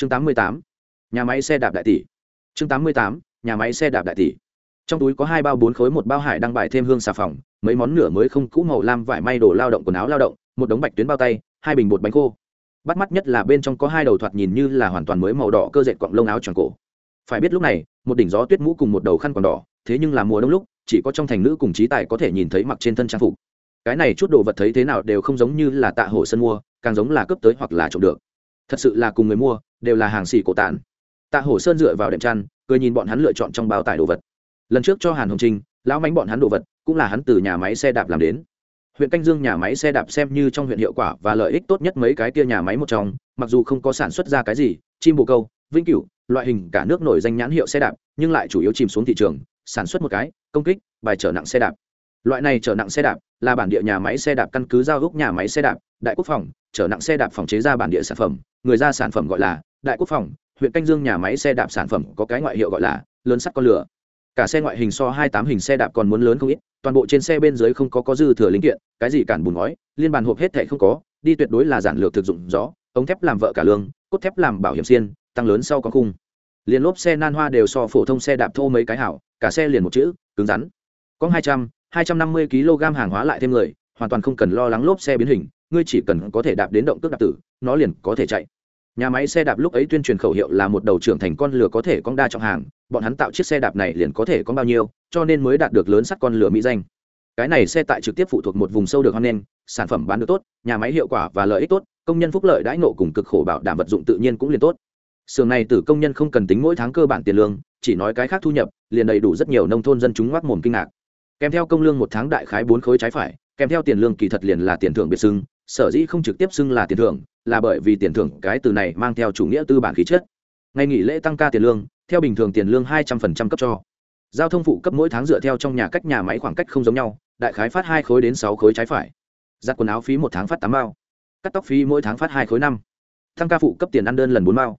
chương tám mươi tám, nhà máy xe đạp đại tỷ. Chương tám mươi tám, nhà máy xe đạp đại tỷ. Trong túi có hai bao bốn khối, một bao hải đăng bài thêm hương xà phòng, mấy món nửa mới không cũ màu lam vải may đồ lao động quần áo lao động, một đống bạch tuyến bao tay, hai bình bột bánh khô. Bắt mắt nhất là bên trong có hai đầu thoạt nhìn như là hoàn toàn mới màu đỏ cơ dệt quặng lông áo tròn cổ. Phải biết lúc này, một đỉnh gió tuyết mũ cùng một đầu khăn quàng đỏ, thế nhưng là mùa đông lúc, chỉ có trong thành nữ cùng trí tài có thể nhìn thấy mặc trên thân trang phục. Cái này chút đồ vật thấy thế nào đều không giống như là tạ hồ sân mua, càng giống là cấp tới hoặc là trộm được thật sự là cùng người mua, đều là hàng xỉ cổ tản. Tạ hổ sơn dựa vào đệm chăn, cười nhìn bọn hắn lựa chọn trong bao tải đồ vật. Lần trước cho hàn hồng trinh, lão mánh bọn hắn đồ vật, cũng là hắn từ nhà máy xe đạp làm đến. Huyện canh dương nhà máy xe đạp xem như trong huyện hiệu quả và lợi ích tốt nhất mấy cái kia nhà máy một trong, mặc dù không có sản xuất ra cái gì, chim bồ câu, vĩnh cửu, loại hình cả nước nổi danh nhãn hiệu xe đạp, nhưng lại chủ yếu chìm xuống thị trường, sản xuất một cái, công kích, bài trở nặng xe đạp. Loại này trở nặng xe đạp là bản địa nhà máy xe đạp căn cứ giao gốc nhà máy xe đạp, đại quốc phòng trở nặng xe đạp phòng chế ra bản địa sản phẩm người ra sản phẩm gọi là đại quốc phòng, huyện canh dương nhà máy xe đạp sản phẩm có cái ngoại hiệu gọi là lớn sắt con lửa. Cả xe ngoại hình so hai tám hình xe đạp còn muốn lớn không ít, toàn bộ trên xe bên dưới không có có dư thừa linh kiện, cái gì cản bùn ngói, liên bàn hộp hết thẻ không có, đi tuyệt đối là giản lược thực dụng gió ống thép làm vợ cả lương, cốt thép làm bảo hiểm xiên, tăng lớn sau có khung. Liền lốp xe nan hoa đều so phổ thông xe đạp thô mấy cái hảo, cả xe liền một chữ, cứng rắn. Có hai trăm hai trăm năm mươi kg hàng hóa lại thêm người, hoàn toàn không cần lo lắng lốp xe biến hình, ngươi chỉ cần có thể đạp đến động cước đạp tử, nó liền có thể chạy nhà máy xe đạp lúc ấy tuyên truyền khẩu hiệu là một đầu trưởng thành con lửa có thể con đa trọng hàng bọn hắn tạo chiếc xe đạp này liền có thể có bao nhiêu cho nên mới đạt được lớn sắt con lửa mỹ danh cái này xe tại trực tiếp phụ thuộc một vùng sâu được hoan nghênh sản phẩm bán được tốt nhà máy hiệu quả và lợi ích tốt công nhân phúc lợi đãi nộ cùng cực khổ bảo đảm vật dụng tự nhiên cũng liền tốt Sưởng này từ công nhân không cần tính mỗi tháng cơ bản tiền lương, chỉ nói cái khác thu nhập, liền đầy đủ rất nhiều nông thôn dân chúng ngoác mồm kinh ngạc. Kèm theo công lương một tháng đại khái bốn khối trái phải, kèm theo tiền lương kỳ thật liền là tiền thưởng biệt xưng, sở dĩ không trực tiếp xưng là tiền thưởng, là bởi vì tiền thưởng cái từ này mang theo chủ nghĩa tư bản khí chất. Ngày nghỉ lễ tăng ca tiền lương, theo bình thường tiền lương hai trăm phần trăm cấp cho. Giao thông phụ cấp mỗi tháng dựa theo trong nhà cách nhà máy khoảng cách không giống nhau, đại khái phát hai khối đến sáu khối trái phải. Giặt quần áo phí một tháng phát tám mao. Cắt tóc phí mỗi tháng phát hai khối năm. Tăng ca phụ cấp tiền ăn đơn lần bốn mao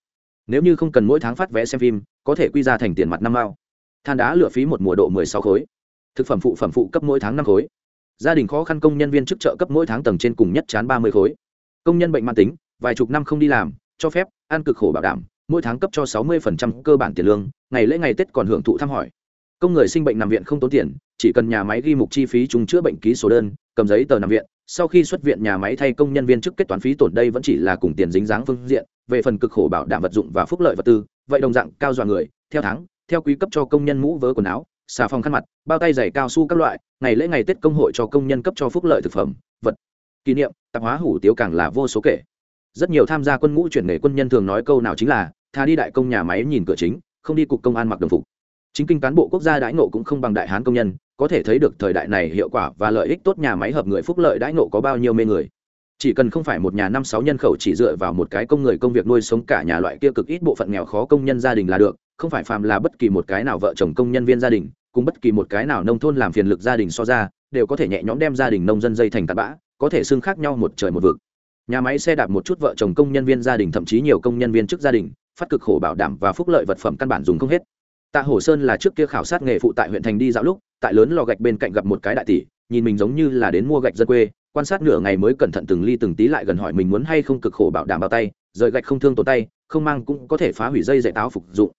nếu như không cần mỗi tháng phát vé xem phim có thể quy ra thành tiền mặt năm mao than đá lựa phí một mùa độ mười sáu khối thực phẩm phụ phẩm phụ cấp mỗi tháng năm khối gia đình khó khăn công nhân viên chức trợ cấp mỗi tháng tầng trên cùng nhất chán ba mươi khối. Công nhân bệnh mạng tính, vài chục năm không đi làm, cho phép, ăn cực khổ bảo đảm, mỗi tháng cấp cho sáu mươi cơ bản tiền lương, ngày lễ ngày tết còn hưởng thụ thăm hỏi. Công người sinh bệnh nằm viện không tốn tiền, chỉ cần nhà máy ghi mục chi phí chung chữa bệnh ký số đơn, cầm giấy tờ nằm viện, sau khi xuất viện nhà máy thay công nhân viên chức kết toán phí tổn đây vẫn chỉ là cùng tiền dính dáng phương diện, về phần cực khổ bảo đảm vật dụng và phúc lợi vật tư, vậy đồng dạng cao dọa người, theo tháng, theo quý cấp cho công nhân mũ vớ quần áo xà phòng khăn mặt, bao tay giày cao su các loại, ngày lễ ngày tết công hội cho công nhân cấp cho phúc lợi thực phẩm, vật, kỷ niệm, tạp hóa hủ tiếu càng là vô số kể. Rất nhiều tham gia quân ngũ chuyển nghề quân nhân thường nói câu nào chính là, thà đi đại công nhà máy nhìn cửa chính, không đi cục công an mặc đồng phục. Chính kinh cán bộ quốc gia đãi ngộ cũng không bằng đại hán công nhân, có thể thấy được thời đại này hiệu quả và lợi ích tốt nhà máy hợp người phúc lợi đãi ngộ có bao nhiêu mê người chỉ cần không phải một nhà năm sáu nhân khẩu chỉ dựa vào một cái công người công việc nuôi sống cả nhà loại kia cực ít bộ phận nghèo khó công nhân gia đình là được, không phải phàm là bất kỳ một cái nào vợ chồng công nhân viên gia đình, cùng bất kỳ một cái nào nông thôn làm phiền lực gia đình so ra, đều có thể nhẹ nhõm đem gia đình nông dân dây thành tạt bã, có thể xưng khác nhau một trời một vực. Nhà máy xe đạp một chút vợ chồng công nhân viên gia đình, thậm chí nhiều công nhân viên chức gia đình, phát cực khổ bảo đảm và phúc lợi vật phẩm căn bản dùng không hết. Tạ hổ sơn là trước kia khảo sát nghề phụ tại huyện thành đi dạo lúc, tại lớn lò gạch bên cạnh gặp một cái đại tỷ, nhìn mình giống như là đến mua gạch dân quê quan sát nửa ngày mới cẩn thận từng ly từng tí lại gần hỏi mình muốn hay không cực khổ bảo đảm bao tay, rời gạch không thương tổn tay, không mang cũng có thể phá hủy dây dạy táo phục dụng.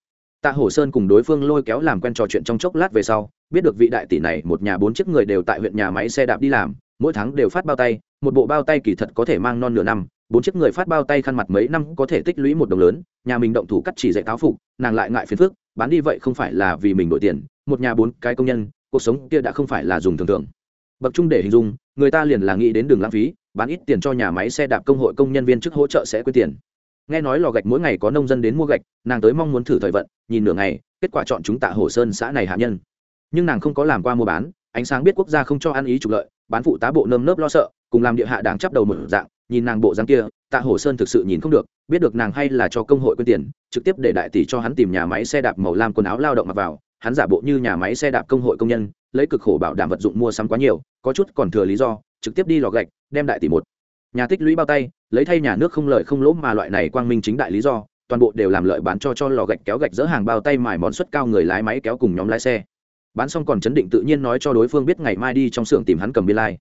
Tạ hổ sơn cùng đối phương lôi kéo làm quen trò chuyện trong chốc lát về sau, biết được vị đại tỷ này một nhà bốn chiếc người đều tại huyện nhà máy xe đạp đi làm, mỗi tháng đều phát bao tay, một bộ bao tay kỳ thật có thể mang non nửa năm, bốn chiếc người phát bao tay khăn mặt mấy năm có thể tích lũy một đồng lớn, nhà mình động thủ cắt chỉ dạy táo phục, nàng lại ngại phiền phức, bán đi vậy không phải là vì mình đổi tiền, một nhà bốn cái công nhân, cuộc sống kia đã không phải là dùng thường thường. Bậc trung để hình dung người ta liền là nghĩ đến đường lãng phí, bán ít tiền cho nhà máy xe đạp công hội công nhân viên chức hỗ trợ sẽ quyên tiền. Nghe nói lò gạch mỗi ngày có nông dân đến mua gạch, nàng tới mong muốn thử thời vận, nhìn nửa ngày, kết quả chọn chúng tạ hồ sơn xã này hạ nhân. Nhưng nàng không có làm qua mua bán, ánh sáng biết quốc gia không cho ăn ý trục lợi, bán phụ tá bộ nơm nớp lo sợ, cùng làm địa hạ đảng chắp đầu một dạng, nhìn nàng bộ dáng kia, tạ hồ sơn thực sự nhìn không được, biết được nàng hay là cho công hội quyên tiền, trực tiếp để đại tỷ cho hắn tìm nhà máy xe đạp màu lam quần áo lao động mặc vào, hắn giả bộ như nhà máy xe đạp công hội công nhân lấy cực khổ bảo đảm vật dụng mua sắm quá nhiều, có chút còn thừa lý do, trực tiếp đi lò gạch, đem đại tỷ một. Nhà tích lũy bao tay, lấy thay nhà nước không lợi không lỗ mà loại này quang minh chính đại lý do, toàn bộ đều làm lợi bán cho cho lò gạch kéo gạch dỡ hàng bao tay mài món suất cao người lái máy kéo cùng nhóm lái xe. Bán xong còn chấn định tự nhiên nói cho đối phương biết ngày mai đi trong xưởng tìm hắn cầm biên lai.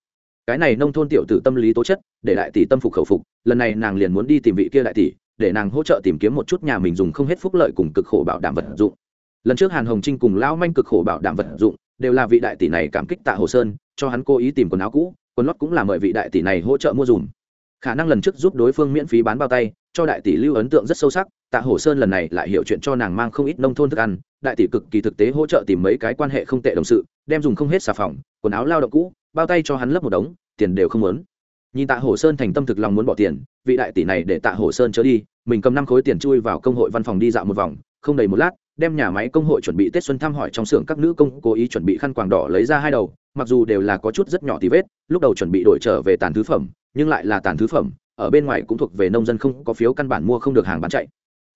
Cái này nông thôn tiểu tử tâm lý tố chất, để đại tỷ tâm phục khẩu phục, lần này nàng liền muốn đi tìm vị kia đại tỷ, để nàng hỗ trợ tìm kiếm một chút nhà mình dùng không hết phúc lợi cùng cực khổ bảo đảm vật dụng. Lần trước hàn hồng trinh cùng lão manh cực khổ bảo đảm vật dụng đều là vị đại tỷ này cảm kích tạ hồ sơn, cho hắn cố ý tìm quần áo cũ, quần lót cũng là mời vị đại tỷ này hỗ trợ mua dùm. Khả năng lần trước giúp đối phương miễn phí bán bao tay, cho đại tỷ lưu ấn tượng rất sâu sắc, tạ hổ sơn lần này lại hiểu chuyện cho nàng mang không ít nông thôn thức ăn, đại tỷ cực kỳ thực tế hỗ trợ tìm mấy cái quan hệ không tệ đồng sự, đem dùng không hết xà phòng, quần áo lao động cũ, bao tay cho hắn lấp một đống, tiền đều không muốn. Nhìn tạ hổ sơn thành tâm thực lòng muốn bỏ tiền, vị đại tỷ này để tạ hổ sơn chớ đi, mình cầm năm khối tiền chui vào công hội văn phòng đi dạo một vòng, không đầy một lát đem nhà máy công hội chuẩn bị tết xuân thăm hỏi trong xưởng các nữ công cố ý chuẩn bị khăn quàng đỏ lấy ra hai đầu, mặc dù đều là có chút rất nhỏ tí vết, lúc đầu chuẩn bị đổi trở về tàn thứ phẩm, nhưng lại là tàn thứ phẩm, ở bên ngoài cũng thuộc về nông dân không có phiếu căn bản mua không được hàng bán chạy.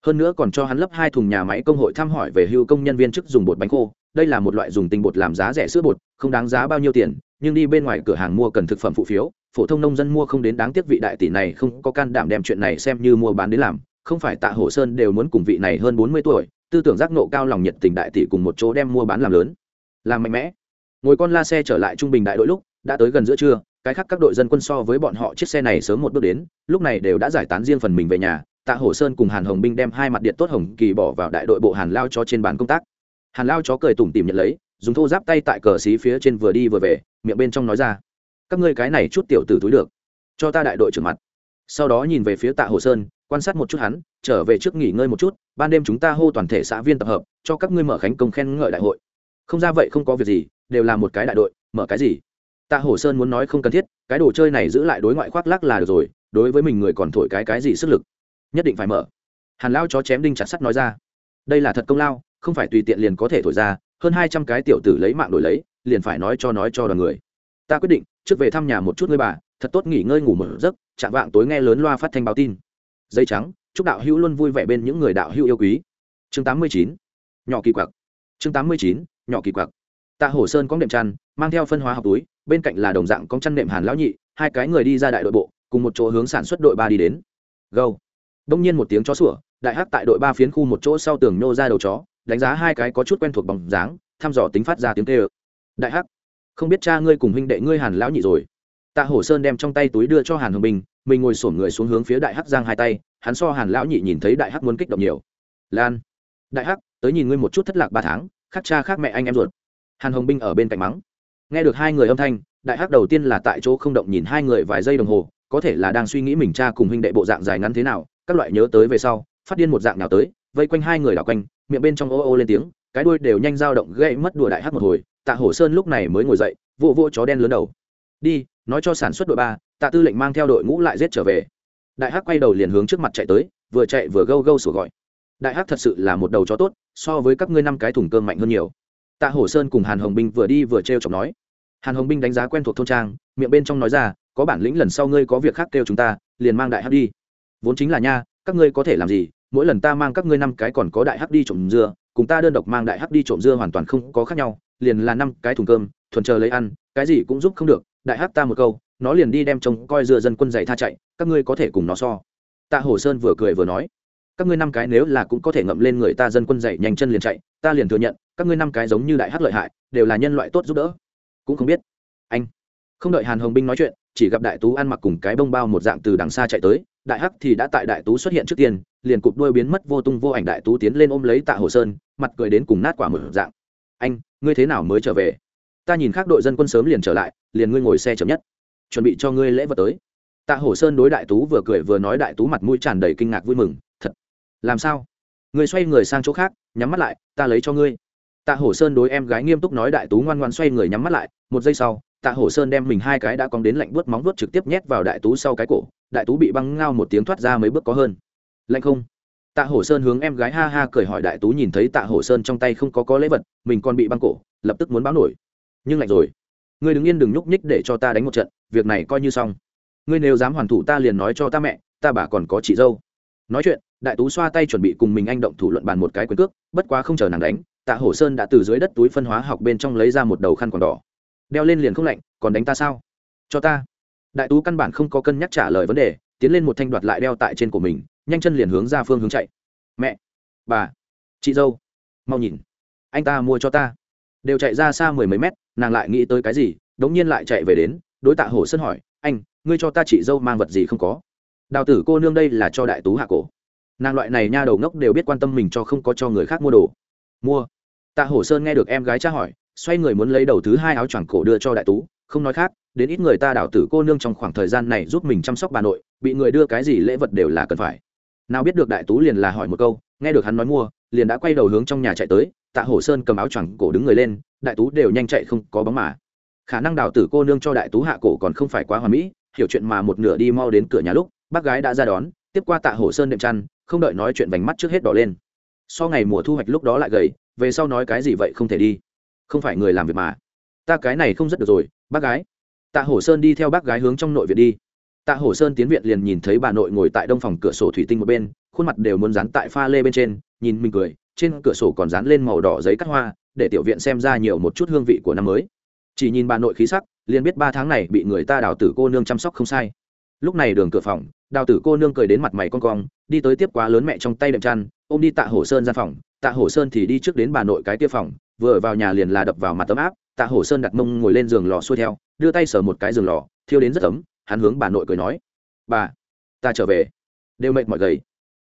Hơn nữa còn cho hắn lấp hai thùng nhà máy công hội thăm hỏi về hưu công nhân viên chức dùng bột bánh khô, đây là một loại dùng tinh bột làm giá rẻ sữa bột, không đáng giá bao nhiêu tiền, nhưng đi bên ngoài cửa hàng mua cần thực phẩm phụ phiếu, phổ thông nông dân mua không đến đáng tiếc vị đại tỷ này không có can đảm đem chuyện này xem như mua bán đến làm, không phải tạ hổ sơn đều muốn cùng vị này hơn bốn mươi tuổi tư tưởng giác nộ cao lòng nhiệt tình đại tỷ cùng một chỗ đem mua bán làm lớn. Làm mạnh mẽ. Ngồi con la xe trở lại trung bình đại đội lúc, đã tới gần giữa trưa, cái khác các đội dân quân so với bọn họ chiếc xe này sớm một bước đến, lúc này đều đã giải tán riêng phần mình về nhà, tạ hổ sơn cùng hàn hồng binh đem hai mặt điện tốt hồng kỳ bỏ vào đại đội bộ hàn lao cho trên bàn công tác. Hàn lao chó cười tủm tìm nhận lấy, dùng thô giáp tay tại cờ xí phía trên vừa đi vừa về, miệng bên trong nói ra, các ngươi cái này chút tiểu tử túi được. Cho ta đại đội trưởng mặt. Sau đó nhìn về phía tạ hồ sơn quan sát một chút hắn, trở về trước nghỉ ngơi một chút, ban đêm chúng ta hô toàn thể xã viên tập hợp, cho các ngươi mở khánh công khen ngợi đại hội. Không ra vậy không có việc gì, đều là một cái đại đội, mở cái gì? Tạ hồ sơn muốn nói không cần thiết, cái đồ chơi này giữ lại đối ngoại khoác lác là được rồi, đối với mình người còn thổi cái cái gì sức lực? Nhất định phải mở. Hàn lao chó chém đinh chặt sắt nói ra. Đây là thật công lao, không phải tùy tiện liền có thể thổi ra, hơn hai trăm cái tiểu tử lấy mạng đổi lấy, liền phải nói cho nói cho đoàn người. Ta quyết định, trước về thăm nhà một chút ngươi bà, thật tốt nghỉ ngơi ngủ một giấc, chạm vạng tối nghe lớn loa phát thanh báo tin dây trắng, chúc đạo hữu luôn vui vẻ bên những người đạo hữu yêu quý. Chương tám mươi chín, nhỏ kỳ quặc. Chương tám mươi chín, nhỏ kỳ quặc. Tạ hổ sơn có đệm chăn, mang theo phân hóa học túi, bên cạnh là đồng dạng có chăn đệm hàn lão nhị, hai cái người đi ra đại đội bộ, cùng một chỗ hướng sản xuất đội ba đi đến. Gâu đông nhiên một tiếng chó sủa, đại hắc tại đội ba phiến khu một chỗ sau tường nhô ra đầu chó, đánh giá hai cái có chút quen thuộc bằng dáng, thăm dò tính phát ra tiếng tê ơ đại hắc, không biết cha ngươi cùng huynh đệ ngươi hàn lão nhị rồi. Tạ hổ sơn đem trong tay túi đưa cho hàn hồng bình mình ngồi sổm người xuống hướng phía đại hắc giang hai tay, hắn so hàn lão nhị nhìn thấy đại hắc muốn kích động nhiều. Lan, đại hắc, tới nhìn ngươi một chút thất lạc ba tháng, khác cha khác mẹ anh em ruột. Hàn hồng binh ở bên cạnh mắng. Nghe được hai người âm thanh, đại hắc đầu tiên là tại chỗ không động nhìn hai người vài giây đồng hồ, có thể là đang suy nghĩ mình cha cùng huynh đệ bộ dạng dài ngắn thế nào, các loại nhớ tới về sau, phát điên một dạng nào tới, vây quanh hai người đảo quanh, miệng bên trong ô ô lên tiếng, cái đuôi đều nhanh dao động gây mất đùa đại hắc một hồi, tạ hổ sơn lúc này mới ngồi dậy vụ vô chó đen lớn đầu. Đi nói cho sản xuất đội ba, tạ tư lệnh mang theo đội ngũ lại giết trở về. Đại hắc quay đầu liền hướng trước mặt chạy tới, vừa chạy vừa gâu gâu sủa gọi. Đại hắc thật sự là một đầu chó tốt, so với các ngươi năm cái thùng cơm mạnh hơn nhiều. Tạ hổ sơn cùng hàn hồng binh vừa đi vừa t r chọc nói. Hàn hồng binh đánh giá quen thuộc thôn trang, miệng bên trong nói ra, có bản lĩnh lần sau ngươi có việc khác kêu chúng ta, liền mang đại hắc đi. Vốn chính là nha, các ngươi có thể làm gì, mỗi lần ta mang các ngươi năm cái còn có đại hắc đi trộm dưa, cùng ta đơn độc mang đại hắc đi trộm dưa hoàn toàn không có khác nhau, liền là năm cái thùng cơm, thuần chờ lấy ăn, cái gì cũng giúp không được đại hắc ta một câu, nó liền đi đem trông coi dựa dân quân dạy tha chạy, các ngươi có thể cùng nó so. Tạ hồ sơn vừa cười vừa nói, các ngươi năm cái nếu là cũng có thể ngậm lên người ta dân quân dạy nhanh chân liền chạy, ta liền thừa nhận, các ngươi năm cái giống như đại hắc lợi hại, đều là nhân loại tốt giúp đỡ. Cũng không biết. Anh. Không đợi hàn hồng binh nói chuyện, chỉ gặp đại tú ăn mặc cùng cái bông bao một dạng từ đằng xa chạy tới, đại hắc thì đã tại đại tú xuất hiện trước tiên, liền cụp đuôi biến mất vô tung vô ảnh đại tú tiến lên ôm lấy tạ hồ sơn, mặt cười đến cùng nát quả mở dạng. Anh, ngươi thế nào mới trở về? Ta nhìn khác đội dân quân sớm liền trở lại liền ngươi ngồi xe chậm nhất. Chuẩn bị cho ngươi lễ vật tới. Tạ Hổ sơn đối đại tú vừa cười vừa nói đại tú mặt mũi tràn đầy kinh ngạc vui mừng, thật? Làm sao? Ngươi xoay người sang chỗ khác, nhắm mắt lại, ta lấy cho ngươi. Tạ hổ sơn đối em gái nghiêm túc nói đại tú ngoan ngoan xoay người nhắm mắt lại, một giây sau, tạ hổ sơn đem mình hai cái đã cong đến lạnh bớt móng vuốt trực tiếp nhét vào đại tú sau cái cổ, đại tú bị băng ngao một tiếng thoát ra mấy bước có hơn. Lạnh không? Tạ hổ sơn hướng em gái ha ha cười hỏi đại tú nhìn thấy tạ hổ sơn trong tay không có có lễ vật, mình còn bị băng cổ, lập tức muốn báo nổi. Nhưng lạnh rồi ngươi đứng yên đừng nhúc nhích để cho ta đánh một trận, việc này coi như xong. Ngươi nếu dám hoàn thủ ta liền nói cho ta mẹ, ta bà còn có chị dâu. Nói chuyện, đại tú xoa tay chuẩn bị cùng mình anh động thủ luận bàn một cái quyền cước, bất quá không chờ nàng đánh, tạ hổ sơn đã từ dưới đất túi phân hóa học bên trong lấy ra một đầu khăn quàng đỏ. Đeo lên liền không lạnh, còn đánh ta sao? Cho ta. Đại tú căn bản không có cân nhắc trả lời vấn đề, tiến lên một thanh đoạt lại đeo tại trên của mình, nhanh chân liền hướng ra phương hướng chạy. Mẹ, bà, chị dâu, mau nhìn. Anh ta mua cho ta đều chạy ra xa mười mấy mét, nàng lại nghĩ tới cái gì đống nhiên lại chạy về đến, đối tạ hổ sơn hỏi, anh, ngươi cho ta chị dâu mang vật gì không có? Đào tử cô nương đây là cho đại tú hạ cổ. Nàng loại này nha đầu ngốc đều biết quan tâm mình cho không có cho người khác mua đồ. Mua? Tạ hổ sơn nghe được em gái tra hỏi, xoay người muốn lấy đầu thứ hai áo choàng cổ đưa cho đại tú, không nói khác, đến ít người ta đào tử cô nương trong khoảng thời gian này giúp mình chăm sóc bà nội, bị người đưa cái gì lễ vật đều là cần phải. Nào biết được đại tú liền là hỏi một câu, nghe được hắn nói mua, liền đã quay đầu hướng trong nhà chạy tới tạ hổ sơn cầm áo choàng cổ đứng người lên, đại tú đều nhanh chạy không có bóng mà. Khả năng đào tử cô nương cho đại tú hạ cổ còn không phải quá hoà mỹ, hiểu chuyện mà một nửa đi mau đến cửa nhà lúc, bác gái đã ra đón, tiếp qua tạ hổ sơn đệm chăn, không đợi nói chuyện vành mắt trước hết đỏ lên. So ngày mùa thu hoạch lúc đó lại gầy, về sau nói cái gì vậy không thể đi. Không phải người làm việc mà. Ta cái này không rất được rồi, bác gái. Tạ hổ sơn đi theo bác gái hướng trong nội viện đi. Tạ hổ sơn tiến viện liền nhìn thấy bà nội ngồi tại đông phòng cửa sổ thủy tinh một bên, khuôn mặt đều muốn dán tại pha lê bên trên, nhìn mình cười trên cửa sổ còn dán lên màu đỏ giấy cắt hoa, để tiểu viện xem ra nhiều một chút hương vị của năm mới. Chỉ nhìn bà nội khí sắc, liền biết ba tháng này bị người ta đào tử cô nương chăm sóc không sai. Lúc này đường cửa phòng, đào tử cô nương cười đến mặt mày con cong, đi tới tiếp quá lớn mẹ trong tay đệm chăn, ôm đi tạ hổ sơn ra phòng. Tạ hổ sơn thì đi trước đến bà nội cái tiêu phòng, vừa vào nhà liền là đập vào mặt tấm áp. Tạ hổ sơn đặt mông ngồi lên giường lò xuôi theo, đưa tay sờ một cái giường lò, thiêu đến rất ấm, hắn hướng bà nội cười nói, bà, ta trở về. Đều mệt mỏi gầy.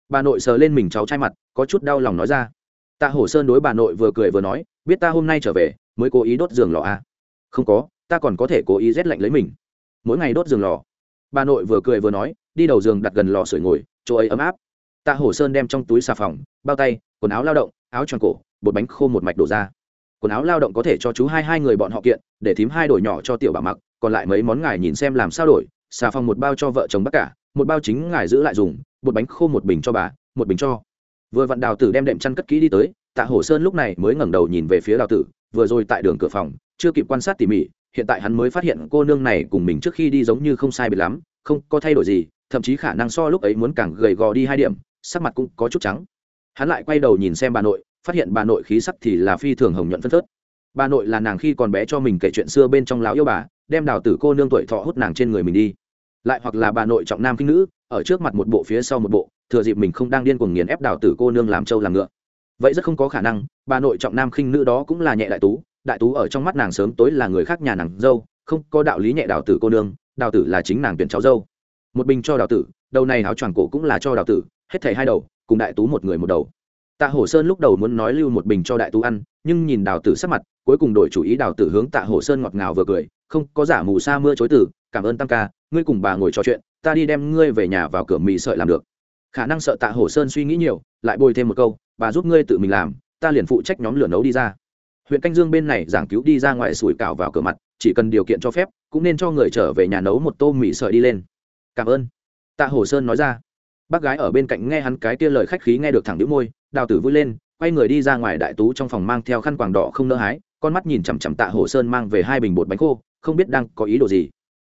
Bà nội sờ lên mình cháu trai mặt, có chút đau lòng nói ra tạ hổ sơn đối bà nội vừa cười vừa nói, biết ta hôm nay trở về, mới cố ý đốt giường lò à. không có, ta còn có thể cố ý rét lạnh lấy mình. Mỗi ngày đốt giường lò? Bà nội vừa cười vừa nói, đi đầu giường đặt gần lò sưởi ngồi, chỗ ấy ấm áp. Tạ hổ sơn đem trong túi xà phòng, bao tay, quần áo lao động, áo tròn cổ, bột bánh khô một mạch đổ ra. Quần áo lao động có thể cho chú hai hai người bọn họ kiện, để thím hai đổi nhỏ cho tiểu bà mặc, còn lại mấy món ngài nhìn xem làm sao đổi, xà phòng một bao cho vợ chồng tất cả, một bao chính ngài giữ lại dùng, bột bánh khô một bình cho bà, một bình cho vừa vặn đào tử đem đệm chăn cất kỹ đi tới, tạ hổ sơn lúc này mới ngẩng đầu nhìn về phía đào tử, vừa rồi tại đường cửa phòng, chưa kịp quan sát tỉ mỉ, hiện tại hắn mới phát hiện cô nương này cùng mình trước khi đi giống như không sai biệt lắm, không có thay đổi gì, thậm chí khả năng so lúc ấy muốn càng gầy gò đi hai điểm, sắc mặt cũng có chút trắng. Hắn lại quay đầu nhìn xem bà nội, phát hiện bà nội khí sắc thì là phi thường hồng nhuận phân phớt. Bà nội là nàng khi còn bé cho mình kể chuyện xưa bên trong lão yêu bà, đem đào tử cô nương tuổi thọ hút nàng trên người mình đi. Lại hoặc là bà nội trọng nam kinh nữ, ở trước mặt một bộ phía sau một bộ thừa dịp mình không đang điên cuồng nghiền ép đào tử cô nương làm trâu làm ngựa. Vậy rất không có khả năng, bà nội trọng nam khinh nữ đó cũng là nhẹ đại tú đại tú ở trong mắt nàng sớm tối là người khác nhà nàng dâu, không có đạo lý nhẹ đào tử cô nương, đào tử là chính nàng tuyển cháu dâu. Một bình cho đào tử, đầu này áo choàng cổ cũng là cho đào tử, hết thảy hai đầu, cùng đại tú một người một đầu. Tạ hổ sơn lúc đầu muốn nói lưu một bình cho đại tú ăn, nhưng nhìn đào tử sắc mặt, cuối cùng đổi chủ ý đào tử hướng tạ hổ sơn ngọt ngào vừa cười, không, có giả mù sa mưa chối tử, cảm ơn tam ca, ngươi cùng bà ngồi trò chuyện, ta đi đem ngươi về nhà vào cửa mì sợi làm được khả năng sợ tạ hổ sơn suy nghĩ nhiều, lại bồi thêm một câu, bà giúp ngươi tự mình làm, ta liền phụ trách nhóm lửa nấu đi ra. Huyện canh dương bên này giảng cứu đi ra ngoài sủi cảo vào cửa mặt, chỉ cần điều kiện cho phép, cũng nên cho người trở về nhà nấu một tô mì sợi đi lên. Cảm ơn. Tạ hổ sơn nói ra. Bác gái ở bên cạnh nghe hắn cái kia lời khách khí nghe được thẳng đĩu môi, đào tử vui lên, quay người đi ra ngoài đại tú trong phòng mang theo khăn quàng đỏ không nỡ hái, con mắt nhìn chằm chằm tạ hổ sơn mang về hai bình bột bánh khô, không biết đang có ý đồ gì.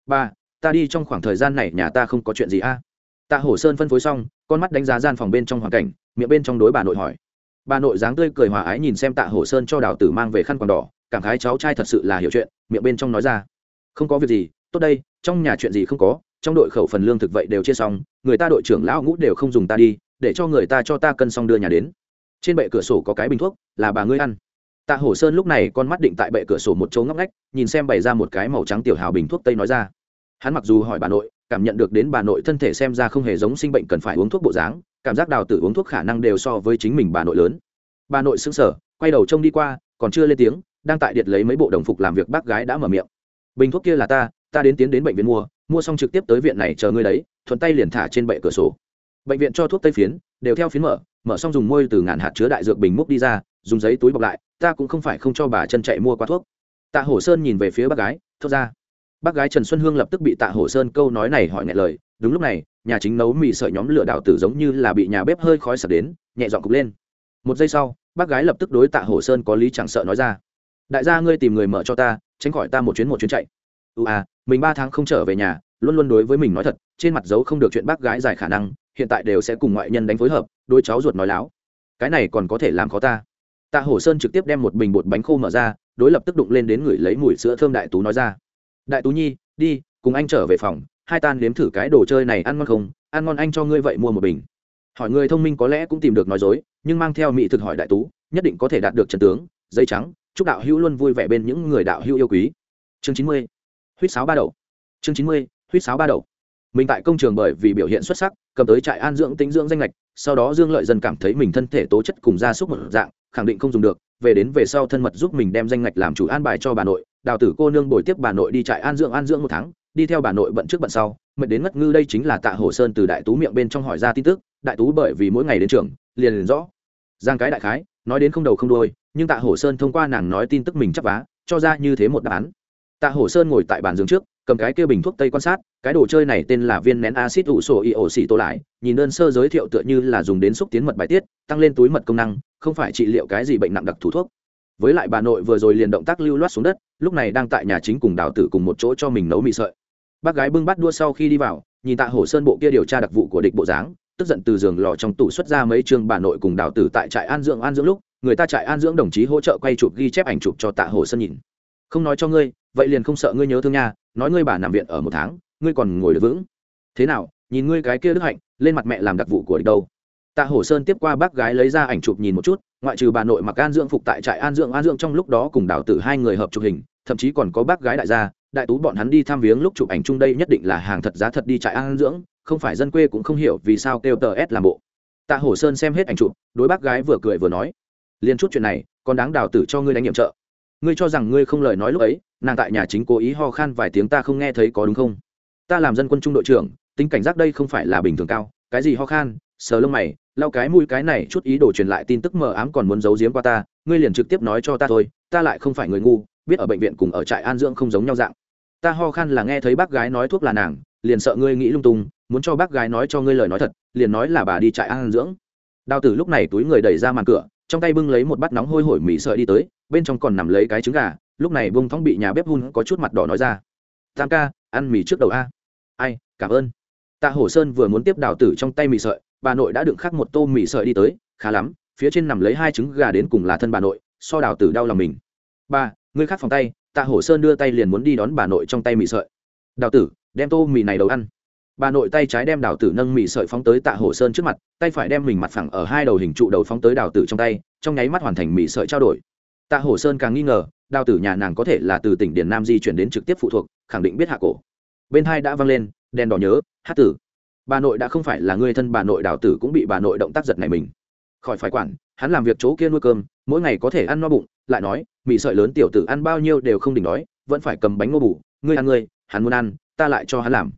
Ba, ta đi trong khoảng thời gian này nhà ta không có chuyện gì a tạ hổ sơn phân phối xong, con mắt đánh giá gian phòng bên trong hoàn cảnh, miệng bên trong đối bà nội hỏi. Bà nội dáng tươi cười hòa ái nhìn xem tạ hổ sơn cho đào tử mang về khăn quàng đỏ, cảm khái cháu trai thật sự là hiểu chuyện, miệng bên trong nói ra. Không có việc gì, tốt đây, trong nhà chuyện gì không có, trong đội khẩu phần lương thực vậy đều chia xong, người ta đội trưởng lão ngũ đều không dùng ta đi, để cho người ta cho ta cân xong đưa nhà đến. Trên bệ cửa sổ có cái bình thuốc, là bà ngươi ăn. Tạ hổ sơn lúc này con mắt định tại bệ cửa sổ một chỗ ngóc ngách, nhìn xem bày ra một cái màu trắng tiểu hào bình thuốc, tây nói ra. Hắn mặc dù hỏi bà nội cảm nhận được đến bà nội thân thể xem ra không hề giống sinh bệnh cần phải uống thuốc bộ dáng, cảm giác đào tử uống thuốc khả năng đều so với chính mình bà nội lớn. Bà nội xứng sở quay đầu trông đi qua, còn chưa lên tiếng, đang tại điện lấy mấy bộ đồng phục làm việc bác gái đã mở miệng. Bình thuốc kia là ta ta đến tiến đến bệnh viện mua mua xong trực tiếp tới viện này chờ ngươi đấy, thuận tay liền thả trên bệ cửa sổ. Bệnh viện cho thuốc tây phiến, đều theo phiến mở mở xong dùng môi từ ngàn hạt chứa đại dược bình múc đi ra, dùng giấy túi bọc lại, ta cũng không phải không cho bà chân chạy mua qua thuốc. Tạ hổ sơn nhìn về phía bác gái, thốt ra bác gái trần xuân hương lập tức bị tạ hổ sơn câu nói này hỏi ngại lời. Đúng lúc này, nhà chính nấu mì sợi nhóm lửa đảo tử giống như là bị nhà bếp hơi khói sập đến, nhẹ dọn cục lên. Một giây sau, bác gái lập tức đối tạ hổ sơn có lý chẳng sợ nói ra. Đại gia ngươi tìm người mở cho ta, tránh khỏi ta một chuyến một chuyến chạy. Ưu à mình ba tháng không trở về nhà, luôn luôn đối với mình nói thật, trên mặt giấu không được chuyện bác gái dài khả năng, hiện tại đều sẽ cùng ngoại nhân đánh phối hợp đôi cháu ruột nói láo. Cái này còn có thể làm khó ta. Tạ hổ sơn trực tiếp đem một bình bột bánh khô mở ra, đối lập tức đụng lên đến người lấy mùi sữa thơm đại tú nói ra đại tú nhi, đi, cùng anh trở về phòng, hai tan nếm thử cái đồ chơi này ăn ngon không? Ăn ngon anh cho ngươi vậy mua một bình. Hỏi người thông minh có lẽ cũng tìm được nói dối, nhưng mang theo mỹ thực hỏi đại tú, nhất định có thể đạt được trần tướng Dây trắng, chúc đạo hữu luôn vui vẻ bên những người đạo hữu yêu quý. Chương chín mươi, huýt sáo ba đầu. Chương chín mươi, huýt sáo ba đầu. Mình tại công trường bởi vì biểu hiện xuất sắc, cầm tới trại an dưỡng tính dưỡng danh lệch sau đó dương lợi dân cảm thấy mình thân thể tố chất cùng gia súc một dạng, khẳng định không dùng được, về đến về sau thân mật giúp mình đem danh ngạch làm chủ an bài cho bà nội đào tử cô nương bồi tiếp bà nội đi trại an dưỡng an dưỡng một tháng, đi theo bà nội bận trước bận sau, mệt đến ngất ngư đây chính là tạ hồ sơn từ đại tú miệng bên trong hỏi ra tin tức, đại tú bởi vì mỗi ngày đến trường, liền liền rõ. Giang cái đại khái, nói đến không đầu không đôi nhưng tạ hồ sơn thông qua nàng nói tin tức mình chấp vá, cho ra như thế một đáp án. Tạ hồ sơn ngồi tại bàn giường trước, cầm cái kia bình thuốc tây quan sát, cái đồ chơi này tên là viên nén acid ủ sổ y ổ xì tô lại, nhìn đơn sơ giới thiệu tựa như là dùng đến xúc tiến mật bài tiết, tăng lên túi mật công năng, không phải trị liệu cái gì bệnh nặng đặc thủ thuốc với lại bà nội vừa rồi liền động tác lưu loát xuống đất, lúc này đang tại nhà chính cùng đào tử cùng một chỗ cho mình nấu mì sợi. Bác gái bưng bắt đua sau khi đi vào, nhìn tạ hồ sơn bộ kia điều tra đặc vụ của địch bộ dáng, tức giận từ giường lò trong tủ xuất ra mấy chương bà nội cùng đào tử tại trại an dưỡng an dưỡng lúc, người ta trại an dưỡng đồng chí hỗ trợ quay chụp ghi chép ảnh chụp cho tạ hồ sơn nhìn. Không nói cho ngươi, vậy liền không sợ ngươi nhớ thương nha, nói ngươi bà nằm viện ở một tháng, ngươi còn ngồi được vững. Thế nào, nhìn ngươi cái kia đức hạnh, lên mặt mẹ làm đặc vụ của địch đâu? Tạ hổ sơn tiếp qua bác gái lấy ra ảnh chụp nhìn một chút, ngoại trừ bà nội mặc an dưỡng phục tại trại an dưỡng an dưỡng trong lúc đó cùng đào tử hai người hợp chụp hình, thậm chí còn có bác gái đại gia, đại tú bọn hắn đi thăm viếng lúc chụp ảnh chung đây nhất định là hàng thật giá thật đi trại an dưỡng, không phải dân quê cũng không hiểu vì sao kêu tờ s làm bộ. Tạ hổ sơn xem hết ảnh chụp, đối bác gái vừa cười vừa nói, liên chút chuyện này còn đáng đào tử cho ngươi đánh nghiệm trợ. Ngươi cho rằng ngươi không lời nói lúc ấy, nàng tại nhà chính cố ý ho khan vài tiếng ta không nghe thấy có đúng không? Ta làm dân quân trung đội trưởng, tính cảnh giác đây không phải là bình thường cao, cái gì ho khan sờ lông mày, lau cái mũi cái này chút ý đồ truyền lại tin tức mờ ám còn muốn giấu giếm qua ta, ngươi liền trực tiếp nói cho ta thôi, ta lại không phải người ngu, biết ở bệnh viện cùng ở trại an dưỡng không giống nhau dạng. Ta ho khan là nghe thấy bác gái nói thuốc là nàng, liền sợ ngươi nghĩ lung tung, muốn cho bác gái nói cho ngươi lời nói thật, liền nói là bà đi trại an dưỡng. Đào tử lúc này túi người đẩy ra màn cửa, trong tay bưng lấy một bát nóng hôi hổi mì sợi đi tới, bên trong còn nằm lấy cái trứng gà, lúc này bông thóng bị nhà bếp hun có chút mặt đỏ nói ra. Tam ca, ăn mì trước đầu a. Ai, cảm ơn. Tạ hổ sơn vừa muốn tiếp đào tử trong tay mì sợi bà nội đã đựng khắc một tô mì sợi đi tới, khá lắm, phía trên nằm lấy hai trứng gà đến cùng là thân bà nội, so đào tử đau lòng mình. Ba ngươi khác phòng tay, tạ hổ sơn đưa tay liền muốn đi đón bà nội trong tay mì sợi. Đào tử, đem tô mì này đầu ăn. Bà nội tay trái đem đào tử nâng mì sợi phóng tới tạ hổ sơn trước mặt, tay phải đem mình mặt phẳng ở hai đầu hình trụ đầu phóng tới đào tử trong tay, trong nháy mắt hoàn thành mì sợi trao đổi. Tạ hổ sơn càng nghi ngờ, đào tử nhà nàng có thể là từ tỉnh điền nam di chuyển đến trực tiếp phụ thuộc, khẳng định biết hạ cổ. Bên hai đã văng lên, đèn đỏ nhớ, hát tử bà nội đã không phải là người thân bà nội đào tử cũng bị bà nội động tác giật này mình. Khỏi phải quản, hắn làm việc chỗ kia nuôi cơm, mỗi ngày có thể ăn no bụng, lại nói, mì sợi lớn tiểu tử ăn bao nhiêu đều không đỉnh đói, vẫn phải cầm bánh ngô bù, ngươi ăn ngươi, hắn muốn ăn, ta lại cho hắn làm.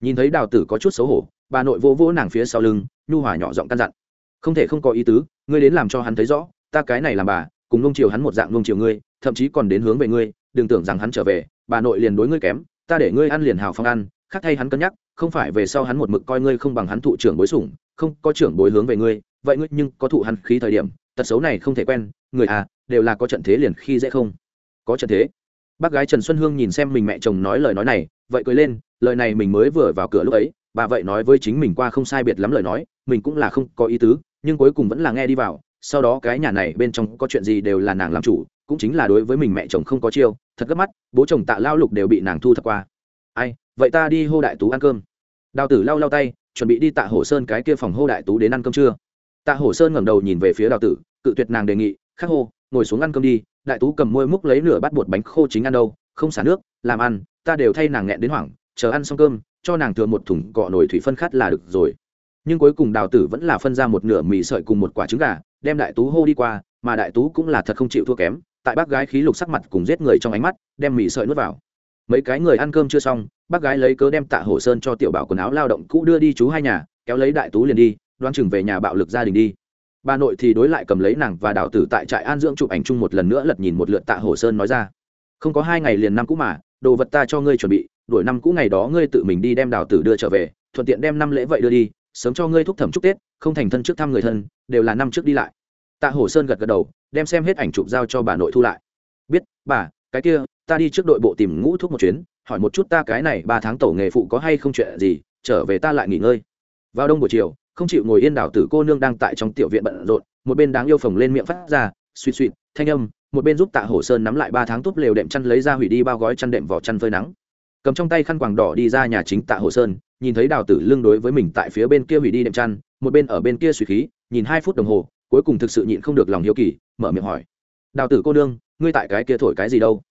Nhìn thấy đào tử có chút xấu hổ, bà nội vô vỗ nàng phía sau lưng, nhu hòa nhỏ giọng căn dặn, không thể không có ý tứ, ngươi đến làm cho hắn thấy rõ, ta cái này làm bà, cùng nung chiều hắn một dạng nung chiều ngươi, thậm chí còn đến hướng về ngươi, đừng tưởng rằng hắn trở về, bà nội liền đối ngươi kém, ta để ngươi ăn liền hào phong ăn khác thay hắn cân nhắc, không phải về sau hắn một mực coi ngươi không bằng hắn thụ trưởng bối sủng, không có trưởng bối hướng về ngươi, vậy ngươi nhưng có thụ hắn khí thời điểm, tật xấu này không thể quen, người à đều là có trận thế liền khi dễ không? Có trận thế. Bác gái trần xuân hương nhìn xem mình mẹ chồng nói lời nói này, vậy cười lên, lời này mình mới vừa vào cửa lúc ấy, bà vậy nói với chính mình qua không sai biệt lắm lời nói, mình cũng là không có ý tứ, nhưng cuối cùng vẫn là nghe đi vào, sau đó cái nhà này bên trong có chuyện gì đều là nàng làm chủ, cũng chính là đối với mình mẹ chồng không có chiêu, thật gấp mắt, bố chồng tạ lao lục đều bị nàng thu thập qua. Ai vậy ta đi hô đại tú ăn cơm. Đào tử lau lau tay, chuẩn bị đi tạ hổ sơn cái kia phòng hô đại tú đến ăn cơm trưa tạ hổ sơn ngẩng đầu nhìn về phía đào tử, cự tuyệt nàng đề nghị, khắc hô, ngồi xuống ăn cơm đi, đại tú cầm môi múc lấy nửa bát bột bánh khô chính ăn đâu, không xả nước, làm ăn, ta đều thay nàng nghẹn đến hoảng, chờ ăn xong cơm, cho nàng thừa một thùng cọ nồi thủy phân khát là được rồi. Nhưng cuối cùng đào tử vẫn là phân ra một nửa mì sợi cùng một quả trứng gà, đem đại tú hô đi qua, mà đại tú cũng là thật không chịu thua kém, tại bác gái khí lục sắc mặt cùng giết người trong ánh mắt, đem mì sợi nuốt vào. Mấy cái người ăn cơm chưa xong bác gái lấy cớ đem tạ hổ sơn cho tiểu bảo quần áo lao động cũ đưa đi chú hai nhà, kéo lấy đại tú liền đi, đoan chừng về nhà bạo lực gia đình đi. Bà nội thì đối lại cầm lấy nàng và đào tử tại trại an dưỡng chụp ảnh chung một lần nữa lật nhìn một lượt tạ hổ sơn nói ra. Không có hai ngày liền năm cũ mà, đồ vật ta cho ngươi chuẩn bị, đuổi năm cũ ngày đó ngươi tự mình đi đem đào tử đưa trở về, thuận tiện đem năm lễ vậy đưa đi, sớm cho ngươi thúc thẩm chúc tết, không thành thân trước thăm người thân, đều là năm trước đi lại. Tạ hổ sơn gật gật đầu, đem xem hết ảnh chụp giao cho bà nội thu lại. Biết, bà, cái kia, ta đi trước đội bộ tìm ngũ thuốc một chuyến hỏi một chút ta cái này ba tháng tổ nghề phụ có hay không chuyện gì, trở về ta lại nghỉ ngơi. Vào đông buổi chiều, không chịu ngồi yên đảo tử cô nương đang tại trong tiểu viện bận rộn, một bên đáng yêu phồng lên miệng phát ra suy suy thanh âm, một bên giúp tạ hổ sơn nắm lại ba tháng túp lều đệm chăn lấy ra hủy đi bao gói chăn đệm vỏ chăn phơi nắng. Cầm trong tay khăn quàng đỏ đi ra nhà chính tạ hổ sơn, nhìn thấy đào tử lưng đối với mình tại phía bên kia hủy đi đệm chăn, một bên ở bên kia suy khí, nhìn hai phút đồng hồ, cuối cùng thực sự nhịn không được lòng hiếu kỳ, mở miệng hỏi. Đào tử cô nương, ngươi tại cái kia thổi cái gì đâu?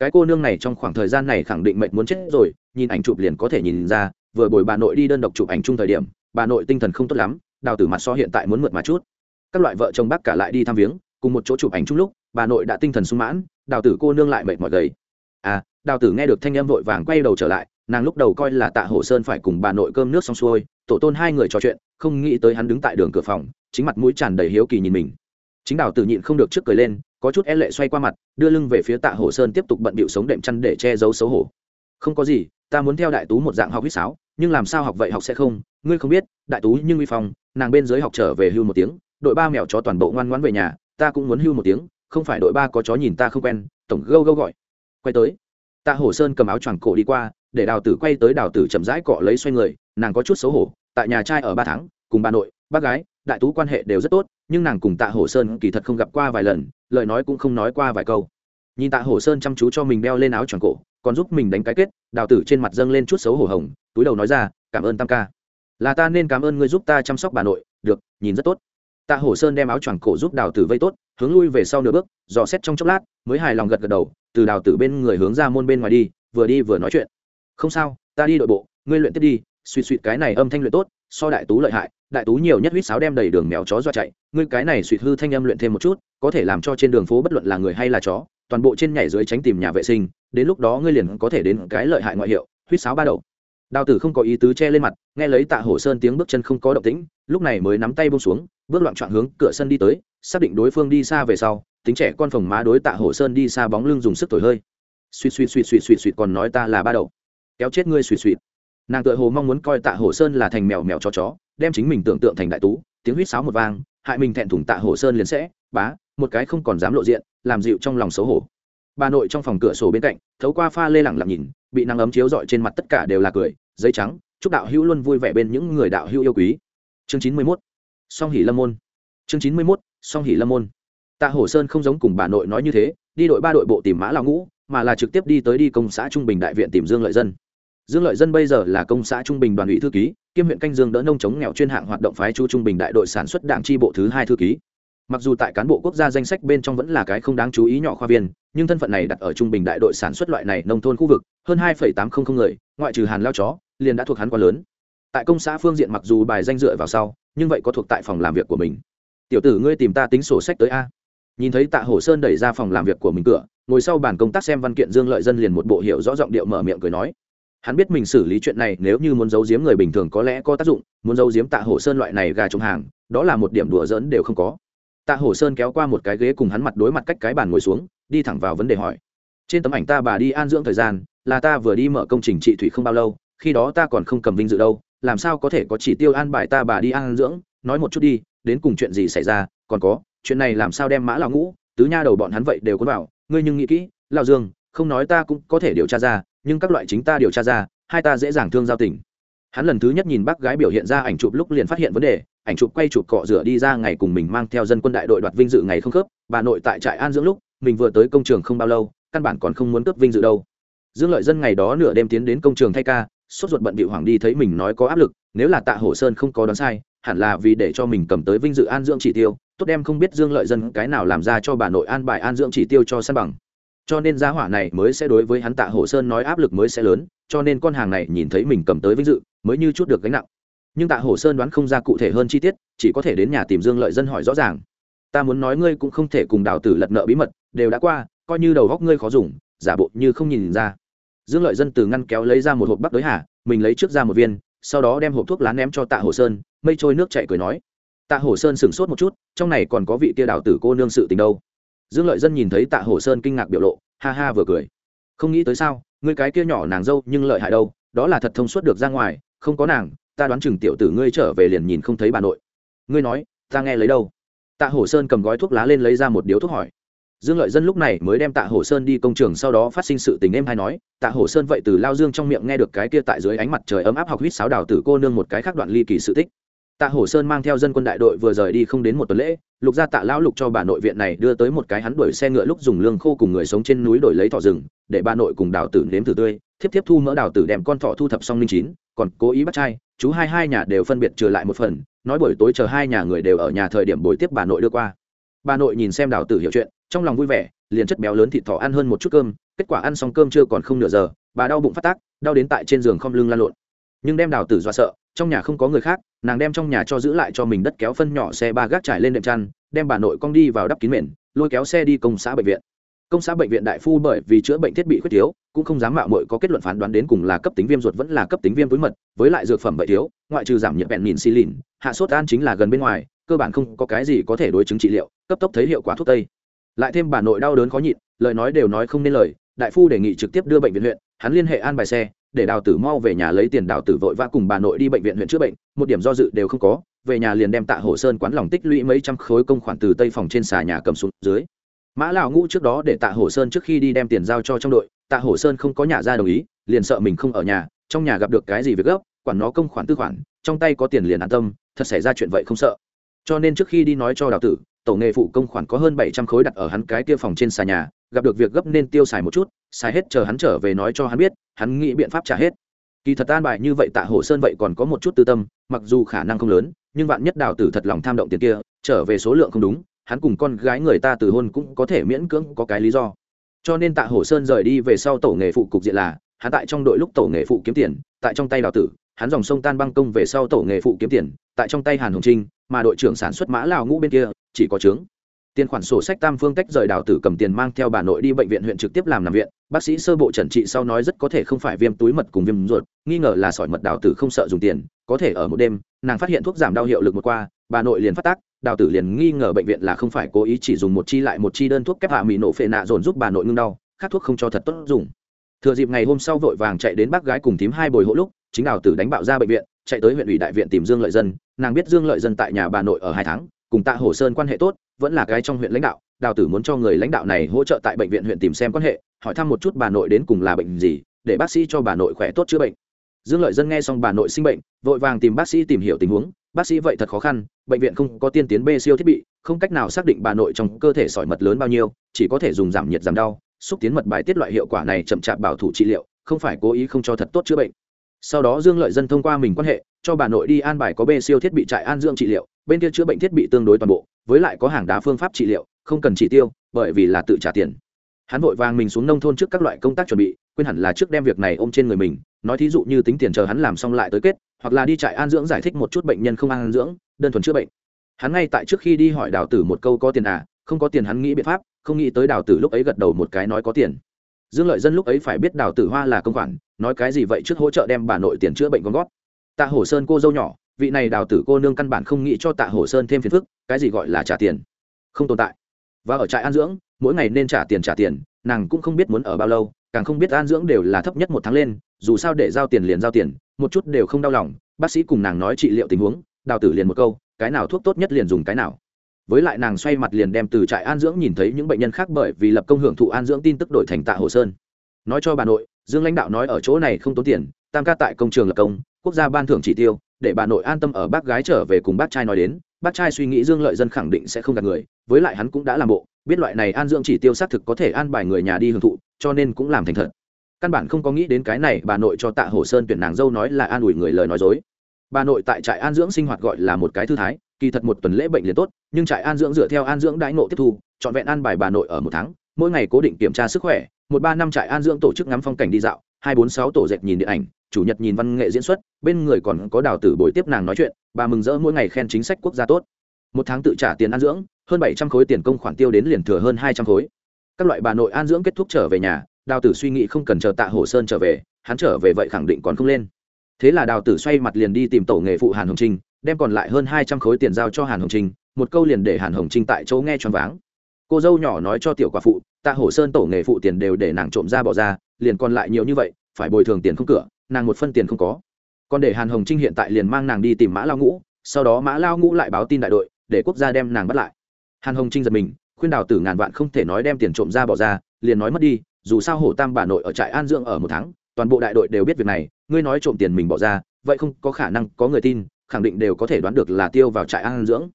Cái cô nương này trong khoảng thời gian này khẳng định mệnh muốn chết rồi, nhìn ảnh chụp liền có thể nhìn ra, vừa bồi bà nội đi đơn độc chụp ảnh chung thời điểm, bà nội tinh thần không tốt lắm, đào tử mặt so hiện tại muốn mượt mà chút. Các loại vợ chồng bác cả lại đi thăm viếng, cùng một chỗ chụp ảnh chung lúc, bà nội đã tinh thần sung mãn, đào tử cô nương lại mệt mỏi gầy. À đào tử nghe được thanh âm vội vàng quay đầu trở lại, nàng lúc đầu coi là tạ hổ sơn phải cùng bà nội cơm nước xong xuôi, tổ tôn hai người trò chuyện, không nghĩ tới hắn đứng tại đường cửa phòng, chính mặt mũi tràn đầy hiếu kỳ nhìn mình. Chính đào tử nhịn không được trước cười lên có chút e lệ xoay qua mặt, đưa lưng về phía tạ hổ sơn tiếp tục bận bịu sống đệm chăn để che giấu xấu hổ. Không có gì, ta muốn theo đại tú một dạng học huýt sáo, nhưng làm sao học vậy học sẽ không, ngươi không biết, đại tú nhưng uy phong, nàng bên dưới học trở về hưu một tiếng, đội ba mèo chó toàn bộ ngoan ngoãn về nhà, ta cũng muốn hưu một tiếng, không phải đội ba có chó nhìn ta không quen, tổng gâu gâu gọi. Quay tới, tạ hổ sơn cầm áo choàng cổ đi qua, để đào tử quay tới đào tử chậm rãi cọ lấy xoay người, nàng có chút xấu hổ, tại nhà trai ở ba tháng, cùng bà nội, bác gái, đại tú quan hệ đều rất tốt nhưng nàng cùng tạ hổ sơn kỳ thật không gặp qua vài lần, lời nói cũng không nói qua vài câu. Nhìn tạ hổ sơn chăm chú cho mình đeo lên áo tròn cổ, còn giúp mình đánh cái kết, đào tử trên mặt dâng lên chút xấu hổ hồng, túi đầu nói ra, cảm ơn tam ca. Là ta nên cảm ơn ngươi giúp ta chăm sóc bà nội, được, nhìn rất tốt. Tạ hổ sơn đem áo choàng cổ giúp đào tử vây tốt, hướng lui về sau nửa bước, dò xét trong chốc lát, mới hài lòng gật gật đầu, từ đào tử bên người hướng ra môn bên ngoài đi, vừa đi vừa nói chuyện. Không sao, ta đi đội bộ, ngươi luyện tiếp đi suy suy cái này âm thanh luyện tốt so đại tú lợi hại, đại tú nhiều nhất huýt sáo đem đầy đường mèo chó do chạy. Ngươi cái này suy hư thanh âm luyện thêm một chút, có thể làm cho trên đường phố bất luận là người hay là chó, toàn bộ trên nhảy dưới tránh tìm nhà vệ sinh, đến lúc đó ngươi liền có thể đến cái lợi hại ngoại hiệu, huýt sáo ba đầu. Đào tử không có ý tứ che lên mặt, nghe lấy tạ hổ sơn tiếng bước chân không có động tĩnh, lúc này mới nắm tay bông xuống, bước loạn trọn hướng cửa sân đi tới, xác định đối phương đi xa về sau, tính trẻ con phồng má đối tạ hổ sơn đi xa bóng lưng dùng sức thổi hơi. Suy suy suy suy suy suy còn nói ta là ba đầu. Kéo chết ngươi suy suy nàng tựa hồ mong muốn coi tạ hổ sơn là thành mèo mèo chó chó, đem chính mình tưởng tượng thành đại tú, tiếng huýt sáo một vang, hại mình thẹn thùng tạ hổ sơn liền sẽ, bá, một cái không còn dám lộ diện, làm dịu trong lòng xấu hổ. Bà nội trong phòng cửa sổ bên cạnh, thấu qua pha lê lẳng lặng nhìn, bị nắng ấm chiếu rọi trên mặt tất cả đều là cười, giấy trắng, chúc đạo hữu luôn vui vẻ bên những người đạo hữu yêu quý. Chương chín mươi mốt, song hỷ lâm môn. Chương chín mươi mốt, song hỷ lâm môn. Tạ hổ sơn không giống cùng bà nội nói như thế, đi đội ba đội bộ tìm mã lao ngũ, mà là trực tiếp đi tới đi công xã trung bình đại viện tìm dương lợi dân dương lợi dân bây giờ là công xã trung bình đoàn ủy thư ký, kiêm huyện canh dương đỡ nông chống nghèo chuyên hạng hoạt động phái chu trung bình đại đội sản xuất đảng tri bộ thứ hai thư ký. Mặc dù tại cán bộ quốc gia danh sách bên trong vẫn là cái không đáng chú ý nhỏ khoa viên, nhưng thân phận này đặt ở trung bình đại đội sản xuất loại này nông thôn khu vực, hơn hai tám trăm linh người, ngoại trừ hàn lao chó, liền đã thuộc hắn quá lớn. Tại công xã phương diện mặc dù bài danh dựa vào sau, nhưng vậy có thuộc tại phòng làm việc của mình. Tiểu tử ngươi tìm ta tính sổ sách tới a. Nhìn thấy tạ hổ sơn đẩy ra phòng làm việc của mình cửa, ngồi sau bàn công tác xem văn kiện dương lợi dân liền một bộ hiệu rõ giọng điệu mở miệng cười nói hắn biết mình xử lý chuyện này nếu như muốn giấu giếm người bình thường có lẽ có tác dụng, muốn giấu giếm tạ hổ sơn loại này gà trong hàng, đó là một điểm đùa dỡn đều không có. Tạ hổ sơn kéo qua một cái ghế cùng hắn mặt đối mặt cách cái bàn ngồi xuống, đi thẳng vào vấn đề hỏi. Trên tấm ảnh ta bà đi an dưỡng thời gian, là ta vừa đi mở công trình trị thủy không bao lâu, khi đó ta còn không cầm vinh dự đâu, làm sao có thể có chỉ tiêu an bài ta bà đi an dưỡng? Nói một chút đi, đến cùng chuyện gì xảy ra? Còn có, chuyện này làm sao đem mã lão ngũ, tứ nha đầu bọn hắn vậy đều có vào? Ngươi nhưng nghĩ kỹ, lão dương, không nói ta cũng có thể điều tra ra nhưng các loại chính ta điều tra ra, hai ta dễ dàng thương giao tình. Hắn lần thứ nhất nhìn bác gái biểu hiện ra ảnh chụp lúc liền phát hiện vấn đề, ảnh chụp quay chụp cọ rửa đi ra ngày cùng mình mang theo dân quân đại đội đoạt vinh dự ngày không khớp, bà nội tại trại an dưỡng lúc, mình vừa tới công trường không bao lâu, căn bản còn không muốn cướp vinh dự đâu. Dương lợi dân ngày đó nửa đêm tiến đến công trường thay ca, sốt ruột bận bị hoàng đi thấy mình nói có áp lực, nếu là tạ hổ sơn không có đoán sai, hẳn là vì để cho mình cầm tới vinh dự an dưỡng chỉ tiêu, tốt đem không biết dương lợi dân cái nào làm ra cho bà nội an bài an dưỡng chỉ tiêu cho săn bằng cho nên giá hỏa này mới sẽ đối với hắn tạ hổ sơn nói áp lực mới sẽ lớn, cho nên con hàng này nhìn thấy mình cầm tới vinh dự, mới như chút được gánh nặng. Nhưng tạ hổ sơn đoán không ra cụ thể hơn chi tiết, chỉ có thể đến nhà tìm dương lợi dân hỏi rõ ràng. Ta muốn nói ngươi cũng không thể cùng đào tử lật nợ bí mật, đều đã qua, coi như đầu góc ngươi khó dùng, giả bộ như không nhìn ra. Dương lợi dân từ ngăn kéo lấy ra một hộp bắc đối hà, mình lấy trước ra một viên, sau đó đem hộp thuốc lá ném cho tạ hồ sơn, mây trôi nước chạy cười nói. Tạ hồ sơn sửng sốt một chút, trong này còn có vị kia đào tử cô nương sự tình đâu? Dương lợi dân nhìn thấy tạ hồ sơn kinh ngạc biểu lộ, ha ha vừa cười. Không nghĩ tới sao, ngươi cái kia nhỏ nàng dâu nhưng lợi hại đâu, đó là thật thông suốt được ra ngoài, không có nàng, ta đoán chừng tiểu tử ngươi trở về liền nhìn không thấy bà nội. Ngươi nói, ta nghe lấy đâu? Tạ hổ sơn cầm gói thuốc lá lên lấy ra một điếu thuốc hỏi. Dương lợi dân lúc này mới đem tạ hổ sơn đi công trường sau đó phát sinh sự tình em hay nói, tạ hổ sơn vậy từ lao dương trong miệng nghe được cái kia tại dưới ánh mặt trời ấm áp học huýt sáo đào tử cô nương một cái khác đoạn ly kỳ sự tích tạ hổ sơn mang theo dân quân đại đội vừa rời đi không đến một tuần lễ, lục gia tạ lão lục cho bà nội viện này đưa tới một cái hắn đuổi xe ngựa lúc dùng lương khô cùng người sống trên núi đổi lấy thỏ rừng, để bà nội cùng đào tử nếm thử tươi, thiếp thiếp thu mỡ đào tử đem con thỏ thu thập xong linh chín, còn cố ý bắt trai, chú hai hai nhà đều phân biệt trừ lại một phần, nói buổi tối chờ hai nhà người đều ở nhà thời điểm buổi tiếp bà nội đưa qua. Bà nội nhìn xem đào tử hiểu chuyện, trong lòng vui vẻ, liền chất béo lớn thịt thỏ ăn hơn một chút cơm, kết quả ăn xong cơm chưa còn không nửa giờ, bà đau bụng phát tác, đau đến tại trên giường không lưng lan lộn. Nhưng đem đào tử dọa sợ trong nhà không có người khác, nàng đem trong nhà cho giữ lại cho mình đất kéo phân nhỏ xe ba gác trải lên đệm chăn, đem bà nội cong đi vào đắp kín mền, lôi kéo xe đi công xã bệnh viện. Công xã bệnh viện đại phu bởi vì chữa bệnh thiết bị khuyết thiếu, cũng không dám mạo mội có kết luận phán đoán đến cùng là cấp tính viêm ruột vẫn là cấp tính viêm túi mật, với lại dược phẩm bậy thiếu, ngoại trừ giảm nhiệt bẹn mìn xi lìn, hạ sốt an chính là gần bên ngoài, cơ bản không có cái gì có thể đối chứng trị liệu, cấp tốc thấy hiệu quả thuốc tây. Lại thêm bà nội đau đớn khó nhịn, lời nói đều nói không nên lời, đại phu đề nghị trực tiếp đưa bệnh viện huyện, hắn liên hệ an bài xe để đào tử mau về nhà lấy tiền đào tử vội vã cùng bà nội đi bệnh viện huyện chữa bệnh, một điểm do dự đều không có, về nhà liền đem tạ hồ sơn quán lòng tích lũy mấy trăm khối công khoản từ tây phòng trên xà nhà cầm xuống dưới. Mã lão ngũ trước đó để tạ hồ sơn trước khi đi đem tiền giao cho trong đội, tạ hồ sơn không có nhà ra đồng ý, liền sợ mình không ở nhà, trong nhà gặp được cái gì việc gấp, quản nó công khoản tư khoản, trong tay có tiền liền an tâm, thật xảy ra chuyện vậy không sợ. Cho nên trước khi đi nói cho đào tử, tổ nghề phụ công khoản có hơn bảy trăm khối đặt ở hắn cái kia phòng trên xà nhà gặp được việc gấp nên tiêu xài một chút, xài hết chờ hắn trở về nói cho hắn biết, hắn nghĩ biện pháp trả hết. Kỳ thật an bài như vậy tạ hồ sơn vậy còn có một chút tư tâm, mặc dù khả năng không lớn, nhưng vạn nhất đào tử thật lòng tham động tiền kia, trở về số lượng không đúng, hắn cùng con gái người ta từ hôn cũng có thể miễn cưỡng có cái lý do. Cho nên tạ hồ sơn rời đi về sau tổ nghề phụ cục diện là, hắn tại trong đội lúc tổ nghề phụ kiếm tiền, tại trong tay đào tử, hắn dòng sông tan băng công về sau tổ nghề phụ kiếm tiền, tại trong tay hàn hồng trinh, mà đội trưởng sản xuất mã lào ngũ bên kia, chỉ có trướng tiền khoản sổ sách tam phương tách rời đào tử cầm tiền mang theo bà nội đi bệnh viện huyện trực tiếp làm nằm viện. Bác sĩ sơ bộ trần trị sau nói rất có thể không phải viêm túi mật cùng viêm ruột, nghi ngờ là sỏi mật đào tử không sợ dùng tiền, có thể ở một đêm, nàng phát hiện thuốc giảm đau hiệu lực một qua, bà nội liền phát tác, đào tử liền nghi ngờ bệnh viện là không phải cố ý chỉ dùng một chi lại một chi đơn thuốc kép hạ mỹ nổ phệ nạ dồn giúp bà nội ngưng đau, khác thuốc không cho thật tốt dùng. Thừa dịp ngày hôm sau vội vàng chạy đến bác gái cùng thím hai bồi hộ lúc, chính đào tử đánh bạo ra bệnh viện, chạy tới huyện ủy đại viện tìm dương lợi dân. Nàng biết dương lợi dân tại nhà bà nội ở hai tháng, cùng tạ hồ sơn quan hệ tốt vẫn là cái trong huyện lãnh đạo, đào tử muốn cho người lãnh đạo này hỗ trợ tại bệnh viện huyện tìm xem quan hệ, hỏi thăm một chút bà nội đến cùng là bệnh gì, để bác sĩ cho bà nội khỏe tốt chữa bệnh. Dương lợi dân nghe xong bà nội sinh bệnh, vội vàng tìm bác sĩ tìm hiểu tình huống, bác sĩ vậy thật khó khăn, bệnh viện không có tiên tiến bê siêu thiết bị, không cách nào xác định bà nội trong cơ thể sỏi mật lớn bao nhiêu, chỉ có thể dùng giảm nhiệt giảm đau, xúc tiến mật bài tiết loại hiệu quả này chậm chạp bảo thủ trị liệu, không phải cố ý không cho thật tốt chữa bệnh. Sau đó dương lợi dân thông qua mình quan hệ, cho bà nội đi an bài có bê siêu thiết bị trại an dưỡng trị liệu, bên kia chữa bệnh thiết bị tương đối toàn bộ với lại có hàng đá phương pháp trị liệu, không cần chỉ tiêu, bởi vì là tự trả tiền. Hắn vội vàng mình xuống nông thôn trước các loại công tác chuẩn bị, quên hẳn là trước đem việc này ôm trên người mình, nói thí dụ như tính tiền chờ hắn làm xong lại tới kết, hoặc là đi trại an dưỡng giải thích một chút bệnh nhân không an dưỡng, đơn thuần chữa bệnh. Hắn ngay tại trước khi đi hỏi đào tử một câu có tiền à không có tiền hắn nghĩ biện pháp, không nghĩ tới đào tử lúc ấy gật đầu một cái nói có tiền. Dương lợi dân lúc ấy phải biết đào tử hoa là công khoản, nói cái gì vậy trước hỗ trợ đem bà nội tiền chữa bệnh con gót tạ hổ sơn cô dâu nhỏ vị này đào tử cô nương căn bản không nghĩ cho tạ hổ sơn thêm phiền phức, cái gì gọi là trả tiền? Không tồn tại. Và ở trại an dưỡng, mỗi ngày nên trả tiền trả tiền, nàng cũng không biết muốn ở bao lâu, càng không biết an dưỡng đều là thấp nhất một tháng lên, dù sao để giao tiền liền giao tiền, một chút đều không đau lòng. Bác sĩ cùng nàng nói trị liệu tình huống, đào tử liền một câu, cái nào thuốc tốt nhất liền dùng cái nào. Với lại nàng xoay mặt liền đem từ trại an dưỡng nhìn thấy những bệnh nhân khác bởi vì lập công hưởng thụ an dưỡng tin tức đổi thành tạ hồ sơn. Nói cho bà nội, dương lãnh đạo nói ở chỗ này không tốn tiền, tam ca tại công trường lập công, quốc gia ban thưởng chỉ tiêu để bà nội an tâm ở bác gái trở về cùng bác trai nói đến, bác trai suy nghĩ dương lợi dân khẳng định sẽ không gạt người, với lại hắn cũng đã làm bộ, biết loại này an dưỡng chỉ tiêu xác thực có thể an bài người nhà đi hưởng thụ, cho nên cũng làm thành thật. Căn bản không có nghĩ đến cái này, bà nội cho tạ hồ sơn tuyển nàng dâu nói là an ủi người lời nói dối. Bà nội tại trại an dưỡng sinh hoạt gọi là một cái thư thái, kỳ thật một tuần lễ bệnh liền tốt, nhưng trại an dưỡng dựa theo an dưỡng đãi nộ tiếp thu, trọn vẹn an bài bà nội ở một tháng, mỗi ngày cố định kiểm tra sức khỏe, một ba năm trại an dưỡng tổ chức ngắm phong cảnh đi dạo, hai bốn sáu tổ dệt nhìn điện ảnh, chủ nhật nhìn văn nghệ diễn xuất bên người còn có đào tử bồi tiếp nàng nói chuyện, bà mừng rỡ mỗi ngày khen chính sách quốc gia tốt. Một tháng tự trả tiền an dưỡng, hơn bảy trăm khối tiền công khoản tiêu đến liền thừa hơn hai trăm khối. Các loại bà nội an dưỡng kết thúc trở về nhà, đào tử suy nghĩ không cần chờ tạ hồ sơn trở về, hắn trở về vậy khẳng định còn không lên. Thế là đào tử xoay mặt liền đi tìm tổ nghề phụ hàn hồng trinh, đem còn lại hơn hai trăm khối tiền giao cho hàn hồng trinh, một câu liền để hàn hồng trinh tại chỗ nghe choáng váng. Cô dâu nhỏ nói cho tiểu quả phụ, tạ hổ sơn tổ nghề phụ tiền đều để nàng trộm ra bỏ ra, liền còn lại nhiều như vậy, phải bồi thường tiền không cửa, nàng một phân tiền không có còn để hàn hồng trinh hiện tại liền mang nàng đi tìm mã lao ngũ, sau đó mã lao ngũ lại báo tin đại đội, để quốc gia đem nàng bắt lại. Hàn hồng trinh giật mình, khuyên đào tử ngàn vạn không thể nói đem tiền trộm ra bỏ ra, liền nói mất đi, dù sao hổ tam bà nội ở trại an dưỡng ở một tháng, toàn bộ đại đội đều biết việc này, ngươi nói trộm tiền mình bỏ ra, vậy không có khả năng có người tin, khẳng định đều có thể đoán được là tiêu vào trại an dưỡng.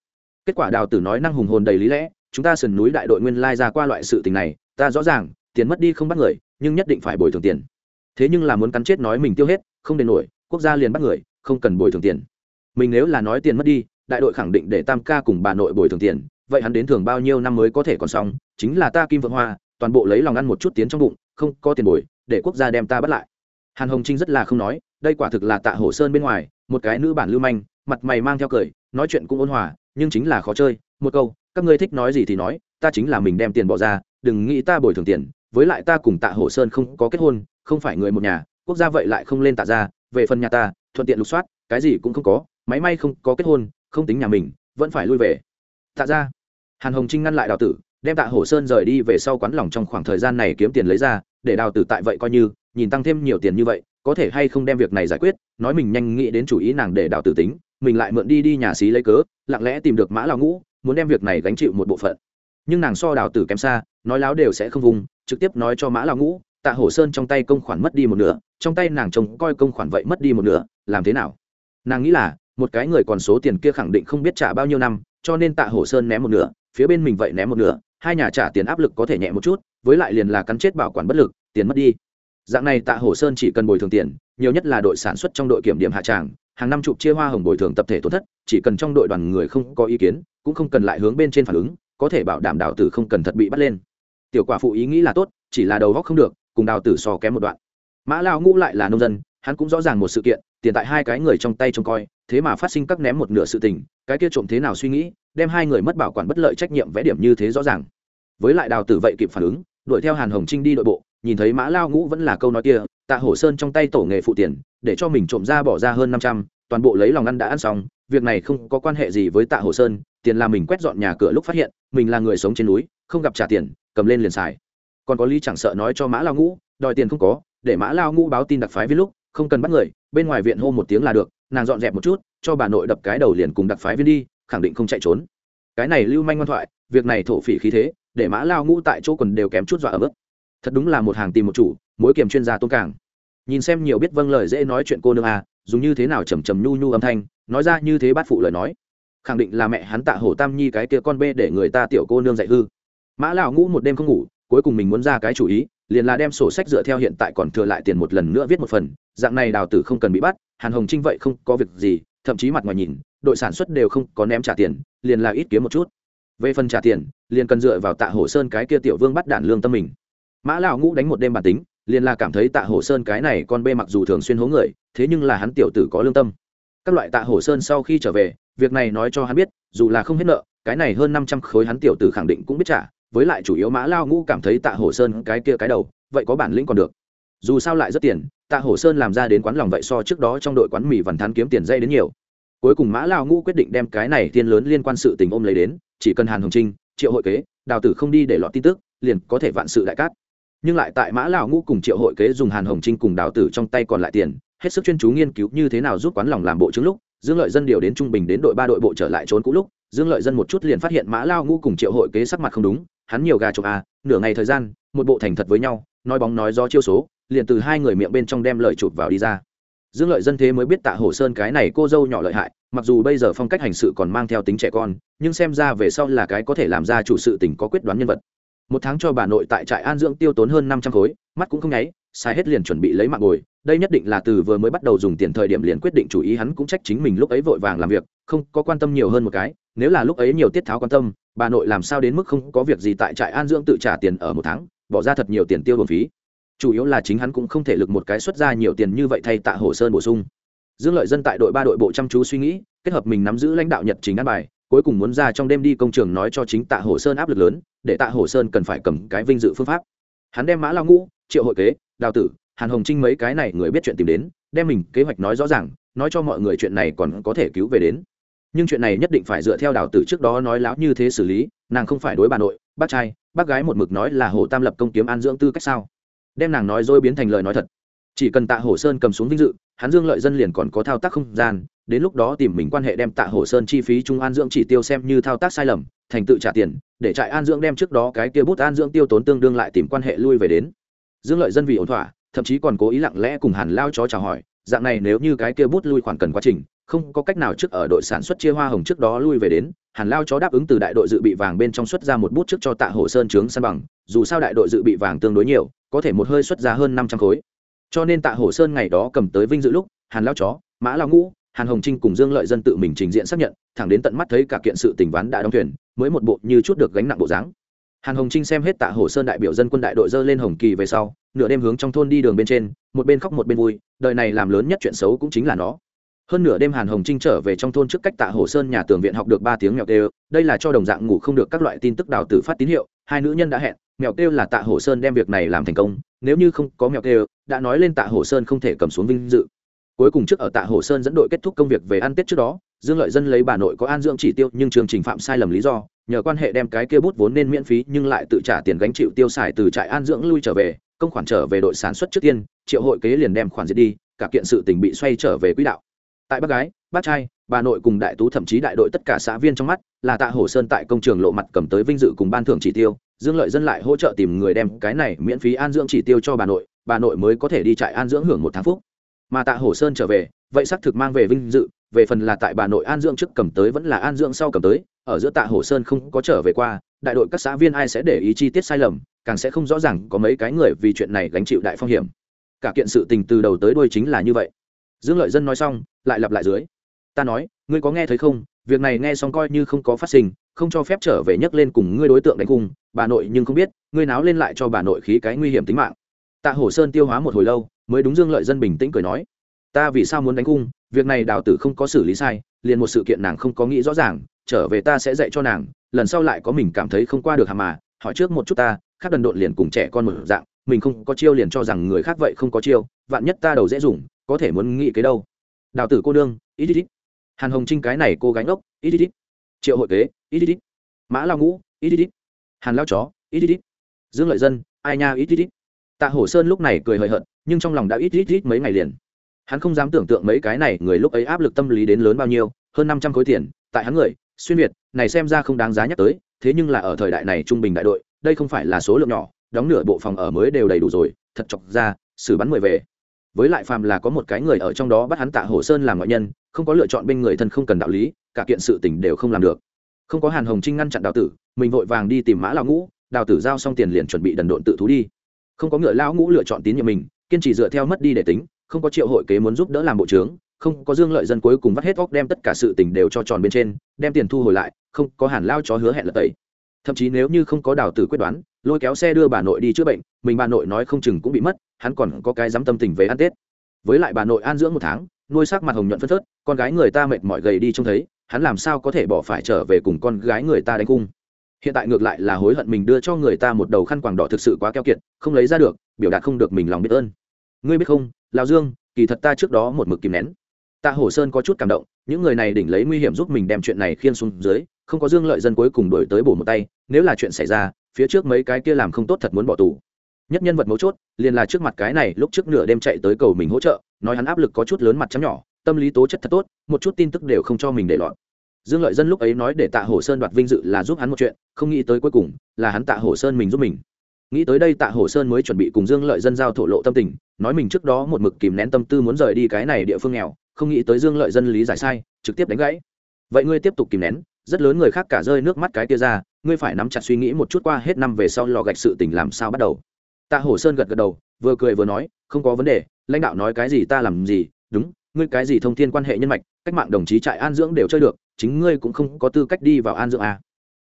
Kết quả đào tử nói năng hùng hồn đầy lý lẽ, chúng ta sườn núi đại đội nguyên lai ra qua loại sự tình này, ta rõ ràng, tiền mất đi không bắt người, nhưng nhất định phải bồi thường tiền. Thế nhưng là muốn cắn chết nói mình tiêu hết, không đền nổi quốc gia liền bắt người, không cần bồi thường tiền. Mình nếu là nói tiền mất đi, đại đội khẳng định để tam ca cùng bà nội bồi thường tiền, vậy hắn đến thường bao nhiêu năm mới có thể còn xong, chính là ta kim vượng hoa, toàn bộ lấy lòng ăn một chút tiến trong bụng, không có tiền bồi, để quốc gia đem ta bắt lại. Hàn hồng trinh rất là không nói, đây quả thực là tạ hổ sơn bên ngoài, một cái nữ bản lưu manh, mặt mày mang theo cười, nói chuyện cũng ôn hòa, nhưng chính là khó chơi. Một câu, các ngươi thích nói gì thì nói, ta chính là mình đem tiền bỏ ra, đừng nghĩ ta bồi thường tiền, với lại ta cùng tạ hổ sơn không có kết hôn, không phải người một nhà, quốc gia vậy lại không lên tạ ra về phần nhà ta, thuận tiện lục soát, cái gì cũng không có, máy may không có kết hôn, không tính nhà mình, vẫn phải lui về. Tạ ra hàn hồng trinh ngăn lại đào tử, đem tạ hổ sơn rời đi về sau quán lòng trong khoảng thời gian này kiếm tiền lấy ra, để đào tử tại vậy coi như, nhìn tăng thêm nhiều tiền như vậy, có thể hay không đem việc này giải quyết, nói mình nhanh nghĩ đến chủ ý nàng để đào tử tính, mình lại mượn đi đi nhà xí lấy cớ, lặng lẽ tìm được mã lao ngũ, muốn đem việc này gánh chịu một bộ phận. Nhưng nàng so đào tử kém xa, nói láo đều sẽ không vùng, trực tiếp nói cho mã lao ngũ, tạ hổ sơn trong tay công khoản mất đi một nửa trong tay nàng trông coi công khoản vậy mất đi một nửa, làm thế nào? Nàng nghĩ là, một cái người còn số tiền kia khẳng định không biết trả bao nhiêu năm, cho nên tạ hổ sơn ném một nửa, phía bên mình vậy ném một nửa, hai nhà trả tiền áp lực có thể nhẹ một chút, với lại liền là cắn chết bảo quản bất lực, tiền mất đi. Dạng này tạ hổ sơn chỉ cần bồi thường tiền, nhiều nhất là đội sản xuất trong đội kiểm điểm hạ tràng, hàng năm chụp chia hoa hồng bồi thường tập thể tổn thất, chỉ cần trong đội đoàn người không có ý kiến, cũng không cần lại hướng bên trên phản ứng, có thể bảo đảm đào tử không cần thật bị bắt lên. Tiểu quả phụ ý nghĩ là tốt, chỉ là đầu góc không được, cùng đào tử so kém một đoạn mã lao ngũ lại là nông dân, hắn cũng rõ ràng một sự kiện, tiền tại hai cái người trong tay trông coi, thế mà phát sinh các ném một nửa sự tình, cái kia trộm thế nào suy nghĩ, đem hai người mất bảo quản bất lợi trách nhiệm vẽ điểm như thế rõ ràng. Với lại đào tử vậy kịp phản ứng, đuổi theo hàn hồng trinh đi đội bộ, nhìn thấy mã lao ngũ vẫn là câu nói kia, tạ hổ sơn trong tay tổ nghề phụ tiền, để cho mình trộm ra bỏ ra hơn năm trăm, toàn bộ lấy lòng ăn đã ăn xong, việc này không có quan hệ gì với tạ hổ sơn, tiền là mình quét dọn nhà cửa lúc phát hiện, mình là người sống trên núi, không gặp trả tiền, cầm lên liền xài. Còn có lý chẳng sợ nói cho mã lao ngũ, đòi tiền không có để mã lao ngũ báo tin đặc phái viên lúc, không cần bắt người, bên ngoài viện hô một tiếng là được, nàng dọn dẹp một chút, cho bà nội đập cái đầu liền cùng đặc phái viên đi, khẳng định không chạy trốn. Cái này lưu manh ngoan thoại, việc này thổ phỉ khí thế, để mã lao ngũ tại chỗ quần đều kém chút dọa ở mức thật đúng là một hàng tìm một chủ mối kiểm chuyên gia tôn cảng nhìn xem nhiều biết vâng lời dễ nói chuyện cô nương à dùng như thế nào trầm trầm nhu nhu âm thanh, nói ra như thế bát phụ lời nói. Khẳng định là mẹ hắn tạ hổ tam nhi cái kia con bê để người ta tiểu cô nương dạy hư. Mã lão ngũ một đêm không ngủ cuối cùng mình muốn ra cái chủ ý, liền là đem sổ sách dựa theo hiện tại còn thừa lại tiền một lần nữa viết một phần, dạng này đào tử không cần bị bắt, hàn hồng trinh vậy không có việc gì, thậm chí mặt ngoài nhìn, đội sản xuất đều không có ném trả tiền, liền là ít kiếm một chút. Về phần trả tiền, liền cần dựa vào tạ hổ sơn cái kia tiểu vương bắt đạn lương tâm mình. Mã lão ngũ đánh một đêm bản tính, liền là cảm thấy tạ hổ sơn cái này con bê mặc dù thường xuyên hố người, thế nhưng là hắn tiểu tử có lương tâm. Các loại tạ hổ sơn sau khi trở về, việc này nói cho hắn biết, dù là không hết nợ, cái này hơn năm trăm khối hắn tiểu tử khẳng định cũng biết trả với lại chủ yếu mã lao ngũ cảm thấy tạ hổ sơn cái kia cái đầu, vậy có bản lĩnh còn được. Dù sao lại rất tiền, tạ hổ sơn làm ra đến quán lòng vậy so trước đó trong đội quán mì vằn thán kiếm tiền dây đến nhiều. Cuối cùng mã lao ngũ quyết định đem cái này tiên lớn liên quan sự tình ôm lấy đến, chỉ cần hàn hồng trinh, triệu hội kế, đào tử không đi để lọt tin tức, liền có thể vạn sự đại cát. Nhưng lại tại mã lao ngũ cùng triệu hội kế dùng hàn hồng trinh cùng đào tử trong tay còn lại tiền, hết sức chuyên chú nghiên cứu như thế nào giúp quán lòng làm bộ chứng lúc, dương lợi dân điều đến trung bình đến đội ba đội bộ trở lại trốn cũ lúc, dương lợi dân một chút liền phát hiện mã lao ngũ cùng triệu hội kế sắc mặt không đúng hắn nhiều gà chụp à nửa ngày thời gian, một bộ thành thật với nhau, nói bóng nói gió chiêu số, liền từ hai người miệng bên trong đem lời chụp vào đi ra. Dương lợi dân thế mới biết tạ hồ sơn cái này cô dâu nhỏ lợi hại, mặc dù bây giờ phong cách hành sự còn mang theo tính trẻ con, nhưng xem ra về sau là cái có thể làm ra chủ sự tình có quyết đoán nhân vật. Một tháng cho bà nội tại trại an dưỡng tiêu tốn hơn năm trăm khối, mắt cũng không nháy, sai hết liền chuẩn bị lấy mạng ngồi, đây nhất định là từ vừa mới bắt đầu dùng tiền thời điểm liền quyết định chủ ý, hắn cũng trách chính mình lúc ấy vội vàng làm việc, không có quan tâm nhiều hơn một cái, nếu là lúc ấy nhiều tiết tháo quan tâm bà nội làm sao đến mức không có việc gì tại trại an dưỡng tự trả tiền ở một tháng, bỏ ra thật nhiều tiền tiêu bổng phí. Chủ yếu là chính hắn cũng không thể lực một cái xuất ra nhiều tiền như vậy thay tạ hồ sơn bổ sung. Dương lợi dân tại đội ba đội bộ chăm chú suy nghĩ, kết hợp mình nắm giữ lãnh đạo nhật chính ăn bài, cuối cùng muốn ra trong đêm đi công trường nói cho chính tạ hồ sơn áp lực lớn, để tạ hồ sơn cần phải cầm cái vinh dự phương pháp. Hắn đem mã lao ngũ, triệu hội kế, đào tử, hàn hồng trinh mấy cái này người biết chuyện tìm đến, đem mình kế hoạch nói rõ ràng, nói cho mọi người chuyện này còn có thể cứu về đến nhưng chuyện này nhất định phải dựa theo đào tử trước đó nói láo như thế xử lý, nàng không phải đối bà nội, bác trai, bác gái một mực nói là hồ tam lập công kiếm an dưỡng tư cách sao? Đem nàng nói dối biến thành lời nói thật. Chỉ cần tạ hồ sơn cầm xuống vinh dự, hắn dương lợi dân liền còn có thao tác không gian, đến lúc đó tìm mình quan hệ đem tạ hồ sơn chi phí trung an dưỡng chỉ tiêu xem như thao tác sai lầm, thành tự trả tiền, để trại an dưỡng đem trước đó cái kia bút an dưỡng tiêu tốn tương đương lại tìm quan hệ lui về đến. Dương lợi dân vì ổn thỏa, thậm chí còn cố ý lặng lẽ cùng hàn lao chó chào hỏi dạng này nếu như cái kia bút lui khoản cần quá trình, không có cách nào trước ở đội sản xuất chia hoa hồng trước đó lui về đến, hàn lao chó đáp ứng từ đại đội dự bị vàng bên trong xuất ra một bút trước cho tạ hồ sơn trướng săn bằng, dù sao đại đội dự bị vàng tương đối nhiều, có thể một hơi xuất ra hơn năm trăm khối. Cho nên tạ hồ sơn ngày đó cầm tới vinh dự lúc, hàn lao chó, mã lao ngũ, hàn hồng trinh cùng dương lợi dân tự mình trình diện xác nhận, thẳng đến tận mắt thấy cả kiện sự tình ván đã đóng thuyền, mới một bộ như chút được gánh nặng bộ dáng. Hàn hồng trinh xem hết tạ hồ sơn đại biểu dân quân đại đội dơ lên hồng kỳ về sau nửa đêm hướng trong thôn đi đường bên trên, một bên khóc một bên vui, đời này làm lớn nhất chuyện xấu cũng chính là nó. Hơn nửa đêm hàn hồng trinh trở về trong thôn trước cách tạ hồ sơn nhà tường viện học được ba tiếng mèo kêu. Đây là cho đồng dạng ngủ không được các loại tin tức đào tử phát tín hiệu, hai nữ nhân đã hẹn, mèo kêu là tạ hồ sơn đem việc này làm thành công, nếu như không có mèo kêu, đã nói lên tạ hồ sơn không thể cầm xuống vinh dự. Cuối cùng trước ở tạ hồ sơn dẫn đội kết thúc công việc về ăn tết trước đó, dương lợi dân lấy bà nội có an dưỡng chỉ tiêu, nhưng chương trình phạm sai lầm lý do, nhờ quan hệ đem cái kia bút vốn nên miễn phí, nhưng lại tự trả tiền gánh chịu tiêu xài từ trại an dưỡng lui trở về công khoản trở về đội sản xuất trước tiên, triệu hội kế liền đem khoản diệt đi, cả kiện sự tình bị xoay trở về quỹ đạo. Tại bác gái, bác trai, bà nội cùng đại tú thậm chí đại đội tất cả xã viên trong mắt, là tạ hổ sơn tại công trường lộ mặt cầm tới vinh dự cùng ban thưởng chỉ tiêu, dương lợi dân lại hỗ trợ tìm người đem cái này miễn phí an dưỡng chỉ tiêu cho bà nội bà nội mới có thể đi trại an dưỡng hưởng một tháng phúc. Mà tạ hổ sơn trở về, vậy xác thực mang về vinh dự, về phần là tại bà nội an dưỡng trước cầm tới vẫn là an dưỡng sau cầm tới, ở giữa tạ hổ sơn không có trở về qua đại đội các xã viên ai sẽ để ý chi tiết sai lầm, càng sẽ không rõ ràng có mấy cái người vì chuyện này gánh chịu đại phong hiểm. Cả kiện sự tình từ đầu tới đuôi chính là như vậy. Dương lợi dân nói xong, lại lặp lại dưới. Ta nói, ngươi có nghe thấy không? Việc này nghe xong coi như không có phát sinh, không cho phép trở về nhấc lên cùng ngươi đối tượng đánh cung bà nội nhưng không biết, ngươi náo lên lại cho bà nội khí cái nguy hiểm tính mạng. Tạ hổ sơn tiêu hóa một hồi lâu, mới đúng dương lợi dân bình tĩnh cười nói ta vì sao muốn đánh cung việc này đào tử không có xử lý sai, liền một sự kiện nàng không có nghĩ rõ ràng, trở về ta sẽ dạy cho nàng, lần sau lại có mình cảm thấy không qua được hàm mà, hỏi trước một chút ta, khác đần độn liền cùng trẻ con một dạng, mình không có chiêu liền cho rằng người khác vậy không có chiêu, vạn nhất ta đầu dễ dùng, có thể muốn nghĩ cái đâu. Đào tử cô đương ít ít ít. Hàn hồng trinh cái này cô gánh ốc ít ít ít. Triệu hội kế, ít ít ít. Mã lao ngũ, ít ít ít. Hàn lao chó, ít ít ít. Dương lợi dân, ai nha, ít ít ít. Tạ hổ sơn lúc này cười hời hợt, nhưng trong lòng đã ít ít ít mấy ngày liền hắn không dám tưởng tượng mấy cái này người lúc ấy áp lực tâm lý đến lớn bao nhiêu, hơn năm trăm khối tiền, tại hắn người, xuyên việt, này xem ra không đáng giá nhắc tới, thế nhưng là ở thời đại này trung bình đại đội, đây không phải là số lượng nhỏ, đóng nửa bộ phòng ở mới đều đầy đủ rồi, thật chọc ra, xử bắn mười về. Với lại phàm là có một cái người ở trong đó bắt hắn tạ hổ sơn làm ngoại nhân, không có lựa chọn bên người thân không cần đạo lý, cả kiện sự tình đều không làm được. Không có hàn hồng trinh ngăn chặn đào tử, mình vội vàng đi tìm mã lão ngũ, đào tử giao xong tiền liền chuẩn bị đần độn tự thú đi. Không có ngựa lão ngũ lựa chọn tín nhiệm mình, kiên trì dựa theo mất đi để tính không có triệu hội kế muốn giúp đỡ làm bộ trướng, không có dương lợi dân cuối cùng vắt hết óc đem tất cả sự tình đều cho tròn bên trên, đem tiền thu hồi lại, không có hàn lao chó hứa hẹn là tẩy. Thậm chí nếu như không có đào tử quyết đoán, lôi kéo xe đưa bà nội đi chữa bệnh, mình bà nội nói không chừng cũng bị mất, hắn còn có cái dám tâm tình về ăn tết. Với lại bà nội an dưỡng một tháng, nuôi sắc mặt hồng nhuận phân phớt, con gái người ta mệt mỏi gầy đi trông thấy, hắn làm sao có thể bỏ phải trở về cùng con gái người ta đánh cung? Hiện tại ngược lại là hối hận mình đưa cho người ta một đầu khăn quàng đỏ thực sự quá keo kiệt, không lấy ra được, biểu đạt không được mình lòng biết ơn. Ngươi biết không lao dương, kỳ thật ta trước đó một mực kìm nén. Tạ hổ sơn có chút cảm động, những người này đỉnh lấy nguy hiểm giúp mình đem chuyện này khiên xuống dưới, không có dương lợi dân cuối cùng đổi tới bổ một tay, nếu là chuyện xảy ra, phía trước mấy cái kia làm không tốt thật muốn bỏ tù. Nhất nhân vật mấu chốt, liền là trước mặt cái này, lúc trước nửa đêm chạy tới cầu mình hỗ trợ, nói hắn áp lực có chút lớn mặt chấm nhỏ, tâm lý tố chất thật tốt, một chút tin tức đều không cho mình để lọt. Dương lợi dân lúc ấy nói để tạ hổ sơn đoạt vinh dự là giúp hắn một chuyện, không nghĩ tới cuối cùng, là hắn tạ hổ sơn mình giúp mình nghĩ tới đây tạ hổ sơn mới chuẩn bị cùng dương lợi dân giao thổ lộ tâm tình, nói mình trước đó một mực kìm nén tâm tư muốn rời đi cái này địa phương nghèo, không nghĩ tới dương lợi dân lý giải sai, trực tiếp đánh gãy vậy ngươi tiếp tục kìm nén, rất lớn người khác cả rơi nước mắt cái kia ra, ngươi phải nắm chặt suy nghĩ một chút qua hết năm về sau lò gạch sự tình làm sao bắt đầu tạ hổ sơn gật gật đầu, vừa cười vừa nói, không có vấn đề, lãnh đạo nói cái gì ta làm gì, đúng, ngươi cái gì thông thiên quan hệ nhân mạch, cách mạng đồng chí trại an dưỡng đều chơi được, chính ngươi cũng không có tư cách đi vào an dưỡng à.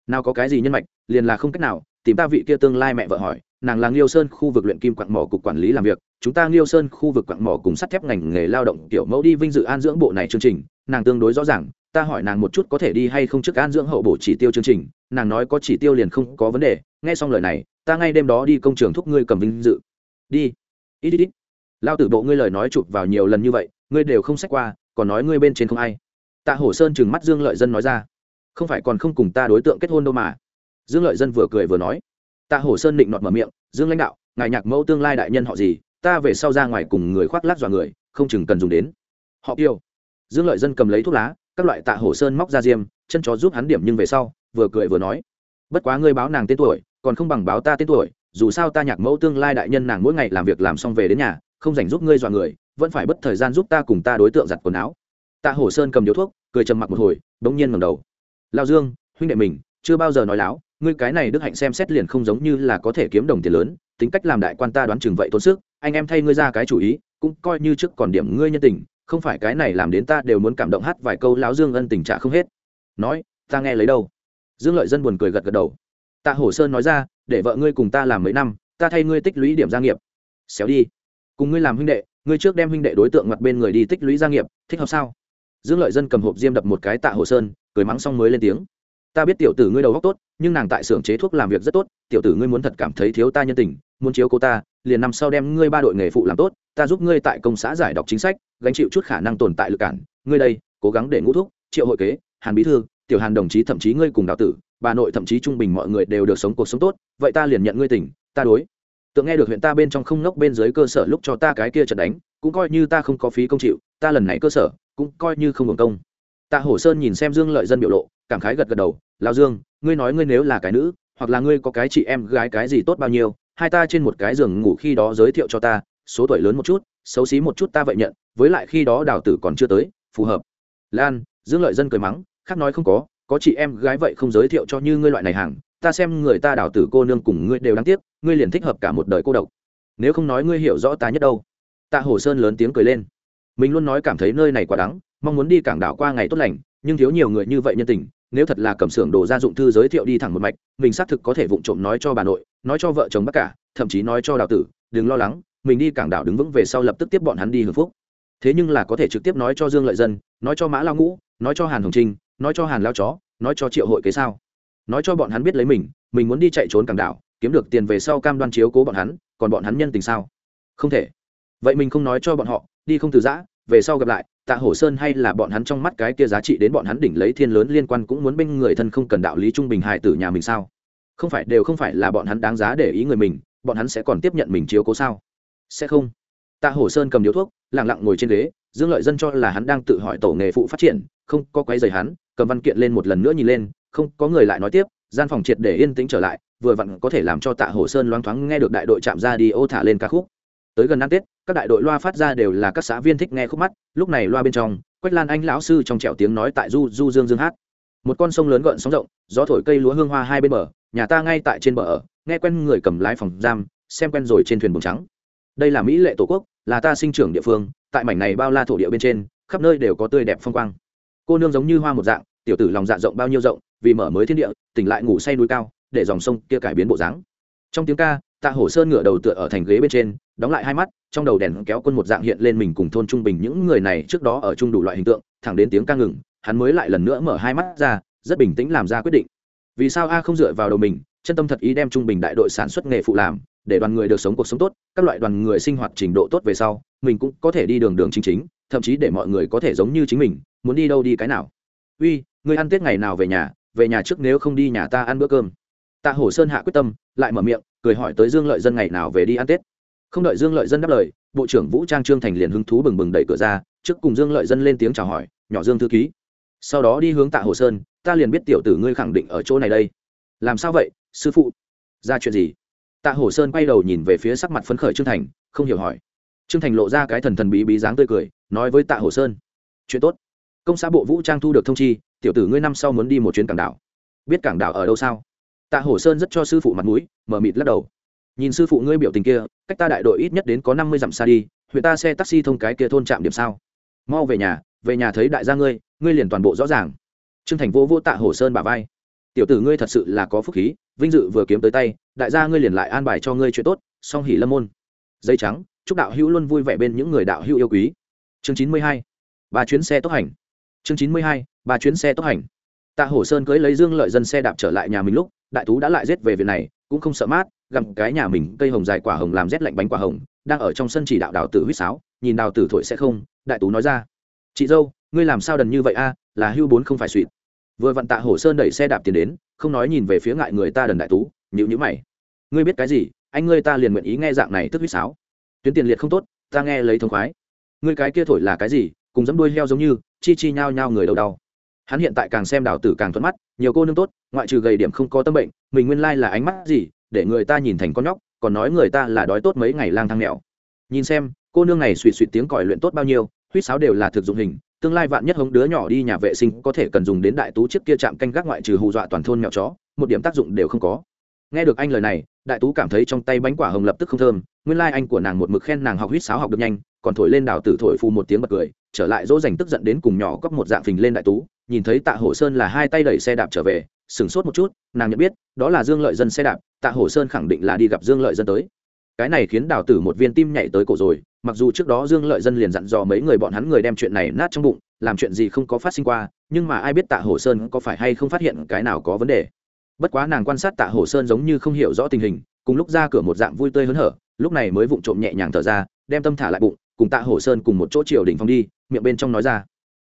nào có cái gì nhân mạch, liền là không cách nào tìm ta vị kia tương lai mẹ vợ hỏi nàng là Liêu Sơn khu vực luyện kim quặng mỏ cục quản lý làm việc, chúng ta Liêu Sơn khu vực quặng mỏ cùng sắt thép ngành nghề lao động tiểu mẫu đi vinh dự an dưỡng bộ này chương trình, nàng tương đối rõ ràng, ta hỏi nàng một chút có thể đi hay không trước an dưỡng hậu bổ chỉ tiêu chương trình, nàng nói có chỉ tiêu liền không có vấn đề, nghe xong lời này, ta ngay đêm đó đi công trường thúc ngươi cầm vinh dự. Đi. Ít ít ít. Lao tử bộ ngươi lời nói chụp vào nhiều lần như vậy, ngươi đều không xét qua, còn nói ngươi bên trên không ai. Tạ Hổ Sơn trừng mắt Dương Lợi Dân nói ra, không phải còn không cùng ta đối tượng kết hôn đâu mà. Dương Lợi Dân vừa cười vừa nói, tạ hổ sơn định nọt mở miệng dương lãnh đạo ngài nhạc mẫu tương lai đại nhân họ gì ta về sau ra ngoài cùng người khoác lác dọa người không chừng cần dùng đến. Họ kiêu dương lợi dân cầm lấy thuốc lá các loại tạ hổ sơn móc ra diêm chân chó giúp hắn điểm nhưng về sau vừa cười vừa nói bất quá ngươi báo nàng tên tuổi còn không bằng báo ta tên tuổi dù sao ta nhạc mẫu tương lai đại nhân nàng mỗi ngày làm việc làm xong về đến nhà không dành giúp ngươi dọa người vẫn phải bất thời gian giúp ta cùng ta đối tượng giặt quần áo. Tạ hổ sơn cầm điếu thuốc cười trầm mặc một hồi bỗng nhiên ngầm đầu. Lao dương huynh đệ mình chưa bao giờ nói láo ngươi cái này đức hạnh xem xét liền không giống như là có thể kiếm đồng tiền lớn, tính cách làm đại quan ta đoán chừng vậy tốn sức, anh em thay ngươi ra cái chủ ý, cũng coi như trước còn điểm ngươi nhân tình, không phải cái này làm đến ta đều muốn cảm động hát vài câu láo dương ân tình trả không hết. Nói, ta nghe lấy đâu? Dương lợi dân buồn cười gật gật đầu. Tạ hổ sơn nói ra, để vợ ngươi cùng ta làm mấy năm, ta thay ngươi tích lũy điểm gia nghiệp. Xéo đi. Cùng ngươi làm huynh đệ, ngươi trước đem huynh đệ đối tượng mặt bên người đi tích lũy gia nghiệp, thích hợp sao? Dương lợi dân cầm hộp diêm đập một cái tạ hồ sơn, cười mắng xong mới lên tiếng ta biết tiểu tử ngươi đầu góc tốt, nhưng nàng tại xưởng chế thuốc làm việc rất tốt, tiểu tử ngươi muốn thật cảm thấy thiếu ta nhân tình, muốn chiếu cô ta, liền năm sau đem ngươi ba đội nghề phụ làm tốt, ta giúp ngươi tại công xã giải đọc chính sách, gánh chịu chút khả năng tồn tại lực cản, ngươi đây, cố gắng để ngũ thúc, triệu hội kế, hàn bí thư, tiểu hàn đồng chí thậm chí ngươi cùng đạo tử, bà nội thậm chí trung bình mọi người đều được sống cuộc sống tốt, vậy ta liền nhận ngươi tỉnh ta đối. Tượng nghe được huyện ta bên trong không ngốc bên dưới cơ sở lúc cho ta cái kia trận đánh, cũng coi như ta không có phí công chịu, ta lần này cơ sở, cũng coi như không hưởng công. Tạ hổ sơn nhìn xem dương lợi dân biểu lộ cảm khái gật gật đầu lao dương, ngươi nói ngươi nếu là cái nữ, hoặc là ngươi có cái chị em gái cái gì tốt bao nhiêu, hai ta trên một cái giường ngủ khi đó giới thiệu cho ta, số tuổi lớn một chút, xấu xí một chút ta vậy nhận, với lại khi đó đào tử còn chưa tới, phù hợp. Lan, dương lợi dân cười mắng, khác nói không có có chị em gái vậy không giới thiệu cho như ngươi loại này hàng, ta xem người ta đào tử cô nương cùng ngươi đều đáng tiếc, ngươi liền thích hợp cả một đời cô độc. Nếu không nói ngươi hiểu rõ ta nhất đâu. Tạ hồ sơn lớn tiếng cười lên. Mình luôn nói cảm thấy nơi này quá đắng, mong muốn đi cảng đảo qua ngày tốt lành nhưng thiếu nhiều người như vậy nhân tình, nếu thật là cầm xưởng đồ gia dụng thư giới thiệu đi thẳng một mạch, mình xác thực có thể vụng trộm nói cho bà nội, nói cho vợ chồng bác cả, thậm chí nói cho đào tử, đừng lo lắng, mình đi cảng đảo đứng vững về sau lập tức tiếp bọn hắn đi hưởng phúc. Thế nhưng là có thể trực tiếp nói cho dương lợi dân, nói cho mã lao ngũ, nói cho hàn hồng trinh, nói cho hàn lao chó, nói cho triệu hội kế sao. Nói cho bọn hắn biết lấy mình mình muốn đi chạy trốn cảng đảo, kiếm được tiền về sau cam đoan chiếu cố bọn hắn, còn bọn hắn nhân tình sao? Không thể. Vậy mình không nói cho bọn họ, đi không từ giã, về sau gặp lại tạ hổ sơn hay là bọn hắn trong mắt cái kia giá trị đến bọn hắn đỉnh lấy thiên lớn liên quan cũng muốn bên người thân không cần đạo lý trung bình hài tử nhà mình sao? Không phải, đều không phải là bọn hắn đáng giá để ý người mình, bọn hắn sẽ còn tiếp nhận mình chiếu cố sao? Sẽ không. Tạ hổ sơn cầm điếu thuốc lẳng lặng ngồi trên ghế, dương lợi dân cho là hắn đang tự hỏi tổ nghề phụ phát triển, không có quấy rầy hắn, cầm văn kiện lên một lần nữa nhìn lên, không có người lại nói tiếp, gian phòng triệt để yên tĩnh trở lại, vừa vặn có thể làm cho tạ hổ sơn loáng thoáng nghe được đại đội chạm ra đi ô thả lên ca khúc tới gần ăn tết các đại đội loa phát ra đều là các xã viên thích nghe khúc mắt lúc này loa bên trong quách lan anh lão sư trong trẻo tiếng nói tại du du dương dương hát một con sông lớn gợn sóng rộng gió thổi cây lúa hương hoa hai bên bờ nhà ta ngay tại trên bờ ở nghe quen người cầm lái phòng giam xem quen rồi trên thuyền bồng trắng đây là mỹ lệ tổ quốc là ta sinh trưởng địa phương tại mảnh này bao la thổ địa bên trên khắp nơi đều có tươi đẹp phong quang cô nương giống như hoa một dạng tiểu tử lòng dạ rộng bao nhiêu rộng vì mở mới thiên địa tỉnh lại ngủ say núi cao để dòng sông kia cải biến bộ dáng trong tiếng ca tạ hổ sơn ngửa đầu tựa ở thành ghế bên trên đóng lại hai mắt, trong đầu đèn kéo quân một dạng hiện lên mình cùng thôn trung bình những người này trước đó ở chung đủ loại hình tượng, thẳng đến tiếng ca ngừng, hắn mới lại lần nữa mở hai mắt ra, rất bình tĩnh làm ra quyết định. Vì sao a không dựa vào đầu mình, chân tâm thật ý đem trung bình đại đội sản xuất nghề phụ làm, để đoàn người được sống cuộc sống tốt, các loại đoàn người sinh hoạt trình độ tốt về sau, mình cũng có thể đi đường đường chính chính, thậm chí để mọi người có thể giống như chính mình, muốn đi đâu đi cái nào. Uy người ăn tết ngày nào về nhà? Về nhà trước nếu không đi nhà ta ăn bữa cơm. Tạ hổ sơn hạ quyết tâm, lại mở miệng, cười hỏi tới dương lợi dân ngày nào về đi ăn tết không đợi dương lợi dân đáp lời, bộ trưởng vũ trang trương thành liền hứng thú bừng bừng đẩy cửa ra, trước cùng dương lợi dân lên tiếng chào hỏi, nhỏ dương thư ký, sau đó đi hướng tạ hồ sơn, ta liền biết tiểu tử ngươi khẳng định ở chỗ này đây. Làm sao vậy, sư phụ? Ra chuyện gì? Tạ hồ sơn quay đầu nhìn về phía sắc mặt phấn khởi trương thành, không hiểu hỏi. Trương thành lộ ra cái thần thần bí bí dáng tươi cười, nói với tạ hồ sơn, chuyện tốt. Công xã bộ vũ trang thu được thông chi, tiểu tử ngươi năm sau muốn đi một chuyến cảng đảo. Biết cảng đảo ở đâu sao? Tạ hồ sơn rất cho sư phụ mặt mũi, mở mịt lắc đầu nhìn sư phụ ngươi biểu tình kia, cách ta đại đội ít nhất đến có năm mươi dặm xa đi, huyện ta xe taxi thông cái kia thôn trạm điểm sao? Mau về nhà về nhà thấy đại gia ngươi ngươi liền toàn bộ rõ ràng. Trương thành vô vô tạ hồ sơn bà vai. Tiểu tử ngươi thật sự là có phúc khí, vinh dự vừa kiếm tới tay, đại gia ngươi liền lại an bài cho ngươi chuyện tốt song hỉ lâm môn. Dây trắng, chúc đạo hữu luôn vui vẻ bên những người đạo hữu yêu quý. Chương chín mươi hai, ba chuyến xe tốc hành. Chương chín mươi hai, ba chuyến xe tốc hành. Tạ hổ sơn cưới lấy dương lợi dân xe đạp trở lại nhà mình lúc, đại tú đã lại rết về việc này, cũng không sợ mát gặm cái nhà mình, cây hồng dài quả hồng làm rét lạnh bánh quả hồng, đang ở trong sân chỉ đạo đào tử huýt sáo, nhìn đào tử thổi sẽ không, đại tú nói ra. Chị dâu, ngươi làm sao đần như vậy a, là hưu bốn không phải suỵt vừa vặn tạ hổ sơn đẩy xe đạp tiền đến, không nói nhìn về phía ngại người ta đần đại tú nhữ nhữ mày. Ngươi biết cái gì, anh ngươi ta liền nguyện ý nghe dạng này tức huýt sáo. Tuyến tiền liệt không tốt, ta nghe lấy thông khoái. Ngươi cái kia thổi là cái gì, cùng dẫm đuôi heo giống như, chi chi nhao nhao người đầu đau. Hắn hiện tại càng xem đào tử càng thuận mắt, nhiều cô nương tốt, ngoại trừ gầy điểm không có tâm bệnh, mình nguyên lai là ánh mắt gì để người ta nhìn thành con nhóc, còn nói người ta là đói tốt mấy ngày lang thang nghèo nhìn xem, cô nương này suỵ suỵ tiếng còi luyện tốt bao nhiêu huýt sáo đều là thực dụng hình, tương lai vạn nhất hống đứa nhỏ đi nhà vệ sinh có thể cần dùng đến đại tú trước kia chạm canh gác ngoại trừ hù dọa toàn thôn mèo chó, một điểm tác dụng đều không có. Nghe được anh lời này, đại tú cảm thấy trong tay bánh quả hồng lập tức không thơm, nguyên lai anh của nàng một mực khen nàng học huýt sáo học được nhanh, còn thổi lên đào tử thổi phù một tiếng bật cười, trở lại dỗ dành tức giận đến cùng nhỏ cóc một dạng phình lên đại tú, nhìn thấy tạ hổ sơn là hai tay đẩy xe đạp trở về sửng sốt một chút, nàng nhận biết, đó là dương lợi dân xe đạp, tạ hổ sơn khẳng định là đi gặp dương lợi dân tới. Cái này khiến đào tử một viên tim nhảy tới cổ rồi, mặc dù trước đó dương lợi dân liền dặn dò mấy người bọn hắn người đem chuyện này nát trong bụng, làm chuyện gì không có phát sinh qua, nhưng mà ai biết tạ hổ sơn có phải hay không phát hiện cái nào có vấn đề. Bất quá nàng quan sát tạ hổ sơn giống như không hiểu rõ tình hình, cùng lúc ra cửa một dạng vui tươi hớn hở, lúc này mới vụng trộm nhẹ nhàng thở ra, đem tâm thả lại bụng, cùng tạ hổ sơn cùng một chỗ triều đỉnh phong đi, miệng bên trong nói ra.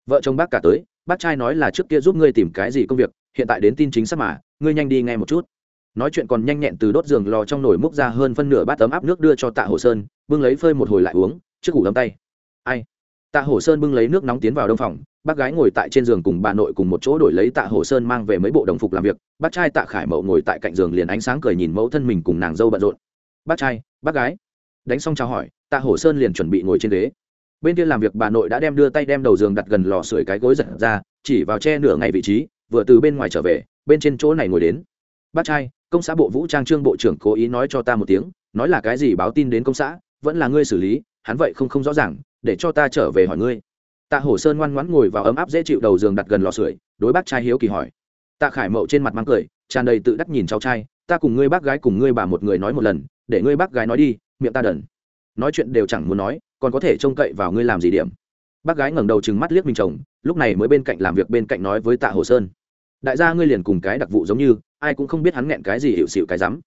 Vợ chồng bác cả tới, bác trai nói là trước kia giúp ngươi tìm cái gì công việc hiện tại đến tin chính xác mà, ngươi nhanh đi nghe một chút. Nói chuyện còn nhanh nhẹn từ đốt giường lò trong nồi múc ra hơn phân nửa bát tấm áp nước đưa cho tạ hồ sơn, bưng lấy phơi một hồi lại uống, trước củ đâm tay. Ai? Tạ hồ sơn bưng lấy nước nóng tiến vào đông phòng, bác gái ngồi tại trên giường cùng bà nội cùng một chỗ đổi lấy tạ hồ sơn mang về mấy bộ đồng phục làm việc, bác trai tạ khải mậu ngồi tại cạnh giường liền ánh sáng cười nhìn mẫu thân mình cùng nàng dâu bận rộn. Bác trai, bác gái. Đánh xong chào hỏi, tạ hồ sơn liền chuẩn bị ngồi trên ghế. Bên kia làm việc bà nội đã đem đưa tay đem đầu giường đặt gần lò sưởi cái gối giật ra, chỉ vào che nửa ngày vị trí vừa từ bên ngoài trở về, bên trên chỗ này ngồi đến. Bác trai, công xã bộ vũ trang trương bộ trưởng cố ý nói cho ta một tiếng, nói là cái gì báo tin đến công xã, vẫn là ngươi xử lý, hắn vậy không không rõ ràng, để cho ta trở về hỏi ngươi. Tạ hổ sơn ngoan ngoãn ngồi vào ấm áp dễ chịu đầu giường đặt gần lò sưởi, đối bác trai hiếu kỳ hỏi. Tạ khải mậu trên mặt mang cười, tràn đầy tự đắc nhìn cháu trai, ta cùng ngươi bác gái cùng ngươi bà một người nói một lần, để ngươi bác gái nói đi, miệng ta đần. Nói chuyện đều chẳng muốn nói, còn có thể trông cậy vào ngươi làm gì điểm bác gái ngẩng đầu chừng mắt liếc mình chồng, lúc này mới bên cạnh làm việc bên cạnh nói với tạ hồ sơn. Đại gia ngươi liền cùng cái đặc vụ giống như, ai cũng không biết hắn nghẹn cái gì hiệu xịu cái rắm.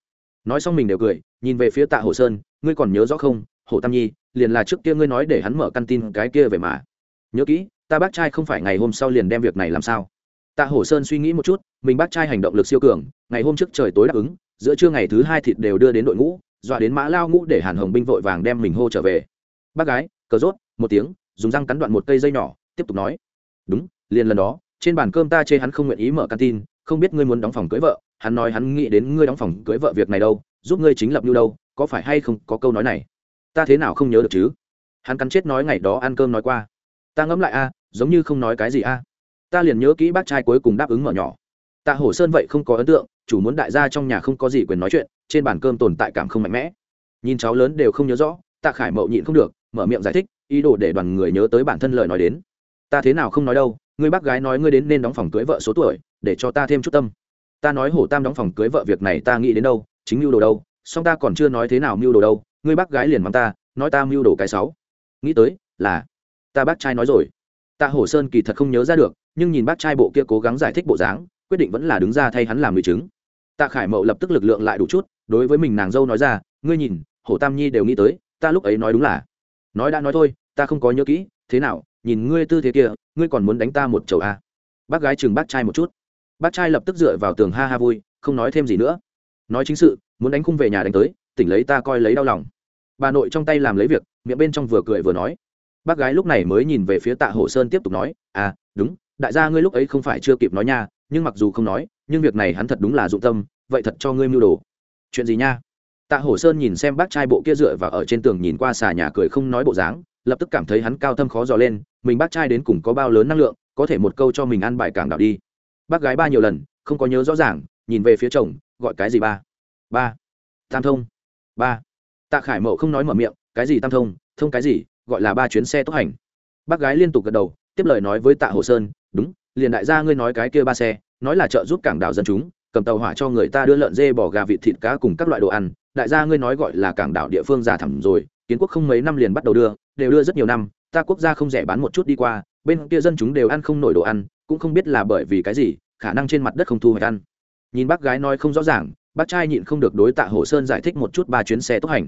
Nói xong mình đều cười, nhìn về phía tạ hồ sơn, ngươi còn nhớ rõ không, hồ tam nhi, liền là trước kia ngươi nói để hắn mở căn tin cái kia về mà. Nhớ kỹ, ta bác trai không phải ngày hôm sau liền đem việc này làm sao. Tạ hồ sơn suy nghĩ một chút, mình bác trai hành động lực siêu cường, ngày hôm trước trời tối đáp ứng, giữa trưa ngày thứ hai thịt đều đưa đến đội ngũ, dọa đến mã lao ngũ để hàn hồng binh vội vàng đem mình hô trở về. Bác gái, cờ rốt, một tiếng dùng răng cắn đoạn một cây dây nhỏ, tiếp tục nói, đúng, liền lần đó, trên bàn cơm ta chê hắn không nguyện ý mở căn tin không biết ngươi muốn đóng phòng cưới vợ, hắn nói hắn nghĩ đến ngươi đóng phòng cưới vợ việc này đâu, giúp ngươi chính lập như đâu, có phải hay không, có câu nói này, ta thế nào không nhớ được chứ? Hắn cắn chết nói ngày đó ăn cơm nói qua, ta ngẫm lại a, giống như không nói cái gì a. Ta liền nhớ kỹ bác trai cuối cùng đáp ứng mở nhỏ. Tạ hổ sơn vậy không có ấn tượng, chủ muốn đại gia trong nhà không có gì quyền nói chuyện, trên bàn cơm tồn tại cảm không mạnh mẽ. Nhìn cháu lớn đều không nhớ rõ tạ khải mậu nhịn không được, mở miệng giải thích ý đồ để đoàn người nhớ tới bản thân lời nói đến. Ta thế nào không nói đâu, ngươi bác gái nói ngươi đến nên đóng phòng cưới vợ số tuổi, để cho ta thêm chút tâm. Ta nói hổ tam đóng phòng cưới vợ việc này ta nghĩ đến đâu, chính mưu đồ đâu, song ta còn chưa nói thế nào mưu đồ đâu, ngươi bác gái liền mắng ta, nói ta mưu đồ cái sáu nghĩ tới, là, ta bác trai nói rồi. Ta hổ sơn kỳ thật không nhớ ra được, nhưng nhìn bác trai bộ kia cố gắng giải thích bộ dáng, quyết định vẫn là đứng ra thay hắn làm người chứng. Tạ khải mậu lập tức lực lượng lại đủ chút, đối với mình nàng dâu nói ra, ngươi nhìn, hổ tam nhi đều nghĩ tới, ta lúc ấy nói đúng là nói đã nói thôi, ta không có nhớ kỹ, thế nào, nhìn ngươi tư thế kia, ngươi còn muốn đánh ta một chầu à? bác gái chừng bác trai một chút. Bác trai lập tức dựa vào tường ha ha vui, không nói thêm gì nữa. Nói chính sự, muốn đánh khung về nhà đánh tới, tỉnh lấy ta coi lấy đau lòng. Bà nội trong tay làm lấy việc, miệng bên trong vừa cười vừa nói. Bác gái lúc này mới nhìn về phía tạ hồ sơn tiếp tục nói à đúng, đại gia ngươi lúc ấy không phải chưa kịp nói nha, nhưng mặc dù không nói, nhưng việc này hắn thật đúng là dụng tâm, vậy thật cho ngươi mưu đồ. Chuyện gì nha? Tạ hổ sơn nhìn xem bác trai bộ kia dựa và ở trên tường nhìn qua xà nhà cười không nói bộ dáng, lập tức cảm thấy hắn cao thâm khó dò lên, mình bác trai đến cùng có bao lớn năng lượng, có thể một câu cho mình ăn bài cảng đảo đi. Bác gái ba nhiều lần, không có nhớ rõ ràng, nhìn về phía chồng, gọi cái gì ba? Ba. Tam thông. Ba. Tạ khải mậu không nói mở miệng, cái gì tam thông thông cái gì, gọi là ba chuyến xe tốc hành. Bác gái liên tục gật đầu, tiếp lời nói với tạ hồ sơn, đúng, liền đại gia ngươi nói cái kia ba xe, nói là trợ giúp cảng đảo dân chúng, cầm tàu hỏa cho người ta đưa lợn dê bò gà vịt thịt cá cùng các loại đồ ăn đại gia ngươi nói gọi là cảng đảo địa phương già thẳm rồi, kiến quốc không mấy năm liền bắt đầu đưa, đều đưa rất nhiều năm, ta quốc gia không rẻ bán một chút đi qua, bên kia dân chúng đều ăn không nổi đồ ăn, cũng không biết là bởi vì cái gì, khả năng trên mặt đất không thu hoạch ăn. Nhìn bác gái nói không rõ ràng, bác trai nhịn không được đối tạ hồ sơn giải thích một chút ba chuyến xe tốc hành.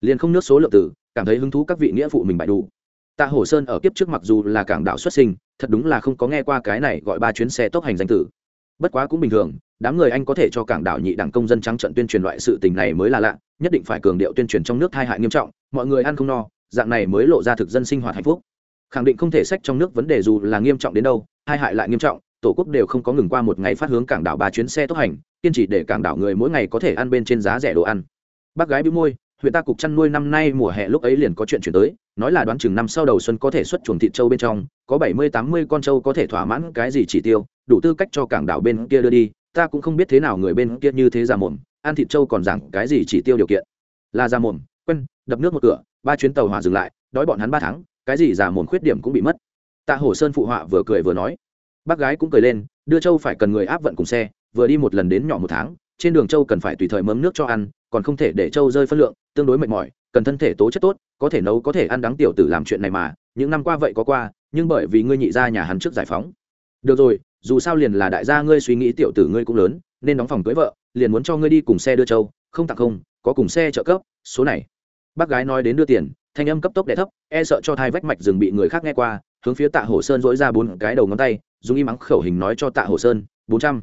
Liền không nước số lượng tử, cảm thấy hứng thú các vị nghĩa phụ mình bại đủ. Tạ hồ sơn ở kiếp trước mặc dù là cảng đảo xuất sinh, thật đúng là không có nghe qua cái này gọi ba chuyến xe tốc hành danh tử bất quá cũng bình thường, đám người anh có thể cho cảng đảo nhị đảng công dân trắng trận tuyên truyền loại sự tình này mới là lạ, nhất định phải cường điệu tuyên truyền trong nước tai hại nghiêm trọng, mọi người ăn không no, dạng này mới lộ ra thực dân sinh hoạt hạnh phúc. Khẳng định không thể sách trong nước vấn đề dù là nghiêm trọng đến đâu tai hại lại nghiêm trọng, tổ quốc đều không có ngừng qua một ngày phát hướng cảng đảo ba chuyến xe tốc hành, kiên trì để cảng đảo người mỗi ngày có thể ăn bên trên giá rẻ đồ ăn. Bác gái bĩu môi, huyện ta cục chăn nuôi năm nay mùa hè lúc ấy liền có chuyện chuyển tới, nói là đoán chừng năm sau đầu xuân có thể xuất chuồng thịt trâu bên trong có bảy mươi tám mươi con trâu có thể thỏa mãn cái gì chỉ tiêu, đủ tư cách cho cảng đảo bên kia đưa đi, ta cũng không biết thế nào người bên kia như thế ra mồm, ăn thịt trâu còn rằng cái gì chỉ tiêu điều kiện. Là ra mồm quen đập nước một cửa, ba chuyến tàu hỏa dừng lại, đói bọn hắn ba tháng, cái gì giả mồm khuyết điểm cũng bị mất. Tạ hồ sơn phụ họa vừa cười vừa nói. Bác gái cũng cười lên, đưa châu phải cần người áp vận cùng xe, vừa đi một lần đến nhỏ một tháng, trên đường châu cần phải tùy thời mớm nước cho ăn, còn không thể để trâu rơi phân lượng, tương đối mệt mỏi, cần thân thể tố chất tốt, có thể nấu có thể ăn đắng tiểu tử làm chuyện này mà, những năm qua vậy có qua nhưng bởi vì ngươi nhị ra nhà hắn trước giải phóng. Được rồi, dù sao liền là đại gia ngươi suy nghĩ tiểu tử ngươi cũng lớn, nên đóng phòng cưới vợ, liền muốn cho ngươi đi cùng xe đưa châu không tặng không, có cùng xe trợ cấp, số này. Bác gái nói đến đưa tiền, thanh âm cấp tốc đẻ thấp e sợ cho thai vách mạch rừng bị người khác nghe qua, hướng phía tạ hồ sơn dỗi ra bốn cái đầu ngón tay, dùng im mắng khẩu hình nói cho tạ hồ sơn, bốn trăm.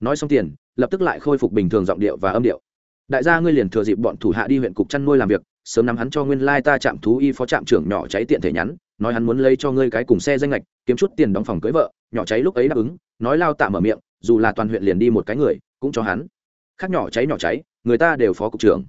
Nói xong tiền, lập tức lại khôi phục bình thường giọng điệu và âm điệu. Đại gia ngươi liền thừa dịp bọn thủ hạ đi huyện cục chăn nuôi làm việc, sớm nắm hắn cho nguyên lai ta chạm thú y phó trạm trưởng nhỏ cháy tiện thể nhắn nói hắn muốn lấy cho ngươi cái cùng xe danh lệch kiếm chút tiền đóng phòng cưới vợ, nhỏ cháy lúc ấy đáp ứng, nói lao tạ mở miệng, dù là toàn huyện liền đi một cái người, cũng cho hắn. Khác nhỏ cháy nhỏ cháy, người ta đều phó cục trưởng.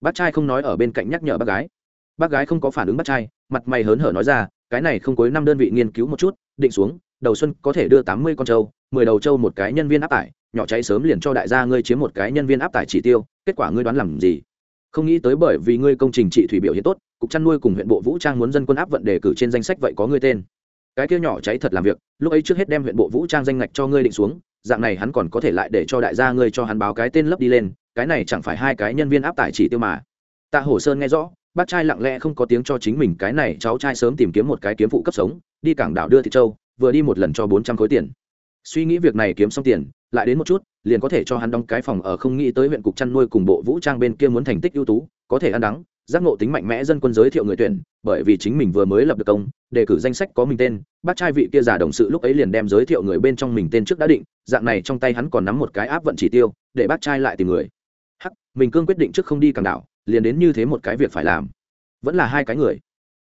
Bác trai không nói ở bên cạnh nhắc nhở bác gái. Bác gái không có phản ứng bác trai, mặt mày hớn hở nói ra, cái này không cuối năm đơn vị nghiên cứu một chút, định xuống, đầu xuân có thể đưa tám mươi con trâu, mười đầu trâu một cái nhân viên áp tải, nhỏ cháy sớm liền cho đại gia ngươi chiếm một cái nhân viên áp tải chỉ tiêu, kết quả ngươi đoán làm gì? Không nghĩ tới bởi vì ngươi công trình trị thủy biểu hiện tốt, cục chăn nuôi cùng huyện bộ vũ trang muốn dân quân áp vận đề cử trên danh sách vậy có ngươi tên. Cái kia nhỏ cháy thật làm việc, lúc ấy trước hết đem huyện bộ vũ trang danh ngạch cho ngươi định xuống, dạng này hắn còn có thể lại để cho đại gia ngươi cho hắn báo cái tên lấp đi lên, cái này chẳng phải hai cái nhân viên áp tải chỉ tiêu mà. Tạ hổ sơn nghe rõ, bác trai lặng lẽ không có tiếng cho chính mình cái này, cháu trai sớm tìm kiếm một cái kiếm phụ cấp sống, đi cảng đảo đưa thị châu vừa đi một lần cho bốn trăm khối tiền. Suy nghĩ việc này kiếm xong tiền lại đến một chút, liền có thể cho hắn đóng cái phòng ở không nghĩ tới huyện cục chăn nuôi cùng bộ vũ trang bên kia muốn thành tích ưu tú, có thể ăn đắng, giác ngộ tính mạnh mẽ dân quân giới thiệu người tuyển, bởi vì chính mình vừa mới lập được công, đề cử danh sách có mình tên, bác trai vị kia giả đồng sự lúc ấy liền đem giới thiệu người bên trong mình tên trước đã định, dạng này trong tay hắn còn nắm một cái áp vận chỉ tiêu, để bác trai lại tìm người. Hắc, mình cương quyết định trước không đi càng đảo, liền đến như thế một cái việc phải làm. Vẫn là hai cái người.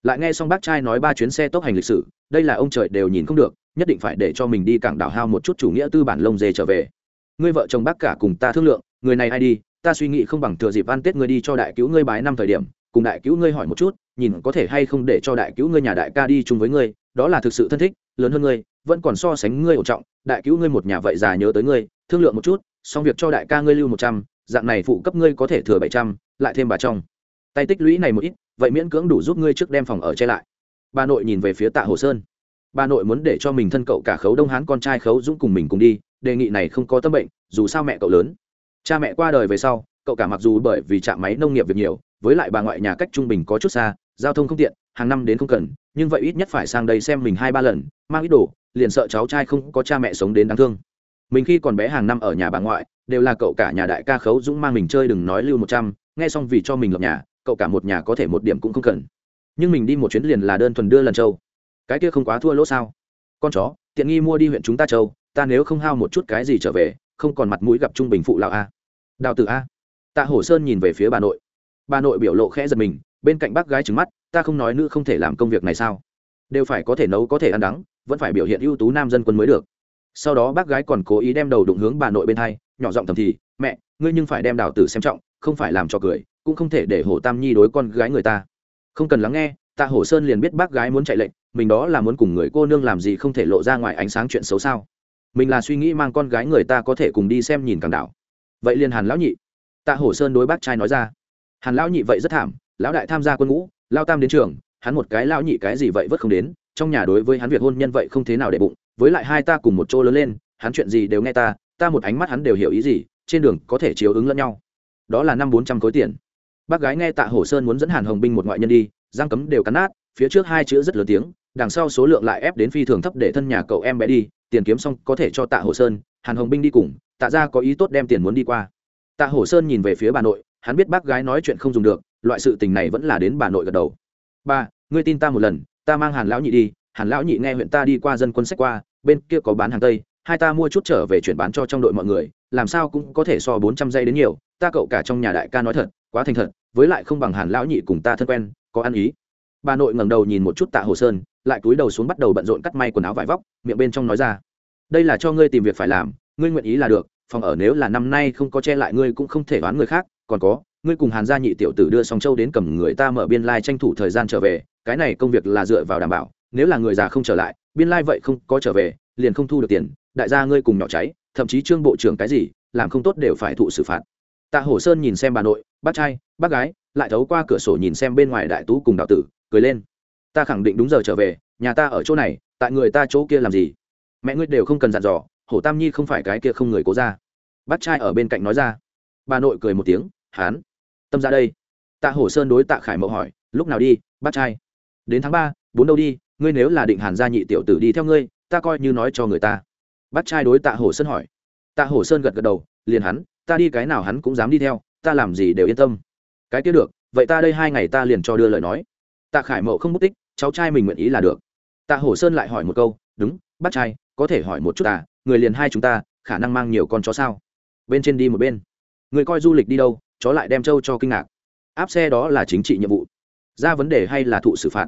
Lại nghe xong bác trai nói ba chuyến xe tốc hành lịch sử, đây là ông trời đều nhìn không được nhất định phải để cho mình đi cảng đảo hao một chút chủ nghĩa tư bản lông dê trở về. Ngươi vợ chồng bác cả cùng ta thương lượng, người này ai đi, ta suy nghĩ không bằng thừa dịp ăn tết ngươi đi cho đại cứu ngươi bái năm thời điểm, cùng đại cứu ngươi hỏi một chút, nhìn có thể hay không để cho đại cứu ngươi nhà đại ca đi chung với ngươi, đó là thực sự thân thích, lớn hơn ngươi, vẫn còn so sánh ngươi ổn trọng, đại cứu ngươi một nhà vậy già nhớ tới ngươi, thương lượng một chút, xong việc cho đại ca ngươi lưu một trăm, dạng này phụ cấp ngươi có thể thừa bảy trăm, lại thêm bà trong tay tích lũy này một ít, vậy miễn cưỡng đủ giúp ngươi trước đem phòng ở che lại. Bà nội nhìn về phía tạ hồ sơn bà nội muốn để cho mình thân cậu cả khấu đông hán con trai khấu dũng cùng mình cùng đi, đề nghị này không có tâm bệnh, dù sao mẹ cậu lớn. Cha mẹ qua đời về sau, cậu cả mặc dù bởi vì trạm máy nông nghiệp việc nhiều, với lại bà ngoại nhà cách trung bình có chút xa, giao thông không tiện, hàng năm đến không cần, nhưng vậy ít nhất phải sang đây xem mình hai ba lần, mang ít đồ, liền sợ cháu trai không có cha mẹ sống đến đáng thương. Mình khi còn bé hàng năm ở nhà bà ngoại, đều là cậu cả nhà đại ca khấu dũng mang mình chơi đừng nói lưu một trăm, nghe xong vì cho mình lập nhà, cậu cả một nhà có thể một điểm cũng không cần. Nhưng mình đi một chuyến liền là đơn thuần đưa lần châu cái kia không quá thua lỗ sao? Con chó, tiện nghi mua đi huyện chúng ta châu, ta nếu không hao một chút cái gì trở về, không còn mặt mũi gặp trung bình phụ lão a. Đào tử a. Tạ hổ sơn nhìn về phía bà nội. Bà nội biểu lộ khẽ giật mình, bên cạnh bác gái trứng mắt, ta không nói nữ không thể làm công việc này sao? Đều phải có thể nấu, có thể ăn đắng, vẫn phải biểu hiện ưu tú nam dân quân mới được. Sau đó bác gái còn cố ý đem đầu đụng hướng bà nội bên hai, nhỏ giọng thầm thì, mẹ, ngươi nhưng phải đem đào tử xem trọng, không phải làm cho cười, cũng không thể để hồ tam nhi đối con gái người ta. Không cần lắng nghe tạ hổ sơn liền biết bác gái muốn chạy lệnh, mình đó là muốn cùng người cô nương làm gì không thể lộ ra ngoài ánh sáng chuyện xấu sao? Mình là suy nghĩ mang con gái người ta có thể cùng đi xem nhìn càng đảo. Vậy liền hàn lão nhị. Tạ hổ sơn đối bác trai nói ra. Hàn lão nhị vậy rất thảm, lão đại tham gia quân ngũ, lao tam đến trường, hắn một cái lão nhị cái gì vậy vất không đến, trong nhà đối với hắn việc hôn nhân vậy không thế nào để bụng, với lại hai ta cùng một chỗ lớn lên, hắn chuyện gì đều nghe ta ta một ánh mắt hắn đều hiểu ý gì, trên đường có thể chiếu ứng lẫn nhau. Đó là năm bốn trăm khối tiền. Bác gái nghe tạ hổ sơn muốn dẫn hàn hồng binh một ngoại nhân đi giang cấm đều cắn nát, phía trước hai chữ rất lớn tiếng, đằng sau số lượng lại ép đến phi thường thấp để thân nhà cậu em bé đi, tiền kiếm xong có thể cho tạ hổ sơn, hàn hồng binh đi cùng, tạ ra có ý tốt đem tiền muốn đi qua. Tạ hổ sơn nhìn về phía bà nội, hắn biết bác gái nói chuyện không dùng được, loại sự tình này vẫn là đến bà nội gật đầu. Ba, ngươi tin ta một lần, ta mang hàn lão nhị đi, hàn lão nhị nghe huyện ta đi qua dân quân sách qua, bên kia có bán hàng tây, hai ta mua chút trở về chuyển bán cho trong đội mọi người, làm sao cũng có thể so bốn trăm giây đến nhiều, ta cậu cả trong nhà đại ca nói thật, quá thành thật, với lại không bằng hàn lão nhị cùng ta thân quen có ăn ý. Bà nội ngẩng đầu nhìn một chút tạ hồ sơn, lại cúi đầu xuống bắt đầu bận rộn cắt may quần áo vải vóc, miệng bên trong nói ra. Đây là cho ngươi tìm việc phải làm, ngươi nguyện ý là được, phòng ở nếu là năm nay không có che lại ngươi cũng không thể đoán người khác, còn có, ngươi cùng hàn gia nhị tiểu tử đưa song châu đến cầm người ta mở biên lai tranh thủ thời gian trở về, cái này công việc là dựa vào đảm bảo, nếu là người già không trở lại, biên lai vậy không có trở về, liền không thu được tiền, đại gia ngươi cùng nhỏ cháy, thậm chí trương bộ trưởng cái gì, làm không tốt đều phải thụ xử phạt. Tạ hổ sơn nhìn xem bà nội, bác trai, bác gái lại thấu qua cửa sổ nhìn xem bên ngoài đại tú cùng đạo tử, cười lên. Ta khẳng định đúng giờ trở về, nhà ta ở chỗ này, tại người ta chỗ kia làm gì? Mẹ ngươi đều không cần dặn dò, hổ tam nhi không phải cái kia không người cố ra. Bắt trai ở bên cạnh nói ra. Bà nội cười một tiếng, hán. Tâm ra đây. Tạ hổ sơn đối tạ khải mậu hỏi, lúc nào đi bắt trai? Đến tháng ba, bốn đâu đi, ngươi nếu là định hàn gia nhị tiểu tử đi theo ngươi, ta coi như nói cho người ta. Bắt trai đối tạ hổ sơn hỏi. Tạ hổ sơn gật gật đầu, liền hắn, ta đi cái nào hắn cũng dám đi theo, ta làm gì đều yên tâm cái kia được, vậy ta đây hai ngày ta liền cho đưa lời nói. Tạ khải mậu không mất tích, cháu trai mình nguyện ý là được. Tạ hổ sơn lại hỏi một câu, đúng, bác trai, có thể hỏi một chút à người liền hai chúng ta, khả năng mang nhiều con chó sao? Bên trên đi một bên. Người coi du lịch đi đâu, chó lại đem trâu cho kinh ngạc. Áp xe đó là chính trị nhiệm vụ. Ra vấn đề hay là thụ xử phạt?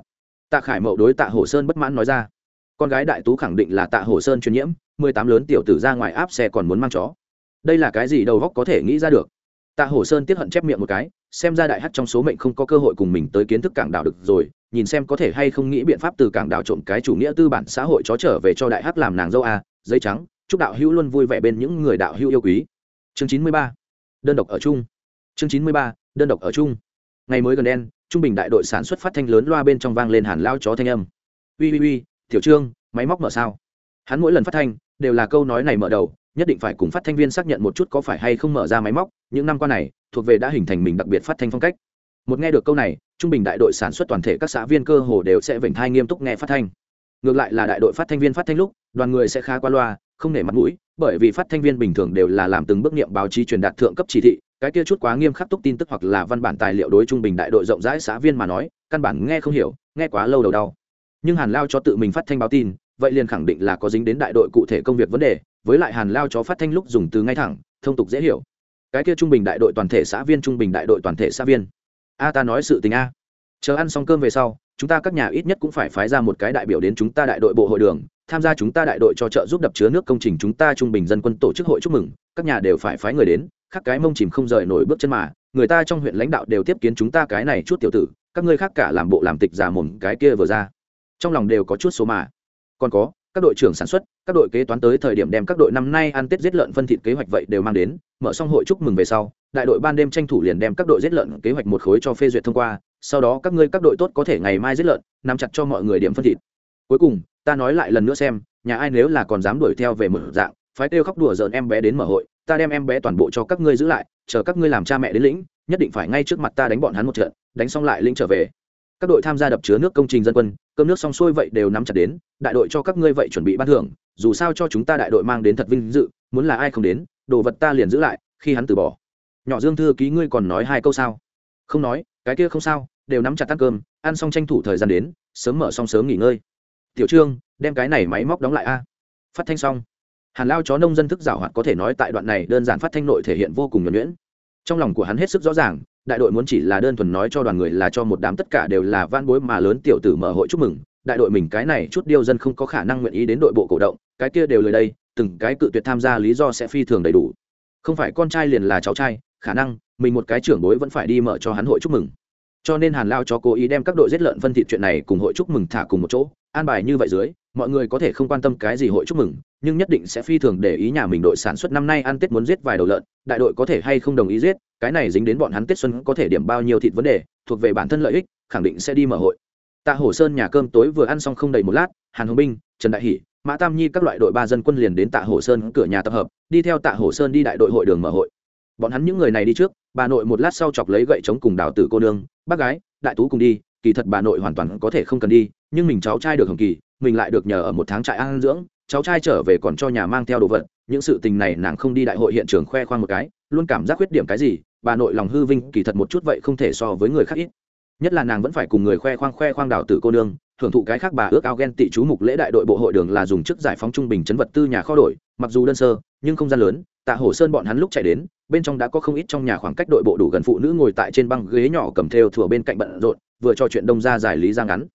Tạ khải mậu đối tạ hổ sơn bất mãn nói ra. Con gái đại tú khẳng định là tạ hổ sơn truyền nhiễm, mười tám lớn tiểu tử ra ngoài áp xe còn muốn mang chó. Đây là cái gì đầu góc có thể nghĩ ra được? Tạ hổ sơn tiếp hận chép miệng một cái, xem ra đại hát trong số mệnh không có cơ hội cùng mình tới kiến thức cảng đảo được rồi, nhìn xem có thể hay không nghĩ biện pháp từ cảng đảo trộm cái chủ nghĩa tư bản xã hội chó trở về cho đại hát làm nàng dâu a giấy trắng, chúc đạo hữu luôn vui vẻ bên những người đạo hữu yêu quý. Chương chín mươi ba, đơn độc ở chung. Chương chín mươi ba, đơn độc ở chung. Ngày mới gần đen, trung bình đại đội sản xuất phát thanh lớn loa bên trong vang lên hàn lao chó thanh âm. Ui ui ui, tiểu trương, máy móc mở sao? Hắn mỗi lần phát thanh, đều là câu nói này mở đầu, nhất định phải cùng phát thanh viên xác nhận một chút có phải hay không mở ra máy móc những năm qua này, thuộc về đã hình thành mình đặc biệt phát thanh phong cách. Một nghe được câu này, trung bình đại đội sản xuất toàn thể các xã viên cơ hồ đều sẽ vểnh thai nghiêm túc nghe phát thanh. Ngược lại là đại đội phát thanh viên phát thanh lúc, đoàn người sẽ khá qua loa, không nể mặt mũi, bởi vì phát thanh viên bình thường đều là làm từng bước nghiệm báo chí truyền đạt thượng cấp chỉ thị, cái kia chút quá nghiêm khắc túc tin tức hoặc là văn bản tài liệu đối trung bình đại đội rộng rãi xã viên mà nói, căn bản nghe không hiểu, nghe quá lâu đầu đau. Nhưng hàn lao cho tự mình phát thanh báo tin, vậy liền khẳng định là có dính đến đại đội cụ thể công việc vấn đề, với lại hàn lao chó phát thanh lúc dùng từ ngay thẳng, thông tục dễ hiểu cái kia trung bình đại đội toàn thể xã viên trung bình đại đội toàn thể xã viên. A ta nói sự tình a. Chờ ăn xong cơm về sau, chúng ta các nhà ít nhất cũng phải phái ra một cái đại biểu đến chúng ta đại đội bộ hội đường, tham gia chúng ta đại đội cho trợ giúp đập chứa nước công trình chúng ta trung bình dân quân tổ chức hội chúc mừng, các nhà đều phải phái người đến khắc cái mông chìm không rời nổi bước chân mà, người ta trong huyện lãnh đạo đều tiếp kiến chúng ta cái này chút tiểu tử, các ngươi khác cả làm bộ làm tịch giả mồm cái kia vừa ra. Trong lòng đều có chút số mà. Còn có các đội trưởng sản xuất, các đội kế toán tới thời điểm đem các đội năm nay ăn tết giết lợn phân thịt kế hoạch vậy đều mang đến, mở xong hội chúc mừng về sau, đại đội ban đêm tranh thủ liền đem các đội giết lợn kế hoạch một khối cho phê duyệt thông qua, sau đó các ngươi các đội tốt có thể ngày mai giết lợn, nắm chặt cho mọi người điểm phân thịt. Cuối cùng, ta nói lại lần nữa xem, nhà ai nếu là còn dám đuổi theo về một dạng, phái kêu khóc đùa giỡn em bé đến mở hội, ta đem em bé toàn bộ cho các ngươi giữ lại, chờ các ngươi làm cha mẹ đến lĩnh, nhất định phải ngay trước mặt ta đánh bọn hắn một trận, đánh xong lại lĩnh trở về. Các đội tham gia đập chứa nước công trình dân quân cơm nước xong xuôi vậy đều nắm chặt đến, đại đội cho các ngươi vậy chuẩn bị ban thưởng, dù sao cho chúng ta đại đội mang đến thật vinh dự, muốn là ai không đến, đồ vật ta liền giữ lại, khi hắn từ bỏ. Nhỏ dương thư ký ngươi còn nói hai câu sao? Không nói, cái kia không sao, đều nắm chặt tắt cơm, ăn xong tranh thủ thời gian đến, sớm mở xong sớm nghỉ ngơi. Tiểu trương, đem cái này máy móc đóng lại a. Phát thanh xong. Hàn lao chó nông dân thức giảo hoạt có thể nói tại đoạn này đơn giản phát thanh nội thể hiện vô cùng nhuẩn nhuyễn. Trong lòng của hắn hết sức rõ ràng đại đội muốn chỉ là đơn thuần nói cho đoàn người là cho một đám tất cả đều là van bối mà lớn tiểu tử mở hội chúc mừng, đại đội mình cái này chút điêu dân không có khả năng nguyện ý đến đội bộ cổ động, cái kia đều lời đây, từng cái cự tuyệt tham gia lý do sẽ phi thường đầy đủ. Không phải con trai liền là cháu trai, khả năng, mình một cái trưởng bối vẫn phải đi mở cho hắn hội chúc mừng. Cho nên hàn lao cho cố ý đem các đội giết lợn phân thị chuyện này cùng hội chúc mừng thả cùng một chỗ an bài như vậy dưới, mọi người có thể không quan tâm cái gì hội chúc mừng, nhưng nhất định sẽ phi thường để ý nhà mình đội sản xuất năm nay ăn tết muốn giết vài đầu lợn, đại đội có thể hay không đồng ý giết, cái này dính đến bọn hắn tết xuân có thể điểm bao nhiêu thịt vấn đề, thuộc về bản thân lợi ích, khẳng định sẽ đi mở hội. Tạ hổ sơn nhà cơm tối vừa ăn xong không đầy một lát, hàn hồng binh trần đại hỷ, mã tam nhi các loại đội ba dân quân liền đến tạ hổ sơn cửa nhà tập hợp, đi theo tạ hổ sơn đi đại đội hội đường mở hội. Bọn hắn những người này đi trước, bà nội một lát sau chọc lấy gậy chống cùng đào tử cô nương, bác gái, đại tú cùng đi, kỳ thật bà nội hoàn toàn có thể không cần đi nhưng mình cháu trai được hồng kỳ, mình lại được nhờ ở một tháng trại an dưỡng, cháu trai trở về còn cho nhà mang theo đồ vật, những sự tình này nàng không đi đại hội hiện trường khoe khoang một cái, luôn cảm giác khuyết điểm cái gì, bà nội lòng hư vinh, kỳ thật một chút vậy không thể so với người khác ít. Nhất là nàng vẫn phải cùng người khoe khoang khoe khoang đào tử cô nương thưởng thụ cái khác bà ước ao ghen tị chú mục lễ đại đội bộ hội đường là dùng chức giải phóng trung bình chấn vật tư nhà kho đổi, mặc dù đơn sơ, nhưng không gian lớn, tạ hổ sơn bọn hắn lúc chạy đến, bên trong đã có không ít trong nhà khoảng cách đội bộ đủ gần phụ nữ ngồi tại trên băng ghế nhỏ cầm theo thủa bên cạnh bận rộn, vừa trò chuyện đông ra giải lý ra ngắn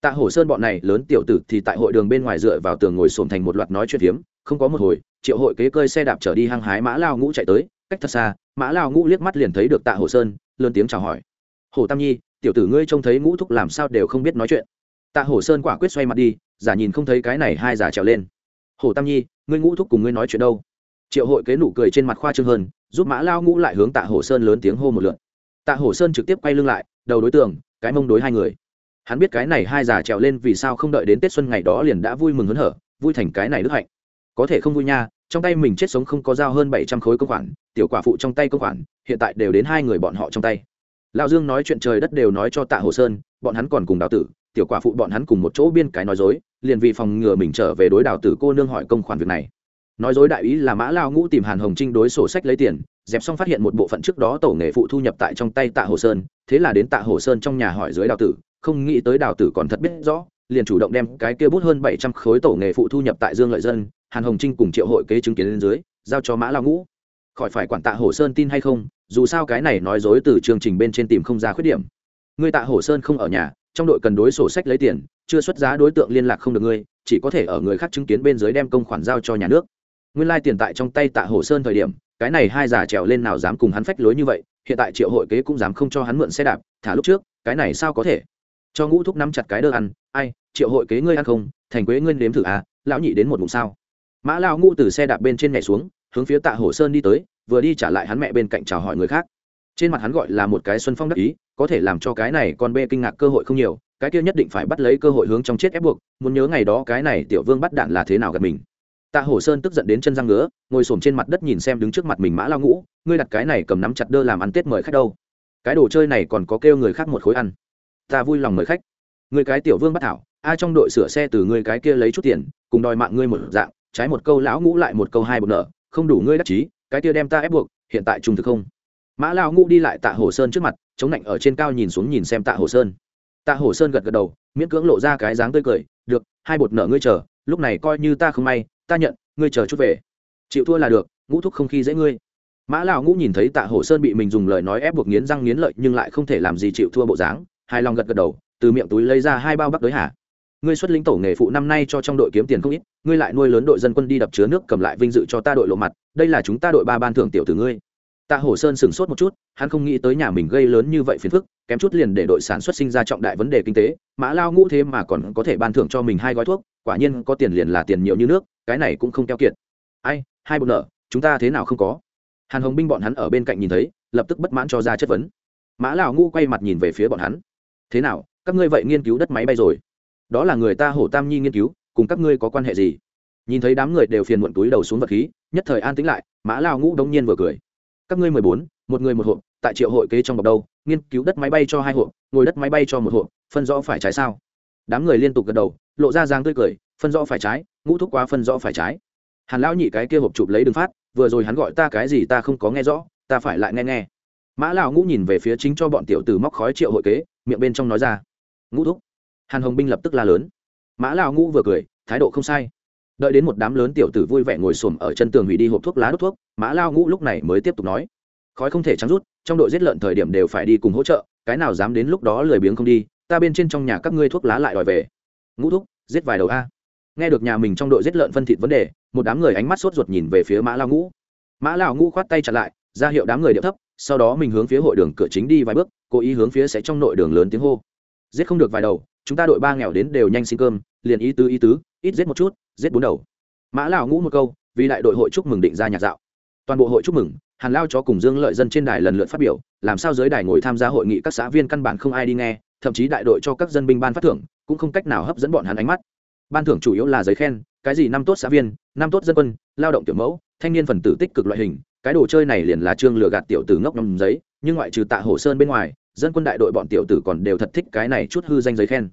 tạ hổ sơn bọn này lớn tiểu tử thì tại hội đường bên ngoài dựa vào tường ngồi xổm thành một loạt nói chuyện hiếm không có một hồi, triệu hội kế cơi xe đạp trở đi hăng hái mã lao ngũ chạy tới, cách thật xa, mã lao ngũ liếc mắt liền thấy được tạ hổ sơn, lớn tiếng chào hỏi. Hổ tam nhi, tiểu tử ngươi trông thấy ngũ thúc làm sao đều không biết nói chuyện. Tạ hổ sơn quả quyết xoay mặt đi, giả nhìn không thấy cái này hai giả trèo lên. Hổ tam nhi, ngươi ngũ thúc cùng ngươi nói chuyện đâu? Triệu hội kế nụ cười trên mặt khoa trương hơn, giúp mã lao ngũ lại hướng tạ hổ sơn lớn tiếng hô một lượn tạ hổ sơn trực tiếp quay lưng lại, đầu đối tượng cái mông đối hai người hắn biết cái này hai già trèo lên vì sao không đợi đến tết xuân ngày đó liền đã vui mừng hớn hở, vui thành cái này đức hạnh. Có thể không vui nha, trong tay mình chết sống không có dao hơn bảy trăm khối công khoản, tiểu quả phụ trong tay công khoản, hiện tại đều đến hai người bọn họ trong tay. Lão dương nói chuyện trời đất đều nói cho tạ hồ sơn, bọn hắn còn cùng đào tử, tiểu quả phụ bọn hắn cùng một chỗ biên cái nói dối, liền vì phòng ngừa mình trở về đối đào tử cô nương hỏi công khoản việc này. Nói dối đại ý là mã lao ngũ tìm hàn hồng trinh đối sổ sách lấy tiền, dẹp xong phát hiện một bộ phận trước đó tổ nghề phụ thu nhập tại trong tay tạ hồ sơn, thế là đến tạ hồ sơn trong nhà hỏi dưới đào tử không nghĩ tới đào tử còn thật biết rõ, liền chủ động đem cái kia bút hơn bảy trăm khối tổ nghề phụ thu nhập tại dương lợi dân, hàn hồng trinh cùng triệu hội kế chứng kiến lên dưới, giao cho mã lao ngũ. Khỏi phải quản tạ hồ sơn tin hay không, dù sao cái này nói dối từ chương trình bên trên tìm không ra khuyết điểm. Người tạ hồ sơn không ở nhà, trong đội cần đối sổ sách lấy tiền, chưa xuất giá đối tượng liên lạc không được ngươi, chỉ có thể ở người khác chứng kiến bên dưới đem công khoản giao cho nhà nước. Nguyên lai tiền tại trong tay tạ hồ sơn thời điểm, cái này hai giả trèo lên nào dám cùng hắn phách lối như vậy, hiện tại triệu hội kế cũng dám không cho hắn mượn xe đạp, thả lúc trước, cái này sao có thể? Cho ngũ thúc nắm chặt cái đơ ăn, ai, triệu hội kế ngươi ăn không? Thành quế ngươi nếm thử à lão nhị đến một bụng sao? Mã lao ngũ từ xe đạp bên trên nhảy xuống, hướng phía tạ hồ sơn đi tới, vừa đi trả lại hắn mẹ bên cạnh chào hỏi người khác. Trên mặt hắn gọi là một cái xuân phong đắc ý, có thể làm cho cái này con bê kinh ngạc cơ hội không nhiều, cái kia nhất định phải bắt lấy cơ hội hướng trong chết ép buộc, muốn nhớ ngày đó cái này tiểu vương bắt đạn là thế nào gặp mình. Tạ hổ sơn tức giận đến chân răng ngứa, ngồi s trên mặt đất nhìn xem đứng trước mặt mình mã lao ngũ, ngươi đặt cái này cầm nắm chặt đơ làm ăn tết mời khách đâu? Cái đồ chơi này còn có kêu người khác một khối ăn ta vui lòng mời khách. Người cái tiểu vương bắt thảo, ai trong đội sửa xe từ người cái kia lấy chút tiền, cùng đòi mạng ngươi một dạng, trái một câu lão ngũ lại một câu hai bột nợ, không đủ ngươi đắc chí, cái kia đem ta ép buộc, hiện tại trung thực không? Mã lao ngũ đi lại tạ hồ sơn trước mặt, chống lạnh ở trên cao nhìn xuống nhìn xem tạ hồ sơn. Tạ hồ sơn gật gật đầu, miễn cưỡng lộ ra cái dáng tươi cười, được, hai bột nợ ngươi chờ, lúc này coi như ta không may, ta nhận, ngươi chờ chút về. Chịu thua là được, ngũ thúc không khi dễ ngươi. Mã lão ngũ nhìn thấy tạ hồ sơn bị mình dùng lời nói ép buộc nghiến răng nghiến lợi nhưng lại không thể làm gì chịu thua bộ dáng hài lòng gật gật đầu, từ miệng túi lấy ra hai bao bắc đới hà. Ngươi xuất lĩnh tổ nghề phụ năm nay cho trong đội kiếm tiền không ít, ngươi lại nuôi lớn đội dân quân đi đập chứa nước cầm lại vinh dự cho ta đội lộ mặt, đây là chúng ta đội ba ban thưởng tiểu từ ngươi. Tạ hổ sơn sửng sốt một chút, hắn không nghĩ tới nhà mình gây lớn như vậy phiền phức, kém chút liền để đội sản xuất sinh ra trọng đại vấn đề kinh tế, mã lao ngũ thế mà còn có thể ban thưởng cho mình hai gói thuốc, quả nhiên có tiền liền là tiền nhiều như nước, cái này cũng không keo kiệt. Ai, hai bộ nợ, chúng ta thế nào không có? Hàn hồng binh bọn hắn ở bên cạnh nhìn thấy, lập tức bất mãn cho ra chất vấn. Mã lão ngũ quay mặt nhìn về phía bọn hắn thế nào, các ngươi vậy nghiên cứu đất máy bay rồi? Đó là người ta hổ tam nhi nghiên cứu, cùng các ngươi có quan hệ gì? Nhìn thấy đám người đều phiền muộn túi đầu xuống vật khí, nhất thời an tĩnh lại, mã lao ngũ đông nhiên vừa cười. Các ngươi mười bốn, một người một hộp, tại triệu hội kế trong bọc đâu, nghiên cứu đất máy bay cho hai hộp, ngồi đất máy bay cho một hộp, phân rõ phải trái sao? Đám người liên tục gật đầu, lộ ra dáng tươi cười, phân rõ phải trái, ngũ thúc quá phân rõ phải trái. Hàn lão nhị cái kia hộp chụp lấy đường phát, vừa rồi hắn gọi ta cái gì ta không có nghe rõ, ta phải lại nghe nghe mã lão ngũ nhìn về phía chính cho bọn tiểu tử móc khói triệu hội kế, miệng bên trong nói ra. Ngũ thúc. Hàn hồng binh lập tức la lớn. Mã lão ngũ vừa cười, thái độ không sai. Đợi đến một đám lớn tiểu tử vui vẻ ngồi xổm ở chân tường hủy đi hộp thuốc lá đốt thuốc, mã lao ngũ lúc này mới tiếp tục nói. Khói không thể trắng rút, trong đội giết lợn thời điểm đều phải đi cùng hỗ trợ, cái nào dám đến lúc đó lười biếng không đi, ta bên trên trong nhà các ngươi thuốc lá lại đòi về. Ngũ thúc, giết vài đầu a. Nghe được nhà mình trong đội giết lợn phân thịt vấn đề, một đám người ánh mắt sốt ruột nhìn về phía mã lao ngũ. Mã lao ngũ khoát tay chặt lại ra hiệu đám người điệu thấp, sau đó mình hướng phía hội đường cửa chính đi vài bước, cố ý hướng phía sẽ trong nội đường lớn tiếng hô. Giết không được vài đầu, chúng ta đội ba nghèo đến đều nhanh xin cơm, liền ý tứ ý tứ, ít giết một chút, giết bốn đầu. Mã lão ngũ một câu, vì đại đội hội chúc mừng định ra nhạc dạo. Toàn bộ hội chúc mừng, hàn lao chó cùng dương lợi dân trên đài lần lượt phát biểu, làm sao giới đài ngồi tham gia hội nghị các xã viên căn bản không ai đi nghe, thậm chí đại đội cho các dân binh ban phát thưởng, cũng không cách nào hấp dẫn bọn hắn ánh mắt. Ban thưởng chủ yếu là giấy khen, cái gì năm tốt xã viên, năm tốt dân quân, lao động tiểu mẫu, thanh niên phần tử tích cực loại hình cái đồ chơi này liền là trương lừa gạt tiểu tử ngốc năm giấy, nhưng ngoại trừ tạ hồ sơn bên ngoài, dân quân đại đội bọn tiểu tử còn đều thật thích cái này chút hư danh giấy khen.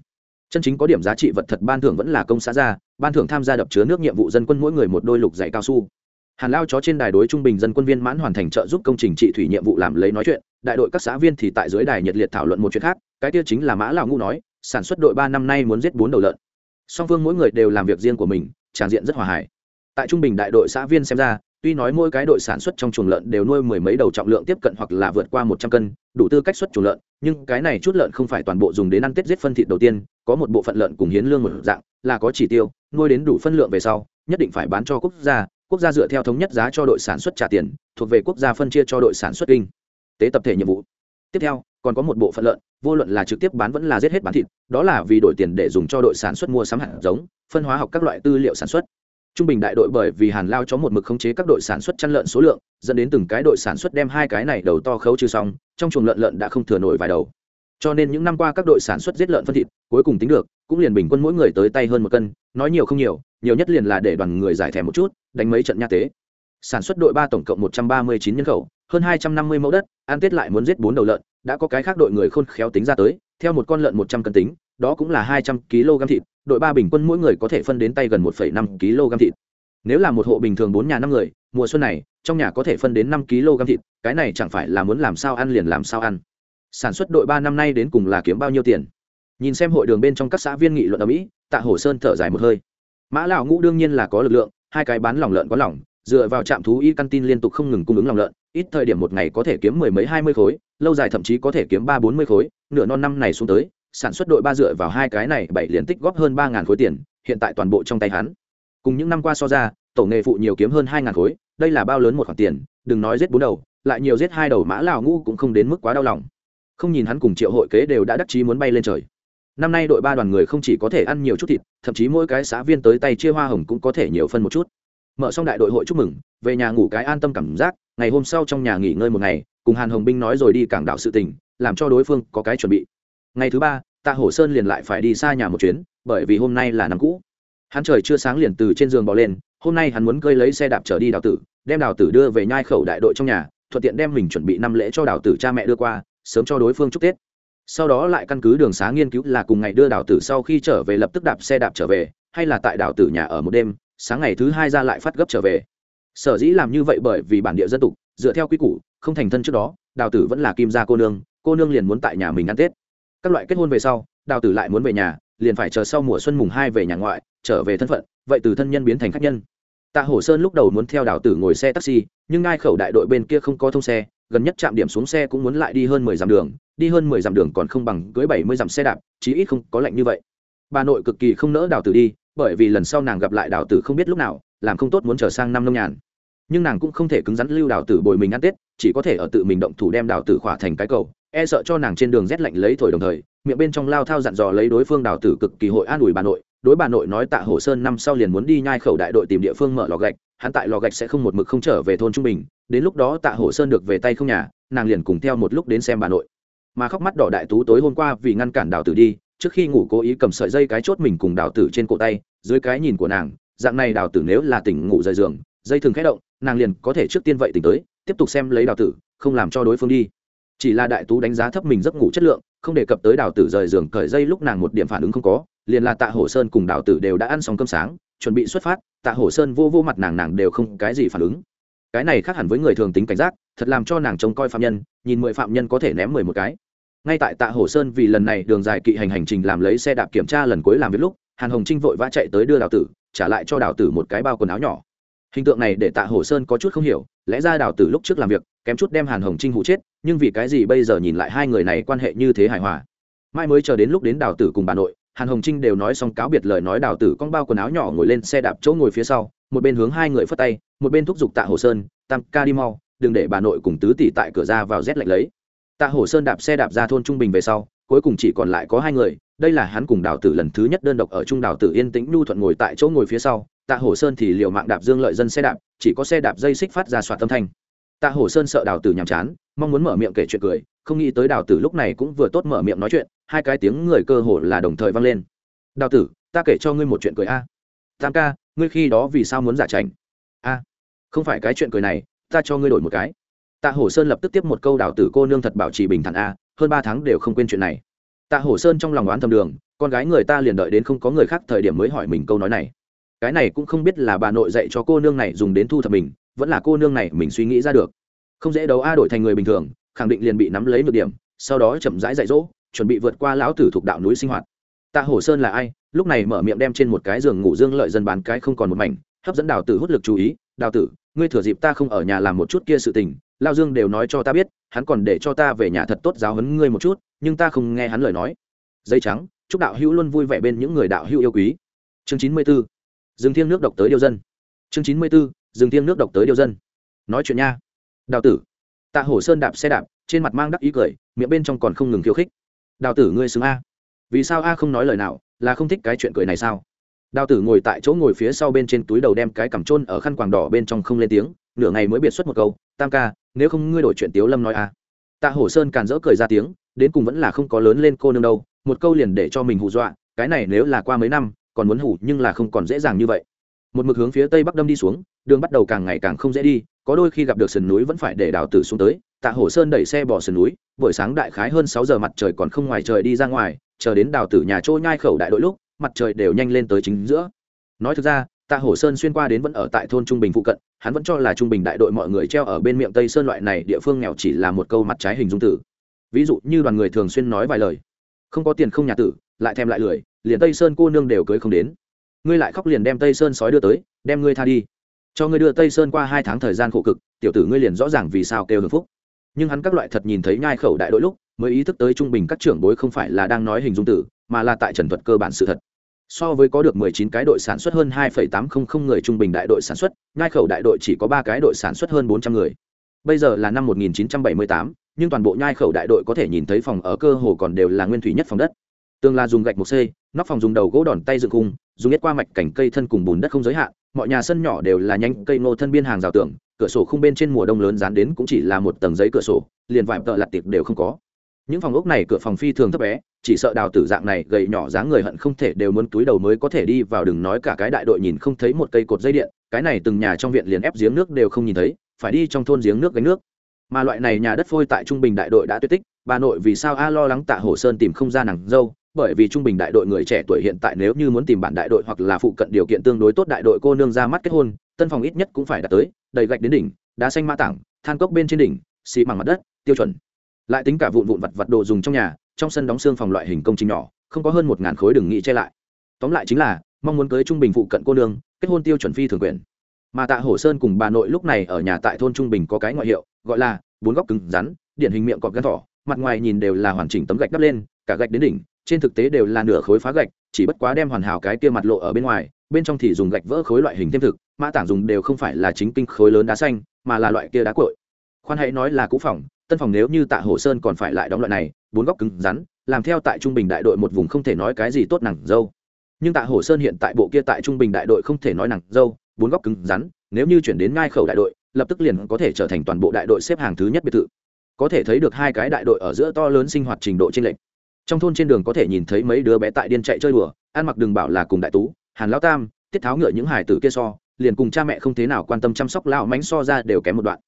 Chân chính có điểm giá trị vật thật ban thưởng vẫn là công xã gia, ban thưởng tham gia đập chứa nước nhiệm vụ dân quân mỗi người một đôi lục giày cao su. Hàn lao chó trên đài đối trung bình dân quân viên mãn hoàn thành trợ giúp công trình trị thủy nhiệm vụ làm lấy nói chuyện, đại đội các xã viên thì tại dưới đài nhiệt liệt thảo luận một chuyện khác, cái tiêu chính là mã lão ngu nói, sản xuất đội ba năm nay muốn giết bốn đầu lợn. Song phương mỗi người đều làm việc riêng của mình tràn diện rất hòa hải tại trung bình đại đội xã viên xem ra tuy nói mỗi cái đội sản xuất trong chuồng lợn đều nuôi mười mấy đầu trọng lượng tiếp cận hoặc là vượt qua một trăm cân, đủ tư cách xuất chuồng lợn, nhưng cái này chút lợn không phải toàn bộ dùng đến ăn tết giết phân thịt đầu tiên, có một bộ phận lợn cùng hiến lương một dạng, là có chỉ tiêu, nuôi đến đủ phân lượng về sau, nhất định phải bán cho quốc gia quốc gia dựa theo thống nhất giá cho đội sản xuất trả tiền, thuộc về quốc gia phân chia cho đội sản xuất kinh. Tế tập thể nhiệm vụ. Tiếp theo, còn có một bộ phận lợn, vô luận là trực tiếp bán vẫn là giết hết bán thịt, đó là vì đổi tiền để dùng cho đội sản xuất mua sắm hạt giống, phân hóa học các loại tư liệu sản xuất trung bình đại đội bởi vì hàn lao cho một mực khống chế các đội sản xuất chăn lợn số lượng, dẫn đến từng cái đội sản xuất đem hai cái này đầu to khấu trừ xong, trong chuồng lợn lợn đã không thừa nổi vài đầu. Cho nên những năm qua các đội sản xuất giết lợn phân thịt, cuối cùng tính được, cũng liền bình quân mỗi người tới tay hơn một cân, nói nhiều không nhiều nhiều nhất liền là để đoàn người giải thèm một chút, đánh mấy trận nha tế. Sản xuất đội ba tổng cộng một trăm ba mươi chín nhân khẩu, hơn hai trăm năm mươi mẫu đất, ăn tết lại muốn giết bốn đầu lợn, đã có cái khác đội người khôn khéo tính ra tới, theo một con lợn một trăm cân tính đó cũng là hai trăm kg thịt, đội ba bình quân mỗi người có thể phân đến tay gần một năm kg thịt. Nếu là một hộ bình thường bốn nhà năm người, mùa xuân này, trong nhà có thể phân đến năm kg thịt, cái này chẳng phải là muốn làm sao ăn liền làm sao ăn. Sản xuất đội ba năm nay đến cùng là kiếm bao nhiêu tiền? Nhìn xem hội đường bên trong các xã viên nghị luận ở mỹ, tạ hổ sơn thở dài một hơi. Mã lão ngũ đương nhiên là có lực lượng, hai cái bán lòng lợn có lòng, dựa vào trạm thú y căn tin liên tục không ngừng cung ứng lòng lợn, ít thời điểm một ngày có thể kiếm mười mấy hai mươi khối, lâu dài thậm chí có thể kiếm ba bốn mươi khối, nửa non năm này xuống tới sản xuất đội ba dựa vào hai cái này, bảy liên tích góp hơn ba ngàn khối tiền, hiện tại toàn bộ trong tay hắn. Cùng những năm qua so ra, tổ nghề phụ nhiều kiếm hơn hai ngàn khối, đây là bao lớn một khoản tiền, đừng nói giết bốn đầu, lại nhiều giết hai đầu mã lão ngũ cũng không đến mức quá đau lòng. Không nhìn hắn cùng triệu hội kế đều đã đắc chí muốn bay lên trời. Năm nay đội ba đoàn người không chỉ có thể ăn nhiều chút thịt, thậm chí mỗi cái xã viên tới tay chia hoa hồng cũng có thể nhiều phân một chút. Mở xong đại đội hội chúc mừng, về nhà ngủ cái an tâm cảm giác, ngày hôm sau trong nhà nghỉ ngơi một ngày, cùng hàn hồng binh nói rồi đi cảng đảo sự tình, làm cho đối phương có cái chuẩn bị ngày thứ ba, tạ hổ sơn liền lại phải đi xa nhà một chuyến, bởi vì hôm nay là năm cũ. Hắn trời chưa sáng liền từ trên giường bỏ lên, hôm nay hắn muốn cơi lấy xe đạp trở đi đào tử, đem đào tử đưa về nhai khẩu đại đội trong nhà, thuận tiện đem mình chuẩn bị năm lễ cho đào tử cha mẹ đưa qua, sớm cho đối phương chúc tết. Sau đó lại căn cứ đường xá nghiên cứu là cùng ngày đưa đào tử sau khi trở về lập tức đạp xe đạp trở về, hay là tại đào tử nhà ở một đêm, sáng ngày thứ hai ra lại phát gấp trở về. Sở dĩ làm như vậy bởi vì bản địa dân tục, dựa theo quy củ, không thành thân trước đó, đào tử vẫn là kim gia cô nương cô nương liền muốn tại nhà mình ăn tết các loại kết hôn về sau, đào tử lại muốn về nhà, liền phải chờ sau mùa xuân mùng hai về nhà ngoại, trở về thân phận, vậy từ thân nhân biến thành khách nhân. Tạ hổ sơn lúc đầu muốn theo đào tử ngồi xe taxi, nhưng ngai khẩu đại đội bên kia không có thông xe, gần nhất trạm điểm xuống xe cũng muốn lại đi hơn mười dặm đường, đi hơn mười dặm đường còn không bằng cưới bảy mươi dặm xe đạp, chí ít không có lạnh như vậy. Bà nội cực kỳ không nỡ đào tử đi, bởi vì lần sau nàng gặp lại đào tử không biết lúc nào, làm không tốt muốn trở sang năm nông nhàn nhưng nàng cũng không thể cứng rắn lưu đào tử bồi mình ăn tết, chỉ có thể ở tự mình động thủ đem đào tử khỏa thành cái cầu e sợ cho nàng trên đường rét lạnh lấy thổi đồng thời, miệng bên trong lao thao dặn dò lấy đối phương đào tử cực kỳ hội an ủi bà nội, đối bà nội nói tạ hổ sơn năm sau liền muốn đi nhai khẩu đại đội tìm địa phương mở lò gạch, hắn tại lò gạch sẽ không một mực không trở về thôn trung bình, đến lúc đó tạ hổ sơn được về tay không nhà, nàng liền cùng theo một lúc đến xem bà nội. Mà khóc mắt đỏ đại tú tối hôm qua vì ngăn cản đào tử đi, trước khi ngủ cố ý cầm sợi dây cái chốt mình cùng đào tử trên cổ tay, dưới cái nhìn của nàng, dạng này đào tử nếu là tỉnh ngủ rời giường, dây thường khẽ động nàng liền có thể trước tiên vậy tỉnh tới, tiếp tục xem lấy đào tử, không làm cho đối phương đi. Chỉ là đại tú đánh giá thấp mình giấc ngủ chất lượng, không đề cập tới đào tử rời giường cởi dây lúc nàng một điểm phản ứng không có, liền là tạ hổ sơn cùng đào tử đều đã ăn xong cơm sáng, chuẩn bị xuất phát, tạ hổ sơn vô vô mặt nàng nàng đều không cái gì phản ứng. Cái này khác hẳn với người thường tính cảnh giác, thật làm cho nàng trông coi phạm nhân, nhìn mười phạm nhân có thể ném mười một cái. Ngay tại tạ hổ sơn vì lần này đường dài kỵ hành hành trình làm lấy xe đạp kiểm tra lần cuối làm việc lúc, hàn hồng trinh vội vã chạy tới đưa đào tử, trả lại cho đào tử một cái bao quần áo nhỏ hình tượng này để tạ hổ sơn có chút không hiểu, lẽ ra đào tử lúc trước làm việc, kém chút đem hàn hồng trinh hụ chết, nhưng vì cái gì bây giờ nhìn lại hai người này quan hệ như thế hài hòa? Mai mới chờ đến lúc đến đào tử cùng bà nội, hàn hồng trinh đều nói xong cáo biệt lời nói đào tử con bao quần áo nhỏ ngồi lên xe đạp chỗ ngồi phía sau, một bên hướng hai người phất tay, một bên thúc giục tạ hồ sơn, tam ca đi mau, đừng để bà nội cùng tứ tỷ tại cửa ra vào rét lạnh lấy. Tạ hồ sơn đạp xe đạp ra thôn trung bình về sau, cuối cùng chỉ còn lại có hai người, đây là hắn cùng đào tử lần thứ nhất đơn độc ở trung đào tử yên tĩnh nhu thuận ngồi tại chỗ ngồi phía sau tạ Hổ sơn thì liều mạng đạp dương lợi dân xe đạp, chỉ có xe đạp dây xích phát ra soạt tâm thanh. Tạ Hổ sơn sợ đào tử nhàm chán, mong muốn mở miệng kể chuyện cười, không nghĩ tới đào tử lúc này cũng vừa tốt mở miệng nói chuyện, hai cái tiếng người cơ hồ là đồng thời vang lên. Đào tử, ta kể cho ngươi một chuyện cười a. Tam ca, ngươi khi đó vì sao muốn giả tránh a, không phải cái chuyện cười này, ta cho ngươi đổi một cái. Tạ hổ sơn lập tức tiếp một câu đào tử cô nương thật bảo trì bình thản a, hơn ba tháng đều không quên chuyện này. Tạ hổ sơn trong lòng oán thầm đường, con gái người ta liền đợi đến không có người khác thời điểm mới hỏi mình câu nói này cái này cũng không biết là bà nội dạy cho cô nương này dùng đến thu thập mình, vẫn là cô nương này mình suy nghĩ ra được. Không dễ đấu a đổi thành người bình thường, khẳng định liền bị nắm lấy được điểm, sau đó chậm rãi dạy dỗ, chuẩn bị vượt qua lão tử thuộc đạo núi sinh hoạt. Tạ hổ sơn là ai? Lúc này mở miệng đem trên một cái giường ngủ dương lợi dân bán cái không còn một mảnh, hấp dẫn đào tử hút lực chú ý, đào tử, ngươi thừa dịp ta không ở nhà làm một chút kia sự tình, lao dương đều nói cho ta biết, hắn còn để cho ta về nhà thật tốt giáo hấn ngươi một chút, nhưng ta không nghe hắn lời nói. Dây trắng, chúc đạo hữu luôn vui vẻ bên những người đạo hữu yêu quý. Chương chín mươi b ố Dương thiêng nước độc tới điêu dân. Chương chín mươi b ố dừng thiêng nước độc tới điêu dân. Nói chuyện nha. Đào tử. Tạ hổ sơn đạp xe đạp, trên mặt mang đắc ý cười, miệng bên trong còn không ngừng khiêu khích. Đào tử ngươi xứng a. Vì sao a không nói lời nào, là không thích cái chuyện cười này sao? Đào tử ngồi tại chỗ ngồi phía sau bên trên túi đầu đem cái cằm trôn ở khăn quàng đỏ bên trong không lên tiếng, nửa ngày mới biệt xuất một câu, tam ca, nếu không ngươi đổi chuyện tiếu lâm nói a. Tạ hổ sơn càn rỡ cười ra tiếng, đến cùng vẫn là không có lớn lên cô nương đâu, một câu liền để cho mình hù dọa, cái này nếu là qua mấy năm còn muốn hủ nhưng là không còn dễ dàng như vậy. Một mực hướng phía tây bắc đâm đi xuống, đường bắt đầu càng ngày càng không dễ đi, có đôi khi gặp được sườn núi vẫn phải để đào tử xuống tới, tạ hổ sơn đẩy xe bỏ sườn núi, buổi sáng đại khái hơn sáu giờ mặt trời còn không ngoài trời đi ra ngoài, chờ đến đào tử nhà chỗ nhai khẩu đại đội lúc, mặt trời đều nhanh lên tới chính giữa. Nói thực ra, tạ hổ sơn xuyên qua đến vẫn ở tại thôn trung bình phụ cận, hắn vẫn cho là trung bình đại đội mọi người treo ở bên miệng tây sơn loại này địa phương nghèo chỉ là một câu mặt trái hình dung tử. Ví dụ như đoàn người thường xuyên nói vài lời. Không có tiền không nhà tử lại thèm lại lười liền tây sơn cô nương đều cưới không đến. Ngươi lại khóc liền đem tây sơn sói đưa tới đem ngươi tha đi. Cho ngươi đưa tây sơn qua hai tháng thời gian khổ cực tiểu tử ngươi liền rõ ràng vì sao kêu hưởng phúc. Nhưng hắn các loại thật nhìn thấy nhai khẩu đại đội lúc mới ý thức tới trung bình các trưởng bối không phải là đang nói hình dung tử mà là tại trần thuật cơ bản sự thật. So với có được 19 cái đội sản xuất hơn 2,800 người trung bình đại đội sản xuất nhai khẩu đại đội chỉ có ba cái đội sản xuất hơn 400 người. Bây giờ là năm 1978, nhưng toàn bộ nhai khẩu đại đội có thể nhìn thấy phòng ở cơ hồ còn đều là nguyên thủy nhất phòng đất tường là dùng gạch một c nóc phòng dùng đầu gỗ đòn tay dựng khung, dùng nhất qua mạch cảnh cây thân cùng bùn đất không giới hạn, mọi nhà sân nhỏ đều là nhánh cây nô thân biên hàng rào tường, cửa sổ không bên trên mùa đông lớn dán đến cũng chỉ là một tầng giấy cửa sổ, liền vải tợ lặt tiệc đều không có. Những phòng ốc này cửa phòng phi thường thấp bé, chỉ sợ đào tử dạng này gầy nhỏ dáng người hận không thể đều muốn túi đầu mới có thể đi vào đừng nói cả cái đại đội nhìn không thấy một cây cột dây điện, cái này từng nhà trong viện liền ép giếng nước đều không nhìn thấy, phải đi trong thôn giếng nước gánh nước. Mà loại này nhà đất phôi tại trung bình đại đội đã tuyệt tích, bà nội vì sao a lo lắng tạ hồ sơn tìm không ra nàng dâu bởi vì trung bình đại đội người trẻ tuổi hiện tại nếu như muốn tìm bản đại đội hoặc là phụ cận điều kiện tương đối tốt đại đội cô nương ra mắt kết hôn, tân phòng ít nhất cũng phải đạt tới đầy gạch đến đỉnh, đá xanh mã tảng, than cốc bên trên đỉnh xi bằng mặt đất, tiêu chuẩn. Lại tính cả vụn vụn vặt vặt đồ dùng trong nhà, trong sân đóng xương phòng loại hình công trình nhỏ, không có hơn một ngàn khối đừng nghĩ che lại. Tóm lại chính là, mong muốn cưới trung bình phụ cận cô nương, kết hôn tiêu chuẩn phi thường quyền. Mà tạ hổ sơn cùng bà nội lúc này ở nhà tại thôn trung bình có cái ngoại hiệu, gọi là bốn góc cứng rắn, điển hình miệng cọp gắn thỏ, mặt ngoài nhìn đều là hoàn chỉnh tấm gạch đắp lên cả gạch đến đỉnh, trên thực tế đều là nửa khối phá gạch, chỉ bất quá đem hoàn hảo cái kia mặt lộ ở bên ngoài, bên trong thì dùng gạch vỡ khối loại hình thêm thực, mã tảng dùng đều không phải là chính kinh khối lớn đá xanh, mà là loại kia đá cội khoan hãy nói là cũ phòng, tân phòng nếu như tạ hồ sơn còn phải lại đóng loại này, bốn góc cứng rắn, làm theo tại trung bình đại đội một vùng không thể nói cái gì tốt nặng dâu. Nhưng tạ hồ sơn hiện tại bộ kia tại trung bình đại đội không thể nói nặng dâu, bốn góc cứng rắn, nếu như chuyển đến ngai khẩu đại đội, lập tức liền có thể trở thành toàn bộ đại đội xếp hàng thứ nhất biệt thự. Có thể thấy được hai cái đại đội ở giữa to lớn sinh hoạt trình độ trên lệnh trong thôn trên đường có thể nhìn thấy mấy đứa bé tại điên chạy chơi đùa, ăn mặc đừng bảo là cùng đại tú, hàn lão tam, tiết tháo ngựa những hải tử kia so, liền cùng cha mẹ không thế nào quan tâm chăm sóc lão mánh so ra đều kém một đoạn.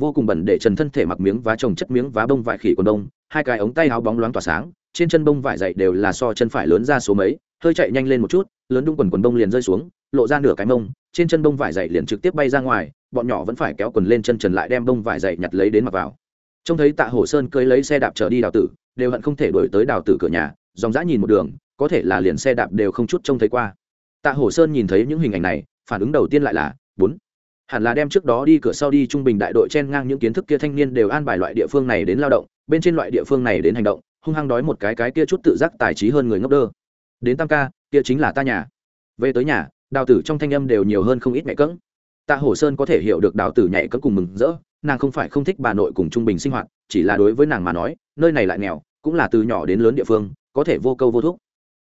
Vô cùng bẩn để trần thân thể mặc miếng vá trồng chất miếng vá bông vải khỉ quần đông, hai cái ống tay áo bóng loáng tỏa sáng, trên chân bông vải dậy đều là so chân phải lớn ra số mấy, hơi chạy nhanh lên một chút, lớn đung quần quần bông liền rơi xuống, lộ ra nửa cái mông, trên chân bông vải dậy liền trực tiếp bay ra ngoài, bọn nhỏ vẫn phải kéo quần lên chân trần lại đem bông vải dậy nhặt lấy đến mặc vào. Trông thấy tạ hồ sơn cưới lấy xe đạp trở đi đào tử đều hận không thể đuổi tới đào tử cửa nhà, dòng dã nhìn một đường, có thể là liền xe đạp đều không chút trông thấy qua. Tạ Hổ sơn nhìn thấy những hình ảnh này, phản ứng đầu tiên lại là, bốn. Hẳn là đem trước đó đi cửa sau đi trung bình đại đội chen ngang những kiến thức kia thanh niên đều an bài loại địa phương này đến lao động, bên trên loại địa phương này đến hành động, hung hăng đói một cái cái kia chút tự giác tài trí hơn người ngốc đơ. Đến tam ca, kia chính là ta nhà. Về tới nhà, đào tử trong thanh âm đều nhiều hơn không ít mẹ cỡng tạ Hổ sơn có thể hiểu được đào tử nhảy cỡng cùng mừng rỡ nàng không phải không thích bà nội cùng trung bình sinh hoạt, chỉ là đối với nàng mà nói, nơi này lại nghèo, cũng là từ nhỏ đến lớn địa phương, có thể vô câu vô thuốc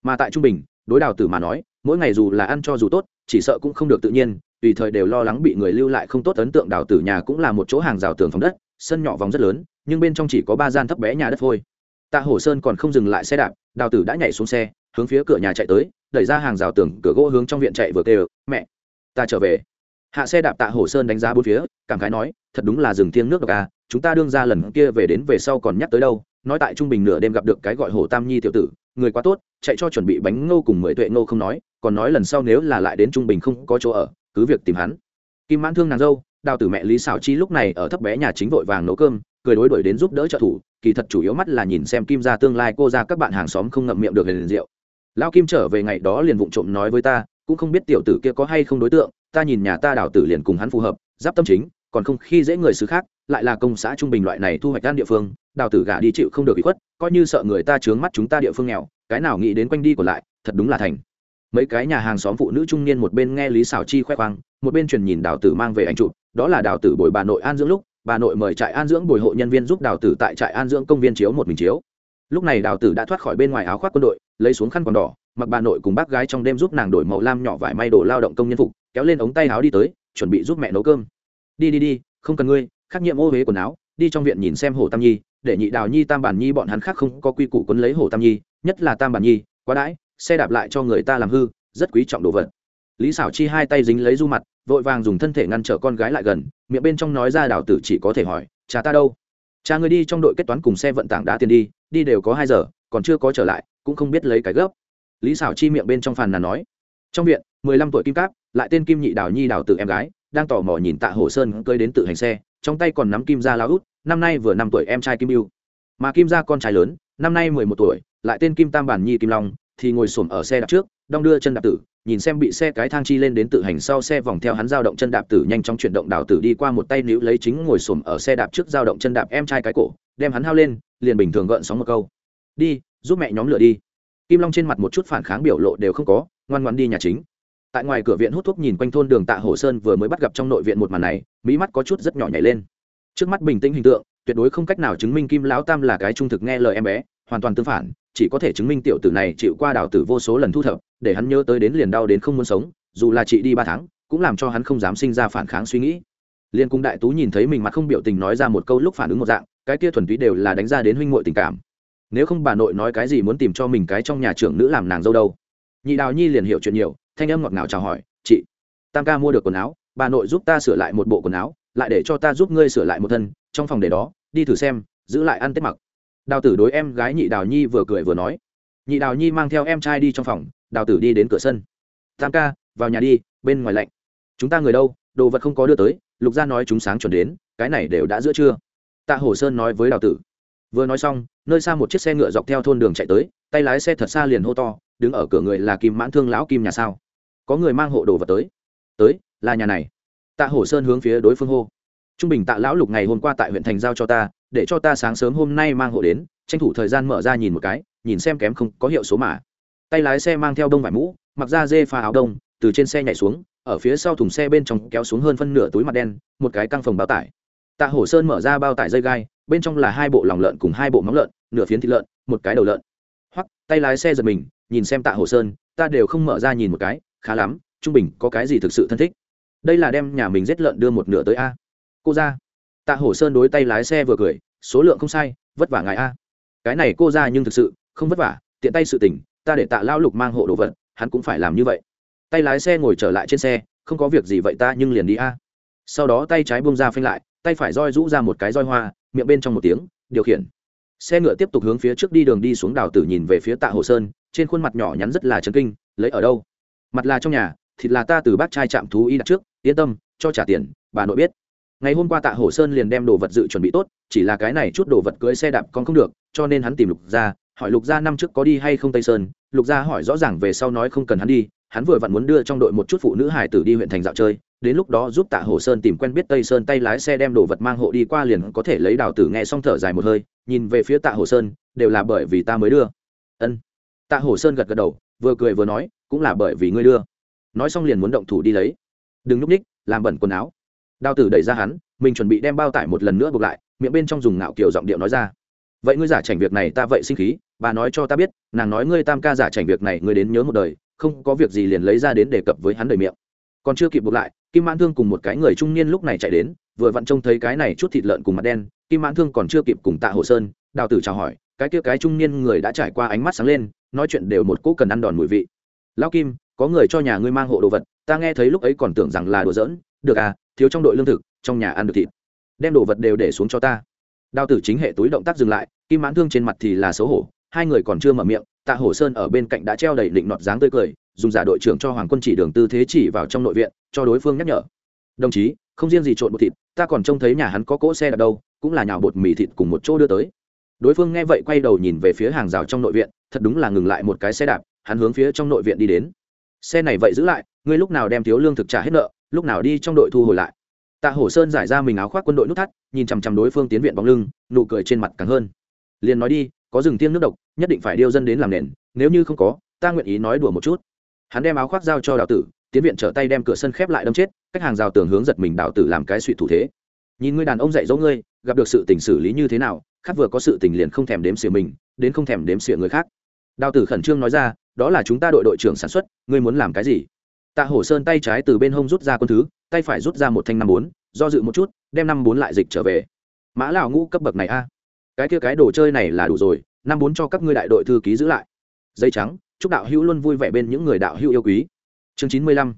mà tại trung bình, đối đào tử mà nói, mỗi ngày dù là ăn cho dù tốt, chỉ sợ cũng không được tự nhiên, tùy thời đều lo lắng bị người lưu lại không tốt ấn tượng đào tử nhà cũng là một chỗ hàng rào tường phòng đất, sân nhỏ vòng rất lớn, nhưng bên trong chỉ có ba gian thấp bé nhà đất thôi. Tạ hổ sơn còn không dừng lại xe đạp, đào tử đã nhảy xuống xe, hướng phía cửa nhà chạy tới, đẩy ra hàng rào tường, cửa gỗ hướng trong viện chạy vừa kêu, mẹ, ta trở về hạ xe đạp tạ hổ sơn đánh giá bốn phía, cảm khái nói, thật đúng là rừng thiêng nước độc à chúng ta đương ra lần kia về đến về sau còn nhắc tới đâu, nói tại trung bình nửa đêm gặp được cái gọi hồ tam nhi tiểu tử, người quá tốt, chạy cho chuẩn bị bánh ngô cùng mười tuệ ngô không nói, còn nói lần sau nếu là lại đến trung bình không có chỗ ở, cứ việc tìm hắn. Kim mãn thương nàng dâu, đào tử mẹ lý xảo chi lúc này ở thấp bé nhà chính vội vàng nấu cơm, cười đối đuổi đến giúp đỡ trợ thủ, kỳ thật chủ yếu mắt là nhìn xem kim ra tương lai, cô ra các bạn hàng xóm không ngậm miệng được liền rượu. Lao kim trở về ngày đó liền vụng trộm nói với ta cũng không biết tiểu tử kia có hay không đối tượng, ta nhìn nhà ta đào tử liền cùng hắn phù hợp, giáp tâm chính, còn không khi dễ người xứ khác, lại là công xã trung bình loại này thu hoạch đan địa phương, đào tử gà đi chịu không được bị khuất, coi như sợ người ta trướng mắt chúng ta địa phương nghèo, cái nào nghĩ đến quanh đi của lại, thật đúng là thành. Mấy cái nhà hàng xóm phụ nữ trung niên một bên nghe lý xảo chi khoe khoang, một bên truyền nhìn đào tử mang về ảnh chụp, đó là đào tử bồi bà nội an dưỡng lúc, bà nội mời trại an dưỡng bồi hộ nhân viên giúp đào tử tại trại an dưỡng công viên chiếu một mình chiếu. Lúc này đào tử đã thoát khỏi bên ngoài áo khoác quân đội, lấy xuống khăn quàng đỏ mặc bà nội cùng bác gái trong đêm giúp nàng đổi màu lam nhỏ vải may đồ lao động công nhân phục, kéo lên ống tay áo đi tới, chuẩn bị giúp mẹ nấu cơm. Đi đi đi, không cần ngươi, khắc nhiệm ô huế quần áo, đi trong viện nhìn xem hồ tam nhi, để nhị đào nhi tam bản nhi bọn hắn khác không có quy củ quấn lấy hồ tam nhi, nhất là tam bản nhi, quá đãi, xe đạp lại cho người ta làm hư, rất quý trọng đồ vật. Lý xảo chi hai tay dính lấy du mặt, vội vàng dùng thân thể ngăn trở con gái lại gần, miệng bên trong nói ra đào tử chỉ có thể hỏi, cha ta đâu? Cha ngươi đi trong đội kết toán cùng xe vận tảng đã tiền đi đi đều có hai giờ, còn chưa có trở lại, cũng không biết lấy cái gấp lý xảo chi miệng bên trong phàn nàn nói, trong viện, mười lăm tuổi kim cáp, lại tên kim nhị đào nhi đào tự em gái, đang tò mò nhìn tạ hồ sơn cơi đến tự hành xe, trong tay còn nắm kim gia lao út, năm nay vừa năm tuổi em trai kim yêu mà kim gia con trai lớn, năm nay mười một tuổi, lại tên kim tam bản nhi kim long, thì ngồi xổm ở xe đạp trước, đong đưa chân đạp tử, nhìn xem bị xe cái thang chi lên đến tự hành sau xe vòng theo hắn dao động chân đạp tử nhanh chóng chuyển động đào tử đi qua một tay níu lấy chính ngồi xổm ở xe đạp trước dao động chân đạp em trai cái cổ, đem hắn hao lên, liền bình thường gợn sóng một câu. Đi, giúp mẹ nhóm lửa đi kim long trên mặt một chút phản kháng biểu lộ đều không có, ngoan ngoan đi nhà chính. Tại ngoài cửa viện hút thuốc nhìn quanh thôn đường tạ hồ sơn vừa mới bắt gặp trong nội viện một màn này, mỹ mắt có chút rất nhỏ nhảy lên. Trước mắt bình tĩnh hình tượng, tuyệt đối không cách nào chứng minh kim lão tam là cái trung thực nghe lời em bé, hoàn toàn tương phản, chỉ có thể chứng minh tiểu tử này chịu qua đào tử vô số lần thu thập, để hắn nhớ tới đến liền đau đến không muốn sống, dù là chị đi ba tháng, cũng làm cho hắn không dám sinh ra phản kháng suy nghĩ. Liên cung đại tú nhìn thấy mình mặt không biểu tình nói ra một câu lúc phản ứng một dạng, cái kia thuần túy đều là đánh ra đến huynh muội tình cảm nếu không bà nội nói cái gì muốn tìm cho mình cái trong nhà trưởng nữ làm nàng dâu đâu? Nhị đào nhi liền hiểu chuyện nhiều, thanh âm ngọt ngào chào hỏi, chị, tam ca mua được quần áo, bà nội giúp ta sửa lại một bộ quần áo, lại để cho ta giúp ngươi sửa lại một thân, trong phòng để đó, đi thử xem, giữ lại ăn tết mặc. Đào tử đối em gái nhị đào nhi vừa cười vừa nói. Nhị đào nhi mang theo em trai đi trong phòng, đào tử đi đến cửa sân. Tam ca, vào nhà đi, bên ngoài lạnh. Chúng ta người đâu, đồ vật không có đưa tới. Lục gia nói, chúng sáng chuẩn đến, cái này đều đã giữa trưa. Tạ hồ sơn nói với đào tử vừa nói xong, nơi xa một chiếc xe ngựa dọc theo thôn đường chạy tới, tay lái xe thật xa liền hô to, đứng ở cửa người là kim mãn thương lão kim nhà sao? Có người mang hộ đồ vật tới. Tới, là nhà này. Tạ hổ sơn hướng phía đối phương hô. Trung bình tạ lão lục ngày hôm qua tại huyện thành giao cho ta, để cho ta sáng sớm hôm nay mang hộ đến, tranh thủ thời gian mở ra nhìn một cái, nhìn xem kém không có hiệu số mà. Tay lái xe mang theo đông vải mũ, mặc ra dê pha áo đông, từ trên xe nhảy xuống, ở phía sau thùng xe bên trong kéo xuống hơn phân nửa túi mặt đen, một cái căng phòng bao tải. Tạ hổ sơn mở ra bao tải dây gai bên trong là hai bộ lòng lợn cùng hai bộ móng lợn, nửa phiến thịt lợn, một cái đầu lợn. Hoặc tay lái xe giật mình, nhìn xem tạ hổ sơn, ta đều không mở ra nhìn một cái, khá lắm, trung bình có cái gì thực sự thân thích? Đây là đem nhà mình giết lợn đưa một nửa tới a. Cô ra tạ hổ sơn đối tay lái xe vừa cười, số lượng không sai, vất vả ngài a. Cái này cô ra nhưng thực sự, không vất vả, tiện tay sự tỉnh ta để tạ lao lục mang hộ đồ vật, hắn cũng phải làm như vậy. Tay lái xe ngồi trở lại trên xe, không có việc gì vậy ta nhưng liền đi a. Sau đó tay trái bông ra phanh lại tay phải roi rũ ra một cái roi hoa, miệng bên trong một tiếng, điều khiển. Xe ngựa tiếp tục hướng phía trước đi đường đi xuống đào tử nhìn về phía tạ hồ sơn, trên khuôn mặt nhỏ nhắn rất là chấn kinh, lấy ở đâu? Mặt là trong nhà, thịt là ta từ bác trai trạm thú y đặt trước, yên tâm, cho trả tiền, bà nội biết. Ngày hôm qua tạ hồ sơn liền đem đồ vật dự chuẩn bị tốt, chỉ là cái này chút đồ vật cưới xe đạp con không được, cho nên hắn tìm lục gia, hỏi lục gia năm trước có đi hay không tây sơn. Lục gia hỏi rõ ràng về sau nói không cần hắn đi, hắn vừa vặn muốn đưa trong đội một chút phụ nữ hải tử đi huyện thành dạo chơi đến lúc đó giúp tạ hồ sơn tìm quen biết tây sơn tay lái xe đem đồ vật mang hộ đi qua liền có thể lấy đào tử nghe xong thở dài một hơi, nhìn về phía tạ hồ sơn, đều là bởi vì ta mới đưa. Ân. Tạ hồ sơn gật gật đầu, vừa cười vừa nói, cũng là bởi vì ngươi đưa. Nói xong liền muốn động thủ đi lấy. Đừng núp ních, làm bẩn quần áo. Đào tử đẩy ra hắn, mình chuẩn bị đem bao tải một lần nữa buộc lại, miệng bên trong dùng ngạo kiểu giọng điệu nói ra. Vậy ngươi giả chảnh việc này ta vậy sinh khí, bà nói cho ta biết, nàng nói ngươi tam ca giả chảnh việc này ngươi đến nhớ một đời, không có việc gì liền lấy ra đến đề cập với hắn đời miệng. Còn chưa kịp buộc lại kim mãn thương cùng một cái người trung niên lúc này chạy đến, vừa vặn trông thấy cái này chút thịt lợn cùng mặt đen, kim mãn thương còn chưa kịp cùng tạ hồ sơn, đào tử chào hỏi, cái kia cái trung niên người đã trải qua ánh mắt sáng lên, nói chuyện đều một cỗ cần ăn đòn mùi vị. Lao kim, có người cho nhà ngươi mang hộ đồ vật, ta nghe thấy lúc ấy còn tưởng rằng là đùa giỡn. Được à thiếu trong đội lương thực, trong nhà ăn được thịt. Đem đồ vật đều để xuống cho ta. Đào tử chính hệ túi động tác dừng lại, kim mãn thương trên mặt thì là xấu hổ, hai người còn chưa mở miệng, tạ hổ sơn ở bên cạnh đã treo đầy định nọt dáng tươi cười dùng giả đội trưởng cho hoàng quân chỉ đường tư thế chỉ vào trong nội viện, cho đối phương nhắc nhở. Đồng chí, không riêng gì trộn bột thịt, ta còn trông thấy nhà hắn có cỗ xe đạp đâu, cũng là nhào bột mì thịt cùng một chỗ đưa tới. Đối phương nghe vậy quay đầu nhìn về phía hàng rào trong nội viện, thật đúng là ngừng lại một cái xe đạp, hắn hướng phía trong nội viện đi đến. Xe này vậy giữ lại, ngươi lúc nào đem thiếu lương thực trả hết nợ, lúc nào đi trong đội thu hồi lại. Tạ hổ sơn giải ra mình áo khoác quân đội nút thắt, nhìn chằm chằm đối phương tiến viện bóng lưng, nụ cười trên mặt càng hơn. Liền nói đi, có rừng tiêm nước độc, nhất định phải điêu dân đến làm nền, nếu như không có, ta nguyện ý nói đùa một chút hắn đem áo khoác giao cho đào tử, tiến viện trở tay đem cửa sân khép lại đâm chết, cách hàng rào tường hướng giật mình đào tử làm cái suy thủ thế. Nhìn ngươi đàn ông dạy dỗ ngươi, gặp được sự tình xử lý như thế nào, khác vừa có sự tình liền không thèm đếm xỉa mình, đến không thèm đếm xỉa người khác. Đào tử khẩn trương nói ra, đó là chúng ta đội đội trưởng sản xuất, ngươi muốn làm cái gì? Tạ hổ sơn tay trái từ bên hông rút ra quân thứ, tay phải rút ra một thanh năm bốn, do dự một chút, đem năm bốn lại dịch trở về. Mã lão ngũ cấp bậc này a. Cái kia cái đồ chơi này là đủ rồi, năm bốn cho các ngươi đại đội thư ký giữ lại. Dây trắng chúc đạo hữu luôn vui vẻ bên những người đạo hữu yêu quý. Chương chín mươi lăm,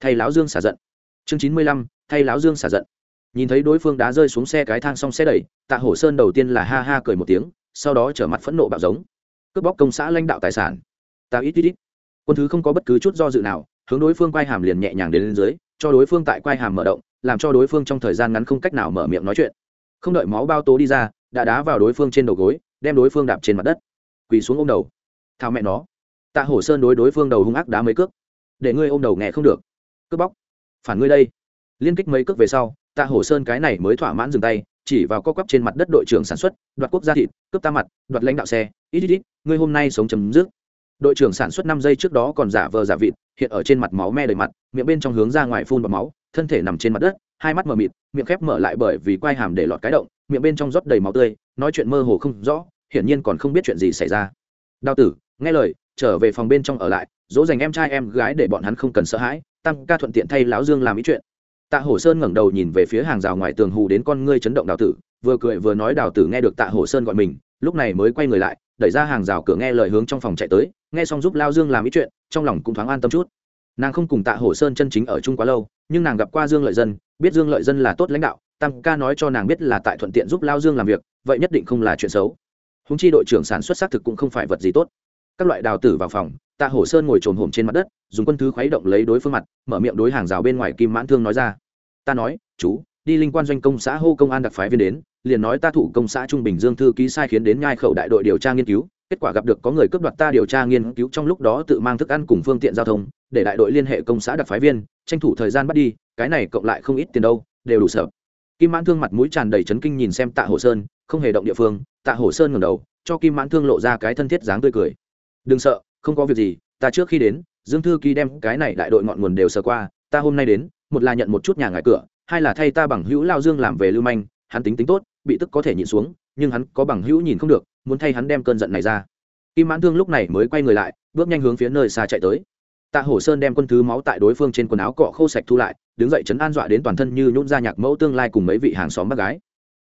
thay lão dương xả giận. Chương chín mươi lăm, thay lão dương xả giận. Nhìn thấy đối phương đá rơi xuống xe cái thang xong xe đẩy, tạ hổ sơn đầu tiên là ha ha cười một tiếng, sau đó trở mặt phẫn nộ bạo giống. Cướp bóc công xã lãnh đạo tài sản. Ta ít ít ít. Quân thứ không có bất cứ chút do dự nào, hướng đối phương quay hàm liền nhẹ nhàng đến lên dưới, cho đối phương tại quay hàm mở động, làm cho đối phương trong thời gian ngắn không cách nào mở miệng nói chuyện. Không đợi máu bao tố đi ra, đã đá vào đối phương trên đầu gối, đem đối phương đạp trên mặt đất. Quỳ xuống ôm đầu. Thao mẹ nó tạ hổ sơn đối đối phương đầu hung ác đá mấy cước. Để ngươi ôm đầu nghe không được. Cướp bóc. Phản ngươi đây. Liên kích mấy cước về sau, tạ hổ sơn cái này mới thỏa mãn dừng tay, chỉ vào co quắp trên mặt đất đội trưởng sản xuất, đoạt quốc gia thịt, cướp ta mặt, đoạt lãnh đạo xe. Ít ít ít, ngươi hôm nay sống chấm dứt. Đội trưởng sản xuất năm giây trước đó còn giả vờ giả vịt, hiện ở trên mặt máu me đầy mặt, miệng bên trong hướng ra ngoài phun bọt máu, thân thể nằm trên mặt đất, hai mắt mờ mịt, miệng khép mở lại bởi vì quai hàm để lọt cái động, miệng bên trong rót đầy máu tươi, nói chuyện mơ hồ không rõ, hiển nhiên còn không biết chuyện gì xảy ra. Đào tử nghe lời, trở về phòng bên trong ở lại, dỗ dành em trai em gái để bọn hắn không cần sợ hãi tăng ca thuận tiện thay lão dương làm ý chuyện. Tạ hổ sơn ngẩng đầu nhìn về phía hàng rào ngoài tường hù đến con ngươi chấn động đào tử, vừa cười vừa nói đào tử nghe được tạ hổ sơn gọi mình, lúc này mới quay người lại, đẩy ra hàng rào cửa nghe lời hướng trong phòng chạy tới, nghe xong giúp lao dương làm ý chuyện, trong lòng cũng thoáng an tâm chút. Nàng không cùng tạ hổ sơn chân chính ở chung quá lâu, nhưng nàng gặp qua dương lợi dân, biết dương lợi dân là tốt lãnh đạo, tam ca nói cho nàng biết là tại thuận tiện giúp lao dương làm việc, vậy nhất định không là chuyện xấu. Húng chi đội trưởng sản xuất xác thực cũng không phải vật gì tốt các loại đào tử vào phòng, tạ hổ sơn ngồi trồm hổm trên mặt đất, dùng quân thứ khuấy động lấy đối phương mặt, mở miệng đối hàng rào bên ngoài kim mãn thương nói ra. Ta nói, chú, đi linh quan doanh công xã hô công an đặc phái viên đến, liền nói ta thủ công xã trung bình dương thư ký sai khiến đến nhai khẩu đại đội điều tra nghiên cứu, kết quả gặp được có người cướp đoạt ta điều tra nghiên cứu trong lúc đó tự mang thức ăn cùng phương tiện giao thông, để đại đội liên hệ công xã đặc phái viên, tranh thủ thời gian bắt đi, cái này cộng lại không ít tiền đâu, đều đủ sợ. Kim mãn thương mặt mũi tràn đầy chấn kinh nhìn xem tạ hồ sơn, không hề động địa phương, tạ hồ sơn ngẩng đầu, cho kim mãn thương lộ ra cái thân thiết dáng tươi cười đừng sợ, không có việc gì, ta trước khi đến, dương thư ký đem cái này đại đội ngọn nguồn đều sờ qua, ta hôm nay đến, một là nhận một chút nhà ngoài cửa, hai là thay ta bằng hữu lao dương làm về lưu manh, hắn tính tính tốt, bị tức có thể nhịn xuống, nhưng hắn có bằng hữu nhìn không được, muốn thay hắn đem cơn giận này ra. Kim mãn thương lúc này mới quay người lại, bước nhanh hướng phía nơi xa chạy tới. Tạ hổ sơn đem quân thứ máu tại đối phương trên quần áo cọ khô sạch thu lại, đứng dậy chấn an dọa đến toàn thân như nhún ra nhạc mẫu tương lai cùng mấy vị hàng xóm bác gái.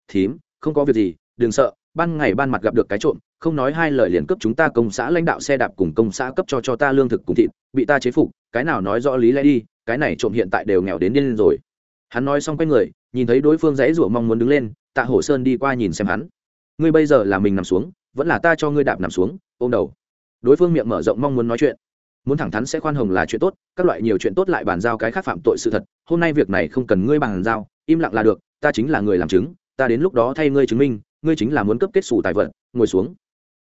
Thím, không có việc gì, đừng sợ ban ngày ban mặt gặp được cái trộm, không nói hai lời liền cấp chúng ta công xã lãnh đạo xe đạp cùng công xã cấp cho cho ta lương thực cùng thịt, bị ta chế phục, cái nào nói rõ lý lẽ đi, cái này trộm hiện tại đều nghèo đến điên rồi. Hắn nói xong quay người, nhìn thấy đối phương dãy rủa mong muốn đứng lên, tạ hổ sơn đi qua nhìn xem hắn. Ngươi bây giờ là mình nằm xuống, vẫn là ta cho ngươi đạp nằm xuống, ôm đầu. Đối phương miệng mở rộng mong muốn nói chuyện. Muốn thẳng thắn sẽ khoan hồng là chuyện tốt, các loại nhiều chuyện tốt lại bàn giao cái khác phạm tội sự thật, hôm nay việc này không cần ngươi bàn giao, im lặng là được, ta chính là người làm chứng, ta đến lúc đó thay ngươi chứng minh ngươi chính là muốn cấp kết xù tài vật ngồi xuống.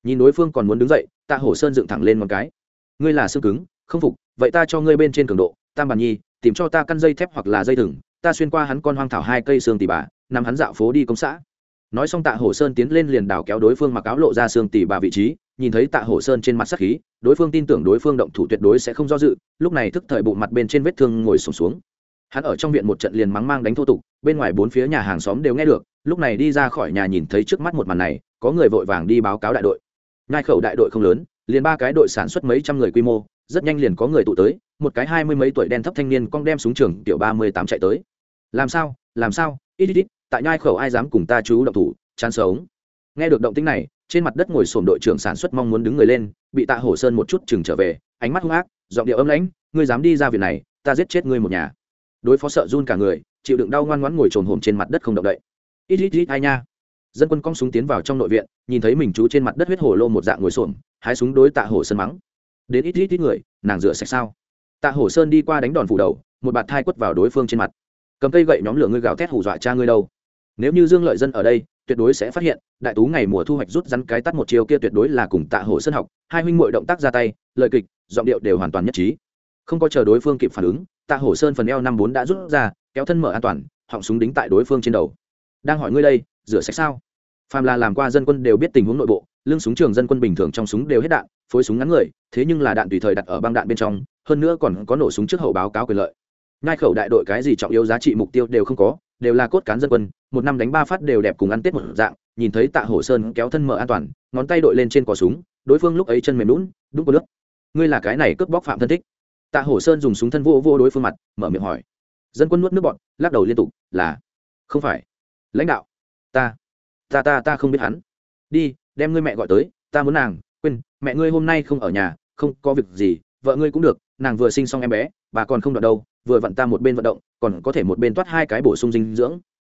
Nhìn đối phương còn muốn đứng dậy tạ hổ sơn dựng thẳng lên một cái. Ngươi là xương cứng không phục vậy ta cho ngươi bên trên cường độ tam bàn nhi tìm cho ta căn dây thép hoặc là dây thừng ta xuyên qua hắn con hoang thảo hai cây xương tỉ bà nằm hắn dạo phố đi công xã. Nói xong tạ hổ sơn tiến lên liền đào kéo đối phương mặc áo lộ ra xương tỉ bà vị trí nhìn thấy tạ hổ sơn trên mặt sắc khí đối phương tin tưởng đối phương động thủ tuyệt đối sẽ không do dự lúc này thức thời bụng mặt bên trên vết thương ngồi sùng xuống, xuống. Hắn ở trong viện một trận liền mắng mang đánh thô tục bên ngoài bốn phía nhà hàng xóm đều nghe được lúc này đi ra khỏi nhà nhìn thấy trước mắt một màn này, có người vội vàng đi báo cáo đại đội. Ngai khẩu đại đội không lớn, liền ba cái đội sản xuất mấy trăm người quy mô, rất nhanh liền có người tụ tới, một cái hai mươi mấy tuổi đen thấp thanh niên cong đem xuống trường tiểu ba mươi tám chạy tới. Làm sao? Làm sao? Ít ít ít, tại nhai khẩu ai dám cùng ta chú động thủ, chán sống. Nghe được động tĩnh này, trên mặt đất ngồi sổm đội trưởng sản xuất mong muốn đứng người lên, bị tạ hổ sơn một chút chừng trở về, ánh mắt hung ác, giọng điệu ấm lãnh, ngươi dám đi ra việc này, ta giết chết ngươi một nhà. Đối phó sợ run cả người, chịu đựng đau ngoan ngoãn ngồi trồn hổm trên mặt đất không động đậy ít ít ít, ai nha. Dân quân cong súng tiến vào trong nội viện, nhìn thấy mình chú trên mặt đất huyết hổ lô một dạng ngồi xổm, hái súng đối tạ hổ sơn mắng. Đến ít ít ít người, nàng rửa sạch sao? Tạ hổ sơn đi qua đánh đòn phủ đầu, một bạt thai quất vào đối phương trên mặt. Cầm cây gậy nhóm lửa ngươi gào thét hù dọa cha ngươi đâu. Nếu như dương lợi dân ở đây, tuyệt đối sẽ phát hiện, đại tú ngày mùa thu hoạch rút rắn cái tắt một chiều kia tuyệt đối là cùng tạ hổ sơn học, hai huynh muội động tác ra tay, lời kịch, giọng điệu đều hoàn toàn nhất trí. Không có chờ đối phương kịp phản ứng, tạ hổ sơn phần eo năm bốn đã rút ra, kéo thân mở an toàn, họng súng đính tại đối phương trên đầu đang hỏi ngươi đây, rửa sạch sao? Phàm là làm qua dân quân đều biết tình huống nội bộ, lưng súng trường dân quân bình thường trong súng đều hết đạn, phối súng ngắn người, thế nhưng là đạn tùy thời đặt ở băng đạn bên trong, hơn nữa còn có nổ súng trước hậu báo cáo quyền lợi. Ngai khẩu đại đội cái gì trọng yếu giá trị mục tiêu đều không có, đều là cốt cán dân quân, một năm đánh ba phát đều đẹp cùng ăn tết một dạng, nhìn thấy tạ hổ sơn kéo thân mở an toàn, ngón tay đội lên trên cò súng, đối phương lúc ấy chân mềm lún đúng có nước. Ngươi là cái này cướp bóc phạm thân thích. Tạ hổ sơn dùng súng thân vô vô đối phương mặt, mở miệng hỏi. Dân quân nuốt nước bọn lắc đầu liên tục, là, không phải lãnh đạo, ta ta ta ta không biết hắn. Đi, đem ngươi mẹ gọi tới, ta muốn nàng, quên, mẹ ngươi hôm nay không ở nhà, không có việc gì, vợ ngươi cũng được, nàng vừa sinh xong em bé, bà còn không đoạn đâu, vừa vặn ta một bên vận động, còn có thể một bên toát hai cái bổ sung dinh dưỡng.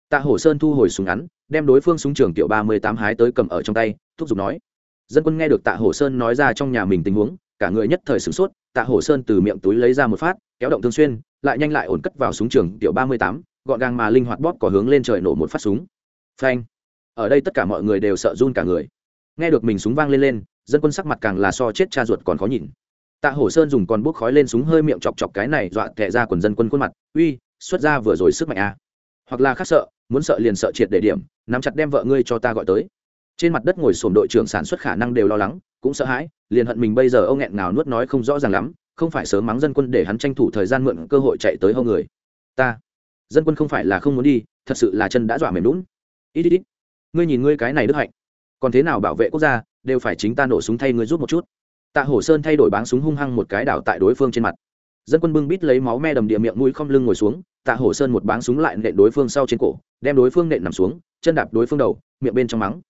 Tạ hổ sơn thu hồi súng ngắn, đem đối phương súng trường tiểu ba mươi tám hái tới cầm ở trong tay, thúc giục nói. Dân quân nghe được tạ hổ sơn nói ra trong nhà mình tình huống, cả người nhất thời sửng sốt, tạ hổ sơn từ miệng túi lấy ra một phát, kéo động thương xuyên, lại nhanh lại ổn cất vào súng trường tiểu ba mươi tám gọn gàng mà linh hoạt bóp có hướng lên trời nổ một phát súng. Phanh. Ở đây tất cả mọi người đều sợ run cả người. Nghe được mình súng vang lên lên, dân quân sắc mặt càng là so chết cha ruột còn khó nhìn. Tạ hổ sơn dùng con bút khói lên súng hơi miệng chọc chọc cái này dọa tệ ra quần dân quân khuôn mặt. Uy, xuất ra vừa rồi sức mạnh a. À. hoặc là khác sợ, muốn sợ liền sợ triệt để điểm, nắm chặt đem vợ ngươi cho ta gọi tới. Trên mặt đất ngồi sổm đội trưởng sản xuất khả năng đều lo lắng, cũng sợ hãi, liền hận mình bây giờ ông nghẹn nào nuốt nói không rõ ràng lắm, không phải sớm mắng dân quân để hắn tranh thủ thời gian mượn cơ hội chạy tới hâu người. Ta dân quân không phải là không muốn đi, thật sự là chân đã dọa mềm lún. Ít ít ít, ngươi nhìn ngươi cái này đức hạnh. Còn thế nào bảo vệ quốc gia, đều phải chính ta nổ súng thay ngươi rút một chút. Tạ hổ sơn thay đổi báng súng hung hăng một cái đảo tại đối phương trên mặt. Dân quân bưng bít lấy máu me đầm địa miệng mũi không lưng ngồi xuống, tạ hổ sơn một báng súng lại nện đối phương sau trên cổ, đem đối phương nện nằm xuống, chân đạp đối phương đầu, miệng bên trong mắng.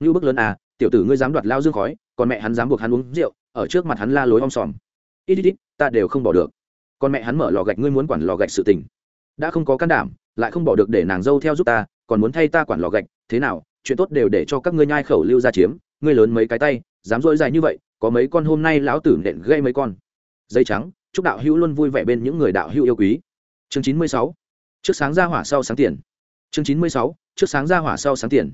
Như bức lớn à tiểu tử ngươi dám đoạt lao dương khói, còn mẹ hắn dám buộc hắn uống rượu, ở trước mặt hắn la lối om sòm. Ít ít ít, ta đều không bỏ được. Con mẹ hắn mở lò gạch, ngươi muốn quản lò gạch sự tình đã không có can đảm, lại không bỏ được để nàng dâu theo giúp ta, còn muốn thay ta quản lò gạch, thế nào? Chuyện tốt đều để cho các ngươi nhai khẩu lưu ra chiếm. Ngươi lớn mấy cái tay, dám dỗi dài như vậy, có mấy con hôm nay lão tử nện gây mấy con. Dây trắng, chúc đạo hữu luôn vui vẻ bên những người đạo hữu yêu quý. Chương chín mươi sáu. Trước sáng ra hỏa sau sáng tiền. Chương chín mươi sáu. Trước sáng ra hỏa sau sáng tiền.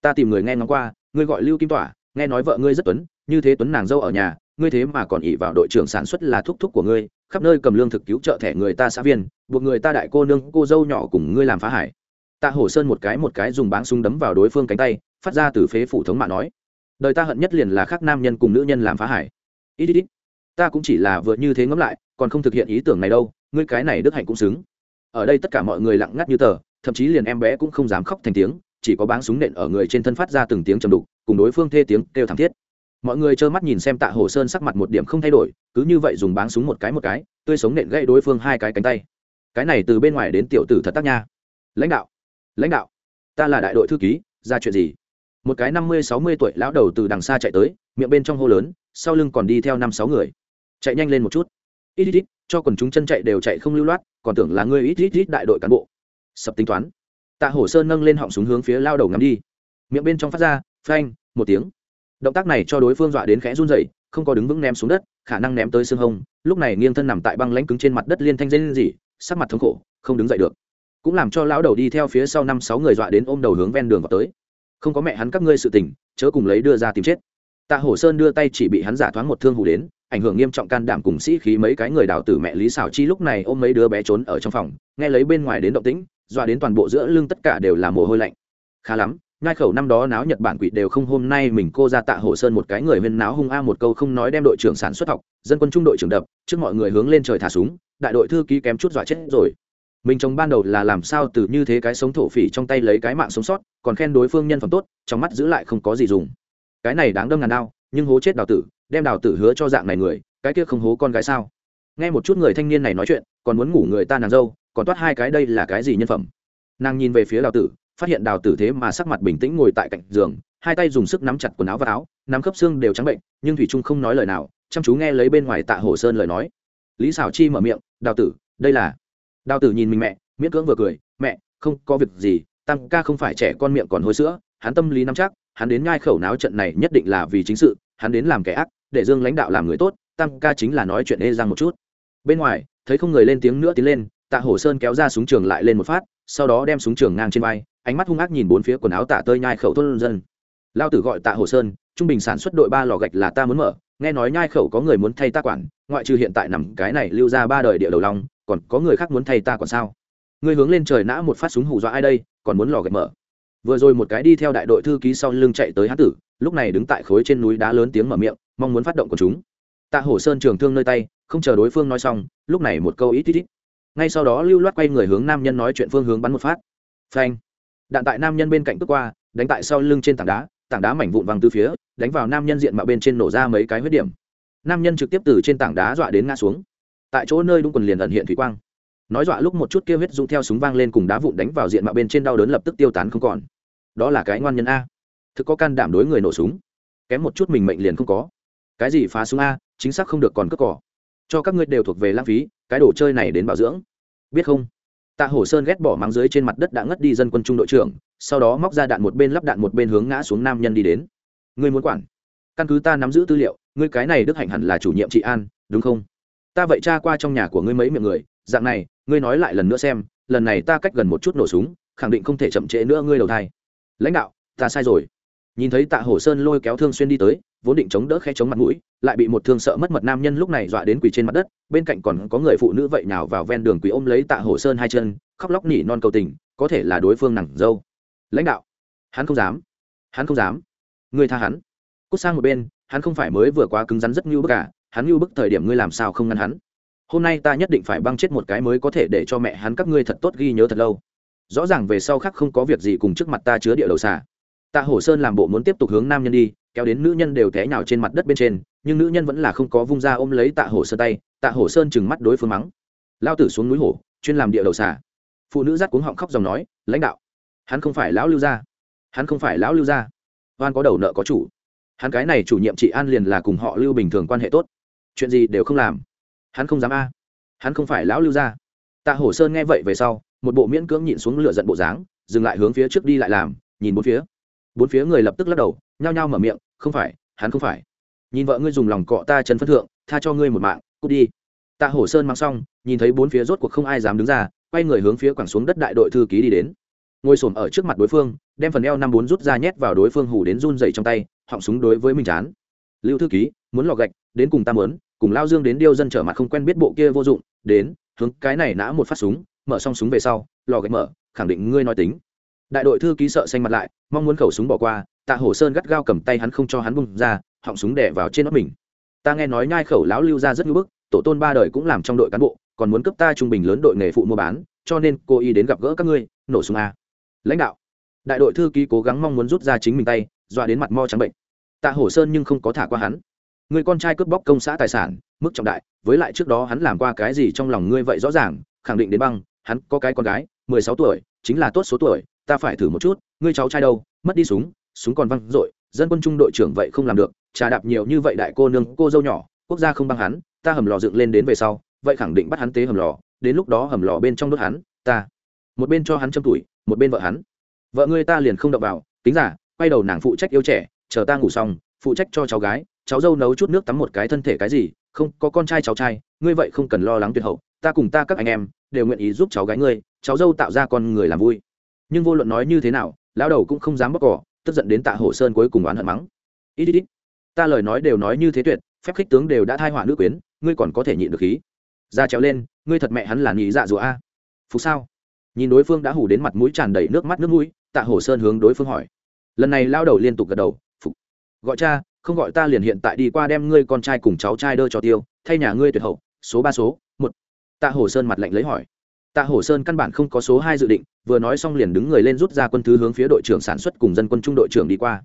Ta tìm người nghe ngóng qua, ngươi gọi lưu kim tỏa, nghe nói vợ ngươi rất tuấn, như thế tuấn nàng dâu ở nhà, ngươi thế mà còn ỉ vào đội trưởng sản xuất là thúc thúc của ngươi khắp nơi cầm lương thực cứu trợ thẻ người ta xã viên, buộc người ta đại cô nương, cô dâu nhỏ cùng ngươi làm phá hải. Tạ hổ sơn một cái một cái dùng báng súng đấm vào đối phương cánh tay, phát ra từ phế phủ thống mạ nói. Đời ta hận nhất liền là khác nam nhân cùng nữ nhân làm phá hải. Ít ít ít, ta cũng chỉ là vừa như thế ngẫm lại, còn không thực hiện ý tưởng này đâu, ngươi cái này đức hạnh cũng xứng. Ở đây tất cả mọi người lặng ngắt như tờ, thậm chí liền em bé cũng không dám khóc thành tiếng, chỉ có báng súng nện ở người trên thân phát ra từng tiếng trầm đục, cùng đối phương thê tiếng kêu thảm thiết mọi người trơ mắt nhìn xem tạ hồ sơn sắc mặt một điểm không thay đổi, cứ như vậy dùng báng súng một cái một cái, tươi sống nện gãy đối phương hai cái cánh tay. Cái này từ bên ngoài đến tiểu tử thật tác nha. Lãnh đạo lãnh đạo, ta là đại đội thư ký, ra chuyện gì? Một cái năm mươi, sáu mươi tuổi lão đầu từ đằng xa chạy tới, miệng bên trong hô lớn, sau lưng còn đi theo năm sáu người. Chạy nhanh lên một chút. Ít ít ít, cho quần chúng chân chạy đều chạy không lưu loát, còn tưởng là ngươi ít ít ít đại đội cán bộ. Sập tính toán. Tạ hổ sơn nâng lên họng súng hướng phía lao đầu ngắm đi. Miệng bên trong phát ra, phanh, một tiếng động tác này cho đối phương dọa đến khẽ run rẩy, không có đứng vững ném xuống đất khả năng ném tới xương hông lúc này nghiêng thân nằm tại băng lãnh cứng trên mặt đất liên thanh dây lên gì sắc mặt thống khổ không đứng dậy được. Cũng làm cho lão đầu đi theo phía sau năm sáu người dọa đến ôm đầu hướng ven đường vào tới. Không có mẹ hắn các ngươi sự tình chớ cùng lấy đưa ra tìm chết. Tạ hổ sơn đưa tay chỉ bị hắn giả thoáng một thương hủ đến ảnh hưởng nghiêm trọng can đảm cùng sĩ khí mấy cái người đào tử mẹ lý xảo chi lúc này ôm mấy đứa bé trốn ở trong phòng nghe lấy bên ngoài đến động tĩnh dọa đến toàn bộ giữa lưng tất cả đều là mồ hôi lạnh. Khá lắm nhai khẩu năm đó náo nhật bản quỷ đều không, hôm nay mình cô ra tạ hồ sơn một cái người huyên náo hung a một câu không nói đem đội trưởng sản xuất học, dân quân trung đội trưởng đập, trước mọi người hướng lên trời thả súng, đại đội thư ký kém chút dọa chết rồi. Mình chồng ban đầu là làm sao từ như thế cái sống thổ phỉ trong tay lấy cái mạng sống sót, còn khen đối phương nhân phẩm tốt, trong mắt giữ lại không có gì dùng. Cái này đáng đâm ngàn đao nhưng hố chết đào tử, đem đào tử hứa cho dạng này người, cái kia không hố con gái sao? Nghe một chút người thanh niên này nói chuyện, còn muốn ngủ người ta nàng dâu, còn toát hai cái đây là cái gì nhân phẩm? Nàng nhìn về phía đào tử phát hiện đào tử thế mà sắc mặt bình tĩnh ngồi tại cạnh giường, hai tay dùng sức nắm chặt quần áo và áo, nắm khớp xương đều trắng bệnh, nhưng thủy trung không nói lời nào, chăm chú nghe lấy bên ngoài tạ hồ sơn lời nói. Lý xảo chi mở miệng, đào tử, đây là đào tử nhìn mình mẹ, miễn cưỡng vừa cười, mẹ, không có việc gì tăng ca không phải trẻ con miệng còn hôi sữa, hắn tâm lý nắm chắc, hắn đến ngai khẩu náo trận này nhất định là vì chính sự, hắn đến làm kẻ ác, để dương lãnh đạo làm người tốt tăng ca chính là nói chuyện ê răng một chút. Bên ngoài, thấy không người lên tiếng nữa tiến lên, tạ hổ sơn kéo ra súng trường lại lên một phát, sau đó đem súng trường ngang trên vai ánh mắt hung ác nhìn bốn phía quần áo tả tơi nhai khẩu thôn dân. Lao tử gọi tạ hồ sơn, trung bình sản xuất đội ba lò gạch là ta muốn mở. Nghe nói nhai khẩu có người muốn thay ta quản, ngoại trừ hiện tại nằm cái này lưu ra ba đời địa đầu long, còn có người khác muốn thay ta còn sao? Ngươi hướng lên trời nã một phát súng hù dọa ai đây, còn muốn lò gạch mở. Vừa rồi một cái đi theo đại đội thư ký sau lưng chạy tới hán tử, lúc này đứng tại khối trên núi đá lớn tiếng mở miệng, mong muốn phát động của chúng. Tạ hổ sơn trường thương nơi tay, không chờ đối phương nói xong, lúc này một câu ít ít ít ngay sau đó lưu loát quay người hướng nam nhân nói chuyện phương hướng bắn một phát. Phanh đạn tại nam nhân bên cạnh bước qua, đánh tại sau lưng trên tảng đá tảng đá mảnh vụn văng từ phía, đánh vào nam nhân diện mạo bên trên nổ ra mấy cái huyết điểm. Nam nhân trực tiếp từ trên tảng đá dọa đến ngã xuống. Tại chỗ nơi đúng quần liền ẩn hiện thủy quang. Nói dọa lúc một chút kia huyết dũng theo súng vang lên cùng đá vụn đánh vào diện mạo bên trên đau đớn lập tức tiêu tán không còn. Đó là cái ngoan nhân a. Thực có can đảm đối người nổ súng. Kém một chút mình mệnh liền không có. Cái gì phá súng a, chính xác không được còn cất cỏ. Cho các ngươi đều thuộc về lãng phí, cái đồ chơi này đến bảo dưỡng. Biết không? Tạ hổ sơn ghét bỏ mắng dưới trên mặt đất đã ngất đi dân quân trung đội trưởng, sau đó móc ra đạn một bên lắp đạn một bên hướng ngã xuống nam nhân đi đến. Ngươi muốn quản? Căn cứ ta nắm giữ tư liệu, ngươi cái này đức hạnh hẳn là chủ nhiệm trị an, đúng không? Ta vậy tra qua trong nhà của ngươi mấy miệng người, dạng này, ngươi nói lại lần nữa xem, lần này ta cách gần một chút nổ súng, khẳng định không thể chậm trễ nữa ngươi đầu thai. Lãnh đạo, ta sai rồi. Nhìn thấy tạ hổ sơn lôi kéo thương xuyên đi tới vốn định chống đỡ khe chống mặt mũi, lại bị một thương sợ mất mật nam nhân lúc này dọa đến quỳ trên mặt đất, bên cạnh còn có người phụ nữ vậy nào vào ven đường quỳ ôm lấy tạ hổ sơn hai chân, khóc lóc nỉ non cầu tình, có thể là đối phương nặng dâu. Lãnh đạo, hắn không dám, hắn không dám. Ngươi tha hắn. Cút sang một bên, hắn không phải mới vừa quá cứng rắn rất như bức cả hắn như bức thời điểm ngươi làm sao không ngăn hắn? Hôm nay ta nhất định phải băng chết một cái mới có thể để cho mẹ hắn các ngươi thật tốt ghi nhớ thật lâu. Rõ ràng về sau khác không có việc gì cùng trước mặt ta chứa địa đầu xà. Tạ hổ sơn làm bộ muốn tiếp tục hướng nam nhân đi kéo đến nữ nhân đều té nhào trên mặt đất bên trên, nhưng nữ nhân vẫn là không có vung ra ôm lấy tạ hổ sơn tay, tạ hổ sơn chừng mắt đối phương mắng. Lao tử xuống núi hổ, chuyên làm địa đầu xà. Phụ nữ dắt cuống họng khóc dòng nói, lãnh đạo, hắn không phải lão lưu gia. Hắn không phải lão lưu gia. Oan có đầu nợ có chủ. Hắn cái này chủ nhiệm chị an liền là cùng họ lưu bình thường quan hệ tốt. Chuyện gì đều không làm. Hắn không dám a. Hắn không phải lão lưu gia. Tạ hổ sơn nghe vậy về sau, một bộ miễn cưỡng nhịn xuống lửa giận bộ dáng, dừng lại hướng phía trước đi lại làm, nhìn bốn phía. Bốn phía người lập tức lắc đầu, nhao nhao mở miệng không phải, hắn không phải. Nhìn vợ ngươi dùng lòng cọ ta chân phân thượng, tha cho ngươi một mạng, cút đi. Tạ hổ sơn mang xong, nhìn thấy bốn phía rốt cuộc không ai dám đứng ra, quay người hướng phía quẳng xuống đất đại đội thư ký đi đến. Ngồi xổm ở trước mặt đối phương, đem phần eo năm bốn rút ra nhét vào đối phương hủ đến run dậy trong tay, họng súng đối với mình chán. Lưu thư ký, muốn lò gạch, đến cùng ta mớn cùng lao dương đến điêu dân trở mặt không quen biết bộ kia vô dụng, đến, hướng cái này nã một phát súng, mở xong súng về sau, lò gạch mở, khẳng định ngươi nói tính. Đại đội thư ký sợ xanh mặt lại, mong muốn khẩu súng bỏ qua tạ hổ sơn gắt gao cầm tay hắn không cho hắn bung ra, họng súng đẻ vào trên nót mình. Ta nghe nói nhai khẩu lão lưu ra rất ngưỡng bức, tổ tôn ba đời cũng làm trong đội cán bộ, còn muốn cấp ta trung bình lớn đội nghề phụ mua bán, cho nên cô y đến gặp gỡ các ngươi, nổ súng a. Lãnh đạo, đại đội thư ký cố gắng mong muốn rút ra chính mình tay, dọa đến mặt mo trắng bệnh. Tạ hổ sơn nhưng không có thả qua hắn. Người con trai cướp bóc công xã tài sản, mức trọng đại, với lại trước đó hắn làm qua cái gì trong lòng ngươi vậy rõ ràng, khẳng định đến băng, hắn có cái con gái, mười sáu tuổi, chính là tốt số tuổi, ta phải thử một chút, ngươi cháu trai đâu, mất đi súng súng còn văng r dân quân trung đội trưởng vậy không làm được, trà đạp nhiều như vậy đại cô nương, cô dâu nhỏ, quốc gia không băng hắn, ta hầm lò dựng lên đến về sau, vậy khẳng định bắt hắn tế hầm lò, đến lúc đó hầm lò bên trong đốt hắn, ta, một bên cho hắn châm tuổi, một bên vợ hắn. Vợ ngươi ta liền không đập vào tính giả, quay đầu nàng phụ trách yêu trẻ, chờ ta ngủ xong, phụ trách cho cháu gái, cháu dâu nấu chút nước tắm một cái thân thể cái gì, không, có con trai cháu trai, ngươi vậy không cần lo lắng tuyệt hậu, ta cùng ta các anh em, đều nguyện ý giúp cháu gái ngươi, cháu dâu tạo ra con người làm vui. Nhưng vô luận nói như thế nào, lão đầu cũng không dám bóc cỏ tức giận đến tạ hổ sơn cuối cùng oán hận mắng. Ít ít ít, ta lời nói đều nói như thế tuyệt, phép khích tướng đều đã thai hỏa nữ quyến, ngươi còn có thể nhịn được khí. Ra trèo lên, ngươi thật mẹ hắn là nhị dạ rùa a. Phục sao? Nhìn đối phương đã hủ đến mặt mũi tràn đầy nước mắt nước mũi, tạ hổ sơn hướng đối phương hỏi. Lần này lao đầu liên tục gật đầu, phục. Gọi cha, không gọi ta liền hiện tại đi qua đem ngươi con trai cùng cháu trai đơ cho tiêu, thay nhà ngươi tuyệt hậu, số ba số, một. Tạ hổ sơn mặt lạnh lấy hỏi tạ hổ sơn căn bản không có số hai dự định, vừa nói xong liền đứng người lên rút ra quân thứ hướng phía đội trưởng sản xuất cùng dân quân trung đội trưởng đi qua.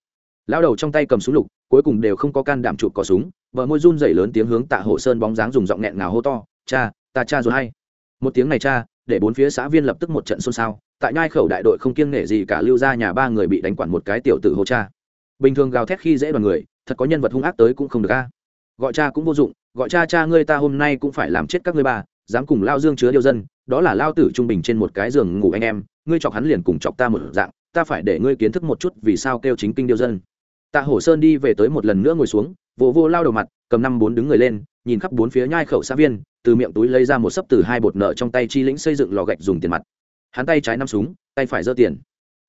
Lao đầu trong tay cầm súng lục, cuối cùng đều không có can đảm chụp cò súng, vợ môi run rẩy lớn tiếng hướng tạ hổ sơn bóng dáng dùng giọng nghẹn ngào hô to, cha, ta cha rồi hay. Một tiếng này cha, để bốn phía xã viên lập tức một trận xôn xao, tại nhai khẩu đại đội không kiêng nể gì cả lưu ra nhà ba người bị đánh quản một cái tiểu tử hô cha. Bình thường gào thét khi dễ đoàn người, thật có nhân vật hung ác tới cũng không được a. Gọi cha cũng vô dụng, gọi cha cha ngươi ta hôm nay cũng phải làm chết các ngươi bà dám cùng lao dương chứa điêu dân, đó là lao tử trung bình trên một cái giường ngủ anh em, ngươi chọc hắn liền cùng chọc ta một dạng, ta phải để ngươi kiến thức một chút vì sao kêu chính kinh điêu dân. Tạ hổ sơn đi về tới một lần nữa ngồi xuống, vỗ vô lao đầu mặt, cầm năm bốn đứng người lên, nhìn khắp bốn phía nhai khẩu xã viên, từ miệng túi lấy ra một sấp từ hai bột nợ trong tay chi lĩnh xây dựng lò gạch dùng tiền mặt. Hắn tay trái năm súng, tay phải giơ tiền.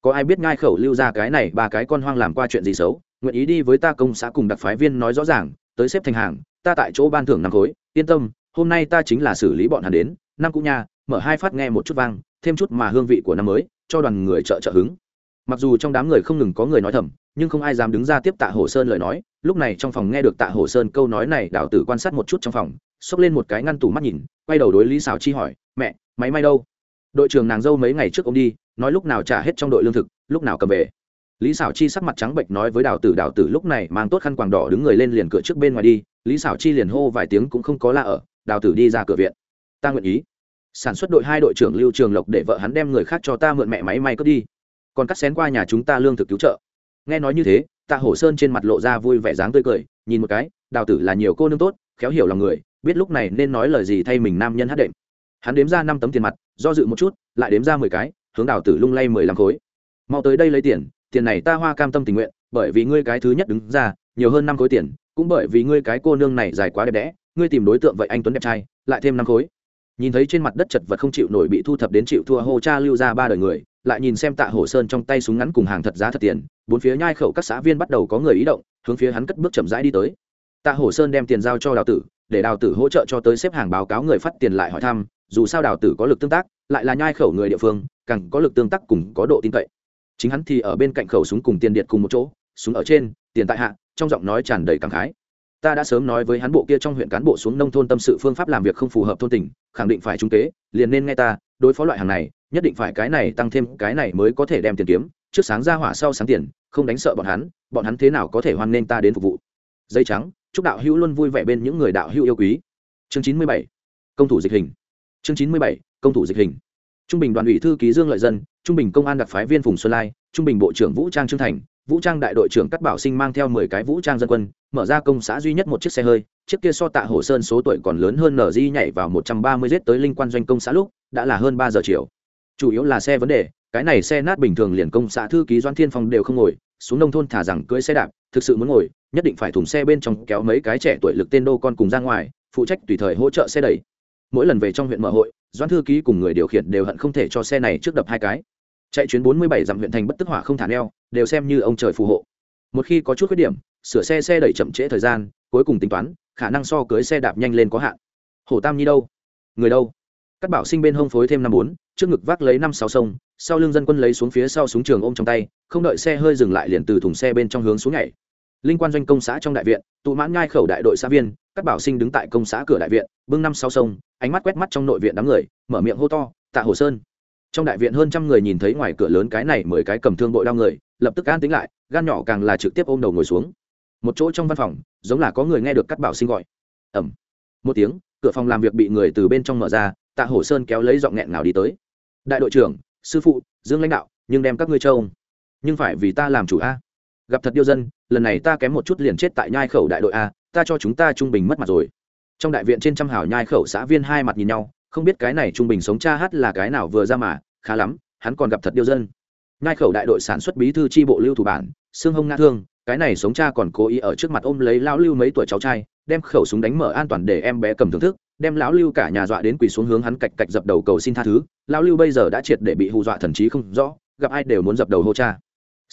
Có ai biết nhai khẩu lưu ra cái này, ba cái con hoang làm qua chuyện gì xấu, nguyện ý đi với ta công xã cùng đặc phái viên nói rõ ràng, tới xếp thành hàng, ta tại chỗ ban thưởng năm khối, yên tâm hôm nay ta chính là xử lý bọn hắn đến năm cũ nha, mở hai phát nghe một chút vang, thêm chút mà hương vị của năm mới, cho đoàn người trợ trợ hứng. Mặc dù trong đám người không ngừng có người nói thầm, nhưng không ai dám đứng ra tiếp tạ hồ sơn lời nói, lúc này trong phòng nghe được tạ hồ sơn câu nói này đào tử quan sát một chút trong phòng, xốc lên một cái ngăn tủ mắt nhìn, quay đầu đối lý xào chi hỏi, mẹ, máy may đâu? Đội trưởng nàng dâu mấy ngày trước ông đi, nói lúc nào trả hết trong đội lương thực, lúc nào cầm về lý xảo chi sắc mặt trắng bệnh nói với đào tử đào tử lúc này mang tốt khăn quàng đỏ đứng người lên liền cửa trước bên ngoài đi. Lý xảo chi liền hô vài tiếng cũng không có la ở, đào tử đi ra cửa viện. Ta nguyện ý. Sản xuất đội hai đội trưởng lưu trường lộc để vợ hắn đem người khác cho ta mượn mẹ máy may cướp đi. Còn cắt xén qua nhà chúng ta lương thực cứu trợ. Nghe nói như thế, tạ hổ sơn trên mặt lộ ra vui vẻ dáng tươi cười, nhìn một cái, đào tử là nhiều cô nương tốt, khéo hiểu lòng người, biết lúc này nên nói lời gì thay mình nam nhân hát đệm. Hắn đếm ra năm tấm tiền mặt, do dự một chút, lại đếm ra mười cái, hướng đào tử lung lay mười lăm khối. Mau tới đây lấy tiền tiền này ta hoa cam tâm tình nguyện, bởi vì ngươi cái thứ nhất đứng ra, nhiều hơn năm khối tiền, cũng bởi vì ngươi cái cô nương này dài quá đẹp đẽ, ngươi tìm đối tượng vậy anh tuấn đẹp trai, lại thêm năm khối. Nhìn thấy trên mặt đất chật vật không chịu nổi bị thu thập đến chịu thua hô cha lưu ra ba đời người, lại nhìn xem tạ hổ sơn trong tay súng ngắn cùng hàng thật giá thật tiền, bốn phía nhai khẩu các xã viên bắt đầu có người ý động, hướng phía hắn cất bước chậm rãi đi tới. Tạ hổ sơn đem tiền giao cho đào tử, để đào tử hỗ trợ cho tới xếp hàng báo cáo người phát tiền lại hỏi thăm, dù sao đào tử có lực tương tác, lại là nhai khẩu người địa phương, càng có lực tương tác cùng có độ tin cậy chính hắn thì ở bên cạnh khẩu súng cùng tiền điện cùng một chỗ, súng ở trên, tiền tại hạ, trong giọng nói tràn đầy cảm khái. Ta đã sớm nói với hắn bộ kia trong huyện cán bộ xuống nông thôn tâm sự phương pháp làm việc không phù hợp thôn tỉnh khẳng định phải trung tế liền nên nghe ta, đối phó loại hàng này, nhất định phải cái này tăng thêm, cái này mới có thể đem tiền kiếm, trước sáng ra hỏa sau sáng tiền, không đánh sợ bọn hắn bọn hắn thế nào có thể hoan nghênh ta đến phục vụ. Dây trắng, chúc đạo hữu luôn vui vẻ bên những người đạo hữu yêu quý. Chương chín mươi bảy, công thủ dịch hình. Chương chín mươi bảy, công thủ dịch hình trung bình đoàn ủy thư ký dương lợi dân, trung bình công an đặc phái viên phùng xuân lai, trung bình bộ trưởng vũ trang trương thành, vũ trang đại đội trưởng cắt bảo sinh mang theo mười cái vũ trang dân quân, mở ra công xã duy nhất một chiếc xe hơi, chiếc kia so tạ hồ sơn số tuổi còn lớn hơn nở di nhảy vào một trăm ba mươi giết tới linh quan doanh công xã lúc, đã là hơn ba giờ chiều. Chủ yếu là xe vấn đề, cái này xe nát bình thường liền công xã thư ký doan thiên phong đều không ngồi, xuống nông thôn thả rằng cưỡi xe đạp, thực sự muốn ngồi, nhất định phải thùng xe bên trong kéo mấy cái trẻ tuổi lực tên đô con cùng ra ngoài, phụ trách tùy thời hỗ trợ xe đẩy. Mỗi lần về trong huyện mở hội doan thư ký cùng người điều khiển đều hận không thể cho xe này trước đập hai cái. Chạy chuyến bốn mươi bảy dặm huyện thành bất tức hỏa không thả neo, đều xem như ông trời phù hộ. Một khi có chút khuyết điểm, sửa xe xe đẩy chậm trễ thời gian, cuối cùng tính toán, khả năng so cưới xe đạp nhanh lên có hạn. Hồ tam nhi đâu? Người đâu? Cắt bảo sinh bên hông phối thêm năm bốn, trước ngực vác lấy năm sáu sông, sau lưng dân quân lấy xuống phía sau súng trường ôm trong tay, không đợi xe hơi dừng lại liền từ thùng xe bên trong hướng xuống nhảy. Linh quan doanh công xã trong đại viện, tụ mãn ngai khẩu đại đội xã viên các bảo sinh đứng tại công xã cửa đại viện, bưng năm sáu sông, ánh mắt quét mắt trong nội viện đám người, mở miệng hô to, tạ hồ sơn. Trong đại viện hơn trăm người nhìn thấy ngoài cửa lớn cái này mười cái cầm thương bội đau người, lập tức an tính lại, gan nhỏ càng là trực tiếp ôm đầu ngồi xuống. Một chỗ trong văn phòng, giống là có người nghe được cắt bảo sinh gọi. Ẩm một tiếng, cửa phòng làm việc bị người từ bên trong mở ra, tạ hổ sơn kéo lấy giọng nghẹn nào đi tới. Đại đội trưởng, sư phụ, dương lãnh đạo, nhưng đem các ngươi châu nhưng phải vì ta làm chủ a. Gặp thật điêu dân, lần này ta kém một chút liền chết tại nhai khẩu đại đội a ta cho chúng ta trung bình mất mặt rồi. Trong đại viện trên trăm hào nhai khẩu xã viên hai mặt nhìn nhau, không biết cái này trung bình sống cha hát là cái nào vừa ra mà, khá lắm, hắn còn gặp thật điêu dân. Nhai khẩu đại đội sản xuất bí thư tri bộ lưu thủ bản xương hông ngã thương, cái này sống cha còn cố ý ở trước mặt ôm lấy lão lưu mấy tuổi cháu trai, đem khẩu súng đánh mở an toàn để em bé cầm thưởng thức, đem lão lưu cả nhà dọa đến quỳ xuống hướng hắn cạch cạch dập đầu cầu xin tha thứ. Lão lưu bây giờ đã triệt để bị hù dọa thần trí không rõ, gặp ai đều muốn dập đầu hô cha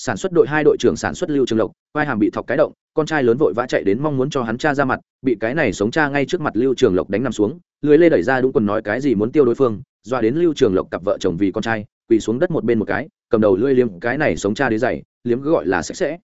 sản xuất đội hai đội trưởng sản xuất lưu trường lộc, vai hàm bị thọc cái động, con trai lớn vội vã chạy đến mong muốn cho hắn cha ra mặt, bị cái này sống cha ngay trước mặt lưu trường lộc đánh nằm xuống lưới lê đẩy ra đúng quần nói cái gì muốn tiêu đối phương, dọa đến lưu trường lộc cặp vợ chồng vì con trai, quỳ xuống đất một bên một cái, cầm đầu lưỡi liếm, cái này sống cha đế dày, liếm gọi là sạch sẽ.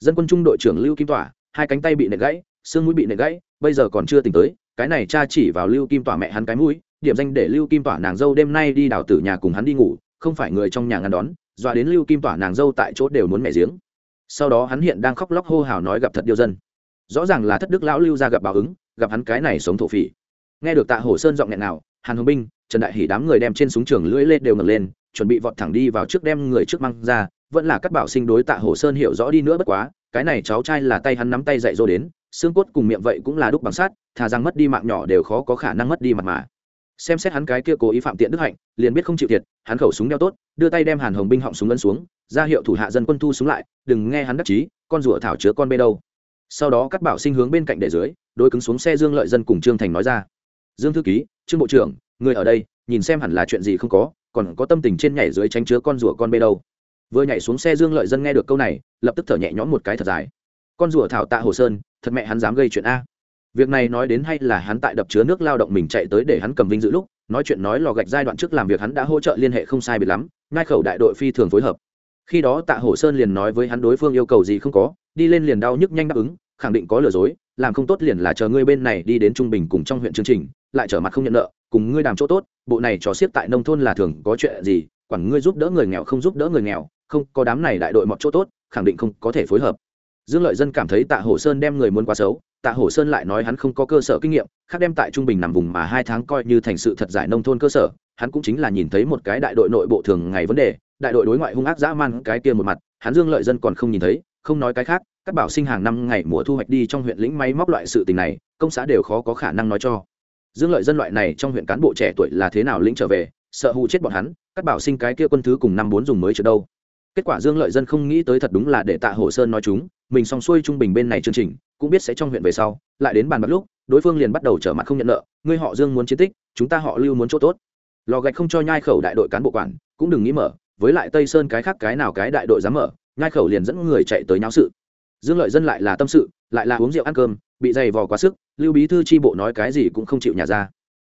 Dân quân trung đội trưởng lưu kim tỏa, hai cánh tay bị nệ gãy, xương mũi bị nệ gãy, bây giờ còn chưa tỉnh tới, cái này cha chỉ vào lưu kim tỏa mẹ hắn cái mũi, điểm danh để lưu kim tỏa nàng dâu đêm nay đi đào tử nhà cùng hắn đi ngủ, không phải người trong nhà ngăn đón dọa đến lưu kim tỏa nàng dâu tại chỗ đều muốn mẹ giếng. Sau đó hắn hiện đang khóc lóc hô hào nói gặp thật điêu dân. Rõ ràng là thất đức lão lưu ra gặp báo ứng, gặp hắn cái này sống thổ phỉ. Nghe được tạ hồ sơn giọng nghẹn nào, hàn hồng binh, trần đại hỷ đám người đem trên súng trường lưỡi lên đều ngẩng lên, chuẩn bị vọt thẳng đi vào trước đem người trước mang ra, vẫn là cắt bảo sinh đối tạ hồ sơn hiểu rõ đi nữa bất quá, cái này cháu trai là tay hắn nắm tay dạy dỗ đến, xương cốt cùng miệng vậy cũng là đúc bằng sát thà rằng mất đi mạng nhỏ đều khó có khả năng mất đi mặt mà xem xét hắn cái kia cố ý phạm tiện đức hạnh, liền biết không chịu thiệt, hắn khẩu súng đeo tốt, đưa tay đem hàn hồng binh họng súng lân xuống, ra hiệu thủ hạ dân quân thu súng lại, đừng nghe hắn đắc chí, con rủa thảo chứa con bê đâu. Sau đó cắt bảo sinh hướng bên cạnh để dưới đôi cứng xuống xe dương lợi dân cùng trương thành nói ra. Dương thư ký, trương bộ trưởng, người ở đây, nhìn xem hẳn là chuyện gì không có, còn có tâm tình trên nhảy dưới tránh chứa con rủa con bê đâu. Vừa nhảy xuống xe dương lợi dân nghe được câu này, lập tức thở nhẹ nhõm một cái thật dài. Con rủa thảo tạ hồ sơn, thật mẹ hắn dám gây chuyện a việc này nói đến hay là hắn tại đập chứa nước lao động mình chạy tới để hắn cầm vinh giữ lúc, nói chuyện nói lò gạch giai đoạn trước làm việc hắn đã hỗ trợ liên hệ không sai biệt lắm ngai khẩu đại đội phi thường phối hợp. Khi đó tạ hồ sơn liền nói với hắn đối phương yêu cầu gì không có, đi lên liền đau nhức nhanh đáp ứng, khẳng định có lừa dối, làm không tốt liền là chờ ngươi bên này đi đến trung bình cùng trong huyện chương trình, lại trở mặt không nhận nợ, cùng ngươi đàm chỗ tốt, bộ này trò xiết tại nông thôn là thường có chuyện gì, quản ngươi giúp đỡ người nghèo không giúp đỡ người nghèo, không có đám này đại đội mọt chỗ tốt, khẳng định không có thể phối hợp. Dương lợi dân cảm thấy tạ hổ sơn đem người muốn quá xấu tạ hổ sơn lại nói hắn không có cơ sở kinh nghiệm, khác đem tại trung bình nằm vùng mà hai tháng coi như thành sự thật giải nông thôn cơ sở, hắn cũng chính là nhìn thấy một cái đại đội nội bộ thường ngày vấn đề, đại đội đối ngoại hung ác dã man cái kia một mặt, hắn dương lợi dân còn không nhìn thấy, không nói cái khác, các bảo sinh hàng năm ngày mùa thu hoạch đi trong huyện lĩnh máy móc loại sự tình này, công xã đều khó có khả năng nói cho. Dương lợi dân loại này trong huyện cán bộ trẻ tuổi là thế nào lĩnh trở về, sợ hụ chết bọn hắn, các bảo sinh cái kia quân thứ cùng năm bốn dùng mới trượt đâu kết quả dương lợi dân không nghĩ tới thật đúng là để tạ hồ sơn nói chúng, mình xong xuôi trung bình bên này chương trình, cũng biết sẽ trong huyện về sau, lại đến bàn bạc lúc, đối phương liền bắt đầu trở mặt không nhận nợ, ngươi họ dương muốn chiến tích, chúng ta họ lưu muốn chỗ tốt. Lò gạch không cho nhai khẩu đại đội cán bộ quản, cũng đừng nghĩ mở, với lại tây sơn cái khác cái nào cái đại đội dám mở, nhai khẩu liền dẫn người chạy tới nháo sự. Dương lợi dân lại là tâm sự, lại là uống rượu ăn cơm, bị dày vò quá sức, lưu bí thư tri bộ nói cái gì cũng không chịu nhà ra.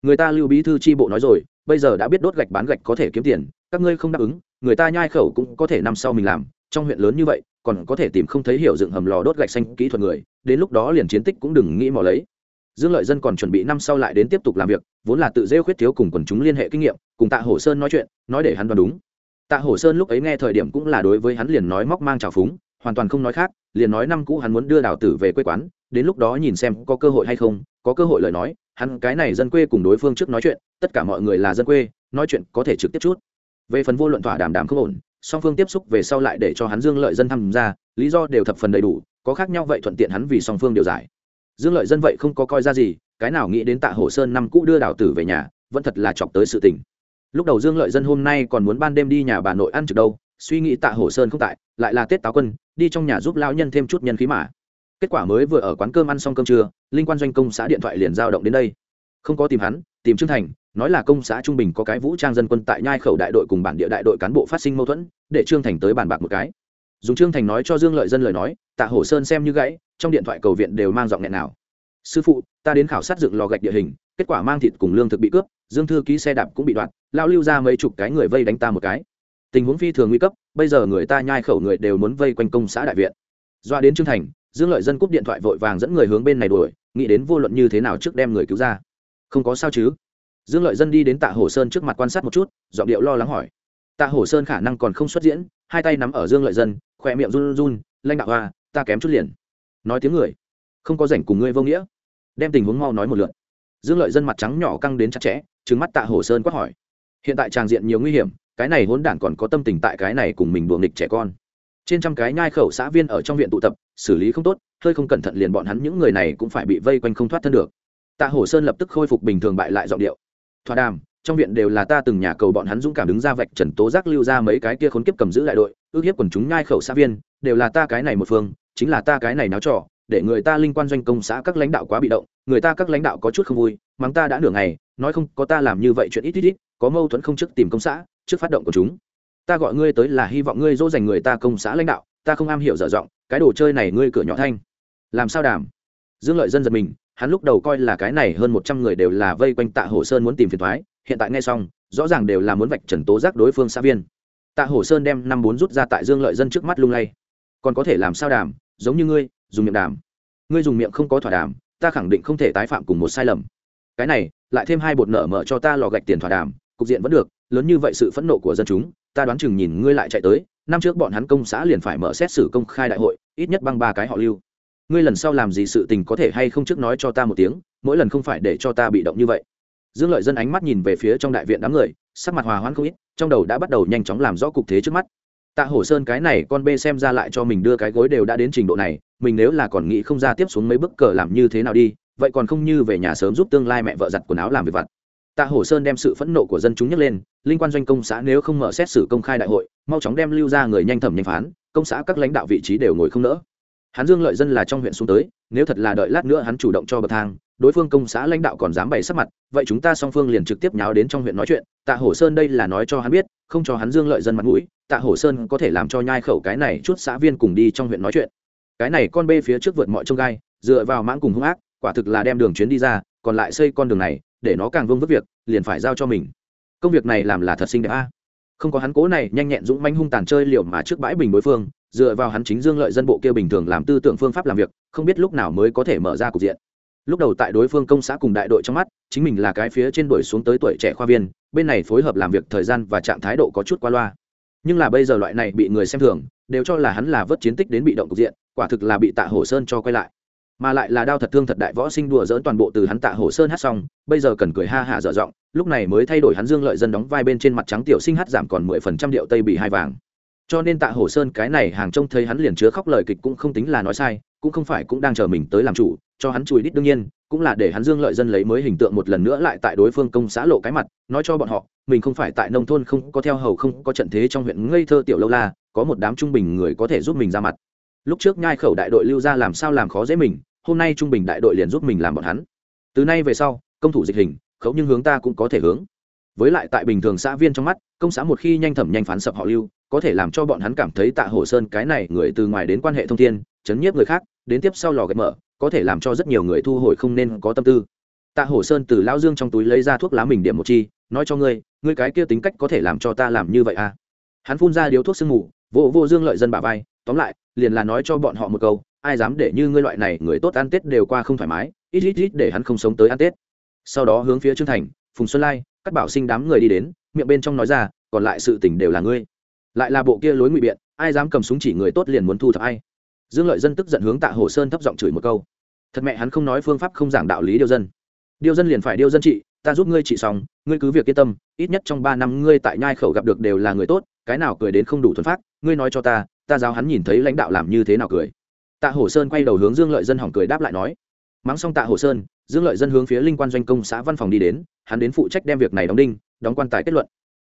Người ta lưu bí thư tri bộ nói rồi, bây giờ đã biết đốt gạch bán gạch có thể kiếm tiền, các ngươi không đáp ứng người ta nhai khẩu cũng có thể năm sau mình làm, trong huyện lớn như vậy, còn có thể tìm không thấy hiểu dựng hầm lò đốt gạch xanh kỹ thuật người, đến lúc đó liền chiến tích cũng đừng nghĩ mò lấy. Dương lợi dân còn chuẩn bị năm sau lại đến tiếp tục làm việc, vốn là tự rêu khuyết thiếu cùng quần chúng liên hệ kinh nghiệm, cùng tạ hổ sơn nói chuyện, nói để hắn đoán đúng. Tạ hổ sơn lúc ấy nghe thời điểm cũng là đối với hắn liền nói móc mang trào phúng, hoàn toàn không nói khác, liền nói năm cũ hắn muốn đưa đào tử về quê quán, đến lúc đó nhìn xem có cơ hội hay không, có cơ hội lời nói, hắn cái này dân quê cùng đối phương trước nói chuyện, tất cả mọi người là dân quê, nói chuyện có thể trực tiếp chút về phần vô luận thỏa đàm đàm không ổn, song phương tiếp xúc về sau lại để cho hắn dương lợi dân tham gia, lý do đều thập phần đầy đủ, có khác nhau vậy thuận tiện hắn vì song phương điều giải. Dương lợi dân vậy không có coi ra gì, cái nào nghĩ đến tạ hồ sơn năm cũ đưa đào tử về nhà, vẫn thật là chọc tới sự tình. Lúc đầu dương lợi dân hôm nay còn muốn ban đêm đi nhà bà nội ăn trực đâu, suy nghĩ tạ hồ sơn không tại, lại là tết táo quân, đi trong nhà giúp lao nhân thêm chút nhân khí mà. Kết quả mới vừa ở quán cơm ăn xong cơm trưa, linh quan doanh công xã điện thoại liền giao động đến đây. Không có tìm hắn, tìm trương thành nói là công xã trung bình có cái vũ trang dân quân tại nhai khẩu đại đội cùng bản địa đại đội cán bộ phát sinh mâu thuẫn, để trương thành tới bàn bạc một cái. Dùng trương thành nói cho dương lợi dân lời nói, tạ hổ sơn xem như gãy, trong điện thoại cầu viện đều mang giọng nghẹn nào. Sư phụ, ta đến khảo sát dựng lò gạch địa hình, kết quả mang thịt cùng lương thực bị cướp, dương thư ký xe đạp cũng bị đoạt lao lưu ra mấy chục cái người vây đánh ta một cái. Tình huống phi thường nguy cấp, bây giờ người ta nhai khẩu người đều muốn vây quanh công xã đại viện. Doa đến trương thành, dương lợi dân cúp điện thoại vội vàng dẫn người hướng bên này đuổi, nghĩ đến vô luận như thế nào trước đem người cứu ra. Không có sao chứ? Dương lợi dân đi đến tạ hồ sơn trước mặt quan sát một chút, giọng điệu lo lắng hỏi. Tạ hồ sơn khả năng còn không xuất diễn, hai tay nắm ở dương lợi dân khỏe miệng run run, lanh đạo hoa, ta kém chút liền. Nói tiếng người, không có rảnh cùng ngươi vô nghĩa. Đem tình huống mau nói một lượt. Dương lợi dân mặt trắng nhỏ căng đến chặt chẽ trứng mắt tạ hồ sơn quát hỏi. Hiện tại tràng diện nhiều nguy hiểm, cái này hỗn đản còn có tâm tình tại cái này cùng mình đùa nghịch trẻ con. Trên trăm cái nhai khẩu xã viên ở trong viện tụ tập, xử lý không tốt, hơi không cẩn thận liền bọn hắn những người này cũng phải bị vây quanh không thoát thân được. Tạ hổ sơn lập tức khôi phục bình thường bại lại giọng điệu. Thỏa đàm trong viện đều là ta từng nhà cầu bọn hắn dũng cảm đứng ra vạch trần tố giác lưu ra mấy cái kia khốn kiếp cầm giữ đại đội ước hiếp quần chúng nhai khẩu xã viên đều là ta cái này một phương chính là ta cái này náo trò để người ta linh quan doanh công xã các lãnh đạo quá bị động người ta các lãnh đạo có chút không vui mắng ta đã nửa ngày nói không có ta làm như vậy chuyện ít ít ít có mâu thuẫn không trước tìm công xã trước phát động của chúng. Ta gọi ngươi tới là hy vọng ngươi dỗ dành người ta công xã lãnh đạo ta không am hiểu dở dọng, cái đồ chơi này ngươi cửa nhỏ thanh. Làm sao đảm, dương lợi dân giật mình hắn lúc đầu coi là cái này hơn một trăm người đều là vây quanh tạ hồ sơn muốn tìm phiền thoái, hiện tại nghe xong, rõ ràng đều là muốn vạch trần tố giác đối phương xã viên. Tạ hồ sơn đem năm bốn rút ra tại dương lợi dân trước mắt lung lay. Còn có thể làm sao đàm, giống như ngươi, dùng miệng đàm. Ngươi dùng miệng không có thỏa đàm, ta khẳng định không thể tái phạm cùng một sai lầm. Cái này, lại thêm hai bột nợ mở cho ta lò gạch tiền thỏa đàm, cục diện vẫn được, lớn như vậy sự phẫn nộ của dân chúng, ta đoán chừng nhìn ngươi lại chạy tới, năm trước bọn hắn công xã liền phải mở xét xử công khai đại hội, ít nhất băng ba cái họ lưu ngươi lần sau làm gì sự tình có thể hay không trước nói cho ta một tiếng, mỗi lần không phải để cho ta bị động như vậy. Dương lợi dân ánh mắt nhìn về phía trong đại viện đám người, sắc mặt hòa hoãn không ít, trong đầu đã bắt đầu nhanh chóng làm rõ cục thế trước mắt. Tạ hổ sơn cái này con bê xem ra lại cho mình đưa cái gối đều đã đến trình độ này, mình nếu là còn nghĩ không ra tiếp xuống mấy bức cờ làm như thế nào đi, vậy còn không như về nhà sớm giúp tương lai mẹ vợ giặt quần áo làm việc vặt. Tạ hổ sơn đem sự phẫn nộ của dân chúng nhắc lên, linh quan doanh công xã nếu không mở xét xử công khai đại hội, mau chóng đem lưu ra người nhanh thẩm nhanh phán, công xã các lãnh đạo vị trí đều ngồi không nỡ hắn dương lợi dân là trong huyện xuống tới, nếu thật là đợi lát nữa hắn chủ động cho bậc thang, đối phương công xã lãnh đạo còn dám bày sắc mặt, vậy chúng ta song phương liền trực tiếp nháo đến trong huyện nói chuyện, tạ hổ sơn đây là nói cho hắn biết, không cho hắn dương lợi dân mặt mũi, tạ hổ sơn có thể làm cho nhai khẩu cái này chút xã viên cùng đi trong huyện nói chuyện. Cái này con bê phía trước vượt mọi trông gai, dựa vào mãng cùng hung ác, quả thực là đem đường chuyến đi ra, còn lại xây con đường này, để nó càng vương vứt việc, liền phải giao cho mình. Công việc này làm là thật xinh đẹp a. Không có hắn cố này, nhanh nhẹn dũng manh hung tàn chơi liều mà trước bãi bình đối phương dựa vào hắn chính dương lợi dân bộ kia bình thường làm tư tưởng phương pháp làm việc, không biết lúc nào mới có thể mở ra cục diện. Lúc đầu tại đối phương công xã cùng đại đội trong mắt, chính mình là cái phía trên đuổi xuống tới tuổi trẻ khoa viên, bên này phối hợp làm việc thời gian và trạng thái độ có chút qua loa. Nhưng là bây giờ loại này bị người xem thường, đều cho là hắn là vớt chiến tích đến bị động cục diện, quả thực là bị tạ hổ sơn cho quay lại. Mà lại là đao thật thương thật đại võ sinh đùa dỡn toàn bộ từ hắn tạ hổ sơn hát xong, bây giờ cần cười ha hạ dở giọng, lúc này mới thay đổi hắn dương lợi dân đóng vai bên trên mặt trắng tiểu sinh hát giảm còn mười phần trăm điệu tây bị hai vàng cho nên tạ hổ sơn cái này hàng trông thấy hắn liền chứa khóc lời kịch cũng không tính là nói sai, cũng không phải cũng đang chờ mình tới làm chủ, cho hắn chùi đít đương nhiên, cũng là để hắn dương lợi dân lấy mới hình tượng một lần nữa lại tại đối phương công xã lộ cái mặt, nói cho bọn họ, mình không phải tại nông thôn không có theo hầu không có trận thế trong huyện ngây thơ tiểu lâu la, có một đám trung bình người có thể giúp mình ra mặt. Lúc trước nhai khẩu đại đội lưu ra làm sao làm khó dễ mình, hôm nay trung bình đại đội liền giúp mình làm bọn hắn. Từ nay về sau, công thủ dịch hình, khấu nhưng hướng ta cũng có thể hướng với lại tại bình thường xã viên trong mắt, công xã một khi nhanh thẩm nhanh phán sập họ lưu, có thể làm cho bọn hắn cảm thấy tạ hồ sơn cái này người từ ngoài đến quan hệ thông thiên, chấn nhiếp người khác, đến tiếp sau lò gạch mở, có thể làm cho rất nhiều người thu hồi không nên có tâm tư. Tạ hồ sơn từ lao dương trong túi lấy ra thuốc lá mình điểm một chi, nói cho ngươi ngươi cái kia tính cách có thể làm cho ta làm như vậy à? Hắn phun ra điếu thuốc sương mù, vô vô dương lợi dân bà vai, tóm lại, liền là nói cho bọn họ một câu, ai dám để như ngươi loại này người tốt ăn tết đều qua không thoải mái, ít ít ít để hắn không sống tới ăn tết. Sau đó hướng phía trương thành, phùng xuân lai cắt bảo sinh đám người đi đến, miệng bên trong nói ra, còn lại sự tình đều là ngươi. Lại là bộ kia lối ngụy biện, ai dám cầm súng chỉ người tốt liền muốn thu thập ai. Dương lợi dân tức giận hướng tạ hồ sơn thấp giọng chửi một câu. Thật mẹ hắn không nói phương pháp không giảng đạo lý điêu dân. Điêu dân liền phải điêu dân trị, ta giúp ngươi trị xong, ngươi cứ việc yên tâm, ít nhất trong ba năm ngươi tại nhai khẩu gặp được đều là người tốt, cái nào cười đến không đủ thuần phát, ngươi nói cho ta ta giáo hắn nhìn thấy lãnh đạo làm như thế nào cười. Tạ hồ sơn quay đầu hướng dương lợi dân hỏng cười đáp lại nói. Mắng xong tạ hồ sơn dương lợi dân hướng phía linh quan doanh công xã văn phòng đi đến, hắn đến phụ trách đem việc này đóng đinh, đóng quan tài kết luận.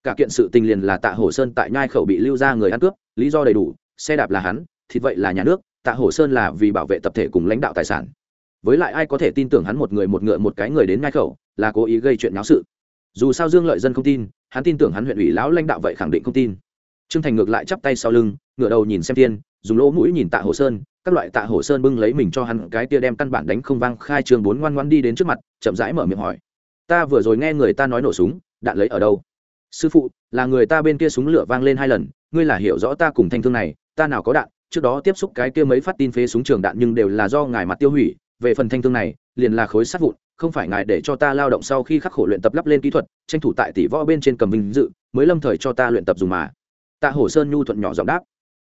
Cả kiện sự tình liền là tạ hồ sơn tại nhai khẩu bị lưu ra người ăn cướp, lý do đầy đủ, xe đạp là hắn thì vậy là nhà nước, tạ hồ sơn là vì bảo vệ tập thể cùng lãnh đạo tài sản. Với lại ai có thể tin tưởng hắn một người một ngựa một cái người đến nhai khẩu, là cố ý gây chuyện náo sự. Dù sao dương lợi dân không tin, hắn tin tưởng hắn huyện ủy lão lãnh đạo vậy khẳng định không tin. Trương thành ngược lại chắp tay sau lưng ngựa đầu nhìn xem tiên dùng lỗ mũi nhìn tạ hồ sơn các loại tạ hồ sơn bưng lấy mình cho hắn cái tia đem căn bản đánh không vang khai trường bốn ngoan ngoan đi đến trước mặt, chậm rãi mở miệng hỏi. Ta vừa rồi nghe người ta nói nổ súng, đạn lấy ở đâu? Sư phụ, là người ta bên kia súng lửa vang lên hai lần, ngươi là hiểu rõ ta cùng thanh thương này, ta nào có đạn, trước đó tiếp xúc cái kia mấy phát tin phế súng trường đạn nhưng đều là do ngài mặt tiêu hủy, về phần thanh thương này, liền là khối sát vụn, không phải ngài để cho ta lao động sau khi khắc khổ luyện tập lắp lên kỹ thuật, tranh thủ tại tỷ võ bên trên cầm vinh dự, mới lâm thời cho ta luyện tập dùng mà. Tạ hổ sơn nhu thuận nhỏ giọng đáp.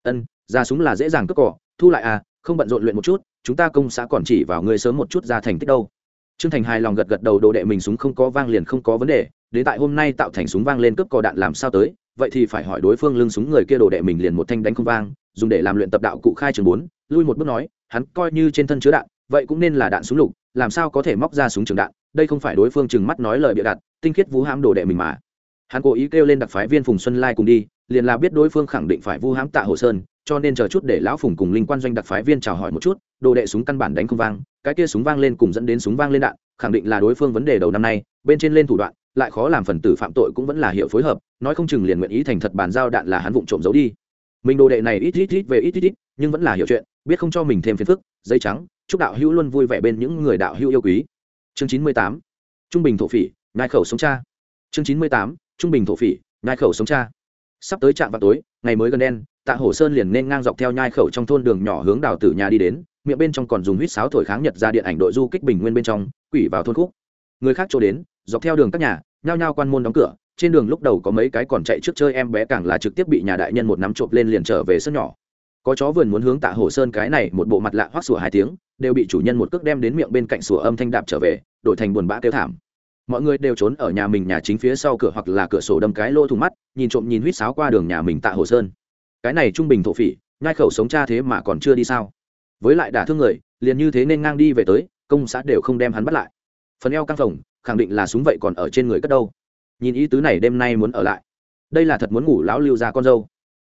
Ân, ra súng là dễ dàng cướp cỏ, thu lại à không bận rộn luyện một chút, chúng ta công xã còn chỉ vào ngươi sớm một chút ra thành tích đâu. Trương thành hài lòng gật gật đầu đồ đệ mình súng không có vang liền không có vấn đề, đến tại hôm nay tạo thành súng vang lên cướp cò đạn làm sao tới, vậy thì phải hỏi đối phương lưng súng người kia đồ đệ mình liền một thanh đánh không vang, dùng để làm luyện tập đạo cụ khai trường bốn, lui một bước nói, hắn coi như trên thân chứa đạn, vậy cũng nên là đạn súng lục, làm sao có thể móc ra súng trường đạn, đây không phải đối phương chừng mắt nói lời bịa đặt, tinh khiết vũ hãm đồ đệ mình mà. Hắn cố ý kêu lên đặc phái viên phùng xuân lai cùng đi, liền là biết đối phương khẳng định phải vu hãm tạ hồ sơn cho nên chờ chút để lão phùng cùng linh quan doanh đặc phái viên chào hỏi một chút, đồ đệ súng căn bản đánh không vang, cái kia súng vang lên cùng dẫn đến súng vang lên đạn, khẳng định là đối phương vấn đề đầu năm nay, bên trên lên thủ đoạn, lại khó làm phần tử phạm tội cũng vẫn là hiệu phối hợp, nói không chừng liền nguyện ý thành thật bàn giao đạn là hắn vụng trộm giấu đi. Mình đồ đệ này ít ít ít về ít ít ít, nhưng vẫn là hiểu chuyện, biết không cho mình thêm phiền phức giấy trắng, chúc đạo hữu luôn vui vẻ bên những người đạo hữu yêu quý. Chương chín mươi tám, trung bình thổ phỉ ngai khẩu sống cha. Chương chín mươi tám, trung bình thổ phỉ ngai khẩu sống cha. Sắp tới trạm vào tối, ngày mới gần đen tạ hổ sơn liền nên ngang dọc theo nhai khẩu trong thôn đường nhỏ hướng đào tử nhà đi đến, miệng bên trong còn dùng huýt sáo thổi kháng nhật ra điện ảnh đội du kích bình nguyên bên trong, quỷ vào thôn khúc. Người khác chỗ đến, dọc theo đường các nhà, nhao nhao quan môn đóng cửa, trên đường lúc đầu có mấy cái còn chạy trước chơi em bé càng là trực tiếp bị nhà đại nhân một nắm trộm lên liền trở về sân nhỏ. Có chó vườn muốn hướng tạ hổ sơn cái này một bộ mặt lạ hoác sủa hai tiếng, đều bị chủ nhân một cước đem đến miệng bên cạnh sủa âm thanh đạp trở về, đổi thành buồn bã kêu thảm. Mọi người đều trốn ở nhà mình nhà chính phía sau cửa hoặc là cửa sổ đâm cái lỗ thùng mắt, nhìn trộm nhìn huýt sáo qua đường nhà mình tạ hồ sơn cái này trung bình thổ phỉ, nhai khẩu sống cha thế mà còn chưa đi sao? Với lại đả thương người, liền như thế nên ngang đi về tới, công xã đều không đem hắn bắt lại. Phần eo căng phòng khẳng định là súng vậy còn ở trên người cất đâu. Nhìn ý tứ này đêm nay muốn ở lại. Đây là thật muốn ngủ lão lưu ra con dâu.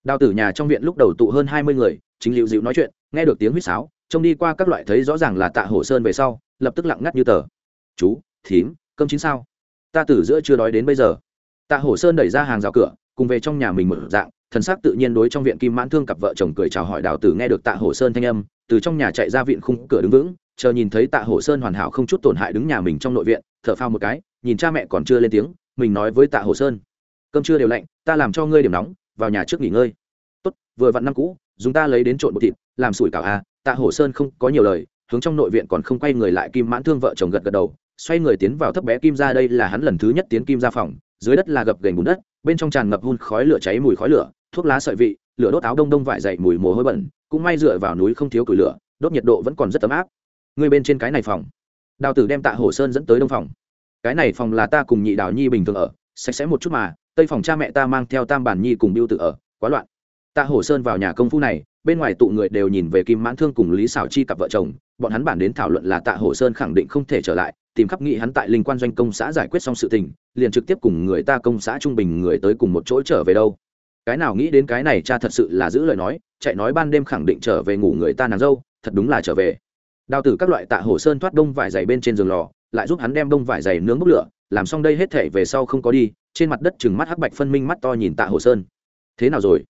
Đào tử nhà trong viện lúc đầu tụ hơn hai mươi người, chính liệu dịu nói chuyện, nghe được tiếng huýt sáo, trông đi qua các loại thấy rõ ràng là tạ hổ sơn về sau, lập tức lặng ngắt như tờ. Chú, thím, cơm chín sao? Ta từ giữa chưa đói đến bây giờ. Tạ hổ sơn đẩy ra hàng rào cửa, cùng về trong nhà mình mở dạng thần sắc tự nhiên đối trong viện kim mãn thương cặp vợ chồng cười chào hỏi đào tử nghe được tạ hổ sơn thanh âm từ trong nhà chạy ra viện khung cửa đứng vững chờ nhìn thấy tạ hổ sơn hoàn hảo không chút tổn hại đứng nhà mình trong nội viện thở phao một cái nhìn cha mẹ còn chưa lên tiếng mình nói với tạ hổ sơn cơm chưa đều lạnh ta làm cho ngươi điểm nóng vào nhà trước nghỉ ngơi. Tốt vừa vặn năm cũ dùng ta lấy đến trộn bột thịt làm sủi cảo a à, tạ hổ sơn không có nhiều lời hướng trong nội viện còn không quay người lại kim mãn thương vợ chồng gật gật đầu xoay người tiến vào thấp bé kim ra đây là hắn lần thứ nhất tiến kim ra phòng dưới đất là gập gành bùn đất bên trong tràn ngập hun khói lửa cháy mùi khói lửa thuốc lá sợi vị, lửa đốt áo đông đông vải dày mùi mồ hôi bẩn, cũng may dựa vào núi không thiếu củi lửa, đốt nhiệt độ vẫn còn rất ấm áp. Người bên trên cái này phòng. Đào tử đem tạ hồ sơn dẫn tới đông phòng. Cái này phòng là ta cùng nhị đào nhi bình thường ở, sạch sẽ một chút mà, tây phòng cha mẹ ta mang theo tam bản nhi cùng biêu tự ở, quá loạn. Tạ hồ sơn vào nhà công phu này, bên ngoài tụ người đều nhìn về kim mãn thương cùng lý xảo chi cặp vợ chồng, bọn hắn bản đến thảo luận là tạ hổ sơn khẳng định không thể trở lại, tìm khắp nghị hắn tại linh quan doanh công xã giải quyết xong sự tình, liền trực tiếp cùng người ta công xã trung bình người tới cùng một chỗ trở về đâu cái nào nghĩ đến cái này cha thật sự là giữ lời nói, chạy nói ban đêm khẳng định trở về ngủ người ta nàng dâu, thật đúng là trở về. Đào tử các loại tạ hổ sơn thoát đông vải dày bên trên giường lò, lại giúp hắn đem đông vải dày nướng bốc lửa, làm xong đây hết thể về sau không có đi, trên mặt đất chừng mắt hắc bạch phân minh mắt to nhìn tạ hổ sơn. Thế nào rồi?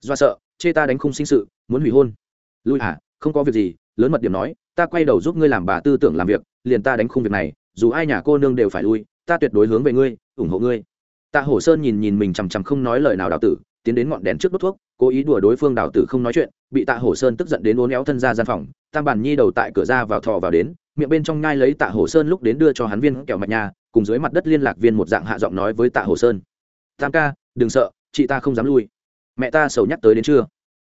Do sợ, chê ta đánh khung sinh sự, muốn hủy hôn. Lui à không có việc gì, lớn mật điểm nói, ta quay đầu giúp ngươi làm bà tư tưởng làm việc, liền ta đánh khung việc này, dù ai nhà cô nương đều phải lui, ta tuyệt đối hướng về ngươi, ủng hộ ngươi. Tạ hổ sơn nhìn nhìn mình chằm chằm không nói lời nào đào tử tiến đến ngọn đèn trước đốt thuốc, cố ý đùa đối phương đào tử không nói chuyện, bị tạ hổ sơn tức giận đến uốn éo thân ra gian phòng, tam bản nhi đầu tại cửa ra vào thò vào đến, miệng bên trong nhai lấy tạ hổ sơn lúc đến đưa cho hắn viên kẹo mạch nhà cùng dưới mặt đất liên lạc viên một dạng hạ giọng nói với tạ hổ sơn. Tam ca, đừng sợ, chị ta không dám lui. Mẹ ta sầu nhắc tới đến chưa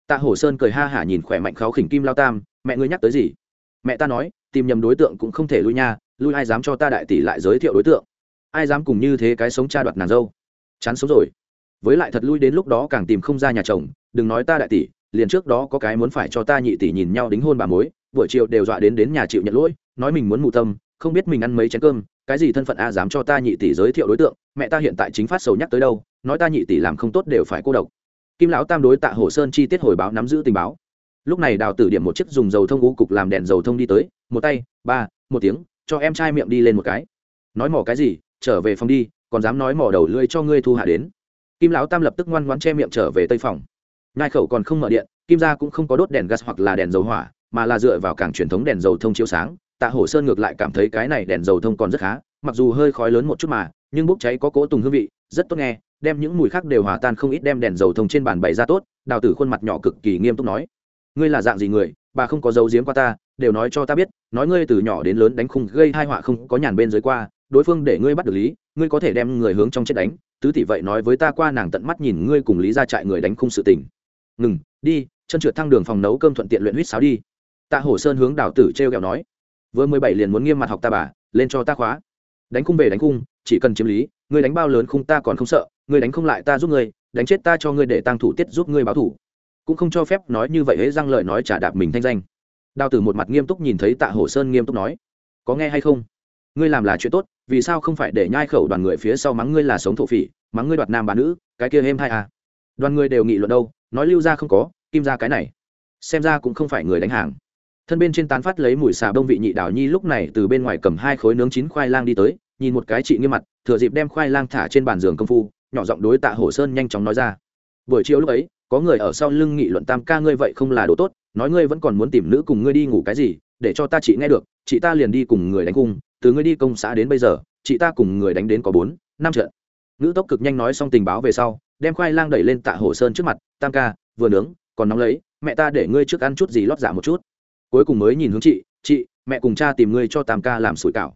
tạ hổ sơn cười ha hả nhìn khỏe mạnh kháo khỉnh kim lao tam, mẹ ngươi nhắc tới gì? Mẹ ta nói, tìm nhầm đối tượng cũng không thể lui nha, lui ai dám cho ta đại tỷ lại giới thiệu đối tượng? Ai dám cùng như thế cái sống cha đoạt nàng dâu? Chán sống rồi với lại thật lui đến lúc đó càng tìm không ra nhà chồng, đừng nói ta đại tỷ, liền trước đó có cái muốn phải cho ta nhị tỷ nhìn nhau đính hôn bà mối, buổi chiều đều dọa đến đến nhà chịu nhận lỗi, nói mình muốn mù tâm, không biết mình ăn mấy chén cơm, cái gì thân phận a dám cho ta nhị tỷ giới thiệu đối tượng, mẹ ta hiện tại chính phát sầu nhắc tới đâu, nói ta nhị tỷ làm không tốt đều phải cô độc. Kim lão tam đối tạ hồ sơn chi tiết hồi báo nắm giữ tình báo. Lúc này đào tử điểm một chiếc dùng dầu thông ngũ cục làm đèn dầu thông đi tới, một tay, ba, một tiếng, cho em trai miệng đi lên một cái. Nói mỏ cái gì, trở về phòng đi, còn dám nói mỏ đầu lưỡi cho ngươi thu hạ đến kim lão tam lập tức ngoan ngoan che miệng trở về tây phòng. Ngai khẩu còn không mở điện, kim gia cũng không có đốt đèn gas hoặc là đèn dầu hỏa, mà là dựa vào cảng truyền thống đèn dầu thông chiếu sáng. Tạ hổ sơn ngược lại cảm thấy cái này đèn dầu thông còn rất khá, mặc dù hơi khói lớn một chút mà, nhưng bốc cháy có cỗ tùng hương vị, rất tốt nghe, đem những mùi khác đều hòa tan không ít đem đèn dầu thông trên bàn bày ra tốt. Đào tử khuôn mặt nhỏ cực kỳ nghiêm túc nói, ngươi là dạng gì người? Bà không có dấu giếm qua ta, đều nói cho ta biết, nói ngươi từ nhỏ đến lớn đánh khung gây hai họa không có nhàn bên dưới qua, đối phương để ngươi bắt được lý, ngươi có thể đem người hướng trong chết đánh tứ tỷ vậy nói với ta qua nàng tận mắt nhìn ngươi cùng lý ra trại người đánh khung sự tình. Ngừng, đi, chân trượt thăng đường phòng nấu cơm thuận tiện luyện huýt sáo đi. Tạ hổ sơn hướng đào tử t r e o kẹo nói. Vừa mười bảy liền muốn nghiêm mặt học ta bà, lên cho ta khóa. Đánh khung về đánh khung, chỉ cần chiếm lý, ngươi đánh bao lớn khung ta còn không sợ, ngươi đánh không lại ta giúp ngươi, đánh chết ta cho ngươi để tăng thủ tiết giúp ngươi báo thủ. Cũng không cho phép nói như vậy hễ răng lời nói trả đạp mình thanh danh. Đào tử một mặt nghiêm túc nhìn thấy tạ hổ sơn nghiêm túc nói. Có nghe hay không? Ngươi làm là chuyện tốt vì sao không phải để nhai khẩu đoàn người phía sau mắng ngươi là sống thổ phỉ, mắng ngươi đoạt nam bà nữ, cái kia êm hai à? Đoàn người đều nghị luận đâu, nói lưu ra không có, kim ra cái này. Xem ra cũng không phải người đánh hàng. Thân bên trên tán phát lấy mùi xà đông vị nhị đảo nhi lúc này từ bên ngoài cầm hai khối nướng chín khoai lang đi tới, nhìn một cái chị nghiêm mặt, thừa dịp đem khoai lang thả trên bàn giường công phu, nhỏ giọng đối tạ hổ sơn nhanh chóng nói ra. Buổi chiều lúc ấy, có người ở sau lưng nghị luận tam ca ngươi vậy không là đồ tốt, nói ngươi vẫn còn muốn tìm nữ cùng ngươi đi ngủ cái gì, để cho ta chị nghe được, chị ta liền đi cùng người đánh cung từ ngươi đi công xã đến bây giờ, chị ta cùng người đánh đến có bốn, năm trận. Nữ tốc cực nhanh nói xong tình báo về sau, đem khoai lang đẩy lên tạ hồ sơn trước mặt, tam ca, vừa nướng, còn nóng lấy, mẹ ta để ngươi trước ăn chút gì lót dạ một chút. Cuối cùng mới nhìn hướng chị chị, mẹ cùng cha tìm ngươi cho tam ca làm sủi cảo.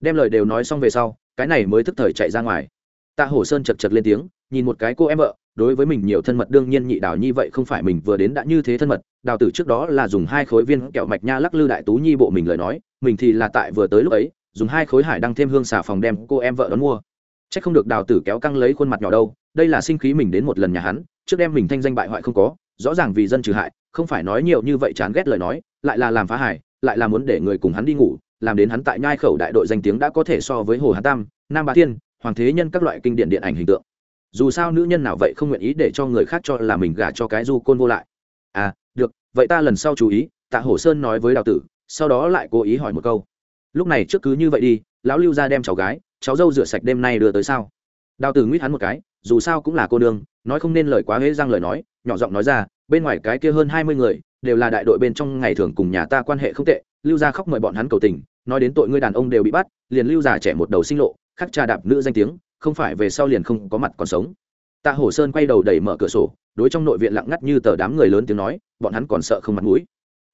Đem lời đều nói xong về sau, cái này mới thức thời chạy ra ngoài. Tạ hồ sơn chật chật lên tiếng, nhìn một cái cô em vợ, đối với mình nhiều thân mật đương nhiên nhị đào nhi vậy không phải mình vừa đến đã như thế thân mật, đào tử trước đó là dùng hai khối viên kẹo mạch nha lắc lư đại tú nhi bộ mình lời nói, mình thì là tại vừa tới lúc ấy dùng hai khối hải đăng thêm hương xà phòng đem cô em vợ đón mua. C h ắ c không được đào tử kéo căng lấy khuôn mặt nhỏ đâu, đây là sinh khí mình đến một lần nhà hắn, trước đem mình thanh danh bại hoại không có, rõ ràng vì dân trừ hại, không phải nói nhiều như vậy chán ghét lời nói, lại là làm phá hải lại là muốn để người cùng hắn đi ngủ, làm đến hắn tại nhai khẩu đại đội danh tiếng đã có thể so với hồ hà tam, nam bá thiên, hoàng thế nhân các loại kinh điển điện ảnh hình tượng. Dù sao nữ nhân nào vậy không nguyện ý để cho người khác cho là mình gả cho cái du côn vô lại. À được, vậy ta lần sau chú ý, tạ hổ sơn nói với đào tử, sau đó lại cố ý hỏi một câu lúc này trước cứ như vậy đi, lão lưu ra đem cháu gái, cháu dâu rửa sạch đêm nay đưa tới sao? Đào tử nguyết hắn một cái, dù sao cũng là cô nương, nói không nên lời quá hễ răng lời nói, nhỏ giọng nói ra, bên ngoài cái kia hơn hai mươi người, đều là đại đội bên trong ngày thường cùng nhà ta quan hệ không tệ, lưu gia khóc mời bọn hắn cầu tình, nói đến tội ngươi đàn ông đều bị bắt, liền lưu già trẻ một đầu sinh lộ, khắc trà đạp nữ danh tiếng, không phải về sau liền không có mặt còn sống. Tạ hổ sơn quay đầu đẩy mở cửa sổ, đối trong nội viện lặng ngắt như tờ đám người lớn tiếng nói, bọn hắn còn sợ không mặt mũi.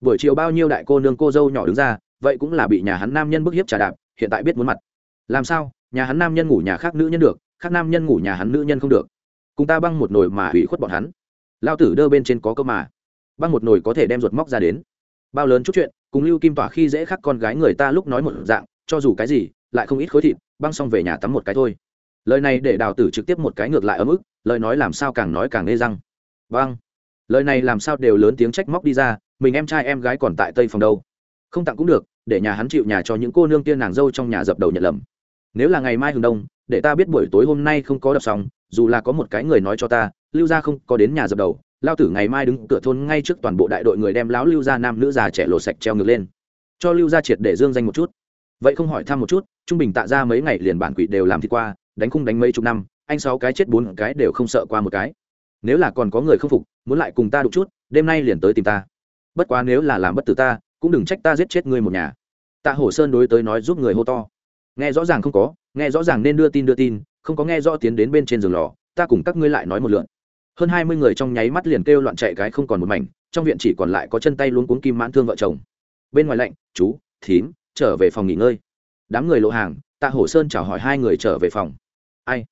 Buổi chiều bao nhiêu đại cô nương cô dâu nhỏ đứng ra vậy cũng là bị nhà hắn nam nhân bức hiếp trà đạp, hiện tại biết muốn mặt. Làm sao? Nhà hắn nam nhân ngủ nhà khác nữ nhân được, khác nam nhân ngủ nhà hắn nữ nhân không được. Cùng ta băng một nồi mà hủy khuất bọn hắn. Lao tử đơ bên trên có cơ mà. Băng một nồi có thể đem ruột móc ra đến. Bao lớn chút chuyện, cùng lưu kim tỏa khi dễ khắc con gái người ta lúc nói một dạng, cho dù cái gì, lại không ít khối thịt, băng xong về nhà tắm một cái thôi. Lời này để đào tử trực tiếp một cái ngược lại ấm ức, lời nói làm sao càng nói càng nghe răng. Băng. Lời này làm sao đều lớn tiếng trách móc đi ra, mình em trai em gái còn tại tây phòng đâu không tặng cũng được, để nhà hắn chịu nhà cho những cô nương tiên nàng dâu trong nhà dập đầu nhận lầm. Nếu là ngày mai hừng đông, để ta biết buổi tối hôm nay không có đập xong, dù là có một cái người nói cho ta, lưu gia không có đến nhà dập đầu, lao tử ngày mai đứng cửa thôn ngay trước toàn bộ đại đội người đem lão lưu gia nam nữ già trẻ lộ sạch treo ngược lên. Cho lưu gia triệt để dương danh một chút. Vậy không hỏi thăm một chút, trung bình tạ ra mấy ngày liền bản quỷ đều làm thì qua, đánh khung đánh mấy chục năm, anh sáu cái chết bốn cái đều không sợ qua một cái. Nếu là còn có người không phục, muốn lại cùng ta đụng chút, đêm nay liền tới tìm ta. Bất quá nếu là làm bất tử ta cũng đừng trách ta giết chết ngươi một nhà. Tạ hổ sơn đối tới nói giúp người hô to. Nghe rõ ràng không có, nghe rõ ràng nên đưa tin đưa tin, không có nghe rõ tiến đến bên trên giường lò, ta cùng các ngươi lại nói một lượn hơn hai mươi người trong nháy mắt liền kêu loạn chạy cái không còn một mảnh, trong viện chỉ còn lại có chân tay luôn cuốn kim mãn thương vợ chồng. Bên ngoài lạnh, chú, thím, trở về phòng nghỉ ngơi. Đám người lộ hàng, tạ hổ sơn chào hỏi hai người trở về phòng. Ai?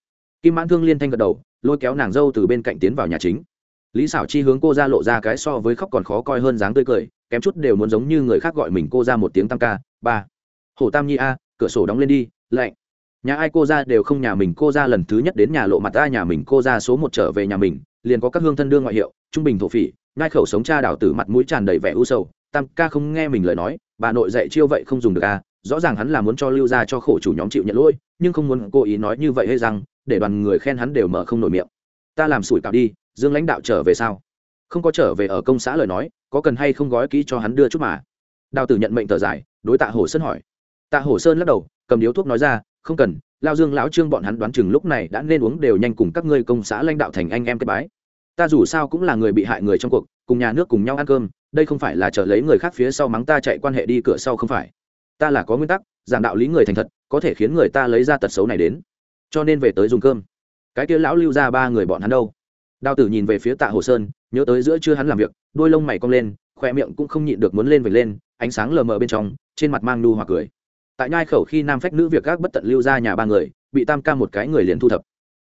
Kim mãn thương liên thanh gật đầu, lôi kéo nàng dâu từ bên cạnh tiến vào nhà chính. Lý xảo chi hướng cô ra lộ ra cái so với khóc còn khó coi hơn dáng tươi cười kém chút đều muốn giống như người khác gọi mình cô ra một tiếng tam ca, ba. Hổ tam nhi a, cửa sổ đóng lên đi, lạnh. Nhà ai cô ra đều không nhà mình cô ra lần thứ nhất đến nhà lộ mặt ta nhà mình cô ra số một trở về nhà mình, liền có các hương thân đương ngoại hiệu, trung bình thổ phỉ ngai khẩu sống cha đào tử mặt mũi tràn đầy vẻ u sầu. Tam ca không nghe mình lời nói, bà nội dạy chiêu vậy không dùng được a, rõ ràng hắn là muốn cho lưu ra cho khổ chủ nhóm chịu nhận lỗi, nhưng không muốn cố ý nói như vậy hay rằng, để đoàn người khen hắn đều mở không nổi miệng. Ta làm sủi cạo đi, dương lãnh đạo trở về sao? Không có trở về ở công xã lời nói, có cần hay không gói kỹ cho hắn đưa chút mà. Đào tử nhận mệnh thở dài, đối tạ hồ sơn hỏi. Tạ hồ sơn lắc đầu, cầm điếu thuốc nói ra, không cần, lao dương lão trương bọn hắn đoán chừng lúc này đã nên uống đều nhanh cùng các ngươi công xã lãnh đạo thành anh em kết bái. Ta dù sao cũng là người bị hại người trong cuộc, cùng nhà nước cùng nhau ăn cơm, đây không phải là chờ lấy người khác phía sau mắng ta chạy quan hệ đi cửa sau không phải. Ta là có nguyên tắc, giảng đạo lý người thành thật, có thể khiến người ta lấy ra tật xấu này đến. Cho nên về tới dùng cơm. Cái kia lão lưu ra ba người bọn hắn đâu? Đào tử nhìn về phía tạ hồ sơn, nhớ tới giữa chưa hắn làm việc, đôi lông mày cong lên khoe miệng cũng không nhịn được muốn lên vệt lên, ánh sáng lờ mờ bên trong, trên mặt mang nu hoặc cười. Tại nhai khẩu khi nam phách nữ việc gác bất tận lưu ra nhà ba người, bị tam ca một cái người liền thu thập.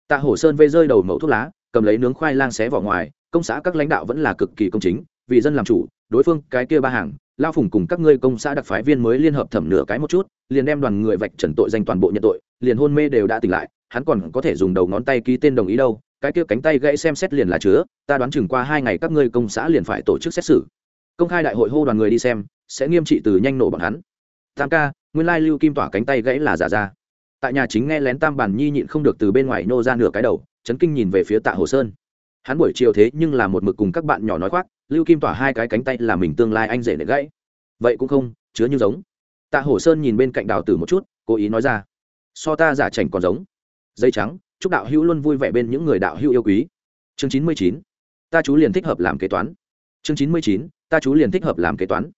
Tạ Hồ sơn vây rơi đầu mẫu thuốc lá, cầm lấy nướng khoai lang xé vỏ ngoài, công xã các lãnh đạo vẫn là cực kỳ công chính, vì dân làm chủ, đối phương, cái kia ba hàng, lao phùng cùng các ngươi công xã đặc phái viên mới liên hợp thẩm nửa cái một chút, liền đem đoàn người vạch trần tội danh toàn bộ nhận tội, liền hôn mê đều đã tỉnh lại, hắn còn có thể dùng đầu ngón tay ký tên đồng ý đâu cái kia cánh tay gãy xem xét liền là chứa, ta đoán chừng qua hai ngày các ngươi công xã liền phải tổ chức xét xử. Công khai đại hội hô đoàn người đi xem, sẽ nghiêm trị từ nhanh nổ bọn hắn. Tam ca, nguyên lai lưu kim tỏa cánh tay gãy là giả ra. Tại nhà chính nghe lén tam bản nhi nhịn không được từ bên ngoài nô ra nửa cái đầu, chấn kinh nhìn về phía tạ hồ sơn. Hắn buổi chiều thế nhưng là một mực cùng các bạn nhỏ nói khoác, lưu kim tỏa hai cái cánh tay là mình tương lai anh rể để gãy. Vậy cũng không, chứa như giống. Tạ hồ sơn nhìn bên cạnh đào tử một chút, cố ý nói ra. So ta giả chảnh còn giống. Dây trắng chúc đạo hữu luôn vui vẻ bên những người đạo hữu yêu quý. Chương chín mươi chín. Ta chú liền thích hợp làm kế toán. Chương chín mươi chín. Ta chú liền thích hợp làm kế toán.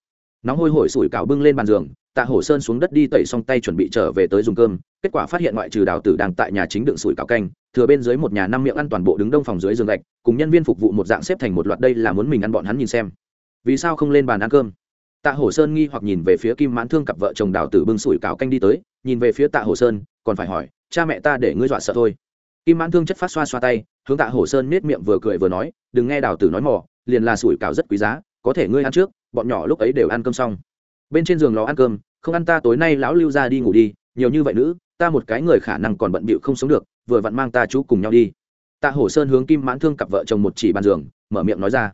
Nóng hôi hổi sủi cảo bưng lên bàn giường, tạ hổ sơn xuống đất đi tẩy xong tay chuẩn bị trở về tới dùng cơm, kết quả phát hiện ngoại trừ đào tử đang tại nhà chính đựng sủi cảo canh, thừa bên dưới một nhà năm miệng ăn toàn bộ đứng đông phòng dưới giường gạch, cùng nhân viên phục vụ một dạng xếp thành một loạt đây là muốn mình ăn bọn hắn nhìn xem. Vì sao không lên bàn ăn cơm? Tạ hổ sơn nghi hoặc nhìn về phía kim mãn thương cặp vợ chồng đào tử bưng sủi cảo canh đi tới, nhìn về phía tạ hổ sơn, còn phải hỏi, cha mẹ ta để ngươi dọa sợ thôi kim mãn thương chất phát xoa xoa tay, hướng tạ hổ sơn nết miệng vừa cười vừa nói, đừng nghe đào tử nói mỏ liền là sủi cảo rất quý giá, có thể ngươi ăn trước, bọn nhỏ lúc ấy đều ăn cơm xong. Bên trên giường lò ăn cơm, không ăn ta tối nay lão lưu ra đi ngủ đi, nhiều như vậy nữ, ta một cái người khả năng còn bận bịu không sống được, vừa vặn mang ta chú cùng nhau đi. Tạ hổ sơn hướng kim mãn thương cặp vợ chồng một chỉ bàn giường, mở miệng nói ra.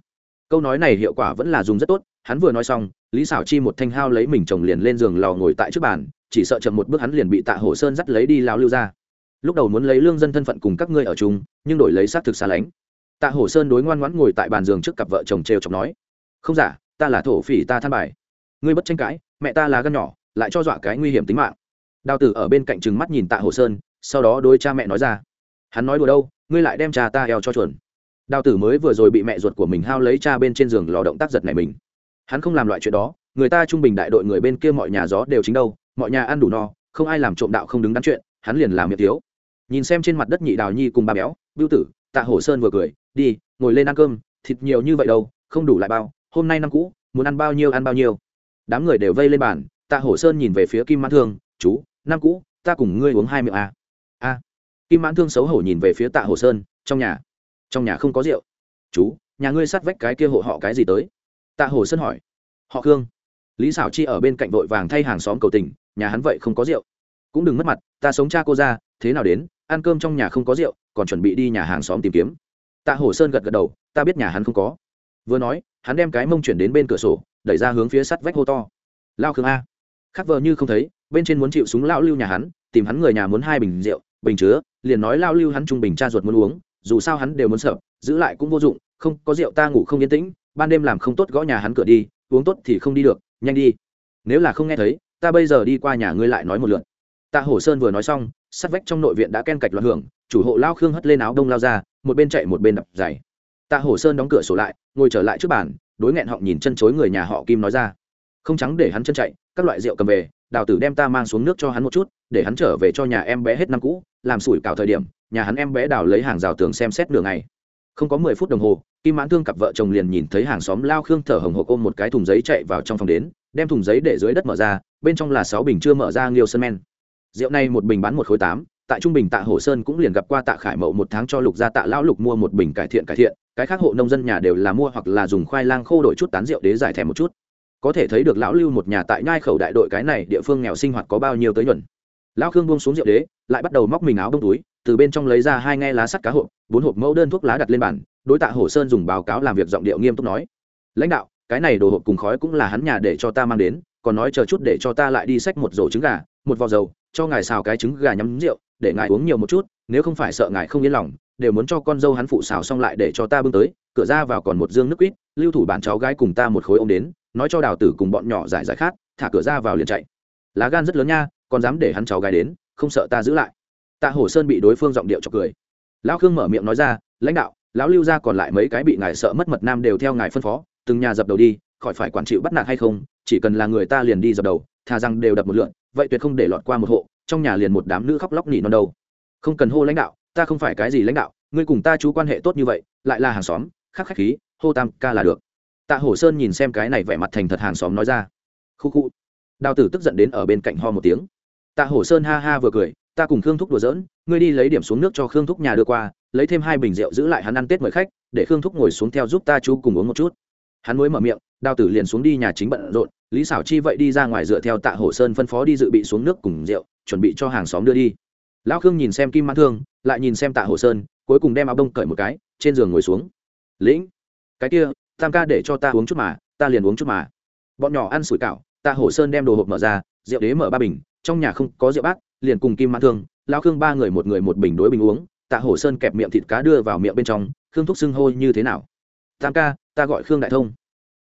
Câu nói này hiệu quả vẫn là dùng rất tốt, hắn vừa nói xong, lý xảo chi một thanh hao lấy mình chồng liền lên giường lò ngồi tại trước bàn, chỉ sợ chậm một bước hắn liền bị tạ hổ sơn dắt lấy đi lao lưu ra lúc đầu muốn lấy lương dân thân phận cùng các ngươi ở chung, nhưng đổi lấy xác thực xa lánh. Tạ hổ sơn đối ngoan ngoãn ngồi tại bàn giường trước cặp vợ chồng trêu chọc nói, không giả, ta là thổ phỉ ta than bài. Ngươi bất tranh cãi, mẹ ta là gân nhỏ, lại cho dọa cái nguy hiểm tính mạng. Đào tử ở bên cạnh chừng mắt nhìn tạ Hổ sơn, sau đó đôi cha mẹ nói ra, hắn nói đùa đâu, ngươi lại đem cha ta eo cho chuẩn đào tử mới vừa rồi bị mẹ ruột của mình hao lấy cha bên trên giường lò động tác giật này mình. Hắn không làm loại chuyện đó, người ta trung bình đại đội người bên kia mọi nhà gió đều chính đâu, mọi nhà ăn đủ no, không ai làm trộm đạo không đứng đắn chuyện, hắn liền làm miệng thiếu nhìn xem trên mặt đất nhị đào nhi cùng ba béo, bưu tử, tạ hổ sơn vừa cười, đi, ngồi lên ăn cơm, thịt nhiều như vậy đâu, không đủ lại bao, hôm nay năm cũ, muốn ăn bao nhiêu ăn bao nhiêu. Đám người đều vây lên bàn, tạ hổ sơn nhìn về phía kim mãn thương, chú, năm cũ, ta cùng ngươi uống hai miệng a a kim mãn thương xấu hổ nhìn về phía tạ hổ sơn, trong nhà trong nhà không có rượu. Chú, nhà ngươi sát vách cái kia hộ họ cái gì tới? Tạ hổ sơn hỏi. Họ khương. Lý xảo chi ở bên cạnh vội vàng thay hàng xóm cầu tình, nhà hắn vậy không có rượu. Cũng đừng mất mặt, ta sống cha cô ra thế nào đến, ăn cơm trong nhà không có rượu, còn chuẩn bị đi nhà hàng xóm tìm kiếm. Tạ hổ sơn gật gật đầu, ta biết nhà hắn không có. Vừa nói, hắn đem cái mông chuyển đến bên cửa sổ, đẩy ra hướng phía sắt vách hô to. Lao khương a. Khắc vờ như không thấy, bên trên muốn chịu súng lao lưu nhà hắn, tìm hắn người nhà muốn hai bình rượu, bình chứa, liền nói lao lưu hắn trung bình cha ruột muốn uống, dù sao hắn đều muốn sợ, giữ lại cũng vô dụng, không có rượu ta ngủ không yên tĩnh, ban đêm làm không tốt gõ nhà hắn cửa đi, uống tốt thì không đi được, nhanh đi. Nếu là không nghe thấy, ta bây giờ đi qua nhà ngươi lại nói một lượt tạ hổ sơn vừa nói xong, sắt vách trong nội viện đã ken cạch loạn hưởng, chủ hộ lao khương hất lên áo đông lao ra, một bên chạy một bên đập giày. Tạ hổ sơn đóng cửa sổ lại, ngồi trở lại trước bàn, đối nghẹn họng nhìn chân chối người nhà họ kim nói ra. Không trắng để hắn chân chạy, các loại rượu cầm về, đào tử đem ta mang xuống nước cho hắn một chút, để hắn trở về cho nhà em bé hết năm cũ, làm sủi cảo thời điểm, nhà hắn em bé đào lấy hàng rào tường xem xét đường ngày. Không có mười phút đồng hồ, kim mãn thương cặp vợ chồng liền nhìn thấy hàng xóm lao khương thở hồng hộc ôm một cái thùng giấy chạy vào trong phòng đến, đem thùng giấy để dưới đất mở ra, bên trong là sáu bình chưa mở ra nghiêu sơn men rượu này một bình bán một khối tám, tại trung bình tạ hồ sơn cũng liền gặp qua tạ khải mậu một tháng cho lục gia tạ lão lục mua một bình cải thiện cải thiện, cái khác hộ nông dân nhà đều là mua hoặc là dùng khoai lang khô đổi chút tán rượu để giải thèm một chút. Có thể thấy được lão lưu một nhà tại nhai khẩu đại đội cái này địa phương nghèo sinh hoạt có bao nhiêu tới nhuận. Lão khương buông xuống rượu đế, lại bắt đầu móc mình áo bông túi, từ bên trong lấy ra hai nghe lá sắt cá hộp, bốn hộp mẫu đơn thuốc lá đặt lên bàn, đối tạ hồ sơn dùng báo cáo làm việc giọng điệu nghiêm túc nói. Lãnh đạo, cái này đồ hộp cùng khói cũng là hắn nhà để cho ta mang đến, còn nói chờ chút để cho ta lại đi xách một rổ trứng gà, một vò dầu cho ngài xào cái trứng gà nhắm rượu, để ngài uống nhiều một chút, nếu không phải sợ ngài không yên lòng, đều muốn cho con dâu hắn phụ xào xong lại để cho ta bưng tới, cửa ra vào còn một dương nước quýt, lưu thủ bạn cháu gái cùng ta một khối ô m đến, nói cho đào tử cùng bọn nhỏ giải giải khát, thả cửa ra vào liền chạy. Lá gan rất lớn nha, còn dám để hắn cháu gái đến, không sợ ta giữ lại. Tạ hổ sơn bị đối phương giọng điệu chọc cười. Lão khương mở miệng nói ra, lãnh đạo, lão lưu ra còn lại mấy cái bị ngài sợ mất mật nam đều theo ngài phân phó, từng nhà dập đầu đi, khỏi phải quản chịu bắt nạt hay không, chỉ cần là người ta liền đi dập đầu, thà rằng đều đập một lượn vậy tuyệt không để lọt qua một hộ, trong nhà liền một đám nữ khóc lóc nỉ non đâu. Không cần hô lãnh đạo, ta không phải cái gì lãnh đạo, ngươi cùng ta chú quan hệ tốt như vậy, lại là hàng xóm khắc khách khí, hô tam ca là được. Tạ hổ sơn nhìn xem cái này vẻ mặt thành thật hàng xóm nói ra. Khu khu. Đào tử tức giận đến ở bên cạnh ho một tiếng. Tạ hổ sơn ha ha vừa cười, ta cùng khương thúc đùa giỡn, ngươi đi lấy điểm xuống nước cho khương thúc nhà đưa qua, lấy thêm hai bình rượu giữ lại hắn ăn tết mời khách, để khương thúc ngồi xuống theo giúp ta chú cùng uống một chút. Hắn mới mở miệng đào tử liền xuống đi nhà chính bận rộn, lý xảo chi vậy đi ra ngoài dựa theo tạ hổ sơn phân phó đi dự bị xuống nước cùng rượu, chuẩn bị cho hàng xóm đưa đi. Lão khương nhìn xem kim mãn thương, lại nhìn xem tạ hổ sơn, cuối cùng đem áo bông cởi một cái, trên giường ngồi xuống. Lĩnh, cái kia, tam ca để cho ta uống chút mà, ta liền uống chút mà. Bọn nhỏ ăn sủi cảo, tạ hổ sơn đem đồ hộp mở ra, rượu đế mở ba bình, trong nhà không có rượu bát, liền cùng kim mãn thương, lão khương ba người một người một bình đối bình uống, tạ hổ sơn kẹp miệng thịt cá đưa vào miệng bên trong, khương thúc xưng hô như thế nào? Tam ca, ta gọi khương đại thông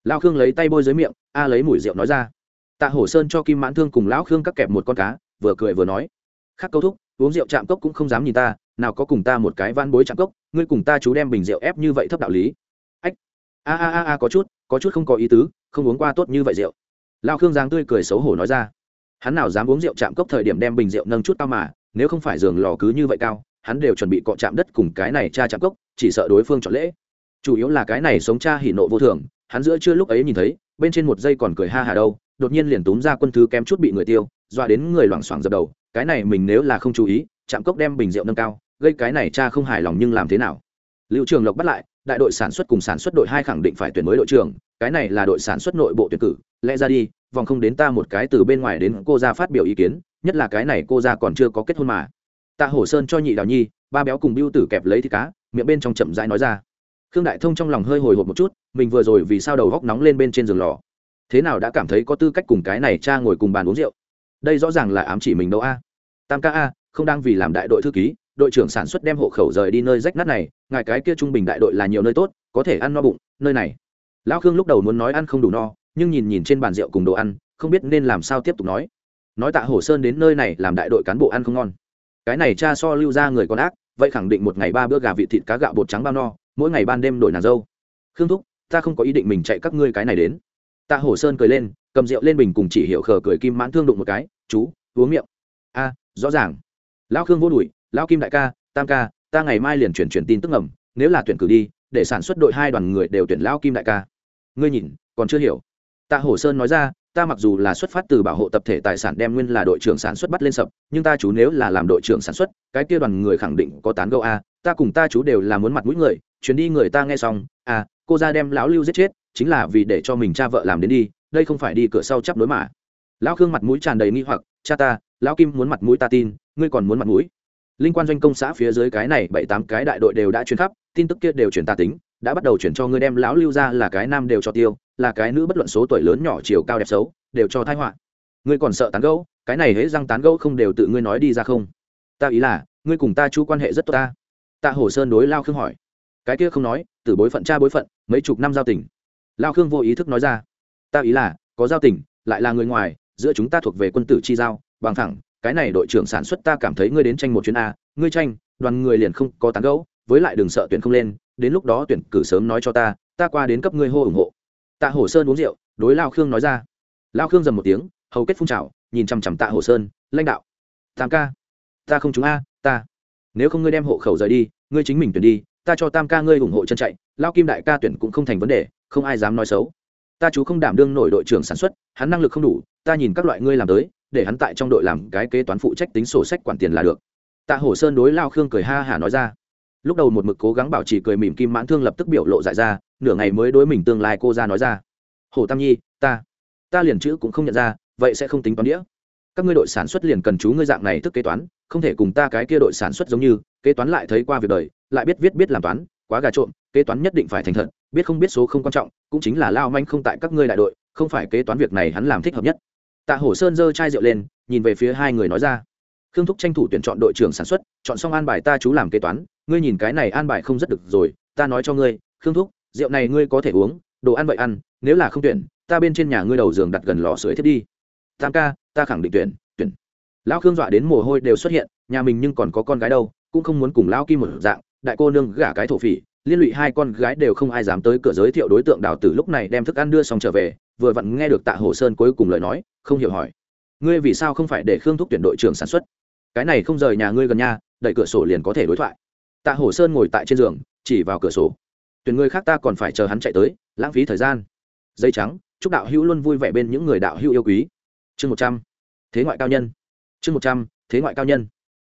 lao khương lấy tay bôi dưới miệng, a lấy mùi rượu nói ra. Tạ hổ sơn cho kim mãn thương cùng lão khương cắt kẹp một con cá, vừa cười vừa nói. Khắc câu thúc, uống rượu chạm cốc cũng không dám nhìn ta, nào có cùng ta một cái van bối chạm cốc, ngươi cùng ta chú đem bình rượu ép như vậy thấp đạo lý. Ách, a a a a, có chút có chút không có ý tứ, không uống qua tốt như vậy rượu. Lao khương giang tươi cười xấu hổ nói ra. Hắn nào dám uống rượu chạm cốc thời điểm đem bình rượu nâng chút cao mà, nếu không phải giường lò cứ như vậy cao, hắn đều chuẩn bị cọ chạm đất cùng cái này cha chạm cốc, chỉ sợ đối phương chọn lễ. Chủ yếu là cái này sống cha hỉ nộ vô thường hắn giữa chưa lúc ấy nhìn thấy, bên trên một giây còn cười ha hà đâu, đột nhiên liền túm ra quân thứ kém chút bị người tiêu, dọa đến người loảng xoảng dập đầu, cái này mình nếu là không chú ý, chạm cốc đem bình rượu nâng cao, gây cái này cha không hài lòng nhưng làm thế nào? Liệu trường lộc bắt lại, đại đội sản xuất cùng sản xuất đội hai khẳng định phải tuyển mới đội trưởng, cái này là đội sản xuất nội bộ tuyển cử, lẽ ra đi, vòng không đến ta một cái từ bên ngoài đến cô ra phát biểu ý kiến, nhất là cái này cô ra còn chưa có kết hôn mà. Tạ hổ sơn cho nhị đào nhi, ba béo cùng biêu tử kẹp lấy thịt cá, miệng bên trong chậm rãi nói ra khương đại thông trong lòng hơi hồi hộp một chút, mình vừa rồi vì sao đầu góc nóng lên bên trên giường lò? Thế nào đã cảm thấy có tư cách cùng cái này cha ngồi cùng bàn uống rượu? Đây rõ ràng là ám chỉ mình đâu a. Tam ca a, không đang vì làm đại đội thư ký, đội trưởng sản xuất đem hộ khẩu rời đi nơi rách nát này, ngài cái kia trung bình đại đội là nhiều nơi tốt, có thể ăn no bụng, nơi này. Lão khương lúc đầu muốn nói ăn không đủ no, nhưng nhìn nhìn trên bàn rượu cùng đồ ăn, không biết nên làm sao tiếp tục nói. Nói tạ hổ sơn đến nơi này làm đại đội cán bộ ăn không ngon. Cái này cha so lưu ra người con ác, vậy khẳng định một ngày ba bữa gà vị thịt cá gạo bột trắng bao no mỗi ngày ban đêm đổi nàng dâu. Khương thúc, ta không có ý định mình chạy các ngươi cái này đến. Tạ hổ sơn cười lên, cầm rượu lên bình cùng chỉ hiệu khờ cười kim mãn thương đụng một cái, chú, uống miệng. A, rõ ràng. Lão khương vô đùi lão kim đại ca, tam ca, ta ngày mai liền chuyển truyền tin tức ngầm, nếu là tuyển cử đi, để sản xuất đội hai đoàn người đều tuyển lão kim đại ca. Ngươi nhìn, còn chưa hiểu. Tạ hổ sơn nói ra, ta mặc dù là xuất phát từ bảo hộ tập thể tài sản đem nguyên là đội trưởng sản xuất bắt lên sập, nhưng ta chú nếu là làm đội trưởng sản xuất, cái kia đoàn người khẳng định có tán gẫu a, ta cùng ta chú đều là muốn mặt mũi người chuyến đi người ta nghe xong à cô ra đem lão lưu giết chết, chính là vì để cho mình cha vợ làm đến đi, đây không phải đi cửa sau chắp đối mà. Lão khương mặt mũi tràn đầy nghi hoặc, cha ta, lão kim muốn mặt mũi ta tin, ngươi còn muốn mặt mũi. Linh quan doanh công xã phía dưới cái này bảy tám cái đại đội đều đã chuyển khắp, tin tức kia đều chuyển ta tính, đã bắt đầu chuyển cho ngươi đem lão lưu ra là cái nam đều cho tiêu, là cái nữ bất luận số tuổi lớn nhỏ chiều cao đẹp xấu, đều cho thái họa. Ngươi còn sợ tán gẫu, cái này hễ răng tán gẫu không đều tự ngươi nói đi ra không? Ta ý là, ngươi cùng ta chú quan hệ rất tốt ta. Tạ hồ sơn đối lao khương hỏi cái kia không nói, từ bối phận cha bối phận, mấy chục năm giao tình. Lao khương vô ý thức nói ra, ta ý là, có giao tình, lại là người ngoài, giữa chúng ta thuộc về quân tử chi giao, bằng thẳng, cái này đội trưởng sản xuất ta cảm thấy ngươi đến tranh một chuyến a, ngươi tranh, đoàn người liền không có tán gẫu, với lại đừng sợ tuyển không lên, đến lúc đó tuyển cử sớm nói cho ta ta qua đến cấp ngươi hô ủng hộ. Tạ hồ sơn uống rượu, đối lao khương nói ra. Lao khương dầm một tiếng, hầu kết phun trào, nhìn chằm chằm tạ hồ sơn, lãnh đạo tám ca, ta không chúng a, ta, nếu không ngươi đem hộ khẩu rời đi, ngươi chính mình tuyển đi ta cho tam ca ngươi ủng hộ chân chạy lao kim đại ca tuyển cũng không thành vấn đề, không ai dám nói xấu. Ta chú không đảm đương nổi đội trưởng sản xuất, hắn năng lực không đủ, ta nhìn các loại ngươi làm tới, để hắn tại trong đội làm cái kế toán phụ trách tính sổ sách quản tiền là được. Tạ hổ sơn đối lao khương cười ha hả nói ra. Lúc đầu một mực cố gắng bảo trì cười mỉm kim mãn thương lập tức biểu lộ dại ra, nửa ngày mới đối mình tương lai cô ra nói ra. Hồ tam nhi, ta ta liền chữ cũng không nhận ra, vậy sẽ không tính toán đĩa. Các ngươi đội sản xuất liền cần chú ngươi dạng này thức kế toán không thể cùng ta cái kia đội sản xuất giống như, kế toán lại thấy qua việc đời, lại biết viết biết làm toán, quá gà trộm, kế toán nhất định phải thành thật, biết không biết số không quan trọng, cũng chính là lao manh không tại các ngươi đại đội, không phải kế toán việc này hắn làm thích hợp nhất. Tạ hổ sơn giơ chai rượu lên, nhìn về phía hai người nói ra. Khương thúc tranh thủ tuyển chọn đội trưởng sản xuất, chọn xong an bài ta chú làm kế toán, ngươi nhìn cái này an bài không rất được rồi, ta nói cho ngươi, khương thúc, rượu này ngươi có thể uống, đồ ăn vậy ăn, nếu là không tuyển, ta bên trên nhà ngươi đầu giường đặt gần lò sưởi thiết đi. Tam ca, ta khẳng định tuyển tuyển lão khương dọa đến mồ hôi đều xuất hiện, nhà mình nhưng còn có con gái đâu, cũng không muốn cùng lão kim một dạng, đại cô nương gả cái thổ phỉ, liên lụy hai con gái đều không ai dám tới cửa giới thiệu đối tượng đào tử lúc này đem thức ăn đưa xong trở về, vừa vặn nghe được tạ hồ sơn cuối cùng lời nói, không hiểu hỏi. Ngươi vì sao không phải để khương thúc tuyển đội trưởng sản xuất? Cái này không rời nhà ngươi gần nhà đẩy cửa sổ liền có thể đối thoại. Tạ hồ sơn ngồi tại trên giường, chỉ vào cửa sổ. Tuyển người khác ta còn phải chờ hắn chạy tới, lãng phí thời gian. Dây trắng, chúc đạo hữu luôn vui vẻ bên những người đạo hữu yêu quý. Chương một trăm. Thế ngoại cao nhân chương một trăm, thế ngoại cao nhân.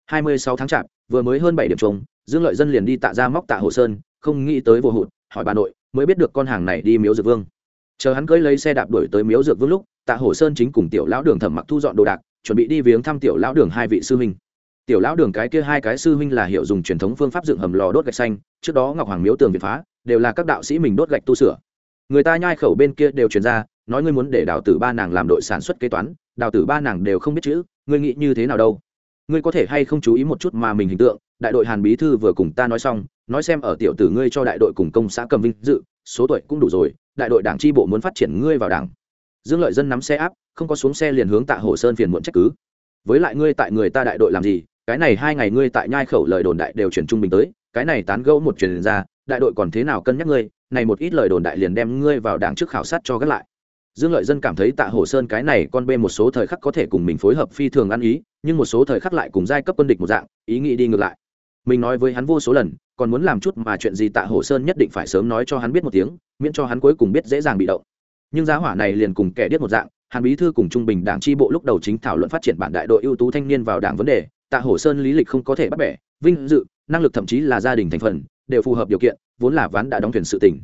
Hai mươi sáu tháng chạp, vừa mới hơn bảy điểm trống dương lợi dân liền đi tạ ra móc tạ hồ sơn, không nghĩ tới vô hụt, hỏi bà nội, mới biết được con hàng này đi miếu dược vương. Chờ hắn cưỡi lấy xe đạp đuổi tới miếu dược vương lúc, tạ hồ sơn chính cùng tiểu lão đường thẩm mặc thu dọn đồ đạc, chuẩn bị đi viếng thăm tiểu lão đường hai vị sư huynh. Tiểu lão đường cái kia hai cái sư huynh là hiệu dùng truyền thống phương pháp dựng hầm lò đốt gạch xanh, trước đó ngọc hoàng miếu tường việt phá, đều là các đạo sĩ mình đốt gạch tu sửa. Người ta nhai khẩu bên kia đều truyền ra, nói ngươi muốn để đào tử ba nàng làm đội sản xuất kế toán đào tử ba nàng đều không biết chữ, ngươi nghĩ như thế nào đâu? Ngươi có thể hay không chú ý một chút mà mình hình tượng, đại đội hàn bí thư vừa cùng ta nói xong, nói xem ở tiểu tử ngươi cho đại đội cùng công xã cầm vinh dự, số tuổi cũng đủ rồi, đại đội đảng tri bộ muốn phát triển ngươi vào đảng. Dương lợi dân nắm xe áp, không có xuống xe liền hướng tạ hồ sơn phiền muộn trách cứ. Với lại ngươi tại người ta đại đội làm gì, cái này hai ngày ngươi tại nhai khẩu lời đồn đại đều chuyển trung bình tới, cái này tán gẫu một truyền ra, đại đội còn thế nào cân nhắc ngươi, này một ít lời đồn đại liền đem ngươi vào đảng trước khảo sát cho gác lại dương lợi dân cảm thấy tạ hồ sơn cái này con bê một số thời khắc có thể cùng mình phối hợp phi thường ăn ý, nhưng một số thời khắc lại cùng giai cấp quân địch một dạng, ý nghĩ đi ngược lại. Mình nói với hắn vô số lần, còn muốn làm chút mà chuyện gì tạ hồ sơn nhất định phải sớm nói cho hắn biết một tiếng, miễn cho hắn cuối cùng biết dễ dàng bị động. Nhưng giá hỏa này liền cùng kẻ điếc một dạng, hàn bí thư cùng trung bình đảng tri bộ lúc đầu chính thảo luận phát triển bản đại đội ưu tú thanh niên vào đảng vấn đề, tạ hồ sơn lý lịch không có thể bắt bẻ, vinh dự, năng lực thậm chí là gia đình thành phần, đều phù hợp điều kiện, vốn là ván đã đóng thuyền sự tỉnh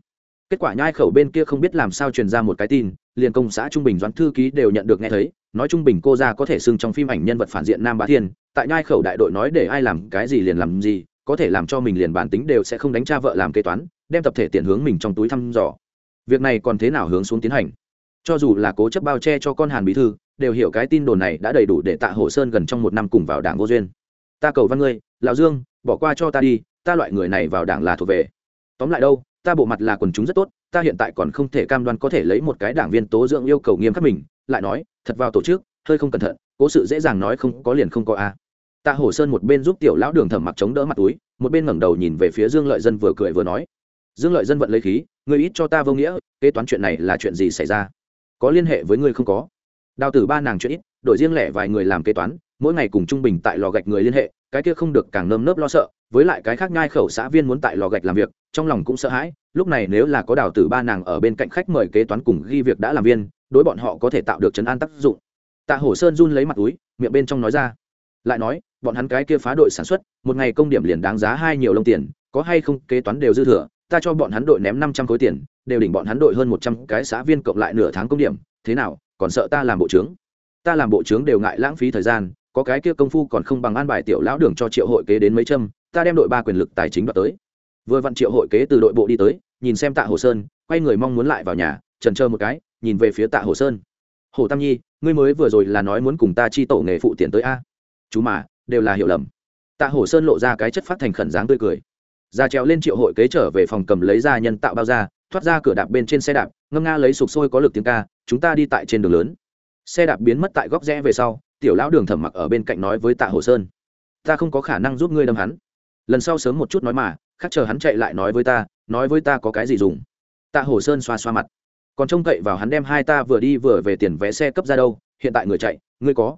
kết quả nhai khẩu bên kia không biết làm sao truyền ra một cái tin, liền công xã trung bình doãn thư ký đều nhận được nghe thấy, nói trung bình cô ra có thể xưng trong phim ảnh nhân vật phản diện nam bá thiên, tại nhai khẩu đại đội nói để ai làm cái gì liền làm gì, có thể làm cho mình liền bản tính đều sẽ không đánh cha vợ làm kế toán, đem tập thể tiền hướng mình trong túi thăm dò. Việc này còn thế nào hướng xuống tiến hành? Cho dù là cố chấp bao che cho con hàn bí thư, đều hiểu cái tin đồn này đã đầy đủ để tạ hồ sơn gần trong một năm cùng vào đảng vô duyên. Ta cầu văn ngươi, lão dương, bỏ qua cho ta đi, ta loại người này vào đảng là thuộc về. Tóm lại đâu ta bộ mặt là quần chúng rất tốt, ta hiện tại còn không thể cam đoan có thể lấy một cái đảng viên tố dưỡng yêu cầu nghiêm khắc mình, lại nói, thật vào tổ chức, hơi không cẩn thận, cố sự dễ dàng nói không có liền không có a. Tạ hổ sơn một bên giúp tiểu lão đường thẩm mặc chống đỡ mặt túi, một bên ngẩng đầu nhìn về phía dương lợi dân vừa cười vừa nói, dương lợi dân vận lấy khí người ít cho ta vô nghĩa, kế toán chuyện này là chuyện gì xảy ra? Có liên hệ với người không có? Đào tử ba nàng chuyện ít, đổi riêng lẻ vài người làm kế toán, mỗi ngày cùng trung bình tại lò gạch người liên hệ, cái kia không được càng nơm nớp lo sợ, với lại cái khác nhai khẩu xã viên muốn tại lò gạch làm việc trong lòng cũng sợ hãi, lúc này nếu là có đào tử ba nàng ở bên cạnh khách mời kế toán cùng ghi việc đã làm viên, đối bọn họ có thể tạo được chấn an tác dụng. Tạ hổ sơn run lấy mặt túi, miệng bên trong nói ra. Lại nói, bọn hắn cái kia phá đội sản xuất, một ngày công điểm liền đáng giá hai nhiều lông tiền, có hay không kế toán đều dư thừa, ta cho bọn hắn đội ném năm trăm khối tiền, đều đỉnh bọn hắn đội hơn một trăm cái xã viên cộng lại nửa tháng công điểm, thế nào, còn sợ ta làm bộ trướng? Ta làm bộ trướng đều ngại lãng phí thời gian, có cái kia công phu còn không bằng an bài tiểu lão đường cho triệu hội kế đến mấy trăm ta đem đội ba quyền lực tài chính đoạt tới vừa vặn triệu hội kế từ đội bộ đi tới, nhìn xem tạ hồ sơn, quay người mong muốn lại vào nhà, trần trơ một cái, nhìn về phía tạ hồ sơn. Hồ tam nhi, ngươi mới vừa rồi là nói muốn cùng ta chi tổ nghề phụ tiền tới a. Chú mà, đều là hiểu lầm. Tạ hồ sơn lộ ra cái chất phát thành khẩn dáng tươi cười. Ra trèo lên triệu hội kế trở về phòng cầm lấy ra nhân tạo bao ra thoát ra cửa đạp bên trên xe đạp, ngâm nga lấy sục sôi có lực tiếng ca, chúng ta đi tại trên đường lớn. Xe đạp biến mất tại góc rẽ về sau, tiểu lão đường thẩm mặc ở bên cạnh nói với tạ hồ sơn. Ta không có khả năng giúp ngươi đâm hắn. Lần sau sớm một chút nói mà khác chờ hắn chạy lại nói với ta, nói với ta có cái gì dùng. Tạ hồ sơn xoa xoa mặt. Còn trông cậy vào hắn đem hai ta vừa đi vừa về tiền vé xe cấp ra đâu, hiện tại người chạy, ngươi có.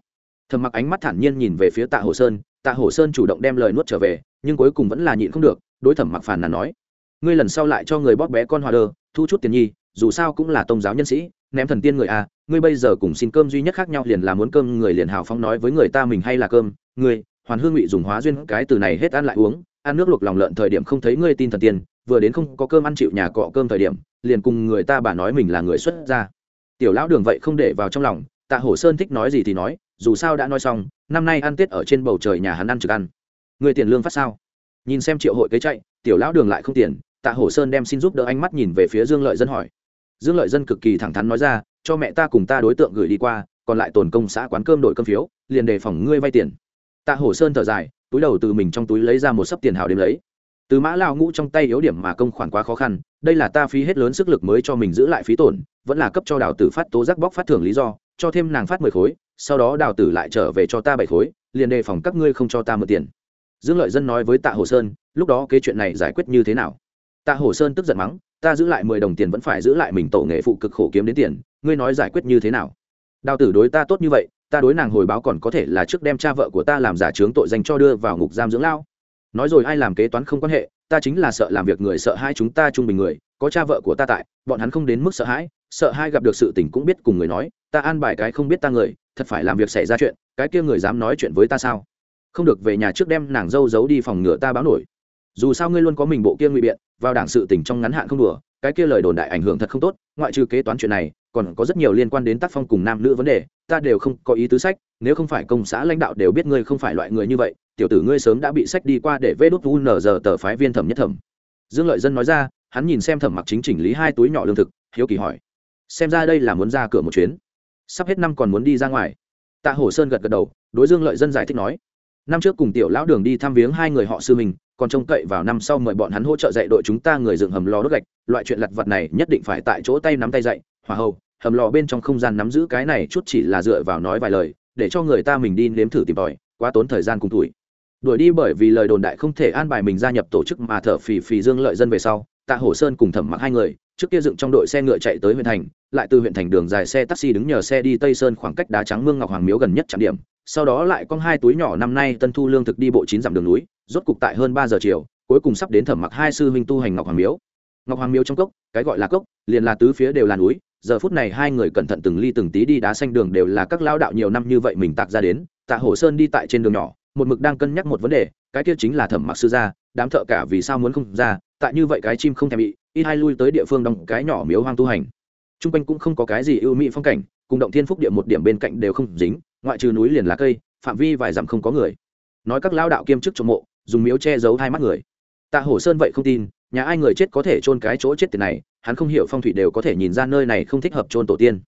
Thầm mặc ánh mắt thản nhiên nhìn về phía tạ hồ sơn, tạ hồ sơn chủ động đem lời nuốt trở về, nhưng cuối cùng vẫn là nhịn không được, đối thẩm mặc phản là nói. Ngươi lần sau lại cho người bóp bé con hòa đơ, thu chút tiền nhi, dù sao cũng là tôn giáo nhân sĩ, ném thần tiên người à? ngươi bây giờ cùng xin cơm duy nhất khác nhau liền là muốn cơm, người liền hào phóng nói với người ta mình hay là cơm, ngươi, hoàn hương ngụy dùng hóa duyên cái từ này hết ăn lại uống ăn nước luộc lòng lợn thời điểm không thấy ngươi tin thần tiên, vừa đến không có cơm ăn chịu nhà cọ cơm thời điểm, liền cùng người ta bà nói mình là người xuất gia. Tiểu lão đường vậy không để vào trong lòng, tạ hổ sơn thích nói gì thì nói, dù sao đã nói xong, năm nay ăn tết ở trên bầu trời nhà hắn ăn trực ăn. Người tiền lương phát sao? Nhìn xem triệu hội kế chạy, tiểu lão đường lại không tiền, tạ hổ sơn đem xin giúp đỡ ánh mắt nhìn về phía dương lợi dân hỏi. Dương lợi dân cực kỳ thẳng thắn nói ra, cho mẹ ta cùng ta đối tượng gửi đi qua, còn lại tồn công xã quán cơm đổi cơm phiếu, liền đề phòng ngươi vay tiền. Tạ hổ sơn thở dài túi đầu từ mình trong túi lấy ra một sấp tiền hào đếm lấy. Từ mã lao ngũ trong tay yếu điểm mà công khoản quá khó khăn, đây là ta phí hết lớn sức lực mới cho mình giữ lại phí tổn, vẫn là cấp cho đào tử phát tố giác bóc phát thưởng lý do, cho thêm nàng phát mười khối, sau đó đào tử lại trở về cho ta bảy khối, liền đề phòng các ngươi không cho ta mượn tiền. Dương lợi dân nói với tạ hồ sơn, lúc đó cái chuyện này giải quyết như thế nào? Tạ hồ sơn tức giận mắng, ta giữ lại mười đồng tiền vẫn phải giữ lại mình tổ nghệ phụ cực khổ kiếm đến tiền, ngươi nói giải quyết như thế nào? Đào tử đối ta tốt như vậy ta đối nàng hồi báo còn có thể là trước đem cha vợ của ta làm giả trướng tội danh cho đưa vào ngục giam dưỡng lao. Nói rồi ai làm kế toán không quan hệ, ta chính là sợ làm việc người sợ hai chúng ta trung bình người, có cha vợ của ta tại, bọn hắn không đến mức sợ hãi, sợ hai gặp được sự tình cũng biết cùng người nói, ta an bài cái không biết ta người, thật phải làm việc xảy ra chuyện, cái kia người dám nói chuyện với ta sao? Không được về nhà trước đem nàng dâu giấu đi phòng ngựa ta báo nổi. Dù sao ngươi luôn có mình bộ kia ngụy biện, vào đảng sự tình trong ngắn hạn không đùa, cái kia lời đồn đại ảnh hưởng thật không tốt, ngoại trừ kế toán chuyện này còn có rất nhiều liên quan đến tác phong cùng nam nữ vấn đề, ta đều không có ý tứ sách, nếu không phải công xã lãnh đạo đều biết ngươi không phải loại người như vậy, tiểu tử ngươi sớm đã bị sách đi qua để vê đốt u nở giờ tờ phái viên thẩm nhất thẩm. Dương lợi dân nói ra, hắn nhìn xem thẩm mặc chính chỉnh lý hai túi nhỏ lương thực, hiếu kỳ hỏi, xem ra đây là muốn ra cửa một chuyến. Sắp hết năm còn muốn đi ra ngoài. Tạ hổ sơn gật gật đầu, đối dương lợi dân giải thích nói, năm trước cùng tiểu lão đường đi thăm viếng hai người họ sư mình, còn trông cậy vào năm sau mời bọn hắn hỗ trợ dạy đội chúng ta người dựng hầm lò đốt gạch, loại chuyện lặt vặt này nhất định phải tại chỗ tay nắm tay dạy hỏa hậu, hầm lò bên trong không gian nắm giữ cái này chút chỉ là dựa vào nói vài lời, để cho người ta mình đi nếm thử tìm tòi, quá tốn thời gian cùng tuổi. Đuổi đi bởi vì lời đồn đại không thể an bài mình gia nhập tổ chức mà thở phì phì dương lợi dân về sau, tạ hổ sơn cùng thẩm mặc hai người, trước kia dựng trong đội xe ngựa chạy tới huyện thành, lại từ huyện thành đường dài xe taxi đứng nhờ xe đi tây sơn khoảng cách đá trắng mương ngọc hoàng miếu gần nhất trạm điểm. Sau đó lại con hai túi nhỏ năm nay tân thu lương thực đi bộ chín dặm đường núi, rốt cục tại hơn ba giờ chiều, cuối cùng sắp đến thẩm mặc hai sư huynh tu hành ngọc hoàng miếu. Ngọc hoàng miếu trong cốc, cái gọi là cốc, liền là tứ phía đều là núi giờ phút này hai người cẩn thận từng ly từng tí đi đá xanh đường đều là các lao đạo nhiều năm như vậy mình tạc ra đến, tạ hổ sơn đi tại trên đường nhỏ, một mực đang cân nhắc một vấn đề, cái kia chính là thẩm mặc sư gia, đám thợ cả vì sao muốn không ra, tại như vậy cái chim không thèm bị, ít hai lui tới địa phương đóng cái nhỏ miếu hoang tu hành. T r u n g quanh cũng không có cái gì ưu mỹ phong cảnh, cùng động thiên phúc địa một điểm bên cạnh đều không dính, ngoại trừ núi liền lá cây, phạm vi vài dặm không có người. Nói các lao đạo kiêm chức trong mộ, dùng miếu che giấu hai mắt người. Tạ hổ sơn vậy không tin nhà ai người chết có thể chôn cái chỗ chết tiền này, hắn không hiểu phong thủy đều có thể nhìn ra nơi này không thích hợp chôn tổ tiên.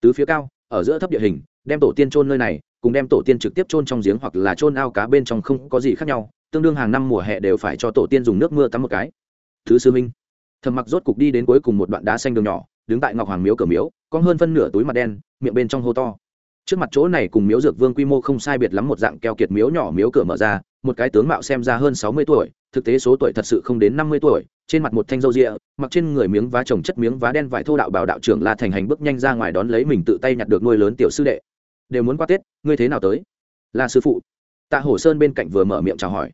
Tứ phía cao, ở giữa thấp địa hình, đem tổ tiên chôn nơi này, cùng đem tổ tiên trực tiếp chôn trong giếng hoặc là chôn ao cá bên trong không có gì khác nhau, tương đương hàng năm mùa hè đều phải cho tổ tiên dùng nước mưa tắm một cái. Thứ sư minh thầm mặc rốt cục đi đến cuối cùng một đoạn đá xanh đường nhỏ, đứng tại ngọc hoàng miếu cửa miếu, có hơn phân nửa túi mặt đen, miệng bên trong hô to. Trước mặt chỗ này cùng miếu dược vương quy mô không sai biệt lắm một dạng keo kiệt miếu nhỏ miếu cửa mở ra, một cái tướng mạo xem ra hơn sáu mươi tuổi thực tế số tuổi thật sự không đến năm mươi tuổi, trên mặt một thanh râu rịa, mặc trên người miếng vá trồng chất miếng vá đen vải thô đạo bảo đạo trưởng la thành hành bước nhanh ra ngoài đón lấy mình tự tay nhặt được nuôi lớn tiểu sư đệ. Đều muốn qua tết, ngươi thế nào tới? Là sư phụ. Tạ hổ sơn bên cạnh vừa mở miệng chào hỏi.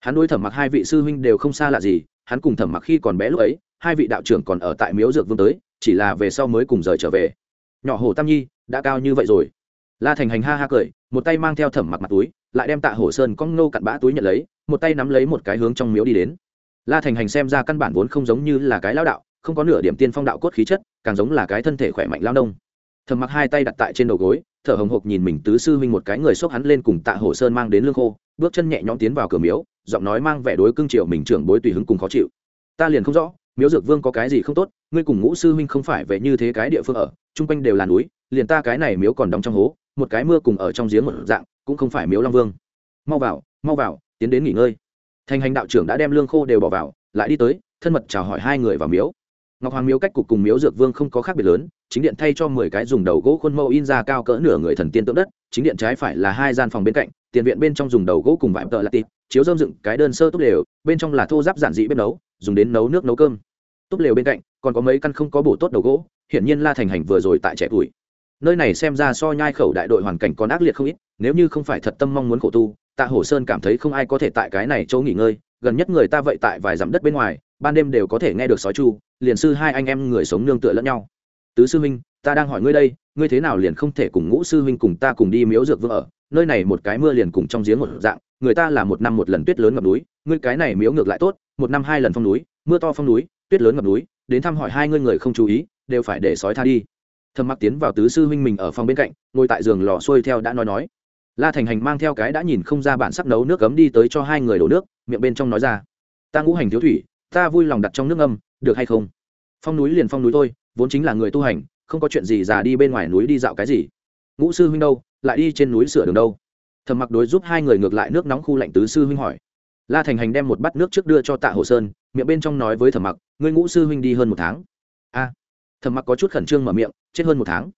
Hắn nuôi thẩm mặc hai vị sư huynh đều không xa lạ gì, hắn cùng thẩm mặc khi còn bé lúc ấy, hai vị đạo trưởng còn ở tại miếu dược vương tới, chỉ là về sau mới cùng rời trở về. Nhỏ hổ tam nhi, đã cao như vậy rồi. La thành hành ha ha cười, một tay mang theo thẩm mặc mặt túi, lại đem tạ hổ sơn con nô cặn bã túi nhận lấy một tay nắm lấy một cái hướng trong miếu đi đến. La thành hành xem ra căn bản vốn không giống như là cái lao đạo, không có nửa điểm tiên phong đạo cốt khí chất, càng giống là cái thân thể khỏe mạnh lao nông. Thầm mặc hai tay đặt tại trên đầu gối, thở hồng hộc nhìn mình tứ sư huynh một cái người xốc hắn lên cùng tạ hổ sơn mang đến lương khô, bước chân nhẹ nhõm tiến vào cửa miếu, giọng nói mang vẻ đối cương triệu mình trưởng bối tùy hứng cùng khó chịu. Ta liền không rõ, miếu dược vương có cái gì không tốt, ngươi cùng ngũ sư huynh không phải về như thế cái địa phương ở, chung quanh đều là núi, liền ta cái này miếu còn đóng trong hố, một cái mưa cùng ở trong giếng một dạng, cũng không phải miếu long vương. Mau vào mau vào tiến đến nghỉ ngơi. Thành hành đạo trưởng đã đem lương khô đều bỏ vào, lại đi tới, thân mật chào hỏi hai người vào miếu. Ngọc hoàng miếu cách cục cùng miếu dược vương không có khác biệt lớn, chính điện thay cho mười cái dùng đầu gỗ khuôn mẫu in ra cao cỡ nửa người thần tiên tượng đất, chính điện trái phải là hai gian phòng bên cạnh, tiền viện bên trong dùng đầu gỗ cùng vải tợ là tịt, chiếu dơm dựng cái đơn sơ túp lều, bên trong là thô giáp giản dị bếp nấu, dùng đến nấu nước nấu cơm. Túp lều bên cạnh, còn có mấy căn không có bổ tốt đầu gỗ, hiển nhiên la thành hành vừa rồi tại trẻ tuổi. Nơi này xem ra so nhai khẩu đại đội hoàn cảnh còn ác liệt không ít, nếu như không phải thật tâm mong muốn khổ tu tạ hổ sơn cảm thấy không ai có thể tại cái này chỗ nghỉ ngơi, gần nhất người ta vậy tại vài dặm đất bên ngoài, ban đêm đều có thể nghe được sói chu, liền sư hai anh em người sống nương tựa lẫn nhau. Tứ sư huynh, ta đang hỏi ngươi đây, ngươi thế nào liền không thể cùng ngũ sư huynh cùng ta cùng đi miếu dược vương ở? Nơi này một cái mưa liền cùng trong giếng một dạng, người ta là một năm một lần tuyết lớn ngập núi, ngươi cái này miếu ngược lại tốt, một năm hai lần phong núi, mưa to phong núi, tuyết lớn ngập núi, đến thăm hỏi hai ngươi người không chú ý, đều phải để sói tha đi. Thầm mặc tiến vào tứ sư huynh mình ở phòng bên cạnh, ngồi tại giường lò xuôi theo đã nói nói la thành hành mang theo cái đã nhìn không ra bản sắc nấu nước cấm đi tới cho hai người đổ nước miệng bên trong nói ra. Ta ngũ hành thiếu thủy ta vui lòng đặt trong nước âm được hay không? Phong núi liền phong núi thôi vốn chính là người tu hành không có chuyện gì già đi bên ngoài núi đi dạo cái gì. Ngũ sư huynh đâu lại đi trên núi sửa đường đâu? Thầm mặc đối giúp hai người ngược lại nước nóng khu lạnh tứ sư huynh hỏi. La thành hành đem một bát nước trước đưa cho tạ hồ sơn miệng bên trong nói với thầm mặc ngươi ngũ sư huynh đi hơn một tháng. A. À, thầm mặc có chút khẩn trương mở miệng chết hơn một tháng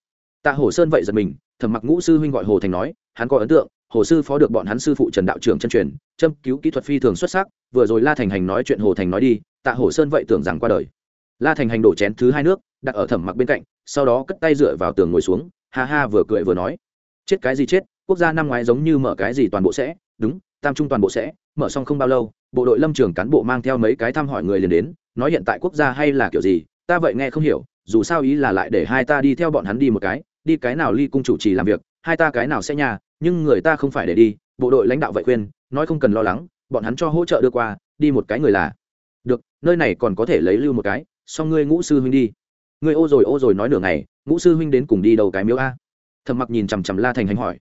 tạ hồ sơn vậy giật mình, thầm mặc ngũ sư huynh gọi hồ thành nói, hắn có ấn tượng, hồ sư phó được bọn hắn sư phụ trần đạo trưởng chân truyền, châm cứu kỹ thuật phi thường xuất sắc, vừa rồi la thành hành nói chuyện hồ thành nói đi, tạ hồ sơn vậy tưởng rằng qua đời. La thành hành đổ chén thứ hai nước, đặt ở thẩm mặc bên cạnh, sau đó cất tay dựa vào tường ngồi xuống, ha ha vừa cười vừa nói. Chết cái gì chết, quốc gia năm ngoái giống như mở cái gì toàn bộ sẽ, đúng, tam trung toàn bộ sẽ, mở xong không bao lâu, bộ đội lâm trường cán bộ mang theo mấy cái thăm hỏi người liền đến, nói hiện tại quốc gia hay là kiểu gì, ta vậy nghe không hiểu, dù sao ý là lại để hai ta đi theo bọn hắn đi một cái đi cái nào ly cung chủ trì làm việc, hai ta cái nào sẽ nhà, nhưng người ta không phải để đi, bộ đội lãnh đạo vậy khuyên, nói không cần lo lắng, bọn hắn cho hỗ trợ đưa qua, đi một cái người là. Được, nơi này còn có thể lấy lưu một cái, xong ngươi ngũ sư huynh đi. Ngươi ô rồi ô rồi nói nửa ngày, ngũ sư huynh đến cùng đi đầu cái miếu a. Thầm mặc nhìn chằm chằm la thành hành hỏi.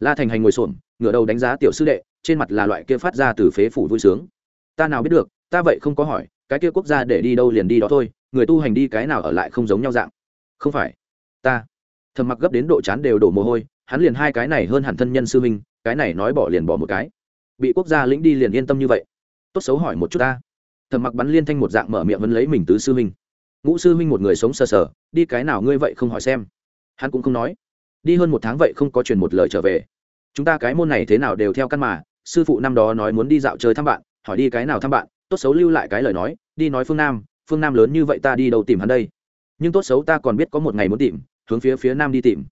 La thành hành ngồi xổm, ngửa đầu đánh giá tiểu sư đệ, trên mặt là loại kia phát ra từ phế phủ vui sướng. Ta nào biết được, ta vậy không có hỏi, cái kia quốc gia để đi đâu liền đi đó thôi, người tu hành đi cái nào ở lại không giống nhau dạng. Không phải. Ta thầm mặc gấp đến độ chán đều đổ mồ hôi hắn liền hai cái này hơn hẳn thân nhân sư Minh, cái này nói bỏ liền bỏ một cái. Bị quốc gia lĩnh đi liền yên tâm như vậy. Tốt xấu hỏi một chút ta. Thầm mặc bắn liên thanh một dạng mở miệng vẫn lấy mình tứ sư Minh, ngũ sư Minh một người sống sờ sờ đi cái nào ngươi vậy không hỏi xem. Hắn cũng không nói. Đi hơn một tháng vậy không có truyền một lời trở về. Chúng ta cái môn này thế nào đều theo căn mà sư phụ năm đó nói muốn đi dạo chơi thăm bạn hỏi đi cái nào thăm bạn tốt xấu lưu lại cái lời nói đi nói phương nam phương nam lớn như vậy ta đi đâu tìm hắn đây. Nhưng tốt xấu ta còn biết có một ngày muốn tìm hướng phía phía nam đi tìm.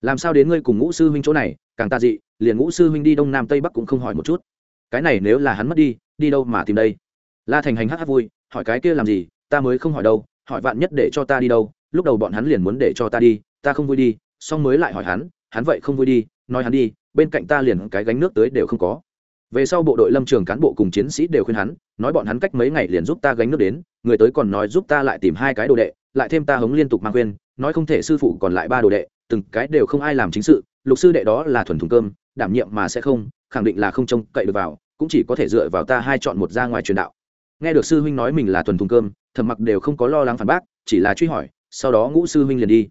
Làm sao đến ngươi cùng ngũ sư huynh chỗ này, càng ta dị, liền ngũ sư huynh đi đông nam tây bắc cũng không hỏi một chút. Cái này nếu là hắn mất đi đi đâu mà tìm đây? La thành hành hắc hắc vui, hỏi cái kia làm gì, ta mới không hỏi đâu, hỏi vạn nhất để cho ta đi đâu, lúc đầu bọn hắn liền muốn để cho ta đi, ta không vui đi, xong mới lại hỏi hắn hắn vậy không vui đi, nói hắn đi, bên cạnh ta liền cái gánh nước tới đều không có. Về sau bộ đội lâm trường cán bộ cùng chiến sĩ đều khuyên hắn, nói bọn hắn cách mấy ngày liền giúp ta gánh nước đến người tới còn nói giúp ta lại tìm hai cái đồ đệ, lại thêm ta hống liên tục mang khuyên, nói không thể sư phụ còn lại ba đồ đệ, từng cái đều không ai làm chính sự, lục sư đệ đó là thuần thùng cơm, đảm nhiệm mà sẽ không, khẳng định là không trông cậy được vào, cũng chỉ có thể dựa vào ta hai chọn một ra ngoài truyền đạo. Nghe được sư huynh nói mình là thuần thùng cơm, thầm mặc đều không có lo lắng phản bác, chỉ là truy hỏi, sau đó ngũ sư huynh liền đi.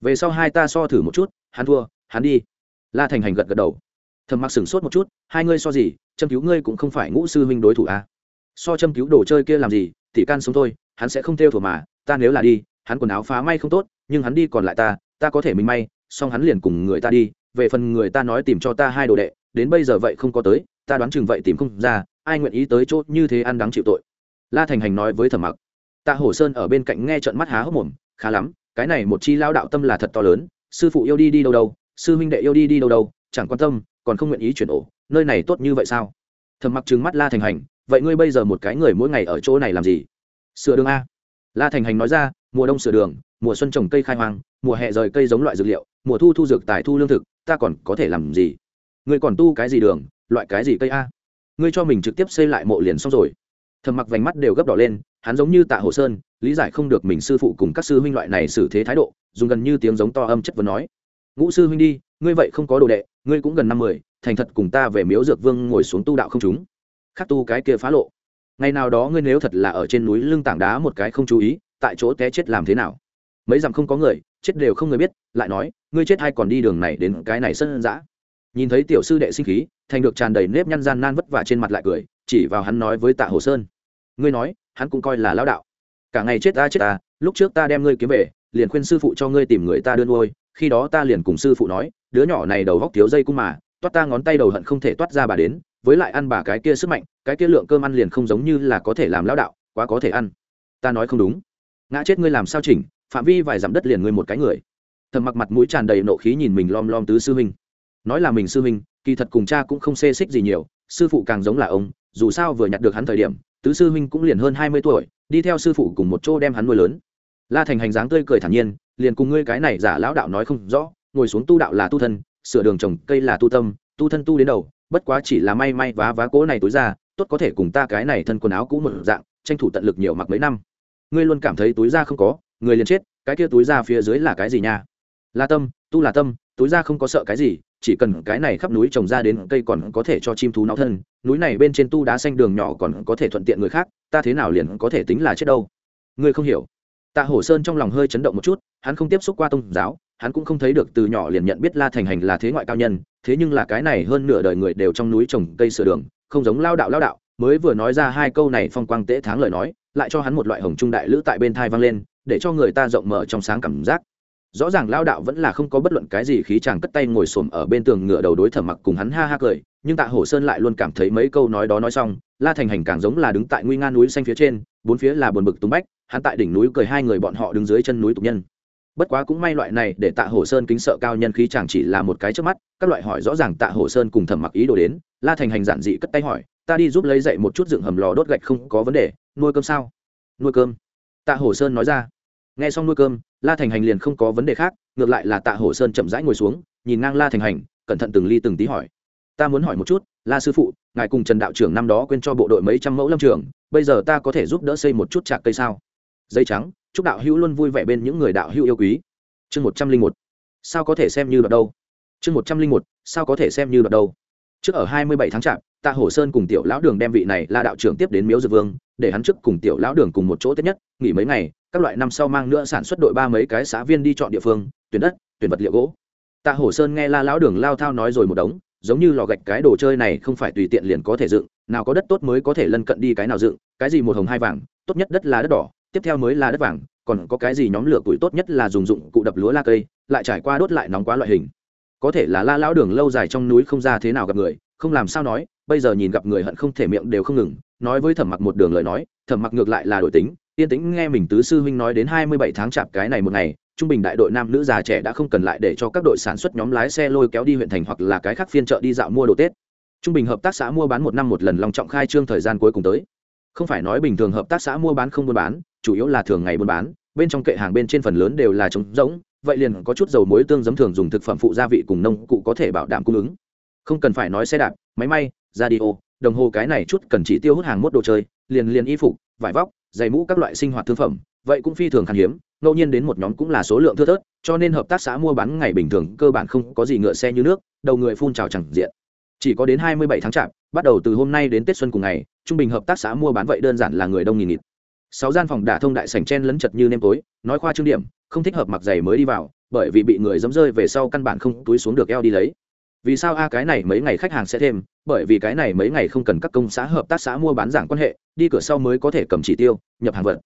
Về sau hai ta so thử một chút, hắn thua, hắn đi. La thành hành gật gật đầu. Thầm mặc sửng sốt một chút, hai ngươi so gì, châm cứu ngươi cũng không phải ngũ sư huynh đối thủ à. so châm cứu đồ chơi kia làm gì thì can sống thôi, hắn sẽ không theo thủ mà, ta nếu là đi, hắn quần áo phá may không tốt, nhưng hắn đi còn lại ta ta có thể mình may, xong hắn liền cùng người ta đi, về phần người ta nói tìm cho ta hai đồ đệ, đến bây giờ vậy không có tới, ta đoán chừng vậy tìm không ra, ai nguyện ý tới chốt như thế ăn đáng chịu tội. La thành hành nói với thẩm mặc. Tạ hổ sơn ở bên cạnh nghe trận mắt há hốc mồm, khá lắm, cái này một chi lao đạo tâm là thật to lớn, sư phụ yêu đi đi đâu đâu, sư huynh đệ yêu đi đi đâu đâu, chẳng quan tâm, còn không nguyện ý chuyển ổ, nơi này tốt như vậy sao? Thẩm mặc trừng mắt la thành hành vậy ngươi bây giờ một cái người mỗi ngày ở chỗ này làm gì? Sửa đường a. La thành hành nói ra, mùa đông sửa đường, mùa xuân trồng cây khai hoang, mùa hè rời cây giống loại dược liệu, mùa thu thu dược tài thu lương thực, ta còn có thể làm gì? Ngươi còn tu cái gì đường, loại cái gì cây a? Ngươi cho mình trực tiếp xây lại mộ liền xong rồi. Thầm mặc vành mắt đều gấp đỏ lên, hắn giống như tạ hồ sơn, lý giải không được mình sư phụ cùng các sư huynh loại này xử thế thái độ, dùng gần như tiếng giống to âm chất vấn nói. Ngũ sư huynh đi, ngươi vậy không có đồ đệ, ngươi cũng gần năm mươi, thành thật cùng ta về miếu dược vương ngồi xuống tu đạo không chúng khắc tu cái kia phá lộ. Ngày nào đó ngươi nếu thật là ở trên núi lưng tảng đá một cái không chú ý, tại chỗ té chết làm thế nào? Mấy dặm không có người, chết đều không người biết, lại nói, ngươi chết hay còn đi đường này đến cái này sân dã? Nhìn thấy tiểu sư đệ sinh khí, thành được tràn đầy nếp nhăn gian nan vất vả trên mặt lại cười, chỉ vào hắn nói với tạ hồ sơn. Ngươi nói, hắn cũng coi là lão đạo. Cả ngày chết ta chết ta, lúc trước ta đem ngươi kiếm về, liền khuyên sư phụ cho ngươi tìm người ta đưa nuôi, khi đó ta liền cùng sư phụ nói, đứa nhỏ này đầu góc thiếu dây cung mà, toát ta ngón tay đầu hận không thể toát ra bà đến với lại ăn bà cái kia sức mạnh, cái kia lượng cơm ăn liền không giống như là có thể làm lão đạo, quá có thể ăn. Ta nói không đúng. Ngã chết ngươi làm sao chỉnh, phạm vi vài dặm đất liền ngươi một cái người. Thầm mặc mặt mũi tràn đầy nộ khí nhìn mình lom lom tứ sư huynh. Nói là mình sư huynh, kỳ thật cùng cha cũng không xê xích gì nhiều, sư phụ càng giống là ông, dù sao vừa nhặt được hắn thời điểm, tứ sư huynh cũng liền hơn hai mươi tuổi, đi theo sư phụ cùng một chỗ đem hắn nuôi lớn. La thành hành dáng tươi cười thản nhiên, liền cùng ngươi cái này giả lão đạo nói không rõ, ngồi xuống tu đạo là tu thân, sửa đường trồng cây là tu tâm, tu thân tu đến đầu bất quá chỉ là may may vá vá cố này túi ra, tốt có thể cùng ta cái này thân quần áo cũ một dạng, tranh thủ tận lực nhiều mặc mấy năm. Ngươi luôn cảm thấy túi ra không có, người liền chết, cái kia túi ra phía dưới là cái gì nha? Là tâm, tu là tâm, túi ra không có sợ cái gì, chỉ cần cái này khắp núi trồng ra đến cây còn có thể cho chim thú náo thân, núi này bên trên tu đá xanh đường nhỏ còn có thể thuận tiện người khác, ta thế nào liền có thể tính là chết đâu? Ngươi không hiểu. Tạ hổ sơn trong lòng hơi chấn động một chút, hắn không tiếp xúc qua tôn giáo hắn cũng không thấy được từ nhỏ liền nhận biết la thành hành là thế ngoại cao nhân, thế nhưng là cái này hơn nửa đời người đều trong núi trồng cây sửa đường, không giống lao đạo lao đạo, mới vừa nói ra hai câu này phong quang tễ tháng lời nói, lại cho hắn một loại hồng trung đại lữ tại bên thai vang lên, để cho người ta rộng mở trong sáng cảm giác. Rõ ràng lao đạo vẫn là không có bất luận cái gì khí chàng cất tay ngồi xổm ở bên tường ngựa đầu đối thở mặc cùng hắn ha ha cười, nhưng tạ hổ sơn lại luôn cảm thấy mấy câu nói đó nói xong, la thành hành càng giống là đứng tại nguy nga núi xanh phía trên, bốn phía là buồn bực tung bách, hắn tại đỉnh núi cười hai người bọn họ đứng dưới chân núi tục nhân bất quá cũng may loại này để tạ hổ sơn kính sợ cao nhân khí chẳng chỉ là một cái trước mắt, các loại hỏi rõ ràng tạ hổ sơn cùng thẩm mặc ý đồ đến, la thành hành giản dị cất tay hỏi, ta đi giúp lấy dậy một chút dựng hầm lò đốt gạch không có vấn đề, nuôi cơm sao? Nuôi cơm? Tạ hổ sơn nói ra. Nghe xong nuôi cơm, la thành hành liền không có vấn đề khác, ngược lại là tạ hổ sơn chậm rãi ngồi xuống, nhìn ngang la thành hành, cẩn thận từng ly từng tí hỏi. Ta muốn hỏi một chút, la sư phụ, ngài cùng trần đạo trưởng năm đó quên cho bộ đội mấy trăm mẫu lâm trường, bây giờ ta có thể giúp đỡ xây một chút trạc cây sao? Dây trắng chúc đạo hữu luôn vui vẻ bên những người đạo hữu yêu quý. Chương một trăm linh một. Sao có thể xem như đoạt đâu? Chương một trăm linh một. Sao có thể xem như đoạt đâu? Trước ở hai mươi bảy tháng chạp, tạ hổ sơn cùng tiểu lão đường đem vị này là đạo trưởng tiếp đến miếu dược vương, để hắn trước cùng tiểu lão đường cùng một chỗ tết nhất, nghỉ mấy ngày, các loại năm sau mang nữa sản xuất đội ba mấy cái xã viên đi chọn địa phương, tuyển đất, tuyển vật liệu gỗ. Tạ hổ sơn nghe la lão đường lao thao nói rồi một đống, giống như lò gạch cái đồ chơi này không phải tùy tiện liền có thể dựng, nào có đất tốt mới có thể lân cận đi cái nào dựng, cái gì một hồng hai vàng, tốt nhất đất là đất đỏ tiếp theo mới là đất vàng, còn có cái gì nhóm lửa tuổi tốt nhất là dùng dụng cụ đập lúa la cây, lại trải qua đốt lại nóng quá loại hình. Có thể là la lão đường lâu dài trong núi không ra thế nào gặp người, không làm sao nói, bây giờ nhìn gặp người hận không thể miệng đều không ngừng, nói với thẩm mặc một đường lời nói, thẩm mặc ngược lại là đổi tính, yên tĩnh nghe mình tứ sư huynh nói đến hai mươi bảy tháng chạp cái này một ngày, trung bình đại đội nam nữ già trẻ đã không cần lại để cho các đội sản xuất nhóm lái xe lôi kéo đi huyện thành hoặc là cái khác phiên chợ đi dạo mua đồ tết. Trung bình hợp tác xã mua bán một năm một lần lòng trọng khai trương thời gian cuối cùng tới. Không phải nói bình thường hợp tác xã mua bán không buôn bán chủ yếu là thường ngày buôn bán, bên trong kệ hàng bên trên phần lớn đều là trống rỗng, vậy liền có chút dầu muối tương giấm thường dùng thực phẩm phụ gia vị cùng nông cụ có thể bảo đảm cung ứng. Không cần phải nói xe đạp, máy may radio đồng hồ cái này chút cần chỉ tiêu hút hàng mốt đồ chơi, liền liền y phục, vải vóc, giày mũ các loại sinh hoạt thương phẩm, vậy cũng phi thường khan hiếm, ngẫu nhiên đến một nhóm cũng là số lượng thưa thớt, cho nên hợp tác xã mua bán ngày bình thường cơ bản không có gì ngựa xe như nước, đầu người phun trào chẳng diện. Chỉ có đến hai mươi bảy tháng chạp, bắt đầu từ hôm nay đến tết xuân cùng ngày, trung bình hợp tác xã mua bán vậy đơn giản là người đông nghìn nghịt sáu gian phòng đả thông đại sảnh chen lấn chật như nêm tối, nói khoa trương điểm, không thích hợp mặc giày mới đi vào, bởi vì bị người dẫm rơi về sau căn bản không túi xuống được eo đi lấy. Vì sao a, cái này mấy ngày khách hàng sẽ thêm, bởi vì cái này mấy ngày không cần các công xã hợp tác xã mua bán giảng quan hệ, đi cửa sau mới có thể cầm chỉ tiêu, nhập hàng vật.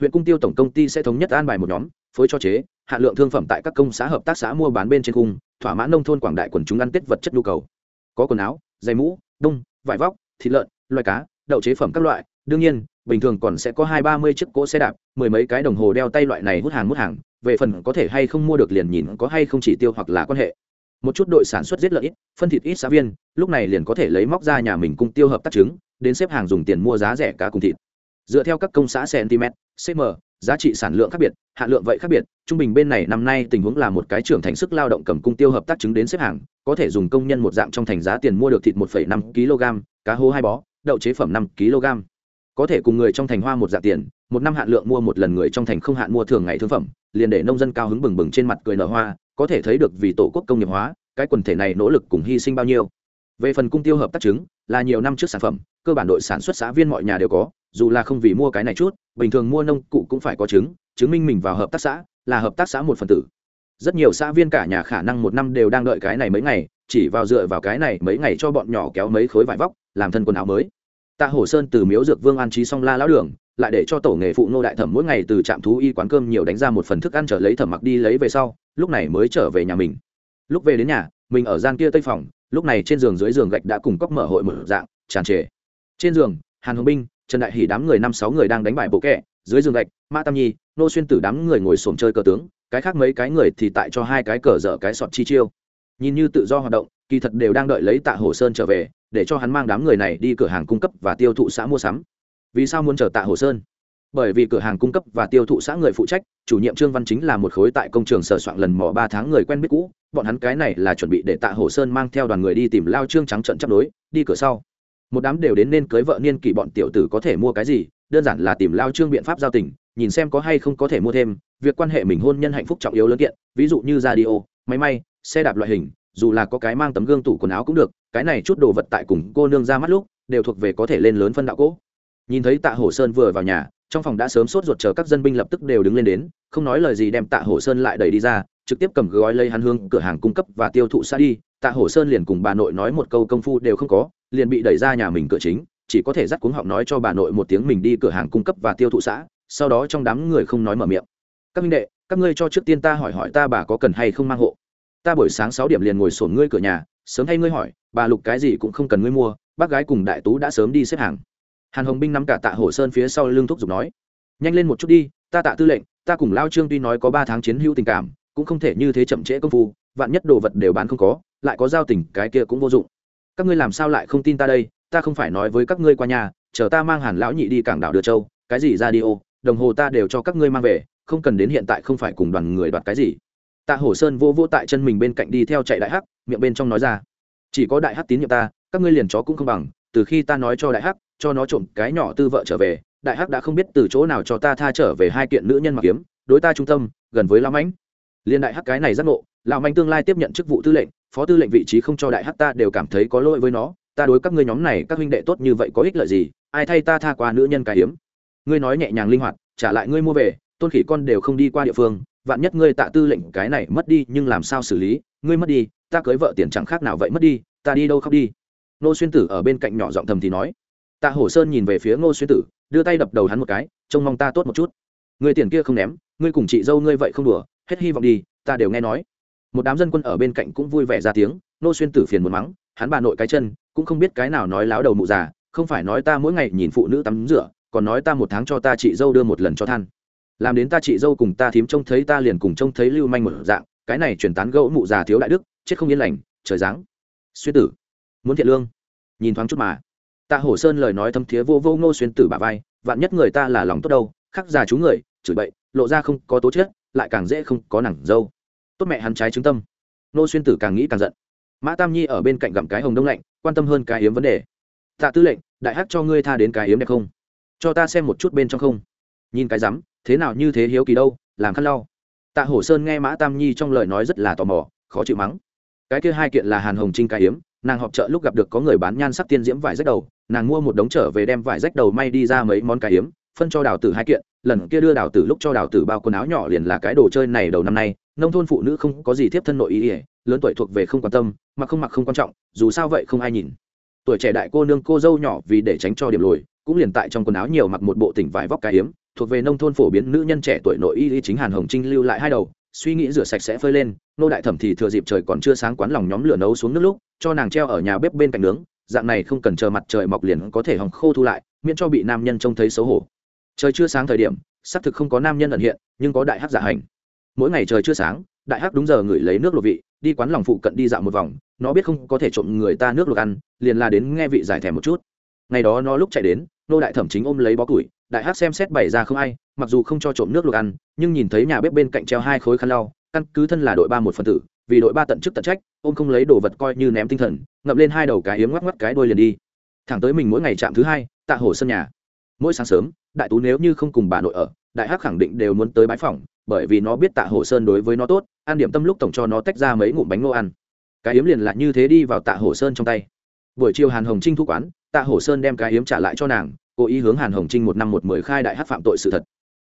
Huyện cung tiêu tổng công ty sẽ thống nhất an bài một nhóm, phối cho chế hạn lượng thương phẩm tại các công xã hợp tác xã mua bán bên trên cung, thỏa mãn nông thôn quảng đại quần chúng ăn tết vật chất nhu cầu. Có quần áo, giày mũ đông vải vóc, thịt lợn, loài cá, đậu chế phẩm các loại đương nhiên bình thường còn sẽ có hai ba mươi chiếc cỗ xe đạp mười mấy cái đồng hồ đeo tay loại này hút hàng hút hàng về phần có thể hay không mua được liền nhìn có hay không chỉ tiêu hoặc là quan hệ. Một chút đội sản xuất giết lợi ít phân thịt ít xã viên lúc này liền có thể lấy móc ra nhà mình cung tiêu hợp tác chứng đến xếp hàng dùng tiền mua giá rẻ cá cùng thịt. Dựa theo các công xã cm cm giá trị sản lượng khác biệt hạ lượng vậy khác biệt trung bình bên này năm nay tình huống là một cái trưởng thành sức lao động cầm cung tiêu hợp tác chứng đến xếp hàng có thể dùng công nhân một dạng trong thành giá tiền mua được thịt 1,5 kg cá hô hai bó đậu chế phẩm 5 kg có thể cùng người trong thành hoa một dạng tiền, một năm hạn lượng mua một lần người trong thành không hạn mua thường ngày thương phẩm, liền để nông dân cao hứng bừng bừng trên mặt cười nở hoa, có thể thấy được vì tổ quốc công nghiệp hóa, cái quần thể này nỗ lực cùng hy sinh bao nhiêu. Về phần cung tiêu hợp tác trứng là nhiều năm trước sản phẩm, cơ bản đội sản xuất xã viên mọi nhà đều có, dù là không vì mua cái này chút, bình thường mua nông cụ cũng phải có trứng chứng minh mình vào hợp tác xã, là hợp tác xã một phần tử. Rất nhiều xã viên cả nhà khả năng một năm đều đang đợi cái này mấy ngày, chỉ vào dựa vào cái này mấy ngày cho bọn nhỏ kéo mấy khối vải vóc, làm thân quần áo mới tạ hổ sơn từ miếu dược vương an trí xong la lão đường, lại để cho tổ nghề phụ nô đại thẩm mỗi ngày từ trạm thú y quán cơm nhiều đánh ra một phần thức ăn trở lấy thẩm mặc đi lấy về sau, lúc này mới trở về nhà mình. Lúc về đến nhà, mình ở gian kia tây phòng, lúc này trên giường dưới giường gạch đã cùng cóc mở hội mở dạng, tràn trề. Trên giường, hàn hồng binh, trần đại hỷ đám người năm sáu người đang đánh bài bộ kẹ, dưới giường gạch, mã tam nhi, nô xuyên tử đám người ngồi xổm chơi cờ tướng, cái khác mấy cái người thì tại cho hai cái cờ dở cái sọt chi chiêu. Nhìn như tự do hoạt động, kỳ thật đều đang đợi lấy tạ hồ sơn trở về để cho hắn mang đám người này đi cửa hàng cung cấp và tiêu thụ xã mua sắm. Vì sao muốn chờ tạ hồ sơn? Bởi vì cửa hàng cung cấp và tiêu thụ xã người phụ trách, chủ nhiệm trương văn chính là một khối tại công trường sở soạn lần mỏ ba tháng người quen biết cũ. Bọn hắn cái này là chuẩn bị để tạ hồ sơn mang theo đoàn người đi tìm lao trương trắng trận chấp đối đi cửa sau. Một đám đều đến nên cưới vợ niên kỷ bọn tiểu tử có thể mua cái gì, đơn giản là tìm lao trương biện pháp giao tình, nhìn xem có hay không có thể mua thêm. Việc quan hệ mình hôn nhân hạnh phúc trọng yếu lớn kiện, ví dụ như radio, máy may, xe đạp loại hình dù là có cái mang tấm gương tủ quần áo cũng được, cái này chút đồ vật tại cùng cô nương ra mắt lúc, đều thuộc về có thể lên lớn phân đạo cỗ. Nhìn thấy tạ hổ sơn vừa vào nhà, trong phòng đã sớm sốt ruột chờ các dân binh lập tức đều đứng lên đến, không nói lời gì đem tạ hổ sơn lại đẩy đi ra, trực tiếp cầm gói lấy hắn hương cửa hàng cung cấp và tiêu thụ xa đi. Tạ hổ sơn liền cùng bà nội nói một câu công phu đều không có, liền bị đẩy ra nhà mình cửa chính, chỉ có thể dắt cuống họng nói cho bà nội một tiếng mình đi cửa hàng cung cấp và tiêu thụ xã, sau đó trong đám người không nói mở miệng. Các minh đệ, các ngươi cho trước tiên ta hỏi hỏi ta bà có cần hay không mang hộ? Ta buổi sáng sáu điểm liền ngồi sổn ngươi cửa nhà, sớm hay ngươi hỏi, bà lục cái gì cũng không cần ngươi mua, bác gái cùng đại tú đã sớm đi xếp hàng. Hàn hồng binh nắm cả tạ hổ sơn phía sau lưng thúc giục nói, nhanh lên một chút đi, ta tạ tư lệnh, ta cùng lao trương tuy nói có ba tháng chiến hữu tình cảm, cũng không thể như thế chậm trễ công phu, vạn nhất đồ vật đều bán không có, lại có giao tình, cái kia cũng vô dụng. Các ngươi làm sao lại không tin ta đây? Ta không phải nói với các ngươi qua nhà, chờ ta mang hàn lão nhị đi cảng đảo đưa châu, cái gì ra đi ô, đồng hồ ta đều cho các ngươi mang về, không cần đến hiện tại không phải cùng đoàn người đoạt cái gì tạ hổ sơn vô vô tại chân mình bên cạnh đi theo chạy đại hắc, miệng bên trong nói ra, chỉ có đại hắc tín nhiệm ta, các ngươi liền chó cũng không bằng, từ khi ta nói cho đại hắc, cho nó trộm cái nhỏ tư vợ trở về, đại hắc đã không biết từ chỗ nào cho ta tha trở về hai kiện nữ nhân mặc kiếm, đối ta trung tâm, gần với lao mãnh. Liên đại hắc cái này giác ngộ, lão mãnh tương lai tiếp nhận chức vụ tư lệnh, phó tư lệnh vị trí không cho đại hắc ta đều cảm thấy có lỗi với nó, ta đối các ngươi nhóm này, các huynh đệ tốt như vậy có ích lợi gì, ai thay ta tha qua nữ nhân cái hiếm? Ngươi nói nhẹ nhàng linh hoạt, trả lại ngươi mua về, tôn khỉ con đều không đi qua địa phương vạn nhất ngươi tạ tư lệnh cái này mất đi, nhưng làm sao xử lý? Ngươi mất đi, ta cưới vợ tiền chẳng khác nào vậy mất đi, ta đi đâu khóc đi? Nô xuyên tử ở bên cạnh nhỏ giọng thầm thì nói. Tạ hổ sơn nhìn về phía ngô xuyên tử, đưa tay đập đầu hắn một cái, trông mong ta tốt một chút. Người tiền kia không ném, ngươi cùng chị dâu ngươi vậy không đùa, hết hy vọng đi, ta đều nghe nói. Một đám dân quân ở bên cạnh cũng vui vẻ ra tiếng nô xuyên tử phiền một mắng, hắn bà nội cái chân, cũng không biết cái nào nói láo đầu mụ già, không phải nói ta mỗi ngày nhìn phụ nữ tắm rửa, còn nói ta một tháng cho ta chị dâu đưa một lần cho than làm đến ta chị dâu cùng ta thím trông thấy ta liền cùng trông thấy lưu manh một dạng, cái này chuyển tán gẫu mụ già thiếu đại đức, chết không yên lành, trời dáng xuyên tử, muốn thiện lương. Nhìn thoáng chút mà. Tạ hổ sơn lời nói thâm thiế vô vô ngô xuyên tử bà vai, vạn nhất người ta là lòng tốt đâu, khắc già chú người, chửi bậy, lộ ra không có tố chết lại càng dễ không có nặng dâu. Tốt mẹ hắn trái chứng tâm. Ngô xuyên tử càng nghĩ càng giận. Mã tam nhi ở bên cạnh gặm cái hồng đông lạnh, quan tâm hơn cái hiếm vấn đề. Tạ tư lệnh, đại hắc cho ngươi tha đến cái hiếm đẹp không? Cho ta xem một chút bên trong không. Nhìn cái rắm thế nào như thế hiếu kỳ đâu, làm khăn lau. Tạ hổ sơn nghe mã tam nhi trong lời nói rất là tò mò, khó chịu mắng. Cái kia hai kiện là hàn hồng trinh cái hiếm nàng họp chợ lúc gặp được có người bán nhan sắc tiên diễm vải rách đầu, nàng mua một đống trở về đem vải rách đầu may đi ra mấy món cái hiếm phân cho đào tử hai kiện, lần kia đưa đào tử lúc cho đào tử bao quần áo nhỏ liền là cái đồ chơi này đầu năm nay, nông thôn phụ nữ không có gì tiếp thân nội ý ỉa lớn tuổi thuộc về không quan tâm, mà không mặc không quan trọng, dù sao vậy không ai nhìn. Tuổi trẻ đại cô nương cô dâu nhỏ vì để tránh cho điểm lồi, cũng liền tại trong quần áo nhiều mặc một bộ tỉnh vải vóc cái hiếm thuộc về nông thôn phổ biến nữ nhân trẻ tuổi nội y y chính hàn hồng trinh lưu lại hai đầu, suy nghĩ rửa sạch sẽ phơi lên, nô đại thẩm thì thừa dịp trời còn chưa sáng quán lòng nhóm lửa nấu xuống nước lúc, cho nàng treo ở nhà bếp bên cạnh nướng, dạng này không cần chờ mặt trời mọc liền có thể hòng khô thu lại, miễn cho bị nam nhân trông thấy xấu hổ. Trời chưa sáng thời điểm, xác thực không có nam nhân ẩn hiện, nhưng có đại hắc giả hành. Mỗi ngày trời chưa sáng, đại hắc đúng giờ ngửi lấy nước luộc vị, đi quán lòng phụ cận đi dạo một vòng, nó biết không có thể trộm người ta nước luộc ăn, liền là đến nghe vị giải thèm một chút. Ngày đó nó lúc chạy đến nô đại thẩm chính ôm lấy bó củi, đại hắc xem xét bày ra không ai, mặc dù không cho trộm nước luộc ăn, nhưng nhìn thấy nhà bếp bên cạnh treo hai khối khăn lau, căn cứ thân là đội ba một phần tử, vì đội ba tận chức tận trách, ôm không lấy đồ vật coi như ném tinh thần, ngậm lên hai đầu cái hiếm ngoắc ngoắc cái đôi liền đi. Thẳng tới mình mỗi ngày chạm thứ hai, tạ hồ sân nhà. Mỗi sáng sớm, đại tú nếu như không cùng bà nội ở, đại hắc khẳng định đều muốn tới bãi phòng bởi vì nó biết tạ hồ sơn đối với nó tốt ăn điểm tâm lúc tổng cho nó tách ra mấy ngụm bánh ngô ăn. Cái yếm liền lại như thế đi vào tạ hồ sơn trong tay. Buổi chiều hàn hồng trinh thu quán tạ hổ sơn đem cái hiếm trả lại cho nàng, cố ý hướng hàn hồng trinh một năm một mười khai đại hát phạm tội sự thật.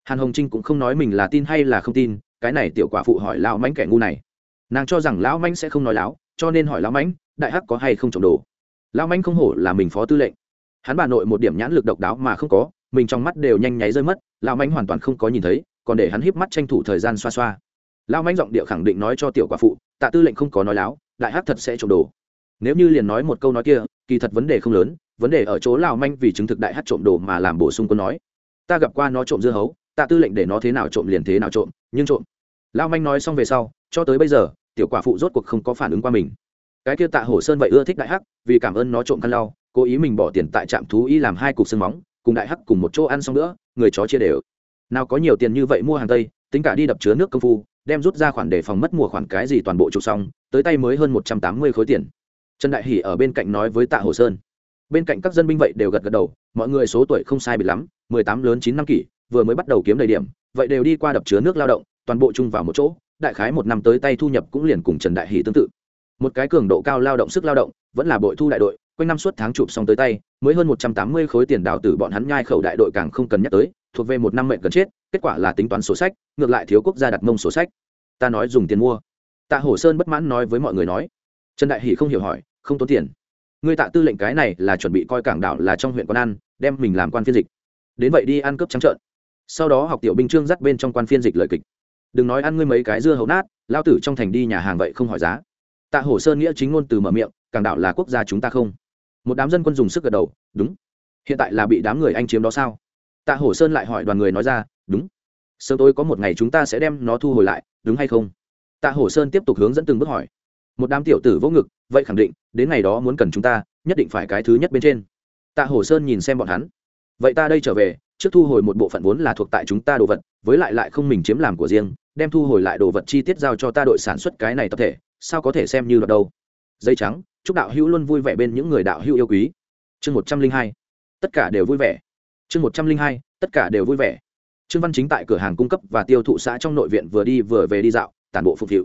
Hàn hồng trinh cũng không nói mình là tin hay là không tin, cái này tiểu quả phụ hỏi lão mãnh kẻ ngu này. Nàng cho rằng lão mãnh sẽ không nói láo, cho nên hỏi lão mãnh, đại hắc có hay không trộm đồ? Lão mãnh không hổ là mình phó tư lệnh. Hắn bà nội một điểm nhãn lực độc đáo mà không có, mình trong mắt đều nhanh nháy rơi mất, lão mãnh hoàn toàn không có nhìn thấy, còn để hắn híp mắt tranh thủ thời gian xoa xoa. Lão mãnh giọng điệu khẳng định nói cho tiểu quả phụ, tạ tư lệnh không có nói láo, đại hắc thật sẽ trộm đồ. Nếu như liền nói một câu nói kia, kỳ thật vấn đề không lớn vấn đề ở chỗ lào manh vì chứng thực đại hắc trộm đồ mà làm bổ sung quân nói. Ta gặp qua nó trộm dưa hấu tạ tư lệnh để nó thế nào trộm liền thế nào trộm, nhưng trộm. Lao manh nói xong về sau, cho tới bây giờ, tiểu quả phụ rốt cuộc không có phản ứng qua mình. Cái kia tạ hổ sơn vậy ưa thích đại hắc, vì cảm ơn nó trộm khăn lau, cố ý mình bỏ tiền tại trạm thú y làm hai cục xương móng, cùng đại hắc cùng một chỗ ăn xong nữa, người chó chia đều. Nào có nhiều tiền như vậy mua hàng tây, tính cả đi đập chứa nước công phu, đem rút ra khoản để phòng mất mùa khoản cái gì toàn bộ chụp xong, tới tay mới hơn một trăm tám mươi khối tiền. Trần đại hỷ ở bên cạnh nói với tạ hồ sơn bên cạnh các dân binh vậy đều gật gật đầu, mọi người số tuổi không sai bị lắm, mười tám lớn chín năm kỷ, vừa mới bắt đầu kiếm đầy điểm, vậy đều đi qua đập chứa nước lao động, toàn bộ chung vào một chỗ, đại khái một năm tới tay thu nhập cũng liền cùng trần đại hỷ tương tự. Một cái cường độ cao lao động sức lao động, vẫn là bội thu đại đội, quanh năm suốt tháng chụp xong tới tay, mới hơn một trăm tám mươi khối tiền đào tử bọn hắn nhai khẩu đại đội càng không cần nhắc tới, thuộc về một năm mệnh cần chết, kết quả là tính toán sổ sách, ngược lại thiếu quốc gia đặt mông sổ sách. Ta nói dùng tiền mua. Tạ hổ sơn bất mãn nói với mọi người nói. Trần đại hỷ không hiểu hỏi, không tốn tiền ngươi tạ tư lệnh cái này là chuẩn bị coi cảng đảo là trong huyện quan ăn, đem mình làm quan phiên dịch. Đến vậy đi ăn cướp trắng trợn. Sau đó học tiểu binh trương dắt bên trong quan phiên dịch lời kịch. Đừng nói ăn ngươi mấy cái dưa hấu nát, lao tử trong thành đi nhà hàng vậy không hỏi giá. Tạ hổ sơn nghĩa chính ngôn từ mở miệng, cảng đảo là quốc gia chúng ta không. Một đám dân quân dùng sức gật đầu, đúng. Hiện tại là bị đám người anh chiếm đó sao? Tạ hổ sơn lại hỏi đoàn người nói ra, đúng. Sớm tối có một ngày chúng ta sẽ đem nó thu hồi lại, đúng hay không? Tạ hổ sơn tiếp tục hướng dẫn từng bước hỏi một đám tiểu tử vô ngực, vậy khẳng định, đến ngày đó muốn cần chúng ta, nhất định phải cái thứ nhất bên trên. Tạ hổ sơn nhìn xem bọn hắn. Vậy ta đây trở về, trước thu hồi một bộ phận vốn là thuộc tại chúng ta đồ vật, với lại lại không mình chiếm làm của riêng, đem thu hồi lại đồ vật chi tiết giao cho ta đội sản xuất cái này tập thể, sao có thể xem như luật đâu? Dây trắng, chúc đạo hữu luôn vui vẻ bên những người đạo hữu yêu quý. Chương một trăm linh hai, tất cả đều vui vẻ. Chương một trăm linh hai, tất cả đều vui vẻ. Trương văn chính tại cửa hàng cung cấp và tiêu thụ xã trong nội viện vừa đi vừa về đi dạo, tản bộ phục vụ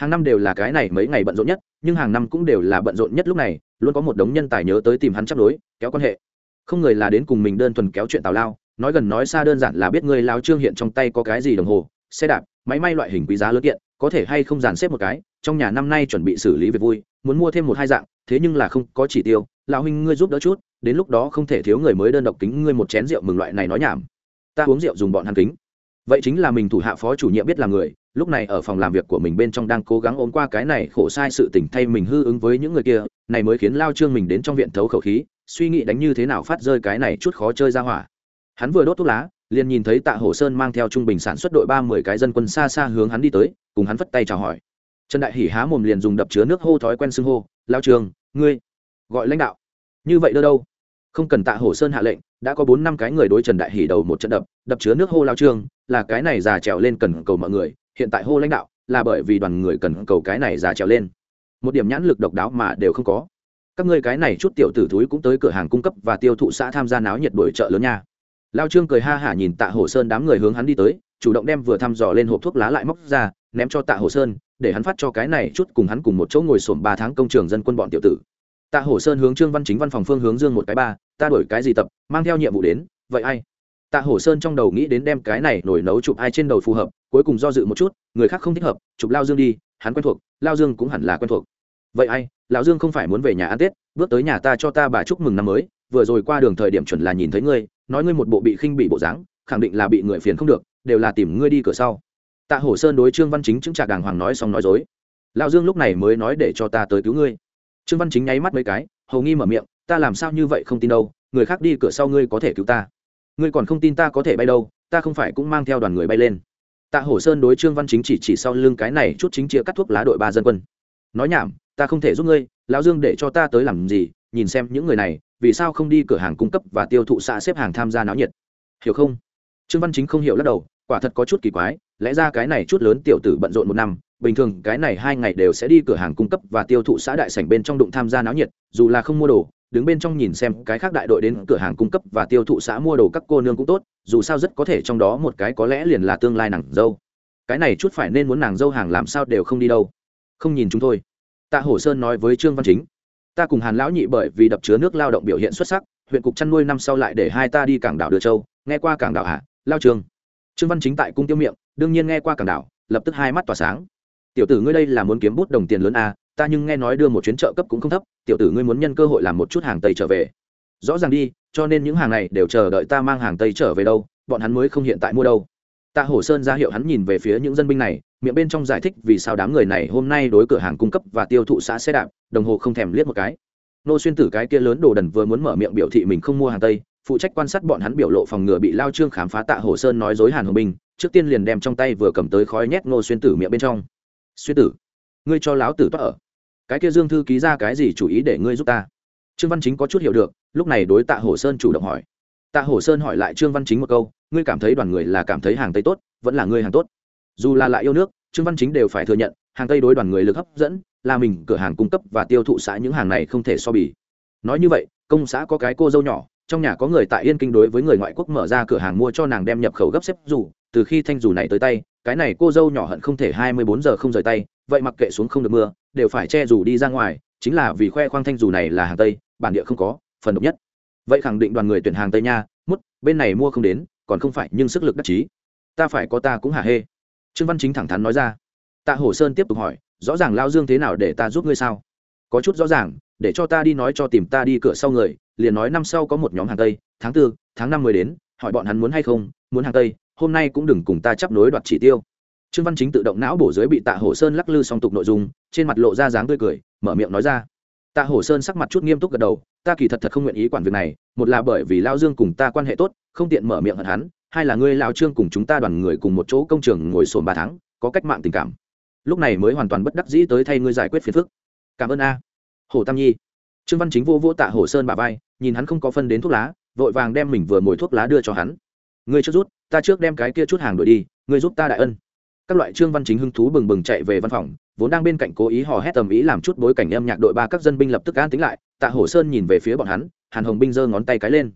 hàng năm đều là cái này mấy ngày bận rộn nhất, nhưng hàng năm cũng đều là bận rộn nhất lúc này, luôn có một đống nhân tài nhớ tới tìm hắn chấp đối, kéo quan hệ. Không người là đến cùng mình đơn thuần kéo chuyện tào lao, nói gần nói xa đơn giản là biết người lao trương hiện trong tay có cái gì đồng hồ, xe đạp, máy may loại hình quý giá lớn kiện, có thể hay không dàn xếp một cái, trong nhà năm nay chuẩn bị xử lý việc vui, muốn mua thêm một hai dạng, thế nhưng là không có chỉ tiêu, lão huynh ngươi giúp đỡ chút, đến lúc đó không thể thiếu người mới đơn độc kính ngươi một chén rượu mừng loại này nói nhảm. Ta uống rượu dùng bọn hắn kính vậy chính là mình thủ hạ phó chủ nhiệm biết là người, lúc này ở phòng làm việc của mình bên trong đang cố gắng ôm qua cái này khổ sai sự tình thay mình hư ứng với những người kia, này mới khiến lao trương mình đến trong viện thấu khẩu khí, suy nghĩ đánh như thế nào phát rơi cái này chút khó chơi ra hỏa. Hắn vừa đốt thuốc lá, liền nhìn thấy tạ hổ sơn mang theo trung bình sản xuất đội ba mươi cái dân quân xa xa hướng hắn đi tới, cùng hắn vất tay chào hỏi. Trần đại hỉ há mồm liền dùng đập chứa nước hô thói quen xưng hô, lao trường ngươi gọi lãnh đạo. Như vậy đâu đâu? Không cần tạ hổ sơn hạ lệnh đã có bốn năm cái người đối trần đại hỉ đầu một trận đập đập chứa nước hô lao trương, là cái này già trèo lên cần cầu mọi người, hiện tại hô lãnh đạo, là bởi vì đoàn người cần cầu cái này già trèo lên. Một điểm nhãn lực độc đáo mà đều không có. Các ngươi cái này chút tiểu tử thúi cũng tới cửa hàng cung cấp và tiêu thụ xã tham gia náo nhiệt đổi chợ lớn nha. Lao trương cười ha hả nhìn tạ hồ sơn đám người hướng hắn đi tới, chủ động đem vừa thăm dò lên hộp thuốc lá lại móc ra, ném cho tạ hồ sơn, để hắn phát cho cái này chút cùng hắn cùng một chỗ ngồi sổm ba tháng công trường dân quân bọn tiểu tử. Tạ hồ sơn hướng trương văn chính văn phòng phương hướng dương một cái ba ta đổi cái gì tập, mang theo nhiệm vụ đến, vậy ai? Tạ hổ sơn trong đầu nghĩ đến đem cái này nổi nấu chụp ai trên đầu phù hợp, cuối cùng do dự một chút, người khác không thích hợp, chụp lao dương đi, hắn quen thuộc, lao dương cũng hẳn là quen thuộc. Vậy ai lão dương không phải muốn về nhà ăn tết, bước tới nhà ta cho ta bà chúc mừng năm mới, vừa rồi qua đường thời điểm chuẩn là nhìn thấy ngươi, nói ngươi một bộ bị khinh bị bộ dáng, khẳng định là bị người phiền không được, đều là tìm ngươi đi cửa sau. Tạ hổ sơn đối trương văn chính chứng trạc đàng hoàng nói xong nói dối. Lão dương lúc này mới nói để cho ta tới cứu ngươi. Trương văn chính nháy mắt mấy cái, hầu nghi mở miệng ta làm sao như vậy không tin đâu, người khác đi cửa sau ngươi có thể cứu ta. Ngươi còn không tin ta có thể bay đâu, ta không phải cũng mang theo đoàn người bay lên. Tạ hổ sơn đối trương văn chính chỉ chỉ sau lưng cái này chút chính chia cắt thuốc lá đội ba dân quân. Nói nhảm, ta không thể giúp ngươi, lão dương để cho ta tới làm gì, nhìn xem những người này, vì sao không đi cửa hàng cung cấp và tiêu thụ xã xếp hàng tham gia náo nhiệt. Hiểu không? Trương văn chính không hiểu lắc đầu, quả thật có chút kỳ quái, lẽ ra cái này chút lớn tiểu tử bận rộn một năm, bình thường cái này hai ngày đều sẽ đi cửa hàng cung cấp và tiêu thụ xã đại sảnh bên trong đụng tham gia náo nhiệt, dù là không mua đồ đứng bên trong nhìn xem cái khác đại đội đến cửa hàng cung cấp và tiêu thụ xã mua đồ các cô nương cũng tốt dù sao rất có thể trong đó một cái có lẽ liền là tương lai nàng dâu. Cái này chút phải nên muốn nàng dâu hàng làm sao đều không đi đâu. Không nhìn chúng thôi. Tạ hổ sơn nói với trương văn chính ta cùng hàn lão nhị bởi vì đập chứa nước lao động biểu hiện xuất sắc huyện cục chăn nuôi năm sau lại để hai ta đi cảng đảo đưa châu nghe qua cảng đảo hạ lao trường trương văn chính tại cung tiêu miệng đương nhiên nghe qua cảng đảo lập tức hai mắt tỏa sáng. Tiểu tử ngươi đây là muốn kiếm bút đồng tiền lớn à, ta nhưng nghe nói đưa một chuyến trợ cấp cũng không thấp, tiểu tử ngươi muốn nhân cơ hội làm một chút hàng tây trở về. Rõ ràng đi, cho nên những hàng này đều chờ đợi ta mang hàng tây trở về đâu, bọn hắn mới không hiện tại mua đâu. Tạ hổ sơn ra hiệu hắn nhìn về phía những dân binh này, miệng bên trong giải thích vì sao đám người này hôm nay đối cửa hàng cung cấp và tiêu thụ xã xe đạp, đồng hồ không thèm liếc một cái. Nô xuyên tử cái kia lớn đồ đần vừa muốn mở miệng biểu thị mình không mua hàng tây, phụ trách quan sát bọn hắn biểu lộ phòng ngừa bị lao trương khám phá tạ hổ sơn nói dối hàn hồng binh trước tiên liền đem trong tay vừa cầm tới khói nhét nô xuyên tử miệng bên trong. Xuyên tử, ngươi cho láo tử toát ở cái kia dương thư ký ra cái gì chủ ý để ngươi giúp ta? Trương văn chính có chút hiểu được, lúc này đối tạ hổ sơn chủ động hỏi. Tạ hổ sơn hỏi lại trương văn chính một câu, ngươi cảm thấy đoàn người là cảm thấy hàng tây tốt, vẫn là ngươi hàng tốt? Dù là lại yêu nước, trương văn chính đều phải thừa nhận, hàng tây đối đoàn người lực hấp dẫn, là mình, cửa hàng cung cấp và tiêu thụ xã những hàng này không thể so bì. Nói như vậy, công xã có cái cô dâu nhỏ, trong nhà có người tại yên kinh đối với người ngoại quốc mở ra cửa hàng mua cho nàng đem nhập khẩu gấp xếp dù, từ khi thanh dù này tới tay, cái này cô dâu nhỏ hận không thể hai mươi bốn giờ không rời tay vậy mặc kệ xuống không được mưa, đều phải che dù đi ra ngoài, chính là vì khoe khoang thanh dù này là hàng tây, bản địa không có, phần độc nhất. Vậy khẳng định đoàn người tuyển hàng tây nha mút bên này mua không đến, còn không phải nhưng sức lực đắc chí. Ta phải có ta cũng hả hê. Trương văn chính thẳng thắn nói ra. Tạ hổ sơn tiếp tục hỏi, rõ ràng lao dương thế nào để ta giúp ngươi sao? Có chút rõ ràng, để cho ta đi nói cho tìm ta đi cửa sau người, liền nói năm sau có một nhóm hàng tây, tháng tư, tháng năm mới đến, hỏi bọn hắn muốn hay không, muốn hàng tây, hôm nay cũng đừng cùng ta chấp nối đoạt chỉ tiêu trương văn chính tự động não bổ dưới bị tạ hổ sơn lắc lư song tục nội dung, trên mặt lộ ra dáng tươi cười, mở miệng nói ra. Tạ hổ sơn sắc mặt chút nghiêm túc gật đầu, ta kỳ thật thật không nguyện ý quản việc này, một là bởi vì lao dương cùng ta quan hệ tốt, không tiện mở miệng hận hắn, hai là ngươi lao trương cùng chúng ta đoàn người cùng một chỗ công trường ngồi sồn ba tháng, có cách mạng tình cảm. Lúc này mới hoàn toàn bất đắc dĩ tới thay ngươi giải quyết phiền phức. Cảm ơn a. Hồ tam nhi. Trương văn chính vô vô tạ Hổ sơn bà vai, nhìn hắn không có phân đến thuốc lá, vội vàng đem mình vừa mồi thuốc lá đưa cho hắn. Ngươi trước rút, ta trước đem cái kia chút hàng đổi đi, ngươi giúp ta đại ân các loại trương văn chính hưng thú bừng bừng chạy về văn phòng, vốn đang bên cạnh cố ý hò hét tầm ý làm chút bối cảnh âm nhạc đội ba các dân binh lập tức an tính lại, tạ hổ sơn nhìn về phía bọn hắn, hàn hồng binh giơ ngón tay cái lên.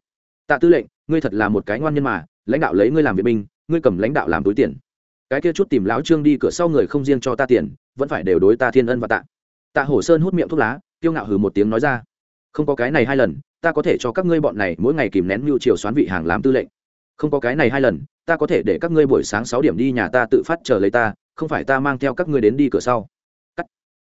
Tạ tư lệnh, ngươi thật là một cái ngoan nhân mà, lãnh đạo lấy ngươi làm vệ binh, ngươi cầm lãnh đạo làm túi tiền. Cái kia chút tìm lão trương đi cửa sau người không riêng cho ta tiền, vẫn phải đều đối ta thiên ân và tạ. Tạ hổ sơn hút miệng thuốc lá, kiêu ngạo hừ một tiếng nói ra. Không có cái này hai lần, ta có thể cho các ngươi bọn này mỗi ngày kìm nén mưu chiều xoán vị hàng làm tư lệnh. Không có cái này hai lần ta có thể để các ngươi buổi sáng sáu điểm đi nhà ta tự phát chờ lấy ta, không phải ta mang theo các ngươi đến đi cửa sau. Cắt.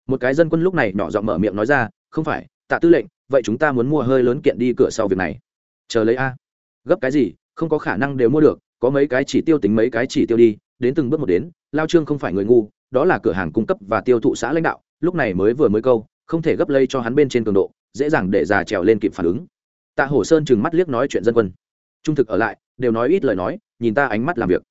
một cái dân quân lúc này nhỏ giọng mở miệng nói ra, không phải, tạ tư lệnh, vậy chúng ta muốn mua hơi lớn kiện đi cửa sau việc này. Chờ lấy a. Gấp cái gì, không có khả năng đều mua được, có mấy cái chỉ tiêu tính mấy cái chỉ tiêu đi, đến từng bước một đến, lao trương không phải người ngu, đó là cửa hàng cung cấp và tiêu thụ xã lãnh đạo, lúc này mới vừa mới câu, không thể gấp lây cho hắn bên trên cường độ, dễ dàng để già trèo lên kịp phản ứng. Tạ hổ sơn chừng mắt liếc nói chuyện dân quân. Trung thực ở lại, đều nói ít lời nói nhìn ta ánh mắt làm việc.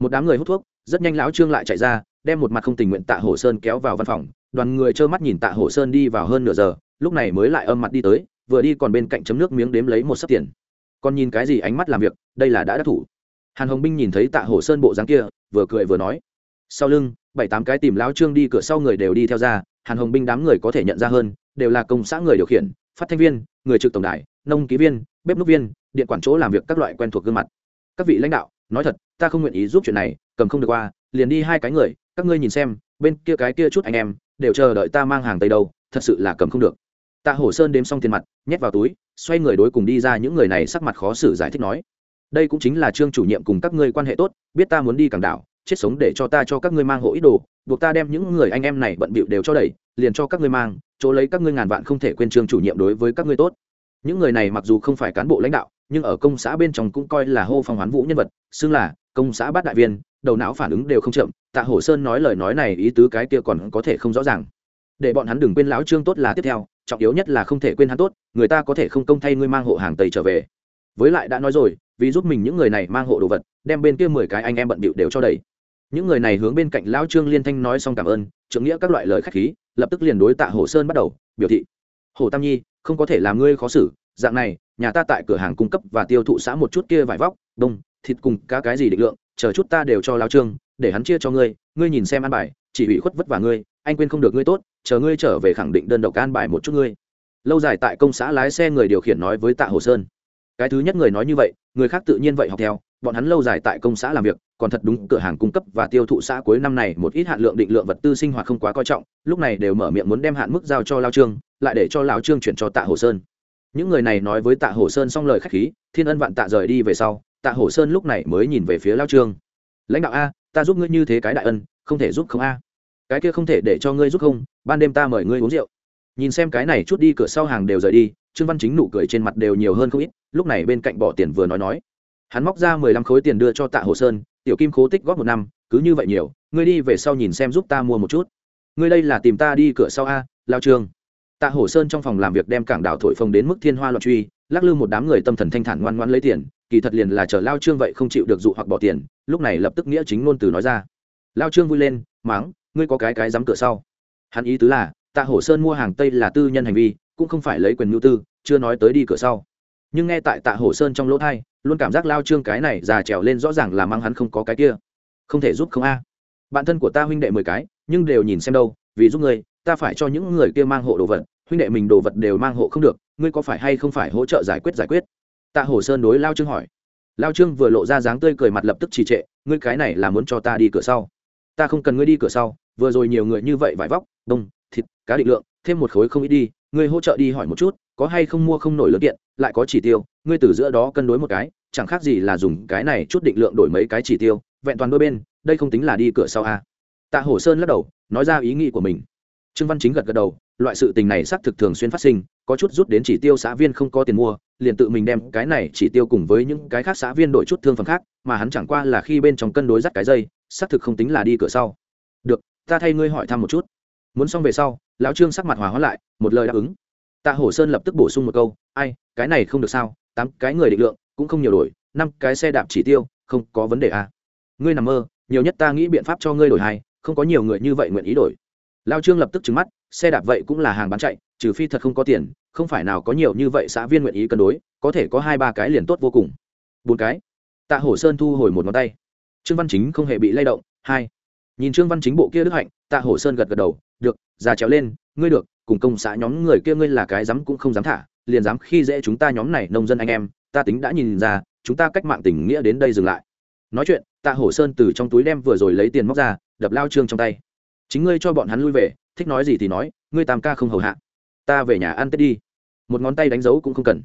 Một đám người hút thuốc, rất nhanh lão trương lại chạy ra, đem một mặt không tình nguyện tạ hổ sơn kéo vào văn phòng. Đoàn người trơ mắt nhìn tạ hổ sơn đi vào hơn nửa giờ, lúc này mới lại âm mặt đi tới, vừa đi còn bên cạnh chấm nước miếng đếm lấy một sấp tiền. Còn nhìn cái gì ánh mắt làm việc, đây là đã đắc thủ. Hàn hồng binh nhìn thấy tạ hổ sơn bộ dáng kia, vừa cười vừa nói, sau lưng, bảy tám cái tìm lão trương đi cửa sau người đều đi theo ra, hàn hồng binh đám người có thể nhận ra hơn, đều là công xã người điều khiển, phát thanh viên, người trực tổng đài, nông ký viên, bếp núc viên, điện quản chỗ làm việc các loại quen thuộc gương mặt. Các vị lãnh đạo nói thật, ta không nguyện ý giúp chuyện này, cầm không được qua, liền đi hai cái người, các ngươi nhìn xem, bên kia cái kia chút anh em, đều chờ đợi ta mang hàng tây đâu, thật sự là cầm không được. Tạ hổ sơn đếm xong tiền mặt, nhét vào túi, xoay người đối cùng đi ra những người này sắc mặt khó xử giải thích nói. Đây cũng chính là trương chủ nhiệm cùng các ngươi quan hệ tốt, biết ta muốn đi cảng đảo, chết sống để cho ta cho các ngươi mang hộ ít đồ, buộc ta đem những người anh em này bận bịu đều cho đẩy, liền cho các ngươi mang, chỗ lấy các ngươi ngàn vạn không thể quên trương chủ nhiệm đối với các ngươi tốt. Những người này mặc dù không phải cán bộ lãnh đạo nhưng ở công xã bên trong cũng coi là hô phong hoán vũ nhân vật, xưng là công xã bát đại viên, đầu não phản ứng đều không chậm, tạ hổ sơn nói lời nói này ý tứ cái kia còn có thể không rõ ràng. Để bọn hắn đừng quên lão trương tốt là tiếp theo, trọng yếu nhất là không thể quên hắn tốt, người ta có thể không công thay ngươi mang hộ hàng tây trở về. Với lại đã nói rồi, vì giúp mình những người này mang hộ đồ vật, đem bên kia mười cái anh em bận bịu đều cho đầy những người này hướng bên cạnh lão trương liên thanh nói xong cảm ơn, trưởng nghĩa các loại lời khách khí, lập tức liền đối tạ Hổ sơn bắt đầu, biểu thị, Hổ tam nhi, không có thể làm ngươi khó xử dạng này, nhà ta tại cửa hàng cung cấp và tiêu thụ xã một chút kia vải vóc đông thịt cùng cá cái gì định lượng, chờ chút ta đều cho lão trương, để hắn chia cho ngươi ngươi nhìn xem ăn bài, chỉ ủy khuất vất vả ngươi, anh quên không được ngươi tốt, chờ ngươi trở về khẳng định đơn độc an bài một chút ngươi. Lâu dài tại công xã lái xe người điều khiển nói với tạ hồ sơn. Cái thứ nhất người nói như vậy, người khác tự nhiên vậy học theo, bọn hắn lâu dài tại công xã làm việc, còn thật đúng cửa hàng cung cấp và tiêu thụ xã cuối năm này một ít hạn lượng định lượng vật tư sinh hoạt không quá coi trọng, lúc này đều mở miệng muốn đem hạn mức giao cho lao trương, lại để cho lão trương chuyển cho tạ hồ sơn những người này nói với tạ hồ sơn xong lời khách khí, thiên ân vạn tạ rời đi về sau, tạ hồ sơn lúc này mới nhìn về phía lao trương. Lãnh đạo a, ta giúp ngươi như thế cái đại ân, không thể giúp không a. Cái kia không thể để cho ngươi giúp không, ban đêm ta mời ngươi uống rượu. Nhìn xem cái này chút đi cửa sau hàng đều rời đi, trương văn chính nụ cười trên mặt đều nhiều hơn không ít, lúc này bên cạnh bỏ tiền vừa nói nói. Hắn móc ra mười lăm khối tiền đưa cho tạ hồ sơn, tiểu kim khố tích góp một năm, cứ như vậy nhiều, ngươi đi về sau nhìn xem giúp ta mua một chút. Ngươi đây là tìm ta đi cửa sau a, lao trương tạ Hổ sơn trong phòng làm việc đem cảng đảo thổi phồng đến mức thiên hoa loạn truy, lắc lư một đám người tâm thần thanh thản ngoan ngoan lấy tiền, kỳ thật liền là chờ lao trương vậy không chịu được dụ hoặc bỏ tiền, lúc này lập tức nghĩa chính ngôn từ nói ra. Lao trương vui lên, máng, ngươi có cái cái dám cửa sau? Hắn ý tứ là, tạ hổ sơn mua hàng tây là tư nhân hành vi, cũng không phải lấy quyền nhu tư, chưa nói tới đi cửa sau. Nhưng nghe tại tạ hổ sơn trong lỗ thai luôn cảm giác lao trương cái này già trèo lên rõ ràng là mang hắn không có cái kia. Không thể giúp không a. Bạn thân của ta huynh đệ mười cái, nhưng đều nhìn xem đâu, vì giúp ngươi ta phải cho những người kia mang hộ đồ vật, huynh đệ mình đồ vật đều mang hộ không được, ngươi có phải hay không phải hỗ trợ giải quyết giải quyết? Tạ Hồ sơn đối lao trương hỏi. Lao trương vừa lộ ra dáng tươi cười mặt lập tức trì trệ, ngươi cái này là muốn cho ta đi cửa sau. Ta không cần ngươi đi cửa sau, vừa rồi nhiều người như vậy vải vóc đông thịt, cá định lượng, thêm một khối không ít đi, ngươi hỗ trợ đi hỏi một chút, có hay không mua không nổi lớn kiện, lại có chỉ tiêu, ngươi từ giữa đó cân đối một cái, chẳng khác gì là dùng cái này chút định lượng đổi mấy cái chỉ tiêu, vẹn toàn đôi bên, đây không tính là đi cửa sau a tạ hổ sơn lắc đầu, nói ra ý nghĩ của mình trương văn chính gật gật đầu, loại sự tình này xác thực thường xuyên phát sinh, có chút rút đến chỉ tiêu xã viên không có tiền mua, liền tự mình đem cái này chỉ tiêu cùng với những cái khác xã viên đổi chút thương phẩm khác, mà hắn chẳng qua là khi bên trong cân đối dắt cái dây, xác thực không tính là đi cửa sau. Được, ta thay ngươi hỏi thăm một chút. Muốn xong về sau, lão trương sắc mặt hòa hóa lại, một lời đáp ứng. Tạ hổ sơn lập tức bổ sung một câu, ai, cái này không được sao, tám cái người định lượng cũng không nhiều đổi, năm cái xe đạp chỉ tiêu, không có vấn đề à. ngươi nằm mơ, nhiều nhất ta nghĩ biện pháp cho ngươi đổi hai, không có nhiều người như vậy nguyện ý đổi lao trương lập tức trứng mắt, xe đạp vậy cũng là hàng bán chạy, trừ phi thật không có tiền, không phải nào có nhiều như vậy xã viên nguyện ý cân đối, có thể có hai ba cái liền tốt vô cùng. Bốn cái. Tạ hổ sơn thu hồi một ngón tay. Trương văn chính không hề bị lay động. Hai. Nhìn trương văn chính bộ kia đức hạnh, tạ hổ sơn gật gật đầu. Được, già trèo lên, ngươi được, cùng công xã nhóm người kia ngươi là cái dám cũng không dám thả, liền dám khi dễ chúng ta nhóm này nông dân anh em, ta tính đã nhìn ra, chúng ta cách mạng tình nghĩa đến đây dừng lại. Nói chuyện, tạ hổ sơn từ trong túi đem vừa rồi lấy tiền móc ra, đập lao trương trong tay chính ngươi cho bọn hắn lui về, thích nói gì thì nói, ngươi tam ca không hầu hạ. Ta về nhà ăn tết đi. Một ngón tay đánh dấu cũng không cần.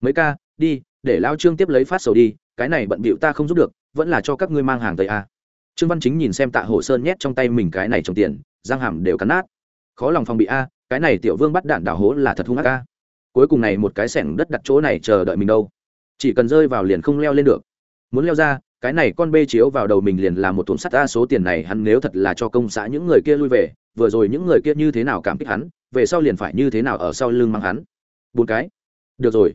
Mấy ca, đi, để lao trương tiếp lấy phát sầu đi, cái này bận bịu ta không giúp được, vẫn là cho các ngươi mang hàng tây a. Trương văn chính nhìn xem tạ hổ sơn nhét trong tay mình cái này trồng tiền giang hàm đều cắn nát. Khó lòng phòng bị a, cái này tiểu vương bắt đạn đảo hố là thật hung ác a. Cuối cùng này một cái sẻng đất đặt chỗ này chờ đợi mình đâu. Chỉ cần rơi vào liền không leo lên được. Muốn leo ra cái này con bê chiếu vào đầu mình liền là một thùng sắt a, số tiền này hắn nếu thật là cho công xã những người kia lui về, vừa rồi những người kia như thế nào cảm kích hắn, về sau liền phải như thế nào ở sau lưng mang hắn. Bốn cái. Được rồi.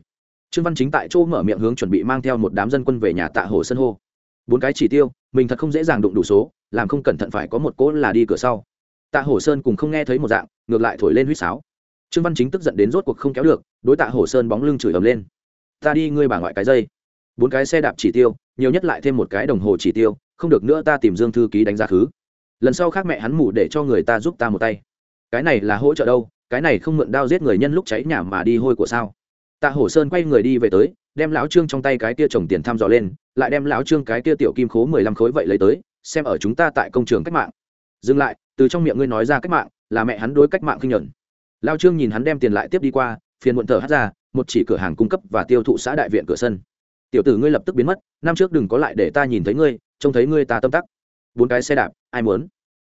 Trương văn chính tại chỗ mở miệng hướng chuẩn bị mang theo một đám dân quân về nhà tạ hồ sân hô. Bốn cái chỉ tiêu, mình thật không dễ dàng đụng đủ số, làm không cẩn thận phải có một cỗ là đi cửa sau. Tạ hồ sơn cùng không nghe thấy một dạng, ngược lại thổi lên huýt sáo. Trương văn chính tức giận đến rốt cuộc không kéo được, đối tạ hồ sơn bóng lưng chửi ầm lên. Ta đi, ngươi bà ngoại cái dây bốn cái xe đạp chỉ tiêu, nhiều nhất lại thêm một cái đồng hồ chỉ tiêu, không được nữa ta tìm dương thư ký đánh giá khứ. Lần sau khác mẹ hắn mủ để cho người ta giúp ta một tay. Cái này là hỗ trợ đâu, cái này không mượn đao giết người nhân lúc cháy nhà mà đi hôi của sao? Tạ hổ sơn quay người đi về tới, đem lão trương trong tay cái kia trồng tiền thăm dò lên, lại đem lão trương cái kia tiểu kim khố mười lăm khối vậy lấy tới, xem ở chúng ta tại công trường cách mạng. Dừng lại, từ trong miệng ngươi nói ra cách mạng, là mẹ hắn đối cách mạng kinh nhuận. Lao trương nhìn hắn đem tiền lại tiếp đi qua, phiền muộn thở hát ra, một chỉ cửa hàng cung cấp và tiêu thụ xã đại viện cửa sân tiểu tử ngươi lập tức biến mất, năm trước đừng có lại để ta nhìn thấy ngươi, trông thấy ngươi ta tâm tắc. Bốn cái xe đạp, ai muốn?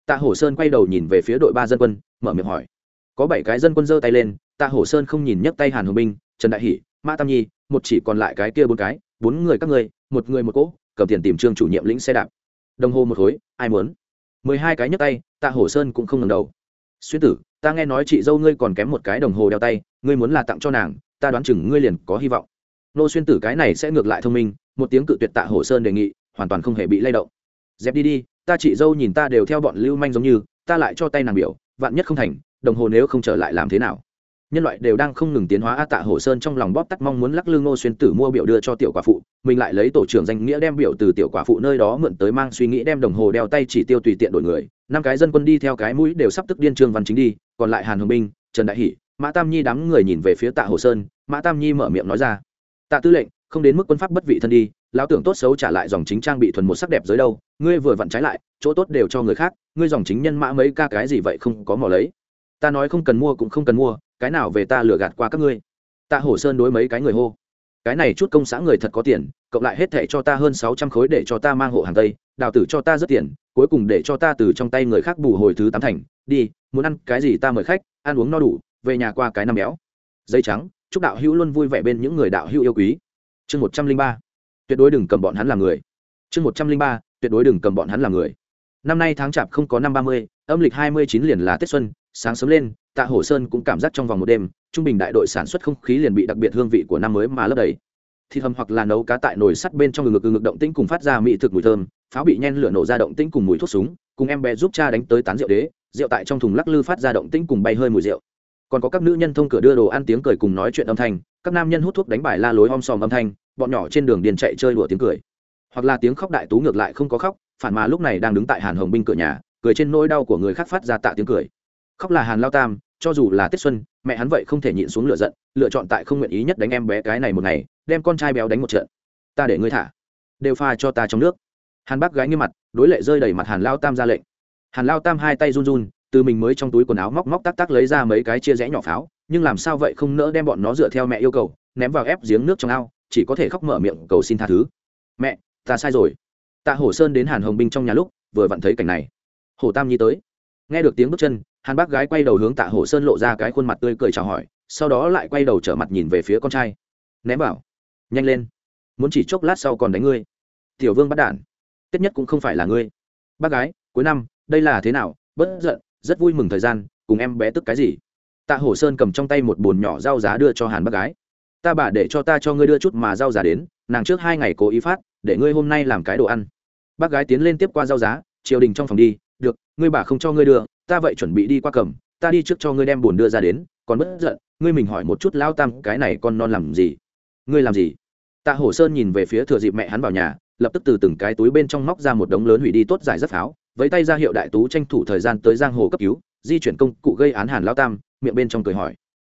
Tạ hổ sơn quay đầu nhìn về phía đội ba dân quân, mở miệng hỏi. Có bảy cái dân quân giơ tay lên, tạ hổ sơn không nhìn nhấc tay hàn hồng binh trần đại hỷ, mã tam nhi, một chỉ còn lại cái kia bốn cái, bốn người các ngươi, một người một cỗ, cầm tiền tìm trương chủ nhiệm lĩnh xe đạp. Đồng hồ một khối, ai muốn? Mười hai cái nhấc tay, tạ hổ sơn cũng không ngầm đầu. Xuyên tử, ta nghe nói chị dâu ngươi còn kém một cái đồng hồ đeo tay, ngươi muốn là tặng cho nàng, ta đoán chừng ngươi liền có hy vọng nô xuyên tử cái này sẽ ngược lại thông minh, một tiếng cự tuyệt tạ hổ sơn đề nghị, hoàn toàn không hề bị lay động. Dẹp đi đi, ta chị dâu nhìn ta đều theo bọn lưu manh giống như, ta lại cho tay nàng biểu, vạn nhất không thành, đồng hồ nếu không trở lại làm thế nào? Nhân loại đều đang không ngừng tiến hóa, a tạ hổ sơn trong lòng bóp tắt mong muốn lắc lư ngô xuyên tử mua biểu đưa cho tiểu quả phụ, mình lại lấy tổ trưởng danh nghĩa đem biểu từ tiểu quả phụ nơi đó mượn tới mang suy nghĩ đem đồng hồ đeo tay chỉ tiêu tùy tiện đổi người. Năm cái dân quân đi theo cái mũi đều sắp tức điên trương văn chính đi, còn lại hàn hồng binh, trần đại hỷ, mã tam nhi đám người nhìn về phía tạ hồ sơn, mã tam nhi mở miệng nói ra tạ tư lệnh, không đến mức quân pháp bất vị thân đi, lão tưởng tốt xấu trả lại dòng chính trang bị thuần một sắc đẹp dưới đâu, ngươi vừa vặn trái lại, chỗ tốt đều cho người khác, ngươi dòng chính nhân mã mấy ca cái gì vậy không có mò lấy. Ta nói không cần mua cũng không cần mua, cái nào về ta lừa gạt qua các ngươi. Tạ hổ sơn đối mấy cái người hô. Cái này chút công xã người thật có tiền, cộng lại hết thẻ cho ta hơn sáu trăm khối để cho ta mang hộ hàng tây, đào tử cho ta rất tiền, cuối cùng để cho ta từ trong tay người khác bù hồi thứ tám thành. Đi, muốn ăn cái gì ta mời khách, ăn uống no đủ, về nhà qua cái năm béo. Dây trắng chúc đạo hữu luôn vui vẻ bên những người đạo hữu yêu quý. Chương một trăm linh ba. Tuyệt đối đừng cầm bọn hắn làm người. Chương một trăm linh ba, tuyệt đối đừng cầm bọn hắn làm người. Năm nay tháng chạp không có năm ba mươi, âm lịch hai mươi chín liền là tết xuân, sáng sớm lên, tạ hổ sơn cũng cảm giác trong vòng một đêm, trung bình đại đội sản xuất không khí liền bị đặc biệt hương vị của năm mới mà lấp đầy. Thịt hầm hoặc là nấu cá tại nồi sắt bên trong ngực ngực động tĩnh cùng phát ra mỹ thực mùi thơm, pháo bị nhen lửa nổ ra động tĩnh cùng mùi thuốc súng, cùng em bé giúp cha đánh tới tán rượu đế, rượu tại trong thùng lắc lư phát ra động tĩnh cùng bay hơi mùi rượu còn có các nữ nhân thông cửa đưa đồ ăn tiếng cười cùng nói chuyện âm thanh, các nam nhân hút thuốc đánh bài la lối om sòm âm thanh, bọn nhỏ trên đường điền chạy chơi đùa tiếng cười. Hoặc là tiếng khóc đại tú ngược lại không có khóc, phản mà lúc này đang đứng tại hàn hồng binh cửa nhà, cười trên nỗi đau của người khác phát ra tạ tiếng cười. Khóc là hàn lao tam, cho dù là tết xuân, mẹ hắn vậy không thể nhịn xuống lựa giận, lựa chọn tại không nguyện ý nhất đánh em bé cái này một ngày, đem con trai béo đánh một trận. Ta để ngươi thả. Đều pha cho ta trong nước. Hàn bác gái nghiêm mặt, đối lệ rơi đầy mặt hàn lao tam ra lệnh. Hàn lao tam hai tay run run từ mình mới trong túi quần áo móc móc tắc tắc lấy ra mấy cái chia rẽ nhỏ pháo, nhưng làm sao vậy không nỡ đem bọn nó dựa theo mẹ yêu cầu, ném vào ép giếng nước trong ao, chỉ có thể khóc mở miệng cầu xin tha thứ. Mẹ, ta sai rồi. Tạ hổ sơn đến hàn hồng binh trong nhà lúc, vừa vặn thấy cảnh này. Hồ tam nhi tới. Nghe được tiếng bước chân, hàn bác gái quay đầu hướng tạ hổ sơn lộ ra cái khuôn mặt tươi cười chào hỏi, sau đó lại quay đầu trở mặt nhìn về phía con trai. Ném vào. Nhanh lên. Muốn chỉ chốc lát sau còn đánh ngươi. Tiểu vương bắt đản tết nhất cũng không phải là ngươi. Bác gái, cuối năm, đây là thế nào? Bất giận rất vui mừng thời gian, cùng em bé tức cái gì? Tạ hổ sơn cầm trong tay một bồn nhỏ rau giá đưa cho hàn bác gái. Ta bà để cho ta cho ngươi đưa chút mà rau giá đến, nàng trước hai ngày cố ý phát, để ngươi hôm nay làm cái đồ ăn. Bác gái tiến lên tiếp qua rau giá, triều đình trong phòng đi, được, ngươi bà không cho ngươi đưa, ta vậy chuẩn bị đi qua cầm, ta đi trước cho ngươi đem bồn đưa ra đến, còn bất giận, ngươi mình hỏi một chút lao tam cái này con non làm gì? Ngươi làm gì? Tạ hổ sơn nhìn về phía thừa dịp mẹ hắn vào nhà, lập tức từ từng cái túi bên trong móc ra một đống lớn hủy đi tốt giải rất pháo với tay ra hiệu đại tú tranh thủ thời gian tới giang hồ cấp cứu, di chuyển công cụ gây án hàn lao tam, miệng bên trong cười hỏi.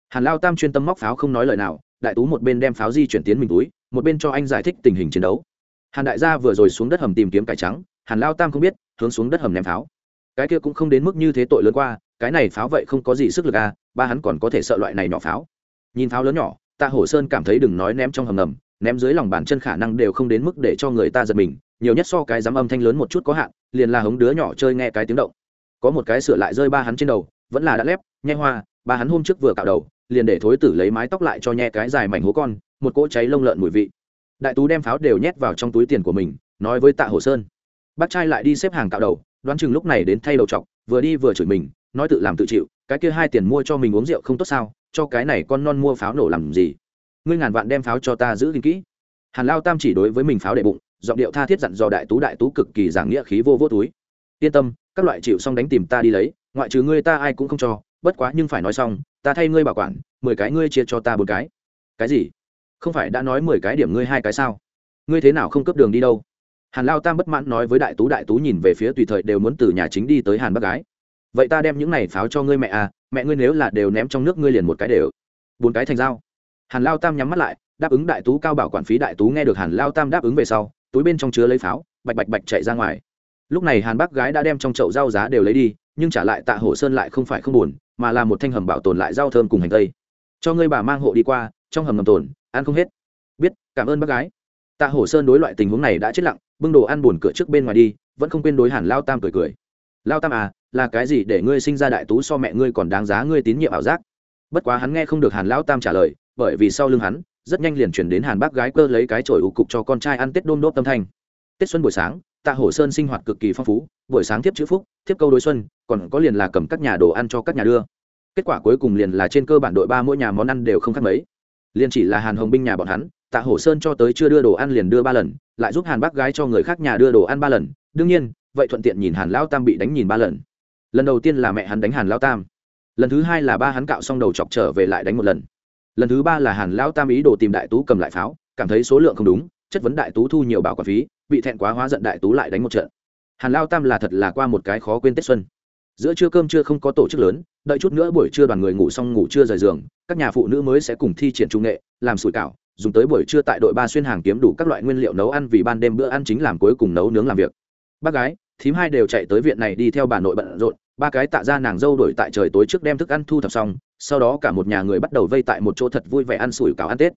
Hàn lao tam chuyên tâm móc pháo không nói lời nào, đại tú một bên đem pháo di chuyển tiến mình túi, một bên cho anh giải thích tình hình chiến đấu. Hàn đại gia vừa rồi xuống đất hầm tìm kiếm cải trắng, hàn lao tam không biết, hướng xuống đất hầm ném pháo. Cái kia cũng không đến mức như thế tội lớn qua, cái này pháo vậy không có gì sức lực à ba hắn còn có thể sợ loại này nhỏ pháo. Nhìn pháo lớn nhỏ, tạ hổ sơn cảm thấy đừng nói ném trong hầm ngầm, ném dưới lòng bàn chân khả năng đều không đến mức để cho người ta giật mình nhiều nhất so cái dám âm thanh lớn một chút có hạn, liền là hống đứa nhỏ chơi nghe cái tiếng động. Có một cái sửa lại rơi ba hắn trên đầu, vẫn là đã lép, nhai hoa, ba hắn hôm trước vừa cạo đầu, liền để thối tử lấy mái tóc lại cho nhe cái dài mảnh hố con, một cỗ cháy lông lợn mùi vị. Đại tú đem pháo đều nhét vào trong túi tiền của mình, nói với tạ hồ sơn. Bác trai lại đi xếp hàng cạo đầu, đoán chừng lúc này đến thay đầu t vừa đi vừa chửi mình, nói tự làm tự chịu, cái kia hai tiền mua cho mình uống rượu không tốt sao, cho cái này con non mua pháo nổ làm gì? Ngươi ngàn vạn đem pháo cho ta giữ gìn kỹ. Hàn lao tam chỉ đối với mình pháo đệ bụng giọng điệu tha thiết dặn dò đại tú đại tú cực kỳ giảng nghĩa khí vô vô túi. Yên tâm, các loại chịu xong đánh tìm ta đi lấy, ngoại trừ ngươi ta ai cũng không cho, bất quá nhưng phải nói xong, ta thay ngươi bảo quản, mười cái ngươi chia cho ta bốn cái. Cái gì? Không phải đã nói mười cái điểm ngươi hai cái sao? Ngươi thế nào không cấp đường đi đâu? Hàn lao tam bất mãn nói với đại tú đại tú nhìn về phía tùy thời đều muốn từ nhà chính đi tới hàn bác gái. Vậy ta đem những này pháo cho ngươi mẹ à mẹ ngươi nếu là đều ném trong nước ngươi liền một cái đều. Bốn cái thành dao. Hàn lao tam nhắm mắt lại, đáp ứng đại tú cao bảo quản phí đại tú nghe được hàn lao tam đáp ứng về sau túi bên trong chứa lấy pháo, bạch bạch bạch chạy ra ngoài. Lúc này hàn bác gái đã đem trong chậu rau giá đều lấy đi, nhưng trả lại tạ hổ sơn lại không phải không buồn, mà là một thanh hầm bảo tồn lại rau thơm cùng hành tây. Cho ngươi bà mang hộ đi qua, trong hầm ngầm tồn, ăn không hết. Biết, cảm ơn bác gái. Tạ hổ sơn đối loại tình huống này đã chết lặng, bưng đồ ăn buồn cửa trước bên ngoài đi, vẫn không quên đối hàn lao tam cười cười. Lao tam à là cái gì để ngươi sinh ra đại tú so mẹ ngươi còn đáng giá ngươi tín nhiệm ảo giác? Bất quá hắn nghe không được hàn lao tam trả lời, bởi vì sau lưng hắn rất nhanh liền chuyển đến hàn bác gái cơ lấy cái chổi ủ cục cho con trai ăn tết đôm đốt tâm thanh. Tết xuân buổi sáng, tạ hổ sơn sinh hoạt cực kỳ phong phú, buổi sáng tiếp chữ phúc tiếp câu đối xuân, còn có liền là cầm các nhà đồ ăn cho các nhà đưa. Kết quả cuối cùng liền là trên cơ bản đội ba mỗi nhà món ăn đều không khác mấy. Liền chỉ là hàn hồng binh nhà bọn hắn, tạ hổ sơn cho tới chưa đưa đồ ăn liền đưa ba lần, lại giúp hàn bác gái cho người khác nhà đưa đồ ăn ba lần. Đương nhiên, vậy thuận tiện nhìn hàn lao tam bị đánh nhìn ba lần. Lần đầu tiên là mẹ hắn đánh hàn lao tam. Lần thứ hai là ba hắn cạo xong đầu chọc trở về lại đánh một lần lần thứ ba là hàn lao tam ý đồ tìm đại tú cầm lại pháo, cảm thấy số lượng không đúng, chất vấn đại tú thu nhiều bảo quản phí, bị thẹn quá hóa giận đại tú lại đánh một trận. Hàn lao tam là thật là qua một cái khó quên tết xuân. Giữa trưa cơm trưa không có tổ chức lớn, đợi chút nữa buổi trưa đoàn người ngủ xong ngủ trưa rời giường, các nhà phụ nữ mới sẽ cùng thi triển trung nghệ, làm sủi cảo, dùng tới buổi trưa tại đội ba xuyên hàng kiếm đủ các loại nguyên liệu nấu ăn vì ban đêm bữa ăn chính làm cuối cùng nấu nướng làm việc. Bác gái, thím hai đều chạy tới viện này đi theo bà nội bận rộn, ba cái tạ ra nàng dâu đổi tại trời tối trước đem thức ăn thu thập xong sau đó cả một nhà người bắt đầu vây tại một chỗ thật vui vẻ ăn sủi cảo ăn tết.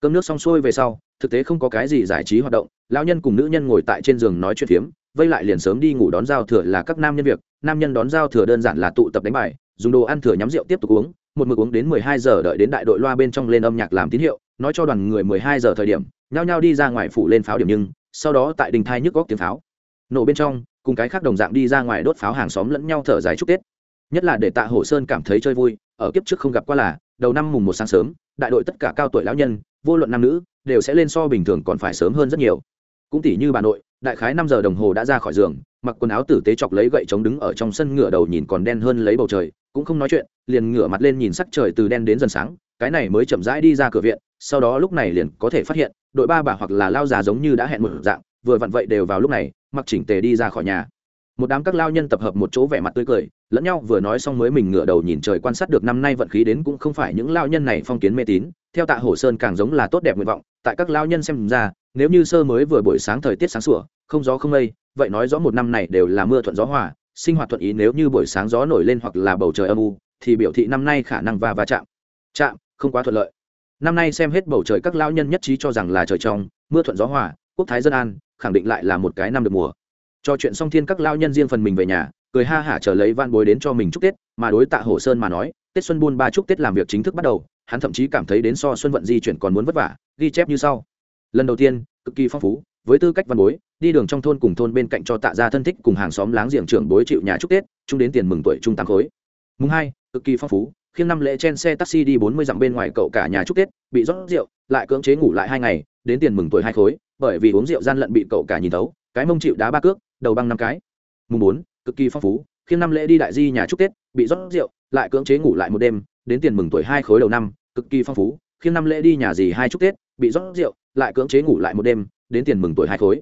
Cơm nước xong xuôi về sau, thực tế không có cái gì giải trí hoạt động, lão nhân cùng nữ nhân ngồi tại trên giường nói chuyện phiếm, vây lại liền sớm đi ngủ đón giao thừa là các nam nhân việc, nam nhân đón giao thừa đơn giản là tụ tập đánh bài, dùng đồ ăn thừa nhắm rượu tiếp tục uống, một mực uống đến mười hai giờ đợi đến đại đội loa bên trong lên âm nhạc làm tín hiệu, nói cho đoàn người mười hai giờ thời điểm, nhao nhao đi ra ngoài phủ lên pháo điểm nhưng, sau đó tại đình thai nhức góc tiếng pháo. Nổ bên trong, cùng cái khác đồng dạng đi ra ngoài đốt pháo hàng xóm lẫn nhau thở dài chúc tết nhất là để tạ Hổ sơn cảm thấy chơi vui, ở kiếp trước không gặp qua là, đầu năm mùng một sáng sớm, đại đội tất cả cao tuổi lão nhân, vô luận nam nữ, đều sẽ lên so bình thường còn phải sớm hơn rất nhiều. Cũng tỷ như bà nội, đại khái năm giờ đồng hồ đã ra khỏi giường, mặc quần áo tử tế chọc lấy gậy chống đứng ở trong sân ngựa đầu nhìn còn đen hơn lấy bầu trời, cũng không nói chuyện, liền ngửa mặt lên nhìn sắc trời từ đen đến dần sáng, cái này mới chậm rãi đi ra cửa viện, sau đó lúc này liền có thể phát hiện, đội ba bà hoặc là lao già giống như đã hẹn một dạng, vừa vặn vậy đều vào lúc này, mặc chỉnh tề đi ra khỏi nhà một đám các lao nhân tập hợp một chỗ vẻ mặt tươi cười, lẫn nhau vừa nói xong mới mình ngửa đầu nhìn trời quan sát được năm nay vận khí đến cũng không phải những lao nhân này phong kiến mê tín, theo tạ hổ sơn càng giống là tốt đẹp nguyện vọng, tại các lao nhân xem ra, nếu như sơ mới vừa buổi sáng thời tiết sáng sủa, không gió không mây, vậy nói rõ một năm này đều là mưa thuận gió hòa, sinh hoạt thuận ý nếu như buổi sáng gió nổi lên hoặc là bầu trời âm u, thì biểu thị năm nay khả năng va va chạm. Chạm, không quá thuận lợi. Năm nay xem hết bầu trời các lao nhân nhất trí cho rằng là trời trong, mưa thuận gió hòa, quốc thái dân an, khẳng định lại là một cái năm được mùa cho chuyện xong thiên các lao nhân riêng phần mình về nhà, cười ha hả chờ lấy van bối đến cho mình chúc tết, mà đối tạ hổ sơn mà nói, tết xuân buôn ba chúc tết làm việc chính thức bắt đầu, hắn thậm chí cảm thấy đến so xuân vận di chuyển còn muốn vất vả, ghi chép như sau. Lần đầu tiên, cực kỳ phong phú, với tư cách văn bối, đi đường trong thôn cùng thôn bên cạnh cho tạ gia thân thích cùng hàng xóm láng giềng trưởng bối chịu nhà chúc tết, chung đến tiền mừng tuổi trung tám khối. Mùng hai, cực kỳ phong phú, khiêng năm lễ trên xe taxi đi bốn mươi dặm bên ngoài cậu cả nhà chúc tết, bị rót rượu, lại cưỡng chế ngủ lại hai ngày, đến tiền mừng tuổi hai khối, bởi vì uống rượu gian lận bị cậu cả nhìn tấu cái mông chịu đá ba cước đầu băng năm cái. Mùng bốn, cực kỳ phong phú khiêm năm lễ đi đại di nhà chúc tết, bị rót rượu, lại cưỡng chế ngủ lại một đêm, đến tiền mừng tuổi hai khối đầu năm, cực kỳ phong phú khiêm năm lễ đi nhà gì hai chúc tết, bị rót rượu, lại cưỡng chế ngủ lại một đêm, đến tiền mừng tuổi hai khối.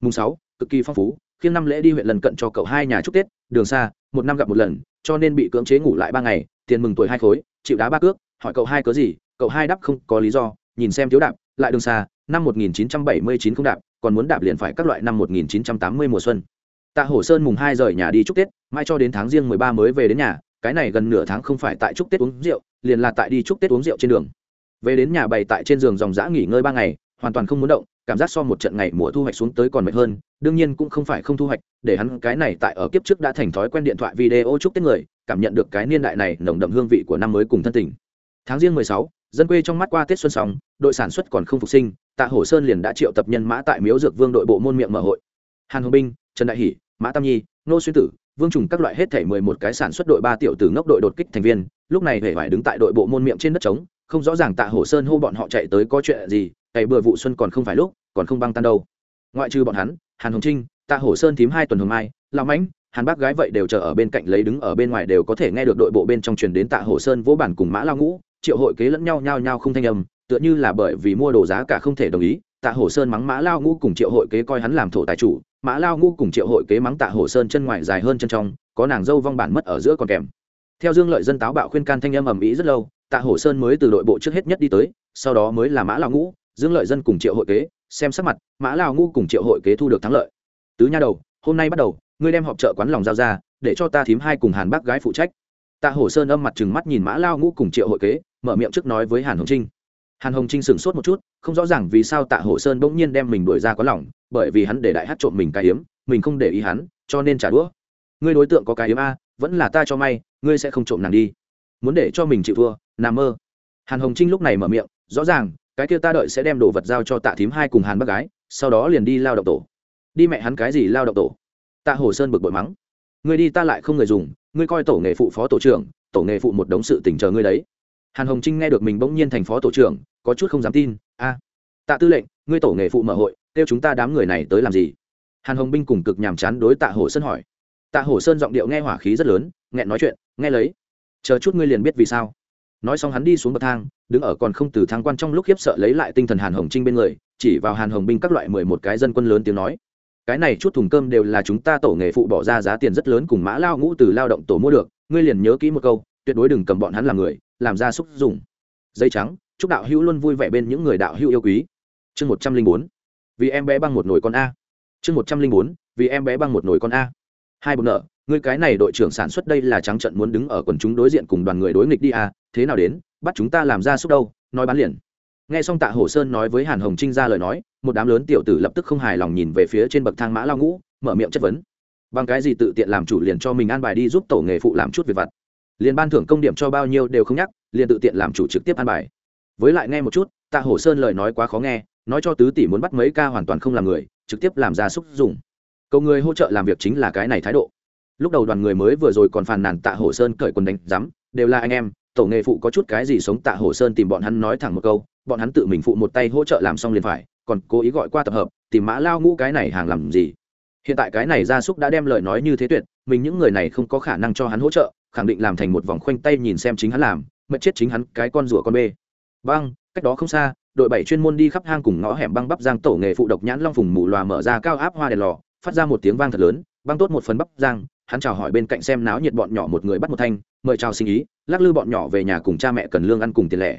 Mùng sáu, cực kỳ phong phú khiêm năm lễ đi huyện lần cận cho cậu hai nhà chúc tết, đường xa, một năm gặp một lần, cho nên bị cưỡng chế ngủ lại ba ngày, tiền mừng tuổi hai khối, chịu đá ba cước, hỏi cậu hai cớ gì, cậu hai đáp không có lý do, nhìn xem thiếu đạp, lại đường xa, năm 1979 không đạp còn muốn đạp liền phải các loại năm 1980 mùa xuân. Tạ hổ sơn mùng hai rời nhà đi chúc tết, mai cho đến tháng riêng mười ba mới về đến nhà, cái này gần nửa tháng không phải tại chúc tết uống rượu, liền là tại đi chúc tết uống rượu trên đường. Về đến nhà bày tại trên giường dòng dã nghỉ ngơi ba ngày, hoàn toàn không muốn động, cảm giác so một trận ngày mùa thu hoạch xuống tới còn mệt hơn, đương nhiên cũng không phải không thu hoạch, để hắn cái này tại ở kiếp trước đã thành thói quen điện thoại video chúc tết người, cảm nhận được cái niên đại này nồng đậm hương vị của năm mới cùng thân tình. Tháng riêng mười sáu, dân quê trong mắt qua tết xuân sóng đội sản xuất còn không phục sinh tạ hổ sơn liền đã triệu tập nhân mã tại miếu dược vương đội bộ môn miệng mở hội. Hàn hồng binh, trần đại hỷ, mã tam nhi, nô xuyên tử, vương trùng các loại hết thể mười một cái sản xuất đội ba tiểu tử ngốc đội đột kích thành viên, lúc này hễ phải đứng tại đội bộ môn miệng trên đất trống, không rõ ràng tạ hổ sơn hô bọn họ chạy tới có chuyện gì, cày bừa vụ xuân còn không phải lúc, còn không băng tan đâu. Ngoại trừ bọn hắn, hàn hồng trinh, tạ hổ sơn thím hai tuần hồng mai, lão mãnh, hàn bác gái vậy đều chờ ở bên cạnh lấy đứng ở bên ngoài đều có thể nghe được đội bộ bên trong truyền đến tạ hổ sơn vỗ bản cùng mã lao ngũ, triệu hội kế lẫn nhau nhao nhao không thanh âm tựa như là bởi vì mua đồ giá cả không thể đồng ý, tạ hổ sơn mắng mã lao ngũ cùng triệu hội kế coi hắn làm thổ tài chủ, mã lao ngũ cùng triệu hội kế mắng tạ hổ sơn chân ngoài dài hơn chân trong, có nàng dâu vong bản mất ở giữa còn kèm. Theo dương lợi dân táo bạo khuyên can thanh âm ầm ĩ rất lâu, tạ hổ sơn mới từ đội bộ trước hết nhất đi tới, sau đó mới là mã lao ngũ, dương lợi dân cùng triệu hội kế, xem sắc mặt, mã lao ngũ cùng triệu hội kế thu được thắng lợi. Tứ nha đầu, hôm nay bắt đầu, ngươi đem họp chợ quán lòng giao ra, để cho ta thím hai cùng hàn bác gái phụ trách. Tạ hổ sơn âm mặt chừng mắt nhìn mã lao ngũ cùng triệu hội kế, mở miệng trước nói với hàn hồng trinh hàn hồng trinh sửng sốt một chút, không rõ ràng vì sao tạ hổ sơn bỗng nhiên đem mình đuổi ra quán lòng, bởi vì hắn để đại hát trộm mình cái hiếm mình không để ý hắn, cho nên trả đũa. Ngươi đối tượng có cái hiếm a, vẫn là ta cho may, ngươi sẽ không trộm nàng đi. Muốn để cho mình chịu thua nằm mơ. Hàn hồng trinh lúc này mở miệng, rõ ràng, cái kia ta đợi sẽ đem đồ vật giao cho tạ thím hai cùng hàn bác gái, sau đó liền đi lao động tổ. Đi mẹ hắn cái gì lao động tổ? Tạ hồ sơn bực bội mắng. Ngươi đi ta lại không người dùng, ngươi coi tổ nghề phụ phó tổ trưởng, tổ nghề phụ một đống sự tình chờ ngươi đấy hàn hồng trinh nghe được mình bỗng nhiên thành phó tổ trưởng, có chút không dám tin, a, tạ tư lệnh, ngươi tổ nghề phụ mở hội, kêu chúng ta đám người này tới làm gì? Hàn hồng binh cùng cực nhàm chán đối tạ hồ sơn hỏi. Tạ hồ sơn giọng điệu nghe hỏa khí rất lớn, nghẹn nói chuyện, nghe lấy, chờ chút ngươi liền biết vì sao. Nói xong hắn đi xuống bậc thang, đứng ở còn không từ thang quan trong lúc khiếp sợ lấy lại tinh thần hàn hồng trinh bên người, chỉ vào hàn hồng binh các loại mười một cái dân quân lớn tiếng nói, cái này chút thùng cơm đều là chúng ta tổ nghề phụ bỏ ra giá tiền rất lớn cùng mã lao ngũ từ lao động tổ mua được, ngươi liền nhớ kỹ một câu, tuyệt đối đừng cầm bọn hắn làm người làm ra xúc dùng. Dây trắng, chúc đạo hữu luôn vui vẻ bên những người đạo hữu yêu quý. Chương một trăm linh bốn, vì em bé băng một nồi con a. Chương một trăm linh bốn, vì em bé băng một nồi con a. Hai bột nợ người cái này đội trưởng sản xuất đây là trắng trận muốn đứng ở quần chúng đối diện cùng đoàn người đối nghịch đi à thế nào đến, bắt chúng ta làm ra xúc đâu, nói bán liền. Nghe xong tạ hổ sơn nói với hàn hồng trinh ra lời nói, một đám lớn tiểu tử lập tức không hài lòng nhìn về phía trên bậc thang mã lao ngũ, mở miệng chất vấn. Bằng cái gì tự tiện làm chủ liền cho mình an bài đi giúp tổ nghề phụ làm chút việc vặt? Liền ban thưởng công điểm cho bao nhiêu đều không nhắc, liền tự tiện làm chủ trực tiếp an bài. Với lại nghe một chút, tạ hổ sơn lời nói quá khó nghe, nói cho tứ tỷ muốn bắt mấy ca hoàn toàn không làm người, trực tiếp làm ra xúc dùng cầu người hỗ trợ làm việc chính là cái này thái độ. Lúc đầu đoàn người mới vừa rồi còn phàn nàn tạ hổ sơn cởi quần đánh rắm đều là anh em, tổ nghề phụ có chút cái gì sống tạ hổ sơn tìm bọn hắn nói thẳng một câu, bọn hắn tự mình phụ một tay hỗ trợ làm xong liền phải, còn cố ý gọi qua tập hợp, tìm mã lao ngũ cái này hàng làm gì. Hiện tại cái này gia súc đã đem lời nói như thế tuyệt, mình những người này không có khả năng cho hắn hỗ trợ khẳng định làm thành một vòng khoanh tay nhìn xem chính hắn làm, mệt chết chính hắn cái con rùa con bê. Băng, cách đó không xa, đội bảy chuyên môn đi khắp hang cùng ngõ hẻm băng bắp giang tổ nghề phụ độc nhãn long phùng mù loà mở ra cao áp hoa đèn lò, phát ra một tiếng vang thật lớn, băng tốt một phần bắp giang, hắn chào hỏi bên cạnh xem náo nhiệt bọn nhỏ một người bắt một thanh, mời chào sinh ý, lắc lư bọn nhỏ về nhà cùng cha mẹ cần lương ăn cùng tiền lẻ.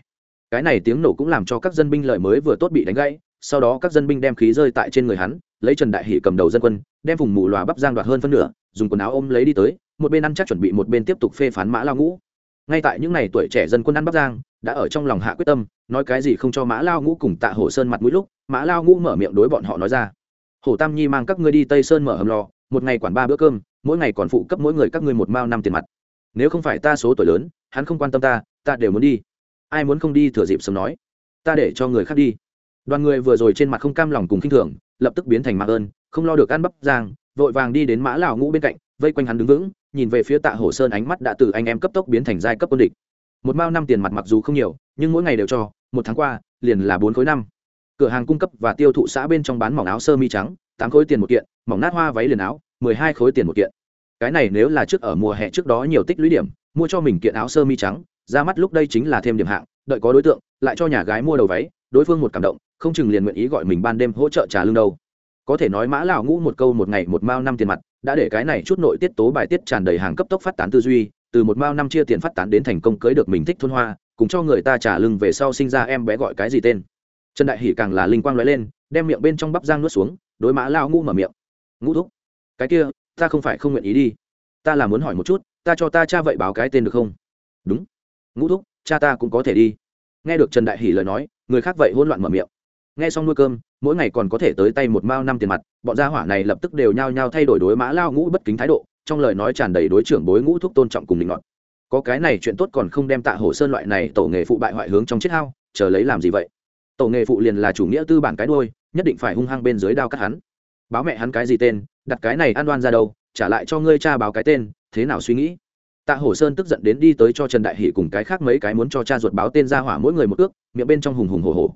Cái này tiếng nổ cũng làm cho các dân binh lợi mới vừa tốt bị đánh gãy, sau đó các dân binh đem khí rơi tại trên người hắn, lấy trần đại hỷ cầm đầu dân quân, đem vùng mù loà bắp giang đoạt hơn phân nửa, dùng quần áo ôm lấy đi tới một bên ăn chắc chuẩn bị một bên tiếp tục phê phán mã lao ngũ. Ngay tại những ngày tuổi trẻ dân quân ăn bắp giang, đã ở trong lòng hạ quyết tâm, nói cái gì không cho mã lao ngũ cùng tạ hổ sơn mặt mũi lúc, mã lao ngũ mở miệng đối bọn họ nói ra. Hổ tam nhi mang các ngươi đi tây sơn mở hầm lò, một ngày quản ba bữa cơm, mỗi ngày còn phụ cấp mỗi người các ngươi một mao năm tiền mặt. Nếu không phải ta số tuổi lớn, hắn không quan tâm ta ta đều muốn đi. Ai muốn không đi thừa dịp sớm nói. Ta để cho người khác đi. Đoàn người vừa rồi trên mặt không cam lòng cùng khinh thường, lập tức biến thành mạng ơn, không lo được ăn bắp giang, vội vàng đi đến mã lào ngũ bên cạnh, vây quanh hắn đứng vững nhìn về phía tạ hổ sơn ánh mắt đã từ anh em cấp tốc biến thành giai cấp quân địch. Một mao năm tiền mặt mặc dù không nhiều, nhưng mỗi ngày đều cho, một tháng qua, liền là bốn khối năm. Cửa hàng cung cấp và tiêu thụ xã bên trong bán mỏng áo sơ mi trắng, tám khối tiền một kiện, mỏng nát hoa váy liền áo, mười hai khối tiền một kiện. Cái này nếu là trước ở mùa hè trước đó nhiều tích lũy điểm, mua cho mình kiện áo sơ mi trắng, ra mắt lúc đây chính là thêm điểm hạng, đợi có đối tượng, lại cho nhà gái mua đầu váy, đối phương một cảm động, không chừng liền nguyện ý gọi mình ban đêm hỗ trợ trả lương đâu. Có thể nói mã lão ngũ một câu một ngày một mao năm tiền mặt đã để cái này chút nội tiết tố bài tiết tràn đầy hàng cấp tốc phát tán tư duy, từ một mao năm chia tiền phát tán đến thành công cưới được mình thích thôn hoa, cùng cho người ta trả lưng về sau sinh ra em bé gọi cái gì tên. Trần đại hỷ càng là linh quang lóe lên, đem miệng bên trong bắp giang nuốt xuống, đối mã lao ngũ mở miệng. Ngũ thúc, cái kia, ta không phải không nguyện ý đi. Ta là muốn hỏi một chút, ta cho ta cha vậy báo cái tên được không? Đúng. Ngũ thúc, cha ta cũng có thể đi. Nghe được trần đại hỷ lời nói, người khác vậy hỗn loạn mở miệng. Nghe xong nuôi cơm mỗi ngày còn có thể tới tay một mao năm tiền mặt, bọn gia hỏa này lập tức đều nhao nhao thay đổi đối mã lao ngũ bất kính thái độ, trong lời nói tràn đầy đối trưởng bối ngũ thúc tôn trọng cùng định ngọn có cái này chuyện tốt còn không đem tạ hồ sơn loại này tổ nghề phụ bại hoại hướng trong chết hao, chờ lấy làm gì vậy? Tổ nghề phụ liền là chủ nghĩa tư bản cái đôi nhất định phải hung hăng bên dưới đao cắt hắn. Báo mẹ hắn cái gì tên, đặt cái này an đoan ra đâu, trả lại cho ngươi cha báo cái tên, thế nào suy nghĩ? Tạ hổ sơn tức giận đến đi tới cho trần đại hỷ cùng cái khác mấy cái muốn cho cha ruột báo tên ra hỏa mỗi người một ước, miệng bên trong hùng hùng hồ hồ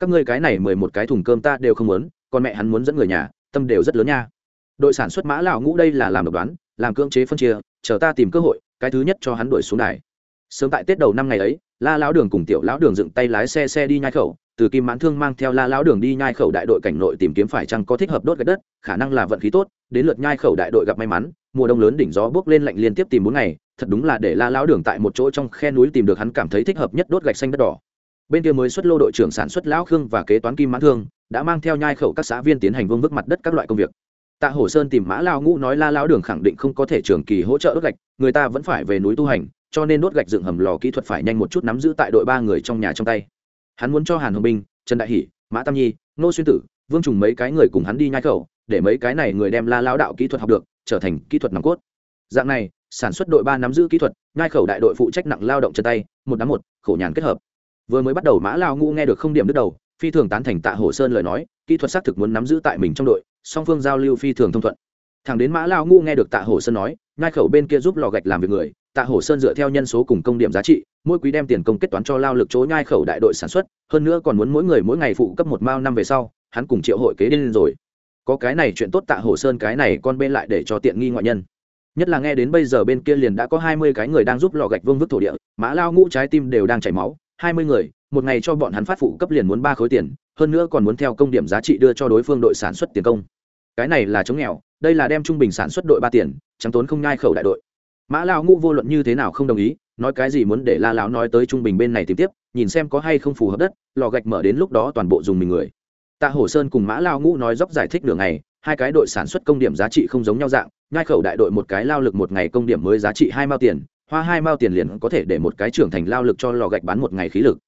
các ngươi cái này mười một cái thùng cơm ta đều không muốn, còn mẹ hắn muốn dẫn người nhà, tâm đều rất lớn nha. Đội sản xuất mã lão ngũ đây là làm độc đoán, làm cưỡng chế phân chia, chờ ta tìm cơ hội, cái thứ nhất cho hắn đuổi xuống đài. Sớm tại tết đầu năm ngày ấy, la lão đường cùng tiểu lão đường dựng tay lái xe xe đi nhai khẩu, từ kim mãn thương mang theo la lão đường đi nhai khẩu đại đội cảnh nội tìm kiếm phải chăng có thích hợp đốt gạch đất, khả năng là vận khí tốt, đến lượt nhai khẩu đại đội gặp may mắn, mùa đông lớn đỉnh gió bước lên lạnh liên tiếp tìm bốn ngày, thật đúng là để la lão đường tại một chỗ trong khe núi tìm được hắn cảm thấy thích hợp nhất đốt gạch xanh đất đỏ bên kia mới xuất lô đội trưởng sản xuất lão khương và kế toán kim mãn thương, đã mang theo nhai khẩu các xã viên tiến hành vương vức mặt đất các loại công việc. Tạ hổ sơn tìm mã lao ngũ nói la lão đường khẳng định không có thể trường kỳ hỗ trợ đốt gạch, người ta vẫn phải về núi tu hành, cho nên đốt gạch dựng hầm lò kỹ thuật phải nhanh một chút nắm giữ tại đội ba người trong nhà trong tay. Hắn muốn cho hàn hồng binh trần đại hỷ, mã tam nhi nô xuyên tử, vương trùng mấy cái người cùng hắn đi nhai khẩu, để mấy cái này người đem la lao đạo kỹ thuật học được, trở thành kỹ thuật nòng cốt. Dạng này, sản xuất đội ba nắm giữ kỹ thuật, nhai khẩu đại đội phụ trách nặng lao động chân tay, một đám một, khổ nhàn kết hợp vừa mới bắt đầu mã lao ngũ nghe được không điểm đứt đầu, phi thường tán thành tạ hồ sơn lời nói, kỹ thuật xác thực muốn nắm giữ tại mình trong đội, song phương giao lưu phi thường thông thuận. Thằng đến mã lao ngũ nghe được tạ hồ sơn nói ngai khẩu bên kia giúp lò gạch làm việc người, tạ hồ sơn dựa theo nhân số cùng công điểm giá trị, mỗi quý đem tiền công kết toán cho lao lực chỗ nhai khẩu đại đội sản xuất, hơn nữa còn muốn mỗi người mỗi ngày phụ cấp một mao năm về sau, hắn cùng triệu hội kế đến rồi. Có cái này chuyện tốt tạ hồ sơn cái này con bên lại để cho tiện nghi ngoại nhân. Nhất là nghe đến bây giờ bên kia liền đã có hai mươi cái người đang giúp lò gạch vương vức thổ địa, mã lao ngũ trái tim đều đang chảy máu hai mươi người, một ngày cho bọn hắn phát phụ cấp liền muốn ba khối tiền, hơn nữa còn muốn theo công điểm giá trị đưa cho đối phương đội sản xuất tiền công. Cái này là chống nghèo, đây là đem trung bình sản xuất đội ba tiền, trắng tốn không nhai khẩu đại đội. Mã lao ngũ vô luận như thế nào không đồng ý, nói cái gì muốn để la lão nói tới trung bình bên này tìm tiếp, nhìn xem có hay không phù hợp đất, lò gạch mở đến lúc đó toàn bộ dùng mình người. Tạ hổ sơn cùng mã lao ngũ nói dốc giải thích đường này hai cái đội sản xuất công điểm giá trị không giống nhau dạng, nhai khẩu đại đội một cái lao lực một ngày công điểm mới giá trị hai mao tiền hoa hai mao tiền liền có thể để một cái trưởng thành lao lực cho lò gạch bán một ngày khí lực.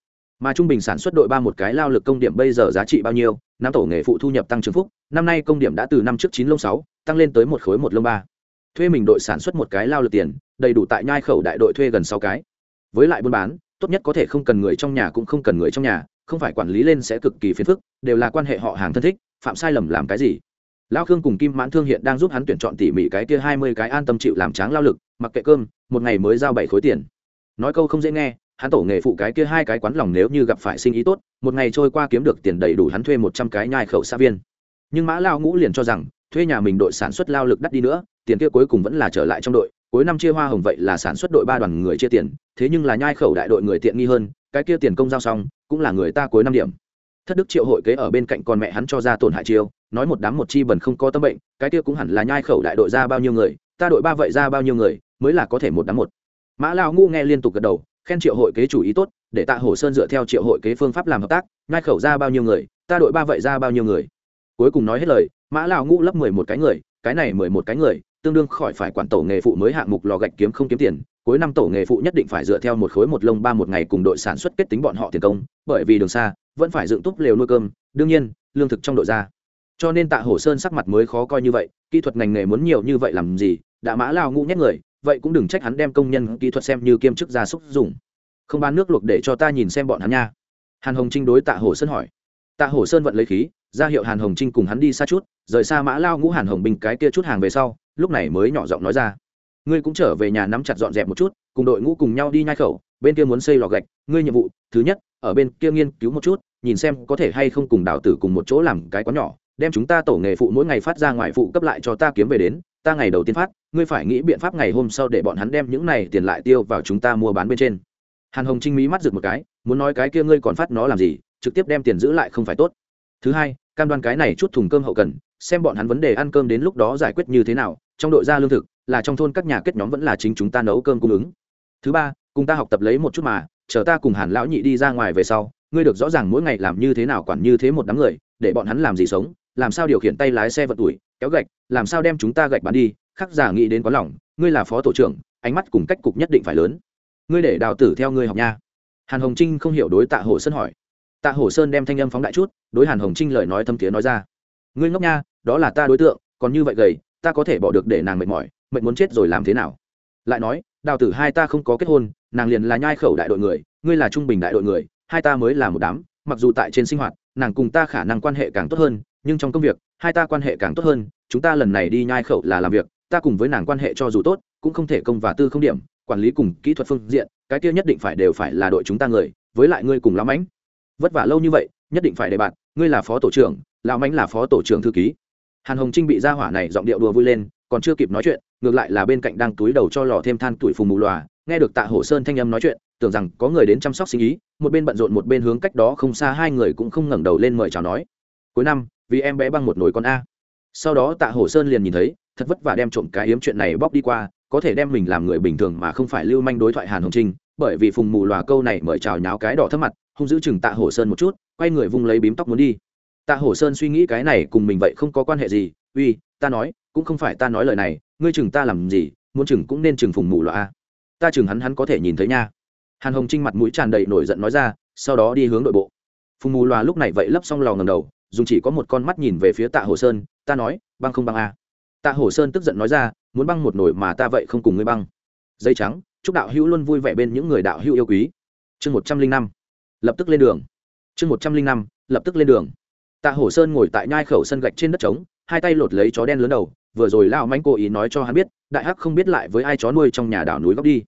Mà trung bình sản xuất đội ba một cái lao lực công điểm bây giờ giá trị bao nhiêu, năm tổ nghề phụ thu nhập tăng trưởng phúc, năm nay công điểm đã từ năm trước chín lông sáu, tăng lên tới một khối một lông ba. Thuê mình đội sản xuất một cái lao lực tiền, đầy đủ tại nhai khẩu đại đội thuê gần sáu cái. Với lại buôn bán, tốt nhất có thể không cần người trong nhà cũng không cần người trong nhà, không phải quản lý lên sẽ cực kỳ phiền phức, đều là quan hệ họ hàng thân thích, phạm sai lầm làm cái gì? Lao khương cùng kim mãn thương hiện đang giúp hắn tuyển chọn tỉ mỉ cái kia hai mươi cái an tâm chịu làm tráng lao lực, mặc kệ cơm, một ngày mới giao bảy khối tiền. Nói câu không dễ nghe, hắn tổ nghề phụ cái kia hai cái quán lòng nếu như gặp phải sinh ý tốt, một ngày trôi qua kiếm được tiền đầy đủ hắn thuê một trăm cái nhai khẩu xã viên. Nhưng mã lao ngũ liền cho rằng, thuê nhà mình đội sản xuất lao lực đắt đi nữa, tiền kia cuối cùng vẫn là trở lại trong đội, cuối năm chia hoa hồng vậy là sản xuất đội ba đoàn người chia tiền, thế nhưng là nhai khẩu đại đội người tiện nghi hơn, cái kia tiền công giao xong, cũng là người ta cuối năm điểm. Thất đức triệu hội kế ở bên cạnh con mẹ hắn cho ra tổn hại chiêu nói một đám một chi bẩn không có tâm bệnh, cái kia cũng hẳn là nhai khẩu đại đội ra bao nhiêu người, ta đội ba vậy ra bao nhiêu người, mới là có thể một đám một. Mã lao ngu nghe liên tục gật đầu, khen triệu hội kế chủ ý tốt, để tạ hồ sơn dựa theo triệu hội kế phương pháp làm hợp tác, nhai khẩu ra bao nhiêu người, ta đội ba vậy ra bao nhiêu người. Cuối cùng nói hết lời, mã lao ngu lấp mười một cái người, cái này mười một cái người, tương đương khỏi phải quản tổ nghề phụ mới hạng mục lò gạch kiếm không kiếm tiền, cuối năm tổ nghề phụ nhất định phải dựa theo một khối một lông ba một ngày cùng đội sản xuất kết tính bọn họ tiền công, bởi vì đường xa, vẫn phải dựng túp lều nuôi cơm, đương nhiên, lương thực trong đội ra cho nên tạ hổ sơn sắc mặt mới khó coi như vậy, kỹ thuật ngành nghề muốn nhiều như vậy làm gì, đã mã lao ngu nhét người, vậy cũng đừng trách hắn đem công nhân kỹ thuật xem như kiêm chức gia súc dùng. Không bán nước luộc để cho ta nhìn xem bọn hắn nha. Hàn hồng trinh đối tạ hổ sơn hỏi. Tạ hổ sơn vận lấy khí, ra hiệu hàn hồng trinh cùng hắn đi xa chút, rời xa mã lao ngũ hàn hồng Bình cái kia chút hàng về sau, lúc này mới nhỏ giọng nói ra. Ngươi cũng trở về nhà nắm chặt dọn dẹp một chút, cùng đội ngũ cùng nhau đi nhai khẩu, bên kia muốn xây lò gạch, ngươi nhiệm vụ, thứ nhất, ở bên kia nghiên cứu một chút, nhìn xem có thể hay không cùng đào tử cùng một chỗ làm cái quán nhỏ đem chúng ta tổ nghề phụ mỗi ngày phát ra ngoài phụ cấp lại cho ta kiếm về đến, ta ngày đầu tiên phát, ngươi phải nghĩ biện pháp ngày hôm sau để bọn hắn đem những này tiền lại tiêu vào chúng ta mua bán bên trên. Hàn hồng trinh mỹ mắt rực một cái, muốn nói cái kia ngươi còn phát nó làm gì, trực tiếp đem tiền giữ lại không phải tốt. Thứ hai, cam đoan cái này chút thùng cơm hậu cần, xem bọn hắn vấn đề ăn cơm đến lúc đó giải quyết như thế nào, trong đội ra lương thực, là trong thôn các nhà kết nhóm vẫn là chính chúng ta nấu cơm cung ứng. Thứ ba, cùng ta học tập lấy một chút mà, chờ ta cùng hàn lão nhị đi ra ngoài về sau, ngươi được rõ ràng mỗi ngày làm như thế nào quản như thế một đám người, để bọn hắn làm gì sống làm sao điều khiển tay lái xe vận tuổi kéo gạch, làm sao đem chúng ta gạch bán đi, khắc giả nghĩ đến quá lòng ngươi là phó tổ trưởng, ánh mắt cùng cách cục nhất định phải lớn. Ngươi để đào tử theo ngươi học nha. Hàn hồng trinh không hiểu đối tạ hồ sơn hỏi. Tạ hồ sơn đem thanh âm phóng đại chút, đối hàn hồng trinh lời nói thâm tiếng nói ra. Ngươi ngốc nha, đó là ta đối tượng, còn như vậy gầy, ta có thể bỏ được để nàng mệt mỏi, mệt muốn chết rồi làm thế nào? Lại nói, đào tử hai ta không có kết hôn, nàng liền là nhai khẩu đại đội người, ngươi là trung bình đại đội người, hai ta mới là một đám, mặc dù tại trên sinh hoạt, nàng cùng ta khả năng quan hệ càng tốt hơn nhưng trong công việc, hai ta quan hệ càng tốt hơn, chúng ta lần này đi nhai khẩu là làm việc, ta cùng với nàng quan hệ cho dù tốt, cũng không thể công và tư không điểm, quản lý cùng kỹ thuật phương diện, cái kia nhất định phải đều phải là đội chúng ta người, với lại ngươi cùng lão mãnh. Vất vả lâu như vậy, nhất định phải để bạn, ngươi là phó tổ trưởng, lão mãnh là phó tổ trưởng thư ký. Hàn hồng trinh bị gia hỏa này giọng điệu đùa vui lên, còn chưa kịp nói chuyện, ngược lại là bên cạnh đang túi đầu cho lò thêm than tuổi phù mù lòa, nghe được tạ hổ sơn thanh âm nói chuyện, tưởng rằng có người đến chăm sóc sinh ý, một bên bận rộn một bên hướng cách đó không xa hai người cũng không ngẩng đầu lên mời chào nói. Cuối năm vì em bé băng một nồi con a. Sau đó tạ hổ sơn liền nhìn thấy, thật vất vả đem trộm cái hiếm chuyện này bóc đi qua, có thể đem mình làm người bình thường mà không phải lưu manh đối thoại hàn hồng trinh, bởi vì phùng mù lòa câu này mời chào nháo cái đỏ thấp mặt, hung giữ chừng tạ hổ sơn một chút, quay người vung lấy bím tóc muốn đi. Tạ hổ sơn suy nghĩ cái này cùng mình vậy không có quan hệ gì, uy, ta nói, cũng không phải ta nói lời này, ngươi chừng ta làm gì, muốn chừng cũng nên chừng phùng mù lòa ta chừng hắn hắn có thể nhìn thấy nha. Hàn hồng trinh mặt mũi tràn đầy nổi giận nói ra, sau đó đi hướng đội bộ. Phùng mù Lòa lúc này vậy lấp xong lò ngầm đầu dùng chỉ có một con mắt nhìn về phía tạ hồ sơn, ta nói, băng không băng a tạ hồ sơn tức giận nói ra, muốn băng một nồi mà ta vậy không cùng ngươi băng. Dây trắng, chúc đạo hữu luôn vui vẻ bên những người đạo hữu yêu quý. Chương một trăm linh năm, lập tức lên đường. Chương một trăm linh năm, lập tức lên đường. Tạ hổ sơn ngồi tại nhai khẩu sân gạch trên đất trống, hai tay lột lấy chó đen lớn đầu, vừa rồi lao manh cố ý nói cho hắn biết, đại hắc không biết lại với ai chó nuôi trong nhà đảo núi góc đi.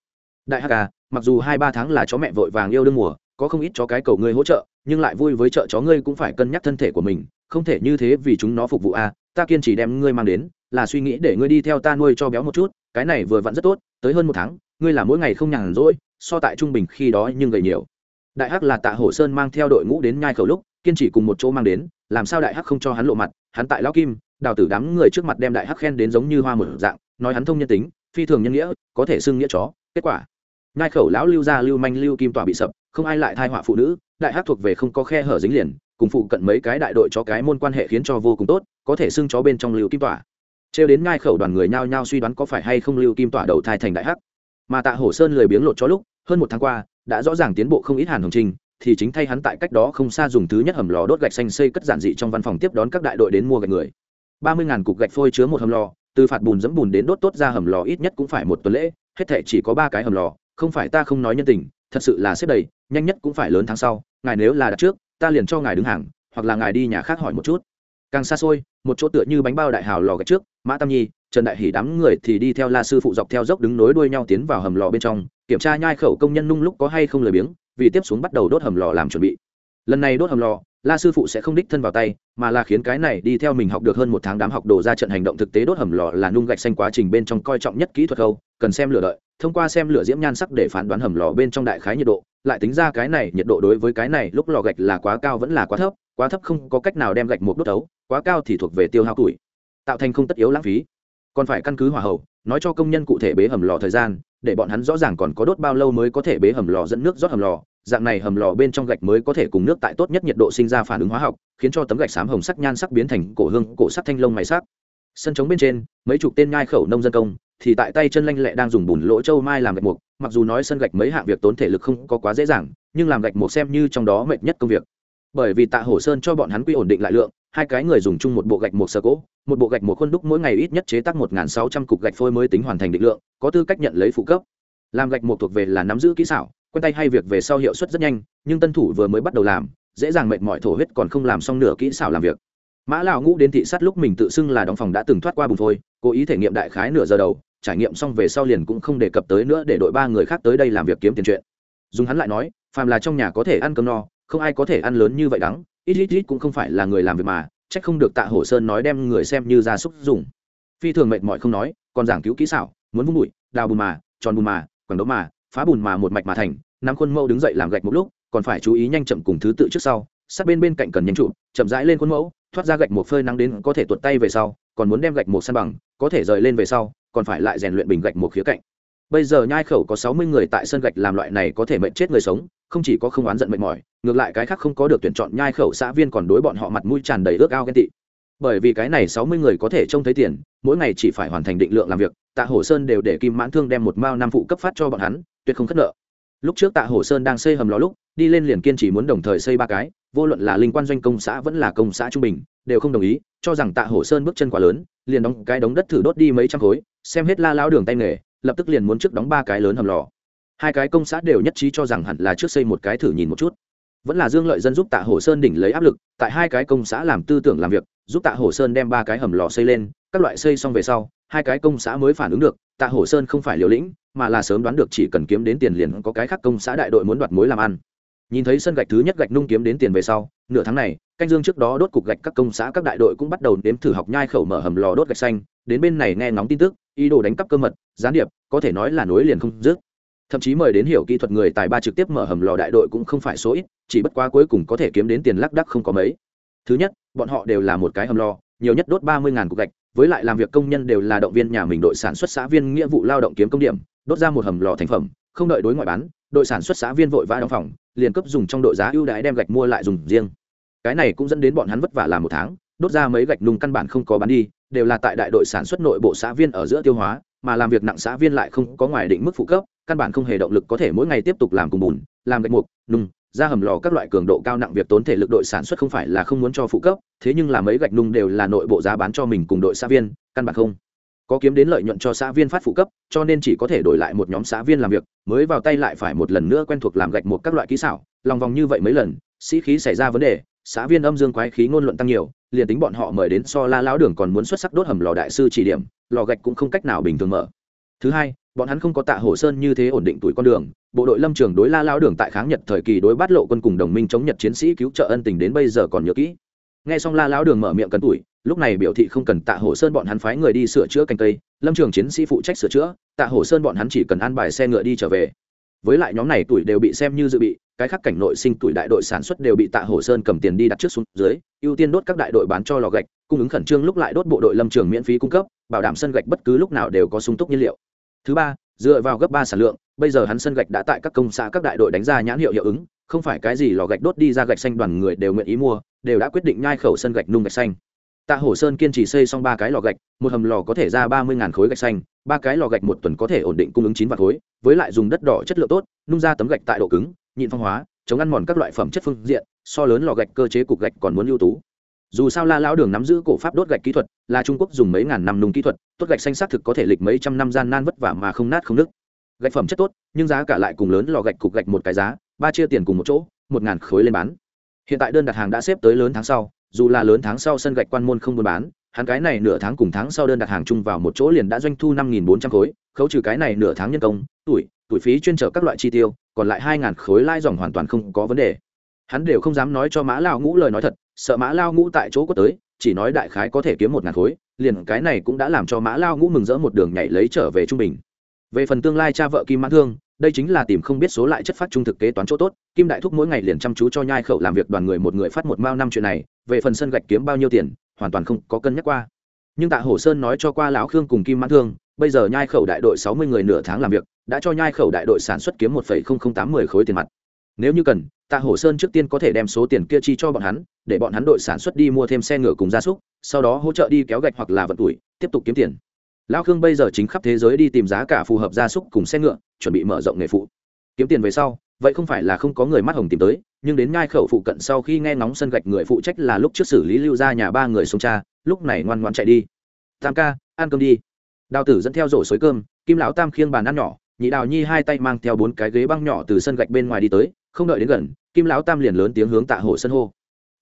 Đại hắc à mặc dù hai ba tháng là chó mẹ vội vàng yêu đương mùa, có không ít chó cái cầu ngươi hỗ trợ nhưng lại vui với chợ chó ngươi cũng phải cân nhắc thân thể của mình không thể như thế vì chúng nó phục vụ a à, ta kiên trì đem ngươi mang đến là suy nghĩ để ngươi đi theo ta nuôi cho béo một chút cái này vừa vặn rất tốt tới hơn một tháng ngươi là mỗi ngày không nhàn rỗi so tại trung bình khi đó nhưng gầy nhiều. Đại hắc là tạ hổ sơn mang theo đội ngũ đến nhai khẩu lúc kiên trì cùng một chỗ mang đến làm sao đại hắc không cho hắn lộ mặt hắn tại lão kim đào tử đám người trước mặt đem đại hắc khen đến giống như hoa một dạng nói hắn thông nhân tính phi thường nhân nghĩa có thể xưng nghĩa chó. Kết quả nhai khẩu lão lưu gia lưu manh lưu kim tỏa bị sập không ai lại thai họa phụ nữ đại hát thuộc về không có khe hở dính liền cùng phụ cận mấy cái đại đội cho cái môn quan hệ khiến cho vô cùng tốt có thể xưng chó bên trong lưu kim tỏa. Trêu đến ngai khẩu đoàn người nhao nhao suy đoán có phải hay không lưu kim tỏa đầu thai thành đại hắc. Mà tạ hổ sơn lười biếng lột cho lúc hơn một tháng qua đã rõ ràng tiến bộ không ít hàn hồng trình, thì chính thay hắn tại cách đó không xa dùng thứ nhất hầm lò đốt gạch xanh xây cất giản dị trong văn phòng tiếp đón các đại đội đến mua gạch người. Ba mươi ngàn cục gạch phôi chứa một hầm lò từ phạt bùn dẫm bùn đến đốt tốt ra hầm lò ít nhất cũng phải một tuần lễ hết thể chỉ có ba cái hầm lò không phải ta không nói nhân tình thật sự là xếp đầy nhanh nhất cũng phải lớn tháng sau, ngài nếu là đặt trước, ta liền cho ngài đứng hàng, hoặc là ngài đi nhà khác hỏi một chút. Càng xa xôi, một chỗ tựa như bánh bao đại hào lò gạch trước, mã tam nhi, trần đại hỷ đám người thì đi theo la sư phụ dọc theo dốc đứng nối đuôi nhau tiến vào hầm lò bên trong, kiểm tra nhai khẩu công nhân nung lúc có hay không lười biếng, vì tiếp xuống bắt đầu đốt hầm lò làm chuẩn bị. Lần này đốt hầm lò, la sư phụ sẽ không đích thân vào tay, mà là khiến cái này đi theo mình học được hơn một tháng đám học đồ ra trận hành động thực tế đốt hầm lò là nung gạch xanh quá trình bên trong coi trọng nhất kỹ thuật khâu, cần xem lửa đợi, thông qua xem lửa diễm nhan sắc để phán đoán hầm lò bên trong đại khái nhiệt độ lại tính ra cái này nhiệt độ đối với cái này lúc lò gạch là quá cao vẫn là quá thấp quá thấp không có cách nào đem gạch một đốt tấu quá cao thì thuộc về tiêu hao tuổi, tạo thành không tất yếu lãng phí. Còn phải căn cứ hỏa hậu, nói cho công nhân cụ thể bế hầm lò thời gian, để bọn hắn rõ ràng còn có đốt bao lâu mới có thể bế hầm lò dẫn nước rót hầm lò, dạng này hầm lò bên trong gạch mới có thể cùng nước tại tốt nhất nhiệt độ sinh ra phản ứng hóa học, khiến cho tấm gạch xám hồng sắc nhan sắc biến thành cổ hương, cổ sắc thanh lông mày sắc. Sân trống bên trên, mấy chục tên nhai khẩu nông dân công thì tại tay chân lanh lẹ đang dùng bùn lỗ châu mai làm gạch mục, mặc dù nói sân gạch mấy hạng việc tốn thể lực không có quá dễ dàng, nhưng làm gạch mục xem như trong đó mệt nhất công việc. Bởi vì tạ hổ sơn cho bọn hắn quy ổn định lại lượng, hai cái người dùng chung một bộ gạch một sơ cỗ một bộ gạch một khuôn đúc mỗi ngày ít nhất chế tác một sáu trăm cục gạch phôi mới tính hoàn thành định lượng, có tư cách nhận lấy phụ cấp. Làm gạch một thuộc về là nắm giữ kỹ xảo, quen tay hay việc về sau hiệu suất rất nhanh, nhưng tân thủ vừa mới bắt đầu làm, dễ dàng mệt mỏi thổ huyết còn không làm xong nửa kỹ xảo làm việc mã lão ngũ đến thị sát lúc mình tự xưng là đóng phòng đã từng thoát qua bùn phôi, cố ý thể nghiệm đại khái nửa giờ đầu, trải nghiệm xong về sau liền cũng không đề cập tới nữa để đội ba người khác tới đây làm việc kiếm tiền chuyện. Dùng hắn lại nói, phàm là trong nhà có thể ăn cơm no, không ai có thể ăn lớn như vậy đắng, ít ít ít cũng không phải là người làm việc mà, chắc không được tạ hổ sơn nói đem người xem như gia súc dùng. Phi thường mệt mỏi không nói, còn giảng cứu kỹ xảo, muốn vung bụi, đào bùn mà, tròn bùn mà quảng đấu mà, phá bùn mà một mạch mà thành nắm khuôn mẫu đứng dậy làm gạch một lúc, còn phải chú ý nhanh chậm cùng thứ tự trước sau, sát bên bên cạnh cần nhanh trụ chậm rãi lên khuôn mẫu, thoát ra gạch một phơi nắng đến có thể tuột tay về sau, còn muốn đem gạch một san bằng, có thể rời lên về sau, còn phải lại rèn luyện bình gạch một khía cạnh. Bây giờ nhai khẩu có sáu mươi người tại sân gạch làm loại này có thể mệnh chết người sống, không chỉ có không oán giận mệt mỏi, ngược lại cái khác không có được tuyển chọn nhai khẩu xã viên còn đối bọn họ mặt mũi tràn đầy ước ao ghen tị. Bởi vì cái này sáu mươi người có thể trông thấy tiền, mỗi ngày chỉ phải hoàn thành định lượng làm việc, tạ hổ sơn đều để kim mãn thương đem một mao năm phụ cấp phát cho bọn hắn, tuyệt không khất nợ. Lúc trước tạ hổ sơn đang xây hầm lò lúc, đi lên liền kiên chỉ muốn đồng thời xây ba cái vô luận là linh quan doanh công xã vẫn là công xã trung bình, đều không đồng ý, cho rằng tạ hổ sơn bước chân quá lớn, liền đóng cái đống đất thử đốt đi mấy trăm khối, xem hết la lao đường tay nghề, lập tức liền muốn trước đóng ba cái lớn hầm lò. Hai cái công xã đều nhất trí cho rằng hẳn là trước xây một cái thử nhìn một chút. Vẫn là dương lợi dân giúp tạ hổ sơn đỉnh lấy áp lực, tại hai cái công xã làm tư tưởng làm việc, giúp tạ hổ sơn đem ba cái hầm lò xây lên, các loại xây xong về sau, hai cái công xã mới phản ứng được, tạ hổ sơn không phải liều lĩnh, mà là sớm đoán được chỉ cần kiếm đến tiền liền có cái khác công xã đại đội muốn đoạt mối làm ăn nhìn thấy sân gạch thứ nhất gạch nung kiếm đến tiền về sau, nửa tháng này, canh dương trước đó đốt cục gạch các công xã các đại đội cũng bắt đầu nếm thử học nhai khẩu mở hầm lò đốt gạch xanh. Đến bên này nghe ngóng tin tức, ý đồ đánh cắp cơ mật, gián điệp, có thể nói là nối liền không dứt. Thậm chí mời đến hiểu kỹ thuật người tài ba trực tiếp mở hầm lò đại đội cũng không phải số ít, chỉ bất quá cuối cùng có thể kiếm đến tiền lác đắc không có mấy. Thứ nhất, bọn họ đều là một cái hầm lò, nhiều nhất đốt ba mươi cục gạch, với lại làm việc công nhân đều là động viên nhà mình đội sản xuất xã viên nghĩa vụ lao động kiếm công điểm, đốt ra một hầm lò thành phẩm, không đợi đối ngoại bán đội sản xuất xã viên vội vã đóng phòng, liền cấp dùng trong đội giá ưu đãi đem gạch mua lại dùng riêng. Cái này cũng dẫn đến bọn hắn vất vả làm một tháng, đốt ra mấy gạch nung căn bản không có bán đi, đều là tại đại đội sản xuất nội bộ xã viên ở giữa tiêu hóa, mà làm việc nặng xã viên lại không có ngoài định mức phụ cấp, căn bản không hề động lực có thể mỗi ngày tiếp tục làm cùng bùn, làm gạch mục, nung ra hầm lò các loại cường độ cao nặng việc tốn thể lực đội sản xuất không phải là không muốn cho phụ cấp, thế nhưng là mấy gạch nung đều là nội bộ giá bán cho mình cùng đội xã viên, căn bản không có kiếm đến lợi nhuận cho xã viên phát phụ cấp, cho nên chỉ có thể đổi lại một nhóm xã viên làm việc, mới vào tay lại phải một lần nữa quen thuộc làm gạch một các loại kỹ xảo, lòng vòng như vậy mấy lần, sĩ khí xảy ra vấn đề, xã viên âm dương quái khí ngôn luận tăng nhiều, liền tính bọn họ mời đến so la lão đường còn muốn xuất sắc đốt hầm lò đại sư chỉ điểm, lò gạch cũng không cách nào bình thường mở. Thứ hai, bọn hắn không có tạ hổ sơn như thế ổn định tuổi con đường, bộ đội lâm trường đối la lão đường tại kháng nhật thời kỳ đối bắt lộ quân cùng đồng minh chống nhật chiến sĩ cứu trợ ân tình đến bây giờ còn nhớ kỹ. Nghe xong la lão đường mở miệng cấn tuổi lúc này biểu thị không cần tạ hổ sơn bọn hắn phái người đi sửa chữa cành cây, lâm trường chiến sĩ phụ trách sửa chữa, tạ hổ sơn bọn hắn chỉ cần an bài xe ngựa đi trở về. Với lại nhóm này tuổi đều bị xem như dự bị, cái khác cảnh nội sinh tuổi đại đội sản xuất đều bị tạ hổ sơn cầm tiền đi đặt trước xuống dưới, ưu tiên đốt các đại đội bán cho lò gạch, cung ứng khẩn trương lúc lại đốt bộ đội lâm trường miễn phí cung cấp, bảo đảm sân gạch bất cứ lúc nào đều có sung túc nhiên liệu. Thứ ba, dựa vào gấp ba sản lượng, bây giờ hắn sân gạch đã tại các công xã các đại đội đánh ra nhãn hiệu hiệu ứng, không phải cái gì lò gạch đốt đi ra gạch xanh đoàn người đều nguyện ý mua, đều đã quyết định nhai khẩu sân gạch nung gạch xanh tạ hổ sơn kiên trì xây xong ba cái lò gạch, một hầm lò có thể ra ba mươi khối gạch xanh, ba cái lò gạch một tuần có thể ổn định cung ứng chín vạn khối, với lại dùng đất đỏ chất lượng tốt, nung ra tấm gạch tại độ cứng, nhịn phong hóa, chống ăn mòn các loại phẩm chất phương diện, so lớn lò gạch cơ chế cục gạch còn muốn ưu tú. Dù sao la lão đường nắm giữ cổ pháp đốt gạch kỹ thuật, là trung quốc dùng mấy ngàn năm nung kỹ thuật, tốt gạch xanh xác thực có thể lịch mấy trăm năm gian nan vất vả mà không nát không nứt. Gạch phẩm chất tốt, nhưng giá cả lại cùng lớn lò gạch cục gạch một cái giá, ba chia tiền cùng một chỗ, một ngàn khối lên bán. Hiện tại đơn đặt hàng đã xếp tới lớn tháng sau dù là lớn tháng sau sân gạch quan môn không buôn bán, hắn cái này nửa tháng cùng tháng sau đơn đặt hàng chung vào một chỗ liền đã doanh thu năm nghìn bốn trăm khối, khấu trừ cái này nửa tháng nhân công, tuổi tuổi phí chuyên trở các loại chi tiêu, còn lại hai ngàn khối lai dòng hoàn toàn không có vấn đề. Hắn đều không dám nói cho mã lao ngũ lời nói thật, sợ mã lao ngũ tại chỗ có tới, chỉ nói đại khái có thể kiếm một ngàn khối, liền cái này cũng đã làm cho mã lao ngũ mừng rỡ một đường nhảy lấy trở về trung bình. Về phần tương lai cha vợ kim mãn thương đây chính là tìm không biết số lại chất phát trung thực kế toán chỗ tốt, kim đại thúc mỗi ngày liền chăm chú cho nhai khẩu làm việc đoàn người một người phát một mao năm chuyện này, về phần sân gạch kiếm bao nhiêu tiền, hoàn toàn không có cân nhắc qua. Nhưng tạ hổ sơn nói cho qua lão khương cùng kim mãn thương, bây giờ nhai khẩu đại đội sáu mươi người nửa tháng làm việc, đã cho nhai khẩu đại đội sản xuất kiếm một tám mươi khối tiền mặt. Nếu như cần, tạ hổ sơn trước tiên có thể đem số tiền kia chi cho bọn hắn, để bọn hắn đội sản xuất đi mua thêm xe ngựa cùng gia súc, sau đó hỗ trợ đi kéo gạch hoặc là vận tủi tiếp tục kiếm tiền lão khương bây giờ chính khắp thế giới đi tìm giá cả phù hợp gia súc cùng xe ngựa, chuẩn bị mở rộng nghề phụ. Kiếm tiền về sau, vậy không phải là không có người mắt hồng tìm tới, nhưng đến ngai khẩu phụ cận sau khi nghe ngóng sân gạch người phụ trách là lúc trước xử lý lưu ra nhà ba người sông cha, lúc này ngoan ngoan chạy đi. Tam ca, ăn cơm đi. Đào tử dẫn theo rổ xới cơm, kim lão tam khiêng bàn ăn nhỏ, nhị đào nhi hai tay mang theo bốn cái ghế băng nhỏ từ sân gạch bên ngoài đi tới, không đợi đến gần, kim lão tam liền lớn tiếng hướng tạ hồ sân hô.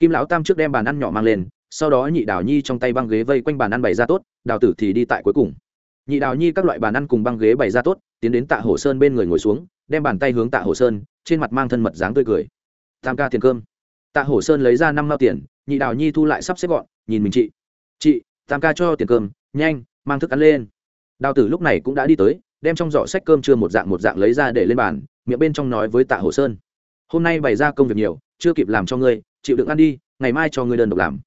Kim lão tam trước đem bàn ăn nhỏ mang lên sau đó nhị đào nhi trong tay băng ghế vây quanh bàn ăn bày ra tốt, đào tử thì đi tại cuối cùng. Nhị đào nhi các loại bàn ăn cùng băng ghế bày ra tốt, tiến đến tạ hồ sơn bên người ngồi xuống, đem bàn tay hướng tạ hồ sơn, trên mặt mang thân mật dáng tươi cười. Tam ca tiền cơm. Tạ hồ sơn lấy ra năm mao tiền, nhị đào nhi thu lại sắp xếp gọn, nhìn mình chị. Chị, tam ca cho tiền cơm, nhanh, mang thức ăn lên. Đào tử lúc này cũng đã đi tới, đem trong giỏ sách cơm chưa một dạng một dạng lấy ra để lên bàn, miệng bên trong nói với tạ hồ sơn. Hôm nay bày ra công việc nhiều, chưa kịp làm cho ngươi, chịu đựng ăn đi, ngày mai cho ngươi đơn độc làm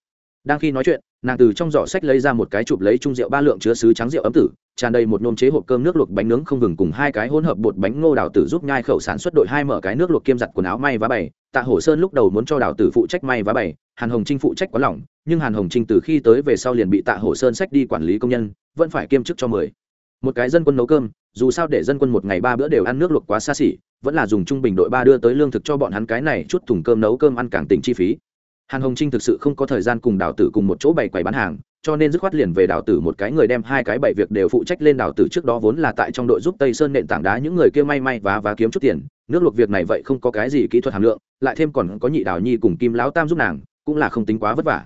đang khi nói chuyện, nàng từ trong giỏ sách lấy ra một cái chụp lấy chung rượu ba lượng chứa sứ trắng rượu ấm tử, tràn đầy một nôm chế hộp cơm nước luộc bánh nướng không ngừng cùng hai cái hỗn hợp bột bánh ngô đào tử giúp nhai khẩu sản xuất đội hai mở cái nước luộc kiêm giặt quần áo may vá bày. Tạ hổ sơn lúc đầu muốn cho đào tử phụ trách may vá bày, hàn hồng trinh phụ trách quá lỏng, nhưng hàn hồng trinh từ khi tới về sau liền bị tạ hổ sơn sách đi quản lý công nhân, vẫn phải kiêm chức cho mười. Một cái dân quân nấu cơm, dù sao để dân quân một ngày ba bữa đều ăn nước luộc quá xa xỉ, vẫn là dùng trung bình đội ba đưa tới lương thực cho bọn hắn cái này chút thùng cơm nấu cơm ăn càng tỉnh chi phí hàn hồng trinh thực sự không có thời gian cùng đào tử cùng một chỗ bày quầy bán hàng, cho nên dứt khoát liền về đào tử một cái người đem hai cái bảy việc đều phụ trách lên đào tử trước đó vốn là tại trong đội giúp tây sơn nện tảng đá những người kia may may và và kiếm chút tiền, nước luộc việc này vậy không có cái gì kỹ thuật hàm lượng, lại thêm còn có nhị đào nhi cùng kim lão tam giúp nàng, cũng là không tính quá vất vả.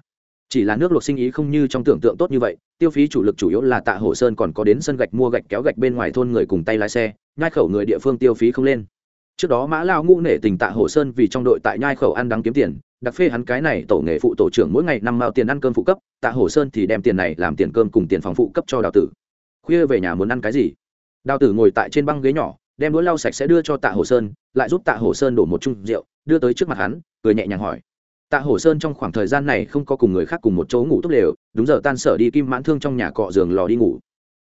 Chỉ là nước luộc sinh ý không như trong tưởng tượng tốt như vậy, tiêu phí chủ lực chủ yếu là tạ hồ sơn còn có đến sân gạch mua gạch kéo gạch bên ngoài thôn người cùng tay lái xe, nhai khẩu người địa phương tiêu phí không lên. Trước đó mã lao ngũ nể tình tạ hồ sơn vì trong đội tại nhai khẩu ăn đắng kiếm tiền đặc phê hắn cái này tổ nghề phụ tổ trưởng mỗi ngày năm mao tiền ăn cơm phụ cấp, tạ hồ sơn thì đem tiền này làm tiền cơm cùng tiền phòng phụ cấp cho đào tử. Khuya về nhà muốn ăn cái gì? Đào tử ngồi tại trên băng ghế nhỏ, đem đũa lau sạch sẽ đưa cho tạ hồ sơn, lại giúp tạ hồ sơn đổ một chung rượu, đưa tới trước mặt hắn, cười nhẹ nhàng hỏi. Tạ hồ sơn trong khoảng thời gian này không có cùng người khác cùng một chỗ ngủ tốt lều đúng giờ tan sở đi kim mãn thương trong nhà cọ giường lò đi ngủ.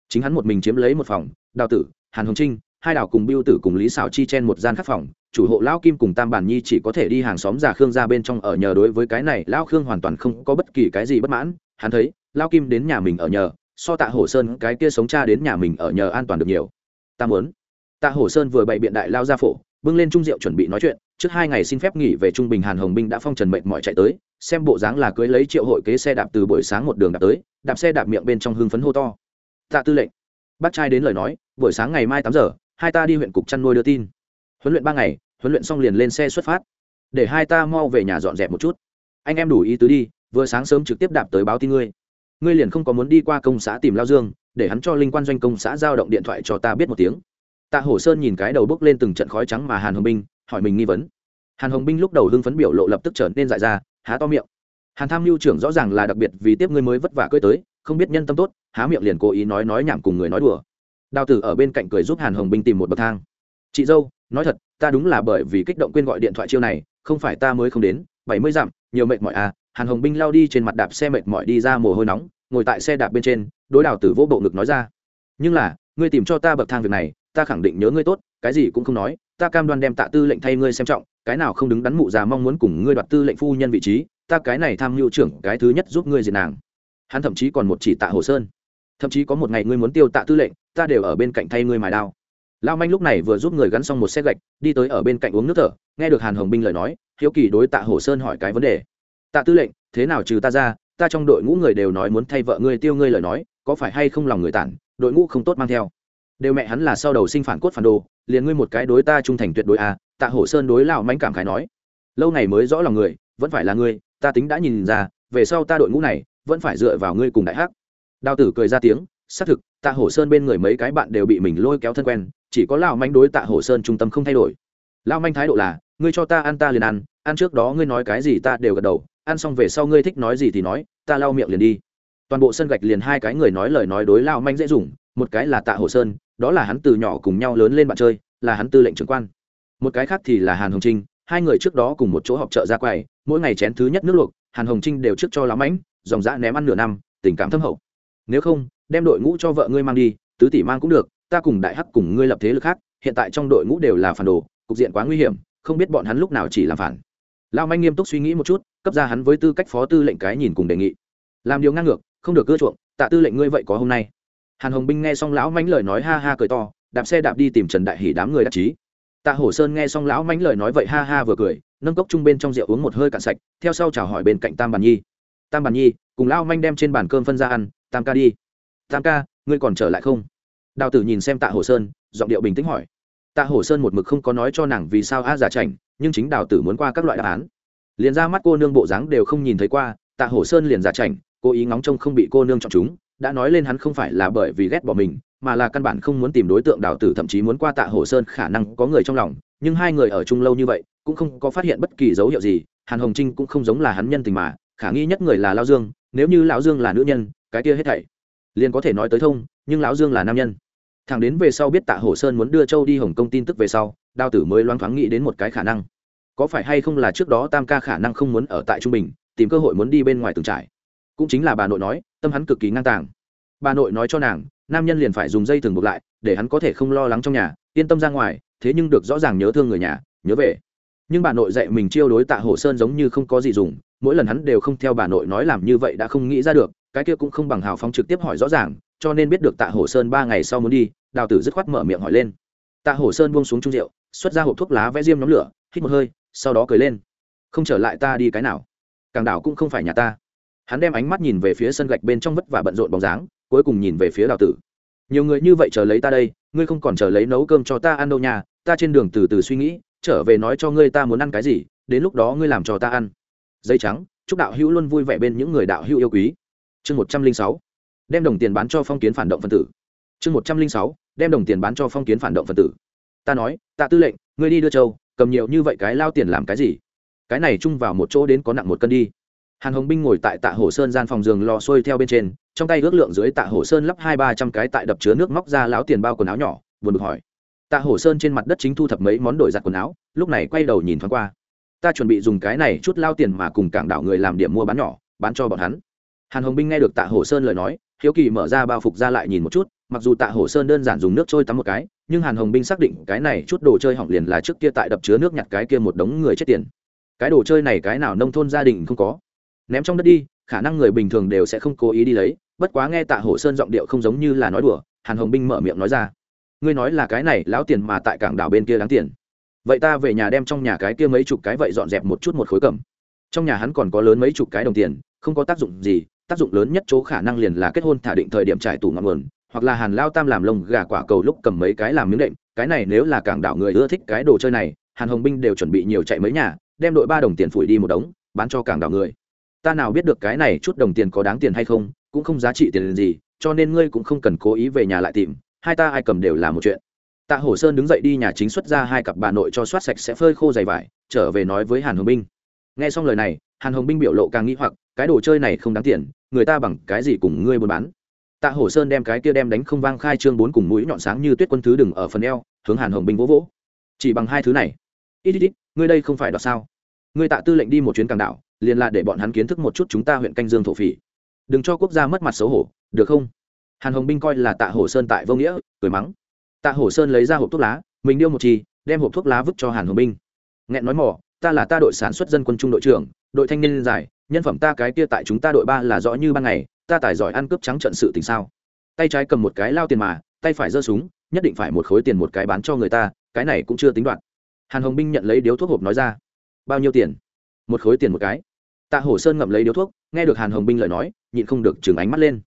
Chính hắn một mình chiếm lấy một phòng, đào tử, hàn hồng trinh hai đảo cùng biêu tử cùng lý xảo chi chen một gian khắc phòng, chủ hộ lão kim cùng tam bản nhi chỉ có thể đi hàng xóm già khương ra bên trong ở nhờ đối với cái này, lão khương hoàn toàn không có bất kỳ cái gì bất mãn, hắn thấy, lão kim đến nhà mình ở nhờ, so tạ hổ sơn cái kia sống cha đến nhà mình ở nhờ an toàn được nhiều. Ta muốn. Tạ hổ sơn vừa bày biện đại lao ra phổ, bưng lên trung rượu chuẩn bị nói chuyện, trước hai ngày xin phép nghỉ về trung bình hàn hồng binh đã phong trần mệnh mọi chạy tới, xem bộ dáng là cưới lấy triệu hội kế xe đạp từ buổi sáng một đường đạp tới, đạp xe đạp miệng bên trong hưng phấn hô to. Tạ tư lệnh. Bác trai đến lời nói, buổi sáng ngày mai tám giờ hai ta đi huyện cục chăn nuôi đưa tin. Huấn luyện ba ngày, huấn luyện xong liền lên xe xuất phát. Để hai ta mau về nhà dọn dẹp một chút. Anh em đủ ý tứ đi, vừa sáng sớm trực tiếp đạp tới báo tin ngươi. Ngươi liền không có muốn đi qua công xã tìm lao dương, để hắn cho linh quan doanh công xã giao động điện thoại cho ta biết một tiếng. Tạ hổ sơn nhìn cái đầu bốc lên từng trận khói trắng mà hàn hồng binh, hỏi mình nghi vấn. Hàn hồng binh lúc đầu hưng phấn biểu lộ lập tức trở nên dại ra, há to miệng. Hàn tham mưu trưởng rõ ràng là đặc biệt vì tiếp ngươi mới vất vả cưới tới, không biết nhân tâm tốt, há miệng liền cố ý nói nói nhảm cùng người nói đùa đào tử ở bên cạnh cười giúp hàn hồng binh tìm một bậc thang. Chị dâu, nói thật, ta đúng là bởi vì kích động quên gọi điện thoại chiêu này, không phải ta mới không đến, bảy mươi dặm, nhiều mệt mỏi à. Hàn hồng binh lao đi trên mặt đạp xe mệt mỏi đi ra mồ hôi nóng, ngồi tại xe đạp bên trên, đối đào tử vỗ bộ ngực nói ra. Nhưng là, ngươi tìm cho ta bậc thang việc này, ta khẳng định nhớ ngươi tốt, cái gì cũng không nói, ta cam đoan đem tạ tư lệnh thay ngươi xem trọng, cái nào không đứng đắn mụ già mong muốn cùng ngươi đoạt tư lệnh phu nhân vị trí, ta cái này tham mưu trưởng, cái thứ nhất giúp ngươi diệt nàng. Hắn thậm chí còn một chỉ tạ hồ sơn thậm chí có một ngày ngươi muốn tiêu tạ tư lệnh, ta đều ở bên cạnh thay ngươi mài đao. Lao manh lúc này vừa giúp người gắn xong một xe gạch, đi tới ở bên cạnh uống nước thở, nghe được hàn hồng binh lời nói, hiếu kỳ đối tạ hồ sơn hỏi cái vấn đề. Tạ tư lệnh, thế nào trừ ta ra, ta trong đội ngũ người đều nói muốn thay vợ ngươi tiêu ngươi lời nói, có phải hay không lòng người tản, đội ngũ không tốt mang theo. Đều mẹ hắn là sau đầu sinh phản cốt phản đồ, liền ngươi một cái đối ta trung thành tuyệt đối à tạ hổ sơn đối lão mánh cảm khải nói. Lâu ngày mới rõ lòng người, vẫn phải là ngươi, ta tính đã nhìn ra, về sau ta đội ngũ này, vẫn phải dựa vào ngươi cùng đại hắc đào tử cười ra tiếng, xác thực, tạ hổ sơn bên người mấy cái bạn đều bị mình lôi kéo thân quen, chỉ có lão manh đối tạ hổ sơn trung tâm không thay đổi. Lão manh thái độ là, ngươi cho ta ăn ta liền ăn ăn trước đó ngươi nói cái gì ta đều gật đầu, ăn xong về sau ngươi thích nói gì thì nói, ta lau miệng liền đi. Toàn bộ sân gạch liền hai cái người nói lời nói đối lao manh dễ dùng, một cái là tạ hồ sơn, đó là hắn từ nhỏ cùng nhau lớn lên bạn chơi, là hắn tư lệnh trưởng quan. Một cái khác thì là hàn hồng trinh, hai người trước đó cùng một chỗ họp chợ ra quầy, mỗi ngày chén thứ nhất nước luộc, hàn hồng trinh đều trước cho lão mãnh dòng dã ném ăn nửa năm, tình cảm thâm hậu nếu không, đem đội ngũ cho vợ ngươi mang đi, tứ tỷ mang cũng được, ta cùng đại hắc cùng ngươi lập thế lực khác, hiện tại trong đội ngũ đều là phản đồ, cục diện quá nguy hiểm, không biết bọn hắn lúc nào chỉ làm phản. Lao manh nghiêm túc suy nghĩ một chút, cấp ra hắn với tư cách phó tư lệnh cái nhìn cùng đề nghị. Làm điều ngang ngược, không được cưa chuộng, tạ tư lệnh ngươi vậy có hôm nay. Hàn hồng binh nghe xong lão mánh lời nói ha ha cười to, đạp xe đạp đi tìm trần đại hỷ đám người đắc chí. Tạ hổ sơn nghe xong lão mánh lời nói vậy ha ha vừa cười, nâng cốc chung bên trong rượu uống một hơi cạn sạch, theo sau chào hỏi bên cạnh tam bàn nhi. Tam bàn nhi, cùng lão manh đem trên bàn cơm phân ra ăn tam ca đi. Tam ca, ngươi còn trở lại không? Đào tử nhìn xem tạ hổ sơn, giọng điệu bình tĩnh hỏi. Tạ hổ sơn một mực không có nói cho nàng vì sao a giả chảnh, nhưng chính đào tử muốn qua các loại đáp án. Liền ra mắt cô nương bộ dáng đều không nhìn thấy qua, tạ hổ sơn liền giả chảnh, cố ý ngóng trông không bị cô nương chọn chúng, đã nói lên hắn không phải là bởi vì ghét bỏ mình, mà là căn bản không muốn tìm đối tượng đào tử, thậm chí muốn qua tạ hổ sơn khả năng có người trong lòng, nhưng hai người ở chung lâu như vậy, cũng không có phát hiện bất kỳ dấu hiệu gì, hàn hồng trinh cũng không giống là hắn nhân tình mà, khả nghi nhất người là lao dương, nếu như lão dương là nữ nhân cái kia hết thảy. Liền có thể nói tới thông, nhưng lão dương là nam nhân. Thằng đến về sau biết tạ hổ sơn muốn đưa châu đi hồng kông tin tức về sau đào tử mới loáng thoáng nghĩ đến một cái khả năng. Có phải hay không là trước đó tam ca khả năng không muốn ở tại trung bình, tìm cơ hội muốn đi bên ngoài từng trải. Cũng chính là bà nội nói, tâm hắn cực kỳ ngang tàng. Bà nội nói cho nàng, nam nhân liền phải dùng dây thừng buộc lại, để hắn có thể không lo lắng trong nhà, yên tâm ra ngoài, thế nhưng được rõ ràng nhớ thương người nhà, nhớ về. Nhưng bà nội dạy mình chiêu đối tạ hồ sơn giống như không có gì dùng, mỗi lần hắn đều không theo bà nội nói làm như vậy đã không nghĩ ra được cái kia cũng không bằng hào phóng trực tiếp hỏi rõ ràng, cho nên biết được tạ Hổ sơn ba ngày sau muốn đi, đào tử dứt khoát mở miệng hỏi lên. Tạ Hổ sơn buông xuống trung rượu, xuất ra hộp thuốc lá vẽ diêm nhóm lửa, hít một hơi, sau đó cười lên. Không trở lại ta đi cái nào? Càng đảo cũng không phải nhà ta. Hắn đem ánh mắt nhìn về phía sân gạch bên trong vất và bận rộn bóng dáng, cuối cùng nhìn về phía đào tử. Nhiều người như vậy chờ lấy ta đây, ngươi không còn chờ lấy nấu cơm cho ta ăn đâu nhà ta trên đường từ từ suy nghĩ, trở về nói cho ngươi ta muốn ăn cái gì, đến lúc đó ngươi làm cho ta ăn. Dây trắng, chúc đạo hữu luôn vui vẻ bên những người đạo hữu yêu quý chương một trăm linh sáu, đem đồng tiền bán cho phong kiến phản động phân tử. Chương một trăm linh sáu, đem đồng tiền bán cho phong kiến phản động phân tử. Ta nói, tạ tư lệnh, ngươi đi đưa châu, cầm nhiều như vậy cái lao tiền làm cái gì? Cái này chung vào một chỗ đến có nặng một cân đi. Hàn hồng binh ngồi tại tạ hồ sơn gian phòng giường lò xuôi theo bên trên, trong tay ước lượng dưới tạ hồ sơn lắp hai ba trăm cái tại đập chứa nước móc ra láo tiền bao quần áo nhỏ, buồn bực hỏi. Tạ hồ sơn trên mặt đất chính thu thập mấy món đổi giặt quần áo, lúc này quay đầu nhìn thoáng qua. Ta chuẩn bị dùng cái này chút lao tiền mà cùng cảng đảo người làm điểm mua bán nhỏ, bán cho bọn hắn hàn hồng binh nghe được tạ Hổ sơn lời nói, hiếu kỳ mở ra bao phục ra lại nhìn một chút, mặc dù tạ Hổ sơn đơn giản dùng nước trôi tắm một cái, nhưng hàn hồng binh xác định cái này chút đồ chơi hỏng liền là trước kia tại đập chứa nước nhặt cái kia một đống người chết tiền. Cái đồ chơi này cái nào nông thôn gia đình không có. Ném trong đất đi, khả năng người bình thường đều sẽ không cố ý đi lấy, bất quá nghe tạ hổ sơn giọng điệu không giống như là nói đùa, hàn hồng binh mở miệng nói ra. Ngươi nói là cái này lão tiền mà tại cảng đảo bên kia đáng tiền. Vậy ta về nhà đem trong nhà cái kia mấy chục cái vậy dọn dẹp một chút một khối cầm. Trong nhà hắn còn có lớn mấy chục cái đồng tiền, không có tác dụng gì tác dụng lớn nhất chỗ khả năng liền là kết hôn thả định thời điểm trải tủ ngọn nguồn, hoặc là hàn lao tam làm lông gà quả cầu lúc cầm mấy cái làm miếng đệm. Cái này nếu là cảng đảo người ưa thích cái đồ chơi này, hàn hồng binh đều chuẩn bị nhiều chạy mấy nhà, đem đội ba đồng tiền phủi đi một đống, bán cho cảng đảo người. Ta nào biết được cái này chút đồng tiền có đáng tiền hay không, cũng không giá trị tiền gì, cho nên ngươi cũng không cần cố ý về nhà lại tìm, hai ta ai cầm đều là một chuyện. Tạ hổ sơn đứng dậy đi nhà chính xuất ra hai cặp bà nội cho soát sạch sẽ phơi khô dày vải, trở về nói với hàn hồng binh. Nghe xong lời này, hàn hồng binh biểu lộ càng nghĩ hoặc cái đồ chơi này không đáng tiền, người ta bằng cái gì cùng ngươi buôn bán? Tạ hổ sơn đem cái kia đem đánh không vang khai trương bốn cùng mũi nhọn sáng như tuyết quân thứ đừng ở phần eo, hướng hàn hồng binh vỗ vỗ. Chỉ bằng hai thứ này. Ít ít ít, ngươi đây không phải đọc sao? Ngươi tạ tư lệnh đi một chuyến càng đảo, liền là để bọn hắn kiến thức một chút chúng ta huyện canh dương thổ phỉ. Đừng cho quốc gia mất mặt xấu hổ, được không? Hàn hồng binh coi là tạ hổ sơn tại vô nghĩa, cười mắng. Tạ hổ sơn lấy ra hộp thuốc lá, mình điêu một trì, đem hộp thuốc lá vứt cho hàn hồng binh nghẹn nói mỏ, ta là ta đội sản xuất dân quân trung đội trưởng, đội thanh niên dài nhân phẩm ta cái kia tại chúng ta đội ba là rõ như ban ngày, ta tài giỏi ăn cướp trắng trận sự tình sao? Tay trái cầm một cái lao tiền mà, tay phải giơ súng, nhất định phải một khối tiền một cái bán cho người ta, cái này cũng chưa tính đoạn. Hàn hồng binh nhận lấy điếu thuốc hộp nói ra. Bao nhiêu tiền? Một khối tiền một cái. Tạ hổ sơn ngậm lấy điếu thuốc, nghe được hàn hồng binh lời nói, nhịn không được chừng ánh mắt lên.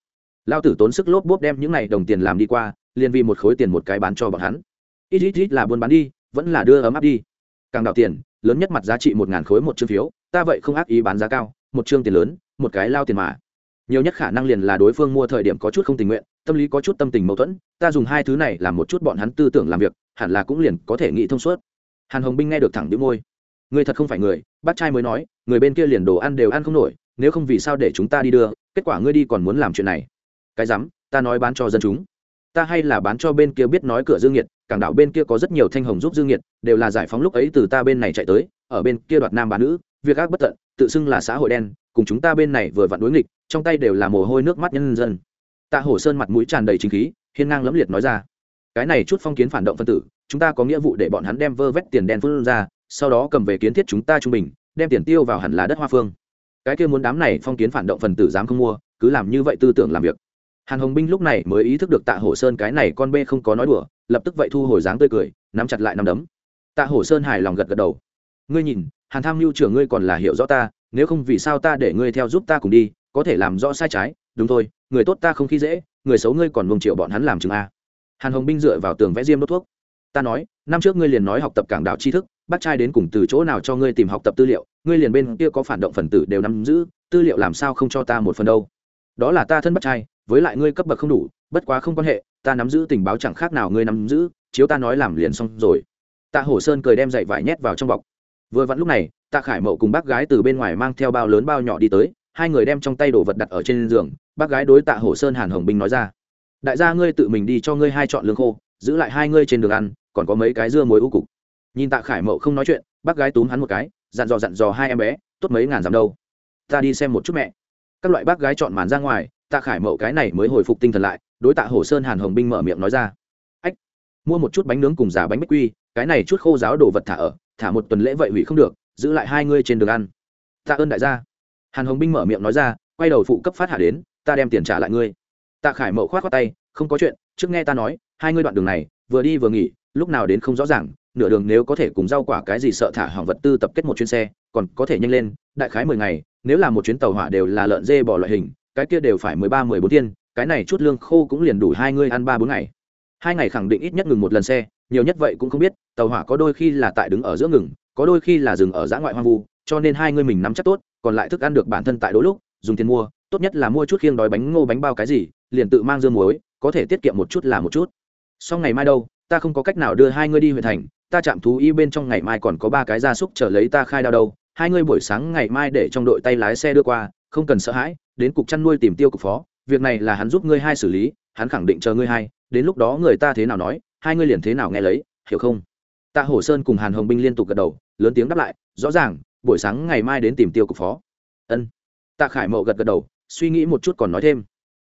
Lao tử tốn sức lốp bốp đem những này đồng tiền làm đi qua, liền vì một khối tiền một cái bán cho bọn hắn. Ít ít ít là buôn bán đi, vẫn là đưa ấm áp đi. Càng đạo tiền, lớn nhất mặt giá trị một ngàn khối một chương phiếu, ta vậy không ác ý bán giá cao một chương tiền lớn, một cái lao tiền mà. Nhiều nhất khả năng liền là đối phương mua thời điểm có chút không tình nguyện, tâm lý có chút tâm tình mâu thuẫn, ta dùng hai thứ này làm một chút bọn hắn tư tưởng làm việc, hẳn là cũng liền có thể nghĩ thông suốt. Hàn hồng binh nghe được thẳng đĩu môi. Người thật không phải người, bác trai mới nói, người bên kia liền đồ ăn đều ăn không nổi, nếu không vì sao để chúng ta đi đưa, kết quả ngươi đi còn muốn làm chuyện này. Cái rắm, ta nói bán cho dân chúng. Ta hay là bán cho bên kia biết nói cửa dương nhiệt, cảng đảo bên kia có rất nhiều thanh hồng giúp dương nhiệt, đều là giải phóng lúc ấy từ ta bên này chạy tới, ở bên kia đoạt nam bán nữ, việc ác bất tận tự xưng là xã hội đen, cùng chúng ta bên này vừa vặn đối nghịch, trong tay đều là mồ hôi nước mắt nhân dân. Tạ hổ sơn mặt mũi tràn đầy chính khí, hiên ngang lẫm liệt nói ra, cái này chút phong kiến phản động phân tử, chúng ta có nghĩa vụ để bọn hắn đem vơ vét tiền đen phương ra, sau đó cầm về kiến thiết chúng ta trung bình, đem tiền tiêu vào hẳn là đất hoa phương. Cái kia muốn đám này phong kiến phản động phần tử dám không mua, cứ làm như vậy tư tưởng làm việc. Hàn hồng binh lúc này mới ý thức được tạ hổ sơn cái này con bê không có nói đùa, lập tức vậy thu hồi dáng tươi cười, nắm chặt lại nắm đấm. Tạ hổ sơn hài lòng gật gật đầu. Ngươi nhìn hàn tham mưu trưởng ngươi còn là hiểu rõ ta, nếu không vì sao ta để ngươi theo giúp ta cùng đi, có thể làm rõ sai trái. Đúng thôi, người tốt ta không khi dễ, người xấu ngươi còn mông triệu bọn hắn làm chừng a. Hàn hồng binh dựa vào tường vẽ diêm đốt thuốc. Ta nói, năm trước ngươi liền nói học tập cảng đạo tri thức bác trai đến cùng từ chỗ nào cho ngươi tìm học tập tư liệu, ngươi liền bên kia có phản động phần tử đều nắm giữ, tư liệu làm sao không cho ta một phần đâu. Đó là ta thân bác trai, với lại ngươi cấp bậc không đủ, bất quá không quan hệ, ta nắm giữ tình báo chẳng khác nào ngươi nắm giữ, chiếu ta nói làm liền xong rồi. Tạ hổ sơn cười đem dậy vải nhét vào trong bọc vừa vặn lúc này, tạ khải mậu cùng bác gái từ bên ngoài mang theo bao lớn bao nhỏ đi tới, hai người đem trong tay đồ vật đặt ở trên giường, bác gái đối tạ hổ sơn hàn hồng binh nói ra. Đại gia ngươi tự mình đi cho ngươi hai chọn lương khô, giữ lại hai ngươi trên đường ăn, còn có mấy cái dưa muối u cục. Nhìn tạ khải mậu không nói chuyện, bác gái túm hắn một cái, dặn dò dặn dò hai em bé, tốt mấy ngàn dặm đâu? Ta đi xem một chút mẹ. Các loại bác gái chọn màn ra ngoài, tạ khải mậu cái này mới hồi phục tinh thần lại, đối tạ hồ sơn hàn hồng binh mở miệng nói ra. Ách, mua một chút bánh nướng cùng giả bánh bích quy, cái này chút khô giáo đồ vật thả ở thả một tuần lễ vậy hủy không được, giữ lại hai ngươi trên đường ăn. Tạ ơn đại gia. Hàn hồng binh mở miệng nói ra, quay đầu phụ cấp phát hạ đến, ta đem tiền trả lại ngươi. Tạ khải mậu khoát khoát tay, không có chuyện, trước nghe ta nói, hai ngươi đoạn đường này, vừa đi vừa nghỉ, lúc nào đến không rõ ràng, nửa đường nếu có thể cùng rau quả cái gì sợ thả hỏng vật tư tập kết một chuyến xe, còn có thể nhanh lên, đại khái mười ngày, nếu là một chuyến tàu hỏa đều là lợn dê bỏ loại hình, cái kia đều phải mười ba, mười bốn tiên, cái này chút lương khô cũng liền đủ hai ngươi ăn ba, bốn ngày. Hai ngày khẳng định ít nhất ngừng một lần xe nhiều nhất vậy cũng không biết, tàu hỏa có đôi khi là tại đứng ở giữa ngừng, có đôi khi là dừng ở giã ngoại hoang vu, cho nên hai người mình nắm chắc tốt, còn lại thức ăn được bản thân tại đôi lúc, dùng tiền mua, tốt nhất là mua chút khiêng đói bánh ngô bánh bao cái gì, liền tự mang dương muối, có thể tiết kiệm một chút là một chút. Sau ngày mai đâu, ta không có cách nào đưa hai ngươi đi huyện thành, ta chạm thú y bên trong ngày mai còn có ba cái gia súc chờ lấy ta khai đao đâu, hai ngươi buổi sáng ngày mai để trong đội tay lái xe đưa qua, không cần sợ hãi, đến cục chăn nuôi tìm tiêu cục phó, việc này là hắn giúp ngươi hai xử lý, hắn khẳng định chờ ngươi hai, đến lúc đó người ta thế nào nói hai ngươi liền thế nào nghe lấy, hiểu không? Tạ hổ sơn cùng hàn hồng binh liên tục gật đầu, lớn tiếng đáp lại, rõ ràng, buổi sáng ngày mai đến tìm tiêu cục phó. Ân. Tạ khải mậu gật gật đầu, suy nghĩ một chút còn nói thêm.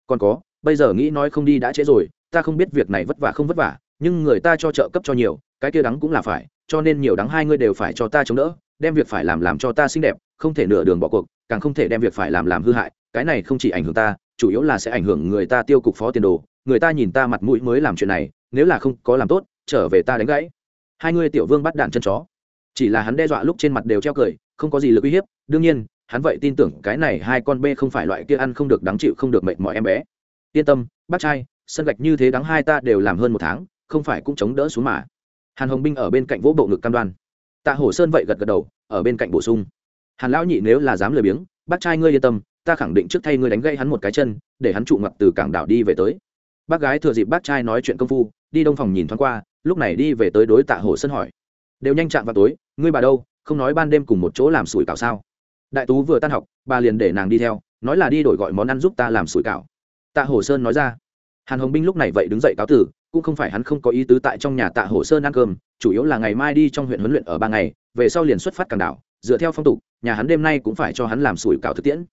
Còn có, bây giờ nghĩ nói không đi đã trễ rồi, ta không biết việc này vất vả không vất vả, nhưng người ta cho trợ cấp cho nhiều, cái kia đắng cũng là phải, cho nên nhiều đắng hai ngươi đều phải cho ta chống đỡ, đem việc phải làm làm cho ta xinh đẹp, không thể nửa đường bỏ cuộc, càng không thể đem việc phải làm làm hư hại, cái này không chỉ ảnh hưởng ta, chủ yếu là sẽ ảnh hưởng người ta tiêu cục phó tiền đồ người ta nhìn ta mặt mũi mới làm chuyện này, nếu là không có làm tốt, trở về ta đánh gãy. Hai ngươi tiểu vương bắt đạn chân chó. Chỉ là hắn đe dọa lúc trên mặt đều treo cười, không có gì lực uy hiếp, đương nhiên, hắn vậy tin tưởng cái này hai con bê không phải loại kia ăn không được, đáng chịu không được mệt mỏi em bé. Yên tâm, bác trai, sân gạch như thế đắng hai ta đều làm hơn một tháng, không phải cũng chống đỡ xuống mà. Hàn hồng binh ở bên cạnh vỗ bộ ngực cam đoan. Tạ hổ sơn vậy gật gật đầu, ở bên cạnh bổ sung. Hàn lão nhị nếu là dám lười biếng, bác trai ngươi yên tâm, ta khẳng định trước thay ngươi đánh gây hắn một cái chân, để hắn trụ ngập từ cảng đảo đi về tới bác gái thừa dịp bác trai nói chuyện công phu, đi đông phòng nhìn thoáng qua, lúc này đi về tới đối tạ hổ sơn hỏi. Đều nhanh chạm vào tối, ngươi bà đâu, không nói ban đêm cùng một chỗ làm sủi cảo sao? Đại tú vừa tan học, bà liền để nàng đi theo, nói là đi đổi gọi món ăn giúp ta làm sủi cảo. Tạ hổ sơn nói ra. Hàn hồng binh lúc này vậy đứng dậy cáo tử, cũng không phải hắn không có ý tứ tại trong nhà tạ hổ sơn ăn cơm, chủ yếu là ngày mai đi trong huyện huấn luyện ở ba ngày, về sau liền xuất phát cảng đảo, dựa theo phong tục, nhà hắn đêm nay cũng phải cho hắn làm sủi cảo thực tiễn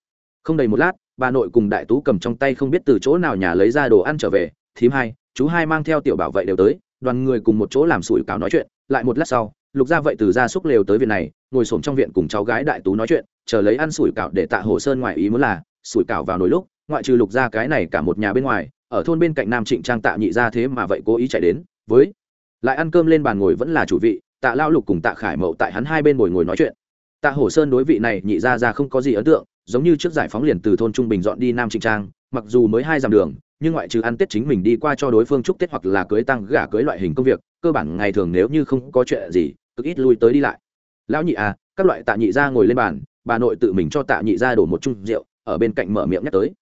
không đầy một lát, bà nội cùng đại tú cầm trong tay không biết từ chỗ nào nhà lấy ra đồ ăn trở về, thím hai, chú hai mang theo tiểu bảo vệ đều tới, đoàn người cùng một chỗ làm sủi cảo nói chuyện. Lại một lát sau, lục gia vậy từ ra xúc lều tới viện này, ngồi xổm trong viện cùng cháu gái đại tú nói chuyện, chờ lấy ăn sủi cảo để tạ hồ sơn ngoài ý muốn là, sủi cảo vào nồi lúc, ngoại trừ lục gia cái này cả một nhà bên ngoài, ở thôn bên cạnh nam trịnh trang tạ nhị gia thế mà vậy cố ý chạy đến, với lại ăn cơm lên bàn ngồi vẫn là chủ vị, tạ lao lục cùng tạ khải mậu tại hắn hai bên ngồi ngồi nói chuyện. Tạ hồ sơn đối vị này nhị gia ra không có gì ấn tượng giống như trước giải phóng liền từ thôn trung bình dọn đi nam trịnh trang, mặc dù mới hai dặm đường, nhưng ngoại trừ ăn tết chính mình đi qua cho đối phương chúc tết hoặc là cưới tăng gả cưới loại hình công việc, cơ bản ngày thường nếu như không có chuyện gì, cực ít lui tới đi lại. Lão nhị à các loại tạ nhị gia ngồi lên bàn, bà nội tự mình cho tạ nhị gia đổ một chung rượu, ở bên cạnh mở miệng nhắc tới.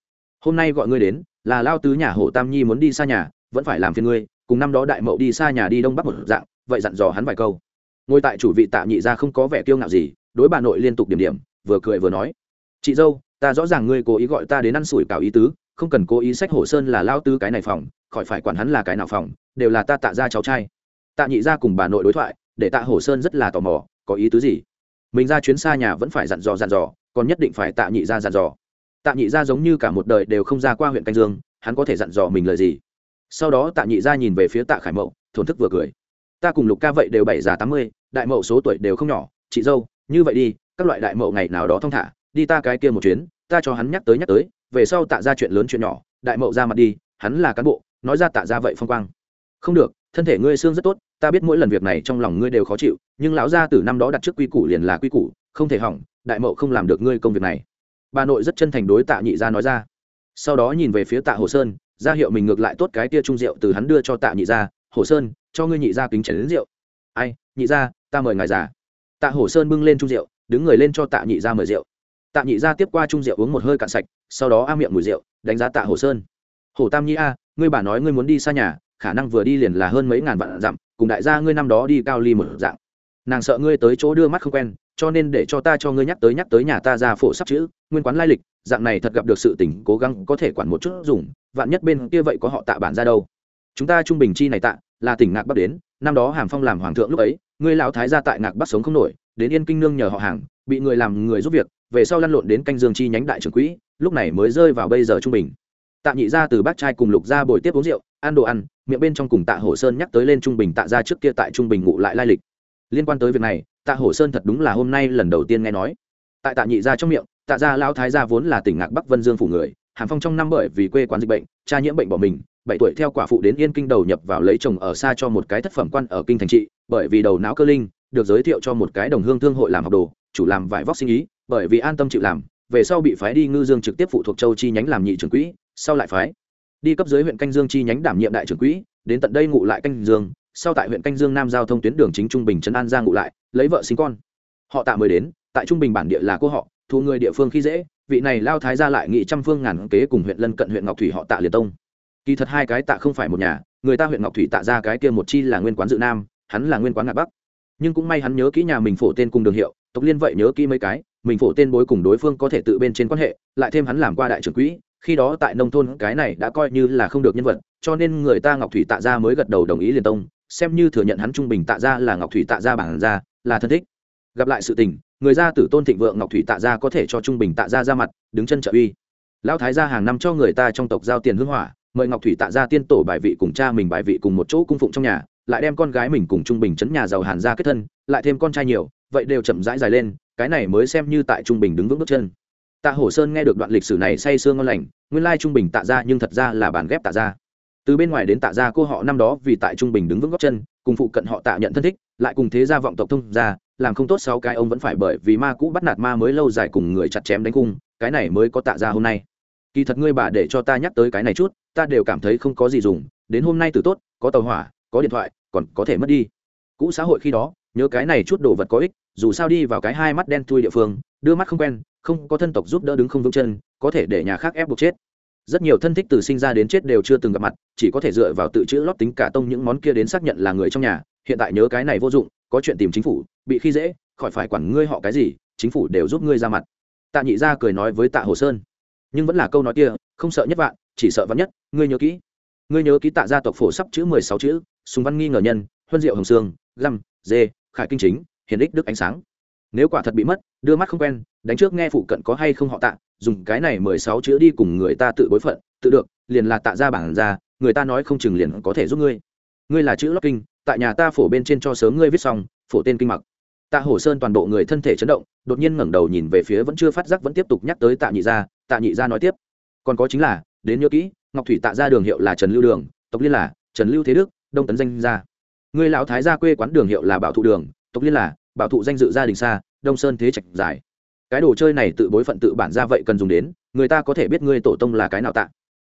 Hôm nay gọi ngươi đến, là lao tứ nhà hồ tam nhi muốn đi xa nhà, vẫn phải làm phiền ngươi, cùng năm đó đại mậu đi xa nhà đi đông bắc một dạng, vậy dặn dò hắn vài câu. Ngồi tại chủ vị tạ nhị gia không có vẻ kiêu ngạo gì, đối bà nội liên tục điểm điểm, vừa cười vừa nói chị dâu, ta rõ ràng ngươi cố ý gọi ta đến ăn sủi cảo ý tứ, không cần cố ý sách hồ sơn là lao tứ cái này phòng, khỏi phải quản hắn là cái nào phòng, đều là ta tạ ra cháu trai. Tạ nhị gia cùng bà nội đối thoại, để tạ hồ sơn rất là tò mò, có ý tứ gì? Mình ra chuyến xa nhà vẫn phải dặn dò dặn dò, còn nhất định phải tạ nhị gia dặn dò. Tạ nhị gia giống như cả một đời đều không ra qua huyện canh dương, hắn có thể dặn dò mình lời gì? Sau đó tạ nhị gia nhìn về phía tạ khải mậu, thổn thức vừa cười. Ta cùng lục ca vậy đều bảy già tám mươi, đại mậu số tuổi đều không nhỏ, chị dâu, như vậy đi, các loại đại mậu ngày nào đó thong thả đi ta cái kia một chuyến, ta cho hắn nhắc tới nhắc tới, về sau tạ ra chuyện lớn chuyện nhỏ, đại mậu ra mặt đi, hắn là cán bộ, nói ra tạ ra vậy phong quang. Không được, thân thể ngươi xương rất tốt, ta biết mỗi lần việc này trong lòng ngươi đều khó chịu, nhưng lão gia từ năm đó đặt trước quy củ liền là quy củ, không thể hỏng, đại mậu không làm được ngươi công việc này. Bà nội rất chân thành đối tạ nhị gia nói ra. Sau đó nhìn về phía tạ hồ sơn, ra hiệu mình ngược lại tốt cái tia trung rượu từ hắn đưa cho tạ nhị gia, hồ sơn, cho ngươi nhị gia kính chén đến rượu. Ai, nhị gia, ta mời ngài già. Tạ hồ sơn bưng lên trung rượu, đứng người lên cho tạ nhị gia mời rượu tạ nhị gia tiếp qua trung rượu uống một hơi cạn sạch, sau đó a miệng mùi rượu, đánh giá tạ hồ sơn. Hồ tam nhi a, ngươi bà nói ngươi muốn đi xa nhà, khả năng vừa đi liền là hơn mấy ngàn vạn dặm, cùng đại gia ngươi năm đó đi cao ly một dạng. Nàng sợ ngươi tới chỗ đưa mắt không quen, cho nên để cho ta cho ngươi nhắc tới nhắc tới nhà ta ra phổ sắp chữ, nguyên quán lai lịch, dạng này thật gặp được sự tỉnh cố gắng có thể quản một chút dùng, vạn nhất bên kia vậy có họ tạ bản ra đâu. Chúng ta trung bình chi này tạ, là tỉnh ngạc bắc đến, năm đó hàm phong làm hoàng thượng lúc ấy, ngươi lão thái gia tại ngạc bắc sống không nổi, đến yên kinh nương nhờ họ hàng, bị người làm người giúp việc về sau lăn lộn đến canh dương chi nhánh đại trưởng quỹ, lúc này mới rơi vào bây giờ trung bình. Tạ nhị ra từ bác trai cùng lục ra bồi tiếp uống rượu, ăn đồ ăn, miệng bên trong cùng tạ hổ sơn nhắc tới lên trung bình tạ ra trước kia tại trung bình ngụ lại lai lịch. Liên quan tới việc này, tạ hổ sơn thật đúng là hôm nay lần đầu tiên nghe nói. Tại tạ nhị ra trong miệng, tạ gia lão thái gia vốn là tỉnh ngạc bắc vân dương phủ người, hàn phong trong năm bởi vì quê quán dịch bệnh, cha nhiễm bệnh bỏ mình, bảy tuổi theo quả phụ đến yên kinh đầu nhập vào lấy chồng ở xa cho một cái thất phẩm quan ở kinh thành trị, bởi vì đầu não cơ linh, được giới thiệu cho một cái đồng hương thương hội làm học đồ chủ làm vải vóc sinh ý, bởi vì an tâm chịu làm, về sau bị phái đi ngư dương trực tiếp phụ thuộc châu chi nhánh làm nhị trưởng quỹ, sau lại phái đi cấp dưới huyện canh dương chi nhánh đảm nhiệm đại trưởng quỹ, đến tận đây ngụ lại canh dương, sau tại huyện canh dương nam giao thông tuyến đường chính trung bình trấn an giang ngụ lại, lấy vợ sinh con. Họ tạ mới đến, tại trung bình bản địa là cô họ, thu người địa phương khi dễ, vị này lao thái ra lại nghị trăm phương ngàn kế cùng huyện lân cận huyện ngọc thủy họ tạ liệt tông. Kỳ thật hai cái tạ không phải một nhà, người ta huyện ngọc thủy tạ ra cái kia một chi là nguyên quán dự nam, hắn là nguyên quán ngạc bắc. Nhưng cũng may hắn nhớ kỹ nhà mình phổ tên cùng đường hiệu tộc liên vậy nhớ kỹ mấy cái, mình phổ tên bối cùng đối phương có thể tự bên trên quan hệ, lại thêm hắn làm qua đại trưởng quỹ, khi đó tại nông thôn cái này đã coi như là không được nhân vật, cho nên người ta ngọc thủy tạ ra mới gật đầu đồng ý liền tông, xem như thừa nhận hắn trung bình tạ ra là ngọc thủy tạ ra bản ra là thân thích. Gặp lại sự tình, người gia tử tôn thịnh vượng ngọc thủy tạ ra có thể cho trung bình tạ ra ra mặt, đứng chân trợ uy. Lão thái gia hàng năm cho người ta trong tộc giao tiền hưng hỏa, mời ngọc thủy tạ ra tiên tổ bài vị cùng cha mình bài vị cùng một chỗ cung phụng trong nhà, lại đem con gái mình cùng trung bình chấn nhà giàu hàn ra kết thân, lại thêm con trai nhiều vậy đều chậm rãi dài lên, cái này mới xem như tại trung bình đứng vững bước chân. Tạ hổ sơn nghe được đoạn lịch sử này say sương ngon lành, nguyên lai trung bình tạ ra nhưng thật ra là bản ghép tạ ra. Từ bên ngoài đến tạ ra cô họ năm đó vì tại trung bình đứng vững góc chân, cùng phụ cận họ tạ nhận thân thích, lại cùng thế gia vọng tộc thông ra làm không tốt sáu cái ông vẫn phải bởi vì ma cũ bắt nạt ma mới lâu dài cùng người chặt chém đánh cung, cái này mới có tạ ra hôm nay. Kỳ thật ngươi bà để cho ta nhắc tới cái này chút, ta đều cảm thấy không có gì dùng, đến hôm nay từ tốt, có tàu hỏa, có điện thoại, còn có thể mất đi. Cũ xã hội khi đó nhớ cái này chút đồ vật có ích, dù sao đi vào cái hai mắt đen thui địa phương, đưa mắt không quen, không có thân tộc giúp đỡ đứng không vững chân, có thể để nhà khác ép buộc chết. Rất nhiều thân thích từ sinh ra đến chết đều chưa từng gặp mặt, chỉ có thể dựa vào tự chữ lót tính cả tông những món kia đến xác nhận là người trong nhà, hiện tại nhớ cái này vô dụng, có chuyện tìm chính phủ, bị khi dễ, khỏi phải quản ngươi họ cái gì, chính phủ đều giúp ngươi ra mặt. Tạ nhị gia cười nói với tạ hồ sơn. Nhưng vẫn là câu nói kia, không sợ nhất vạn, chỉ sợ vắn nhất, ngươi nhớ kỹ. Ngươi nhớ ký tạ gia tộc phổ sắp chữ mười sáu chữ súng văn nghi ngờ nhân, huân diệu hồng sương, găm, dê khải kinh chính, hiền ích đức ánh sáng. Nếu quả thật bị mất, đưa mắt không quen, đánh trước nghe phụ cận có hay không họ tạ, dùng cái này mười sáu chữ đi cùng người ta tự bối phận, tự được, liền là tạ ra bản ra, người ta nói không chừng liền có thể giúp ngươi. Ngươi là chữ lót kinh, tại nhà ta phổ bên trên cho sớm ngươi viết xong, phổ tên kinh mặc. Tạ hổ sơn toàn bộ người thân thể chấn động, đột nhiên ngẩng đầu nhìn về phía vẫn chưa phát giác vẫn tiếp tục nhắc tới tạ nhị gia, tạ nhị gia nói tiếp. Còn có chính là, đến nhớ kỹ, ngọc thủy tạ ra đường hiệu là trần lưu đường, tộc liên là trần lưu thế đức, đông tấn danh gia người lão thái gia quê quán đường hiệu là bảo thụ đường, tộc liên là, bảo thụ danh dự gia đình xa, đông sơn thế trạch giải cái đồ chơi này tự bối phận tự bản ra vậy cần dùng đến, người ta có thể biết ngươi tổ tông là cái nào tạ.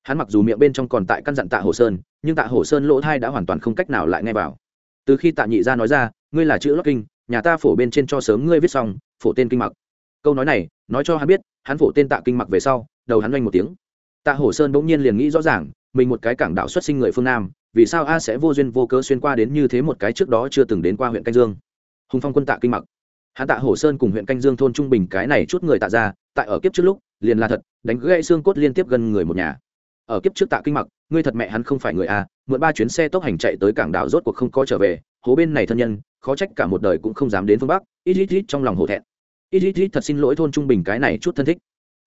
Hắn mặc dù miệng bên trong còn tại căn dặn tạ hồ sơn, nhưng tạ hồ sơn lỗ thai đã hoàn toàn không cách nào lại nghe vào. Từ khi tạ nhị gia nói ra, ngươi là chữ lót kinh, nhà ta phổ bên trên cho sớm ngươi viết xong, phổ tên kinh mặc. Câu nói này, nói cho hắn biết, hắn phổ tên tạ kinh mặc về sau, đầu hắn oanh một tiếng. Tạ hồ sơn bỗng nhiên liền nghĩ rõ ràng, mình một cái cảng đạo xuất sinh người phương nam vì sao a sẽ vô duyên vô cớ xuyên qua đến như thế một cái trước đó chưa từng đến qua huyện canh dương? Hùng phong quân tạ kinh mặc. Hắn tạ hồ sơn cùng huyện canh dương thôn trung bình cái này chút người tạ ra, tại ở kiếp trước lúc, liền là thật, đánh gãy xương cốt liên tiếp gần người một nhà. Ở kiếp trước tạ kinh mặc, ngươi thật mẹ hắn không phải người a, mượn ba chuyến xe tốc hành chạy tới cảng đảo rốt cuộc không có trở về, hố bên này thân nhân, khó trách cả một đời cũng không dám đến phương bắc, ít ít ít trong lòng hổ thẹn. Ít ít ít thật xin lỗi thôn trung bình cái này chút thân thích.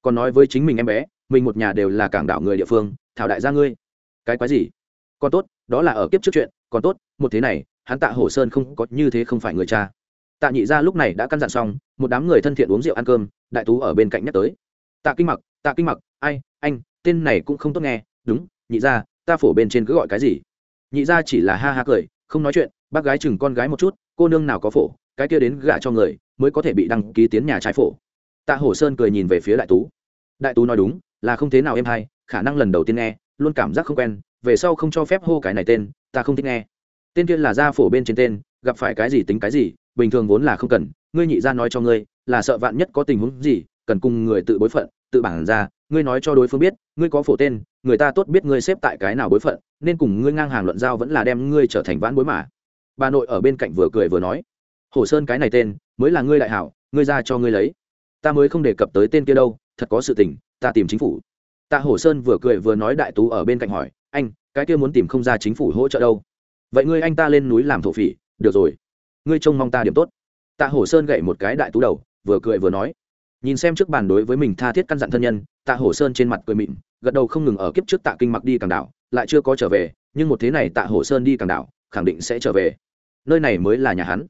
Còn nói với chính mình em bé, mình một nhà đều là cảng đảo người địa phương, thảo đại gia ngươi. Cái quái gì? Còn tốt, đó là ở kiếp trước chuyện, còn tốt, một thế này, hắn tạ hổ sơn không có như thế không phải người cha. Tạ nhị gia lúc này đã căn dặn xong, một đám người thân thiện uống rượu ăn cơm, đại tú ở bên cạnh nhắc tới. Tạ kinh mặc, tạ kinh mặc, ai, anh, tên này cũng không tốt nghe, đúng, nhị gia, ta phổ bên trên cứ gọi cái gì? Nhị gia chỉ là ha ha cười, không nói chuyện, bác gái chừng con gái một chút, cô nương nào có phổ, cái kia đến gả cho người, mới có thể bị đăng ký tiến nhà trái phổ. Tạ hổ sơn cười nhìn về phía đại tú. Đại tú nói đúng, là không thế nào em hay, khả năng lần đầu tiên nghe luôn cảm giác không quen, về sau không cho phép hô cái này tên, ta không thích nghe. Tên kia là gia phổ bên trên tên, gặp phải cái gì tính cái gì, bình thường vốn là không cần, ngươi nhị gia nói cho ngươi, là sợ vạn nhất có tình huống gì, cần cùng người tự bối phận, tự bản ra, ngươi nói cho đối phương biết, ngươi có phổ tên, người ta tốt biết ngươi xếp tại cái nào bối phận, nên cùng ngươi ngang hàng luận giao vẫn là đem ngươi trở thành vãn bối mà. Bà nội ở bên cạnh vừa cười vừa nói, hồ sơn cái này tên, mới là ngươi đại hảo, ngươi ra cho ngươi lấy. Ta mới không đề cập tới tên kia đâu, thật có sự tình, ta tìm chính phủ tạ Hổ sơn vừa cười vừa nói đại tú ở bên cạnh hỏi, anh, cái kia muốn tìm không ra chính phủ hỗ trợ đâu. Vậy ngươi anh ta lên núi làm thổ phỉ, được rồi. Ngươi trông mong ta điểm tốt. Tạ Hổ sơn gậy một cái đại tú đầu, vừa cười vừa nói. Nhìn xem trước bàn đối với mình tha thiết căn dặn thân nhân, tạ hổ sơn trên mặt cười mịn, gật đầu không ngừng ở kiếp trước tạ kinh mặc đi càng đảo, lại chưa có trở về, nhưng một thế này tạ hổ sơn đi càng đảo, khẳng định sẽ trở về. Nơi này mới là nhà hắn.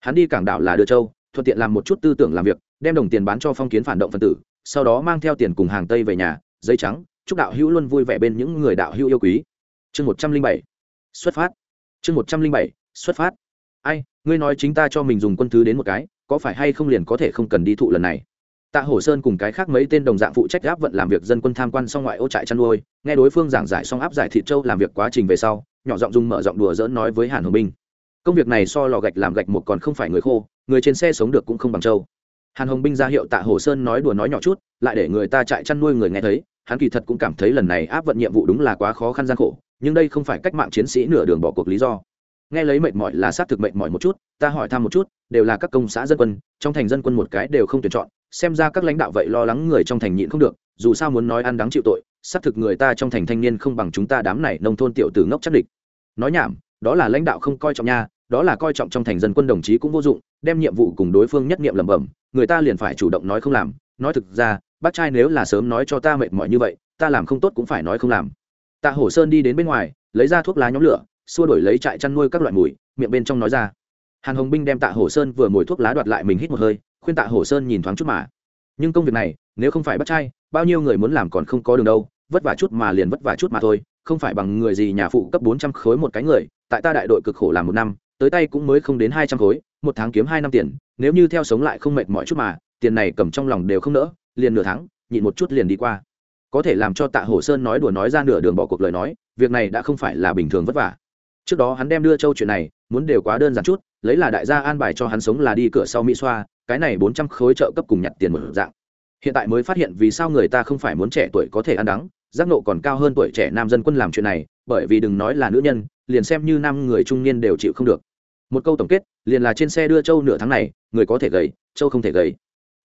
Hắn đi cảng đảo là đưa châu, thuận tiện làm một chút tư tưởng làm việc, đem đồng tiền bán cho phong kiến phản động phân tử, sau đó mang theo tiền cùng hàng tây về nhà giấy trắng, chúc đạo hữu luôn vui vẻ bên những người đạo hữu yêu quý. Chương một trăm linh bảy, xuất phát. Chương một trăm linh bảy, xuất phát. Ai, ngươi nói chính ta cho mình dùng quân thứ đến một cái, có phải hay không liền có thể không cần đi thụ lần này? Tạ hổ sơn cùng cái khác mấy tên đồng dạng phụ trách áp vận làm việc dân quân tham quan xong ngoại ô trại chăn nuôi, nghe đối phương giảng giải xong áp giải thị châu làm việc quá trình về sau, nhỏ giọng dùng mở giọng đùa dỡn nói với hàn hồng Minh. công việc này so lò gạch làm gạch một còn không phải người khô, người trên xe sống được cũng không bằng châu hàn hồng binh ra hiệu tạ hồ sơn nói đùa nói nhỏ chút, lại để người ta chạy chăn nuôi người nghe thấy hắn kỳ thật cũng cảm thấy lần này áp vận nhiệm vụ đúng là quá khó khăn gian khổ, nhưng đây không phải cách mạng chiến sĩ nửa đường bỏ cuộc lý do. Nghe lấy mệt mỏi là xác thực mệt mỏi một chút, ta hỏi thăm một chút, đều là các công xã dân quân, trong thành dân quân một cái đều không tuyển chọn, xem ra các lãnh đạo vậy lo lắng người trong thành nhịn không được, dù sao muốn nói ăn đắng chịu tội, xác thực người ta trong thành thanh niên không bằng chúng ta đám này nông thôn tiểu tử ngốc chắc địch. Nói nhảm, đó là lãnh đạo không coi trọng nha, đó là coi trọng trong thành dân quân đồng chí cũng vô dụng, đem nhiệm vụ cùng đối phương nhất nghiệm lẩm bẩm, người ta liền phải chủ động nói không làm. Nói thực ra bác trai nếu là sớm nói cho ta mệt mỏi như vậy, ta làm không tốt cũng phải nói không làm. Tạ hổ sơn đi đến bên ngoài, lấy ra thuốc lá nhóm lửa, xua đổi lấy trại chăn nuôi các loại mùi, miệng bên trong nói ra. Hàn hồng binh đem tạ hổ sơn vừa mồi thuốc lá đoạt lại mình hít một hơi, khuyên tạ hổ sơn nhìn thoáng chút mà. Nhưng công việc này, nếu không phải bắt trai, bao nhiêu người muốn làm còn không có đường đâu, vất vả chút mà liền vất vả chút mà thôi, không phải bằng người gì nhà phụ cấp bốn trăm khối một cái người, tại ta đại đội cực khổ làm một năm, tới tay cũng mới không đến hai trăm khối, một tháng kiếm hai năm tiền, nếu như theo sống lại không mệt mỏi chút mà, tiền này cầm trong lòng đều không nỡ liền nửa tháng, nhịn một chút liền đi qua. Có thể làm cho tạ hổ sơn nói đùa nói ra nửa đường bỏ cuộc lời nói, việc này đã không phải là bình thường vất vả. Trước đó hắn đem đưa châu chuyện này, muốn đều quá đơn giản chút, lấy là đại gia an bài cho hắn sống là đi cửa sau mỹ xoa, cái này bốn trăm khối trợ cấp cùng nhặt tiền một dạng. Hiện tại mới phát hiện vì sao người ta không phải muốn trẻ tuổi có thể ăn đắng, giác nộ còn cao hơn tuổi trẻ nam dân quân làm chuyện này, bởi vì đừng nói là nữ nhân, liền xem như năm người trung niên đều chịu không được. Một câu tổng kết, liền là trên xe đưa châu nửa tháng này, người có thể gầy, châu không thể gầy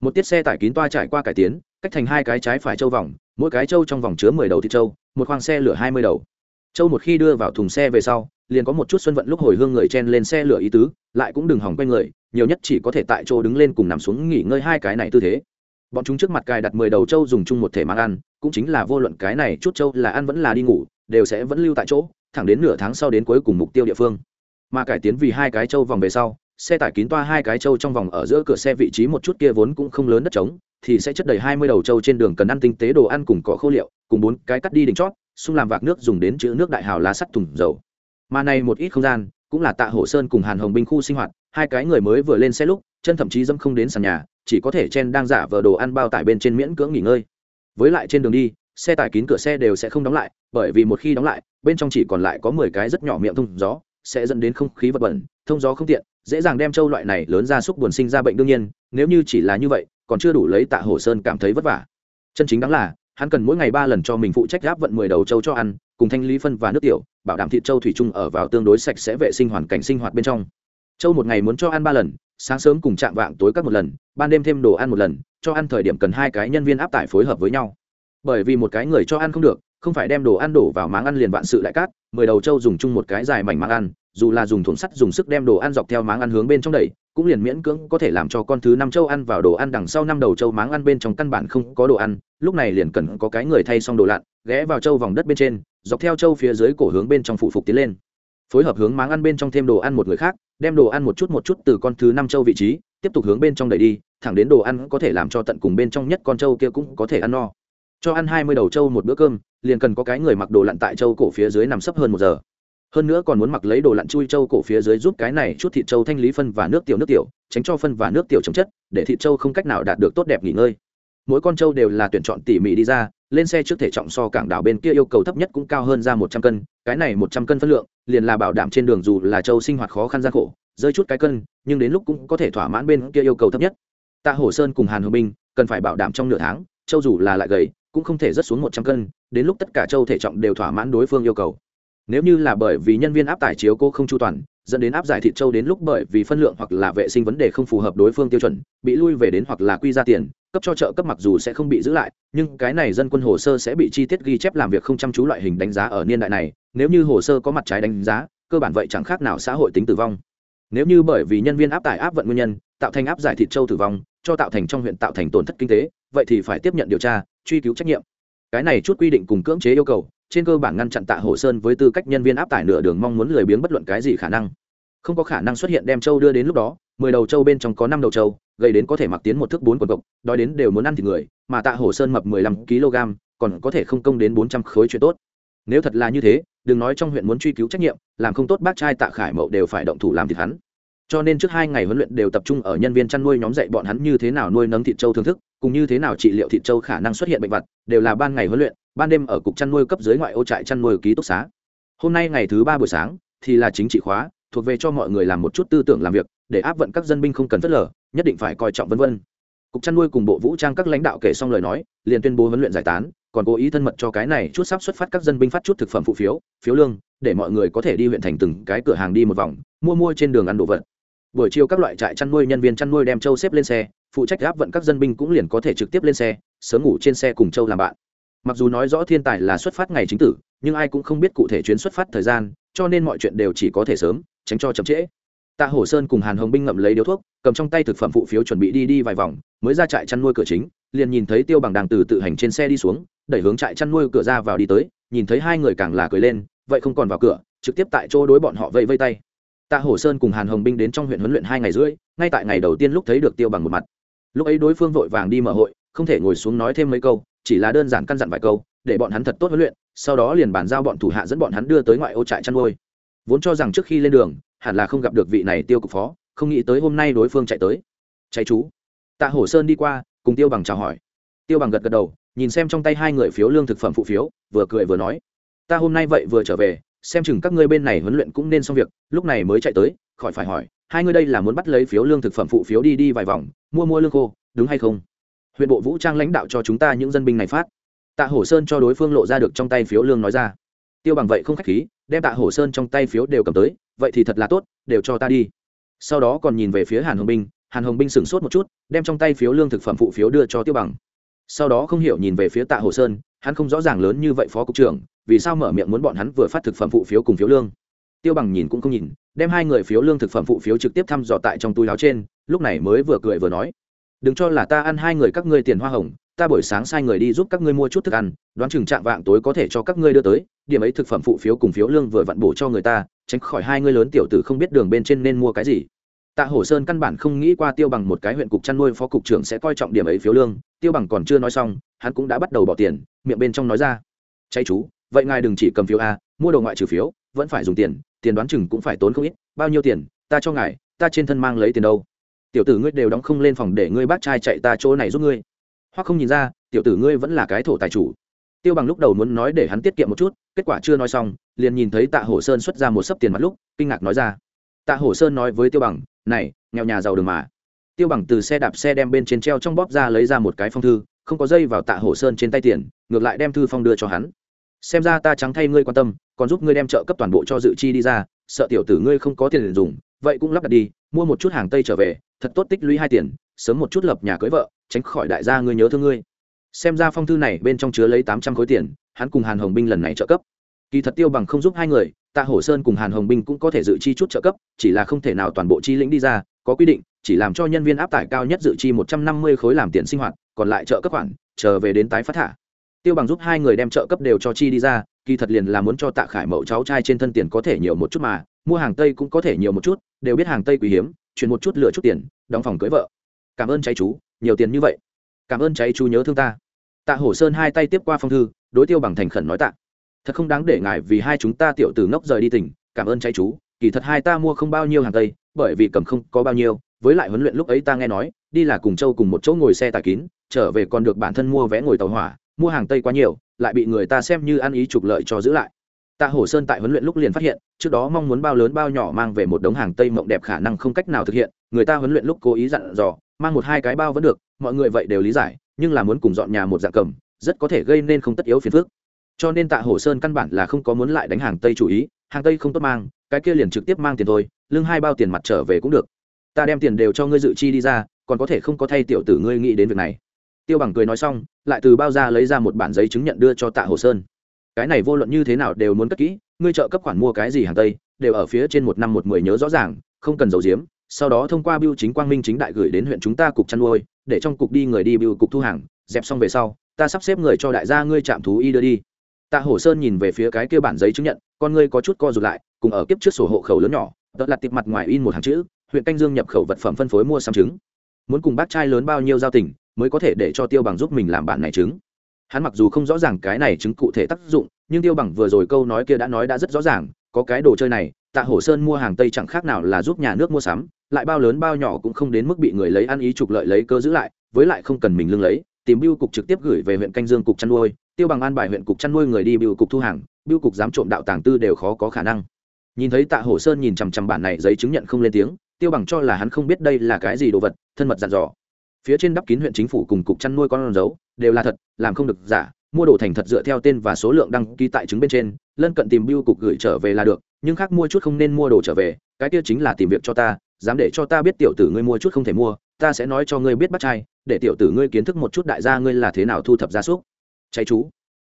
một tiết xe tải kín toa trải qua cải tiến, cách thành hai cái trái phải châu vòng, mỗi cái châu trong vòng chứa mười đầu thịt châu một khoang xe lửa hai mươi đầu. Châu một khi đưa vào thùng xe về sau, liền có một chút xuân vận lúc hồi hương người chen lên xe lửa ý tứ, lại cũng đừng hỏng quanh người, nhiều nhất chỉ có thể tại chỗ đứng lên cùng nằm xuống nghỉ ngơi hai cái này tư thế. Bọn chúng trước mặt cài đặt mười đầu trâu dùng chung một thể mang ăn, cũng chính là vô luận cái này chút trâu là ăn vẫn là đi ngủ, đều sẽ vẫn lưu tại chỗ, thẳng đến nửa tháng sau đến cuối cùng mục tiêu địa phương. Mà cải tiến vì hai cái trâu vòng về sau xe tải kín toa hai cái trâu trong vòng ở giữa cửa xe vị trí một chút kia vốn cũng không lớn đất trống, thì sẽ chất đầy hai mươi đầu trâu trên đường cần ăn tinh tế đồ ăn cùng cỏ khô liệu, cùng bốn cái cắt đi đỉnh chót, xung làm vạc nước dùng đến chữ nước đại hào lá sắt thùng dầu. Mà này một ít không gian, cũng là tạ hổ sơn cùng hàn hồng binh khu sinh hoạt, hai cái người mới vừa lên xe lúc, chân thậm chí dâm không đến sàn nhà, chỉ có thể chen đang giả vờ đồ ăn bao tải bên trên miễn cưỡng nghỉ ngơi. Với lại trên đường đi, xe tải kín cửa xe đều sẽ không đóng lại, bởi vì một khi đóng lại, bên trong chỉ còn lại có mười cái rất nhỏ miệng thông gió, sẽ dẫn đến không khí vật bẩn, thông gió không tiện dễ dàng đem châu loại này lớn ra súc buồn sinh ra bệnh đương nhiên, nếu như chỉ là như vậy, còn chưa đủ lấy tạ hổ sơn cảm thấy vất vả. Chân chính đáng là, hắn cần mỗi ngày ba lần cho mình phụ trách gáp vận mười đầu châu cho ăn, cùng thanh lý phân và nước tiểu, bảo đảm thịt châu thủy chung ở vào tương đối sạch sẽ vệ sinh hoàn cảnh sinh hoạt bên trong. Châu một ngày muốn cho ăn ba lần, sáng sớm cùng chạm vạng tối các một lần, ban đêm thêm đồ ăn một lần, cho ăn thời điểm cần hai cái nhân viên áp tải phối hợp với nhau. Bởi vì một cái người cho ăn không được, không phải đem đồ ăn đổ vào máng ăn liền vạn sự đại cát, mười đầu trâu dùng chung một cái dài mảnh máng ăn dù là dùng thùng sắt dùng sức đem đồ ăn dọc theo máng ăn hướng bên trong đẩy, cũng liền miễn cưỡng có thể làm cho con thứ năm châu ăn vào đồ ăn đằng sau năm đầu châu máng ăn bên trong căn bản không có đồ ăn, lúc này liền cần có cái người thay xong đồ lặn, ghé vào châu vòng đất bên trên, dọc theo châu phía dưới cổ hướng bên trong phụ phục tiến lên. Phối hợp hướng máng ăn bên trong thêm đồ ăn một người khác, đem đồ ăn một chút một chút từ con thứ năm châu vị trí, tiếp tục hướng bên trong đẩy đi, thẳng đến đồ ăn có thể làm cho tận cùng bên trong nhất con châu kia cũng có thể ăn no. Cho ăn hai mươi đầu châu một bữa cơm, liền cần có cái người mặc đồ lặn tại châu cổ phía dưới nằm sấp hơn một giờ hơn nữa còn muốn mặc lấy đồ lặn chui châu cổ phía dưới giúp cái này chút thịt châu thanh lý phân và nước tiểu nước tiểu, tránh cho phân và nước tiểu chống chất, để thịt châu không cách nào đạt được tốt đẹp nghỉ ngơi. Mỗi con trâu đều là tuyển chọn tỉ mỉ đi ra, lên xe trước thể trọng so cảng đảo bên kia yêu cầu thấp nhất cũng cao hơn ra một trăm cân, cái này một trăm cân phân lượng, liền là bảo đảm trên đường dù là trâu sinh hoạt khó khăn gian khổ, rơi chút cái cân, nhưng đến lúc cũng có thể thỏa mãn bên kia yêu cầu thấp nhất. Tạ hổ sơn cùng hàn hồng minh, cần phải bảo đảm trong nửa tháng, trâu dù là lại gầy, cũng không thể rớt xuống một trăm cân, đến lúc tất cả trâu thể trọng đều thỏa mãn đối phương yêu cầu nếu như là bởi vì nhân viên áp tải chiếu cô không chu toàn, dẫn đến áp giải thịt trâu đến lúc bởi vì phân lượng hoặc là vệ sinh vấn đề không phù hợp đối phương tiêu chuẩn, bị lui về đến hoặc là quy ra tiền, cấp cho trợ cấp mặc dù sẽ không bị giữ lại, nhưng cái này dân quân hồ sơ sẽ bị chi tiết ghi chép làm việc không chăm chú loại hình đánh giá ở niên đại này. Nếu như hồ sơ có mặt trái đánh giá, cơ bản vậy chẳng khác nào xã hội tính tử vong. Nếu như bởi vì nhân viên áp tải áp vận nguyên nhân, tạo thành áp giải thịt trâu tử vong, cho tạo thành trong huyện tạo thành tổn thất kinh tế, vậy thì phải tiếp nhận điều tra, truy cứu trách nhiệm. Cái này chút quy định cùng cưỡng chế yêu cầu trên cơ bản ngăn chặn tạ hồ sơn với tư cách nhân viên áp tải nửa đường mong muốn lười biếng bất luận cái gì khả năng. Không có khả năng xuất hiện đem châu đưa đến lúc đó, mười đầu châu bên trong có năm đầu châu, gây đến có thể mặc tiến một thước bốn quần cộc đói đến đều muốn ăn thịt người, mà tạ hồ sơn mập mười lăm kg, còn có thể không công đến bốn trăm khối chuyện tốt. Nếu thật là như thế, đừng nói trong huyện muốn truy cứu trách nhiệm, làm không tốt bác trai tạ khải mậu đều phải động thủ làm thịt hắn. Cho nên trước hai ngày huấn luyện đều tập trung ở nhân viên chăn nuôi nhóm dạy bọn hắn như thế nào nuôi nấng thịt trâu thương thức cùng như thế nào trị liệu thịt trâu khả năng xuất hiện bệnh vật, đều là ban ngày huấn luyện ban đêm ở cục chăn nuôi cấp dưới ngoại ô trại chăn nuôi ký túc xá. Hôm nay ngày thứ ba buổi sáng, thì là chính trị khóa, thuộc về cho mọi người làm một chút tư tưởng làm việc, để áp vận các dân binh không cần phớt lờ, nhất định phải coi trọng vân vân. Cục chăn nuôi cùng bộ vũ trang các lãnh đạo kể xong lời nói, liền tuyên bố huấn luyện giải tán, còn cố ý thân mật cho cái này chút sắp xuất phát các dân binh phát chút thực phẩm phụ phiếu phiếu lương, để mọi người có thể đi huyện thành từng cái cửa hàng đi một vòng, mua mua trên đường ăn đồ vật. Buổi chiều các loại trại chăn nuôi nhân viên chăn nuôi đem châu xếp lên xe, phụ trách áp vận các dân binh cũng liền có thể trực tiếp lên xe, sớm ngủ trên xe cùng châu làm bạn mặc dù nói rõ thiên tài là xuất phát ngày chính tử, nhưng ai cũng không biết cụ thể chuyến xuất phát thời gian, cho nên mọi chuyện đều chỉ có thể sớm, tránh cho chậm trễ. Tạ hổ sơn cùng hàn hồng binh ngậm lấy điếu thuốc, cầm trong tay thực phẩm phụ phiếu chuẩn bị đi đi vài vòng, mới ra trại chăn nuôi cửa chính, liền nhìn thấy tiêu bằng đàng từ tự hành trên xe đi xuống, đẩy hướng trại chăn nuôi cửa ra vào đi tới, nhìn thấy hai người càng là cười lên, vậy không còn vào cửa, trực tiếp tại chỗ đối bọn họ vây vây tay. Tạ hổ sơn cùng hàn hồng binh đến trong huyện huấn luyện hai ngày rưỡi, ngay tại ngày đầu tiên lúc thấy được tiêu bằng một mặt. Lúc ấy đối phương vội vàng đi mở hội, không thể ngồi xuống nói thêm mấy câu chỉ là đơn giản căn dặn vài câu, để bọn hắn thật tốt huấn luyện, sau đó liền bàn giao bọn thủ hạ dẫn bọn hắn đưa tới ngoại ô trại chăn nuôi. Vốn cho rằng trước khi lên đường, hẳn là không gặp được vị này tiêu cục phó, không nghĩ tới hôm nay đối phương chạy tới. Chạy chú. Tạ hổ sơn đi qua, cùng tiêu bằng chào hỏi. Tiêu bằng gật gật đầu, nhìn xem trong tay hai người phiếu lương thực phẩm phụ phiếu, vừa cười vừa nói, ta hôm nay vậy vừa trở về, xem chừng các ngươi bên này huấn luyện cũng nên xong việc, lúc này mới chạy tới, khỏi phải hỏi, hai ngươi đây là muốn bắt lấy phiếu lương thực phẩm phụ phiếu đi đi vài vòng, mua mua lương khô, đúng hay không? Huyện bộ vũ trang lãnh đạo cho chúng ta những dân binh này phát. Tạ hổ sơn cho đối phương lộ ra được trong tay phiếu lương nói ra. Tiêu bằng vậy không k h á c h khí, đem tạ hổ sơn trong tay phiếu đều cầm tới, vậy thì thật là tốt, đều cho ta đi. Sau đó còn nhìn về phía hàn hồng binh, hàn hồng binh sửng sốt một chút, đem trong tay phiếu lương thực phẩm phụ phiếu đưa cho tiêu bằng. Sau đó không hiểu nhìn về phía tạ hồ sơn, hắn không rõ ràng lớn như vậy phó cục trưởng, vì sao mở miệng muốn bọn hắn vừa phát thực phẩm phụ phiếu cùng phiếu lương. Tiêu bằng nhìn cũng không nhìn, đem hai người phiếu lương thực phẩm phụ phiếu trực tiếp thăm dò tại trong túi áo trên, lúc này mới vừa cười vừa nói đừng cho là ta ăn hai người các ngươi tiền hoa hồng, ta buổi sáng sai người đi giúp các ngươi mua chút thức ăn, đoán chừng trạng vạng tối có thể cho các ngươi đưa tới, điểm ấy thực phẩm phụ phiếu cùng phiếu lương vừa vặn bổ cho người ta, tránh khỏi hai ngươi lớn tiểu tử không biết đường bên trên nên mua cái gì. Tạ hổ sơn căn bản không nghĩ qua tiêu bằng một cái huyện cục chăn nuôi phó cục trưởng sẽ coi trọng điểm ấy phiếu lương, tiêu bằng còn chưa nói xong, hắn cũng đã bắt đầu bỏ tiền, miệng bên trong nói ra. Cháy chú, vậy ngài đừng chỉ cầm phiếu a, mua đồ ngoại trừ phiếu, vẫn phải dùng tiền tiền đoán chừng cũng phải tốn không ít, bao nhiêu tiền, ta cho ngài, ta trên thân mang lấy tiền đâu? Tiểu tử ngươi đều đóng không lên phòng để ngươi bác trai chạy ta chỗ này giúp ngươi. Hoặc không nhìn ra, tiểu tử ngươi vẫn là cái thổ tài chủ. Tiêu bằng lúc đầu muốn nói để hắn tiết kiệm một chút, kết quả chưa nói xong, liền nhìn thấy tạ hổ sơn xuất ra một sấp tiền mặt lúc, kinh ngạc nói ra. Tạ hổ sơn nói với tiêu bằng, này, nghèo nhà giàu đường mà. Tiêu bằng từ xe đạp xe đem bên trên treo trong bóp ra lấy ra một cái phong thư, không có dây vào tạ hổ sơn trên tay tiền, ngược lại đem thư phong đưa cho hắn. Xem ra ta trắng thay ngươi quan tâm, còn giúp ngươi đem trợ cấp toàn bộ cho dự chi đi ra, sợ tiểu tử ngươi không có tiền dùng, vậy cũng lắp đặt đi mua một chút hàng tây trở về, thật tốt tích lũy hai tiền, sớm một chút lập nhà cưới vợ, tránh khỏi đại gia ngươi nhớ thương ngươi. Xem ra phong thư này bên trong chứa lấy tám trăm khối tiền, hắn cùng hàn hồng binh lần này trợ cấp. Kỳ thật tiêu bằng không giúp hai người, tạ hổ sơn cùng hàn hồng binh cũng có thể dự chi chút trợ cấp, chỉ là không thể nào toàn bộ chi lĩnh đi ra, có quy định, chỉ làm cho nhân viên áp tải cao nhất dự chi một trăm năm mươi khối làm tiền sinh hoạt, còn lại trợ cấp khoản, chờ về đến tái phát thả tiêu bằng giúp hai người đem trợ cấp đều cho chi đi ra, kỳ thật liền là muốn cho tạ khải mậu cháu trai trên thân tiền có thể nhiều một chút mà mua hàng tây cũng có thể nhiều một chút, đều biết hàng tây quý hiếm, chuyển một chút lựa chút tiền, đóng phòng cưới vợ. Cảm ơn cháy chú, nhiều tiền như vậy. Cảm ơn cháy chú nhớ thương ta. Tạ hổ sơn hai tay tiếp qua phong thư, đối tiêu bằng thành khẩn nói tạ. Thật không đáng để ngài vì hai chúng ta tiểu tử ngốc rời đi tỉnh, cảm ơn cháy chú, kỳ thật hai ta mua không bao nhiêu hàng tây, bởi vì cầm không có bao nhiêu, với lại huấn luyện lúc ấy ta nghe nói, đi là cùng châu cùng một chỗ ngồi xe tài kín, trở về còn được bản thân mua vé ngồi tàu hỏa, mua hàng tây quá nhiều, lại bị người ta xem như ăn ý trục lợi cho giữ lại tạ hổ sơn tại huấn luyện lúc liền phát hiện, trước đó mong muốn bao lớn bao nhỏ mang về một đống hàng tây mộng đẹp khả năng không cách nào thực hiện, người ta huấn luyện lúc cố ý dặn dò, mang một hai cái bao vẫn được, mọi người vậy đều lý giải, nhưng là muốn cùng dọn nhà một dạng cầm, rất có thể gây nên không tất yếu phiền phức. Cho nên tạ hổ sơn căn bản là không có muốn lại đánh hàng tây chủ ý, hàng tây không tốt mang, cái kia liền trực tiếp mang tiền thôi, lưng hai bao tiền mặt trở về cũng được. Ta đem tiền đều cho ngươi dự chi đi ra, còn có thể không có thay tiểu tử ngươi nghĩ đến việc này. Tiêu bằng cười nói xong, lại từ bao ra lấy ra một bản giấy chứng nhận đưa cho tạ Hổ sơn cái này vô luận như thế nào đều muốn cất kỹ, ngươi trợ cấp khoản mua cái gì hàng tây, đều ở phía trên một năm một mười nhớ rõ ràng, không cần giấu diếm. sau đó thông qua biêu chính quang minh chính đại gửi đến huyện chúng ta cục chăn nuôi, để trong cục đi người đi biêu cục thu hàng, dẹp xong về sau, ta sắp xếp người cho đại gia ngươi chạm thú y đưa đi tạ hổ sơn nhìn về phía cái kia bản giấy chứng nhận, con ngươi có chút co rụt lại, cùng ở kiếp trước sổ hộ khẩu lớn nhỏ đó là tiệp mặt ngoài in một hàng chữ, huyện canh dương nhập khẩu vật phẩm phân phối mua xăm trứng muốn cùng bác trai lớn bao nhiêu giao tình, mới có thể để cho tiêu bằng giúp mình làm bản này trứng hắn mặc dù không rõ ràng cái này chứng cụ thể tác dụng, nhưng tiêu bằng vừa rồi câu nói kia đã nói đã rất rõ ràng, có cái đồ chơi này, tạ hổ sơn mua hàng tây chẳng khác nào là giúp nhà nước mua sắm, lại bao lớn bao nhỏ cũng không đến mức bị người lấy ăn ý trục lợi lấy cơ giữ lại, với lại không cần mình lương lấy, tìm biêu cục trực tiếp gửi về huyện canh dương cục chăn nuôi, tiêu bằng an bài huyện cục chăn nuôi người đi biêu cục thu hàng, biêu cục dám trộm đạo tàng tư đều khó có khả năng. Nhìn thấy tạ hổ sơn nhìn chằm chằm bản này giấy chứng nhận không lên tiếng, tiêu bằng cho là hắn không biết đây là cái gì đồ vật, thân mật dặn dò. Phía trên đắp kín huyện chính phủ cùng cục chăn nuôi con dấu đều là thật, làm không được giả, mua đồ thành thật dựa theo tên và số lượng đăng ký tại chứng bên trên, lân cận tìm biêu cục gửi trở về là được, nhưng khác mua chút không nên mua đồ trở về, cái kia chính là tìm việc cho ta, dám để cho ta biết tiểu tử ngươi mua chút không thể mua, ta sẽ nói cho ngươi biết bắt trai, để tiểu tử ngươi kiến thức một chút đại gia ngươi là thế nào thu thập gia súc. Cháy chú.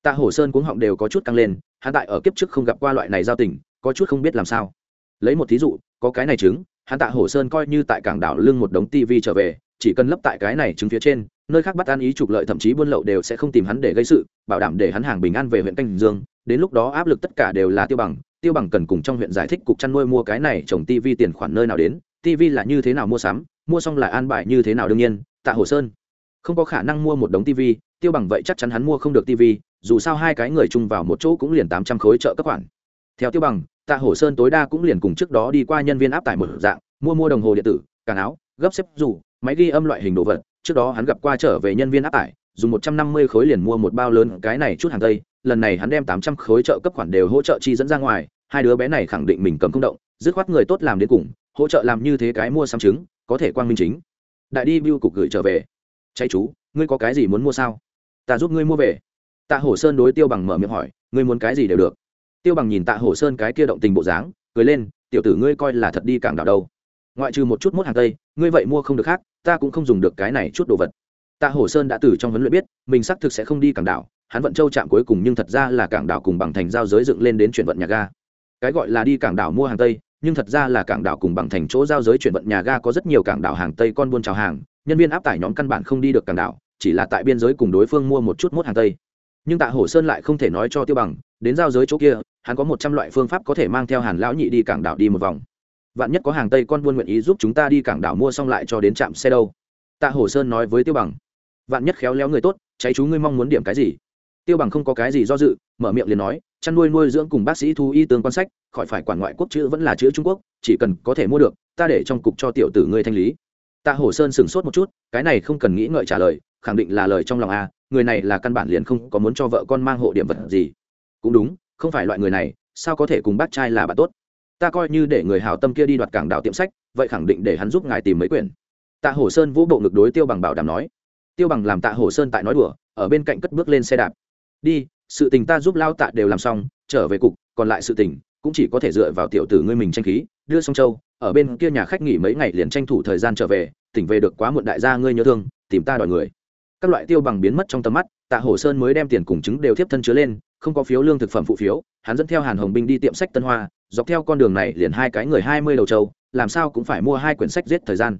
Tạ hổ sơn cuống họng đều có chút căng lên, hắn tại ở kiếp trước không gặp qua loại này giao tình, có chút không biết làm sao. Lấy một thí dụ, có cái này chứng hắn tạ hổ sơn coi như tại cảng đảo lưng một đống tivi trở về, chỉ cần lấp tại cái này chứng phía trên nơi khác bắt an ý trục lợi thậm chí buôn lậu đều sẽ không tìm hắn để gây sự bảo đảm để hắn hàng bình an về huyện canh dương. Đến lúc đó áp lực tất cả đều là tiêu bằng. Tiêu bằng cần cùng trong huyện giải thích cục chăn nuôi mua cái này trồng TV tiền khoản nơi nào đến TV là như thế nào mua sắm mua xong lại an bài như thế nào đương nhiên. Tạ hồ sơn không có khả năng mua một đống TV, tiêu bằng vậy chắc chắn hắn mua không được TV. dù sao hai cái người chung vào một chỗ cũng liền tám trăm khối trợ cấp khoản. Theo tiêu bằng tạ hồ sơn tối đa cũng liền cùng trước đó đi qua nhân viên áp tải một dạng mua mua đồng hồ điện tử càn áo gấp xếp dù máy ghi âm loại hình đồ vật trước đó hắn gặp qua trở về nhân viên áp tải, dùng một trăm năm mươi khối liền mua một bao lớn cái này chút hàng tây, lần này hắn đem tám trăm khối trợ cấp khoản đều hỗ trợ chi dẫn ra ngoài, hai đứa bé này khẳng định mình cầm không động, dứt khoát người tốt làm đến cùng, hỗ trợ làm như thế cái mua xăm trứng có thể quang minh chính. Đại đi biêu cục gửi trở về. Cháy chú, ngươi có cái gì muốn mua sao? Ta giúp ngươi mua về. Tạ hổ sơn đối tiêu bằng mở miệng hỏi, ngươi muốn cái gì đều được. Tiêu bằng nhìn tạ hổ sơn cái kia động tình bộ dáng, cười lên, tiểu tử ngươi coi là thật đi cảng đảo đâu ngoại trừ một chút mốt hàng tây, ngươi vậy mua không được khác, ta cũng không dùng được cái này chút đồ vật. Tạ hổ sơn đã từ trong huấn luyện biết, mình xác thực sẽ không đi cảng đảo, hắn vận châu chạm cuối cùng nhưng thật ra là cảng đảo cùng bằng thành giao giới dựng lên đến chuyển vận nhà ga. Cái gọi là đi cảng đảo mua hàng tây, nhưng thật ra là cảng đảo cùng bằng thành chỗ giao giới chuyển vận nhà ga có rất nhiều cảng đảo hàng tây con buôn trào hàng, nhân viên áp tải nhóm căn bản không đi được cảng đảo, chỉ là tại biên giới cùng đối phương mua một chút mốt hàng tây. Nhưng tạ hổ sơn lại không thể nói cho tiêu bằng, đến giao giới chỗ kia, hắn có một trăm loại phương pháp có thể mang theo hàn lão nhị đi cảng đảo đi một vòng vạn nhất có hàng tây con buôn nguyện ý giúp chúng ta đi cảng đảo mua xong lại cho đến trạm xe đâu. Tạ hổ sơn nói với tiêu bằng. Vạn nhất khéo léo người tốt, cháy chú ngươi mong muốn điểm cái gì? Tiêu bằng không có cái gì do dự, mở miệng liền nói, chăn nuôi nuôi dưỡng cùng bác sĩ thú y tương quan sách, khỏi phải quản ngoại quốc chữ vẫn là chữ trung quốc, chỉ cần có thể mua được, ta để trong cục cho tiểu tử ngươi thanh lý. Tạ hổ sơn sửng sốt một chút, cái này không cần nghĩ ngợi trả lời, khẳng định là lời trong lòng a, người này là căn bản liền không có muốn cho vợ con mang hộ điểm vật gì. Cũng đúng, không phải loại người này, sao có thể cùng bác trai là bạn tốt? Ta coi như để người hảo tâm kia đi đoạt cảng đạo tiệm sách, vậy khẳng định để hắn giúp ngài tìm mấy quyển. Tạ hổ sơn vũ bộ ngực đối tiêu bằng bảo đảm nói. Tiêu bằng làm tạ hổ sơn tại nói đùa, ở bên cạnh cất bước lên xe đạp. Đi, sự tình ta giúp lao tạ đều làm xong, trở về cục, còn lại sự tình, cũng chỉ có thể dựa vào tiểu tử ngươi mình tranh khí, đưa song châu, ở bên kia nhà khách nghỉ mấy ngày liền tranh thủ thời gian trở về, tỉnh về được quá muộn đại gia ngươi nhớ thương, tìm ta đòi người. Các loại tiêu bằng biến mất trong tầm mắt, tạ hổ sơn mới đem tiền cùng chứng đều tiếp thân chứa lên không có phiếu lương thực phẩm phụ phiếu, hắn dẫn theo hàn hồng binh đi tiệm sách tân hoa, dọc theo con đường này liền hai cái người hai mươi đầu châu làm sao cũng phải mua hai quyển sách giết thời gian.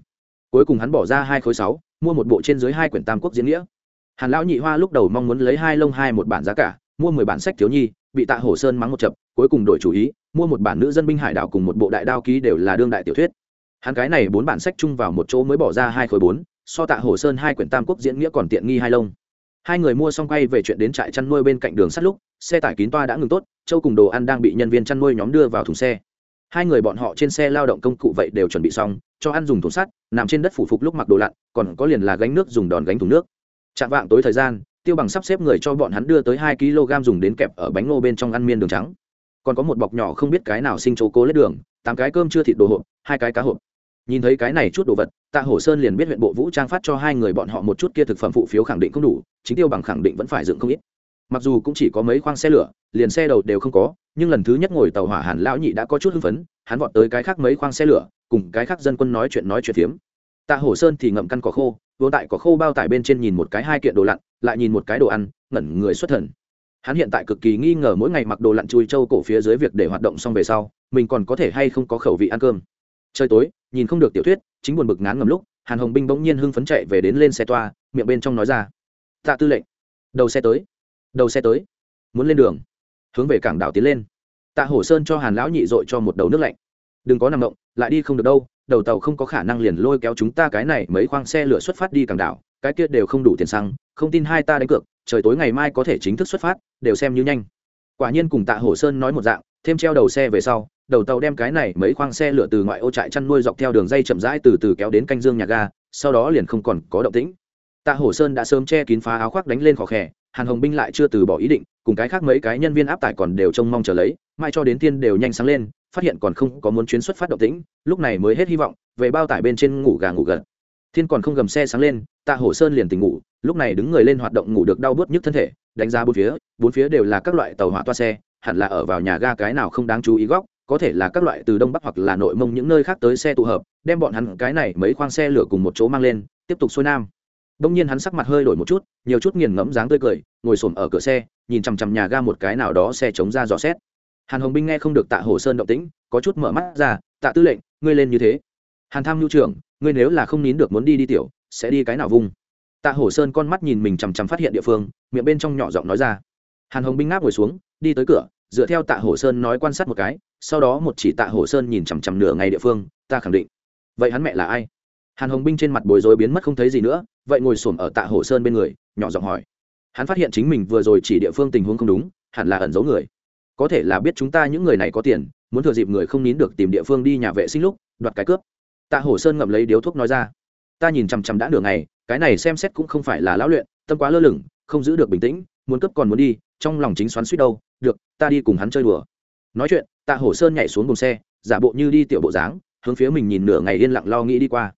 Cuối cùng hắn bỏ ra hai khối sáu, mua một bộ trên dưới hai quyển tam quốc diễn nghĩa. Hàn lão nhị hoa lúc đầu mong muốn lấy hai lông hai một bản giá cả, mua mười bản sách thiếu nhi, bị tạ hổ sơn mắng một chập, cuối cùng đổi chủ ý, mua một bản nữ dân binh hải đảo cùng một bộ đại đao ký đều là đương đại tiểu thuyết. Hắn cái này bốn bản sách chung vào một chỗ mới bỏ ra hai khối bốn, so tạ hổ sơn hai quyển tam quốc diễn nghĩa còn tiện nghi hai lông. Hai người mua xong quay về chuyện đến trại chăn nuôi bên cạnh đường sắt lúc xe tải kín toa đã ngừng tốt, châu cùng đồ ăn đang bị nhân viên chăn nuôi nhóm đưa vào thùng xe. Hai người bọn họ trên xe lao động công cụ vậy đều chuẩn bị xong, cho ăn dùng thùng sắt, nằm trên đất phủ phục lúc mặc đồ lặn, còn có liền là gánh nước dùng đòn gánh thùng nước. Chạm vạng tối thời gian, tiêu bằng sắp xếp người cho bọn hắn đưa tới hai kg dùng đến kẹp ở bánh ngô bên trong ăn miên đường trắng. Còn có một bọc nhỏ không biết cái nào sinh chỗ cố lết đường, tám cái cơm chưa thịt đồ hộp, hai cái cá hộp. Nhìn thấy cái này chút đồ vật, tạ hổ sơn liền biết huyện bộ vũ trang phát cho hai người bọn họ một chút kia thực phẩm phụ phiếu khẳng định không đủ, chính tiêu bằng khẳng định vẫn phải dựng không ít mặc dù cũng chỉ có mấy khoang xe lửa, liền xe đầu đều không có, nhưng lần thứ nhất ngồi tàu hỏa hàn lão nhị đã có chút hưng phấn, hắn vọt tới cái khác mấy khoang xe lửa, cùng cái khác dân quân nói chuyện nói chuyện phiếm. Tạ hổ sơn thì ngậm căn cỏ khô vô tại cỏ khô bao tải bên trên nhìn một cái hai kiện đồ lặn, lại nhìn một cái đồ ăn, ngẩn người xuất thần. Hắn hiện tại cực kỳ nghi ngờ mỗi ngày mặc đồ lặn chui trâu cổ phía dưới việc để hoạt động xong về sau, mình còn có thể hay không có khẩu vị ăn cơm. Trời tối, nhìn không được tiểu thuyết, chính buồn bực ngán ngầm lúc, hàn hồng binh bỗng nhiên hưng phấn chạy về đến lên xe toa, miệng bên trong nói ra, tạ tư lệnh, đầu xe tới đầu xe tới, muốn lên đường, hướng về cảng đảo tiến lên. Tạ hổ sơn cho hàn lão nhị dội cho một đầu nước lạnh. Đừng có nằm động, lại đi không được đâu, đầu tàu không có khả năng liền lôi kéo chúng ta cái này mấy khoang xe lửa xuất phát đi cảng đảo, cái kia đều không đủ tiền xăng, không tin hai ta đánh cược, trời tối ngày mai có thể chính thức xuất phát, đều xem như nhanh. Quả nhiên cùng tạ hổ sơn nói một dạng, thêm treo đầu xe về sau, đầu tàu đem cái này mấy khoang xe lửa từ ngoại ô trại chăn nuôi dọc theo đường dây chậm rãi từ từ kéo đến canh dương nhà ga, sau đó liền không còn có động tĩnh. Tạ hổ sơn đã sớm che kín phá áo khoác đánh lên khó khẽ hàn hồng binh lại chưa từ bỏ ý định, cùng cái khác mấy cái nhân viên áp tải còn đều trông mong chờ lấy, mai cho đến tiên đều nhanh sáng lên, phát hiện còn không có muốn chuyến xuất phát động tĩnh, lúc này mới hết hy vọng, về bao tải bên trên ngủ gà ngủ gật. Thiên còn không gầm xe sáng lên, tạ hổ sơn liền tỉnh ngủ, lúc này đứng người lên hoạt động ngủ được đau bớt nhức thân thể, đánh giá bốn phía bốn phía đều là các loại tàu hỏa toa xe, hẳn là ở vào nhà ga cái nào không đáng chú ý góc, có thể là các loại từ đông bắc hoặc là nội mông những nơi khác tới xe tụ hợp, đem bọn hắn cái này mấy khoang xe lửa cùng một chỗ mang lên, tiếp tục xuôi nam đông nhiên hắn sắc mặt hơi đổi một chút, nhiều chút nghiền ngẫm dáng tươi cười, ngồi xổm ở cửa xe, nhìn chằm chằm nhà ga một cái nào đó xe chống ra dò xét. Hàn hồng binh nghe không được tạ hồ sơn động tĩnh, có chút mở mắt ra, tạ tư lệnh, ngươi lên như thế. Hàn tham nhu trưởng, ngươi nếu là không nín được muốn đi đi tiểu, sẽ đi cái nào vùng? tạ hổ sơn con mắt nhìn mình chằm chằm phát hiện địa phương, miệng bên trong nhỏ giọng nói ra. Hàn hồng binh ngáp ngồi xuống, đi tới cửa, dựa theo tạ hổ sơn nói quan sát một cái, sau đó một chỉ tạ hổ sơn nhìn chằm chằm nửa ngày địa phương, ta khẳng định. Vậy hắn mẹ là ai? Hàn hồng binh trên mặt bối rối biến mất không thấy gì nữa, vậy ngồi xổm ở tạ hổ sơn bên người, nhỏ giọng hỏi. Hắn phát hiện chính mình vừa rồi chỉ địa phương tình huống không đúng, hẳn là ẩn giấu người. Có thể là biết chúng ta những người này có tiền, muốn thừa dịp người không nín được tìm địa phương đi nhà vệ sinh lúc, đoạt cái cướp. Tạ hổ sơn ngậm lấy điếu thuốc nói ra. Ta nhìn chằm chằm đã nửa ngày, cái này xem xét cũng không phải là lão luyện, tâm quá lơ lửng, không giữ được bình tĩnh, muốn cướp còn muốn đi, trong lòng chính xoắn suýt đâu, được, ta đi cùng hắn chơi đùa. Nói chuyện, tạ hổ sơn nhảy xuống buồng xe, giả bộ như đi tiểu bộ dáng, hướng phía mình nhìn nửa ngày yên lặng lo nghĩ đi qua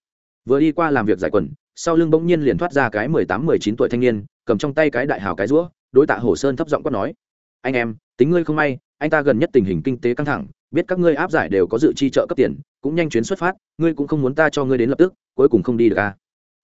vừa đi qua làm việc giải quần, sau lưng bỗng nhiên liền thoát ra cái mười tám, mười chín tuổi thanh niên, cầm trong tay cái đại hào cái rũa, đối tạ hồ sơn thấp giọng quát nói, anh em, tính ngươi không may, anh ta gần nhất tình hình kinh tế căng thẳng, biết các ngươi áp giải đều có dự chi trợ cấp tiền, cũng nhanh chuyến xuất phát, ngươi cũng không muốn ta cho ngươi đến lập tức, cuối cùng không đi được à.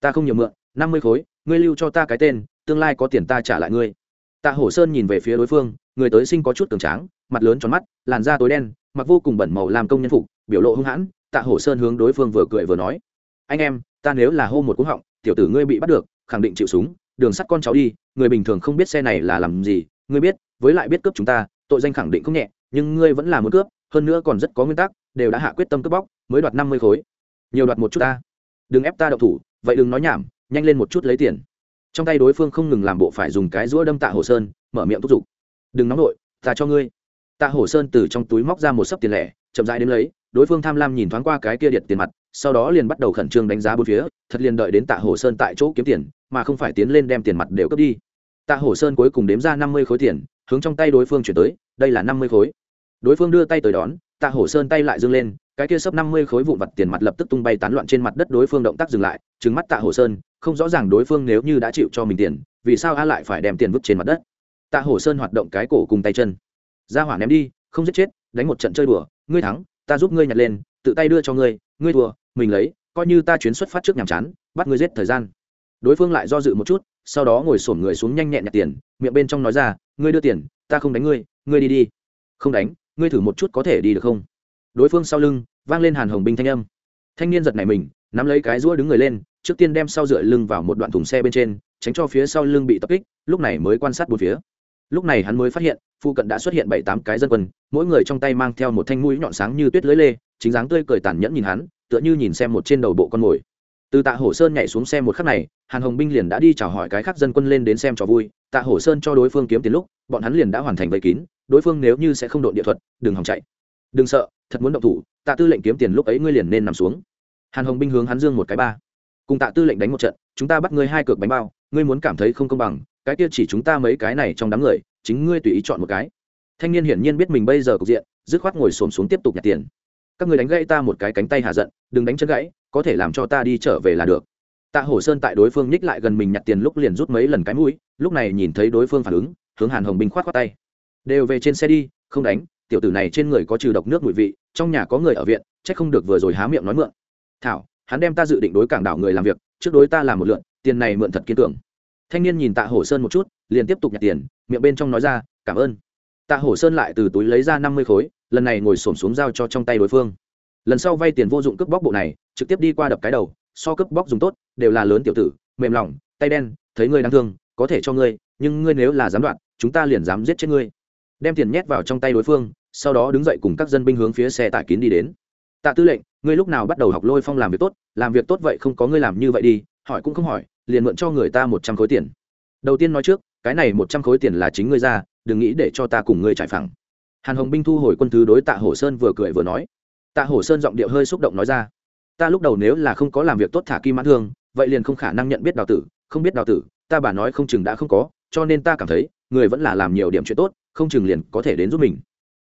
ta không nhiều mượn, năm mươi khối, ngươi lưu cho ta cái tên, tương lai có tiền ta trả lại ngươi tạ hổ sơn nhìn về phía đối phương, người tới sinh có chút cường tráng, mặt lớn tròn mắt, làn da tối đen, mặc vô cùng bẩn màu làm công nhân phục, biểu lộ hung hãn tạ hổ sơn hướng đối phương vừa cười vừa nói anh em, ta nếu là hô một cú họng, tiểu tử ngươi bị bắt được, khẳng định chịu súng, đường sắt con cháu đi, người bình thường không biết xe này là làm gì, ngươi biết, với lại biết cướp chúng ta, tội danh khẳng định không nhẹ, nhưng ngươi vẫn là muốn cướp, hơn nữa còn rất có nguyên tắc, đều đã hạ quyết tâm cướp bóc, mới đoạt năm mươi khối. Nhiều đoạt một chút ta. Đừng ép ta đậu thủ, vậy đừng nói nhảm, nhanh lên một chút lấy tiền. Trong tay đối phương không ngừng làm bộ phải dùng cái rũa đâm tạ hồ sơn, mở miệng thúc giục. Đừng nóng nội, ta cho ngươi. Tạ hồ sơn từ trong túi móc ra một sấp tiền lẻ, chậm rãi đến lấy, đối phương tham lam nhìn thoáng qua cái kia điện tiền mặt sau đó liền bắt đầu khẩn trương đánh giá bốn phía, thật liền đợi đến tạ hồ sơn tại chỗ kiếm tiền, mà không phải tiến lên đem tiền mặt đều cướp đi. Tạ hồ sơn cuối cùng đếm ra năm mươi khối tiền, hướng trong tay đối phương chuyển tới, đây là năm mươi khối. Đối phương đưa tay tới đón, tạ hồ sơn tay lại dâng lên, cái kia sấp năm mươi khối vụn vặt tiền mặt lập tức tung bay tán loạn trên mặt đất đối phương động tác dừng lại trứng mắt tạ hồ sơn, không rõ ràng đối phương nếu như đã chịu cho mình tiền, vì sao a lại phải đem tiền vứt trên mặt đất. Tạ hồ sơn hoạt động cái cổ cùng tay chân. Ra hỏa ném đi, không giết chết, đánh một trận chơi đùa, ngươi thắng, ta giúp ngươi nhặt lên, tự tay đưa cho ngươi ngươi thua, mình lấy, coi như ta chuyến xuất phát trước nhàm chán, bắt ngươi giết thời gian. Đối phương lại do dự một chút, sau đó ngồi sổm người xuống nhanh nhẹn nhặt tiền, miệng bên trong nói ra, ngươi đưa tiền, ta không đánh ngươi ngươi đi đi. Không đánh, ngươi thử một chút có thể đi được không? Đối phương sau lưng, vang lên hàn hồng binh thanh âm. Thanh niên giật này mình, nắm lấy cái rũa đứng người lên, trước tiên đem sau dựa lưng vào một đoạn thùng xe bên trên, tránh cho phía sau lưng bị tập kích, lúc này mới quan sát bốn phía. Lúc này hắn mới phát hiện, phụ cận đã xuất hiện bảy tám cái dân quân, mỗi người trong tay mang theo một thanh mũi nhọn sáng như tuyết lưới lê chính dáng tươi cười tàn nhẫn nhìn hắn, tựa như nhìn xem một trên đầu bộ con mồi. Từ tạ hổ sơn nhảy xuống xe một khắc này, hàn hồng binh liền đã đi chào hỏi cái khác dân quân lên đến xem trò vui. Tạ hổ sơn cho đối phương kiếm tiền lúc, bọn hắn liền đã hoàn thành vây kín, đối phương nếu như sẽ không đội địa thuật, đừng hòng chạy. Đừng sợ, thật muốn động thủ, tạ tư lệnh kiếm tiền lúc ấy ngươi liền nên nằm xuống. Hàn hồng binh hướng hắn dương một cái ba. Cùng tạ tư lệnh đánh một trận, chúng ta bắt ngươi hai cược bánh bao, ngươi muốn cảm thấy không công bằng, cái kia chỉ chúng ta mấy cái này trong đám người, chính ngươi tùy ý chọn một cái. Thanh niên hiển nhiên biết mình bây giờ cục diện, dứt khoát ngồi xổm xuống tiếp tục nhặt tiền các người đánh gãy ta một cái cánh tay hạ giận, đừng đánh chân gãy, có thể làm cho ta đi trở về là được. Tạ hổ sơn tại đối phương nhích lại gần mình nhặt tiền lúc liền rút mấy lần cái mũi, lúc này nhìn thấy đối phương phản ứng, hướng hàn hồng binh khoát khoát tay. Đều về trên xe đi, không đánh, tiểu tử này trên người có trừ độc nước mùi vị, trong nhà có người ở viện c h ắ c không được vừa rồi há miệng nói mượn. Thảo, hắn đem ta dự định đối cảng đảo người làm việc, trước đối ta làm một lượn, tiền này mượn thật kiên tưởng thanh niên nhìn tạ hổ sơn một chút, liền tiếp tục nhặt tiền, miệng bên trong nói ra, cảm ơn. Tạ hổ sơn lại từ túi lấy ra năm mươi khối lần này ngồi xổm xuống giao cho trong tay đối phương. Lần sau vay tiền vô dụng cướp bóc bộ này, trực tiếp đi qua đập cái đầu, so cướp bóc dùng tốt, đều là lớn tiểu tử, mềm lỏng tay đen, thấy ngươi đáng thương, có thể cho ngươi, nhưng ngươi nếu là dám đoạn, chúng ta liền dám giết chết ngươi. Đem tiền nhét vào trong tay đối phương, sau đó đứng dậy cùng các dân binh hướng phía xe tải kín đi đến. Tạ tư lệnh, ngươi lúc nào bắt đầu học lôi phong làm việc tốt, làm việc tốt vậy không có ngươi làm như vậy đi, hỏi cũng không hỏi, liền mượn cho người ta một trăm khối tiền. Đầu tiên nói trước, cái này một trăm khối tiền là chính ngươi ra, đừng nghĩ để cho ta cùng ngươi trải phẳng hàn hồng binh thu hồi quân thứ đối tạ hổ sơn vừa cười vừa nói. Tạ hổ sơn giọng điệu hơi xúc động nói ra. Ta lúc đầu nếu là không có làm việc tốt thả kim mãn thương, vậy liền không khả năng nhận biết đào tử. Không biết đào tử, ta bà nói không chừng đã không có, cho nên ta cảm thấy, người vẫn là làm nhiều điểm chuyện tốt, không chừng liền có thể đến giúp mình.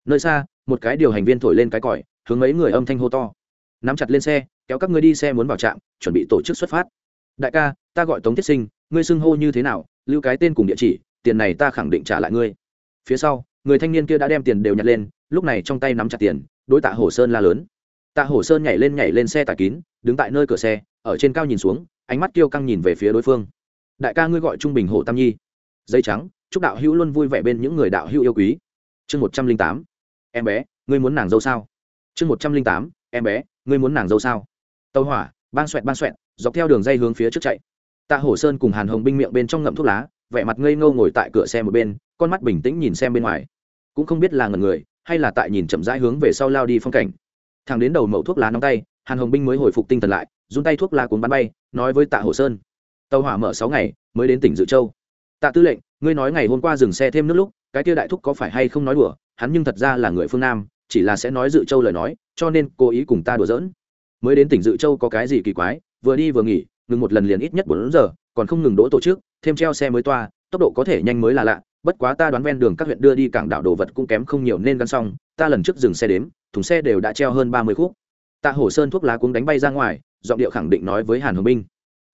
Nơi xa, một cái điều hành viên thổi lên cái còi, hướng mấy người âm thanh hô to. Nắm chặt lên xe, kéo các ngươi đi xe muốn vào trạm, chuẩn bị tổ chức xuất phát. Đại ca, ta gọi tống thiết sinh, ngươi xưng hô như thế nào, lưu cái tên cùng địa chỉ, tiền này ta khẳng định trả lại ngươi. Phía sau người thanh niên kia đã đem tiền đều nhặt lên, lúc này trong tay nắm chặt tiền, đối tạ hồ sơn la lớn. Tạ hồ sơn nhảy lên nhảy lên xe tải kín, đứng tại nơi cửa xe, ở trên cao nhìn xuống, ánh mắt kiêu căng nhìn về phía đối phương. Đại ca ngươi gọi trung bình hồ tam nhi. Dây trắng, chúc đạo hữu luôn vui vẻ bên những người đạo hữu yêu quý. Chương một trăm linh tám. Em bé, ngươi muốn nàng dâu sao? Chương một trăm linh tám. Em bé, ngươi muốn nàng dâu sao? Tàu hỏa ban xoẹt ban xoẹt, dọc theo đường dây hướng phía trước chạy. Tạ hổ sơn cùng hàn hồng binh miệng bên trong ngậm thuốc lá, vẻ mặt ngây ngâu ngồi tại cửa xe một bên con mắt bình tĩnh nhìn xem bên ngoài. Cũng không biết là ngần người, hay là tại nhìn chậm rãi hướng về sau lao đi phong cảnh. Thằng đến đầu mẩu thuốc lá nóng tay, hàn hồng binh mới hồi phục tinh thần lại, run tay thuốc lá cuốn bắn bay, nói với tạ hồ sơn. Tàu hỏa mở sáu ngày, mới đến tỉnh dự châu. Tạ tư lệnh, ngươi nói ngày hôm qua dừng xe thêm nước lúc, cái kia đại thúc có phải hay không nói đùa, hắn nhưng thật ra là người phương nam, chỉ là sẽ nói dự châu lời nói, cho nên cố ý cùng ta đùa giỡn. Mới đến tỉnh dự châu có cái gì kỳ quái, vừa đi vừa nghỉ, ngừng một lần liền ít nhất bốn giờ, còn không ngừng đỗ tổ chức, thêm treo xe mới toa, tốc độ có thể nhanh mới là lạ bất quá ta đoán ven đường các huyện đưa đi cảng đảo đồ vật cũng kém không nhiều nên gắn xong, ta lần trước dừng xe đếm, thùng xe đều đã treo hơn ba mươi khúc. Tạ hổ sơn thuốc lá cuống đánh bay ra ngoài, giọng điệu khẳng định nói với hàn hồng minh.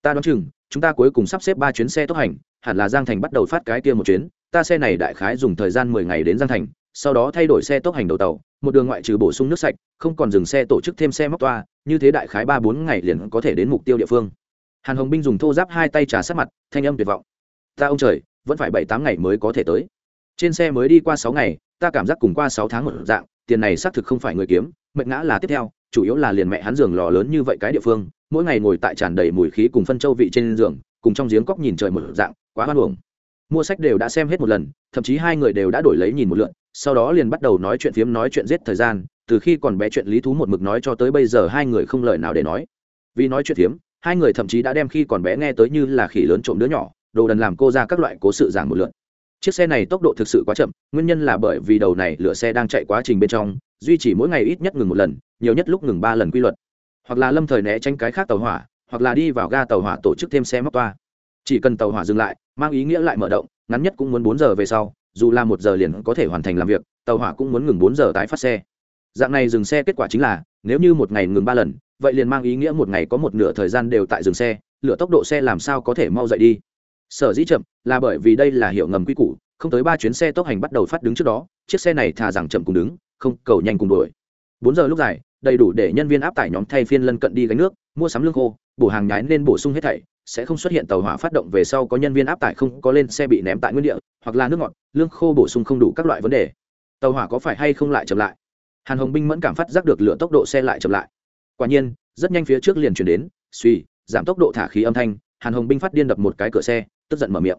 Ta đoán chừng, chúng ta cuối cùng sắp xếp ba chuyến xe tốc hành, hẳn là giang thành bắt đầu phát cái kia một chuyến, ta xe này đại khái dùng thời gian mười ngày đến giang thành, sau đó thay đổi xe tốc hành đầu tàu, một đường ngoại trừ bổ sung nước sạch, không còn dừng xe tổ chức thêm xe móc toa, như thế đại khái ba bốn ngày liền có thể đến mục tiêu địa phương. Hàn hồng binh dùng thô giáp hai tay trà sát mặt, thanh âm tuyệt vọng. Ta ông trời vẫn phải bảy tám ngày mới có thể tới. Trên xe mới đi qua sáu ngày, ta cảm giác cùng qua sáu tháng một dạng, tiền này xác thực không phải người kiếm, mệnh ngã là tiếp theo, chủ yếu là liền mẹ hắn giường lò lớn như vậy cái địa phương, mỗi ngày ngồi tại tràn đầy mùi khí cùng phân châu vị trên giường, cùng trong giếng cóc nhìn trời một dạng, quá hoan hồng mua sách đều đã xem hết một lần, thậm chí hai người đều đã đổi lấy nhìn một lượn, sau đó liền bắt đầu nói chuyện phiếm, nói chuyện giết thời gian, từ khi còn bé chuyện lý thú một mực nói cho tới bây giờ hai người không lời nào để nói. Vì nói chuyện phiếm, hai người thậm chí đã đem khi còn bé nghe tới như là khỉ lớn trộm đứa nhỏ đồ đần làm cô ra các loại cố sự giảng một lượt. Chiếc xe này tốc độ thực sự quá chậm, nguyên nhân là bởi vì đầu này lửa xe đang chạy quá trình bên trong, duy trì mỗi ngày ít nhất ngừng một lần, nhiều nhất lúc ngừng ba lần quy luật. Hoặc là lâm thời né tránh cái khác tàu hỏa, hoặc là đi vào ga tàu hỏa tổ chức thêm xe móc toa. Chỉ cần tàu hỏa dừng lại, mang ý nghĩa lại mở động, ngắn nhất cũng muốn bốn giờ về sau, dù là một giờ liền có thể hoàn thành làm việc, tàu hỏa cũng muốn ngừng bốn giờ tái phát xe. Dạng này dừng xe kết quả chính là, nếu như một ngày ngừng ba lần, vậy liền mang ý nghĩa một ngày có một nửa thời gian đều tại dừng xe, lửa tốc độ xe làm sao có thể mau dậy đi? Sở dĩ chậm là bởi vì đây là hiệu ngầm quy củ, không tới ba chuyến xe tốc hành bắt đầu phát đứng trước đó, chiếc xe này thà rằng chậm cùng đứng, không cầu nhanh cùng đuổi. Bốn giờ lúc dài, đầy đủ để nhân viên áp tải nhóm thay phiên lân cận đi gánh nước, mua sắm lương khô, bổ hàng nhái nên bổ sung hết thảy, sẽ không xuất hiện tàu hỏa phát động về sau có nhân viên áp tải không có lên xe bị ném tại nguyên địa, hoặc là nước ngọt, lương khô bổ sung không đủ các loại vấn đề. Tàu hỏa có phải hay không lại chậm lại? Hàn hồng binh mẫn cảm phát giác được lửa tốc độ xe lại chậm lại. Quả nhiên, rất nhanh phía trước liền chuyển đến, suy, giảm tốc độ thả khí âm thanh, hàn hồng binh phát điên đập một cái cửa xe tức giận mở miệng.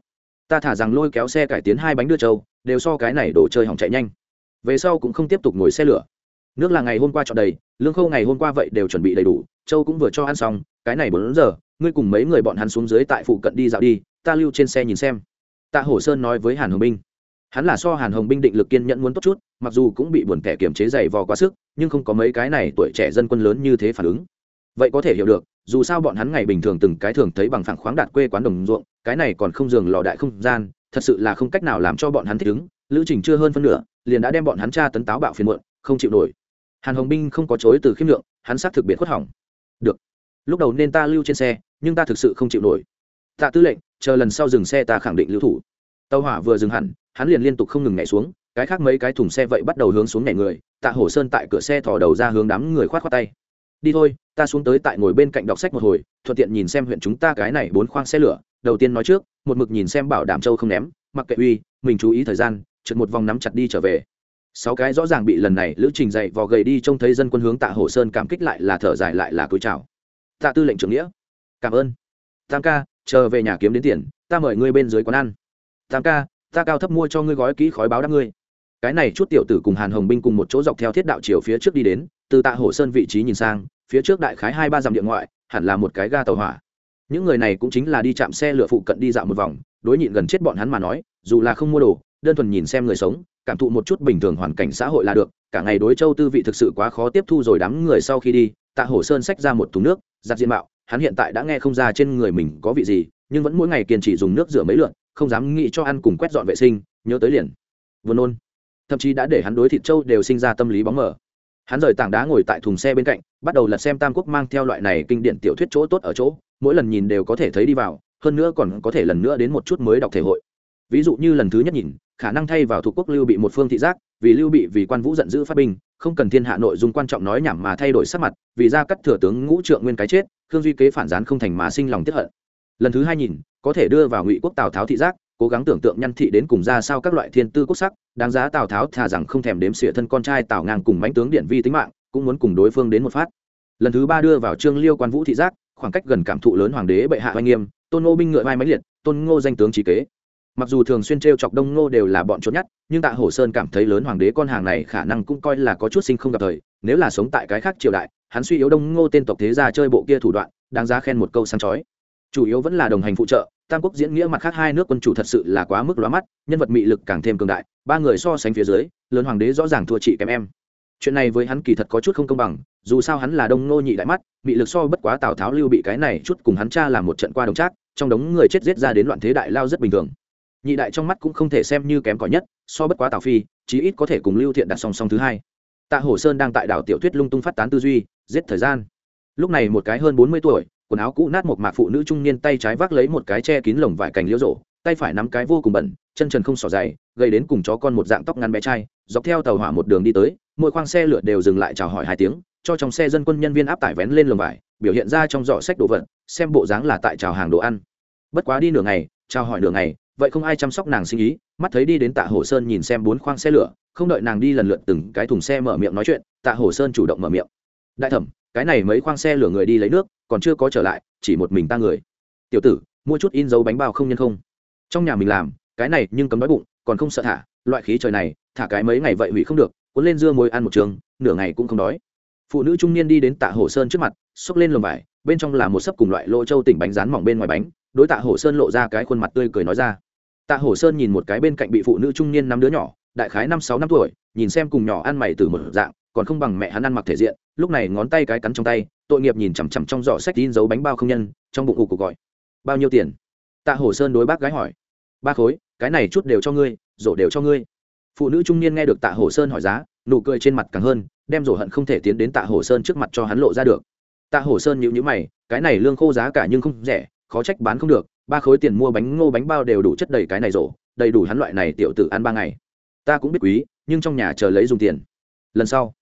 Ta thả rằng lôi kéo xe cải tiến hai bánh đưa trâu, đều so cái này đổ chơi hỏng chạy nhanh. Về sau cũng không tiếp tục ngồi xe lửa. Nước là ngày hôm qua chọn đầy, lương khâu ngày hôm qua vậy đều chuẩn bị đầy đủ châu cũng vừa cho ăn xong, cái này bốn giờ, ngươi cùng mấy người bọn hắn xuống dưới tại phụ cận đi dạo đi, ta lưu trên xe nhìn xem. Tạ hổ sơn nói với hàn hồng binh. Hắn là so hàn hồng binh định lực kiên nhẫn muốn tốt chút, mặc dù cũng bị buồn kẻ kiềm chế dày vò quá sức, nhưng không có mấy cái này tuổi trẻ dân quân lớn như thế phản ứng. Vậy có thể hiểu được dù sao bọn hắn ngày bình thường từng cái thường thấy bằng phẳng khoáng đạt quê quán đồng ruộng, cái này còn không giường lò đại không gian, thật sự là không cách nào làm cho bọn hắn thích ứng, lữ trình chưa hơn phân nửa, liền đã đem bọn hắn tra tấn táo bạo phiền muộn, không chịu nổi. Hàn hồng binh không có chối từ khiêm lượng, hắn xác thực biệt khuất hỏng. Được, lúc đầu nên ta lưu trên xe, nhưng ta thực sự không chịu nổi. Tạ tư lệnh, chờ lần sau dừng xe ta khẳng định lưu thủ. Tàu hỏa vừa dừng hẳn, hắn liền liên tục không ngừng nhảy xuống, cái khác mấy cái thùng xe vậy bắt đầu hướng xuống nhảy người, tạ hổ sơn tại cửa xe thò đầu ra hướng đám người khoát khoát tay đi thôi, ta xuống tới tại ngồi bên cạnh đọc sách một hồi, thuận tiện nhìn xem huyện chúng ta cái này bốn khoang xe lửa. Đầu tiên nói trước, một mực nhìn xem bảo đảm châu không ném, mặc kệ uy, mình chú ý thời gian, trượt một vòng nắm chặt đi trở về. Sáu cái rõ ràng bị lần này lữ trình dậy vò gầy đi trông thấy dân quân hướng tạ hồ sơn cảm kích lại là thở dài lại là cúi chào. Tạ tư lệnh trưởng nghĩa. Cảm ơn. Tam ca, chờ về nhà kiếm đến tiền, ta mời ngươi bên dưới quán ăn. Tam ca, ta cao thấp mua cho ngươi gói kỹ khói báo đáp ngươi. Cái này chút tiểu tử cùng hàn hồng binh cùng một chỗ dọc theo thiết đạo chiều phía trước đi đến từ tạ Hổ sơn vị trí nhìn sang, phía trước đại khái hai ba dặm địa ngoại, hẳn là một cái ga tàu hỏa. Những người này cũng chính là đi chạm xe lửa phụ cận đi dạo một vòng, đối nhịn gần chết bọn hắn mà nói, dù là không mua đồ, đơn thuần nhìn xem người sống, cảm thụ một chút bình thường hoàn cảnh xã hội là được, cả ngày đối châu tư vị thực sự quá khó tiếp thu rồi đám người sau khi đi, tạ hổ sơn xách ra một thùng nước, giặt diện mạo, hắn hiện tại đã nghe không ra trên người mình có vị gì, nhưng vẫn mỗi ngày kiên trì dùng nước rửa mấy lượn không dám nghĩ cho ăn cùng quét dọn vệ sinh, nhớ tới liền. Vừa nôn. Thậm chí đã để hắn đối thịt châu đều sinh ra tâm lý bóng mờ hắn rời tảng đá ngồi tại thùng xe bên cạnh, bắt đầu lật xem tam quốc mang theo loại này kinh điển tiểu thuyết chỗ tốt ở chỗ, mỗi lần nhìn đều có thể thấy đi vào, hơn nữa còn có thể lần nữa đến một chút mới đọc thể hội. Ví dụ như lần thứ nhất nhìn, khả năng thay vào thuộc quốc lưu bị một phương thị giác, vì lưu bị, vì quan vũ giận dữ phát binh, không cần thiên hạ nội dung quan trọng nói nhảm mà thay đổi sắc mặt, vì ra cắt thừa tướng ngũ trượng nguyên cái chết, khương duy kế phản gián không thành mà sinh lòng tiếp hận. Lần thứ hai nhìn, có thể đưa vào ngụy quốc tào tháo thị giác cố gắng tưởng tượng nhăn thị đến cùng ra sao các loại thiên tư quốc sắc, đáng giá tào tháo thà rằng không thèm đếm xỉa thân con trai tào ngang cùng mãnh tướng điện vi tính mạng, cũng muốn cùng đối phương đến một phát. Lần thứ ba đưa vào trương liêu quan vũ thị giác, khoảng cách gần cảm thụ lớn hoàng đế bệ hạ oanh nghiêm, tôn ngô binh ngựa vai máy liệt, tôn ngô danh tướng trí kế. Mặc dù thường xuyên t r e o chọc đông ngô đều là bọn trốn nhất, nhưng tạ hổ sơn cảm thấy lớn hoàng đế con hàng này khả năng cũng coi là có chút sinh không gặp thời, nếu là sống tại cái khác triều đại, hắn suy yếu đông ngô tên tộc thế gia chơi bộ kia thủ đoạn, đáng giá khen một câu sáng chói. Chủ yếu vẫn là đồng hành phụ trợ tam quốc diễn nghĩa mặt khác hai nước quân chủ thật sự là quá mức lóa mắt, nhân vật mị lực càng thêm cường đại, ba người so sánh phía dưới, lớn hoàng đế rõ ràng thua chị kém em. Chuyện này với hắn kỳ thật có chút không công bằng, dù sao hắn là đông nô nhị đại mắt bị lực so bất quá tào tháo lưu bị cái này chút cùng hắn cha làm một trận qua đồng trác, trong đống người chết giết ra đến loạn thế đại lao rất bình thường. Nhị đại trong mắt cũng không thể xem như kém cỏi nhất, so bất quá tào phi, chí ít có thể cùng lưu thiện đặt song song thứ hai. Tạ hổ sơn đang tại đảo tiểu thuyết lung tung phát tán tư duy, giết thời gian. Lúc này một cái hơn bốn mươi tuổi quần áo cũ nát một mạc phụ nữ trung niên tay trái vác lấy một cái che kín lồng vải cành liễu rổ tay phải nắm cái vô cùng bẩn, chân trần không xỏ dày, gây đến cùng chó con một dạng tóc ngắn bé trai, dọc theo tàu hỏa một đường đi tới, mỗi khoang xe lửa đều dừng lại chào hỏi hai tiếng, cho trong xe dân quân nhân viên áp tải vén lên lồng vải, biểu hiện ra trong giỏ sách đồ vật, xem bộ dáng là tại chào hàng đồ ăn. Bất quá đi nửa ngày, chào hỏi nửa ngày, vậy không ai chăm sóc nàng sinh ý, mắt thấy đi đến tạ hồ sơn nhìn xem bốn khoang xe lửa, không đợi nàng đi lần lượt từng cái thùng xe mở miệng nói chuyện, tạ hồ sơn chủ động mở miệng. Đại thẩm, cái này mấy khoang xe lửa người đi lấy nước còn chưa có trở lại, chỉ một mình ta người. Tiểu tử, mua chút in dấu bánh bao không nhân không? Trong nhà mình làm, cái này nhưng cấm đói bụng, còn không sợ thả, loại khí trời này, thả cái mấy ngày vậy hủy không được, cuốn lên dưa muối ăn một trường, nửa ngày cũng không đói. Phụ nữ trung niên đi đến tạ hồ sơn trước mặt, xốc lên lồng vải, bên trong là một sấp cùng loại lỗ châu tỉnh bánh rán mỏng bên ngoài bánh, đối tạ hổ sơn lộ ra cái khuôn mặt tươi cười nói ra. Tạ hổ sơn nhìn một cái bên cạnh bị phụ nữ trung niên năm đứa nhỏ, đại khái năm sáu năm tuổi, nhìn xem cùng nhỏ ăn mày từ một dạng còn không bằng mẹ hắn ăn mặc thể diện, lúc này ngón tay cái cắn trong tay, tội nghiệp nhìn chằm chằm trong giỏ sách tin dấu bánh bao không nhân, trong bụng ủ cuộc gọi. Bao nhiêu tiền? Tạ hổ sơn đối bác gái hỏi. Ba khối, cái này chút đều cho ngươi, rổ đều cho ngươi. Phụ nữ trung niên nghe được tạ hổ sơn hỏi giá, nụ cười trên mặt càng hơn, đem rổ hận không thể tiến đến tạ hổ sơn trước mặt cho hắn lộ ra được. Tạ hổ sơn nhịu nhữ mày, cái này lương khô giá cả nhưng không rẻ, khó trách bán không được, ba khối tiền mua bánh ngô bánh bao đều đủ chất đầy cái này rổ, đầy đủ hắn loại này tiểu tử ăn ba ngày. Ta cũng biết quý, nhưng trong nhà chờ lấy dùng tiền. Lần sau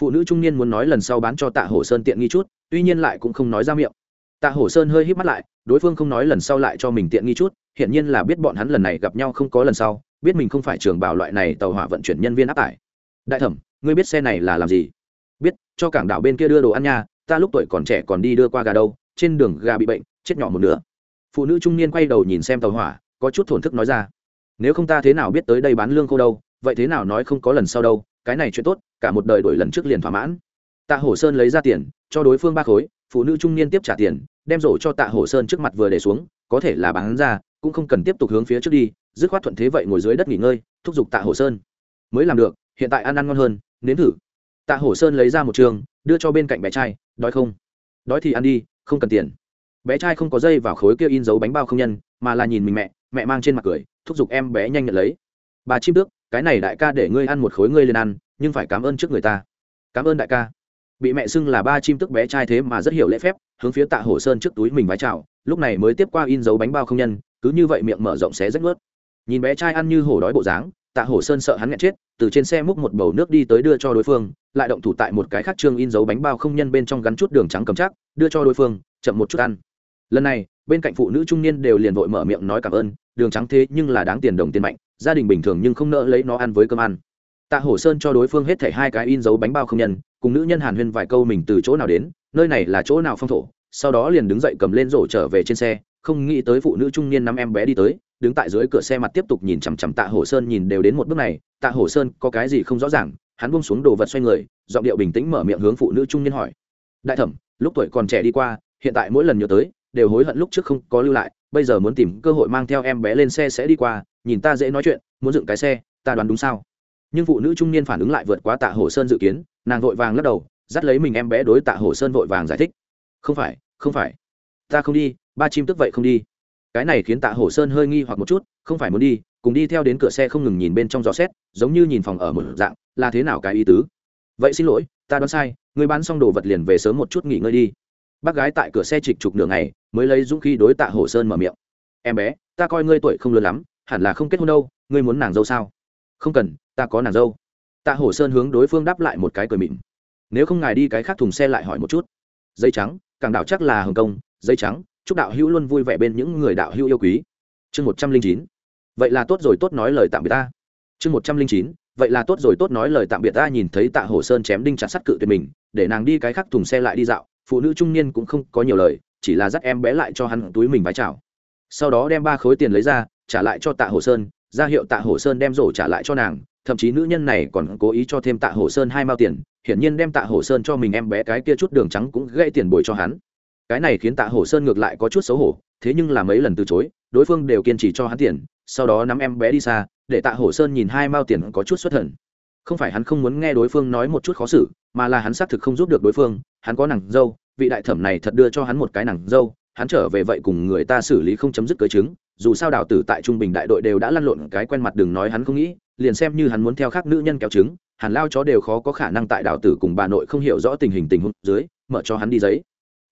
phụ nữ trung niên muốn nói lần sau bán cho tạ hổ sơn tiện nghi chút, tuy nhiên lại cũng không nói ra miệng. Tạ hổ sơn hơi hít mắt lại, đối phương không nói lần sau lại cho mình tiện nghi chút, hiển nhiên là biết bọn hắn lần này gặp nhau không có lần sau, biết mình không phải trường bảo loại này tàu hỏa vận chuyển nhân viên áp tải. Đại thẩm, ngươi biết xe này là làm gì? Biết, cho cảng đảo bên kia đưa đồ ăn nha, ta lúc tuổi còn trẻ còn đi đưa qua gà đâu, trên đường gà bị bệnh, chết nhỏ một nửa. Phụ nữ trung niên quay đầu nhìn xem tàu hỏa, có chút thổn thức nói ra. Nếu không ta thế nào biết tới đây bán lương khô đâu, vậy thế nào nói không có lần sau đâu cái này chuyện tốt, cả một đời đổi lần trước liền thỏa mãn. Tạ hổ sơn lấy ra tiền, cho đối phương ba khối, phụ nữ trung niên tiếp trả tiền, đem rổ cho tạ hổ sơn trước mặt vừa để xuống, có thể là bán ra, cũng không cần tiếp tục hướng phía trước đi, dứt khoát thuận thế vậy ngồi dưới đất nghỉ ngơi, thúc giục tạ hổ sơn. Mới làm được, hiện tại ăn ăn ngon hơn, nếm thử. Tạ hổ sơn lấy ra một trường, đưa cho bên cạnh bé trai, đói không? Đói thì ăn đi, không cần tiền. Bé trai không có dây vào khối kia in dấu bánh bao không nhân, mà là nhìn mình mẹ mẹ mang trên mặt cười, thúc giục em bé nhanh nhận lấy. Bà chim tước cái này đại ca để ngươi ăn một khối ngươi lên ăn, nhưng phải cảm ơn trước người ta. Cảm ơn đại ca. Bị mẹ xưng là ba chim tức bé trai thế mà rất hiểu lễ phép, hướng phía tạ hổ sơn trước túi mình vái chào, lúc này mới tiếp qua in dấu bánh bao không nhân, cứ như vậy miệng mở rộng xé rách ướt nhìn bé trai ăn như hổ đói bộ dáng, tạ hổ sơn sợ hắn nghẹn chết, từ trên xe múc một bầu nước đi tới đưa cho đối phương, lại động thủ tại một cái khác trương in dấu bánh bao không nhân bên trong gắn chút đường trắng cầm chắc, đưa cho đối phương, chậm một chút ăn. Lần này, bên cạnh phụ nữ trung niên đều liền vội mở miệng nói cảm ơn, đường trắng thế nhưng là đáng tiền đồng tiền mạnh gia đình bình thường nhưng không nỡ lấy nó ăn với cơm ăn. Tạ hổ sơn cho đối phương hết thảy hai cái in dấu bánh bao không nhân, cùng nữ nhân hàn huyên vài câu mình từ chỗ nào đến, nơi này là chỗ nào phong thổ, sau đó liền đứng dậy cầm lên rổ trở về trên xe, không nghĩ tới phụ nữ trung niên năm em bé đi tới, đứng tại dưới cửa xe mặt tiếp tục nhìn chằm chằm tạ hổ sơn nhìn đều đến một bước này, tạ hổ sơn có cái gì không rõ ràng, hắn buông xuống đồ vật xoay người, giọng điệu bình tĩnh mở miệng hướng phụ nữ trung niên hỏi. Đại thẩm, lúc tuổi còn trẻ đi qua, hiện tại mỗi lần nhớ tới, đều hối hận lúc trước không có lưu lại, bây giờ muốn tìm cơ hội mang theo em bé lên xe sẽ đi qua nhìn ta dễ nói chuyện, muốn dựng cái xe, ta đoán đúng sao? Nhưng phụ nữ trung niên phản ứng lại vượt quá tạ hồ sơn dự kiến, nàng vội vàng lắc đầu, dắt lấy mình em bé đối tạ hồ sơn vội vàng giải thích. Không phải không phải. Ta không đi, ba chim tức vậy không đi. Cái này khiến tạ hồ sơn hơi nghi hoặc một chút, không phải muốn đi, cùng đi theo đến cửa xe không ngừng nhìn bên trong gió xét, giống như nhìn phòng ở một dạng, là thế nào cái ý tứ? Vậy xin lỗi, ta đoán sai, người bán xong đồ vật liền về sớm một chút nghỉ ngơi đi. Bác gái tại cửa xe trịch trục nửa ngày, mới lấy dũng khí đối tạ hồ sơn mở miệng. Em bé, ta coi ngươi tuổi không lớn lắm hẳn là không kết hôn đâu, ngươi muốn nàng dâu sao? Không cần, ta có nàng dâu. Tạ hổ sơn hướng đối phương đáp lại một cái cười mịn nếu không ngài đi cái khác thùng xe lại hỏi một chút. Dây trắng, càng đạo chắc là hồng kông dây trắng, chúc đạo hữu luôn vui vẻ bên những người đạo hữu yêu quý. Chương một trăm linh chín. Vậy là tốt rồi, tốt nói lời tạm biệt ta. Chương một trăm linh chín. Vậy là tốt rồi, tốt nói lời tạm biệt ta nhìn thấy tạ hổ sơn chém đinh chặt sắt cự tuyệt mình, để nàng đi cái khác thùng xe lại đi dạo, phụ nữ trung niên cũng không có nhiều lời, chỉ là dắt em bé lại cho hắn túi mình vái chào. Sau đó đem ba khối tiền lấy ra trả lại cho tạ hổ sơn, ra hiệu tạ hổ sơn đem rổ trả lại cho nàng, thậm chí nữ nhân này còn cố ý cho thêm tạ hổ sơn hai mao tiền, hiển nhiên đem tạ hổ sơn cho mình em bé cái kia chút đường trắng cũng gây tiền bồi cho hắn. Cái này khiến tạ hổ sơn ngược lại có chút xấu hổ, thế nhưng là mấy lần từ chối, đối phương đều kiên trì cho hắn tiền, sau đó nắm em bé đi xa, để tạ hổ sơn nhìn hai mao tiền có chút xuất thần. Không phải hắn không muốn nghe đối phương nói một chút khó xử, mà là hắn xác thực không giúp được đối phương, hắn có nàng dâu, vị đại thẩm này thật đưa cho hắn một cái nàng dâu, hắn trở về vậy cùng người ta xử lý không chấm dứt cưới chứng dù sao đào tử tại trung bình đại đội đều đã lăn lộn cái quen mặt đừng nói hắn không nghĩ, liền xem như hắn muốn theo khác nữ nhân kéo chứng hàn lao chó đều khó có khả năng tại đào tử cùng bà nội không hiểu rõ tình hình tình huống dưới, mở cho hắn đi giấy.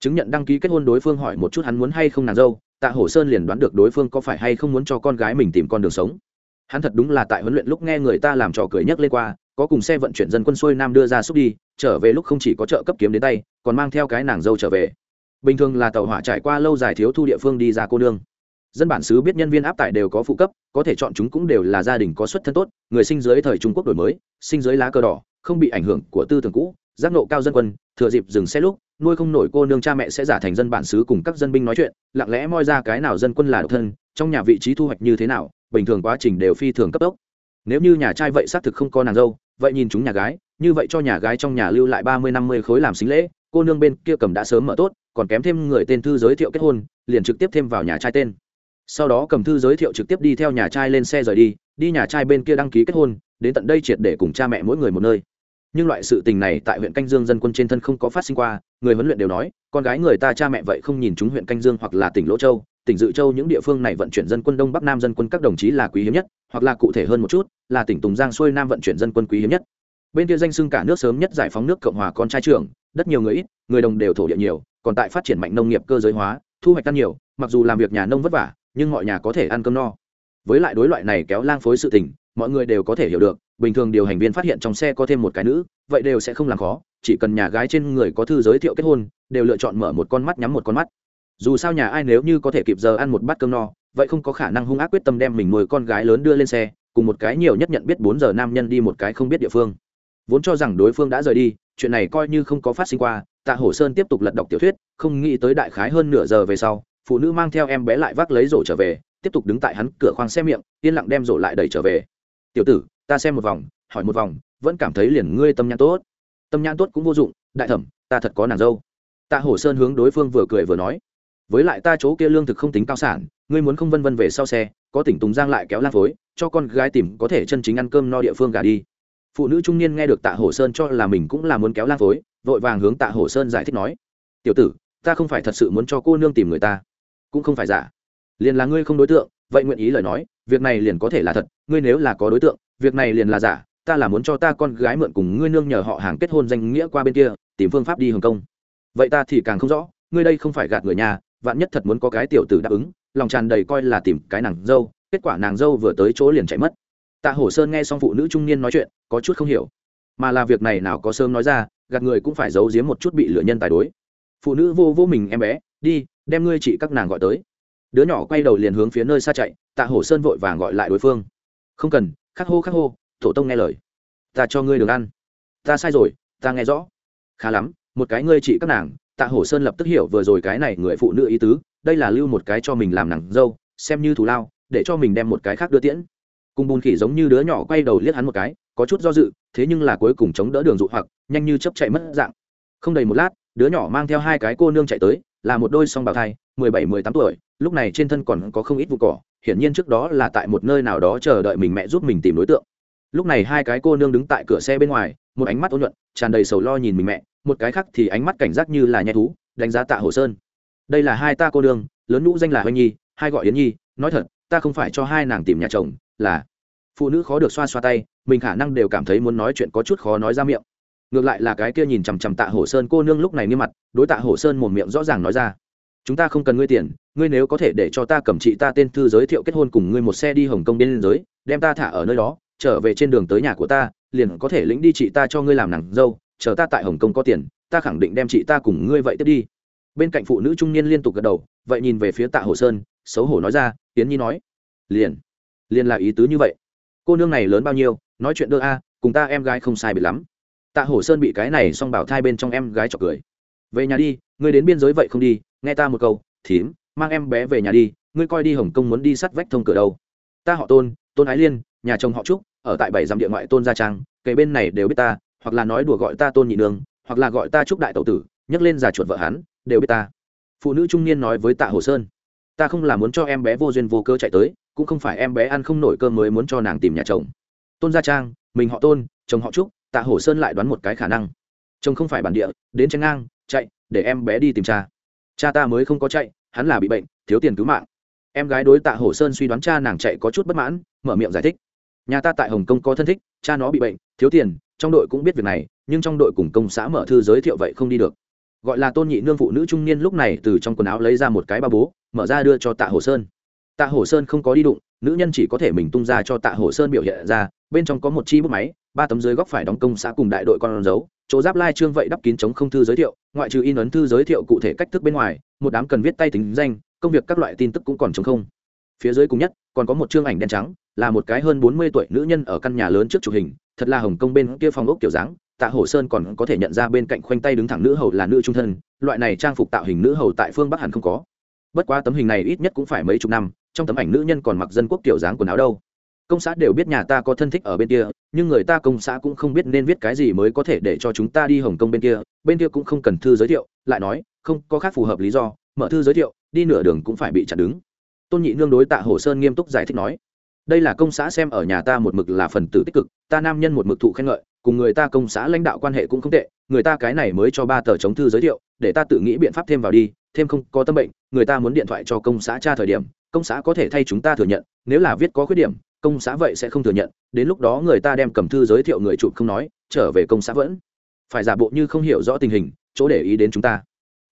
Chứng nhận đăng ký kết hôn đối phương hỏi một chút hắn muốn hay không nàng dâu, tạ hổ sơn liền đoán được đối phương có phải hay không muốn cho con gái mình tìm con đường sống. Hắn thật đúng là tại huấn luyện lúc nghe người ta làm trò cười nhấc lên qua, có cùng xe vận chuyển dân quân xuôi nam đưa ra xúc đi, trở về lúc không chỉ có trợ cấp kiếm đến tay, còn mang theo cái nàng dâu trở về. Bình thường là tàu hỏa trải qua lâu dài thiếu thu địa phương đi ra cô nương dân bản xứ biết nhân viên áp tải đều có phụ cấp, có thể chọn chúng cũng đều là gia đình có xuất thân tốt, người sinh dưới thời trung quốc đổi mới, sinh dưới lá cờ đỏ, không bị ảnh hưởng của tư tưởng cũ, giác nộ cao dân quân, thừa dịp dừng xe lúc, nuôi không nổi cô nương cha mẹ sẽ giả thành dân bản xứ cùng các dân binh nói chuyện, lặng lẽ moi ra cái nào dân quân là độc thân, trong nhà vị trí thu hoạch như thế nào, bình thường quá trình đều phi thường cấp tốc. Nếu như nhà trai vậy xác thực không có nàng dâu, vậy nhìn chúng nhà gái, như vậy cho nhà gái trong nhà lưu lại ba mươi năm mươi khối làm xính lễ, cô nương bên kia cầm đã sớm mở tốt, còn kém thêm người tên thư giới thiệu kết hôn, liền trực tiếp thêm vào nhà trai tên sau đó cầm thư giới thiệu trực tiếp đi theo nhà trai lên xe rời đi đi nhà trai bên kia đăng ký kết hôn, đến tận đây triệt để cùng cha mẹ mỗi người một nơi. Nhưng loại sự tình này tại huyện canh dương dân quân trên thân không có phát sinh qua, người huấn luyện đều nói, con gái người ta cha mẹ vậy không nhìn chúng huyện canh dương hoặc là tỉnh lỗ châu, tỉnh dự châu những địa phương này vận chuyển dân quân đông bắc nam dân quân các đồng chí là quý hiếm nhất, hoặc là cụ thể hơn một chút, là tỉnh tùng giang xuôi nam vận chuyển dân quân quý hiếm nhất. Bên kia danh xưng cả nước sớm nhất giải phóng nước cộng hòa con trai trưởng, đất nhiều người ít, người đồng đều thổ địa nhiều, còn tại phát triển mạnh nông nghiệp cơ giới hóa, thu hoạch ăn nhiều, mặc dù làm việc nhà nông vất vả nhưng mọi nhà có thể ăn cơm no. Với lại đối loại này kéo lang phối sự tình, mọi người đều có thể hiểu được, bình thường điều hành viên phát hiện trong xe có thêm một cái nữ, vậy đều sẽ không làm khó, chỉ cần nhà gái trên người có thư giới thiệu kết hôn, đều lựa chọn mở một con mắt nhắm một con mắt. Dù sao nhà ai nếu như có thể kịp giờ ăn một bát cơm no, vậy không có khả năng hung ác quyết tâm đem mình nuôi con gái lớn đưa lên xe, cùng một cái nhiều nhất nhận biết bốn giờ nam nhân đi một cái không biết địa phương. Vốn cho rằng đối phương đã rời đi, chuyện này coi như không có phát sinh qua, tạ hổ sơn tiếp tục lật đọc tiểu thuyết, không nghĩ tới đại khái hơn nửa giờ về sau phụ nữ mang theo em bé lại vác lấy rổ trở về, tiếp tục đứng tại hắn cửa khoang xe miệng, yên lặng đem rổ lại đẩy trở về. Tiểu tử, ta xem một vòng, hỏi một vòng, vẫn cảm thấy liền ngươi tâm nhãn tốt. Tâm nhãn tốt cũng vô dụng, đại thẩm, ta thật có nàng dâu. Tạ hổ sơn hướng đối phương vừa cười vừa nói, với lại ta chỗ kia lương thực không tính cao sản, ngươi muốn không vân vân về sau xe, có tỉnh tùng giang lại kéo lan phối, cho con gái tìm có thể chân chính ăn cơm no địa phương gà đi. Phụ nữ trung niên nghe được tạ hổ sơn cho là mình cũng là muốn kéo lan phối, vội vàng hướng tạ hổ sơn giải thích nói, tiểu tử, ta không phải thật sự muốn cho cô nương tìm người ta cũng không phải giả. Liền là ngươi không đối tượng, vậy nguyện ý lời nói, việc này liền có thể là thật, ngươi nếu là có đối tượng, việc này liền là giả, ta là muốn cho ta con gái mượn cùng ngươi nương nhờ họ hàng kết hôn danh nghĩa qua bên kia, tìm phương pháp đi hồng kông vậy ta thì càng không rõ, ngươi đây không phải gạt người nhà, vạn nhất thật muốn có cái tiểu tử đáp ứng, lòng tràn đầy coi là tìm cái nàng dâu, kết quả nàng dâu vừa tới chỗ liền chạy mất. Tạ hổ sơn nghe xong phụ nữ trung niên nói chuyện, có chút không hiểu. Mà là việc này nào có sớm nói ra, gạt người cũng phải giấu giếm một chút bị lựa nhân tài đối. Phụ nữ vô vô mình em bé, đi đem ngươi chị các nàng gọi tới. Đứa nhỏ quay đầu liền hướng phía nơi xa chạy, tạ hổ sơn vội vàng gọi lại đối phương. Không cần, khắc hô khắc hô thổ tông nghe lời. Ta cho ngươi đường ăn. Ta sai rồi, ta nghe rõ. Khá lắm, một cái ngươi chị các nàng, tạ hổ sơn lập tức hiểu vừa rồi cái này người phụ nữ ý tứ, đây là lưu một cái cho mình làm nàng dâu, xem như thù lao, để cho mình đem một cái khác đưa tiễn. Cùng bùn khỉ giống như đứa nhỏ quay đầu liếc hắn một cái, có chút do dự, thế nhưng là cuối cùng chống đỡ đường dụ hoặc, nhanh như chấp chạy mất dạng. Không đầy một lát, đứa nhỏ mang theo hai cái cô nương chạy tới là một đôi song bào thai, mười bảy, mười tám tuổi, lúc này trên thân còn có không ít vụ cỏ, hiển nhiên trước đó là tại một nơi nào đó chờ đợi mình mẹ giúp mình tìm đối tượng. Lúc này hai cái cô nương đứng tại cửa xe bên ngoài, một ánh mắt ôn nhuận, tràn đầy sầu lo nhìn mình mẹ, một cái khác thì ánh mắt cảnh giác như là nhai thú, đánh giá tạ hồ sơn. Đây là hai ta cô nương, lớn nhũ danh là hoanh nhi, hai gọi yến nhi, nói thật, ta không phải cho hai nàng tìm nhà chồng, là phụ nữ khó được xoa xoa tay, mình khả năng đều cảm thấy muốn nói chuyện có chút khó nói ra miệng ngược lại là cái kia nhìn chằm chằm tạ hổ sơn cô nương lúc này nghiêm mặt, đối tạ hổ sơn một miệng rõ ràng nói ra. Chúng ta không cần ngươi tiền, ngươi nếu có thể để cho ta cầm chị ta tên thư giới thiệu kết hôn cùng ngươi một xe đi hồng kông biên giới, đem ta thả ở nơi đó, trở về trên đường tới nhà của ta, liền có thể lĩnh đi chị ta cho ngươi làm nàng dâu, chờ ta tại hồng kông có tiền, ta khẳng định đem chị ta cùng ngươi vậy tiếp đi. Bên cạnh phụ nữ trung niên liên tục gật đầu, vậy nhìn về phía tạ hồ sơn, xấu hổ nói ra tiến nhi nói, liền liền là ý tứ như vậy. Cô nương này lớn bao nhiêu, nói chuyện đơ a, cùng ta em gái không sai biệt lắm tạ hổ sơn bị cái này xong bảo thai bên trong em gái chọc cười. Về nhà đi, ngươi đến biên giới vậy không đi, nghe ta một câu, thím, mang em bé về nhà đi, ngươi coi đi hồng kông muốn đi sắt vách thông cửa đâu. Ta họ tôn tôn ái liên, nhà chồng họ trúc, ở tại bảy dặm địa ngoại tôn gia trang, kể bên này đều biết ta, hoặc là nói đùa gọi ta tôn nhị nương, hoặc là gọi ta trúc đại tậu tử nhấc lên già chuột vợ hắn, đều biết ta. Phụ nữ trung niên nói với tạ hồ sơn, ta không là muốn cho em bé vô duyên vô cơ chạy tới, cũng không phải em bé ăn không nổi cơm mới muốn cho nàng tìm nhà chồng. Tôn gia trang, mình họ tôn, chồng họ trúc tạ hổ sơn lại đoán một cái khả năng. Chồng không phải bản địa, đến Tranh ngang, chạy, để em bé đi tìm cha. Cha ta mới không có chạy, hắn là bị bệnh, thiếu tiền cứu mạng. Em gái đối tạ hổ sơn suy đoán cha nàng chạy có chút bất mãn, mở miệng giải thích. Nhà ta tại hồng kông có thân thích, cha nó bị bệnh, thiếu tiền, trong đội cũng biết việc này, nhưng trong đội cùng công xã mở thư giới thiệu vậy không đi được. Gọi là tôn nhị nương phụ nữ trung niên lúc này từ trong quần áo lấy ra một cái ba bố, mở ra đưa cho tạ hồ sơn. Tạ hồ sơn không có đi đụng, nữ nhân chỉ có thể mình tung ra cho tạ hồ sơn biểu hiện ra bên trong có một chi bút máy, ba tấm dưới góc phải đóng công xã cùng đại đội con dấu, chỗ giáp lai trương vậy đắp kín chống không thư giới thiệu, ngoại trừ in ấn thư giới thiệu cụ thể cách thức bên ngoài, một đám cần viết tay tính danh, công việc các loại tin tức cũng còn chống không. Phía dưới cùng nhất, còn có một chương ảnh đen trắng, là một cái hơn bốn mươi tuổi nữ nhân ở căn nhà lớn trước chụp hình, thật là hồng công bên kia phòng ốc kiểu dáng, tạ hổ sơn còn có thể nhận ra bên cạnh khoanh tay đứng thẳng nữ hầu là nữ trung thân, loại này trang phục tạo hình nữ hầu tại phương bắc hẳn không có. Bất quá tấm hình này ít nhất cũng phải mấy chục năm, trong tấm ảnh nữ nhân còn mặc dân quốc kiểu dáng quần áo đâu công xã đều biết nhà ta có thân thích ở bên kia, nhưng người ta công xã cũng không biết nên viết cái gì mới có thể để cho chúng ta đi hồng kông bên kia bên kia cũng không cần thư giới thiệu, lại nói, không có khác phù hợp lý do, mở thư giới thiệu, đi nửa đường cũng phải bị chặn đứng. Tôn nhị nương đối tạ hồ sơn nghiêm túc giải thích nói, đây là công xã xem ở nhà ta một mực là phần tử tích cực, ta nam nhân một mực thụ khen ngợi, cùng người ta công xã lãnh đạo quan hệ cũng không tệ, người ta cái này mới cho ba tờ chống thư giới thiệu, để ta tự nghĩ biện pháp thêm vào đi, thêm không có tâm bệnh, người ta muốn điện thoại cho công xã tra thời điểm, công xã có thể thay chúng ta thừa nhận, nếu là viết có khuyết điểm công xã vậy sẽ không thừa nhận, đến lúc đó người ta đem cầm thư giới thiệu người chụp không nói, trở về công xã vẫn phải giả bộ như không hiểu rõ tình hình, chỗ để ý đến chúng ta.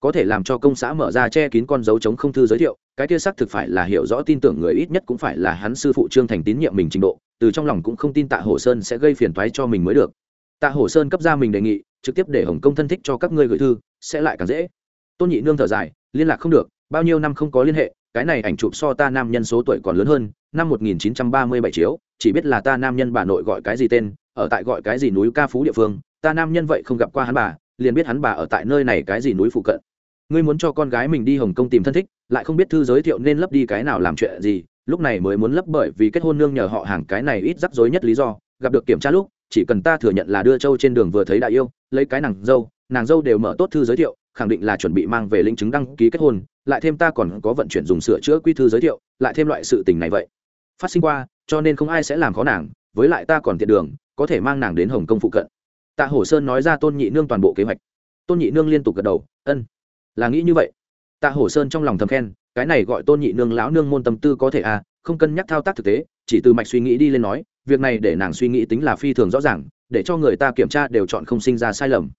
Có thể làm cho công xã mở ra che kín con dấu chống không thư giới thiệu, cái kia xác thực phải là hiểu rõ tin tưởng người ít nhất cũng phải là hắn sư phụ trương thành tín nhiệm mình trình độ, từ trong lòng cũng không tin tạ hồ sơn sẽ gây phiền toái cho mình mới được. Tạ hồ sơn cấp ra mình đề nghị, trực tiếp để hồng công thân thích cho các ngươi gửi thư, sẽ lại càng dễ. Tôn nhị nương thở dài, liên lạc không được, bao nhiêu năm không có liên hệ, cái này ảnh chụp so ta nam nhân số tuổi còn lớn hơn năm 1937 chiếu, chỉ biết là ta nam nhân bà nội gọi cái gì tên, ở tại gọi cái gì núi ca phú địa phương, ta nam nhân vậy không gặp qua hắn bà, liền biết hắn bà ở tại nơi này cái gì núi phụ cận. Ngươi muốn cho con gái mình đi hồng kông tìm thân thích, lại không biết thư giới thiệu nên lấp đi cái nào làm chuyện gì, lúc này mới muốn lấp bởi vì kết hôn nương nhờ họ hàng cái này ít rắc rối nhất lý do, gặp được kiểm tra lúc, chỉ cần ta thừa nhận là đưa châu trên đường vừa thấy đại yêu, lấy cái nàng dâu nàng dâu đều mở tốt thư giới thiệu, khẳng định là chuẩn bị mang về linh chứng đăng ký kết hôn, lại thêm ta còn có vận chuyển dùng sửa chữa quy thư giới thiệu, lại thêm loại sự tình này vậy phát sinh qua, cho nên không ai sẽ làm khó nàng, với lại ta còn tiện đường, có thể mang nàng đến hồng kông phụ cận. Tạ hổ sơn nói ra tôn nhị nương toàn bộ kế hoạch. Tôn nhị nương liên tục gật đầu, ân. Là nghĩ như vậy. Tạ hổ sơn trong lòng thầm khen, cái này gọi tôn nhị nương lão nương môn tâm tư có thể à không cân nhắc thao tác thực tế, chỉ từ mạch suy nghĩ đi lên nói, việc này để nàng suy nghĩ tính là phi thường rõ ràng, để cho người ta kiểm tra đều chọn không sinh ra sai lầm.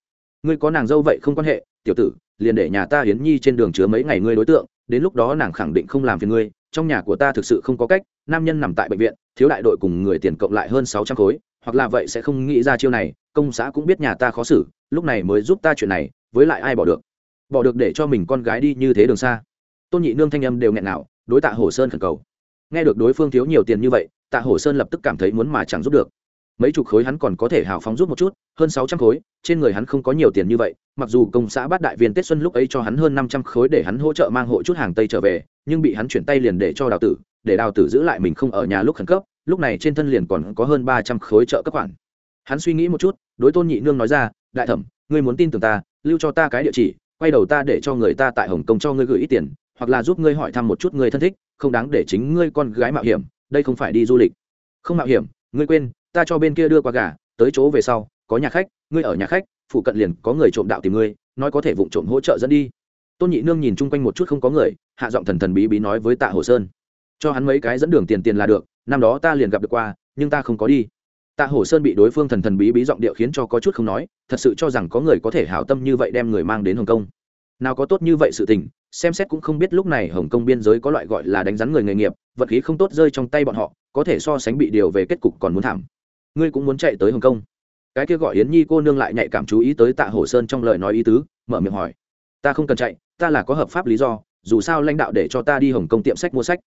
Ngươi có nàng dâu vậy không quan hệ, tiểu tử, liền để nhà ta hiến nhi trên đường chứa mấy ngày ngươi đối tượng đến lúc đó nàng khẳng định không làm phiền ngươi, trong nhà của ta thực sự không có cách, nam nhân nằm tại bệnh viện, thiếu đại đội cùng người tiền cộng lại hơn sáu trăm khối, hoặc là vậy sẽ không nghĩ ra chiêu này, công xã cũng biết nhà ta khó xử, lúc này mới giúp ta chuyện này, với lại ai bỏ được? Bỏ được để cho mình con gái đi như thế đường xa. Tôn nhị nương thanh âm đều nghẹn nào, đối tạ hồ sơn khẩn cầu. Nghe được đối phương thiếu nhiều tiền như vậy, tạ hồ sơn lập tức cảm thấy muốn mà chẳng giúp được mấy chục khối hắn còn có thể hào phóng giúp một chút, hơn sáu trăm khối, trên người hắn không có nhiều tiền như vậy, mặc dù công xã bát đại viên tết xuân lúc ấy cho hắn hơn năm trăm khối để hắn hỗ trợ mang hộ chút hàng tây trở về, nhưng bị hắn chuyển tay liền để cho đào tử, để đào tử giữ lại mình không ở nhà lúc khẩn cấp, lúc này trên thân liền còn có hơn ba trăm khối trợ cấp khoản. Hắn suy nghĩ một chút, đối tôn nhị nương nói ra, đại thẩm, ngươi muốn tin tưởng ta, lưu cho ta cái địa chỉ, quay đầu ta để cho người ta tại hồng kông cho ngươi gửi ít tiền, hoặc là giúp ngươi hỏi thăm một chút người thân thích, không đáng để chính ngươi con gái mạo hiểm, đây không phải đi du lịch. Không mạo hiểm, ngươi quên ta cho bên kia đưa qua gà, tới chỗ về sau, có nhà khách, ngươi ở nhà khách, phụ cận liền có người trộm đạo tìm ngươi, nói có thể vụ trộm hỗ trợ dẫn đi. Tôn nhị nương nhìn chung quanh một chút không có người, hạ giọng thần thần bí bí nói với tạ hồ sơn. Cho hắn mấy cái dẫn đường tiền tiền là được, năm đó ta liền gặp được qua, nhưng ta không có đi. Tạ hổ sơn bị đối phương thần thần bí bí giọng điệu khiến cho có chút không nói, thật sự cho rằng có người có thể hảo tâm như vậy đem người mang đến hồng kông. Nào có tốt như vậy sự tình, xem xét cũng không biết lúc này hồng kông biên giới có loại gọi là đánh rắn người nghề nghiệp vật khí không tốt rơi trong tay bọn họ, có thể so sánh bị điều về kết cục còn muốn thảm ngươi cũng muốn chạy tới hồng kông. Cái kia gọi yến nhi cô nương lại nhạy cảm chú ý tới tạ hổ sơn trong lời nói ý tứ, mở miệng hỏi. Ta không cần chạy, ta là có hợp pháp lý do, dù sao lãnh đạo để cho ta đi hồng kông tiệm sách mua sách.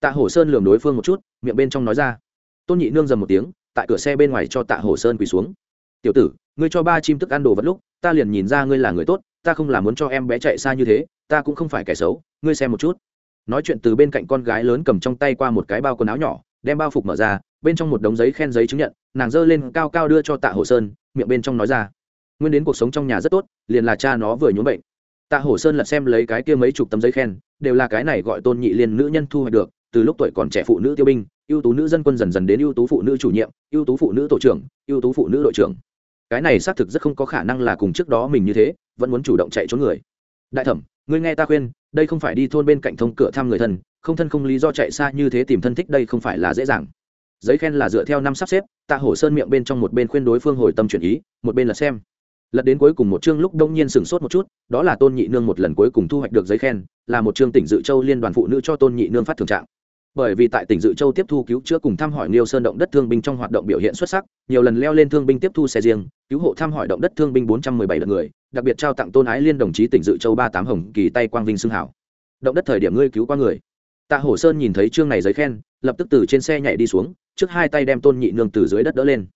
Tạ hổ sơn lường đối phương một chút, miệng bên trong nói ra. Tôn nhị nương dầm một tiếng, tại cửa xe bên ngoài cho tạ hổ sơn quỳ xuống. Tiểu tử, ngươi cho ba chim thức ăn đồ vật lúc, ta liền nhìn ra ngươi là người tốt, ta không là muốn cho em bé chạy xa như thế, ta cũng không phải kẻ xấu, ngươi xem một chút. Nói chuyện từ bên cạnh con gái lớn cầm trong tay qua một cái bao quần áo nhỏ, đem bao phục mở ra bên trong một đống giấy khen giấy chứng nhận, nàng giơ lên cao cao đưa cho tạ hổ sơn, miệng bên trong nói ra, nguyên đến cuộc sống trong nhà rất tốt, liền là cha nó vừa nhuốm bệnh. Tạ hổ sơn lật xem lấy cái kia mấy chục tấm giấy khen, đều là cái này gọi tôn nhị liên nữ nhân thu hoạch được, từ lúc tuổi còn trẻ phụ nữ tiêu binh, ưu tú nữ dân quân dần dần đến ưu tú phụ nữ chủ nhiệm, ưu tú phụ nữ tổ trưởng, ưu tú phụ nữ đội trưởng. Cái này xác thực rất không có khả năng là cùng trước đó mình như thế, vẫn muốn chủ động chạy trốn người. Đại thẩm, ngươi nghe ta khuyên, đây không phải đi thôn bên cạnh thông cửa thăm người thân, không thân không lý do chạy xa như thế tìm thân thích đây không phải là dễ dàng giấy khen là dựa theo năm sắp xếp, tạ hổ sơn miệng bên trong một bên khuyên đối phương hồi tâm chuyển ý, một bên là xem. Lật đến cuối cùng một chương lúc đông nhiên sửng sốt một chút, đó là tôn nhị nương một lần cuối cùng thu hoạch được giấy khen, là một chương tỉnh dự châu liên đoàn phụ nữ cho tôn nhị nương phát thường trạng. Bởi vì tại tỉnh dự châu tiếp thu cứu chữa cùng thăm hỏi liêu sơn động đất thương binh trong hoạt động biểu hiện xuất sắc, nhiều lần leo lên thương binh tiếp thu xe riêng, cứu hộ thăm hỏi động đất thương binh bốn trăm mười bảy lượt người, đặc biệt trao tặng tôn ái liên đồng chí tỉnh dự châu ba tám hồng kỳ tay quang vinh xưng hảo. Động đất thời điểm ngươi cứu qua người. Tạ hổ sơn nhìn thấy chương này giấy khen, lập tức từ trên xe nhảy đi xuống trước hai tay đem tôn nhị nương từ dưới đất đỡ lên.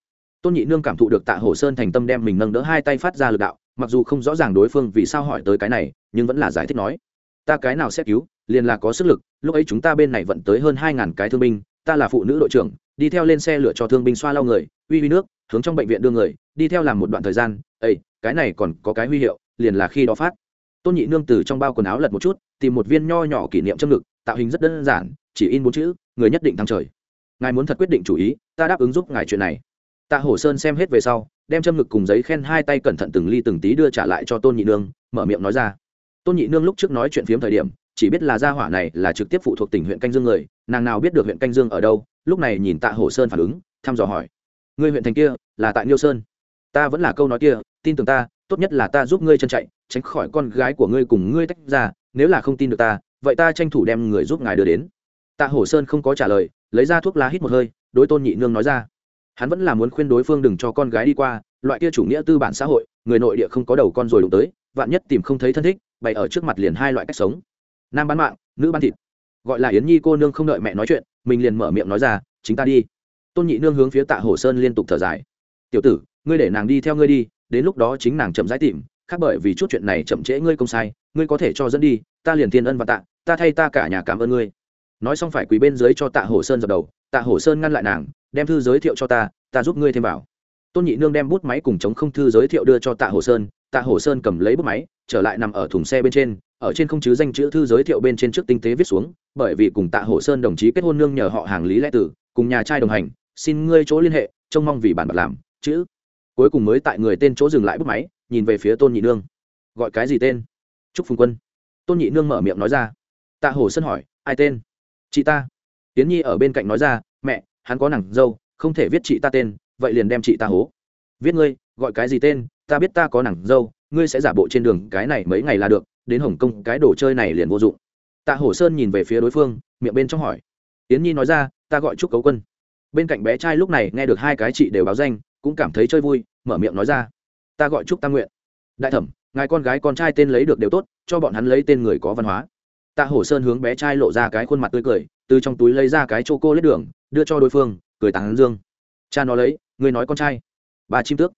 Tôn nhị nương cảm thụ được tạ hổ sơn thành tâm đem mình nâng đỡ hai tay phát ra lực đạo, mặc dù không rõ ràng đối phương vì sao hỏi tới cái này, nhưng vẫn là giải thích nói, ta cái nào sẽ cứu, liền là có sức lực, lúc ấy chúng ta bên này vận tới hơn hai ngàn cái thương binh, ta là phụ nữ đội trưởng, đi theo lên xe lửa cho thương binh xoa lau người, uy uy nước, hướng trong bệnh viện đưa người, đi theo làm một đoạn thời gian ây cái này còn có cái huy hiệu, liền là khi đó phát. Tôn nhị nương từ trong bao quần áo lật một chút, tìm một viên nho nhỏ kỷ niệm châm ngực, tạo hình rất đơn giản, chỉ in bốn chữ, người nhất định thăng trời ngài muốn thật quyết định chủ ý, ta đáp ứng giúp ngài chuyện này. Tạ hổ sơn xem hết về sau, đem châm ngực cùng giấy khen hai tay cẩn thận từng ly từng tí đưa trả lại cho tôn nhị nương, mở miệng nói ra. Tôn nhị nương lúc trước nói chuyện phiếm thời điểm, chỉ biết là gia hỏa này là trực tiếp phụ thuộc tỉnh huyện canh dương người, nàng nào biết được huyện canh dương ở đâu, lúc này nhìn tạ hổ sơn phản ứng, thăm dò hỏi. Ngươi huyện thành kia là tại niêu sơn. Ta vẫn là câu nói kia, tin tưởng ta, tốt nhất là ta giúp ngươi chân chạy, tránh khỏi con gái của ngươi cùng ngươi tách ra, nếu là không tin được ta, vậy ta tranh thủ đem người giúp ngài đưa đến. Tạ hổ sơn không có trả lời lấy ra thuốc lá hít một hơi, đối tôn nhị nương nói ra. Hắn vẫn là muốn khuyên đối phương đừng cho con gái đi qua, loại kia chủ nghĩa tư bản xã hội, người nội địa không có đầu con rồi đụng tới, vạn nhất tìm không thấy thân thích, bày ở trước mặt liền hai loại cách sống. Nam bán mạng, nữ bán thịt. Gọi là yến nhi cô nương không đợi mẹ nói chuyện, mình liền mở miệng nói ra, chính ta đi. Tôn nhị nương hướng phía tạ hổ sơn liên tục thở dài. Tiểu tử, ngươi để nàng đi theo ngươi đi, đến lúc đó chính nàng chậm rãi tìm, khác bởi vì chút chuyện này chậm trễ ngươi công sai, ngươi có thể cho dẫn đi, ta liền thiên ân và tạ, ta thay ta cả nhà cảm ơn ngươi nói xong phải quỳ bên dưới cho tạ hổ sơn dập đầu, tạ hổ sơn ngăn lại nàng, đem thư giới thiệu cho ta ta giúp ngươi thêm vào. Tôn nhị nương đem bút máy cùng chống không thư giới thiệu đưa cho tạ hổ sơn, tạ hổ sơn cầm lấy bút máy, trở lại nằm ở thùng xe bên trên, ở trên không chứ danh chữ thư giới thiệu bên trên trước tinh tế viết xuống, bởi vì cùng tạ hổ sơn đồng chí kết hôn nương nhờ họ hàng lý lẽ tử, cùng nhà trai đồng hành, xin ngươi chỗ liên hệ, trông mong vì bản bạc làm, chữ. Cuối cùng mới tại người tên chỗ dừng lại bút máy, nhìn về phía tôn nhị nương. Gọi cái gì tên? Trúc phùng quân. Tôn nhị nương mở miệng nói ra. Tạ hổ sơn hỏi, ai tên? Chị ta. Tiến nhi ở bên cạnh nói ra, mẹ, hắn có nàng dâu, không thể viết chị ta tên, vậy liền đem chị ta hố. Viết ngươi, gọi cái gì tên, ta biết ta có nàng dâu, ngươi sẽ giả bộ trên đường cái này mấy ngày là được, đến hồng kông cái đồ chơi này liền vô dụng. Tạ hổ sơn nhìn về phía đối phương, miệng bên trong hỏi. Tiến nhi nói ra, ta gọi chúc cấu quân. Bên cạnh bé trai lúc này nghe được hai cái chị đều báo danh, cũng cảm thấy chơi vui, mở miệng nói ra, ta gọi chúc tam nguyện. Đại thẩm, ngài con gái con trai tên lấy được đều tốt, cho bọn hắn lấy tên người có văn hóa tạ hổ sơn hướng bé trai lộ ra cái khuôn mặt tươi cười, từ trong túi lấy ra cái chô cô lết đường, đưa cho đối phương, cười tán dương. Cha nó lấy người nói con trai. Bà chim tước.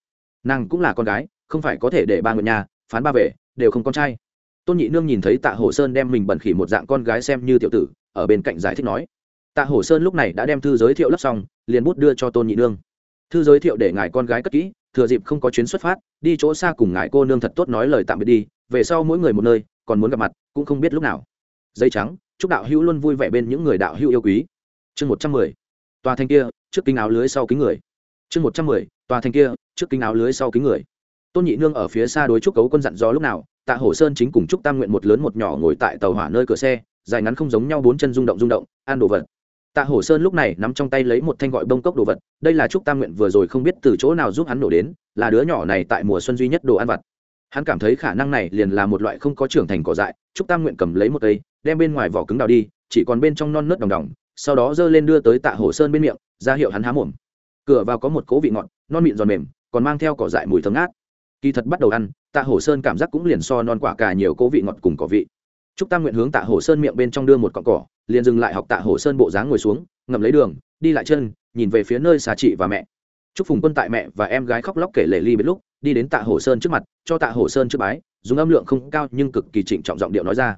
Nàng cũng là con gái, không phải có thể để ba người nhà, phán ba về, đều không con trai. Tôn nhị nương nhìn thấy tạ hổ sơn đem mình bẩn khỉ một dạng con gái xem như tiểu tử, ở bên cạnh giải thích nói. Tạ hổ sơn lúc này đã đem thư giới thiệu lấp xong, liền bút đưa cho tôn nhị nương. Thư giới thiệu để ngài con gái cất kỹ, thừa dịp không có chuyến xuất phát, đi chỗ xa cùng ngài cô nương thật tốt nói lời tạm biệt đi, về sau mỗi người một nơi, còn muốn gặp mặt, cũng không biết lúc nào dây trắng, chúc đạo hữu luôn vui vẻ bên những người đạo hữu yêu quý. Chương một trăm mười, tòa thành kia, trước kính áo lưới sau kính người. Chương một trăm mười, tòa thành kia, trước kính áo lưới sau kính người. Tôn nhị nương ở phía xa đối trúc cấu quân dặn do lúc nào, tạ hổ sơn chính cùng trúc tam nguyện một lớn một nhỏ ngồi tại tàu hỏa nơi cửa xe, dài ngắn không giống nhau bốn chân rung động rung động, ăn đồ vật. Tạ hổ sơn lúc này nắm trong tay lấy một thanh gọi bông cốc đồ vật, đây là trúc tam nguyện vừa rồi không biết từ chỗ nào giúp hắn nổ đến, là đứa nhỏ này tại mùa xuân duy nhất đồ ăn vặt hắn cảm thấy khả năng này liền là một loại không có trưởng thành cỏ dại trúc tam nguyện cầm lấy một cây, đem bên ngoài vỏ cứng đào đi, chỉ còn bên trong non nớt đồng đồng sau đó giơ lên đưa tới tạ hổ sơn bên miệng, ra hiệu hắn há mồm. Cửa vào có một cố vị ngọt, non mịn giòn mềm, còn mang theo cỏ dại mùi thơm ngát. Kỳ thật bắt đầu ăn, tạ hổ sơn cảm giác cũng liền so non quả cà nhiều cố vị ngọt cùng cỏ vị. Trúc tam nguyện hướng tạ hổ sơn miệng bên trong đưa một cọn cỏ, liền dừng lại học tạ hổ sơn bộ dáng ngồi xuống, ngậm lấy đường, đi lại chân, nhìn về phía nơi xà chị và mẹ. Trúc phùng quân tại mẹ và em gái khóc lóc kể lệ ly biết lúc đi đến tạ hổ sơn trước mặt, cho tạ hổ sơn trước bái, dùng âm lượng không cao nhưng cực kỳ trịnh trọng giọng điệu nói ra.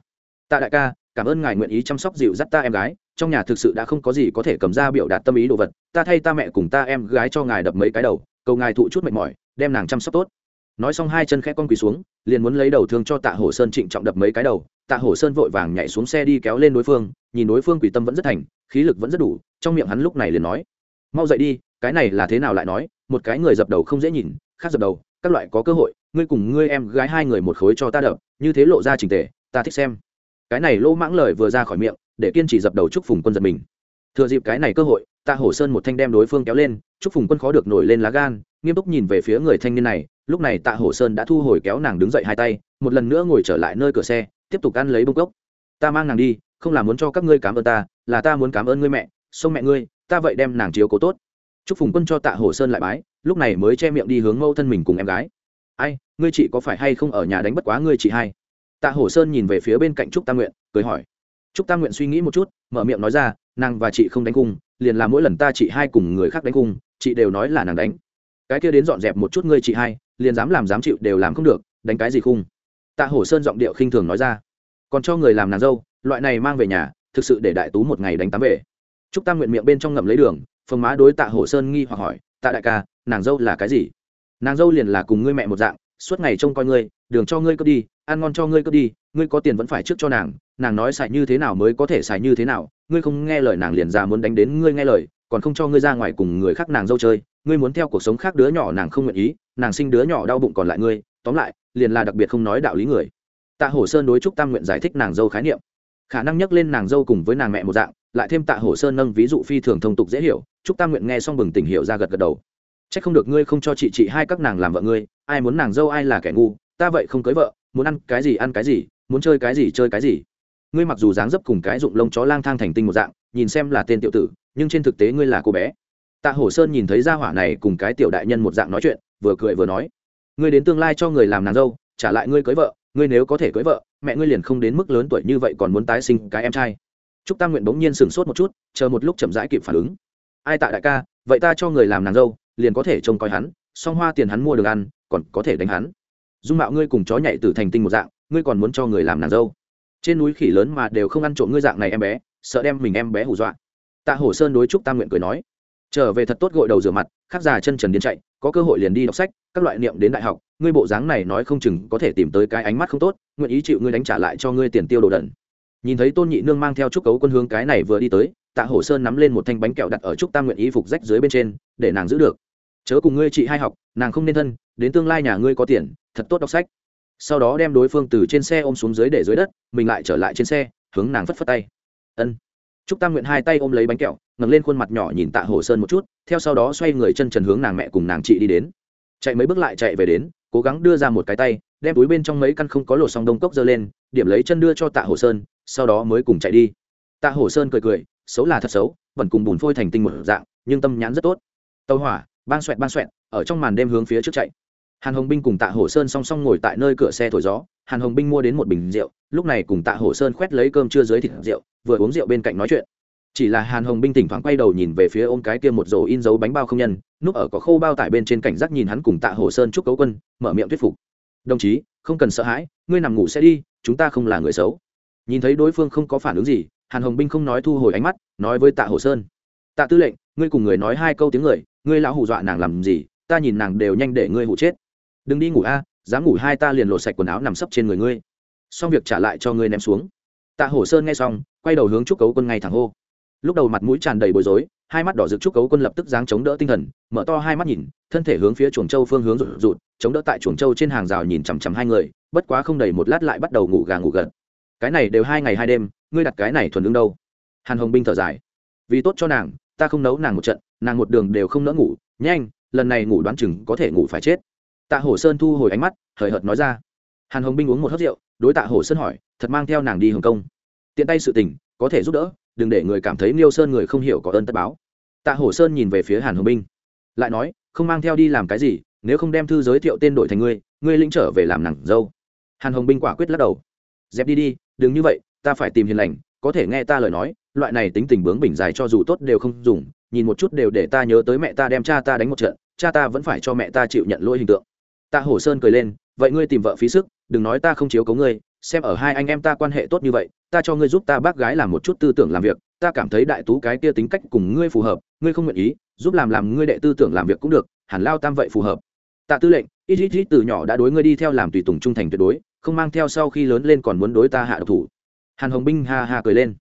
Tạ đại ca, cảm ơn ngài nguyện ý chăm sóc dịu dắt ta em gái, trong nhà thực sự đã không có gì có thể cầm ra biểu đạt tâm ý đồ vật, ta thay ta mẹ cùng ta em gái cho ngài đập mấy cái đầu, cầu ngài thụ chút mệt mỏi, đem nàng chăm sóc tốt. Nói xong hai chân khẽ con quỳ xuống, liền muốn lấy đầu thương cho tạ hổ sơn trịnh trọng đập mấy cái đầu. Tạ hổ sơn vội vàng nhảy xuống xe đi kéo lên đối phương, nhìn đối phương quỳ tâm vẫn rất thành, khí lực vẫn rất đủ, trong miệng hắn lúc này liền nói, mau dậy đi, cái này là thế nào lại nói, một cái người dập đầu không dễ nhìn khác dập đầu, các loại có cơ hội, ngươi cùng ngươi em gái hai người một khối cho ta đập, như thế lộ ra trình tề, ta thích xem. Cái này lỗ mãng lời vừa ra khỏi miệng, để kiên trì dập đầu chúc phùng quân giật mình. Thừa dịp cái này cơ hội, tạ hổ sơn một thanh đem đối phương kéo lên chúc phùng quân khó được nổi lên lá gan, nghiêm túc nhìn về phía người thanh niên này, lúc này tạ hổ sơn đã thu hồi kéo nàng đứng dậy hai tay, một lần nữa ngồi trở lại nơi cửa xe, tiếp tục ăn lấy bông cốc. Ta mang nàng đi, không là muốn cho các ngươi cảm ơn ta, là ta muốn cảm ơn ngươi mẹ, sông mẹ ngươi, ta vậy đem nàng chiếu cố tốt. Chúc phùng quân cho tạ hổ sơn lại bái lúc này mới che miệng đi hướng mâu thân mình cùng em gái. Ai, ngươi chị có phải hay không ở nhà đánh bất quá ngươi chị hai? Tạ hổ sơn nhìn về phía bên cạnh trúc tam nguyện, cười hỏi. Trúc tam nguyện suy nghĩ một chút, mở miệng nói ra, nàng và chị không đánh cung liền là mỗi lần ta chị hai cùng người khác đánh cung chị đều nói là nàng đánh. Cái kia đến dọn dẹp một chút ngươi chị hai, liền dám làm dám chịu đều làm không được, đánh cái gì khung? Tạ hổ sơn giọng điệu khinh thường nói ra. Còn cho người làm nàng dâu, loại này mang về nhà, thực sự để đại tú một ngày đánh tám về. Trúc tam nguyện miệng bên trong ngậm lấy đường phần má đối tạ hổ sơn nghi hoặc hỏi, tạ đại ca nàng dâu là cái gì? Nàng dâu liền là cùng ngươi mẹ một dạng, suốt ngày trông coi ngươi, đường cho ngươi cướp đi, ăn ngon cho ngươi cướp đi, ngươi có tiền vẫn phải trước cho nàng nàng nói xài như thế nào mới có thể xài như thế nào, ngươi không nghe lời nàng liền ra muốn đánh đến ngươi nghe lời, còn không cho ngươi ra ngoài cùng người khác nàng dâu chơi, ngươi muốn theo cuộc sống khác đứa nhỏ nàng không nguyện ý, nàng sinh đứa nhỏ đau bụng còn lại ngươi, tóm lại, liền là đặc biệt không nói đạo lý người. Tạ hổ sơn đối trúc tam nguyện giải thích nàng dâu khái niệm. Khả năng nhắc lên nàng dâu cùng với nàng mẹ một dạng, lại thêm tạ hổ sơn nâng ví dụ phi thường thông tục dễ hiểu, trúc tam nguyện nghe xong bừng tỉnh hiểu ra gật gật đầu. Chắc không được ngươi không cho chị chị hai các nàng làm vợ ngươi, ai muốn nàng dâu ai là kẻ ngu, ta vậy không cưới vợ, muốn ăn cái gì ăn cái gì, muốn chơi cái gì chơi cái gì. Ngươi mặc dù dáng dấp cùng cái dụng lông chó lang thang thành tinh một dạng, nhìn xem là tên tiểu tử, nhưng trên thực tế ngươi là cô bé. Tạ hổ sơn nhìn thấy gia hỏa này cùng cái tiểu đại nhân một dạng nói chuyện, vừa cười vừa nói, ngươi đến tương lai cho người làm nàng dâu, trả lại ngươi cưới vợ, ngươi nếu có thể cưới vợ, mẹ ngươi liền không đến mức lớn tuổi như vậy còn muốn tái sinh cái em trai. Trúc tam nguyện bỗng nhiên sửng sốt một chút, chờ một lúc chậm rãi kịp phản ứng. Ai tạ đại ca, vậy ta cho người làm nàng dâu liền có thể trông coi hắn, song hoa tiền hắn mua được ăn, còn có thể đánh hắn. Dung mạo ngươi cùng chó nhảy từ thành tinh một dạng, ngươi còn muốn cho người làm nàng dâu. Trên núi khỉ lớn mà đều không ăn trộm ngươi dạng này em bé, sợ đem mình em bé hù dọa. Tạ hổ sơn đối trúc tam nguyện cười nói, trở về thật tốt gội đầu rửa mặt, khắc già chân trần điên chạy, có cơ hội liền đi đọc sách, các loại niệm đến đại học, ngươi bộ dáng này nói không chừng có thể tìm tới cái ánh mắt không tốt, nguyện ý chịu ngươi đánh trả lại cho ngươi tiền tiêu đồ đần. Nhìn thấy tôn nhị nương mang theo trúc cấu quân hướng cái này vừa đi tới, tạ hổ sơn nắm lên một thanh bánh kẹo đặt ở trúc tam nguyện ý phục rách dưới bên trên, để nàng giữ được chớ cùng ngươi chị hai học, nàng không nên thân, đến tương lai nhà ngươi có tiền, thật tốt đọc sách. Sau đó đem đối phương từ trên xe ôm xuống dưới để dưới đất, mình lại trở lại trên xe, hướng nàng phất phất tay. Ân. Trúc tam nguyện hai tay ôm lấy bánh kẹo, ngẩng lên khuôn mặt nhỏ nhìn tạ hồ sơn một chút, theo sau đó xoay người chân trần hướng nàng mẹ cùng nàng chị đi đến. Chạy mấy bước lại chạy về đến, cố gắng đưa ra một cái tay, đem túi bên trong mấy căn không có lột xong đông cốc giơ lên, điểm lấy chân đưa cho tạ hồ sơn, sau đó mới cùng chạy đi. Tạ hồ sơn cười cười, xấu là thật xấu, vẫn cùng bùn phôi thành tinh một dạng, nhưng tâm nhãn rất tốt. Tàu hỏa ban xoẹt ban xoẹt, ở trong màn đêm hướng phía trước chạy. Hàn hồng binh cùng tạ hổ sơn song song ngồi tại nơi cửa xe thổi gió. Hàn hồng binh mua đến một bình rượu, lúc này cùng tạ hổ sơn khoét lấy cơm chưa dưới thịt rượu, vừa uống rượu bên cạnh nói chuyện. Chỉ là hàn hồng binh thỉnh thoảng quay đầu nhìn về phía ôm cái kia một rổ in dấu bánh bao không nhân, núp ở có khô bao tải bên trên cảnh giác nhìn hắn cùng tạ hổ sơn chúc cấu quân, mở miệng thuyết phục. Đồng chí, không cần sợ hãi, ngươi nằm ngủ sẽ đi, chúng ta không là người xấu. Nhìn thấy đối phương không có phản ứng gì, hàn hồng binh không nói thu hồi ánh mắt, nói với tạ hổ sơn. Tạ tư lệnh ngươi cùng người nói hai câu tiếng người, ngươi lão hù dọa nàng làm gì, ta nhìn nàng đều nhanh để ngươi hụ chết. Đừng đi ngủ a, dám ngủ hai ta liền lột sạch quần áo nằm sấp trên người ngươi. Xong việc trả lại cho ngươi ném xuống. Tạ hổ sơn nghe xong, quay đầu hướng trúc cấu quân ngay thẳng hô. Lúc đầu mặt mũi tràn đầy bối rối, hai mắt đỏ rực trúc cấu quân lập tức dáng chống đỡ tinh thần, mở to hai mắt nhìn, thân thể hướng phía chuồng châu phương hướng rụt rụt, chống đỡ tại chuồng châu trên hàng rào nhìn chằm chằm hai người, bất quá không đầy một lát lại bắt đầu ngủ gà ngủ gật. Cái này đều hai ngày hai đêm, ngươi đặt cái này thuần lương đâu? Hàn hồng binh thở dài. Vì tốt cho nàng ta không nấu nàng một trận, nàng một đường đều không nỡ ngủ, nhanh, lần này ngủ đoán chừng có thể ngủ phải chết. Tạ hổ sơn thu hồi ánh mắt, hời hợt nói ra. Hàn hồng binh uống một hớt rượu, đối tạ hổ sơn hỏi, thật mang theo nàng đi hồng kông? Tiện tay sự tình, có thể giúp đỡ, đừng để người cảm thấy niêu sơn người không hiểu có ơn tất báo. Tạ hổ sơn nhìn về phía hàn hồng binh, lại nói, không mang theo đi làm cái gì, nếu không đem thư giới thiệu tên đổi thành ngươi ngươi lĩnh trở về làm nàng dâu. Hàn hồng binh quả quyết lắc đầu, dẹp đi đi, đừng như vậy, ta phải tìm hiền lành, có thể nghe ta lời nói loại này tính tình bướng bỉnh dài cho dù tốt đều không dùng, nhìn một chút đều để ta nhớ tới mẹ ta đem cha ta đánh một trận, cha ta vẫn phải cho mẹ ta chịu nhận lỗi hình tượng. Tạ hổ sơn cười lên, vậy ngươi tìm vợ phí sức, đừng nói ta không chiếu cấu ngươi, xem ở hai anh em ta quan hệ tốt như vậy, ta cho ngươi giúp ta bác gái làm một chút tư tưởng làm việc, ta cảm thấy đại tú cái kia tính cách cùng ngươi phù hợp, ngươi không nguyện ý, giúp làm làm ngươi đệ tư tưởng làm việc cũng được, hẳn lao tam vậy phù hợp. Tạ tư lệnh, ít ít ít từ nhỏ đã đối ngươi đi theo làm tùy tùng trung thành tuyệt đối, không mang theo sau khi lớn lên còn muốn đối ta hạ độc thủ. Hàn hồng binh ha ha cười lên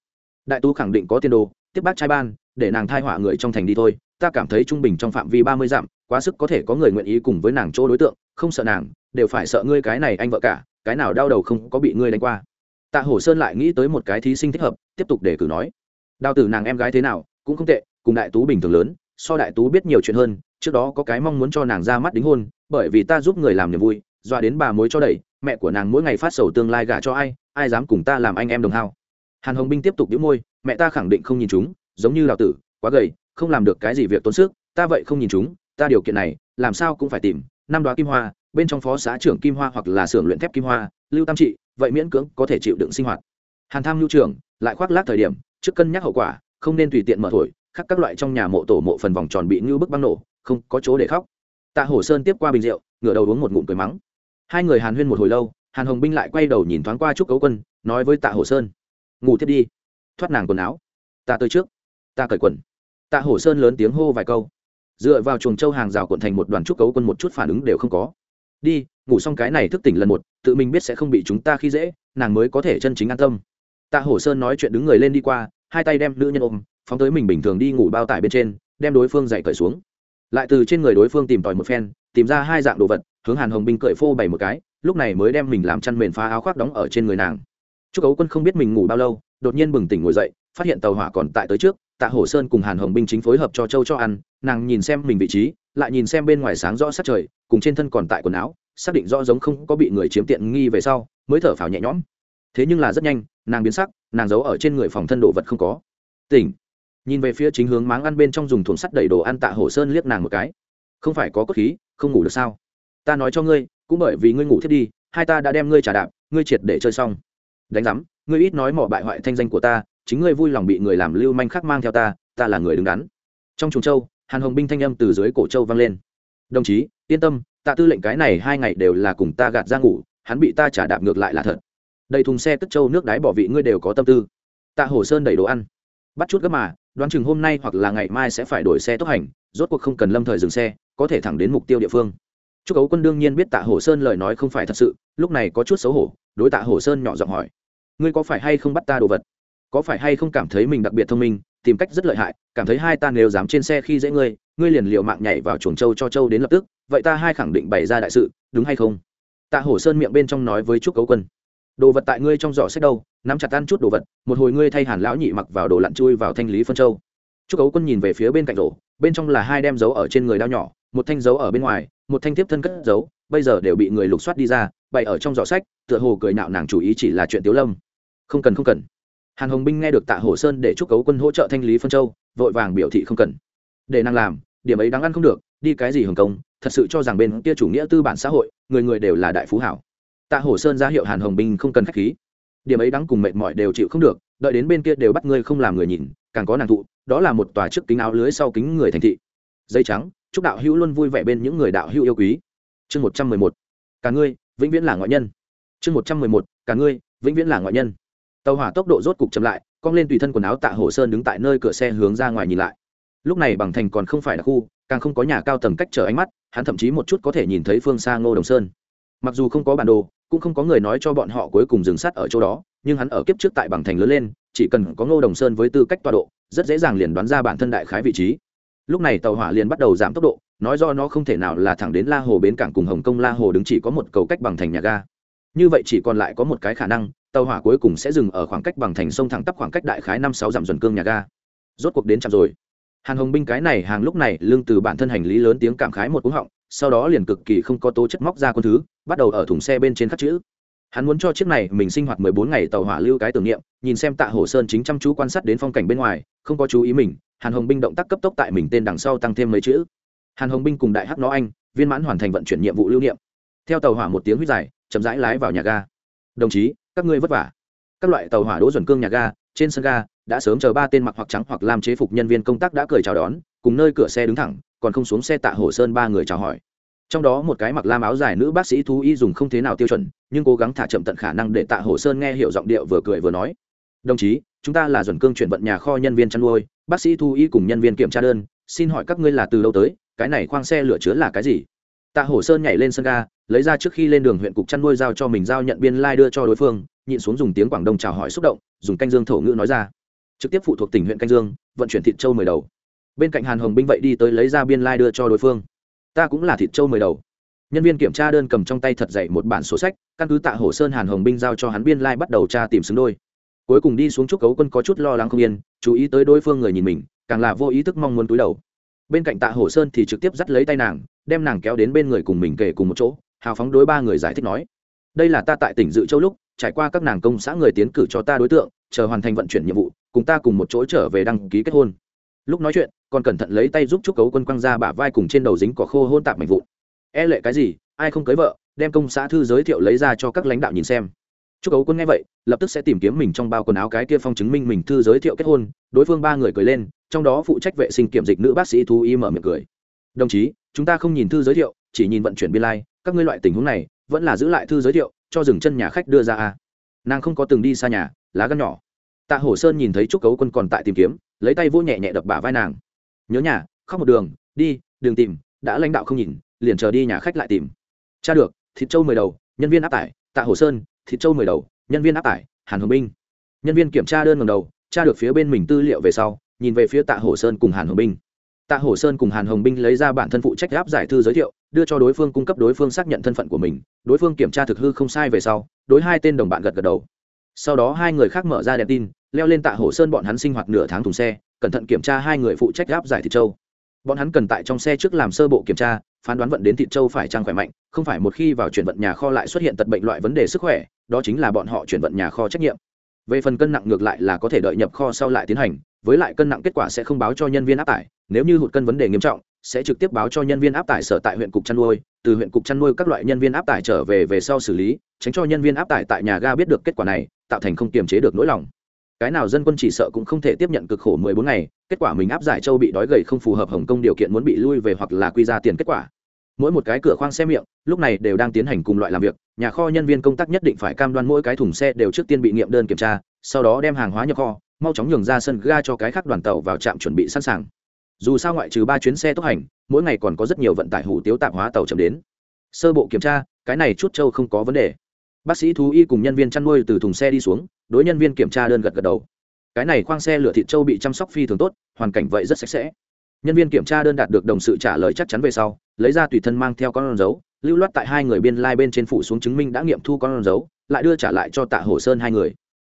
đại tú khẳng định có tiền đồ, tiếp bác trai ban, để nàng thai họa người trong thành đi thôi. Ta cảm thấy trung bình trong phạm vi ba mươi dặm, quá sức có thể có người nguyện ý cùng với nàng chỗ đối tượng, không sợ nàng, đều phải sợ ngươi cái này anh vợ cả, cái nào đau đầu không có bị ngươi đánh qua. Tạ hổ sơn lại nghĩ tới một cái thí sinh thích hợp, tiếp tục để cử nói. Đào tử nàng em gái thế nào, cũng không tệ, cùng đại tú bình thường lớn, so đại tú biết nhiều chuyện hơn, trước đó có cái mong muốn cho nàng ra mắt đính hôn, bởi vì ta giúp người làm niềm vui, dọa đến bà mối cho đẩy, mẹ của nàng mỗi ngày phát sầu tương lai gả cho ai ai dám cùng ta làm anh em đồng hao hàn hồng binh tiếp tục đĩu môi, mẹ ta khẳng định không nhìn chúng, giống như đào tử, quá gầy, không làm được cái gì việc tốn sức, ta vậy không nhìn chúng, ta điều kiện này, làm sao cũng phải tìm, năm đoá kim hoa, bên trong phó xã trưởng kim hoa hoặc là xưởng luyện thép kim hoa, lưu tam trị, vậy miễn cưỡng có thể chịu đựng sinh hoạt. Hàn tham lưu trưởng lại khoác lác thời điểm, trước cân nhắc hậu quả, không nên tùy tiện mở thổi, khắc các loại trong nhà mộ tổ mộ phần vòng tròn bị ngưu bức băng nổ, không có chỗ để khóc. Tạ hổ sơn tiếp qua bình rượu, ngửa đầu uống một ngụm cười mắng. Hai người hàn huyên một hồi lâu, hàn hồng binh lại quay đầu nhìn thoáng qua trúc cấu quân, nói với tạ hổ sơn ngủ thiết đi. Thoát nàng quần áo. Ta tới trước. Ta cởi quần. Tạ hổ sơn lớn tiếng hô vài câu. Dựa vào chuồng châu hàng rào quận thành một đoàn trúc cấu quân một chút phản ứng đều không có. Đi, ngủ xong cái này thức tỉnh lần một, tự mình biết sẽ không bị chúng ta khi dễ, nàng mới có thể chân chính an tâm. Tạ hổ sơn nói chuyện đứng người lên đi qua, hai tay đem nữ nhân ôm, phóng tới mình bình thường đi ngủ bao tải bên trên, đem đối phương dậy cởi xuống. Lại từ trên người đối phương tìm tòi một phen, tìm ra hai dạng đồ vật, hướng hàn hồng binh cởi phô bày một cái, lúc này mới đem mình làm chăn mền phá áo khoác đóng ở trên người nàng chúc ấu quân không biết mình ngủ bao lâu, đột nhiên bừng tỉnh ngồi dậy, phát hiện tàu hỏa còn tại tới trước, tạ hổ sơn cùng hàn hồng binh chính phối hợp cho châu cho ăn, nàng nhìn xem mình vị trí, lại nhìn xem bên ngoài sáng rõ sát trời, cùng trên thân còn tại quần áo, xác định rõ giống không có bị người chiếm tiện nghi về sau, mới thở phào nhẹ nhõm. Thế nhưng là rất nhanh, nàng biến sắc, nàng giấu ở trên người phòng thân đồ vật không có. Tỉnh. Nhìn về phía chính hướng máng ăn bên trong dùng thùng sắt đầy đồ ăn tạ hổ sơn liếc nàng một cái. Không phải có cốt khí, không ngủ được sao? Ta nói cho ngươi, cũng bởi vì ngươi ngủ thiết đi, hai ta đã đem ngươi trả đạp, ngươi triệt để chơi xong đánh giám, ngươi ít nói mỏ bại hoại thanh danh của ta, chính ngươi vui lòng bị người làm lưu manh khắc mang theo ta ta là người đứng đắn. Trong trùng châu, hàn hồng binh thanh âm từ dưới cổ châu vang lên. Đồng chí, yên tâm, tạ tư lệnh cái này hai ngày đều là cùng ta gạt ra ngủ, hắn bị ta trả đạp ngược lại là thật. Đầy thùng xe cất châu nước đáy bỏ vị ngươi đều có tâm tư. Tạ hồ sơn đẩy đồ ăn. Bắt chút gấp mà, đoán chừng hôm nay hoặc là ngày mai sẽ phải đổi xe tốc hành, rốt cuộc không cần lâm thời dừng xe, có thể thẳng đến mục tiêu địa phương. Chúc ấu quân đương nhiên biết tạ hồ sơn lời nói không phải thật sự, lúc này có chút xấu hổ đối tạ hồ sơn nhỏ giọng hỏi, ngươi có phải hay không bắt ta đồ vật? Có phải hay không cảm thấy mình đặc biệt thông minh, tìm cách rất lợi hại, cảm thấy hai ta nếu dám trên xe khi dễ ngươi ngươi liền liệu mạng nhảy vào chuồng châu cho châu đến lập tức, vậy ta hai khẳng định bày ra đại sự, đúng hay không? Tạ hổ sơn miệng bên trong nói với chúc cấu quân, đồ vật tại ngươi trong giỏ sách đâu, nắm chặt tan chút đồ vật, một hồi ngươi thay hàn lão nhị mặc vào đồ lặn chui vào thanh lý phân châu chúc cấu quân nhìn về phía bên cạnh rổ, bên trong là hai đem dấu ở trên người đao nhỏ, một thanh dấu ở bên ngoài, một thanh tiếp thân cất dấu bây giờ đều bị người lục soát đi ra, bày ở trong giỏ sách, tựa hồ cười nạo nàng chủ ý chỉ là chuyện tiếu lâm. Không cần không cần. Hàn hồng binh nghe được tạ hồ sơn để chúc cấu quân hỗ trợ thanh lý phân châu, vội vàng biểu thị không cần. Để nàng làm, điểm ấy đáng ăn không được, đi cái gì hồng công, thật sự cho rằng bên kia chủ nghĩa tư bản xã hội, người người đều là đại phú hảo. Tạ hồ sơn ra hiệu hàn hồng binh không cần k h á c h khí. Điểm ấy đáng cùng mệt mỏi đều chịu không được, đợi đến bên kia đều bắt ngươi không làm người nhìn, càng có nàng thụ, đó là một tòa chức kính áo lưới sau kính người thành thị. Dây trắng, chúc đạo hữu luôn vui vẻ bên những người đạo hữu yêu quý chương một trăm mười một, cả ngươi, vĩnh viễn là ngoại nhân. Chương một trăm mười một, cả ngươi, vĩnh viễn là ngoại nhân. Tàu hỏa tốc độ rốt cục chậm lại, cong lên tùy thân quần áo tạ hồ sơn đứng tại nơi cửa xe hướng ra ngoài nhìn lại. Lúc này bằng thành còn không phải là khu, càng không có nhà cao tầng cách trở ánh mắt, hắn thậm chí một chút có thể nhìn thấy phương xa ngô đồng sơn. Mặc dù không có bản đồ, cũng không có người nói cho bọn họ cuối cùng dừng sát ở chỗ đó, nhưng hắn ở kiếp trước tại bằng thành lớn lên, chỉ cần có ngô đồng sơn với tư cách tọa độ, rất dễ dàng liền đoán ra bản thân đại khái vị trí. Lúc này tàu hỏa liền bắt đầu giảm tốc độ nói do nó không thể nào là thẳng đến la hồ bến cảng cùng hồng kông la hồ đứng chỉ có một cầu cách bằng thành nhà ga. Như vậy chỉ còn lại có một cái khả năng, tàu hỏa cuối cùng sẽ dừng ở khoảng cách bằng thành sông thẳng tắp khoảng cách đại khái năm sáu dặm dần cương nhà ga. Rốt cuộc đến chậm rồi. Hàn hồng binh cái này hàng lúc này lương từ bản thân hành lý lớn tiếng cảm khái một cú họng, sau đó liền cực kỳ không có tố chất móc ra con thứ, bắt đầu ở thùng xe bên trên khắc chữ. Hắn muốn cho chiếc này mình sinh hoạt mười bốn ngày tàu hỏa lưu cái tưởng niệm, nhìn xem tạ hồ sơn chính chăm chú quan sát đến phong cảnh bên ngoài, không có chú ý mình, hàn hồng binh động tác cấp tốc tại mình tên đằng sau tăng thêm mấy chữ hàn hồng binh cùng đại hắc nó anh, viên mãn hoàn thành vận chuyển nhiệm vụ lưu niệm. Theo tàu hỏa một tiếng huyết dài, chậm rãi lái vào nhà ga. Đồng chí, các ngươi vất vả. Các loại tàu hỏa đỗ dần cương nhà ga, trên sân ga, đã sớm chờ ba tên mặc hoặc trắng hoặc làm chế phục nhân viên công tác đã cười chào đón, cùng nơi cửa xe đứng thẳng, còn không xuống xe tạ hồ sơn ba người chào hỏi. Trong đó một cái mặc lam áo dài nữ bác sĩ thú y dùng không thế nào tiêu chuẩn, nhưng cố gắng thả chậm tận khả năng để tạ hồ sơn nghe hiểu giọng điệu vừa cười vừa nói. Đồng chí, chúng ta là duẩn cương chuyển vận nhà kho nhân viên chăn nuôi, bác sĩ thú y cùng nhân viên kiểm tra đơn, xin hỏi các ngươi là từ lâu tới cái này khoang xe lửa chứa là cái gì? Tạ Hổ sơn nhảy lên sân ga, lấy ra trước khi lên đường huyện cục chăn nuôi giao cho mình giao nhận biên lai、like、đưa cho đối phương, nhịn xuống dùng tiếng quảng đông chào hỏi xúc động, dùng canh dương thổ ngữ nói ra. Trực tiếp phụ thuộc tỉnh huyện canh dương, vận chuyển thịt trâu mười đầu. Bên cạnh hàn hồng binh vậy đi tới lấy ra biên lai、like、đưa cho đối phương. Ta cũng là thịt trâu mười đầu. Nhân viên kiểm tra đơn cầm trong tay thật dậy một bản sổ sách, căn cứ tạ Hổ sơn hàn hồng binh giao cho hắn biên lai、like、bắt đầu tra tìm xứng đôi. Cuối cùng đi xuống trúc cấu quân có chút lo lắng không yên, chú ý tới đối phương người nhìn mình, càng là vô ý thức mong muốn túi đầu bên cạnh tạ hồ sơn thì trực tiếp dắt lấy tay nàng, đem nàng kéo đến bên người cùng mình kể cùng một chỗ, hào phóng đối ba người giải thích nói, đây là ta tại tỉnh dự châu lúc, trải qua các nàng công xã người tiến cử cho ta đối tượng, chờ hoàn thành vận chuyển nhiệm vụ, cùng ta cùng một chỗ trở về đăng ký kết hôn. Lúc nói chuyện, còn cẩn thận lấy tay giúp chúc cấu quân quăng ra bả vai cùng trên đầu dính cỏ khô hôn tạp mảnh vụn. E lệ cái gì? Ai không cưới vợ? Đem công xã thư giới thiệu lấy ra cho các lãnh đạo nhìn xem. Chúc cấu quân nghe vậy, lập tức sẽ tìm kiếm mình trong bao quần áo cái kia phong chứng minh mình thư giới thiệu kết hôn, đối phương ba người cười lên trong đó phụ trách vệ sinh kiểm dịch nữ bác sĩ thu y mở miệng cười. Đồng chí, chúng ta không nhìn thư giới thiệu, chỉ nhìn vận chuyển biên lai. Các ngươi loại tình huống này, vẫn là giữ lại thư giới thiệu, cho dừng chân nhà khách đưa ra a. Nàng không có từng đi xa nhà, lá gân nhỏ. Tạ hổ sơn nhìn thấy trúc cấu quân còn tại tìm kiếm, lấy tay vỗ nhẹ nhẹ đập bả vai nàng. Nhớ nhà, khóc một đường, đi đường tìm, đã lãnh đạo không nhìn, liền chờ đi nhà khách lại tìm. Cha được, thịt trâu mười đầu, nhân viên áp tải, tạ hồ sơn, thịt trâu mười đầu, nhân viên áp tải, hàn hồng binh. Nhân viên kiểm tra đơn ngầm đầu, tra được phía bên mình tư liệu về sau nhìn về phía tạ Hổ sơn cùng hàn hồng binh. Tạ Hổ sơn cùng hàn hồng binh lấy ra bản thân phụ trách áp giải thư giới thiệu, đưa cho đối phương cung cấp đối phương xác nhận thân phận của mình. Đối phương kiểm tra thực hư không sai về sau, đối hai tên đồng bạn gật gật đầu. Sau đó hai người khác mở ra đèn tin, leo lên tạ Hổ sơn bọn hắn sinh hoạt nửa tháng thùng xe, cẩn thận kiểm tra hai người phụ trách áp giải thịt châu. Bọn hắn cần tại trong xe trước làm sơ bộ kiểm tra, phán đoán vận đến thịt châu phải trang khỏe mạnh, không phải một khi vào chuyển vận nhà kho lại xuất hiện tật bệnh loại vấn đề sức khỏe, đó chính là bọn họ chuyển vận nhà kho trách nhiệm. Về phần cân nặng ngược lại là có thể đợi nhập kho sau lại tiến hành với lại cân nặng kết quả sẽ không báo cho nhân viên áp tải, nếu như hụt cân vấn đề nghiêm trọng, sẽ trực tiếp báo cho nhân viên áp tải sở tại huyện cục chăn nuôi, từ huyện cục chăn nuôi các loại nhân viên áp tải trở về về sau xử lý, tránh cho nhân viên áp tải tại nhà ga biết được kết quả này, tạo thành không kiềm chế được nỗi lòng. Cái nào dân quân chỉ sợ cũng không thể tiếp nhận cực khổ mười bốn ngày, kết quả mình áp giải châu bị đói gầy không phù hợp hồng kông điều kiện muốn bị lui về hoặc là quy ra tiền kết quả. Mỗi một cái cửa khoang xe miệng, lúc này đều đang tiến hành cùng loại làm việc, nhà kho nhân viên công tác nhất định phải cam đoan mỗi cái thùng xe đều trước tiên bị nghiệm đơn kiểm tra, sau đó đem hàng hóa nhập kho mau chóng nhường ra sân ga cho cái khác đoàn tàu vào trạm chuẩn bị sẵn sàng. Dù sao ngoại trừ ba chuyến xe tốc hành, mỗi ngày còn có rất nhiều vận tải hủ tiếu tạp hóa tàu chậm đến. Sơ bộ kiểm tra, cái này chút châu không có vấn đề. Bác sĩ thú y cùng nhân viên chăn nuôi từ thùng xe đi xuống, đối nhân viên kiểm tra đơn gật gật đầu. Cái này khoang xe lửa thịt châu bị chăm sóc phi thường tốt, hoàn cảnh vậy rất sạch sẽ. Nhân viên kiểm tra đơn đạt được đồng sự trả lời chắc chắn về sau, lấy ra tùy thân mang theo con dấu, lưu loát tại hai người biên lai bên trên phủ xuống chứng minh đã nghiệm thu con dấu, lại đưa trả lại cho tạ hồ sơn hai người.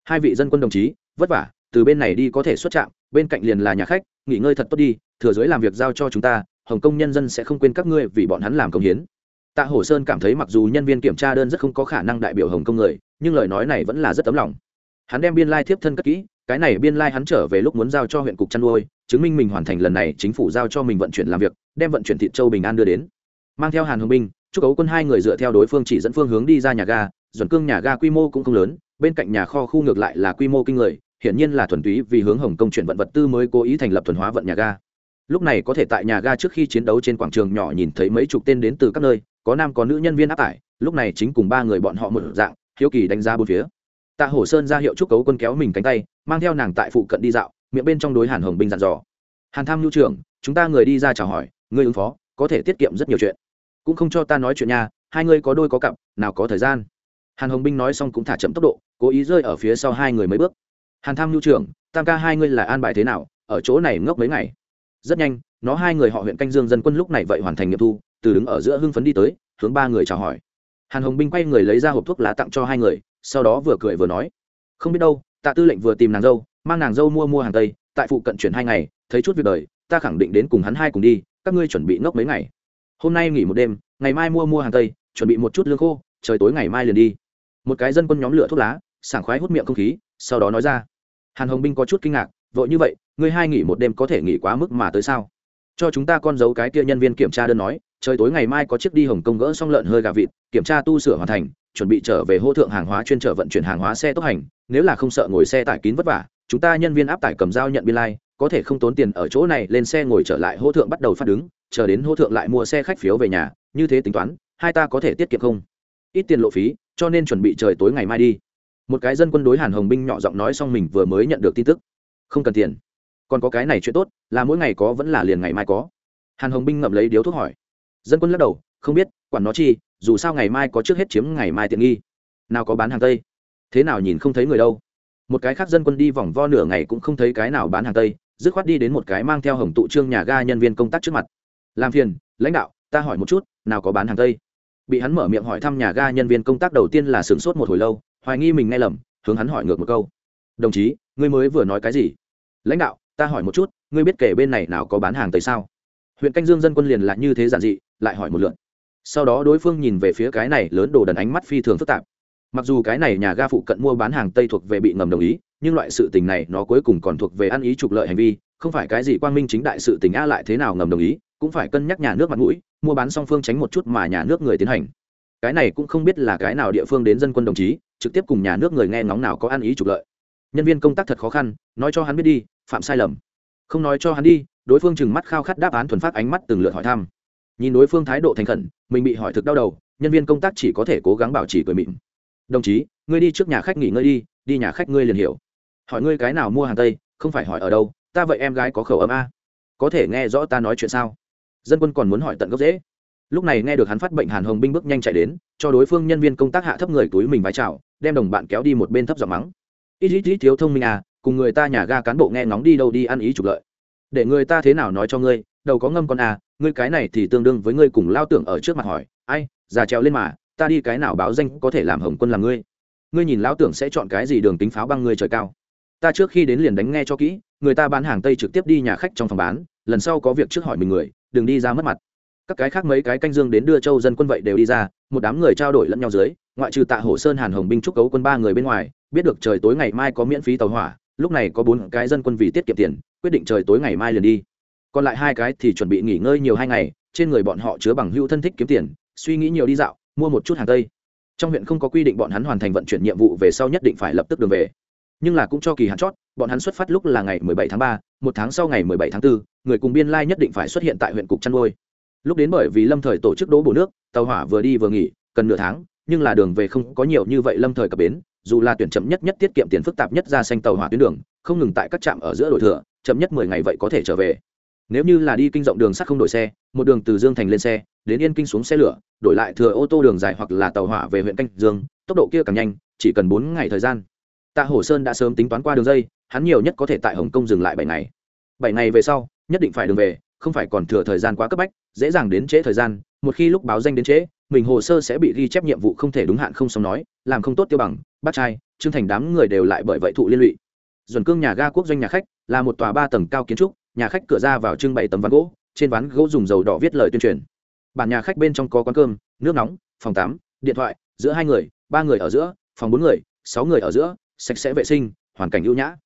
Hai vị dân quân đồng chí, vất vả từ bên này đi có thể xuất trạm, bên cạnh liền là nhà khách, nghỉ ngơi thật tốt đi, thừa dưới làm việc giao cho chúng ta, hồng kông nhân dân sẽ không quên các ngươi vì bọn hắn làm công hiến. Tạ hổ sơn cảm thấy mặc dù nhân viên kiểm tra đơn rất không có khả năng đại biểu hồng kông người, nhưng lời nói này vẫn là rất tấm lòng. Hắn đem biên lai thiếp thân cất kỹ, cái này biên lai hắn trở về lúc muốn giao cho huyện cục chăn nuôi, chứng minh mình hoàn thành lần này, chính phủ giao cho mình vận chuyển làm việc, đem vận chuyển thị châu bình an đưa đến. Mang theo hàn hồng binh chúc ấu quân hai người dựa theo đối phương chỉ dẫn phương hướng đi ra nhà ga dần cương nhà ga quy mô cũng không lớn, bên cạnh nhà kho khu ngược lại là quy mô kinh người hiển nhiên là thuần túy vì hướng hồng kông chuyển vận vật tư mới cố ý thành lập thuần hóa vận nhà ga. Lúc này có thể tại nhà ga trước khi chiến đấu trên quảng trường nhỏ nhìn thấy mấy chục tên đến từ các nơi, có nam có nữ nhân viên áp tải, lúc này chính cùng ba người bọn họ một dạng, hiếu kỳ đánh giá bốn phía. Tạ hổ sơn ra hiệu chúc cấu quân kéo mình cánh tay, mang theo nàng tại phụ cận đi dạo, miệng bên trong đối hàn hồng binh dặn dò. Hàn tham nhu trưởng, chúng ta người đi ra chào hỏi, ngươi ứng phó, có thể tiết kiệm rất nhiều chuyện. Cũng không cho ta nói chuyện nha, hai người có đôi có cặp, nào có thời gian. Hàn hồng binh nói xong cũng thả chậm tốc độ, cố ý rơi ở phía sau hai người mấy bước hàn tham nhu trưởng, tam ca hai ngươi là an bài thế nào, ở chỗ này ngốc mấy ngày? Rất nhanh, nó hai người họ huyện canh dương dân quân lúc này vậy hoàn thành nghiệm thu, từ đứng ở giữa hưng phấn đi tới, hướng ba người chào hỏi. Hàn hồng binh quay người lấy ra hộp thuốc lá tặng cho hai người, sau đó vừa cười vừa nói, không biết đâu, tạ tư lệnh vừa tìm nàng dâu, mang nàng dâu mua mua hàng tây, tại phụ cận chuyển hai ngày, thấy chút việc đời, ta khẳng định đến cùng hắn hai cùng đi, các ngươi chuẩn bị ngốc mấy ngày. Hôm nay nghỉ một đêm, ngày mai mua mua hàng tây, chuẩn bị một chút lương khô, trời tối ngày mai liền đi. Một cái dân quân nhóm lửa thuốc lá sảng khoái hút miệng không khí, sau đó nói ra. Hàn hồng binh có chút kinh ngạc, vội như vậy, ngươi hai nghỉ một đêm có thể nghỉ quá mức mà tới sao? Cho chúng ta con dấu cái kia nhân viên kiểm tra đơn nói, trời tối ngày mai có chiếc đi hồng kông gỡ xong lợn hơi gà vịt, kiểm tra tu sửa hoàn thành, chuẩn bị trở về hô thượng hàng hóa chuyên trở vận chuyển hàng hóa xe tốc hành, nếu là không sợ ngồi xe tải kín vất vả, chúng ta nhân viên áp tải cầm dao nhận biên lai, có thể không tốn tiền ở chỗ này lên xe ngồi trở lại hô thượng bắt đầu phát đứng, chờ đến hô thượng lại mua xe khách phiếu về nhà, như thế tính toán, hai ta có thể tiết kiệm không? Ít tiền lộ phí, cho nên chuẩn bị trời tối ngày mai đi một cái dân quân đối hàn hồng binh nhỏ giọng nói xong mình vừa mới nhận được tin tức. Không cần tiền. Còn có cái này chuyện tốt, là mỗi ngày có vẫn là liền ngày mai có. Hàn hồng binh ngậm lấy điếu thuốc hỏi. Dân quân lắc đầu, không biết, quản nó chi, dù sao ngày mai có trước hết chiếm ngày mai tiện nghi. Nào có bán hàng tây? Thế nào nhìn không thấy người đâu? Một cái khác dân quân đi vòng vo nửa ngày cũng không thấy cái nào bán hàng tây, dứt khoát đi đến một cái mang theo hồng tụ trương nhà ga nhân viên công tác trước mặt. Làm phiền, lãnh đạo, ta hỏi một chút, nào có bán hàng tây? Bị hắn mở miệng hỏi thăm nhà ga nhân viên công tác đầu tiên là sửng sốt một hồi lâu hoài nghi mình nghe lầm, hướng hắn hỏi ngược một câu. Đồng chí, ngươi mới vừa nói cái gì? Lãnh đạo, ta hỏi một chút, ngươi biết kể bên này nào có bán hàng tây sao? Huyện canh dương dân quân liền là như thế giản dị, lại hỏi một lượt. Sau đó đối phương nhìn về phía cái này lớn đồ đần ánh mắt phi thường phức tạp. Mặc dù cái này nhà ga phụ cận mua bán hàng tây thuộc về bị ngầm đồng ý, nhưng loại sự tình này nó cuối cùng còn thuộc về ăn ý trục lợi hành vi, không phải cái gì quang minh chính đại sự tình a lại thế nào ngầm đồng ý, cũng phải cân nhắc nhà nước mặt mũi, mua bán song phương tránh một chút mà nhà nước người tiến hành. Cái này cũng không biết là cái nào địa phương đến dân quân đồng chí trực tiếp cùng nhà nước người nghe ngóng nào có ăn ý trục lợi. Nhân viên công tác thật khó khăn, nói cho hắn biết đi, phạm sai lầm. Không nói cho hắn đi, đối phương chừng mắt khao khát đáp án thuần phát ánh mắt từng lượt hỏi thăm. Nhìn đối phương thái độ thành khẩn, mình bị hỏi thực đau đầu, nhân viên công tác chỉ có thể cố gắng bảo trì cười mịn. Đồng chí, ngươi đi trước nhà khách nghỉ ngơi đi đi nhà khách ngươi liền hiểu. Hỏi ngươi cái nào mua hàng tây, không phải hỏi ở đâu, ta vậy em gái có khẩu âm a. Có thể nghe rõ ta nói chuyện sao? Dân quân còn muốn hỏi tận gốc dễ. Lúc này nghe được hắn phát bệnh hàn hồng binh bước nhanh chạy đến, cho đối phương nhân viên công tác hạ thấp người túi mình vái chào đem đồng bạn kéo đi một bên thấp giọng mắng. Ít ít ít, thiếu thông minh à cùng người ta nhà ga cán bộ nghe ngóng đi đâu đi ăn ý trục lợi. Để người ta thế nào nói cho ngươi, đầu có ngâm con à ngươi cái này thì tương đương với ngươi cùng lao tưởng ở trước mặt hỏi, ai, già trèo lên mà, ta đi cái nào báo danh có thể làm hồng quân làm ngươi? Ngươi nhìn lão tưởng sẽ chọn cái gì đường tính pháo băng ngươi trời cao. Ta trước khi đến liền đánh nghe cho kỹ, người ta bán hàng tây trực tiếp đi nhà khách trong phòng bán, lần sau có việc trước hỏi mình người, đừng đi ra mất mặt. Các cái khác mấy cái canh dương đến đưa châu dân quân vậy đều đi ra, một đám người trao đổi lẫn nhau dưới ngoại trừ tạ hổ sơn hàn hồng binh trúc cấu quân ba người bên ngoài biết được trời tối ngày mai có miễn phí tàu hỏa lúc này có bốn cái dân quân vì tiết kiệm tiền quyết định trời tối ngày mai liền đi. Còn lại hai cái thì chuẩn bị nghỉ ngơi nhiều hai ngày trên người bọn họ chứa bằng hữu thân thích kiếm tiền suy nghĩ nhiều đi dạo mua một chút hàng tây. Trong huyện không có quy định bọn hắn hoàn thành vận chuyển nhiệm vụ về sau nhất định phải lập tức đường về. Nhưng là cũng cho kỳ hạn chót bọn hắn xuất phát lúc là ngày 17 tháng 3, một tháng sau ngày 17 tháng 4, người cùng biên lai nhất định phải xuất hiện tại huyện cục chăn nuôi. Lúc đến bởi vì lâm thời tổ chức đỗ bổ nước tàu hỏa vừa đi vừa nghỉ cần nửa tháng nhưng là đường về không có nhiều như vậy lâm thời cập bến, dù là tuyển chậm nhất nhất tiết kiệm tiền phức tạp nhất ra xanh tàu hỏa tuyến đường, không ngừng tại các trạm ở giữa đổi thừa chậm nhất mười ngày vậy có thể trở về. Nếu như là đi kinh rộng đường sắt không đổi xe, một đường từ dương thành lên xe, đến yên kinh xuống xe lửa, đổi lại thừa ô tô đường dài hoặc là tàu hỏa về huyện canh dương, tốc độ kia càng nhanh, chỉ cần bốn ngày thời gian. Tạ hổ sơn đã sớm tính toán qua đường dây, hắn nhiều nhất có thể tại hồng kông dừng lại bảy ngày. Bảy ngày về sau, nhất định phải đường về, không phải còn thừa thời gian quá cấp bách, dễ dàng đến trễ thời gian một khi lúc báo danh đến trễ, mình hồ sơ sẽ bị ghi chép nhiệm vụ không thể đúng hạn không xong nói, làm không tốt tiêu bằng bắt trai, trương thành đám người đều lại bởi vậy thụ liên lụy. Duẩn cương nhà ga quốc doanh nhà khách, là một tòa ba tầng cao kiến trúc, nhà khách cửa ra vào trưng bày tấm ván gỗ, trên ván gỗ dùng dầu đỏ viết lời tuyên truyền. Bản nhà khách bên trong có quán cơm, nước nóng, phòng tắm, điện thoại, giữa hai người, ba người ở giữa, phòng bốn người, sáu người ở giữa, sạch sẽ vệ sinh, hoàn cảnh ưu nhã.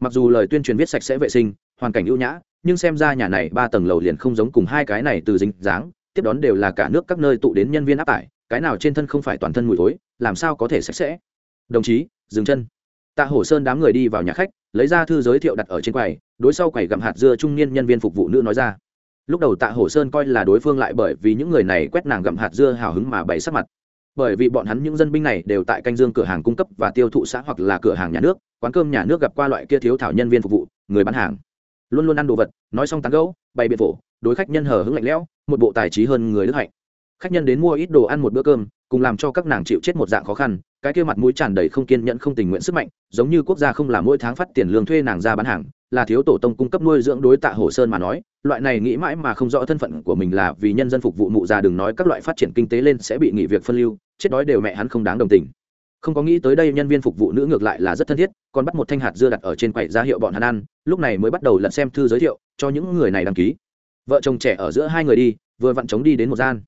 Mặc dù lời tuyên truyền viết sạch sẽ vệ sinh, hoàn cảnh ưu nhã, nhưng xem ra nhà này ba tầng lầu liền không giống cùng hai cái này từ dính dáng tiếp đón đều là cả nước các nơi tụ đến nhân viên áp tải, cái nào trên thân không phải toàn thân mùi thối, làm sao có thể sạch sẽ? Đồng chí, dừng chân. Tạ hổ sơn đám người đi vào nhà khách, lấy ra thư giới thiệu đặt ở trên quầy, đối sau quầy gặm hạt dưa trung niên nhân viên phục vụ nữ nói ra. Lúc đầu tạ hổ sơn coi là đối phương lại bởi vì những người này quét nàng gặm hạt dưa hào hứng mà bày sắc mặt. Bởi vì bọn hắn những dân binh này đều tại canh dương cửa hàng cung cấp và tiêu thụ xã hoặc là cửa hàng nhà nước, quán cơm nhà nước gặp qua loại kia thiếu thảo nhân viên phục vụ, người bán hàng. Luôn luôn ăn đồ vật, nói xong tán gẫu, bày biện phổ đối khách nhân hờ hững lạnh lẽo, một bộ tài trí hơn người đức hạnh. Khách nhân đến mua ít đồ ăn một bữa cơm, cùng làm cho các nàng chịu chết một dạng khó khăn, cái kia mặt mũi tràn đầy không kiên nhẫn không tình nguyện sức mạnh, giống như quốc gia không làm mỗi tháng phát tiền lương thuê nàng ra bán hàng, là thiếu tổ tông cung cấp nuôi dưỡng đối tạ hồ sơn mà nói, loại này nghĩ mãi mà không rõ thân phận của mình là vì nhân dân phục vụ mụ già đừng nói các loại phát triển kinh tế lên sẽ bị nghỉ việc phân lưu, chết đói đều mẹ hắn không đáng đồng tình. Không có nghĩ tới đây nhân viên phục vụ nữ ngược lại là rất thân thiết, còn bắt một thanh hạt dưa đặt ở trên quầy ra hiệu bọn hắn ăn, lúc này mới bắt đầu lật xem thư giới thiệu cho những người này đăng ký vợ chồng trẻ ở giữa hai người đi, vừa vặn chống đi đến một gian.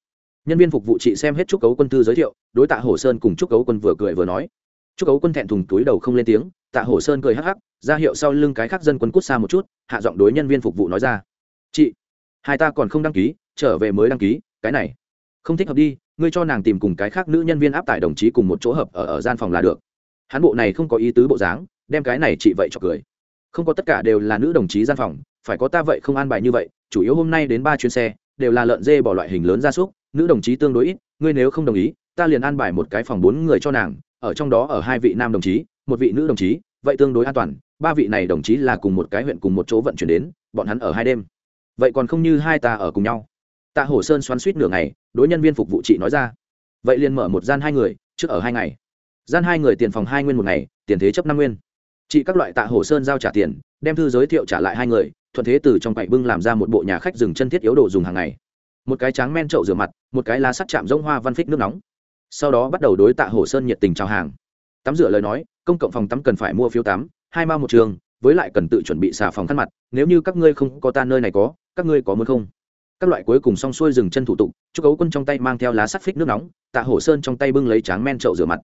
Nhân viên phục vụ chị xem hết chúc cấu quân thư giới thiệu, đối tạ hổ sơn cùng chúc cấu quân vừa cười vừa nói. Chúc cấu quân thẹn thùng túi đầu không lên tiếng, tạ hổ sơn cười hắc hắc, ra hiệu sau lưng cái khác dân quân cút xa một chút, hạ giọng đối nhân viên phục vụ nói ra. Chị, hai ta còn không đăng ký, trở về mới đăng ký, cái này không thích hợp đi, ngươi cho nàng tìm cùng cái khác nữ nhân viên áp tải đồng chí cùng một chỗ hợp ở ở gian phòng là được. Hắn bộ này không có ý tứ bộ dáng, đem cái này chị vậy cho cười không có tất cả đều là nữ đồng chí gian phòng, phải có ta vậy không an bài như vậy, chủ yếu hôm nay đến ba chuyến xe, đều là lợn dê bỏ loại hình lớn gia súc, nữ đồng chí tương đối ít, ngươi nếu không đồng ý, ta liền an bài một cái phòng bốn người cho nàng, ở trong đó ở hai vị nam đồng chí, một vị nữ đồng chí, vậy tương đối an toàn, ba vị này đồng chí là cùng một cái huyện cùng một chỗ vận chuyển đến, bọn hắn ở hai đêm. Vậy còn không như hai ta ở cùng nhau. Tạ hổ sơn xoắn suýt nửa ngày, đối nhân viên phục vụ chị nói ra. Vậy liền mở một gian hai người, trước ở hai ngày. Gian hai người tiền phòng hai nguyên một ngày, tiền thế chấp năm nguyên chị các loại tạ hồ sơn giao trả tiền, đem thư giới thiệu trả lại hai người, thuận thế từ trong quậy bưng làm ra một bộ nhà khách dừng chân thiết yếu đồ dùng hàng ngày. Một cái tráng men trậu rửa mặt, một cái lá sắt chạm rông hoa văn phích nước nóng. Sau đó bắt đầu đối tạ hồ sơn nhiệt tình chào hàng. Tắm rửa lời nói, công cộng phòng tắm cần phải mua phiếu tắm, hai mao một trường, với lại cần tự chuẩn bị xà phòng khăn mặt, nếu như các ngươi không có ta nơi này có, các ngươi có muốn không? Các loại cuối cùng xong xuôi dừng chân thủ tục chúc ấu quân trong tay mang theo lá sắt phích nước nóng, tạ hổ sơn trong tay bưng lấy tráng men trậu rửa mặt.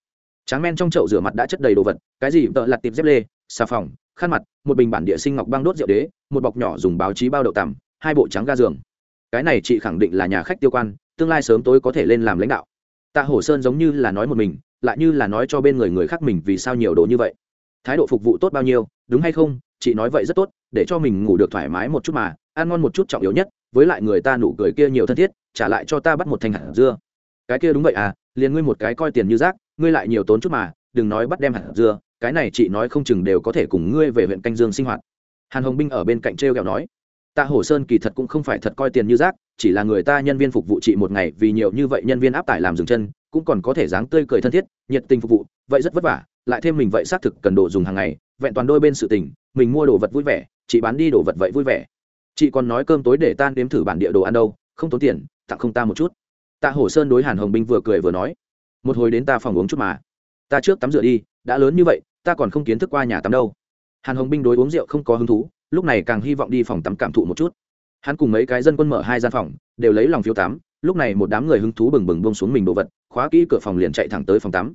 Tráng men trong chậu rửa mặt đã chất đầy đồ vật, cái gì vợ lặt tiệp dép lê xà phòng, khăn mặt, một bình bản địa sinh ngọc băng đốt rượu đế, một bọc nhỏ dùng báo chí bao đậu tằm, hai bộ trắng ga giường. Cái này chị khẳng định là nhà khách tiêu quan, tương lai sớm tối có thể lên làm lãnh đạo. Tạ hổ sơn giống như là nói một mình, lại như là nói cho bên người người khác mình vì sao nhiều đồ như vậy. Thái độ phục vụ tốt bao nhiêu, đúng hay không, chị nói vậy rất tốt, để cho mình ngủ được thoải mái một chút mà, ăn ngon một chút trọng yếu nhất, với lại người ta nụ cười kia nhiều thân thiết, trả lại cho ta bắt một thanh hạt dưa. Cái kia đúng vậy à liền ngươi một cái coi tiền như rác, ngươi lại nhiều tốn chút mà, đừng nói bắt đem hạt dưa cái này chị nói không chừng đều có thể cùng ngươi về huyện canh dương sinh hoạt. Hàn hồng binh ở bên cạnh t r e o kẹo nói, tạ hổ sơn kỳ thật cũng không phải thật coi tiền như rác, chỉ là người ta nhân viên phục vụ chị một ngày vì nhiều như vậy nhân viên áp tải làm dừng chân, cũng còn có thể dáng tươi cười thân thiết, nhiệt tình phục vụ, vậy rất vất vả, lại thêm mình vậy xác thực cần đồ dùng hàng ngày, vẹn toàn đôi bên sự tình, mình mua đồ vật vui vẻ, chị bán đi đồ vật vậy vui vẻ. Chị còn nói cơm tối để tan đếm thử bản địa đồ ăn đâu, không tốn tiền, tặng không ta một chút. Tạ hổ sơn đối hàn hồng binh vừa cười vừa nói, một hồi đến ta phòng uống chút mà. Ta trước tắm rửa đi đã lớn như vậy, ta còn không kiến thức qua nhà tắm đâu. Hàn hồng binh đối uống rượu không có hứng thú, lúc này càng hy vọng đi phòng tắm cảm thụ một chút. Hắn cùng mấy cái dân quân mở hai gian phòng, đều lấy lòng phiếu tắm, lúc này một đám người hứng thú bừng bừng bông xuống mình đồ vật, khóa kỹ cửa phòng liền chạy thẳng tới phòng tắm.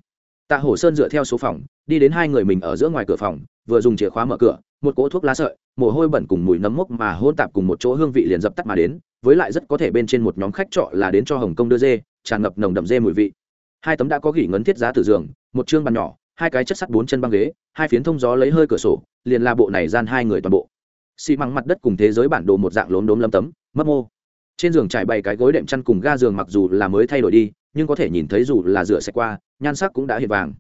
Tạ hổ sơn dựa theo số phòng, đi đến hai người mình ở giữa ngoài cửa phòng, vừa dùng chìa khóa mở cửa, một cỗ thuốc lá sợi, mồ hôi bẩn cùng mùi nấm mốc mà hôn tạp cùng một chỗ hương vị liền dập tắt mà đến, với lại rất có thể bên trên một nhóm khách trọ là đến cho hồng kông đưa dê, tràn ngập nồng đậm dê mùi vị. Hai tấm đã có gỉ ngấn thiết giá từ giường, một chương bàn nhỏ hai cái chất sắt bốn chân băng ghế, hai phiến thông gió lấy hơi cửa sổ, liền là bộ này gian hai người toàn bộ. Xi măng mặt đất cùng thế giới bản đồ một dạng lốm đốm lâm tấm, mấp mô. Trên giường trải bày cái gối đệm chăn cùng ga giường mặc dù là mới thay đổi đi, nhưng có thể nhìn thấy dù là rửa sạch qua, nhan sắc cũng đã hiện vàng.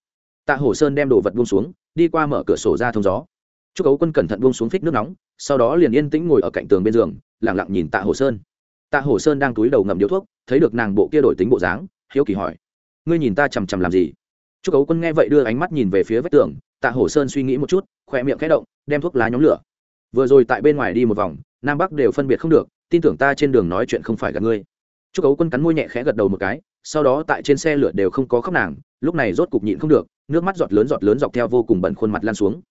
Tạ hổ sơn đem đồ vật buông xuống, đi qua mở cửa sổ ra thông gió. Chúc ấu quân cẩn thận buông xuống phích nước nóng, sau đó liền yên tĩnh ngồi ở cạnh tường bên giường lẳng lặng nhìn tạ hổ sơn. Tạ hổ sơn đang túi đầu ngậm điếu thuốc, thấy được nàng bộ kia đổi tính bộ dáng, hiếu kỳ hỏi, ngươi nhìn ta chằm chằm làm gì? Chú ấu quân nghe vậy đưa ánh mắt nhìn về phía vách tường, tạ hổ sơn suy nghĩ một chút khoe miệng khẽ động, đem thuốc lá nhóm lửa. Vừa rồi tại bên ngoài đi một vòng, nam bắc đều phân biệt không được, tin tưởng ta trên đường nói chuyện không phải gặp ngươi. Chú ấu quân cắn môi nhẹ khẽ gật đầu một cái, sau đó tại trên xe lửa đều không có khóc nàng, lúc này rốt cục nhịn không được, nước mắt giọt lớn giọt lớn dọc theo vô cùng bẩn khuôn mặt lan xuống.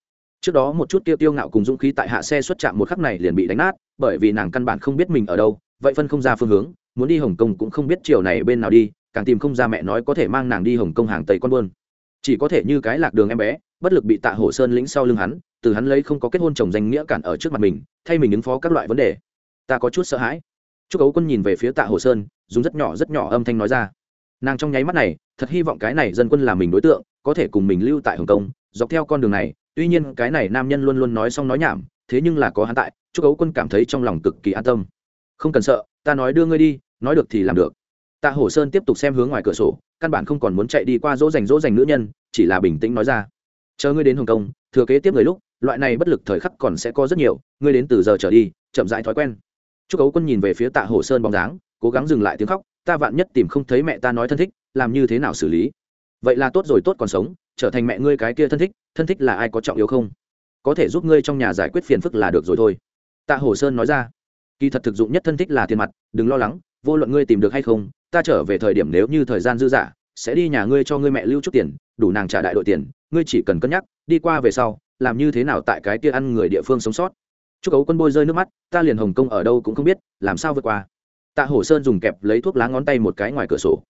Trước đó một chút tiêu tiêu ngạo cùng dũng khí tại hạ xe xuất chạm một khắc này liền bị đánh nát, bởi vì nàng căn bản không biết mình ở đâu, vậy phân không ra phương hướng, muốn đi hồng kông cũng không biết chiều này bên nào đi, càng tìm không ra mẹ nói có thể mang nàng đi hồng kông hàng tây con buôn chỉ có thể như cái lạc đường em bé, bất lực bị tạ hổ sơn lĩnh sau lưng hắn, từ hắn lấy không có kết hôn chồng danh nghĩa cản ở trước mặt mình, thay mình ứng phó các loại vấn đề. Ta có chút sợ hãi. Chúc ấu quân nhìn về phía tạ hồ sơn, dùng rất nhỏ rất nhỏ âm thanh nói ra. Nàng trong nháy mắt này, thật hy vọng cái này dân quân là mình đối tượng, có thể cùng mình lưu tại hồng kông, dọc theo con đường này, tuy nhiên cái này nam nhân luôn luôn nói xong nói nhảm, thế nhưng là có hắn tại chúc ấu quân cảm thấy trong lòng cực kỳ an tâm. Không cần sợ, ta nói đưa ngươi đi, nói được thì làm được tạ hổ sơn tiếp tục xem hướng ngoài cửa sổ, căn bản không còn muốn chạy đi qua dỗ dành dỗ dành nữ nhân, chỉ là bình tĩnh nói ra. Chờ ngươi đến hồng kông, thừa kế tiếp người lúc, loại này bất lực thời khắc còn sẽ có rất nhiều, ngươi đến từ giờ trở đi, chậm rãi thói quen. Chúc ấu quân nhìn về phía tạ Hổ sơn bóng dáng, cố gắng dừng lại tiếng khóc, ta vạn nhất tìm không thấy mẹ ta nói thân thích, làm như thế nào xử lý? Vậy là tốt rồi, tốt còn sống, trở thành mẹ ngươi cái kia thân thích thân thích là ai có trọng yếu không? Có thể giúp ngươi trong nhà giải quyết phiền phức là được rồi thôi. Tạ Hổ sơn nói ra. Kỳ thật thực dụng nhất thân thích là tiền mặt, đừng lo lắng, vô luận ngươi tìm được hay không ta trở về thời điểm nếu như thời gian dư dả, sẽ đi nhà ngươi cho ngươi mẹ lưu chút tiền, đủ nàng trả đại đội tiền, ngươi chỉ cần cân nhắc, đi qua về sau, làm như thế nào tại cái kia ăn người địa phương sống sót. Chúc ấu quân bôi rơi nước mắt, ta liền hồng kông ở đâu cũng không biết, làm sao vượt qua. Tạ hổ sơn dùng kẹp lấy thuốc lá ngón tay một cái ngoài cửa sổ.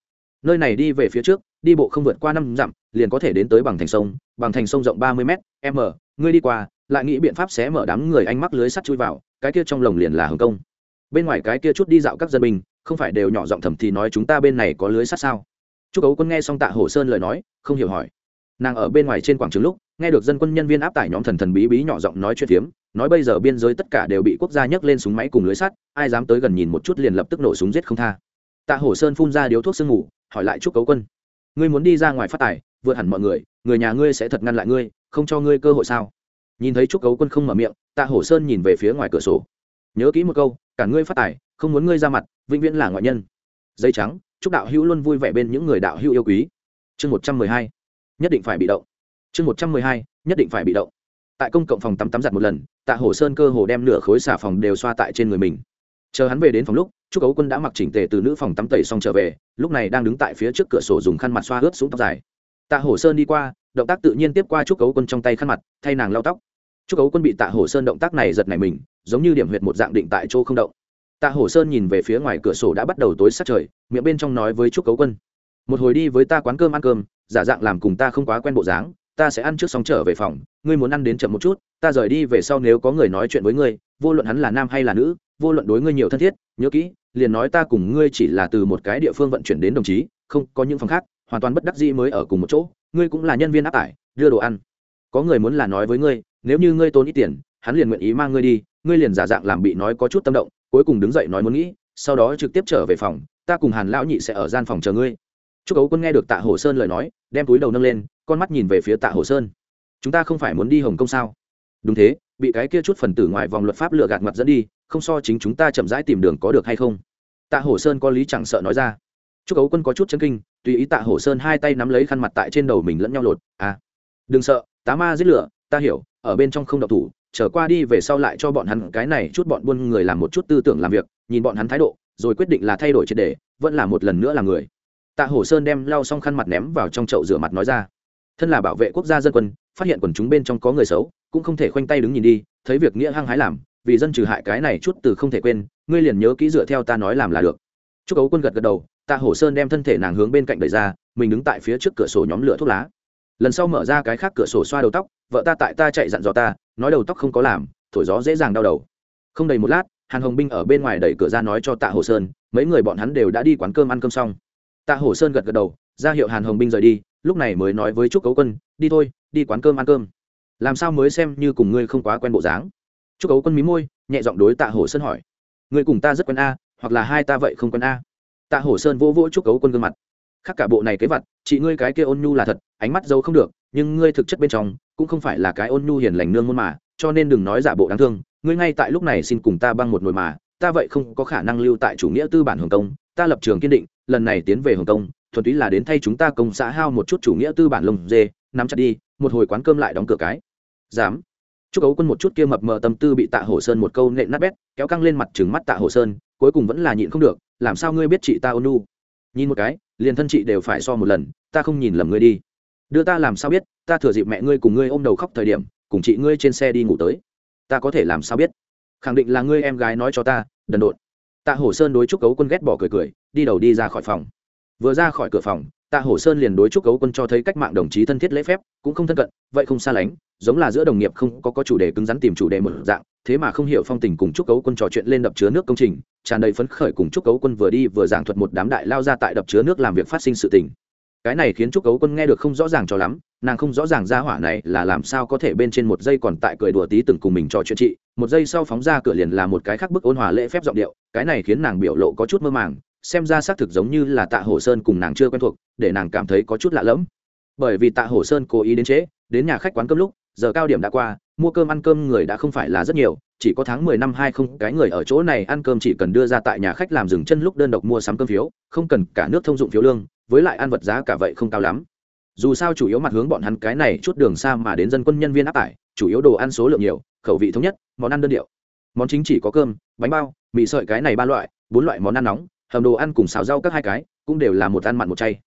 Nơi này đi về phía trước, đi bộ không vượt qua năm dặm, liền có thể đến tới bằng thành sông, bằng thành sông rộng ba mươi m m ngươi đi qua, lại nghĩ biện pháp sẽ mở đám người anh mắc lưới sắt chui vào, cái kia trong lồng liền là hồng kông. Bên ngoài cái kia chút đi dạo các dân binh không phải đều nhỏ giọng thầm thì nói chúng ta bên này có lưới sắt sao? Chúc ấu quân nghe xong tạ hổ sơn lời nói, không hiểu hỏi. Nàng ở bên ngoài trên quảng trường lúc, nghe được dân quân nhân viên áp tải nhóm thần thần bí bí nhỏ giọng nói chuyện phiếm, nói bây giờ biên giới tất cả đều bị quốc gia nhấc lên súng máy cùng lưới sắt, ai dám tới gần nhìn một chút liền lập tức nổ súng giết không tha. Tạ hổ sơn phun ra điếu thuốc sương ngủ hỏi lại chúc cấu quân. Ngươi muốn đi ra ngoài phát tài, vượt hẳn mọi người người nhà ngươi sẽ thật ngăn lại ngươi, không cho ngươi cơ hội sao? Nhìn thấy chúc cấu quân không mở miệng, tạ hổ sơn nhìn về phía ngoài cửa sổ. Nhớ kỹ một câu, cả ngươi phát tài không muốn ngươi ra mặt, vĩnh viễn là ngoại nhân. Dây trắng, chúc đạo hữu luôn vui vẻ bên những người đạo hữu yêu quý. Chương một trăm mười hai, nhất định phải bị động. Chương một trăm mười hai, nhất định phải bị động. Tại công cộng phòng tắm tắm giặt một lần, tạ hổ sơn cơ hồ đem nửa khối xà phòng đều xoa tại trên người mình. Chờ hắn về đến phòng lúc chúc ấu quân đã mặc chỉnh tề từ nữ phòng tắm tẩy xong trở về, lúc này đang đứng tại phía trước cửa sổ dùng khăn mặt xoa ướt xuống tóc dài. Tạ hổ sơn đi qua, động tác tự nhiên tiếp qua chúc ấu quân trong tay khăn mặt, thay nàng lau tóc. Chúc ấu quân bị tạ hổ sơn động tác này giật nảy mình, giống như điểm huyệt một dạng định tại chỗ không động tạ hổ sơn nhìn về phía ngoài cửa sổ đã bắt đầu tối sát trời, miệng bên trong nói với chúc Cấu quân, một hồi đi với ta quán cơm ăn cơm, giả dạng làm cùng ta không quá quen bộ dáng, ta sẽ ăn trước xong trở về phòng, ngươi muốn ăn đến chậm một chút, ta rời đi về sau nếu có người nói chuyện với ngươi, vô luận hắn là nam hay là nữ, vô luận đối ngươi nhiều thân thiết, nhớ kỹ, liền nói ta cùng ngươi chỉ là từ một cái địa phương vận chuyển đến đồng chí, không có những phòng khác, hoàn toàn bất đắc dĩ mới ở cùng một chỗ, ngươi cũng là nhân viên áp tải, đưa đồ ăn. Có người muốn là nói với ngươi, nếu như ngươi tốn ít tiền, hắn liền nguyện ý mang ngươi đi, ngươi liền giả dạng làm bị nói có chút tâm động cuối cùng đứng dậy nói muốn nghĩ, sau đó trực tiếp trở về phòng, ta cùng hàn lão nhị sẽ ở gian phòng chờ ngươi. Chúc ấu quân nghe được tạ hồ sơn lời nói, đem túi đầu nâng lên, con mắt nhìn về phía tạ hồ sơn. Chúng ta không phải muốn đi hồng kông sao? Đúng thế, bị cái kia chút phần tử ngoài vòng luật pháp lựa gạt mặt dẫn đi, không so chính chúng ta chậm rãi tìm đường có được hay không? Tạ hổ sơn có lý chẳng sợ nói ra. Chúc ấu quân có chút chân kinh, tùy ý tạ hổ sơn hai tay nắm lấy khăn mặt tại trên đầu mình lẫn nhau lột. À đừng sợ, tá ma giết lửa, ta hiểu, ở bên trong không độc thủ trở qua đi về sau lại cho bọn hắn cái này chút bọn buôn người làm một chút tư tưởng làm việc, nhìn bọn hắn thái độ, rồi quyết định là thay đổi triệt đề vẫn là một lần nữa là người. Tạ hổ sơn đem lau xong khăn mặt ném vào trong chậu rửa mặt nói ra. Thân là bảo vệ quốc gia dân quân, phát hiện quần chúng bên trong có người xấu, cũng không thể khoanh tay đứng nhìn đi, thấy việc nghĩa hăng hái làm, vì dân trừ hại cái này chút từ không thể quên, ngươi liền nhớ kỹ dựa theo ta nói làm là được. Chúc ấu quân gật gật đầu, tạ hổ sơn đem thân thể nàng hướng bên cạnh đẩy ra, mình đứng tại phía trước cửa sổ nhóm lửa thuốc lá. Lần sau mở ra cái khác cửa sổ xoa đầu tóc, vợ ta tại ta chạy dặn dò ta nói đầu tóc không có làm, thổi gió dễ dàng đau đầu. Không đầy một lát, hàn hồng binh ở bên ngoài đẩy cửa ra nói cho tạ hồ sơn, mấy người bọn hắn đều đã đi quán cơm ăn cơm xong. Tạ hồ sơn gật gật đầu, ra hiệu hàn hồng binh rời đi, lúc này mới nói với trúc cấu quân, đi thôi, đi quán cơm ăn cơm. Làm sao mới xem như cùng ngươi không quá quen bộ dáng? Trúc cấu quân mí môi, nhẹ giọng đối tạ hồ sơn hỏi, ngươi cùng ta rất quen a, hoặc là hai ta vậy không quen a? Tạ hồ sơn vỗ vỗ trúc cấu quân gương mặt, khác cả bộ này kế vật chị ngươi cái kia ôn nhu là thật, ánh mắt giấu không được, nhưng ngươi thực chất bên trong cũng không phải là cái ôn nhu hiền lành nương môn mà, cho nên đừng nói giả bộ đáng thương, ngươi ngay tại lúc này xin cùng ta băng một nồi mà, ta vậy không có khả năng lưu tại chủ nghĩa tư bản hồng kông, ta lập trường kiên định, lần này tiến về hồng kông, thuần túy là đến thay chúng ta công xã hao một chút chủ nghĩa tư bản lồng dê, nắm chặt đi, một hồi quán cơm lại đóng cửa cái. Dám. Chúc ấu quân một chút kia mập mờ tâm tư bị tạ hồ sơn một câu nện nát bét, kéo căng lên mặt trừng mắt tạ hồ sơn, cuối cùng vẫn là nhịn không được, làm sao ngươi biết chị ta ôn nu nhìn một cái, liền thân chị đều phải so một lần, ta không nhìn lầm ngươi đi đưa ta làm sao biết ta thừa dịp mẹ ngươi cùng ngươi ôm đầu khóc thời điểm cùng chị ngươi trên xe đi ngủ tới. Ta có thể làm sao biết? Khẳng định là ngươi em gái nói cho ta đần độn. Tạ hổ sơn đối trúc cấu quân ghét bỏ cười cười đi đầu đi ra khỏi phòng. Vừa ra khỏi cửa phòng tạ hổ sơn liền đối trúc cấu quân cho thấy cách mạng đồng chí thân thiết lễ phép cũng không thân cận vậy không xa lánh giống là giữa đồng nghiệp không có, có chủ đề cứng rắn tìm chủ đề một dạng thế mà không hiểu phong tình cùng trúc cấu quân trò chuyện lên đập chứa nước công trình tràn đầy phấn khởi cùng trúc cấu quân vừa đi vừa giảng thuật một đám đại lao ra tại đập chứa nước làm việc phát sinh sự tình cái này khiến trúc cấu quân nghe được không rõ ràng cho lắm, nàng không rõ ràng ra hỏa này là làm sao có thể bên trên một giây còn tại cười đùa tí từng cùng mình trò chuyện chị, một giây sau phóng ra cửa liền là một cái khác bức ôn hòa lễ phép giọng điệu, cái này khiến nàng biểu lộ có chút mơ màng, xem ra xác thực giống như là tạ hồ sơn cùng nàng chưa quen thuộc, để nàng cảm thấy có chút lạ lẫm. Bởi vì tạ hồ sơn cố ý đến trễ đến nhà khách quán cơm lúc, giờ cao điểm đã qua mua cơm ăn cơm người đã không phải là rất nhiều, chỉ có tháng mười năm hai không, cái người ở chỗ này ăn cơm chỉ cần đưa ra tại nhà khách làm dừng chân lúc đơn độc mua sắm cơm phiếu, không cần cả nước thông dụng phiếu lương, với lại ăn vật giá cả vậy không cao lắm. Dù sao chủ yếu mặt hướng bọn hắn cái này chút đường xa mà đến dân quân nhân viên áp tải, chủ yếu đồ ăn số lượng nhiều, khẩu vị thống nhất, món ăn đơn điệu. Món chính chỉ có cơm, bánh bao, mì sợi cái này ba loại, bốn loại món ăn nóng, hầm đồ ăn cùng xào rau các hai cái, cũng đều là một ăn mặn một chay.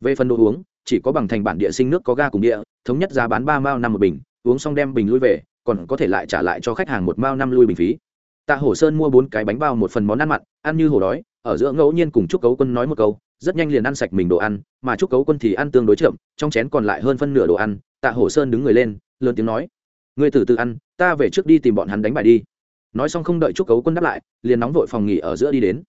Về phần đồ uống, chỉ có bằng thành bản địa sinh nước có ga cùng địa, thống nhất giá bán ba mao năm một bình uống xong đem bình lui về, còn có thể lại trả lại cho khách hàng một mao năm lui bình phí. Tạ hổ sơn mua bốn cái bánh bao một phần món ăn mặn, ăn như hổ đói, ở giữa ngẫu nhiên cùng chúc cấu quân nói một câu, rất nhanh liền ăn sạch mình đồ ăn, mà chúc cấu quân thì ăn tương đối chậm, trong chén còn lại hơn phân nửa đồ ăn, tạ hổ sơn đứng người lên, lớn tiếng nói người từ từ ăn, ta về trước đi tìm bọn hắn đánh bài đi. Nói xong không đợi chúc cấu quân đáp lại, liền nóng vội phòng nghỉ ở giữa đi đến.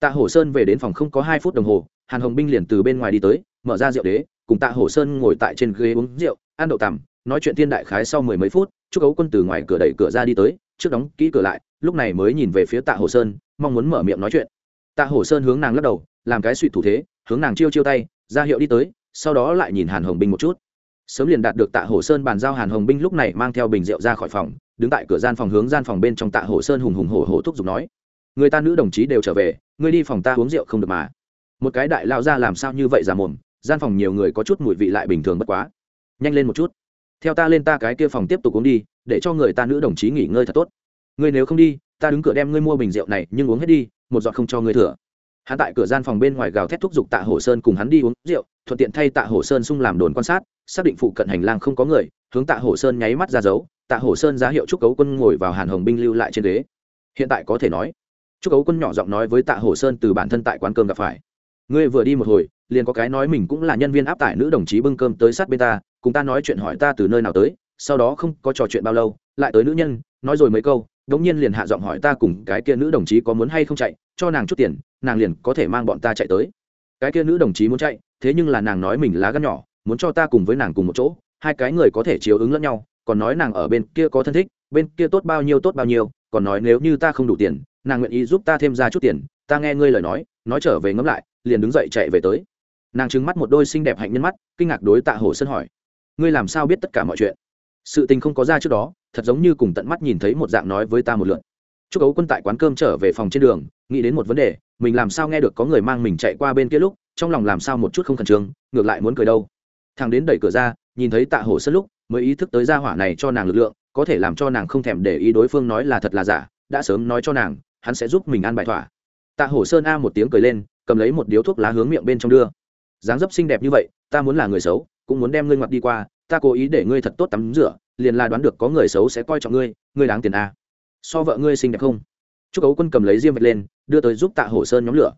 Tạ hổ sơn về đến phòng không có hai phút đồng hồ, hàn hồng binh liền từ bên ngoài đi tới, mở ra rượu đế, cùng tạ hổ sơn ngồi tại trên ghế uống rượu, ăn đậu tằm nói chuyện thiên đại khái sau mười mấy phút chúc ấu quân từ ngoài cửa đẩy cửa ra đi tới, trước đóng kỹ cửa lại, lúc này mới nhìn về phía tạ hồ sơn, mong muốn mở miệng nói chuyện. Tạ hồ sơn hướng nàng lắc đầu, làm cái suy thủ thế, hướng nàng chiêu chiêu tay, ra hiệu đi tới, sau đó lại nhìn hàn hồng binh một chút. Sớm liền đạt được tạ hồ sơn bàn giao hàn hồng binh lúc này mang theo bình rượu ra khỏi phòng, đứng tại cửa gian phòng hướng gian phòng bên trong tạ hồ sơn hùng hùng hổ hổ thúc giục nói, người ta nữ đồng chí đều trở về, ngươi đi phòng ta uống rượu không được mà. Một cái đại lao ra làm sao như vậy giả mồm, gian phòng nhiều người có chút mùi vị lại bình thường bất quá. Nhanh lên một chút theo ta lên ta cái kia phòng tiếp tục uống đi, để cho người ta nữ đồng chí nghỉ ngơi thật tốt. Ngươi nếu không đi, ta đứng cửa đem ngươi mua bình rượu này, nhưng uống hết đi, một giọt không cho ngươi thừa. Hắn tại cửa gian phòng bên ngoài gào thét thúc giục tạ hồ sơn cùng hắn đi uống rượu, thuận tiện thay tạ hồ sơn sung làm đồn quan sát, xác định phụ cận hành lang không có người, hướng tạ hồ sơn nháy mắt ra dấu. Tạ hồ sơn ra hiệu trúc cấu quân ngồi vào hàn hồng binh lưu lại trên ghế. Hiện tại có thể nói, trúc cấu quân nhỏ giọng nói với tạ hồ sơn từ bản thân tại quán cơm gặp phải. Ngươi vừa đi một hồi liền có cái nói mình cũng là nhân viên áp tải nữ đồng chí bưng cơm tới sát bên ta, cùng ta nói chuyện hỏi ta từ nơi nào tới, sau đó không có trò chuyện bao lâu, lại tới nữ nhân, nói rồi mấy câu, đống nhiên liền hạ giọng hỏi ta cùng cái kia nữ đồng chí có muốn hay không chạy, cho nàng chút tiền, nàng liền có thể mang bọn ta chạy tới. Cái kia nữ đồng chí muốn chạy, thế nhưng là nàng nói mình lá gắt nhỏ, muốn cho ta cùng với nàng cùng một chỗ, hai cái người có thể chiếu ứng lẫn nhau, còn nói nàng ở bên kia có thân thích, bên kia tốt bao nhiêu tốt bao nhiêu, còn nói nếu như ta không đủ tiền, nàng nguyện ý giúp ta thêm ra chút tiền, ta nghe ngươi lời nói nói trở về ngẫm lại, liền đứng dậy chạy về tới nàng trứng mắt một đôi xinh đẹp hạnh nhân mắt, kinh ngạc đối tạ hồ sơn hỏi, ngươi làm sao biết tất cả mọi chuyện? Sự tình không có ra trước đó, thật giống như cùng tận mắt nhìn thấy một dạng nói với ta một lượn chúc ấu quân tại quán cơm trở về phòng trên đường, nghĩ đến một vấn đề, mình làm sao nghe được có người mang mình chạy qua bên kia lúc, trong lòng làm sao một chút không khẩn trương, ngược lại muốn cười đâu. Thằng đến đẩy cửa ra, nhìn thấy tạ hổ sơn lúc, mới ý thức tới gia hỏa này cho nàng lực lượng, có thể làm cho nàng không thèm để ý đối phương nói là thật là giả, đã sớm nói cho nàng, hắn sẽ giúp mình ăn bài thỏa. Tạ hổ sơn a một tiếng cười lên, cầm lấy một điếu thuốc lá hướng miệng bên trong đưa dáng dấp xinh đẹp như vậy, ta muốn là người xấu, cũng muốn đem ngươi ngoặt đi qua, ta cố ý để ngươi thật tốt tắm rửa, liền là đoán được có người xấu sẽ coi trọng ngươi ngươi đáng tiền a so vợ ngươi xinh đẹp không? Chúc ấu quân cầm lấy diêm vạch lên, đưa tới giúp tạ hổ sơn nhóm lửa.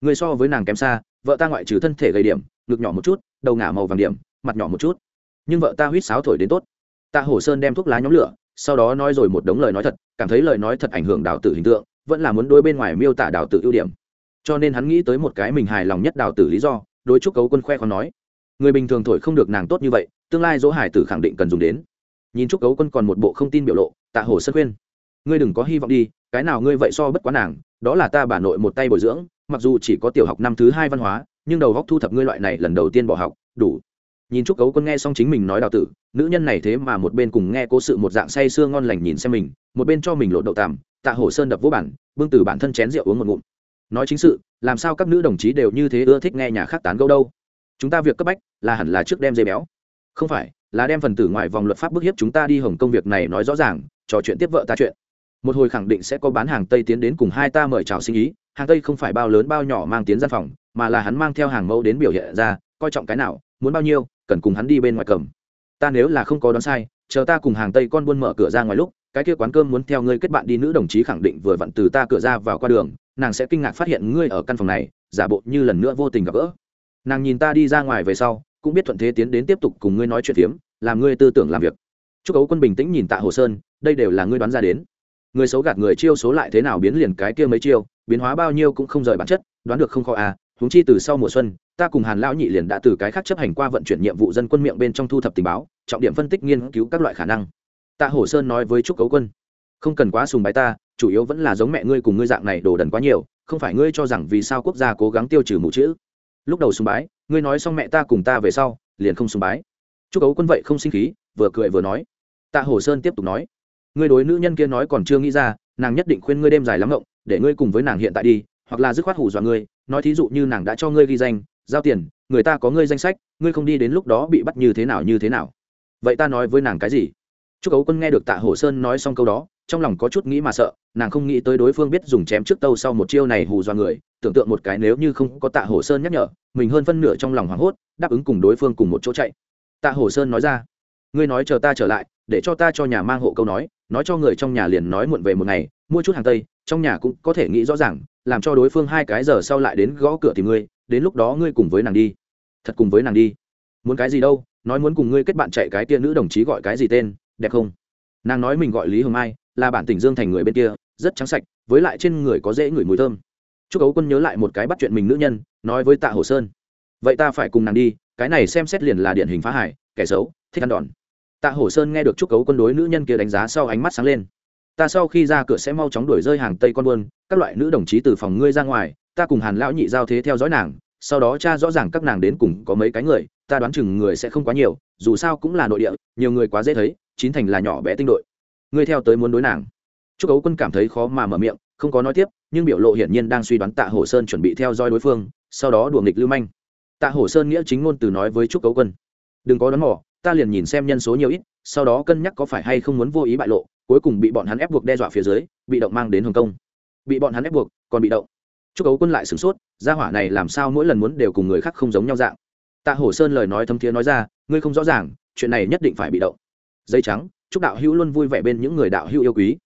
Ngươi so với nàng kém xa, vợ ta ngoại trừ thân thể gầy điểm, ngực nhỏ một chút, đầu ngả màu vàng điểm, mặt nhỏ một chút. Nhưng vợ ta huýt sáo thổi đến tốt. Tạ hổ sơn đem thuốc lá nhóm lửa, sau đó nói rồi một đống lời nói thật, cảm thấy lời nói thật ảnh hưởng đào tử hình tượng, vẫn là muốn đôi bên ngoài miêu tả đào tử ưu điểm. Cho nên hắn nghĩ tới một cái mình hài lòng nhất đào tử lý do đối chúc cấu quân khoe còn nói, người bình thường thổi không được nàng tốt như vậy, tương lai dỗ hải tử khẳng định cần dùng đến. Nhìn chúc cấu quân còn một bộ không tin biểu lộ, tạ hồ sơn khuyên, ngươi đừng có hy vọng đi, cái nào ngươi vậy so bất quá nàng, đó là ta bà nội một tay bồi dưỡng, mặc dù chỉ có tiểu học năm thứ hai văn hóa, nhưng đầu góc thu thập ngươi loại này lần đầu tiên bỏ học, đủ. Nhìn chúc cấu quân nghe xong chính mình nói đào tử, nữ nhân này thế mà một bên cùng nghe cố sự một dạng say sưa ngon lành nhìn xem mình, một bên cho mình lộ đậu tàm tạ hổ sơn đập vô bản, bưng từ bản thân chén rượu uống một ngụm. Nói chính sự làm sao các nữ đồng chí đều như thế ưa thích nghe nhà khác tán gẫu đâu? Chúng ta việc cấp bách là hẳn là trước đem dây béo. Không phải, là đem phần tử ngoài vòng luật pháp bức hiếp chúng ta đi hồng công việc này nói rõ ràng, trò chuyện tiếp vợ ta chuyện. Một hồi khẳng định sẽ có bán hàng tây tiến đến cùng hai ta mời chào sinh ý, hàng tây không phải bao lớn bao nhỏ mang tiến gian phòng, mà là hắn mang theo hàng mẫu đến biểu hiện ra, coi trọng cái nào, muốn bao nhiêu, cần cùng hắn đi bên ngoài cầm. Ta nếu là không có đoán sai, chờ ta cùng hàng tây con buôn mở cửa ra ngoài lúc, cái kia quán cơm muốn theo ngươi kết bạn đi, nữ đồng chí khẳng định vừa vặn từ ta cửa ra vào qua đường nàng sẽ kinh ngạc phát hiện ngươi ở căn phòng này, giả bộ như lần nữa vô tình gặp gỡ. Nàng nhìn ta đi ra ngoài về sau, cũng biết thuận thế tiến đến tiếp tục cùng ngươi nói chuyện phiếm, làm ngươi tư tưởng làm việc. Chúc ấu quân bình tĩnh nhìn tạ hồ sơn, đây đều là ngươi đoán ra đến. Người xấu gạt người chiêu số lại thế nào biến liền cái kia mấy chiêu, biến hóa bao nhiêu cũng không rời bản chất, đoán được không khó à húng chi từ sau mùa xuân, ta cùng hàn lão nhị liền đã từ cái khác chấp hành qua vận chuyển nhiệm vụ dân quân miệng bên trong thu thập tình báo, trọng điểm phân tích nghiên cứu các loại khả năng. Tạ Hồ sơn nói với trúc cấu quân, không cần quá sùng bái ta chủ yếu vẫn là giống mẹ ngươi cùng ngươi dạng này đồ đần quá nhiều, không phải ngươi cho rằng vì sao quốc gia cố gắng tiêu trừ mù chữ? Lúc đầu sùng bái, ngươi nói xong mẹ ta cùng ta về sau, liền không sùng bái. Trúc ấu quân vậy không sinh khí, vừa cười vừa nói. Tạ hồ sơn tiếp tục nói. Ngươi đối nữ nhân kia nói còn chưa nghĩ ra, nàng nhất định khuyên ngươi đêm dài lắm ngộng, để ngươi cùng với nàng hiện tại đi, hoặc là dứt khoát hủ dọa ngươi, nói thí dụ như nàng đã cho ngươi ghi danh, giao tiền, người ta có ngươi danh sách, ngươi không đi đến lúc đó bị bắt như thế nào như thế nào. Vậy ta nói với nàng cái gì? Chúc ấu quân nghe được tạ hồ sơn nói xong câu đó trong lòng có chút nghĩ mà sợ, nàng không nghĩ tới đối phương biết dùng chém trước tâu sau một chiêu này hù do người, tưởng tượng một cái nếu như không có tạ hổ sơn nhắc nhở, mình hơn phân nửa trong lòng hoảng hốt, đáp ứng cùng đối phương cùng một chỗ chạy. Tạ hổ sơn nói ra, ngươi nói chờ ta trở lại, để cho ta cho nhà mang hộ câu nói nói cho người trong nhà liền nói muộn về một ngày, mua chút hàng tây, trong nhà cũng có thể nghĩ rõ ràng, làm cho đối phương hai cái giờ sau lại đến gõ cửa tìm ngươi, đến lúc đó ngươi cùng với nàng đi. Thật cùng với nàng đi. Muốn cái gì đâu, nói muốn cùng ngươi kết bạn chạy cái tia nữ đồng chí gọi cái gì tên, đẹp không? Nàng nói mình gọi lý hồng mai là bản tỉnh dương thành người bên kia, rất trắng sạch, với lại trên người có dễ ngửi mùi thơm. Chúc ấu quân nhớ lại một cái bắt chuyện mình nữ nhân, nói với tạ hồ sơn, vậy ta phải cùng nàng đi, cái này xem xét liền là điển hình phá hải kẻ xấu, thích ăn đòn. Tạ hồ sơn nghe được chúc cấu quân đối nữ nhân kia đánh giá sau ánh mắt sáng lên. Ta sau khi ra cửa sẽ mau chóng đuổi rơi hàng tây con buôn, các loại nữ đồng chí từ phòng ngươi ra ngoài, ta cùng hàn lão nhị giao thế theo dõi nàng, sau đó cha rõ ràng các nàng đến cùng có mấy cái người, ta đoán chừng người sẽ không quá nhiều, dù sao cũng là nội địa, nhiều người quá dễ thấy, chín thành là nhỏ bé tinh đội ngươi theo tới muốn đối nàng. Chúc ấu quân cảm thấy khó mà mở miệng, không có nói tiếp, nhưng biểu lộ hiển nhiên đang suy đoán tạ hổ sơn chuẩn bị theo dõi đối phương, sau đó đùa nghịch lưu manh. Tạ hổ sơn nghĩa chính ngôn từ nói với chúc ấu quân, đừng có đón mỏ ta liền nhìn xem nhân số nhiều ít, sau đó cân nhắc có phải hay không muốn vô ý bại lộ, cuối cùng bị bọn hắn ép buộc đe dọa phía dưới, bị động mang đến hồng kông. Bị bọn hắn ép buộc, còn bị động. Chúc ấu quân lại sửng sốt, gia hỏa này làm sao mỗi lần muốn đều cùng người khác không giống nhau dạng. Tạ hổ sơn lời nói thấm thiế nói ra, ngươi không rõ ràng, chuyện này nhất định phải bị động. Dây trắng chúc đạo hữu luôn vui vẻ bên những người đạo hữu yêu quý.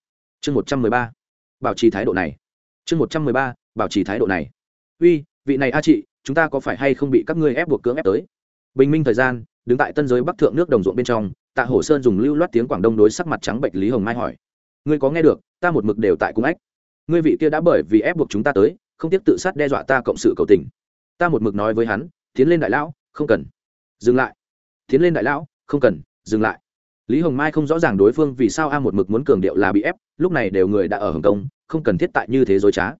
Chương một trăm mười ba. Bảo trì thái độ này. Chương một trăm mười ba. Bảo trì thái độ này. Uy, vị này a chị chúng ta có phải hay không bị các ngươi ép buộc cưỡng ép tới? Bình minh thời gian, đứng tại tân giới bắc thượng nước đồng ruộng bên trong, tạ hổ sơn dùng lưu loát tiếng quảng đông đối sắc mặt trắng bệnh lý hồng mai hỏi. Ngươi có nghe được, ta một mực đều tại cung ách. Ngươi vị kia đã bởi vì ép buộc chúng ta tới, không tiếp tự sát đe dọa ta cộng sự cầu tình. Ta một mực nói với hắn, tiến lên đại lão, không cần. Dừng lại. Tiến lên đại lão, không cần. Dừng lại lý hồng mai không rõ ràng đối phương vì sao a một mực muốn cường điệu là bị ép, lúc này đều người đã ở hồng kông không cần thiết tại như thế dối trá.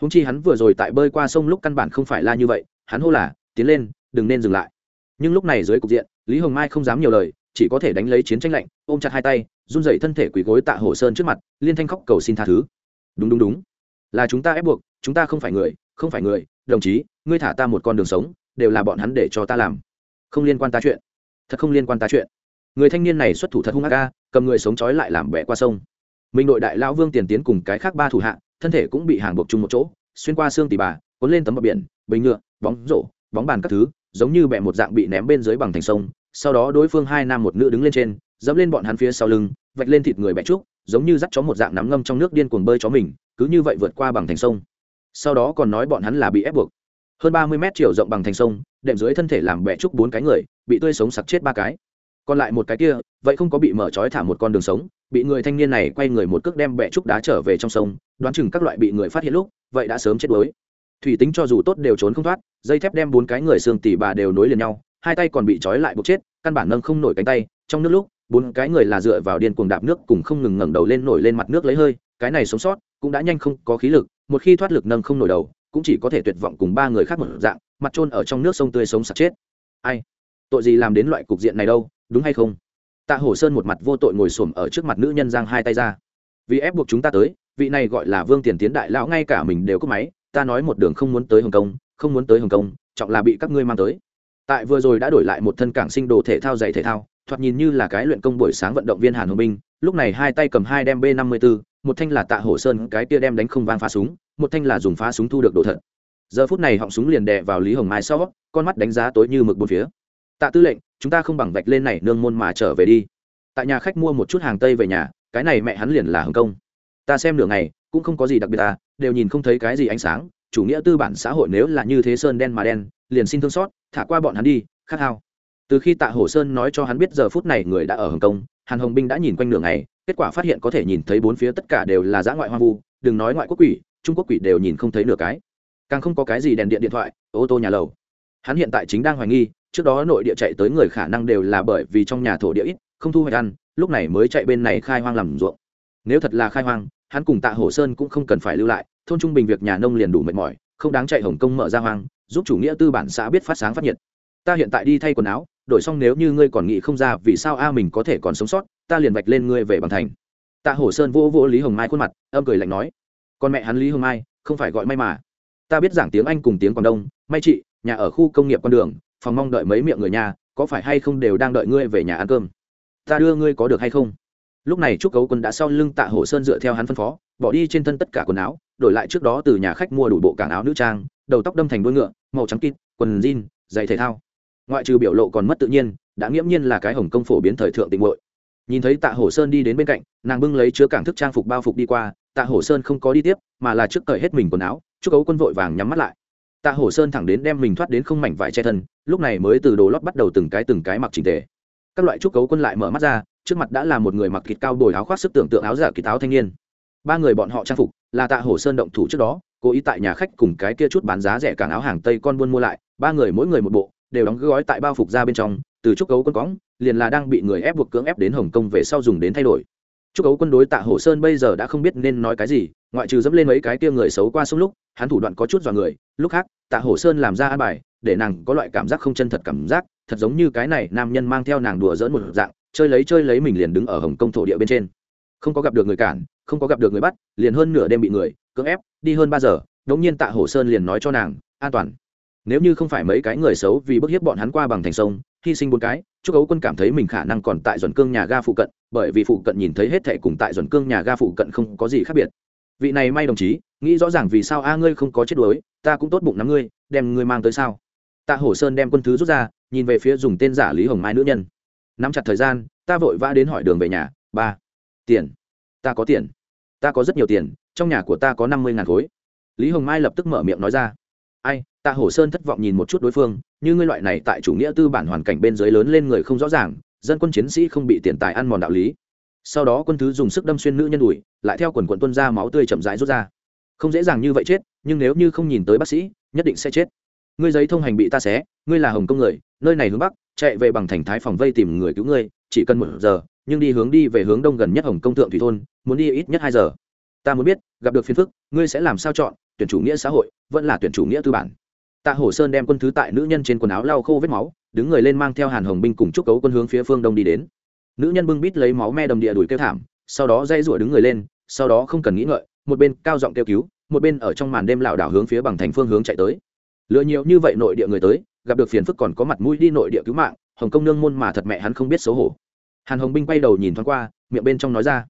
Húng chi hắn vừa rồi tại bơi qua sông lúc căn bản không phải la như vậy, hắn hô là, tiến lên, đừng nên dừng lại. Nhưng lúc này dưới cục diện, lý hồng mai không dám nhiều lời, chỉ có thể đánh lấy chiến tranh lạnh, ôm chặt hai tay, run dậy thân thể quỳ gối tạ hồ sơn trước mặt, liên thanh khóc cầu xin tha thứ. Đúng đúng đúng. Là chúng ta ép buộc, chúng ta không phải người, không phải người, đồng chí, ngươi thả ta một con đường sống, đều là bọn hắn để cho ta làm. Không liên quan ta chuyện. Thật không liên quan ta chuyện người thanh niên này xuất thủ thật hung ác ca cầm người sống trói lại làm bẻ qua sông. Minh đội đại lão vương tiền tiến cùng cái khác ba thủ hạ thân thể cũng bị hàng buộc chung một chỗ xuyên qua xương tỉ bà cuốn lên tấm bờ biển bình ngựa, bóng rổ bóng bàn các thứ giống như bẹ một dạng bị ném bên dưới bằng thành sông. Sau đó đối phương hai nam một nữ đứng lên trên dẫm lên bọn hắn phía sau lưng vạch lên thịt người bẹ trúc giống như dắt chó một dạng nắm ngâm trong nước điên cuồng bơi chó mình cứ như vậy vượt qua bằng thành sông. Sau đó còn nói bọn hắn là bị ép buộc. Hơn ba mươi mét chiều rộng bằng thành sông đệm dưới thân thể làm bẹ trúc bốn cái người bị tươi sống sặc chết ba cái còn lại một cái kia, vậy không có bị mở trói thả một con đường sống, bị người thanh niên này quay người một cước đem bẹ trúc đá trở về trong sông, đoán chừng các loại bị người phát hiện lúc, vậy đã sớm chết đuối. Thủy tính cho dù tốt đều trốn không thoát, dây thép đem bốn cái người xương tỉ bà đều nối liền nhau, hai tay còn bị trói lại buộc chết, căn bản nâng không nổi cánh tay, trong nước lúc, bốn cái người là dựa vào điên cuồng đạp nước cùng không ngừng ngẩng đầu lên nổi lên mặt nước lấy hơi, cái này sống sót cũng đã nhanh không có khí lực, một khi thoát lực nâng không nổi đầu, cũng chỉ có thể tuyệt vọng cùng ba người khác một dạng, mặt trôn ở trong nước sông tươi sống sạch chết. Ai? Tội gì làm đến loại cục diện này đâu? Đúng hay không? Tạ hổ sơn một mặt vô tội ngồi xổm ở trước mặt nữ nhân giang hai tay ra. Vì ép buộc chúng ta tới, vị này gọi là vương tiền tiến đại lão ngay cả mình đều có máy, ta nói một đường không muốn tới hồng kông, không muốn tới hồng kông, trọng là bị các ngươi mang tới. Tại vừa rồi đã đổi lại một thân cảng sinh đồ thể thao dạy thể thao, thoạt nhìn như là cái luyện công buổi sáng vận động viên hàn hồng binh lúc này hai tay cầm hai đem b năm mươi b ố một thanh là tạ hổ sơn cái tia đem đánh không vang phá súng, một thanh là dùng phá súng thu được đồ thật. Giờ phút này họng súng liền đè vào lý hồng mai sau, con mắt đánh giá tối như mực bốn phía. Tạ tư lệnh chúng ta không bằng vạch lên này nương môn mà trở về đi. Tại nhà khách mua một chút hàng tây về nhà, cái này mẹ hắn liền là hồng công. Ta xem nửa ngày, cũng không có gì đặc biệt ta, đều nhìn không thấy cái gì ánh sáng, chủ nghĩa tư bản xã hội nếu là như thế sơn đen mà đen, liền xin thương xót, thả qua bọn hắn đi, khát hao từ khi tạ hổ sơn nói cho hắn biết giờ phút này người đã ở hồng kông hàn hồng binh đã nhìn quanh nửa ngày, kết quả phát hiện có thể nhìn thấy bốn phía tất cả đều là giã ngoại hoang vu, đừng nói ngoại quốc quỷ, trung quốc quỷ đều nhìn không thấy nửa cái. Càng không có cái gì đèn điện điện thoại, ô tô nhà lầu hắn hiện tại chính đang hoài nghi, trước đó nội địa chạy tới người khả năng đều là bởi vì trong nhà thổ địa ít, không thu hoạch ăn, lúc này mới chạy bên này khai hoang làm ruộng. Nếu thật là khai hoang, hắn cùng tạ hổ sơn cũng không cần phải lưu lại, thôn trung bình việc nhà nông liền đủ mệt mỏi, không đáng chạy hồng kông mở ra hoang, giúp chủ nghĩa tư bản xã biết phát sáng phát nhiệt. Ta hiện tại đi thay quần áo, đổi xong nếu như ngươi còn nghĩ không ra vì sao a mình có thể còn sống sót, ta liền vạch lên ngươi về bằng thành. Tạ hổ sơn vô vô lý hồng mai khuôn mặt, âm cười lạnh nói, con mẹ hắn lý hồng mai, không phải gọi may mà. Ta biết giảng tiếng anh cùng tiếng quảng đông, may chị nhà ở khu công nghiệp con đường, phòng mong đợi mấy miệng người nhà, có phải hay không đều đang đợi ngươi về nhà ăn cơm? Ta đưa ngươi có được hay không? Lúc này trúc cấu quân đã sau lưng tạ hổ sơn dựa theo hắn phân phó, bỏ đi trên thân tất cả quần áo, đổi lại trước đó từ nhà khách mua đủ bộ cảng áo nữ trang, đầu tóc đâm thành đuôi ngựa, màu trắng kịt, quần jean, giày thể thao. Ngoại trừ biểu lộ còn mất tự nhiên, đã nghiễm nhiên là cái hồng công phổ biến thời thượng tình muội. Nhìn thấy tạ hổ sơn đi đến bên cạnh, nàng bưng lấy chứa cảng thức trang phục bao phục đi qua, tạ hổ sơn không có đi tiếp, mà là trước cởi hết mình quần áo chúc ấu quân vội vàng nhắm mắt lại tạ hổ sơn thẳng đến đem mình thoát đến không mảnh vải che thân, lúc này mới từ đồ lót bắt đầu từng cái từng cái mặc trình tề. Các loại trúc cấu quân lại mở mắt ra, trước mặt đã là một người mặc kịt cao đổi áo khoác sức tưởng tượng áo giả kịt áo thanh niên. Ba người bọn họ trang phục, là tạ hổ sơn động thủ trước đó, cố ý tại nhà khách cùng cái kia chút bán giá rẻ cảng áo hàng tây con buôn mua lại, ba người mỗi người một bộ, đều đóng gói tại bao phục ra bên trong, từ trúc cấu quân cõng, liền là đang bị người ép buộc cưỡng ép đến hồng kông về sau dùng đến thay đổi chúc ấu quân đối tạ hổ sơn bây giờ đã không biết nên nói cái gì, ngoại trừ dẫm lên mấy cái kia người xấu qua sông lúc, hắn thủ đoạn có chút dọa người. Lúc khác, tạ hổ sơn làm ra an bài, để nàng có loại cảm giác không chân thật cảm giác, thật giống như cái này nam nhân mang theo nàng đùa dỡn một dạng, chơi lấy chơi lấy mình liền đứng ở hồng kông thổ địa bên trên. Không có gặp được người cản, không có gặp được người bắt, liền hơn nửa đêm bị người cưỡng ép, đi hơn ba giờ đống nhiên tạ hổ sơn liền nói cho nàng, an toàn. Nếu như không phải mấy cái người xấu vì bức hiếp bọn hắn qua bằng thành sông hy sinh bốn cái chúc ấu quân cảm thấy mình khả năng còn tại duẩn cương nhà ga phụ cận, bởi vì phụ cận nhìn thấy hết thệ cùng tại duẩn cương nhà ga phụ cận không có gì khác biệt. Vị này may đồng chí, nghĩ rõ ràng vì sao a ngươi không có chết đuối, ta cũng tốt bụng nắm ngươi, đem ngươi mang tới sao? Tạ hổ sơn đem quân thứ rút ra, nhìn về phía dùng tên giả lý hồng mai nữ nhân. Nắm chặt thời gian, ta vội vã đến hỏi đường về nhà. Ba. Tiền. Ta có tiền. Ta có rất nhiều tiền, trong nhà của ta có năm mươi ngàn khối. Lý hồng mai lập tức mở miệng nói ra tạ hổ sơn thất vọng nhìn một chút đối phương, như ngươi loại này tại chủ nghĩa tư bản hoàn cảnh bên dưới lớn lên người không rõ ràng, dân quân chiến sĩ không bị tiền tài ăn mòn đạo lý. Sau đó quân thứ dùng sức đâm xuyên nữ nhân đùi, lại theo quần quận tuân ra máu tươi chậm rãi rút ra. Không dễ dàng như vậy chết, nhưng nếu như không nhìn tới bác sĩ, nhất định sẽ chết. Ngươi giấy thông hành bị ta xé, ngươi là hồng công người, nơi này hướng bắc, chạy về bằng thành thái phòng vây tìm người cứu ngươi, chỉ cần một giờ, nhưng đi hướng đi về hướng đông gần nhất hồng công thượng thủy thôn, muốn đi ít nhất hai giờ. Ta muốn biết, gặp được phiền phức, ngươi sẽ làm sao chọn, tuyển chủ nghĩa xã hội, vẫn là tuyển chủ nghĩa tư bản? Tạ hổ sơn đem quân thứ tại nữ nhân trên quần áo lau khô vết máu, đứng người lên mang theo hàn hồng binh cùng chúc cấu quân hướng phía phương đông đi đến. Nữ nhân bưng bít lấy máu me đầm địa đuổi kêu thảm, sau đó dây rủa đứng người lên, sau đó không cần nghĩ ngợi, một bên cao giọng kêu cứu, một bên ở trong màn đêm lảo đảo hướng phía bằng thành phương hướng chạy tới. Lựa nhiều như vậy nội địa người tới, gặp được phiền phức còn có mặt mũi đi nội địa cứu mạng, hồng công nương môn mà thật mẹ hắn không biết xấu hổ. Hàn hồng binh quay đầu nhìn thoáng qua, miệng bên trong nói ra,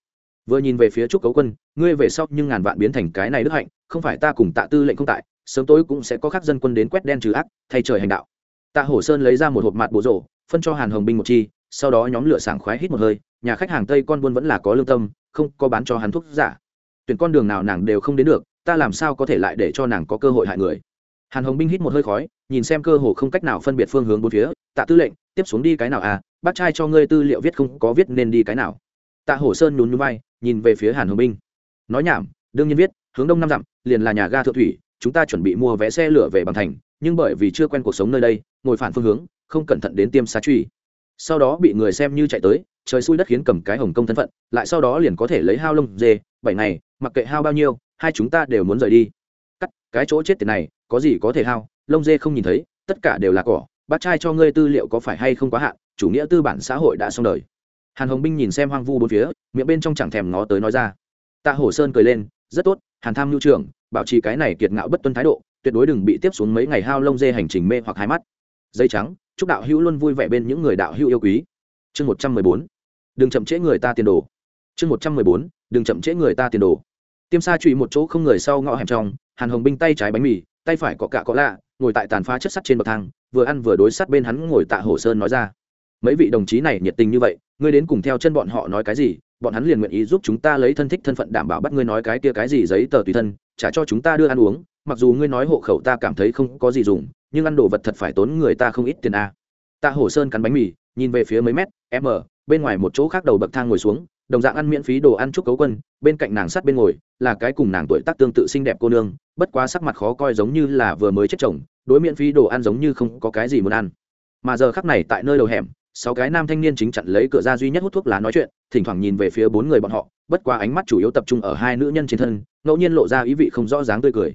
vừa nhìn về phía trúc cấu quân, ngươi về sau nhưng ngàn vạn biến thành cái này đức hạnh, không phải ta cùng tạ tư lệnh không tại sớm tối cũng sẽ có khắc dân quân đến quét đen trừ ác, thay trời hành đạo. Tạ hổ sơn lấy ra một hộp mặt bộ rổ, phân cho hàn hồng binh một chi, sau đó nhóm lửa sảng khoái hít một hơi, nhà khách hàng tây con buôn vẫn là có lương tâm, không có bán cho hắn thuốc giả. Tuyển con đường nào nàng đều không đến được, ta làm sao có thể lại để cho nàng có cơ hội hại người? Hàn hồng binh hít một hơi khói, nhìn xem cơ hồ không cách nào phân biệt phương hướng bốn phía, tạ tư lệnh, tiếp xuống đi cái nào à? Bác trai cho ngươi tư liệu viết không có viết nên đi cái nào? Tạ hổ sơn nhún nhún vai, nhìn về phía hàn hồng binh. Nói nhảm, đương nhiên viết, hướng đông năm dặm, liền là nhà ga thượng thủy chúng ta chuẩn bị mua vé xe lửa về bằng thành, nhưng bởi vì chưa quen cuộc sống nơi đây, ngồi phản phương hướng, không cẩn thận đến tiêm xa truy. Sau đó bị người xem như chạy tới, trời xui đất khiến cầm cái hồng công thân phận, lại sau đó liền có thể lấy hao lông dê, bảy ngày, mặc kệ hao bao nhiêu, hai chúng ta đều muốn rời đi. Cắt, cái chỗ chết tiền này, có gì có thể hao, lông dê không nhìn thấy, tất cả đều là cỏ bác trai cho ngươi tư liệu có phải hay không quá hạn, chủ nghĩa tư bản xã hội đã xong đời. Hàn hồng binh nhìn xem hoang vu bốn phía, miệng bên trong chẳng thèm ngó tới nói ra. Tạ hổ sơn cười lên, rất tốt, hàn tham nhu trưởng bảo trì cái này kiệt ngạo bất tuân thái độ, tuyệt đối đừng bị tiếp xuống mấy ngày hao lông dê hành trình mê hoặc hai mắt. Dây trắng, chúc đạo hữu luôn vui vẻ bên những người đạo hữu yêu quý. Chương một trăm mười bốn. Đừng chậm trễ người ta tiền đồ. Chương một trăm mười bốn. Đừng chậm trễ người ta tiền đồ. Tiêm sa trụy một chỗ không người sau ngõ hẻm trong, hàn hồng binh tay trái bánh mì, tay phải có cạ có lạ, ngồi tại tàn phá chất sắt trên bậc thang, vừa ăn vừa đối sát bên hắn ngồi tạ hồ sơn nói ra. Mấy vị đồng chí này nhiệt tình như vậy, ngươi đến cùng theo chân bọn họ nói cái gì? Bọn hắn liền nguyện ý giúp chúng ta lấy thân thích thân phận đảm bảo bắt ngươi nói cái kia cái gì giấy tờ tùy thân trả cho chúng ta đưa ăn uống, mặc dù ngươi nói hộ khẩu ta cảm thấy không có gì dùng, nhưng ăn đồ vật thật phải tốn người ta không ít tiền a. Tạ hổ sơn cắn bánh mì, nhìn về phía mấy mét m bên ngoài một chỗ khác đầu bậc thang ngồi xuống, đồng dạng ăn miễn phí đồ ăn chúc cấu quân, bên cạnh nàng sát bên ngồi, là cái cùng nàng tuổi tác tương tự xinh đẹp cô nương, bất quá sắc mặt khó coi giống như là vừa mới chết chồng, đối miễn phí đồ ăn giống như không có cái gì muốn ăn. Mà giờ khắc này tại nơi đầu hẻm sáu cái nam thanh niên chính chặn lấy cửa ra duy nhất hút thuốc lá nói chuyện, thỉnh thoảng nhìn về phía bốn người bọn họ, bất qua ánh mắt chủ yếu tập trung ở hai nữ nhân trên thân, ngẫu nhiên lộ ra ý vị không rõ dáng tươi cười.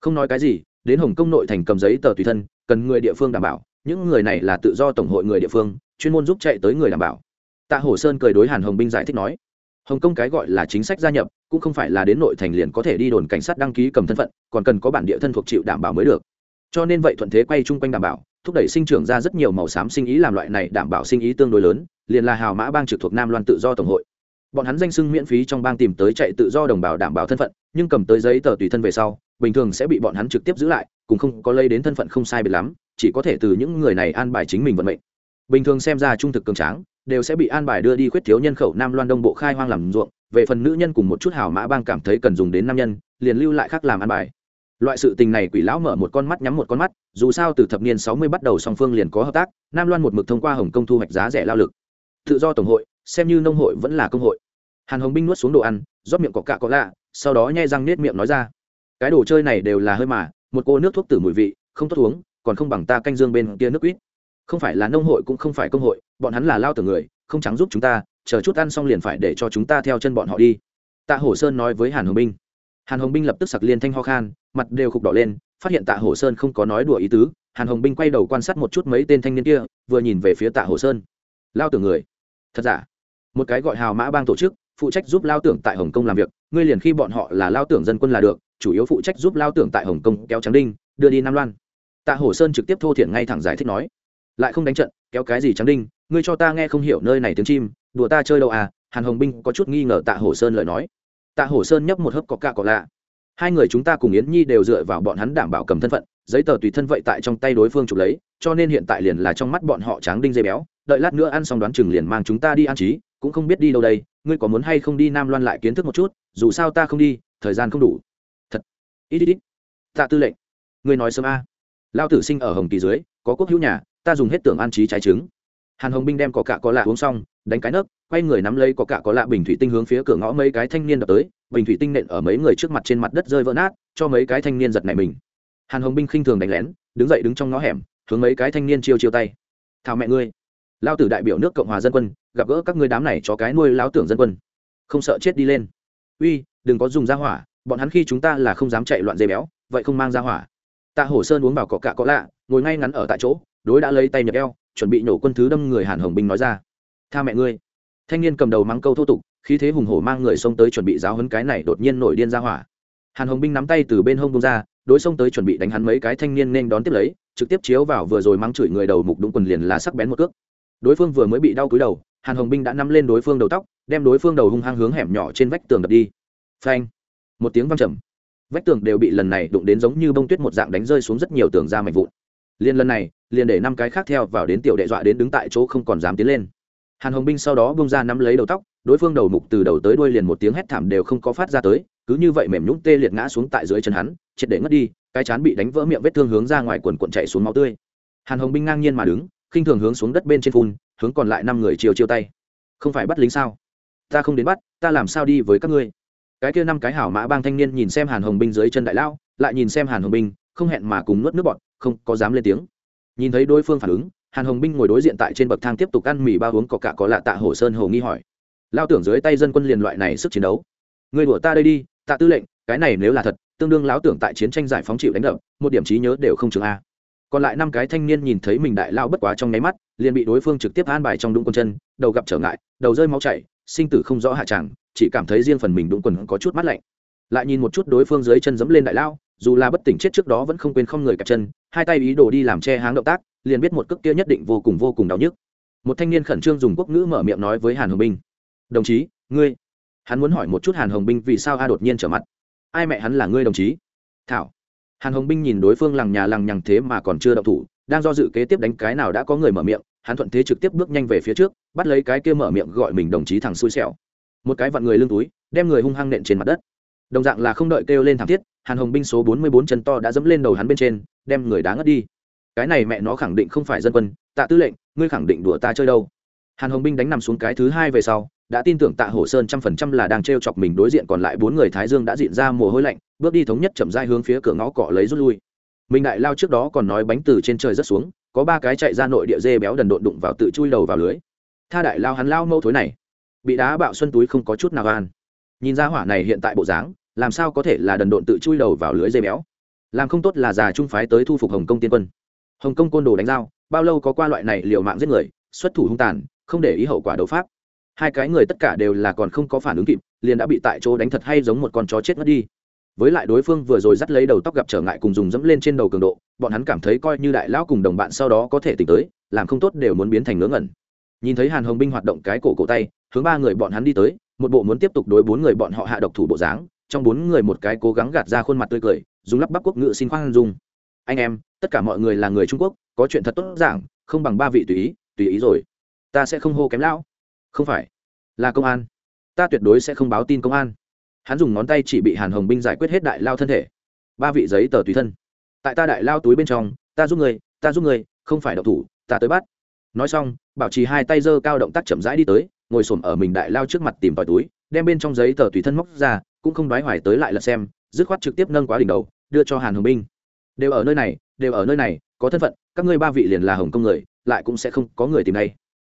Không nói cái gì, đến hồng kông nội thành cầm giấy tờ tùy thân, cần người địa phương đảm bảo, những người này là tự do tổng hội người địa phương, chuyên môn giúp chạy tới người đảm bảo. Tạ hổ sơn cười đối hàn hồng binh giải thích nói, hồng kông cái gọi là chính sách gia nhập, cũng không phải là đến nội thành liền có thể đi đồn cảnh sát đăng ký cầm thân phận, còn cần có bản địa thân thuộc chịu đảm bảo mới được. Cho nên vậy thuận thế quay chung quanh đảm bảo thúc đẩy sinh trưởng ra rất nhiều màu xám sinh ý làm loại này đảm bảo sinh ý tương đối lớn, liền là hào mã bang trực thuộc nam loan tự do tổng hội. Bọn hắn danh sưng miễn phí trong bang tìm tới chạy tự do đồng bào đảm bảo thân phận, nhưng cầm tới giấy tờ tùy thân về sau, bình thường sẽ bị bọn hắn trực tiếp giữ lại, cũng không có lây đến thân phận không sai biệt lắm, chỉ có thể từ những người này an bài chính mình vận mệnh. Bình thường xem ra trung thực cường tráng, đều sẽ bị an bài đưa đi khuyết thiếu nhân khẩu nam loan đông bộ khai hoang làm ruộng, về phần nữ nhân cùng một chút hào mã bang cảm thấy cần dùng đến nam nhân, liền lưu lại khác làm an bài loại sự tình này quỷ lão mở một con mắt nhắm một con mắt, dù sao từ thập niên sáu mươi bắt đầu song phương liền có hợp tác, nam loan một mực thông qua hồng kông thu hoạch giá rẻ lao lực. Tự do tổng hội, xem như nông hội vẫn là công hội. Hàn hồng binh nuốt xuống đồ ăn, rót miệng cọ cạ có lạ, sau đó nhai răng nết miệng nói ra. Cái đồ chơi này đều là hơi mà, một cô nước thuốc tử mùi vị, không tốt uống, còn không bằng ta canh dương bên kia nước quýt. Không phải là nông hội cũng không phải công hội, bọn hắn là lao tử người, không trắng giúp chúng ta, chờ chút ăn xong liền phải để cho chúng ta theo chân bọn họ đi. Tạ hổ sơn nói với hàn hồng binh. Hàn hồng binh lập tức sặc liên thanh ho khan mặt đều khục đỏ lên, phát hiện tạ hổ sơn không có nói đùa ý tứ, hàn hồng binh quay đầu quan sát một chút mấy tên thanh niên kia, vừa nhìn về phía tạ hổ sơn. Lao tưởng người, thật giả? Một cái gọi hào mã bang tổ chức, phụ trách giúp lao tưởng tại hồng kông làm việc, ngươi liền khi bọn họ là lao tưởng dân quân là được, chủ yếu phụ trách giúp lao tưởng tại hồng kông kéo trắng đinh, đưa đi nam loan. Tạ hổ sơn trực tiếp thô thiển ngay thẳng giải thích nói. Lại không đánh trận, kéo cái gì trắng đinh, ngươi cho ta nghe không hiểu nơi này tiếng chim, đùa ta chơi đâu à? Hàn hồng binh có chút nghi ngờ tạ hổ sơn lời nói. Tạ hổ sơn nhấp một hớp có cạ có lạ hai người chúng ta cùng yến nhi đều dựa vào bọn hắn đảm bảo cầm thân phận, giấy tờ tùy thân vậy tại trong tay đối phương chụp lấy, cho nên hiện tại liền là trong mắt bọn họ tráng đinh dây béo, đợi lát nữa ăn xong đoán chừng liền mang chúng ta đi ăn trí, cũng không biết đi đâu đây, ngươi có muốn hay không đi nam loan lại kiến thức một chút, dù sao ta không đi, thời gian không đủ. Thật. Ít ít ít. Tạ tư lệnh. Ngươi nói sớm a. Lao tử sinh ở hồng kỳ dưới, có quốc hữu nhà, ta dùng hết tưởng an trí trái trứng. Hàn hồng binh đem có cạ có lạ uống xong, đánh cái nấc quay người nắm lấy có cạ có lạ bình thủy tinh hướng phía cửa ngõ mấy cái thanh niên đập tới, bình thủy tinh nện ở mấy người trước mặt trên mặt đất rơi vỡ nát, cho mấy cái thanh niên giật này mình. Hàn hồng binh khinh thường đánh lén, đứng dậy đứng trong ngõ hẻm, hướng mấy cái thanh niên chiêu chiêu tay. Thảo mẹ ngươi, lao tử đại biểu nước cộng hòa dân quân, gặp gỡ các ngươi đám này cho cái nuôi lao tưởng dân quân. Không sợ chết đi lên. Uy, đừng có dùng ra hỏa, bọn hắn khi chúng ta là không dám chạy loạn dây béo, vậy không mang ra hỏa. Tạ hổ sơn uống vào cọ cạ có lạ, ngồi ngay ngắn ở tại chỗ, đối đã lấy tay nhập eo, chuẩn bị nổ quân thứ đâm người hàn hồng binh nói ra. Tha mẹ ngươi thanh niên cầm đầu mắng câu thô tục, khí thế hùng hổ mang người xông tới chuẩn bị giáo hấn cái này đột nhiên nổi điên ra hỏa. Hàn hồng binh nắm tay từ bên hông bông ra, đối xông tới chuẩn bị đánh hắn mấy cái thanh niên nên đón tiếp lấy, trực tiếp chiếu vào vừa rồi mắng chửi người đầu mục đúng quần liền là sắc bén một cước. Đối phương vừa mới bị đau cúi đầu, hàn hồng binh đã nắm lên đối phương đầu tóc, đem đối phương đầu hung hăng hướng hẻm nhỏ trên vách tường đập đi. Phanh! Một tiếng văng trầm. Vách tường đều bị lần này đụng đến giống như bông tuyết một dạng đánh rơi xuống rất nhiều tường ra mạnh vụn. Liên lần này, liền để năm cái khác theo vào đến tiểu đệ dọa đến đứng tại chỗ không còn dám tiến lên hàn hồng binh sau đó bông ra nắm lấy đầu tóc, đối phương đầu mục từ đầu tới đuôi liền một tiếng hét thảm đều không có phát ra tới, cứ như vậy mềm nhũng tê liệt ngã xuống tại dưới chân hắn, triệt để ngất đi, cái chán bị đánh vỡ miệng vết thương hướng ra ngoài quần quần chạy xuống máu tươi. Hàn hồng binh ngang nhiên mà đứng, khinh thường hướng xuống đất bên trên phun, hướng còn lại năm người chiều chiêu tay. Không phải bắt lính sao? Ta không đến bắt, ta làm sao đi với các ngươi? Cái kia năm cái hảo mã bang thanh niên nhìn xem hàn hồng binh dưới chân đại lao, lại nhìn xem hàn hồng binh, không hẹn mà cùng nuốt nước bọt, không có dám lên tiếng. Nhìn thấy đối phương phản ứng hàn hồng binh ngồi đối diện tại trên bậc thang tiếp tục ăn mì ba uống cỏ cạ có lạ tạ hồ sơn hồ nghi hỏi. Lao tưởng dưới tay dân quân liền loại này sức chiến đấu. Người đùa ta đây đi, tạ tư lệnh, cái này nếu là thật, tương đương lão tưởng tại chiến tranh giải phóng chịu đánh đập, một điểm trí nhớ đều không chừng a. Còn lại năm cái thanh niên nhìn thấy mình đại lao bất quá trong nháy mắt, liền bị đối phương trực tiếp an bài trong đũng quần chân, đầu gặp trở ngại, đầu rơi máu chảy, sinh tử không rõ hạ tràng, chỉ cảm thấy riêng phần mình đũng quần có chút mát lạnh. Lại nhìn một chút đối phương dưới chân dẫm lên đại lao, dù là bất tỉnh chết trước đó vẫn không quên không người cặp chân, hai tay ý đồ đi làm che háng động tác liền biết một cước kia nhất định vô cùng vô cùng đau nhức. Một thanh niên khẩn trương dùng quốc ngữ mở miệng nói với hàn hồng binh. Đồng chí, ngươi. Hắn muốn hỏi một chút hàn hồng binh vì sao a đột nhiên trở mặt. Ai mẹ hắn là ngươi, đồng chí? Thảo. Hàn hồng binh nhìn đối phương lằng nhà lằng nhằng thế mà còn chưa đậu thủ, đang do dự kế tiếp đánh cái nào đã có người mở miệng, hắn thuận thế trực tiếp bước nhanh về phía trước, bắt lấy cái kia mở miệng gọi mình đồng chí thằng xui xẻo. Một cái vặn người lưng túi, đem người hung hăng nện trên mặt đất. Đồng dạng là không đợi kêu lên thảm thiết, hàn hồng binh số bốn mươi bốn chân to đã dẫm lên đầu hắn bên trên, đem người đá ngất đi cái này mẹ nó khẳng định không phải dân quân, tạ tư lệnh, ngươi khẳng định đùa ta chơi đâu. Hàn hồng binh đánh nằm xuống cái thứ hai về sau, đã tin tưởng tạ hổ sơn trăm phần trăm là đang t r e o chọc mình đối diện còn lại bốn người thái dương đã diện ra mồ hôi lạnh, bước đi thống nhất chậm dai hướng phía cửa ngõ cọ lấy rút lui. Mình đại lao trước đó còn nói bánh từ trên trời rất xuống, có ba cái chạy ra nội địa dê béo đần độn đụng vào tự chui đầu vào lưới. Tha đại lao hắn lao mâu thối này, bị đá bạo xuân túi không có chút nào gan nhìn ra hỏa này hiện tại bộ dáng, làm sao có thể là đần độn tự chui đầu vào lưới dê béo? Làm không tốt là già trung phái tới thu phục hồng kông tiên quân hồng kông côn đồ đánh dao bao lâu có qua loại này liều mạng giết người, xuất thủ hung tàn, không để ý hậu quả đấu pháp. Hai cái người tất cả đều là còn không có phản ứng kịp, liền đã bị tại chỗ đánh thật hay giống một con chó chết mất đi. Với lại đối phương vừa rồi dắt lấy đầu tóc gặp trở ngại cùng dùng dẫm lên trên đầu cường độ, bọn hắn cảm thấy coi như đại lão cùng đồng bạn sau đó có thể tỉnh tới, làm không tốt đều muốn biến thành ngớ ngẩn. Nhìn thấy hàn hồng binh hoạt động cái cổ cổ tay, hướng ba người bọn hắn đi tới, một bộ muốn tiếp tục đối bốn người bọn họ hạ độc thủ bộ dáng, trong bốn người một cái cố gắng gạt ra khuôn mặt tươi cười, dùng lắp bắp quốc ngự xin khoan dung anh em, tất cả mọi người là người trung quốc, có chuyện thật tốt giảng, không bằng ba vị tùy ý tùy ý rồi. Ta sẽ không hô kém lão. Không phải, là công an. Ta tuyệt đối sẽ không báo tin công an. Hắn dùng ngón tay chỉ bị hàn hồng binh giải quyết hết đại lao thân thể. Ba vị giấy tờ tùy thân. Tại ta đại lao túi bên trong, ta giúp người, ta giúp người, không phải đậu thủ, ta tới bắt. Nói xong, bảo trì hai tay giơ cao động tác chậm rãi đi tới, ngồi s ổ m ở mình đại lao trước mặt tìm tòi túi, đem bên trong giấy tờ tùy thân móc ra, cũng không đoái hoài tới lại lật xem, dứt khoát trực tiếp nâng quá đỉnh đầu, đưa cho hàn hồng binh đều ở nơi này, đều ở nơi này, có thân phận, các ngươi ba vị liền là hồng kông người, lại cũng sẽ không có người tìm đây.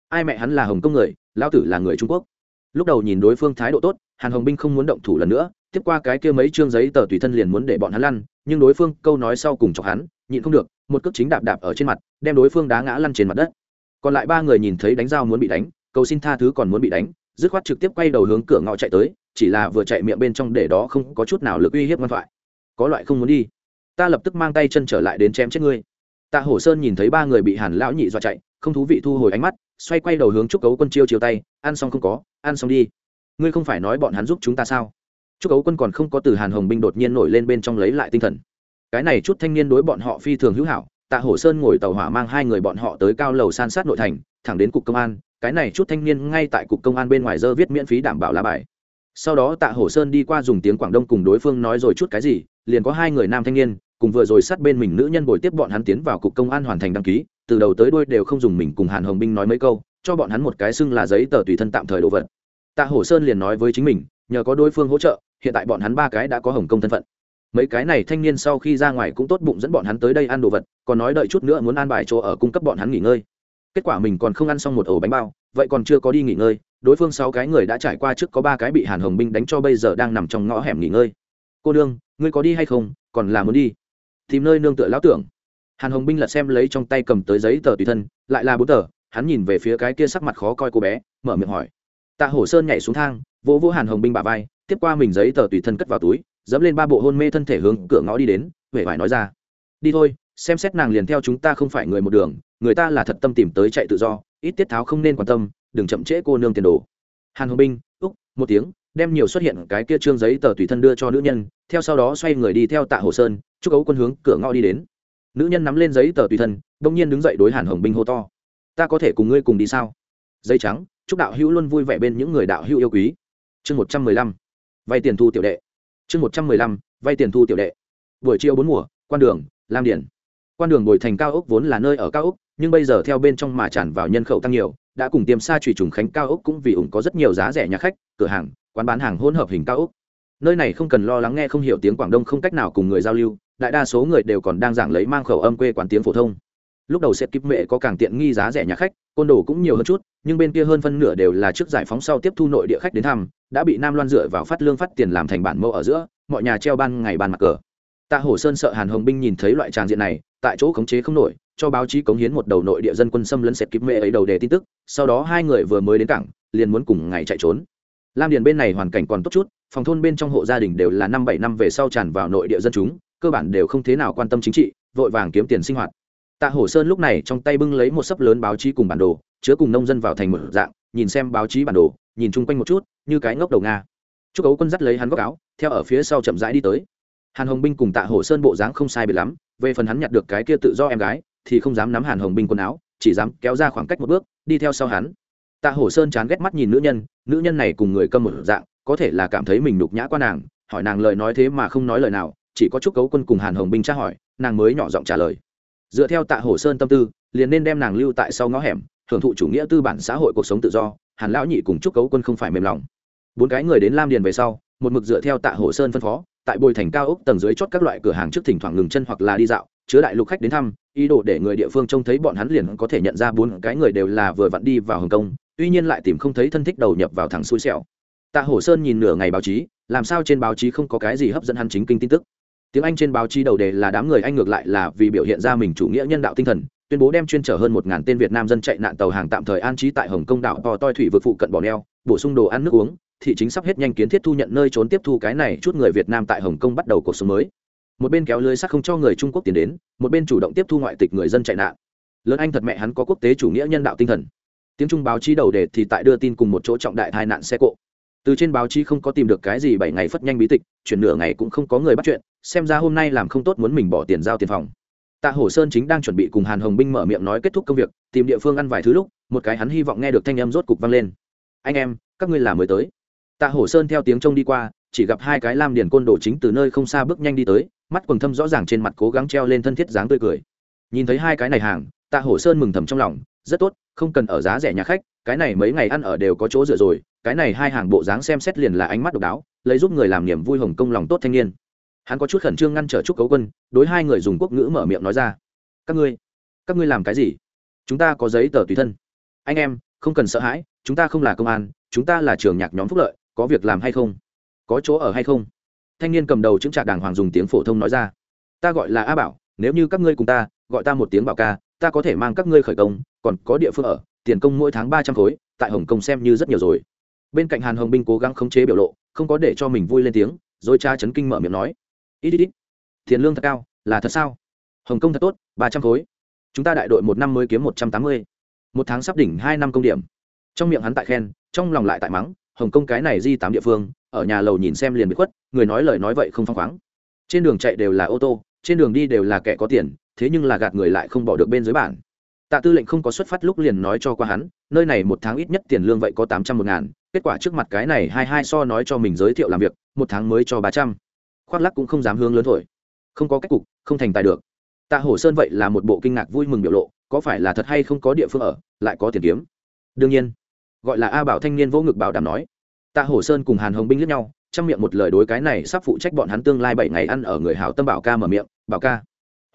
Ai mẹ hắn là hồng kông người lao tử là người trung quốc. Lúc đầu nhìn đối phương thái độ tốt, hàn hồng binh không muốn động thủ lần nữa, tiếp qua cái kia mấy chương giấy tờ tùy thân liền muốn để bọn hắn lăn, nhưng đối phương câu nói sau cùng chọc hắn, nhịn không được, một cước chính đạp đạp ở trên mặt, đem đối phương đá ngã lăn trên mặt đất. Còn lại ba người nhìn thấy đánh dao muốn bị đánh, cầu xin tha thứ còn muốn bị đánh, dứt khoát trực tiếp quay đầu hướng cửa ngõ chạy tới, chỉ là vừa chạy miệng bên trong để đó không có chút nào lực uy hiếp ngoan thoại. Có loại không muốn đi ta lập tức mang tay chân trở lại đến chém chết ngươi. Tạ hổ sơn nhìn thấy ba người bị hàn lão nhị dọa chạy, không thú vị thu hồi ánh mắt, xoay quay đầu hướng trúc cấu quân chiêu chiều tay, ăn xong không có, ăn xong đi. Ngươi không phải nói bọn hắn giúp chúng ta sao? Trúc cấu quân còn không có từ hàn hồng binh đột nhiên nổi lên bên trong lấy lại tinh thần. Cái này chút thanh niên đối bọn họ phi thường hữu hảo, tạ hổ sơn ngồi tàu hỏa mang hai người bọn họ tới cao lầu san sát nội thành, thẳng đến cục công an, cái này chút thanh niên ngay tại cục công an bên ngoài dơ viết miễn phí đảm bảo lá bài. Sau đó tạ hổ sơn đi qua dùng tiếng quảng đông cùng đối phương nói rồi chút cái gì liền có hai người nam thanh niên, cùng vừa rồi sát bên mình nữ nhân bồi tiếp bọn hắn tiến vào cục công an hoàn thành đăng ký, từ đầu tới đuôi đều không dùng mình cùng hàn hồng binh nói mấy câu, cho bọn hắn một cái xưng là giấy tờ tùy thân tạm thời đồ vật. Tạ hổ sơn liền nói với chính mình, nhờ có đối phương hỗ trợ, hiện tại bọn hắn ba cái đã có hồng công thân phận. Mấy cái này thanh niên sau khi ra ngoài cũng tốt bụng dẫn bọn hắn tới đây ăn đồ vật, còn nói đợi chút nữa muốn ăn bài chỗ ở cung cấp bọn hắn nghỉ ngơi. Kết quả mình còn không ăn xong một ổ bánh bao, vậy còn chưa có đi nghỉ ngơi, đối phương sáu cái người đã trải qua trước có ba cái bị hàn hồng binh đánh cho bây giờ đang nằm trong ngõ hẻm nghỉ ngơi cô Nương, ngươi có đi hay không? Còn là muốn đi. Tìm nơi nương tựa lão tưởng. Hàn hồng binh lật xem lấy trong tay cầm tới giấy tờ tùy thân lại là bốn tờ hắn nhìn về phía cái kia sắc mặt khó coi cô bé mở miệng hỏi. Tạ hổ sơn nhảy xuống thang vỗ vỗ hàn hồng binh bà vai tiếp qua mình giấy tờ tùy thân cất vào túi dẫm lên ba bộ hôn mê thân thể hướng cửa ngõ đi đến huệ vải nói ra. Đi thôi xem xét nàng liền theo chúng ta không phải người một đường người ta là thật tâm tìm tới chạy tự do ít tiết tháo không nên quan tâm đừng chậm trễ cô nương tiền đồ. Hàn hồng binh úc một tiếng đem nhiều xuất hiện cái kia trương giấy tờ tùy thân đưa cho nữ nhân, theo sau đó xoay người đi theo tạ hồ sơn chúc ấu quân hướng cửa ngõ đi đến. Nữ nhân nắm lên giấy tờ tùy thân đông nhiên đứng dậy đối hàn hồng binh hô to. Ta có thể cùng ngươi cùng đi sao? Giấy trắng chúc đạo hữu luôn vui vẻ bên những người đạo hữu yêu quý. Chương một trăm mười lăm, vay tiền thu tiểu đệ. Chương một trăm mười lăm, vay tiền thu tiểu đệ. Buổi chiều bốn mùa, quan đường, lam điển quan đường bồi thành cao ốc vốn là nơi ở cao ốc, nhưng bây giờ theo bên trong mà tràn vào nhân khẩu tăng nhiều, đã cùng tiêm xa trùy trùng khánh cao ốc cũng vì ủng có rất nhiều giá rẻ nhà khách, cửa hàng quán bán hàng hỗn hợp hình cao ốc nơi này không cần lo lắng nghe không hiểu tiếng quảng đông không cách nào cùng người giao lưu, đại đa số người đều còn đang giảng lấy mang khẩu âm quê quán tiếng phổ thông. Lúc đầu sẽ kíp mệ có càng tiện nghi giá rẻ nhà khách, côn đồ cũng nhiều hơn chút, nhưng bên kia hơn phân nửa đều là trước giải phóng sau tiếp thu nội địa khách đến thăm, đã bị nam loan dựa vào phát lương phát tiền làm thành bản mẫu ở giữa, mọi nhà treo ban ngày bàn mặt cờ. Tạ hổ sơn sợ hàn hồng binh nhìn thấy loại tràng diện này, tại chỗ khống chế không nổi, cho báo chí cống hiến một đầu nội địa dân quân xâm lấn sệt kíp mệ ấy đầu đề tin tức, sau đó hai người vừa mới đến cảng, liền muốn cùng ngày chạy trốn lam điền bên này hoàn cảnh còn tốt chút, phòng thôn bên trong hộ gia đình đều là năm bảy năm về sau tràn vào nội địa dân chúng, cơ bản đều không thế nào quan tâm chính trị, vội vàng kiếm tiền sinh hoạt. Tạ hổ sơn lúc này trong tay bưng lấy một sấp lớn báo chí cùng bản đồ, chứa cùng nông dân vào thành một dạng, nhìn xem báo chí bản đồ, nhìn chung quanh một chút, như cái ngốc đầu nga. Chúc ấu quân dắt lấy hắn góc áo, theo ở phía sau chậm rãi đi tới. Hàn hồng binh cùng tạ hổ sơn bộ dáng không sai biệt lắm, về phần hắn nhặt được cái kia tự do em gái, thì không dám nắm hàn hồng binh quần áo, chỉ dám kéo ra khoảng cách một bước, đi theo sau hắn. Tạ hổ sơn chán ghét mắt nhìn nữ nhân nữ nhân này cùng người câm một dạng, có thể là cảm thấy mình nhục nhã qua nàng, hỏi nàng lời nói thế mà không nói lời nào, chỉ có chúc cấu quân cùng hàn hồng binh tra hỏi, nàng mới nhỏ giọng trả lời. Dựa theo tạ hổ sơn tâm tư, liền nên đem nàng lưu tại sau ngõ hẻm, hưởng thụ chủ nghĩa tư bản xã hội cuộc sống tự do, hàn lão nhị cùng chúc cấu quân không phải mềm lòng. Bốn cái người đến lam điền về sau, một mực dựa theo tạ hổ sơn phân phó, tại bồi thành cao ốc tầng dưới chót các loại cửa hàng trước thỉnh thoảng ngừng chân hoặc là đi dạo chứa đại lục khách đến thăm, ý đồ để người địa phương trông thấy bọn hắn liền có thể nhận ra bốn cái người đều là vừa vặn đi vào hồng kông, tuy nhiên lại tìm không thấy thân thích đầu nhập vào thẳng xui xẻo. Tạ hổ sơn nhìn nửa ngày báo chí, làm sao trên báo chí không có cái gì hấp dẫn hắn chính kinh tin tức. Tiếng anh trên báo chí đầu đề là đám người anh ngược lại là vì biểu hiện ra mình chủ nghĩa nhân đạo tinh thần, tuyên bố đem chuyên chở hơn một ngàn tên việt nam dân chạy nạn tàu hàng tạm thời an trí tại hồng kông đảo to toi thủy vực phụ cận bò neo, bổ sung đồ ăn nước uống, thị chính sắp hết nhanh kiến thiết thu nhận nơi trốn tiếp thu cái này chút người việt nam tại hồng kông bắt đầu cuộc sống mới một bên kéo lưới sắt không cho người trung quốc tiến đến, một bên chủ động tiếp thu ngoại tịch người dân chạy nạn. Lớn anh thật mẹ hắn có quốc tế chủ nghĩa nhân đạo tinh thần. Tiếng trung báo chí đầu đề thì tại đưa tin cùng một chỗ trọng đại tai nạn xe cộ. Từ trên báo chí không có tìm được cái gì bảy ngày phất nhanh bí tịch, chuyển nửa ngày cũng không có người bắt chuyện, xem ra hôm nay làm không tốt muốn mình bỏ tiền giao tiền phòng. Tạ hổ sơn chính đang chuẩn bị cùng hàn hồng binh mở miệng nói kết thúc công việc, tìm địa phương ăn vài thứ lúc, một cái hắn hy vọng nghe được thanh âm rốt cục vang lên. Anh em, các ngươi là mới tới. Tạ hổ sơn theo tiếng trông đi qua chỉ gặp hai cái lam điền côn đồ chính từ nơi không xa bước nhanh đi tới, mắt quần thâm rõ ràng trên mặt cố gắng treo lên thân thiết dáng tươi cười. Nhìn thấy hai cái này hàng, tạ hổ sơn mừng thầm trong lòng, rất tốt, không cần ở giá rẻ nhà khách, cái này mấy ngày ăn ở đều có chỗ dựa rồi, cái này hai hàng bộ dáng xem xét liền là ánh mắt độc đáo, lấy giúp người làm niềm vui hồng công lòng tốt thanh niên. Hắn có chút khẩn trương ngăn trở chúc cấu quân, đối hai người dùng quốc ngữ mở miệng nói ra. Các ngươi các ngươi làm cái gì? Chúng ta có giấy tờ tùy thân. Anh em, không cần sợ hãi, chúng ta không là công an, chúng ta là trường nhạc nhóm phúc lợi, có việc làm hay không? Có chỗ ở hay không? Thanh niên cầm đầu chứng trạc đàng hoàng dùng tiếng phổ thông nói ra. Ta gọi là a bảo, nếu như các ngươi cùng ta, gọi ta một tiếng bảo ca, ta có thể mang các ngươi khởi công, còn có địa phương ở, tiền công mỗi tháng ba trăm khối, tại hồng kông xem như rất nhiều rồi. Bên cạnh hàn hồng binh cố gắng khống chế biểu lộ, không có để cho mình vui lên tiếng, rồi cha chấn kinh mở miệng nói. Ít ít ít, tiền lương thật cao, là thật sao? Hồng kông thật tốt, ba trăm khối. Chúng ta đại đội một năm mới kiếm một trăm tám mươi. Một tháng sắp đỉnh hai năm công điểm. Trong miệng hắn tại khen, trong lòng lại tại mắng, hồng kông cái này di tám địa phương ở nhà lầu nhìn xem liền bị khuất, người nói lời nói vậy không phăng khoáng. Trên đường chạy đều là ô tô, trên đường đi đều là kẻ có tiền, thế nhưng là gạt người lại không bỏ được bên dưới bản. Tạ tư lệnh không có xuất phát lúc liền nói cho qua hắn, nơi này một tháng ít nhất tiền lương vậy có tám trăm một ngàn, kết quả trước mặt cái này hai hai so nói cho mình giới thiệu làm việc, một tháng mới cho ba trăm. Khoác lắc cũng không dám hướng lớn thổi. Không có cách cục, không thành tài được. Tạ hổ sơn vậy là một bộ kinh ngạc vui mừng biểu lộ, có phải là thật hay không có địa phương ở, lại có tiền kiếm? Đương nhiên. Gọi là a bảo thanh niên vô ngực bảo đảm nói tạ hổ sơn cùng hàn hồng binh lướt nhau trong miệng một lời đối cái này sắp phụ trách bọn hắn tương lai bảy ngày ăn ở người hảo tâm bảo ca mở miệng, bảo ca,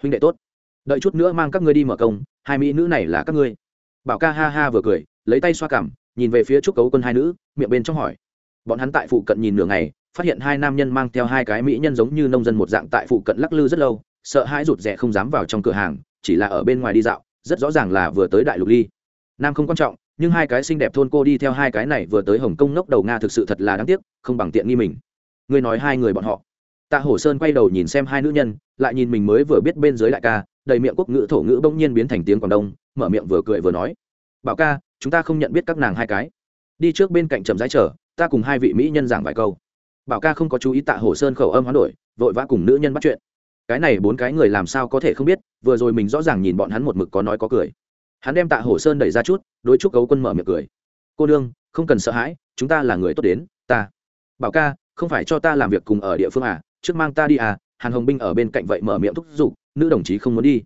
huynh đệ tốt. Đợi chút nữa mang các ngươi đi mở công, hai mỹ nữ này là các ngươi. Bảo ca ha ha vừa cười, lấy tay xoa cảm, nhìn về phía trúc cấu quân hai nữ, miệng bên trong hỏi. Bọn hắn tại phụ cận nhìn nửa ngày, phát hiện hai nam nhân mang theo hai cái mỹ nhân giống như nông dân một dạng tại phụ cận lắc lư rất lâu, sợ hãi rụt rè không dám vào trong cửa hàng, chỉ là ở bên ngoài đi dạo, rất rõ ràng là vừa tới đại lục ly. Nam không quan trọng nhưng hai cái xinh đẹp thôn cô đi theo hai cái này vừa tới hồng kông ngốc đầu nga thực sự thật là đáng tiếc, không bằng tiện nghi mình. Ngươi nói hai người bọn họ. Tạ hổ sơn quay đầu nhìn xem hai nữ nhân, lại nhìn mình mới vừa biết bên dưới đại ca, đầy miệng quốc ngữ thổ ngữ bỗng nhiên biến thành tiếng quảng đông, mở miệng vừa cười vừa nói. Bảo ca, chúng ta không nhận biết các nàng hai cái. Đi trước bên cạnh trầm rãi chờ, ta cùng hai vị mỹ nhân giảng vài câu. Bảo ca không có chú ý tạ hổ sơn khẩu âm hoán đổi, vội vã cùng nữ nhân bắt chuyện. Cái này bốn cái người làm sao có thể không biết, vừa rồi mình rõ ràng nhìn bọn hắn một mực có nói có cười hắn đem tạ hổ sơn đẩy ra chút, đối chúc cấu quân mở miệng cười. Cô đương không cần sợ hãi, chúng ta là người tốt đến, ta. Bảo ca, không phải cho ta làm việc cùng ở địa phương à trước mang ta đi à hàn hồng binh ở bên cạnh vậy mở miệng thúc giục, nữ đồng chí không muốn đi.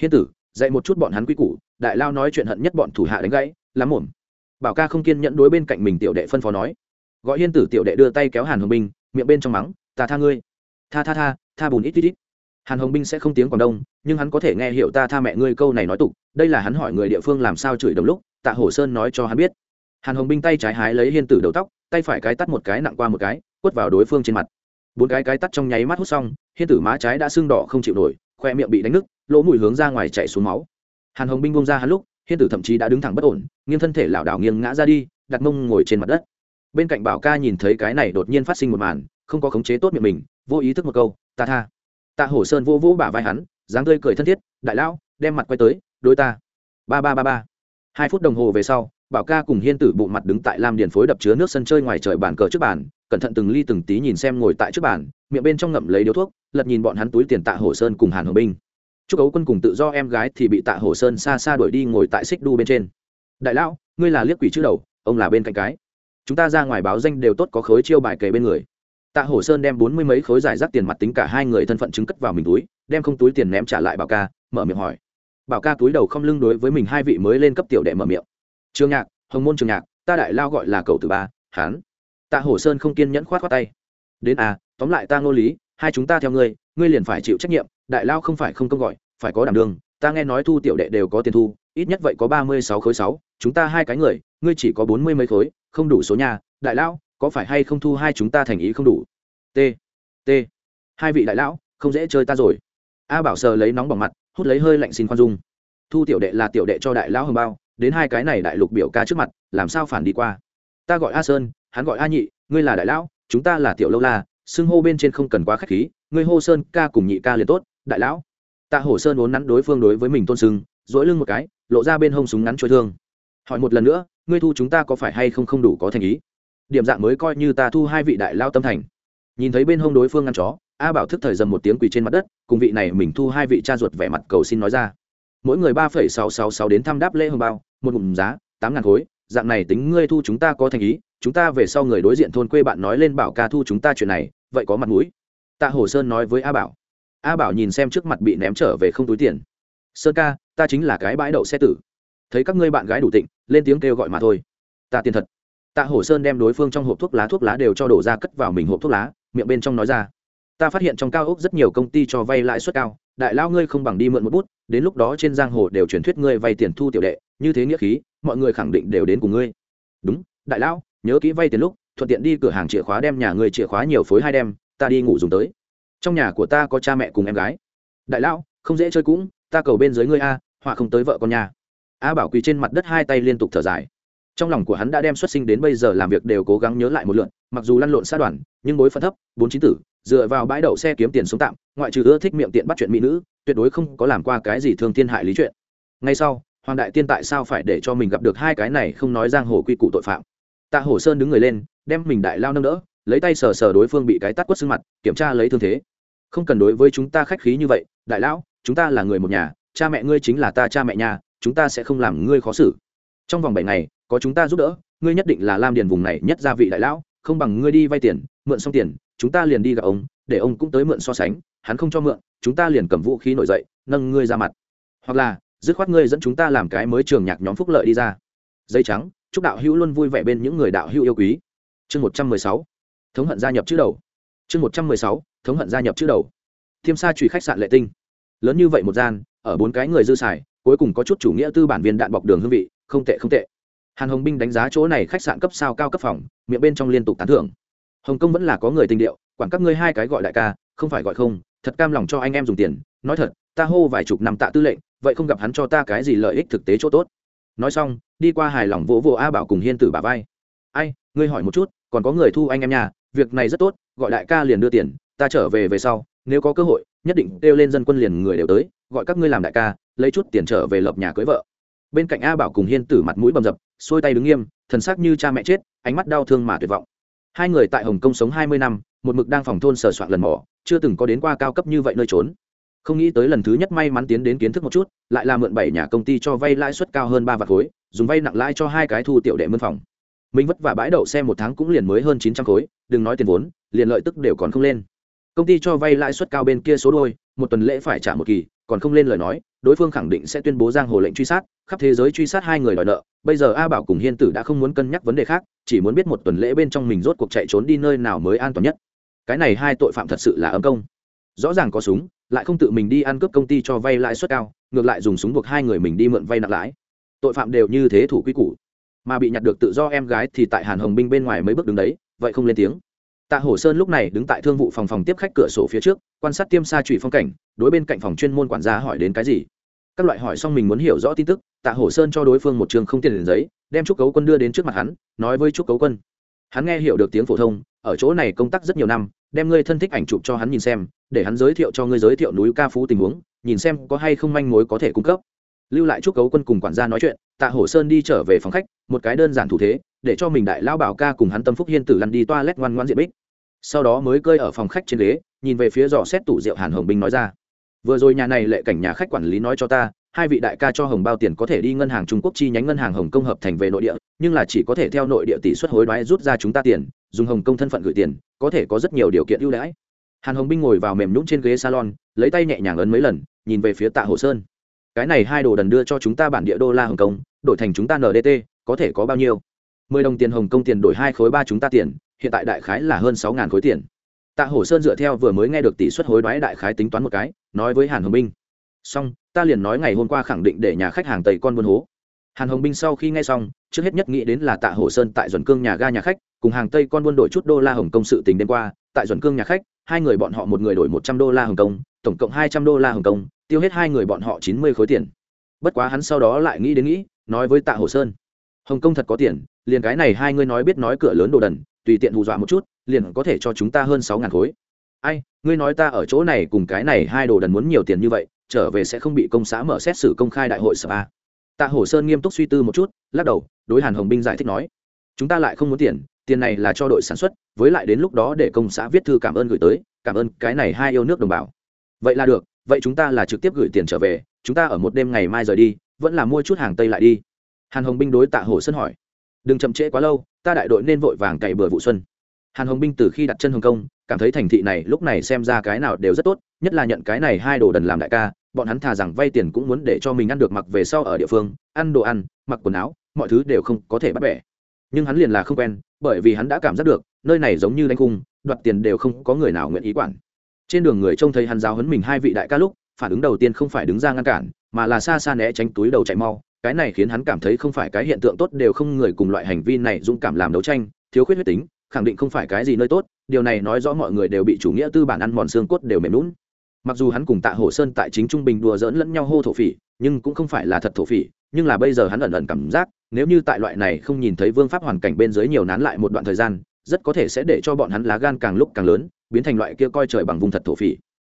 Hiên tử, dạy một chút bọn hắn quy củ, đại lao nói chuyện hận nhất bọn thủ hạ đánh gãy, lắm mồm. bảo ca không kiên nhẫn đối bên cạnh mình tiểu đệ phân phó nói. Gọi hiên tử tiểu đệ đưa tay kéo hàn hồng binh, miệng bên trong mắng, ta tha ngươi. Tha tha tha tha bùn ít ít ít hàn hồng binh sẽ không tiếng quảng đông, nhưng hắn có thể nghe hiểu ta tha mẹ ngươi câu này nói tục, đây là hắn hỏi người địa phương làm sao chửi đồng lúc, tạ hổ sơn nói cho hắn biết. Hàn hồng binh tay trái hái lấy hiên tử đầu tóc, tay phải cái tắt một cái nặng qua một cái, quất vào đối phương trên mặt. Bốn cái cái tắt trong nháy mắt hút xong, hiên tử má trái đã sưng đỏ không chịu nổi, khoe miệng bị đánh nứt, lỗ mùi hướng ra ngoài chạy xuống máu. Hàn hồng binh bông ra hắn lúc, hiên tử thậm chí đã đứng thẳng bất ổn, nghiêng thân thể lảo đảo nghiêng ngã ra đi, đặt mông ngồi trên mặt đất. Bên cạnh bảo ca nhìn thấy cái này đột nhiên phát sinh một màn, không có khống chế tốt miệng mình, vô ý thức một câu, ta tha tạ hổ sơn vô vũ bả vai hắn, dáng tươi cười thân thiết, đại lão, đem mặt quay tới đôi ta. Ba ba ba ba. Hai phút đồng hồ về sau, bảo ca cùng hiên tử bụng mặt đứng tại lam điền phối đập chứa nước sân chơi ngoài trời bàn cờ trước bàn, cẩn thận từng ly từng tí nhìn xem ngồi tại trước bàn, miệng bên trong ngậm lấy điếu thuốc, lật nhìn bọn hắn túi tiền tạ hổ sơn cùng hàn hồng binh. Chúc ấu quân cùng tự do em gái thì bị tạ hổ sơn xa xa đuổi đi ngồi tại xích đu bên trên. Đại lão, ngươi là liếc quỷ chữ đầu, ông là bên cạnh cái. Chúng ta ra ngoài báo danh đều tốt có khối chiêu bài kề bên người tạ hổ sơn đem bốn mươi mấy khối giải rác tiền mặt tính cả hai người thân phận chứng cất vào mình túi, đem không túi tiền ném trả lại bảo ca, mở miệng hỏi. Bảo ca túi đầu không lưng đối với mình hai vị mới lên cấp tiểu đệ mở miệng. Trường nhạc, hồng môn trường nhạc, ta đại lao gọi là cậu từ ba hán tạ hổ sơn không kiên nhẫn khoát khoát tay. Đến à tóm lại ta ngô lý, hai chúng ta theo ngươi ngươi liền phải chịu trách nhiệm, đại lao không phải không công gọi, phải có đảm đường ta nghe nói thu tiểu đệ đều có tiền thu, ít nhất vậy có ba mươi sáu khối sáu, chúng ta hai cái người, ngươi chỉ có bốn mươi mấy khối, không đủ số nhà, đại lao có phải hay không thu hai chúng ta thành ý không đủ? T t. Hai vị đại lão, không dễ chơi ta rồi. A bảo sờ lấy nóng bỏng mặt, hút lấy hơi lạnh xin khoan dung. Thu tiểu đệ là tiểu đệ cho đại lão hồng bao, đến hai cái này đại lục biểu ca trước mặt, làm sao phản đi qua? Ta gọi a sơn, hắn gọi a nhị, ngươi là đại lão, chúng ta là tiểu lâu la, xưng hô bên trên không cần quá k h á c h khí, ngươi hô sơn ca cùng nhị ca liền tốt, đại lão. Tạ hổ sơn vốn nắn đối phương đối với mình tôn sưng dỗi lưng một cái, lộ ra bên hông súng ngắn trôi thương. Hỏi một lần nữa, ngươi thu chúng ta có phải hay không không đủ có thành ý? Điểm dạng mới coi như ta thu hai vị đại lao tâm thành. Nhìn thấy bên hông đối phương ngăn chó, a bảo thức thời dầm một tiếng quỳ trên mặt đất, cùng vị này mình thu hai vị cha ruột vẻ mặt cầu xin nói ra. Mỗi người ba phẩy sáu sáu sáu đến thăm đáp lễ hồng bao, một ngụm giá, tám ngàn khối, dạng này tính ngươi thu chúng ta có thành ý, chúng ta về sau người đối diện thôn quê bạn nói lên bảo ca thu chúng ta chuyện này, vậy có mặt mũi. Tạ hồ sơn nói với a bảo. A bảo nhìn xem trước mặt bị ném trở về không túi tiền. Sơn ca, ta chính là cái bãi đậu xe tử. Thấy các ngươi bạn gái đủ tịnh, lên tiếng kêu gọi mà thôi. Ta tiền thật tạ hổ sơn đem đối phương trong hộp thuốc lá thuốc lá đều cho đổ ra cất vào mình hộp thuốc lá, miệng bên trong nói ra, ta phát hiện trong cao ốc rất nhiều công ty cho vay lãi suất cao, đại lao ngươi không bằng đi mượn một bút, đến lúc đó trên giang hồ đều truyền thuyết ngươi vay tiền thu tiểu đệ, như thế nghĩa khí, mọi người khẳng định đều đến cùng ngươi. Đúng, đại lão nhớ kỹ vay tiền lúc, thuận tiện đi cửa hàng chìa khóa đem nhà người chìa khóa nhiều phối hai đem, ta đi ngủ dùng tới. Trong nhà của ta có cha mẹ cùng em gái. Đại lão không dễ chơi cũng, ta cầu bên dưới ngươi a, họa không tới vợ con nhà. A bảo quỳ trên mặt đất hai tay liên tục thở dài trong lòng của hắn đã đem xuất sinh đến bây giờ làm việc đều cố gắng nhớ lại một lượn, mặc dù lăn lộn xa đoàn nhưng mối phận thấp, bốn chín tử, dựa vào bãi đậu xe kiếm tiền sống tạm, ngoại trừ ưa thích miệng tiện bắt chuyện mỹ nữ, tuyệt đối không có làm qua cái gì thương thiên hại lý chuyện. Ngay sau, hoàng đại tiên tại sao phải để cho mình gặp được hai cái này không nói giang hồ quy củ tội phạm? Tạ hổ sơn đứng người lên, đem mình đại lao nâng đỡ, lấy tay sờ sờ đối phương bị cái tắt quất xương mặt, kiểm tra lấy thương thế. Không cần đối với chúng ta khách khí như vậy, đại lão, chúng ta là người một nhà, cha mẹ ngươi chính là ta cha mẹ nhà, chúng ta sẽ không làm ngươi khó xử. Trong vòng bảy ngày có chúng ta giúp đỡ, ngươi nhất định là lam điền vùng này nhất gia vị đại lão, không bằng ngươi đi vay tiền, mượn xong tiền, chúng ta liền đi gặp ông, để ông cũng tới mượn so sánh, hắn không cho mượn, chúng ta liền cầm vũ khí nổi dậy, nâng ngươi ra mặt. Hoặc là, dứt khoát ngươi dẫn chúng ta làm cái mới trường nhạc nhóm phúc lợi đi ra. Dây trắng, chúc đạo hữu luôn vui vẻ bên những người đạo hữu yêu quý. Chương một trăm mười sáu. Thống hận gia nhập chữ đầu. Chương một trăm mười sáu, thống hận gia nhập chữ đầu. Thiêm sa trùy khách sạn lệ tinh. Lớn như vậy một gian, ở bốn cái người dư xài, cuối cùng có chút chủ nghĩa tư bản viên đạn bọc đường hương vị, không tệ không tệ hàn hồng binh đánh giá chỗ này khách sạn cấp sao cao cấp phòng, miệng bên trong liên tục tán thưởng. Hồng kông vẫn là có người tình điệu, quản các ngươi hai cái gọi đại ca, không phải gọi không, thật cam lòng cho anh em dùng tiền. Nói thật, ta hô vài chục năm tạ tư lệnh, vậy không gặp hắn cho ta cái gì lợi ích thực tế chỗ tốt. Nói xong, đi qua hài lòng vỗ vỗ a bảo cùng hiên tử bà vai. Ai, ngươi hỏi một chút, còn có người thu anh em nhà, việc này rất tốt, gọi đại ca liền đưa tiền, ta trở về về sau, nếu có cơ hội, nhất định kêu lên dân quân liền người đều tới, gọi các ngươi làm đại ca, lấy chút tiền trở về lập nhà cưới vợ. Bên cạnh a bảo cùng hiên tử mặt mũi bầm dập xuôi tay đứng nghiêm, thần sắc như cha mẹ chết, ánh mắt đau thương mà tuyệt vọng. Hai người tại hồng kông sống hai mươi năm, một mực đang phòng thôn sờ soạn lần mỏ chưa từng có đến qua cao cấp như vậy nơi trốn. Không nghĩ tới lần thứ nhất may mắn tiến đến kiến thức một chút, lại là mượn bảy nhà công ty cho vay lãi suất cao hơn ba vạt khối, dùng vay nặng lãi cho hai cái thu tiểu đệ mân phòng. Mình vất vả bãi đậu xe một tháng cũng liền mới hơn chín trăm khối, đừng nói tiền vốn, liền lợi tức đều còn không lên. Công ty cho vay lãi suất cao bên kia số đôi, một tuần lễ phải trả một kỳ còn không lên lời nói, đối phương khẳng định sẽ tuyên bố giang hồ lệnh truy sát, khắp thế giới truy sát hai người đòi nợ. Bây giờ a bảo cùng hiên tử đã không muốn cân nhắc vấn đề khác, chỉ muốn biết một tuần lễ bên trong mình rốt cuộc chạy trốn đi nơi nào mới an toàn nhất. Cái này hai tội phạm thật sự là âm công. Rõ ràng có súng, lại không tự mình đi ăn cướp công ty cho vay lãi suất cao, ngược lại dùng súng buộc hai người mình đi mượn vay nặng lãi. Tội phạm đều như thế thủ quy củ. Mà bị nhặt được tự do em gái thì tại hàn hồng binh bên ngoài mấy bước đứng đấy, vậy không lên tiếng tạ hổ sơn lúc này đứng tại thương vụ phòng phòng tiếp khách cửa sổ phía trước, quan sát tiêm xa chủy phong cảnh, đối bên cạnh phòng chuyên môn quản gia hỏi đến cái gì. Các loại hỏi xong mình muốn hiểu rõ tin tức, tạ hổ sơn cho đối phương một trường không tiền liền giấy, đem trúc cấu quân đưa đến trước mặt hắn, nói với trúc cấu quân. Hắn nghe hiểu được tiếng phổ thông, ở chỗ này công tác rất nhiều năm, đem ngươi thân thích ảnh chụp cho hắn nhìn xem, để hắn giới thiệu cho ngươi giới thiệu núi ca phú tình huống, nhìn xem có hay không manh mối có thể cung cấp. Lưu lại trúc cấu quân cùng quản gia nói chuyện, tạ hổ sơn đi trở về phòng khách, một cái đơn giản thủ thế, để cho mình đại lao bảo ca cùng hắn tâm phúc hiên tử lăn đi toilet ngoan ngoãn diện bích sau đó mới cơi ở phòng khách trên ghế, nhìn về phía dò xét tủ rượu hàn hồng binh nói ra. Vừa rồi nhà này lệ cảnh nhà khách quản lý nói cho ta, hai vị đại ca cho hồng bao tiền có thể đi ngân hàng trung quốc chi nhánh ngân hàng hồng kông hợp thành về nội địa, nhưng là chỉ có thể theo nội địa tỷ suất hối đoái rút ra chúng ta tiền, dùng hồng kông thân phận gửi tiền, có thể có rất nhiều điều kiện ưu đãi. Hàn hồng binh ngồi vào mềm nhũng trên ghế salon, lấy tay nhẹ nhàng ấn mấy lần, nhìn về phía tạ hồ sơn. Cái này hai đồ đần đưa cho chúng ta bản địa đô la hồng kông, đổi thành chúng ta ndt có thể có bao nhiêu? Mười đồng tiền hồng kông tiền đổi hai khối ba chúng ta tiền hiện tại đại khái là hơn sáu ngàn khối tiền. Tạ hổ sơn dựa theo vừa mới nghe được tỷ suất hối đoái đại khái tính toán một cái, nói với hàn hồng binh. Xong, ta liền nói ngày hôm qua khẳng định để nhà khách hàng tẩy con buôn hố. Hàn hồng binh sau khi nghe xong, trước hết nhất nghĩ đến là tạ hổ sơn tại duẩn cương nhà ga nhà khách, cùng hàng tây con buôn đổi chút đô la hồng kông sự tình đêm qua. Tại duẩn cương nhà khách, hai người bọn họ một người đổi một trăm đô la hồng kông tổng cộng hai trăm đô la hồng kông tiêu hết hai người bọn họ chín mươi khối tiền. Bất quá hắn sau đó lại nghĩ đến nghĩ, nói với tạ hổ sơn. Hồng kông thật có tiền, liền cái này hai ngươi nói biết nói cửa lớn đồ đần tùy tiện hù dọa một chút, liền có thể cho chúng ta hơn sáu ngàn khối. Ai, ngươi nói ta ở chỗ này cùng cái này hai đồ đần muốn nhiều tiền như vậy, trở về sẽ không bị công xã mở xét xử công khai đại hội sở a. Tạ hổ sơn nghiêm túc suy tư một chút, lắc đầu, đối hàn hồng binh giải thích nói, chúng ta lại không muốn tiền tiền này là cho đội sản xuất, với lại đến lúc đó để công xã viết thư cảm ơn gửi tới, cảm ơn cái này hai yêu nước đồng bào. Vậy là được, vậy chúng ta là trực tiếp gửi tiền trở về, chúng ta ở một đêm ngày mai rời đi, vẫn là mua chút hàng tây lại đi. Hàn hồng binh đối tạ hổ sơn hỏi, đừng chậm trễ quá lâu ta đại đội nên vội vàng cày bừa vụ xuân. Hàn hồng binh từ khi đặt chân hồng kông, cảm thấy thành thị này lúc này xem ra cái nào đều rất tốt, nhất là nhận cái này hai đồ đần làm đại ca, bọn hắn thà rằng vay tiền cũng muốn để cho mình ăn được mặc về sau ở địa phương, ăn đồ ăn, mặc quần áo, mọi thứ đều không có thể bắt bẻ. Nhưng hắn liền là không quen, bởi vì hắn đã cảm giác được, nơi này giống như đánh cung, đoạt tiền đều không có người nào nguyện ý quản. Trên đường người trông thấy hắn giáo hấn mình hai vị đại ca lúc, phản ứng đầu tiên không phải đứng ra ngăn cản, mà là xa xa né tránh túi đầu chạy mau cái này khiến hắn cảm thấy không phải cái hiện tượng tốt đều không người cùng loại hành vi này dũng cảm làm đấu tranh, thiếu khuyết huyết tính, khẳng định không phải cái gì nơi tốt, điều này nói rõ mọi người đều bị chủ nghĩa tư bản ăn mòn xương cốt đều mềm lún mặc dù hắn cùng tạ hổ sơn tại chính trung bình đùa dỡn lẫn nhau hô thổ phỉ, nhưng cũng không phải là thật thổ phỉ, nhưng là bây giờ hắn ẩn ẩn cảm giác, nếu như tại loại này không nhìn thấy vương pháp hoàn cảnh bên dưới nhiều nán lại một đoạn thời gian, rất có thể sẽ để cho bọn hắn lá gan càng lúc càng lớn, biến thành loại kia coi trời bằng vùng thật thổ phỉ.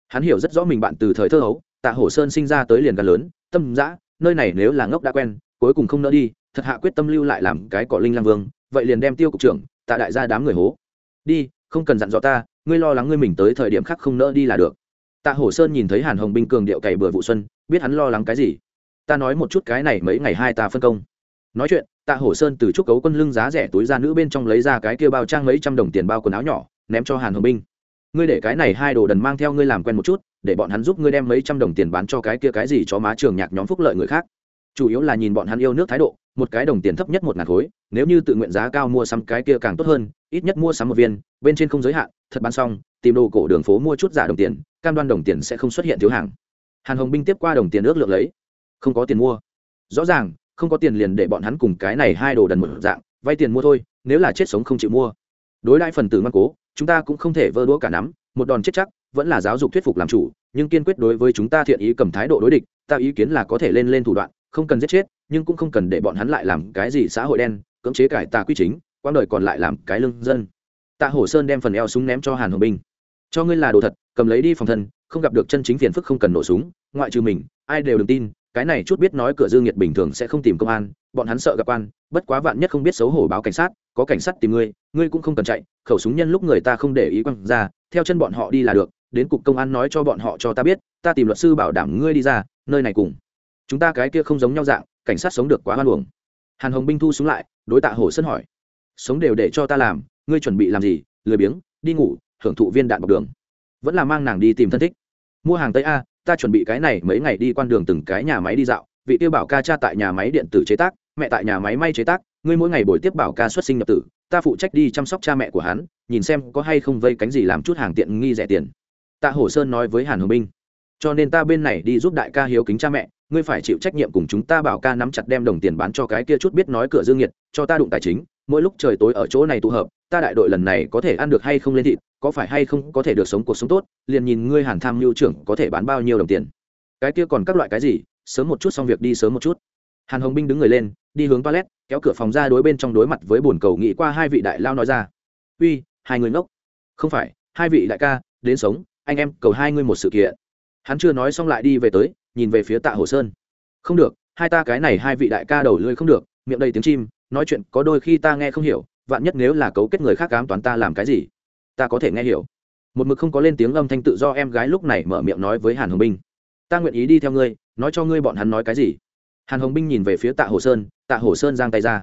Hắn hiểu rất rõ mình bạn từ thời thơ hấu, tạ hổ sơn sinh ra tới liền gan lớn, tâm dã nơi này nếu là ngốc đã quen, cuối cùng không nỡ đi, thật hạ quyết tâm lưu lại làm cái cỏ linh lang vương, vậy liền đem tiêu cục trưởng, tạ đại gia đám người hố. Đi, không cần dặn dò ta, ngươi lo lắng ngươi mình tới thời điểm khác không nỡ đi là được. Tạ hổ sơn nhìn thấy hàn hồng binh cường điệu cày bừa vụ xuân, biết hắn lo lắng cái gì. Ta nói một chút cái này mấy ngày hai ta phân công. Nói chuyện, tạ hổ sơn từ trúc cấu quân lưng giá rẻ túi ra nữ bên trong lấy ra cái kia bao trang mấy trăm đồng tiền bao quần áo nhỏ, ném cho hàn hồng binh ngươi để cái này hai đồ đần mang theo ngươi làm quen một chút, để bọn hắn giúp ngươi đem mấy trăm đồng tiền bán cho cái kia cái gì cho má trường nhạc nhóm phúc lợi người khác. Chủ yếu là nhìn bọn hắn yêu nước thái độ, một cái đồng tiền thấp nhất một ngàn khối, nếu như tự nguyện giá cao mua sắm cái kia càng tốt hơn, ít nhất mua sắm một viên, bên trên không giới hạn, thật bán xong, tìm đồ cổ đường phố mua chút giả đồng tiền, cam đoan đồng tiền sẽ không xuất hiện thiếu hàng. Hàn hồng binh tiếp qua đồng tiền ước lượng lấy. Không có tiền mua. Rõ ràng, không có tiền liền để bọn hắn cùng cái này hai đồ đần một dạng, vay tiền mua thôi, nếu là chết sống không chịu mua. Đối đại phần tử ngoan cố chúng ta cũng không thể vơ đũa cả nắm, một đòn chết chắc, vẫn là giáo dục thuyết phục làm chủ, nhưng kiên quyết đối với chúng ta thiện ý cầm thái độ đối địch, ta ý kiến là có thể lên lên thủ đoạn, không cần giết chết, nhưng cũng không cần để bọn hắn lại làm cái gì xã hội đen, cưỡng chế cải tà quy chính quang đời còn lại làm cái lương dân. Tạ hổ sơn đem phần eo súng ném cho hàn hồng binh cho ngươi là đồ thật, cầm lấy đi phòng thân, không gặp được chân chính phiền phức không cần nổ súng, ngoại trừ mình, ai đều đừng tin cái này chút biết nói cửa dương nhiệt bình thường sẽ không tìm công an, bọn hắn sợ gặp an bất quá vạn nhất không biết xấu hổ báo cảnh sát, có cảnh sát tìm ngươi ngươi cũng không cần chạy, khẩu súng nhân lúc người ta không để ý quăng ra, theo chân bọn họ đi là được, đến cục công an nói cho bọn họ cho ta biết, ta tìm luật sư bảo đảm ngươi đi ra, nơi này cùng chúng ta cái kia không giống nhau dạng, cảnh sát sống được quá hoan luồng hàn hồng binh thu súng lại, đối tạ hồ sân hỏi, sống đều để cho ta làm, ngươi chuẩn bị làm gì? Lười biếng, đi ngủ, hưởng thụ viên đạn bọc đường. Vẫn là mang nàng đi tìm thân thích. Mua hàng tây a ta chuẩn bị cái này mấy ngày đi quan đường từng cái nhà máy đi dạo, vị tiêu bảo ca cha tại nhà máy điện tử chế tác, mẹ tại nhà máy may chế tác, ngươi mỗi ngày buổi tiếp bảo ca xuất sinh nhập tử, ta phụ trách đi chăm sóc cha mẹ của hắn, nhìn xem có hay không vây cánh gì làm chút hàng tiện nghi rẻ tiền. Tạ hổ sơn nói với hàn hồng binh. Cho nên ta bên này đi giúp đại ca hiếu kính cha mẹ, ngươi phải chịu trách nhiệm cùng chúng ta bảo ca nắm chặt đem đồng tiền bán cho cái kia chút biết nói cửa dương nhiệt, cho ta đụng tài chính, mỗi lúc trời tối ở chỗ này tụ hợp ta đại đội lần này có thể ăn được hay không lên thịt, có phải hay không có thể được sống cuộc sống tốt, liền nhìn ngươi hàn tham mưu trưởng có thể bán bao nhiêu đồng tiền. Cái kia còn các loại cái gì, sớm một chút xong việc đi sớm một chút. Hàn hồng binh đứng người lên, đi hướng toilet, kéo cửa phòng ra đối bên trong đối mặt với bồn cầu nghĩ qua hai vị đại lao nói ra. Uy, hai người ngốc. Không phải, hai vị đại ca, đến sống, anh em cầu hai ngươi một sự kiện. Hắn chưa nói xong lại đi về tới, nhìn về phía tạ hồ sơn. Không được, hai ta cái này hai vị đại ca đầu lưỡi không được, miệng đầy tiếng chim, nói chuyện có đôi khi ta nghe không hiểu vạn nhất nếu là cấu kết người khác cám toán ta làm cái gì? Ta có thể nghe hiểu. Một mực không có lên tiếng âm thanh tự do em gái lúc này mở miệng nói với hàn hồng binh. Ta nguyện ý đi theo ngươi, nói cho ngươi bọn hắn nói cái gì? Hàn hồng binh nhìn về phía tạ hồ sơn, tạ hồ sơn giang tay ra.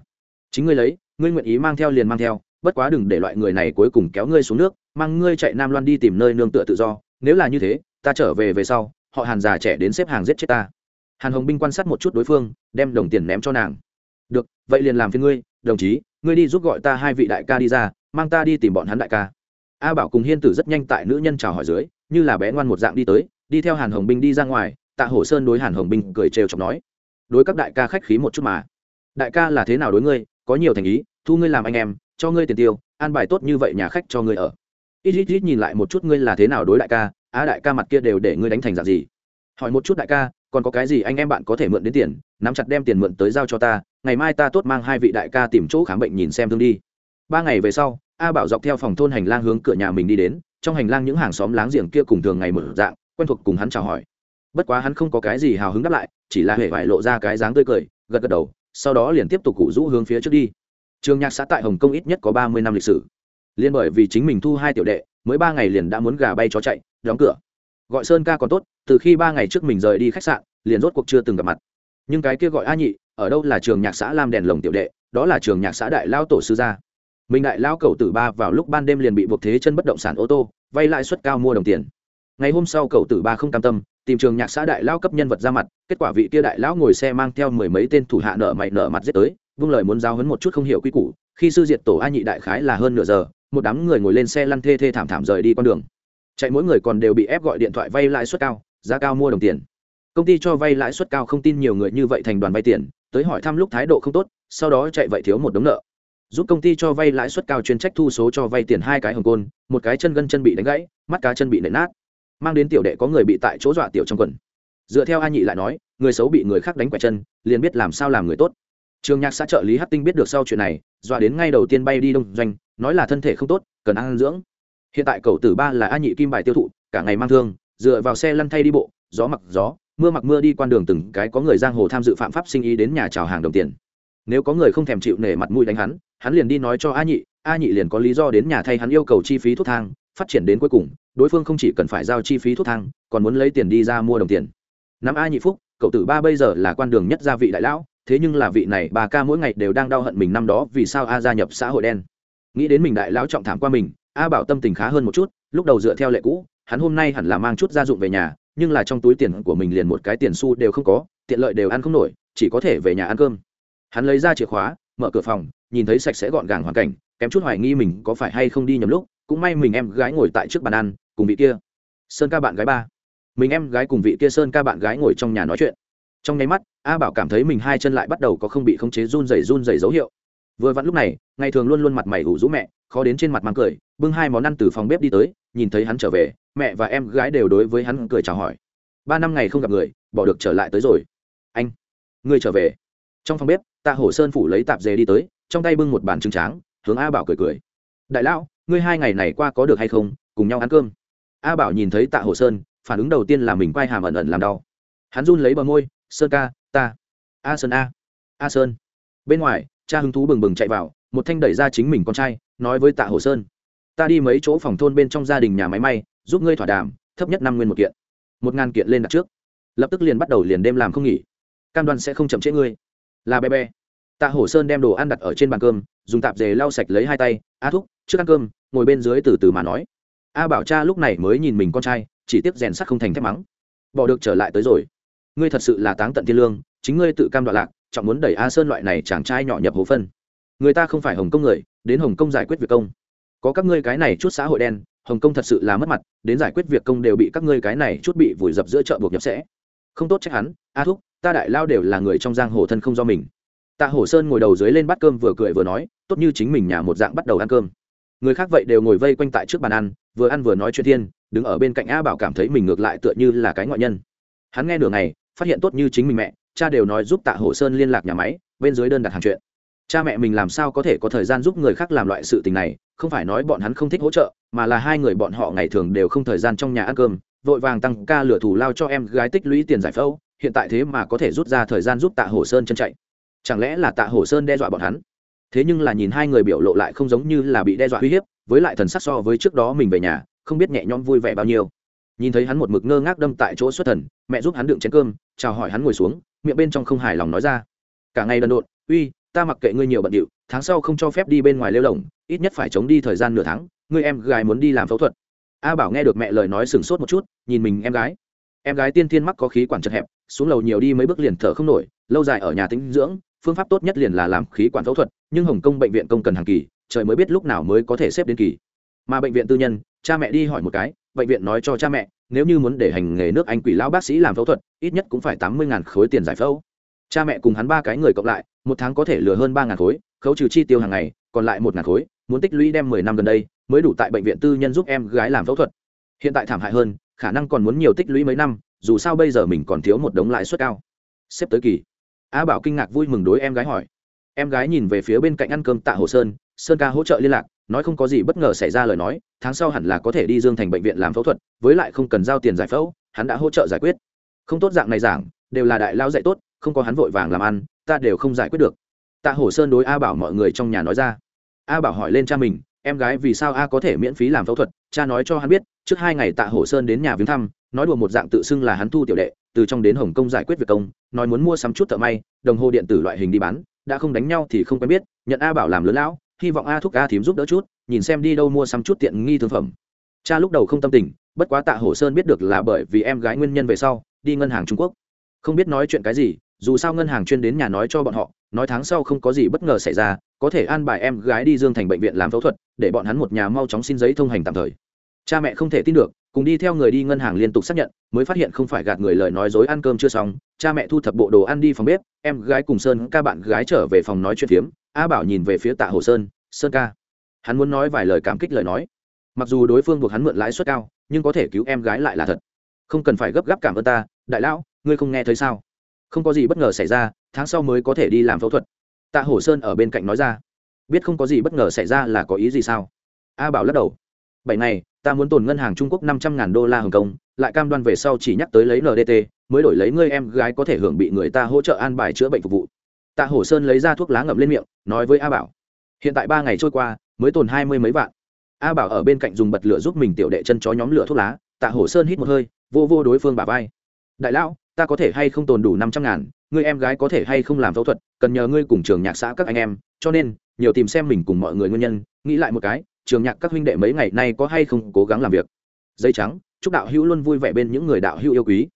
Chính ngươi lấy, ngươi nguyện ý mang theo liền mang theo, bất quá đừng để loại người này cuối cùng kéo ngươi xuống nước, mang ngươi chạy nam loan đi tìm nơi nương tựa tự do. Nếu là như thế, ta trở về về sau, họ hàn già trẻ đến xếp hàng giết chết ta. Hàn hồng binh quan sát một chút đối phương, đem đồng tiền ném cho nàng. Được, vậy liền làm phiên ngươi, đồng chí ngươi đi giúp gọi ta hai vị đại ca đi ra, mang ta đi tìm bọn hắn đại ca. A bảo cùng hiên tử rất nhanh tại nữ nhân chào hỏi dưới, như là bé ngoan một dạng đi tới, đi theo hàn hồng binh đi ra ngoài, tạ hổ sơn đối hàn hồng binh cười trêu chọc nói, đối các đại ca khách khí một chút mà. Đại ca là thế nào đối ngươi? Có nhiều thành ý, thu ngươi làm anh em, cho ngươi tiền tiêu, an bài tốt như vậy nhà khách cho ngươi ở. Ít ít ít nhìn lại một chút ngươi là thế nào đối đại ca, á đại ca mặt kia đều để ngươi đánh thành dạng gì. Hỏi một chút đại ca còn có cái gì anh em bạn có thể mượn đến tiền, nắm chặt đem tiền mượn tới giao cho ta, ngày mai ta tốt mang hai vị đại ca tìm chỗ khám bệnh nhìn xem thương đi. Ba ngày về sau, a bảo dọc theo phòng thôn hành lang hướng cửa nhà mình đi đến, trong hành lang những hàng xóm láng giềng kia cùng thường ngày mở dạng, quen thuộc cùng hắn chào hỏi. Bất quá hắn không có cái gì hào hứng đáp lại, chỉ là hề vải lộ ra cái dáng tươi cười, gật gật đầu, sau đó liền tiếp tục cụ rũ hướng phía trước đi. Trường nhạc xã tại hồng kông ít nhất có ba mươi năm lịch sử. Liên bởi vì chính mình thu hai tiểu đệ, mới ba ngày liền đã muốn gà bay chó chạy, đóng cửa gọi sơn ca còn tốt, từ khi ba ngày trước mình rời đi khách sạn, liền rốt cuộc chưa từng gặp mặt. Nhưng cái kia gọi a nhị, ở đâu là trường nhạc xã lam đèn lồng tiểu đệ, đó là trường nhạc xã đại lao tổ sư gia. Mình đại lao cầu tử ba vào lúc ban đêm liền bị buộc thế chân bất động sản ô tô, vay lãi suất cao mua đồng tiền. Ngày hôm sau cầu tử ba không cam tâm, tìm trường nhạc xã đại lao cấp nhân vật ra mặt, kết quả vị kia đại lão ngồi xe mang theo mười mấy tên thủ hạ nợ mày nợ mặt giết tới vương lời muốn giao hấn một chút không hiểu quy củ, khi sư diệt tổ a nhị đại khái là hơn nửa giờ, một đám người ngồi lên xe lăn thê thê thảm thảm rời đi con đường chạy mỗi người còn đều bị ép gọi điện thoại vay lãi suất cao, giá cao mua đồng tiền. Công ty cho vay lãi suất cao không tin nhiều người như vậy thành đoàn vay tiền, tới hỏi thăm lúc thái độ không tốt, sau đó chạy vậy thiếu một đống nợ. Giúp công ty cho vay lãi suất cao chuyên trách thu số cho vay tiền hai cái hồng côn, một cái chân gân chân bị đánh gãy, mắt cá chân bị nện nát. Mang đến tiểu đệ có người bị tại chỗ dọa tiểu trong quần. Dựa theo a nhị lại nói, người xấu bị người khác đánh quẹt chân, liền biết làm sao làm người tốt. Trường nhạc xã trợ lý hát tinh biết được sau chuyện này, dọa đến ngay đầu tiên bay đi đông doanh, nói là thân thể không tốt, cần ăn dưỡng hiện tại cầu tử ba là a nhị kim bài tiêu thụ, cả ngày mang thương, dựa vào xe lăn thay đi bộ, gió mặc gió, mưa mặc mưa đi quan đường từng cái có người giang hồ tham dự phạm pháp sinh ý đến nhà chào hàng đồng tiền. Nếu có người không thèm chịu nể mặt mũi đánh hắn hắn liền đi nói cho a nhị a nhị liền có lý do đến nhà thay hắn yêu cầu chi phí thuốc thang, phát triển đến cuối cùng, đối phương không chỉ cần phải giao chi phí thuốc thang, còn muốn lấy tiền đi ra mua đồng tiền. Năm a nhị phúc, cậu tử ba bây giờ là quan đường nhất gia vị đại lão, thế nhưng là vị này bà ca mỗi ngày đều đang đau hận mình năm đó vì sao a gia nhập xã hội đen. Nghĩ đến mình đại lão trọng thảm qua mình a bảo tâm tình khá hơn một chút, lúc đầu dựa theo lệ cũ, hắn hôm nay hẳn là mang chút gia dụng về nhà, nhưng là trong túi tiền của mình liền một cái tiền xu đều không có, tiện lợi đều ăn không nổi, chỉ có thể về nhà ăn cơm. Hắn lấy ra chìa khóa, mở cửa phòng, nhìn thấy sạch sẽ gọn gàng hoàn cảnh, kém chút hoài nghi mình có phải hay không đi nhầm lúc, cũng may mình em gái ngồi tại trước bàn ăn, cùng vị kia. Sơn ca bạn gái ba. Mình em gái cùng vị kia sơn ca bạn gái ngồi trong nhà nói chuyện. Trong nháy mắt, a bảo cảm thấy mình hai chân lại bắt đầu có không bị khống chế run rẩy run rẩy dấu hiệu vừa vặn lúc này, ngày thường luôn luôn mặt mày ủ rũ mẹ, khó đến trên mặt mang cười, bưng hai món ăn từ phòng bếp đi tới, nhìn thấy hắn trở về, mẹ và em gái đều đối với hắn cười chào hỏi. Ba năm ngày không gặp người, bỏ được trở lại tới rồi. Anh, ngươi trở về. Trong phòng bếp, tạ hổ sơn phủ lấy tạp dề đi tới, trong tay bưng một bàn trứng tráng, hướng a bảo cười cười. Đại lão, ngươi hai ngày này qua có được hay không? Cùng nhau ăn cơm. A bảo nhìn thấy tạ hổ sơn, phản ứng đầu tiên là mình quay hàm ẩn ẩn làm đau. Hắn run lấy bờ môi, sơn ca, ta. A sơn a. A sơn. Bên ngoài cha hứng thú bừng bừng chạy vào, một thanh đẩy ra chính mình con trai, nói với tạ hồ sơn, ta đi mấy chỗ phòng thôn bên trong gia đình nhà máy may, giúp ngươi thỏa đàm, thấp nhất năm nguyên một kiện, một ngàn kiện lên đặt trước. Lập tức liền bắt đầu liền đêm làm không nghỉ. Cam đoan sẽ không chậm trễ ngươi. Là bé bé. Tạ hổ sơn đem đồ ăn đặt ở trên bàn cơm, dùng tạp dề lau sạch lấy hai tay a thúc, trước ăn cơm, ngồi bên dưới từ từ mà nói. A bảo cha lúc này mới nhìn mình con trai, chỉ tiếp rèn sắt không thành thép mắng. Bỏ được trở lại tới rồi. Ngươi thật sự là táng tận thiên lương, chính ngươi tự cam đoạn lạc trọng muốn đẩy a sơn loại này chàng trai nhỏ nhập hố phân. Người ta không phải hồng kông người, đến hồng kông giải quyết việc công. Có các ngươi cái này chút xã hội đen, hồng kông thật sự là mất mặt, đến giải quyết việc công đều bị các ngươi cái này chút bị vùi dập giữa chợ buộc nhập sẽ. Không tốt trách hắn, a thúc, ta đại lao đều là người trong giang hồ thân không do mình. Tạ hổ sơn ngồi đầu dưới lên bát cơm vừa cười vừa nói, tốt như chính mình nhà một dạng bắt đầu ăn cơm. Người khác vậy đều ngồi vây quanh tại trước bàn ăn, vừa ăn vừa nói chuyện thiên, đứng ở bên cạnh a bảo cảm thấy mình ngược lại tựa như là cái ngoại nhân. Hắn nghe nửa ngày, phát hiện tốt như chính mình mẹ cha đều nói giúp tạ hổ sơn liên lạc nhà máy, bên dưới đơn đặt hàng chuyện. Cha mẹ mình làm sao có thể có thời gian giúp người khác làm loại sự tình này, không phải nói bọn hắn không thích hỗ trợ, mà là hai người bọn họ ngày thường đều không thời gian trong nhà ăn cơm, vội vàng tăng ca lửa thủ lao cho em gái tích lũy tiền giải phẫu, hiện tại thế mà có thể rút ra thời gian giúp tạ hổ sơn chân chạy. Chẳng lẽ là tạ hổ sơn đe dọa bọn hắn? Thế nhưng là nhìn hai người biểu lộ lại không giống như là bị đe dọa uy hiếp, với lại thần sắc so với trước đó mình về nhà, không biết nhẹ nhõm vui vẻ bao nhiêu. Nhìn thấy hắn một mực ngơ ngác đâm tại chỗ xuất thần, mẹ giúp hắn đựng chén cơm, chào hỏi hắn ngồi xuống miệng bên trong không hài lòng nói ra. Cả ngày đần độn, uy, ta mặc kệ ngươi nhiều bận điệu, tháng sau không cho phép đi bên ngoài lêu lồng, ít nhất phải chống đi thời gian nửa tháng, ngươi em gái muốn đi làm phẫu thuật. A bảo nghe được mẹ lời nói sừng sốt một chút, nhìn mình em gái. Em gái tiên tiên mắc có khí quản chật hẹp, xuống lầu nhiều đi mấy bước liền thở không nổi, lâu dài ở nhà tĩnh dưỡng, phương pháp tốt nhất liền là làm khí quản phẫu thuật, nhưng hồng kông bệnh viện công cần hàng kỳ, trời mới biết lúc nào mới có thể xếp đến kỳ. Mà bệnh viện tư nhân, cha mẹ đi hỏi một cái, bệnh viện nói cho cha mẹ nếu như muốn để hành nghề nước anh quỷ lão bác sĩ làm phẫu thuật, ít nhất cũng phải tám mươi khối tiền giải phẫu. Cha mẹ cùng hắn ba cái người cộng lại, một tháng có thể lừa hơn ba khối, khấu trừ chi tiêu hàng ngày, còn lại một khối, muốn tích lũy đem mười năm gần đây, mới đủ tại bệnh viện tư nhân giúp em gái làm phẫu thuật. Hiện tại thảm hại hơn, khả năng còn muốn nhiều tích lũy mấy năm, dù sao bây giờ mình còn thiếu một đống lãi suất cao. Xếp tới kỳ. A bảo kinh ngạc vui mừng đối em gái hỏi. Em gái nhìn về phía bên cạnh ăn cơm tạ hồ sơn sơn ca hỗ trợ liên lạc nói không có gì bất ngờ xảy ra lời nói, tháng sau hẳn là có thể đi dương thành bệnh viện làm phẫu thuật, với lại không cần giao tiền giải phẫu, hắn đã hỗ trợ giải quyết. Không tốt dạng này giảng, đều là đại lao dạy tốt, không có hắn vội vàng làm ăn, ta đều không giải quyết được. Tạ Hổ sơn đối a bảo mọi người trong nhà nói ra. A bảo hỏi lên cha mình, em gái vì sao a có thể miễn phí làm phẫu thuật, cha nói cho hắn biết, trước hai ngày tạ Hổ sơn đến nhà viếng thăm, nói đùa một dạng tự xưng là hắn thu tiểu đệ, từ trong đến hồng kông giải quyết việc công, nói muốn mua sắm chút thợ may, đồng hồ điện tử loại hình đi bán, đã không đánh nhau thì không quen biết, nhận a bảo làm lớn lão hy vọng a thúc a thím giúp đỡ chút, nhìn xem đi đâu mua sắm chút tiện nghi thương phẩm. Cha lúc đầu không tâm tình, bất quá tạ hổ sơn biết được là bởi vì em gái nguyên nhân về sau, đi ngân hàng trung quốc. Không biết nói chuyện cái gì, dù sao ngân hàng chuyên đến nhà nói cho bọn họ, nói tháng sau không có gì bất ngờ xảy ra, có thể an bài em gái đi dương thành bệnh viện làm phẫu thuật, để bọn hắn một nhà mau chóng xin giấy thông hành tạm thời. Cha mẹ không thể tin được, cùng đi theo người đi ngân hàng liên tục xác nhận, mới phát hiện không phải gạt người lời nói dối ăn cơm chưa xong, cha mẹ thu thập bộ đồ ăn đi phòng bếp, em gái cùng sơn ca bạn gái trở về phòng nói chuyện phiếm a bảo nhìn về phía tạ hồ sơn sơn ca. Hắn muốn nói vài lời cảm kích lời nói. Mặc dù đối phương buộc hắn mượn lãi suất cao, nhưng có thể cứu em gái lại là thật. Không cần phải gấp gáp cảm ơn ta, đại lão, ngươi không nghe thấy sao? Không có gì bất ngờ xảy ra, tháng sau mới có thể đi làm phẫu thuật. Tạ hổ sơn ở bên cạnh nói ra. Biết không có gì bất ngờ xảy ra là có ý gì sao? A bảo lắc đầu. Bảy ngày, ta muốn tồn ngân hàng trung quốc năm trăm ngàn đô la hồng kông, lại cam đoan về sau chỉ nhắc tới lấy ndt mới đổi lấy ngươi em gái có thể hưởng bị người ta hỗ trợ an bài chữa bệnh phục vụ tạ hổ sơn lấy ra thuốc lá ngậm lên miệng, nói với a bảo, hiện tại ba ngày trôi qua, mới tồn hai mươi mấy vạn. A bảo ở bên cạnh dùng bật lửa giúp mình tiểu đệ chân chó nhóm lửa thuốc lá, tạ hổ sơn hít một hơi, vô vô đối phương bà vai. Đại lão, ta có thể hay không tồn đủ năm trăm ngàn người em gái có thể hay không làm phẫu thuật, cần nhờ ngươi cùng trường nhạc xã các anh em, cho nên, nhiều tìm xem mình cùng mọi người nguyên nhân, nghĩ lại một cái, trường nhạc các huynh đệ mấy ngày nay có hay không cố gắng làm việc. Dây trắng, chúc đạo hữu luôn vui vẻ bên những người đạo hữu yêu quý.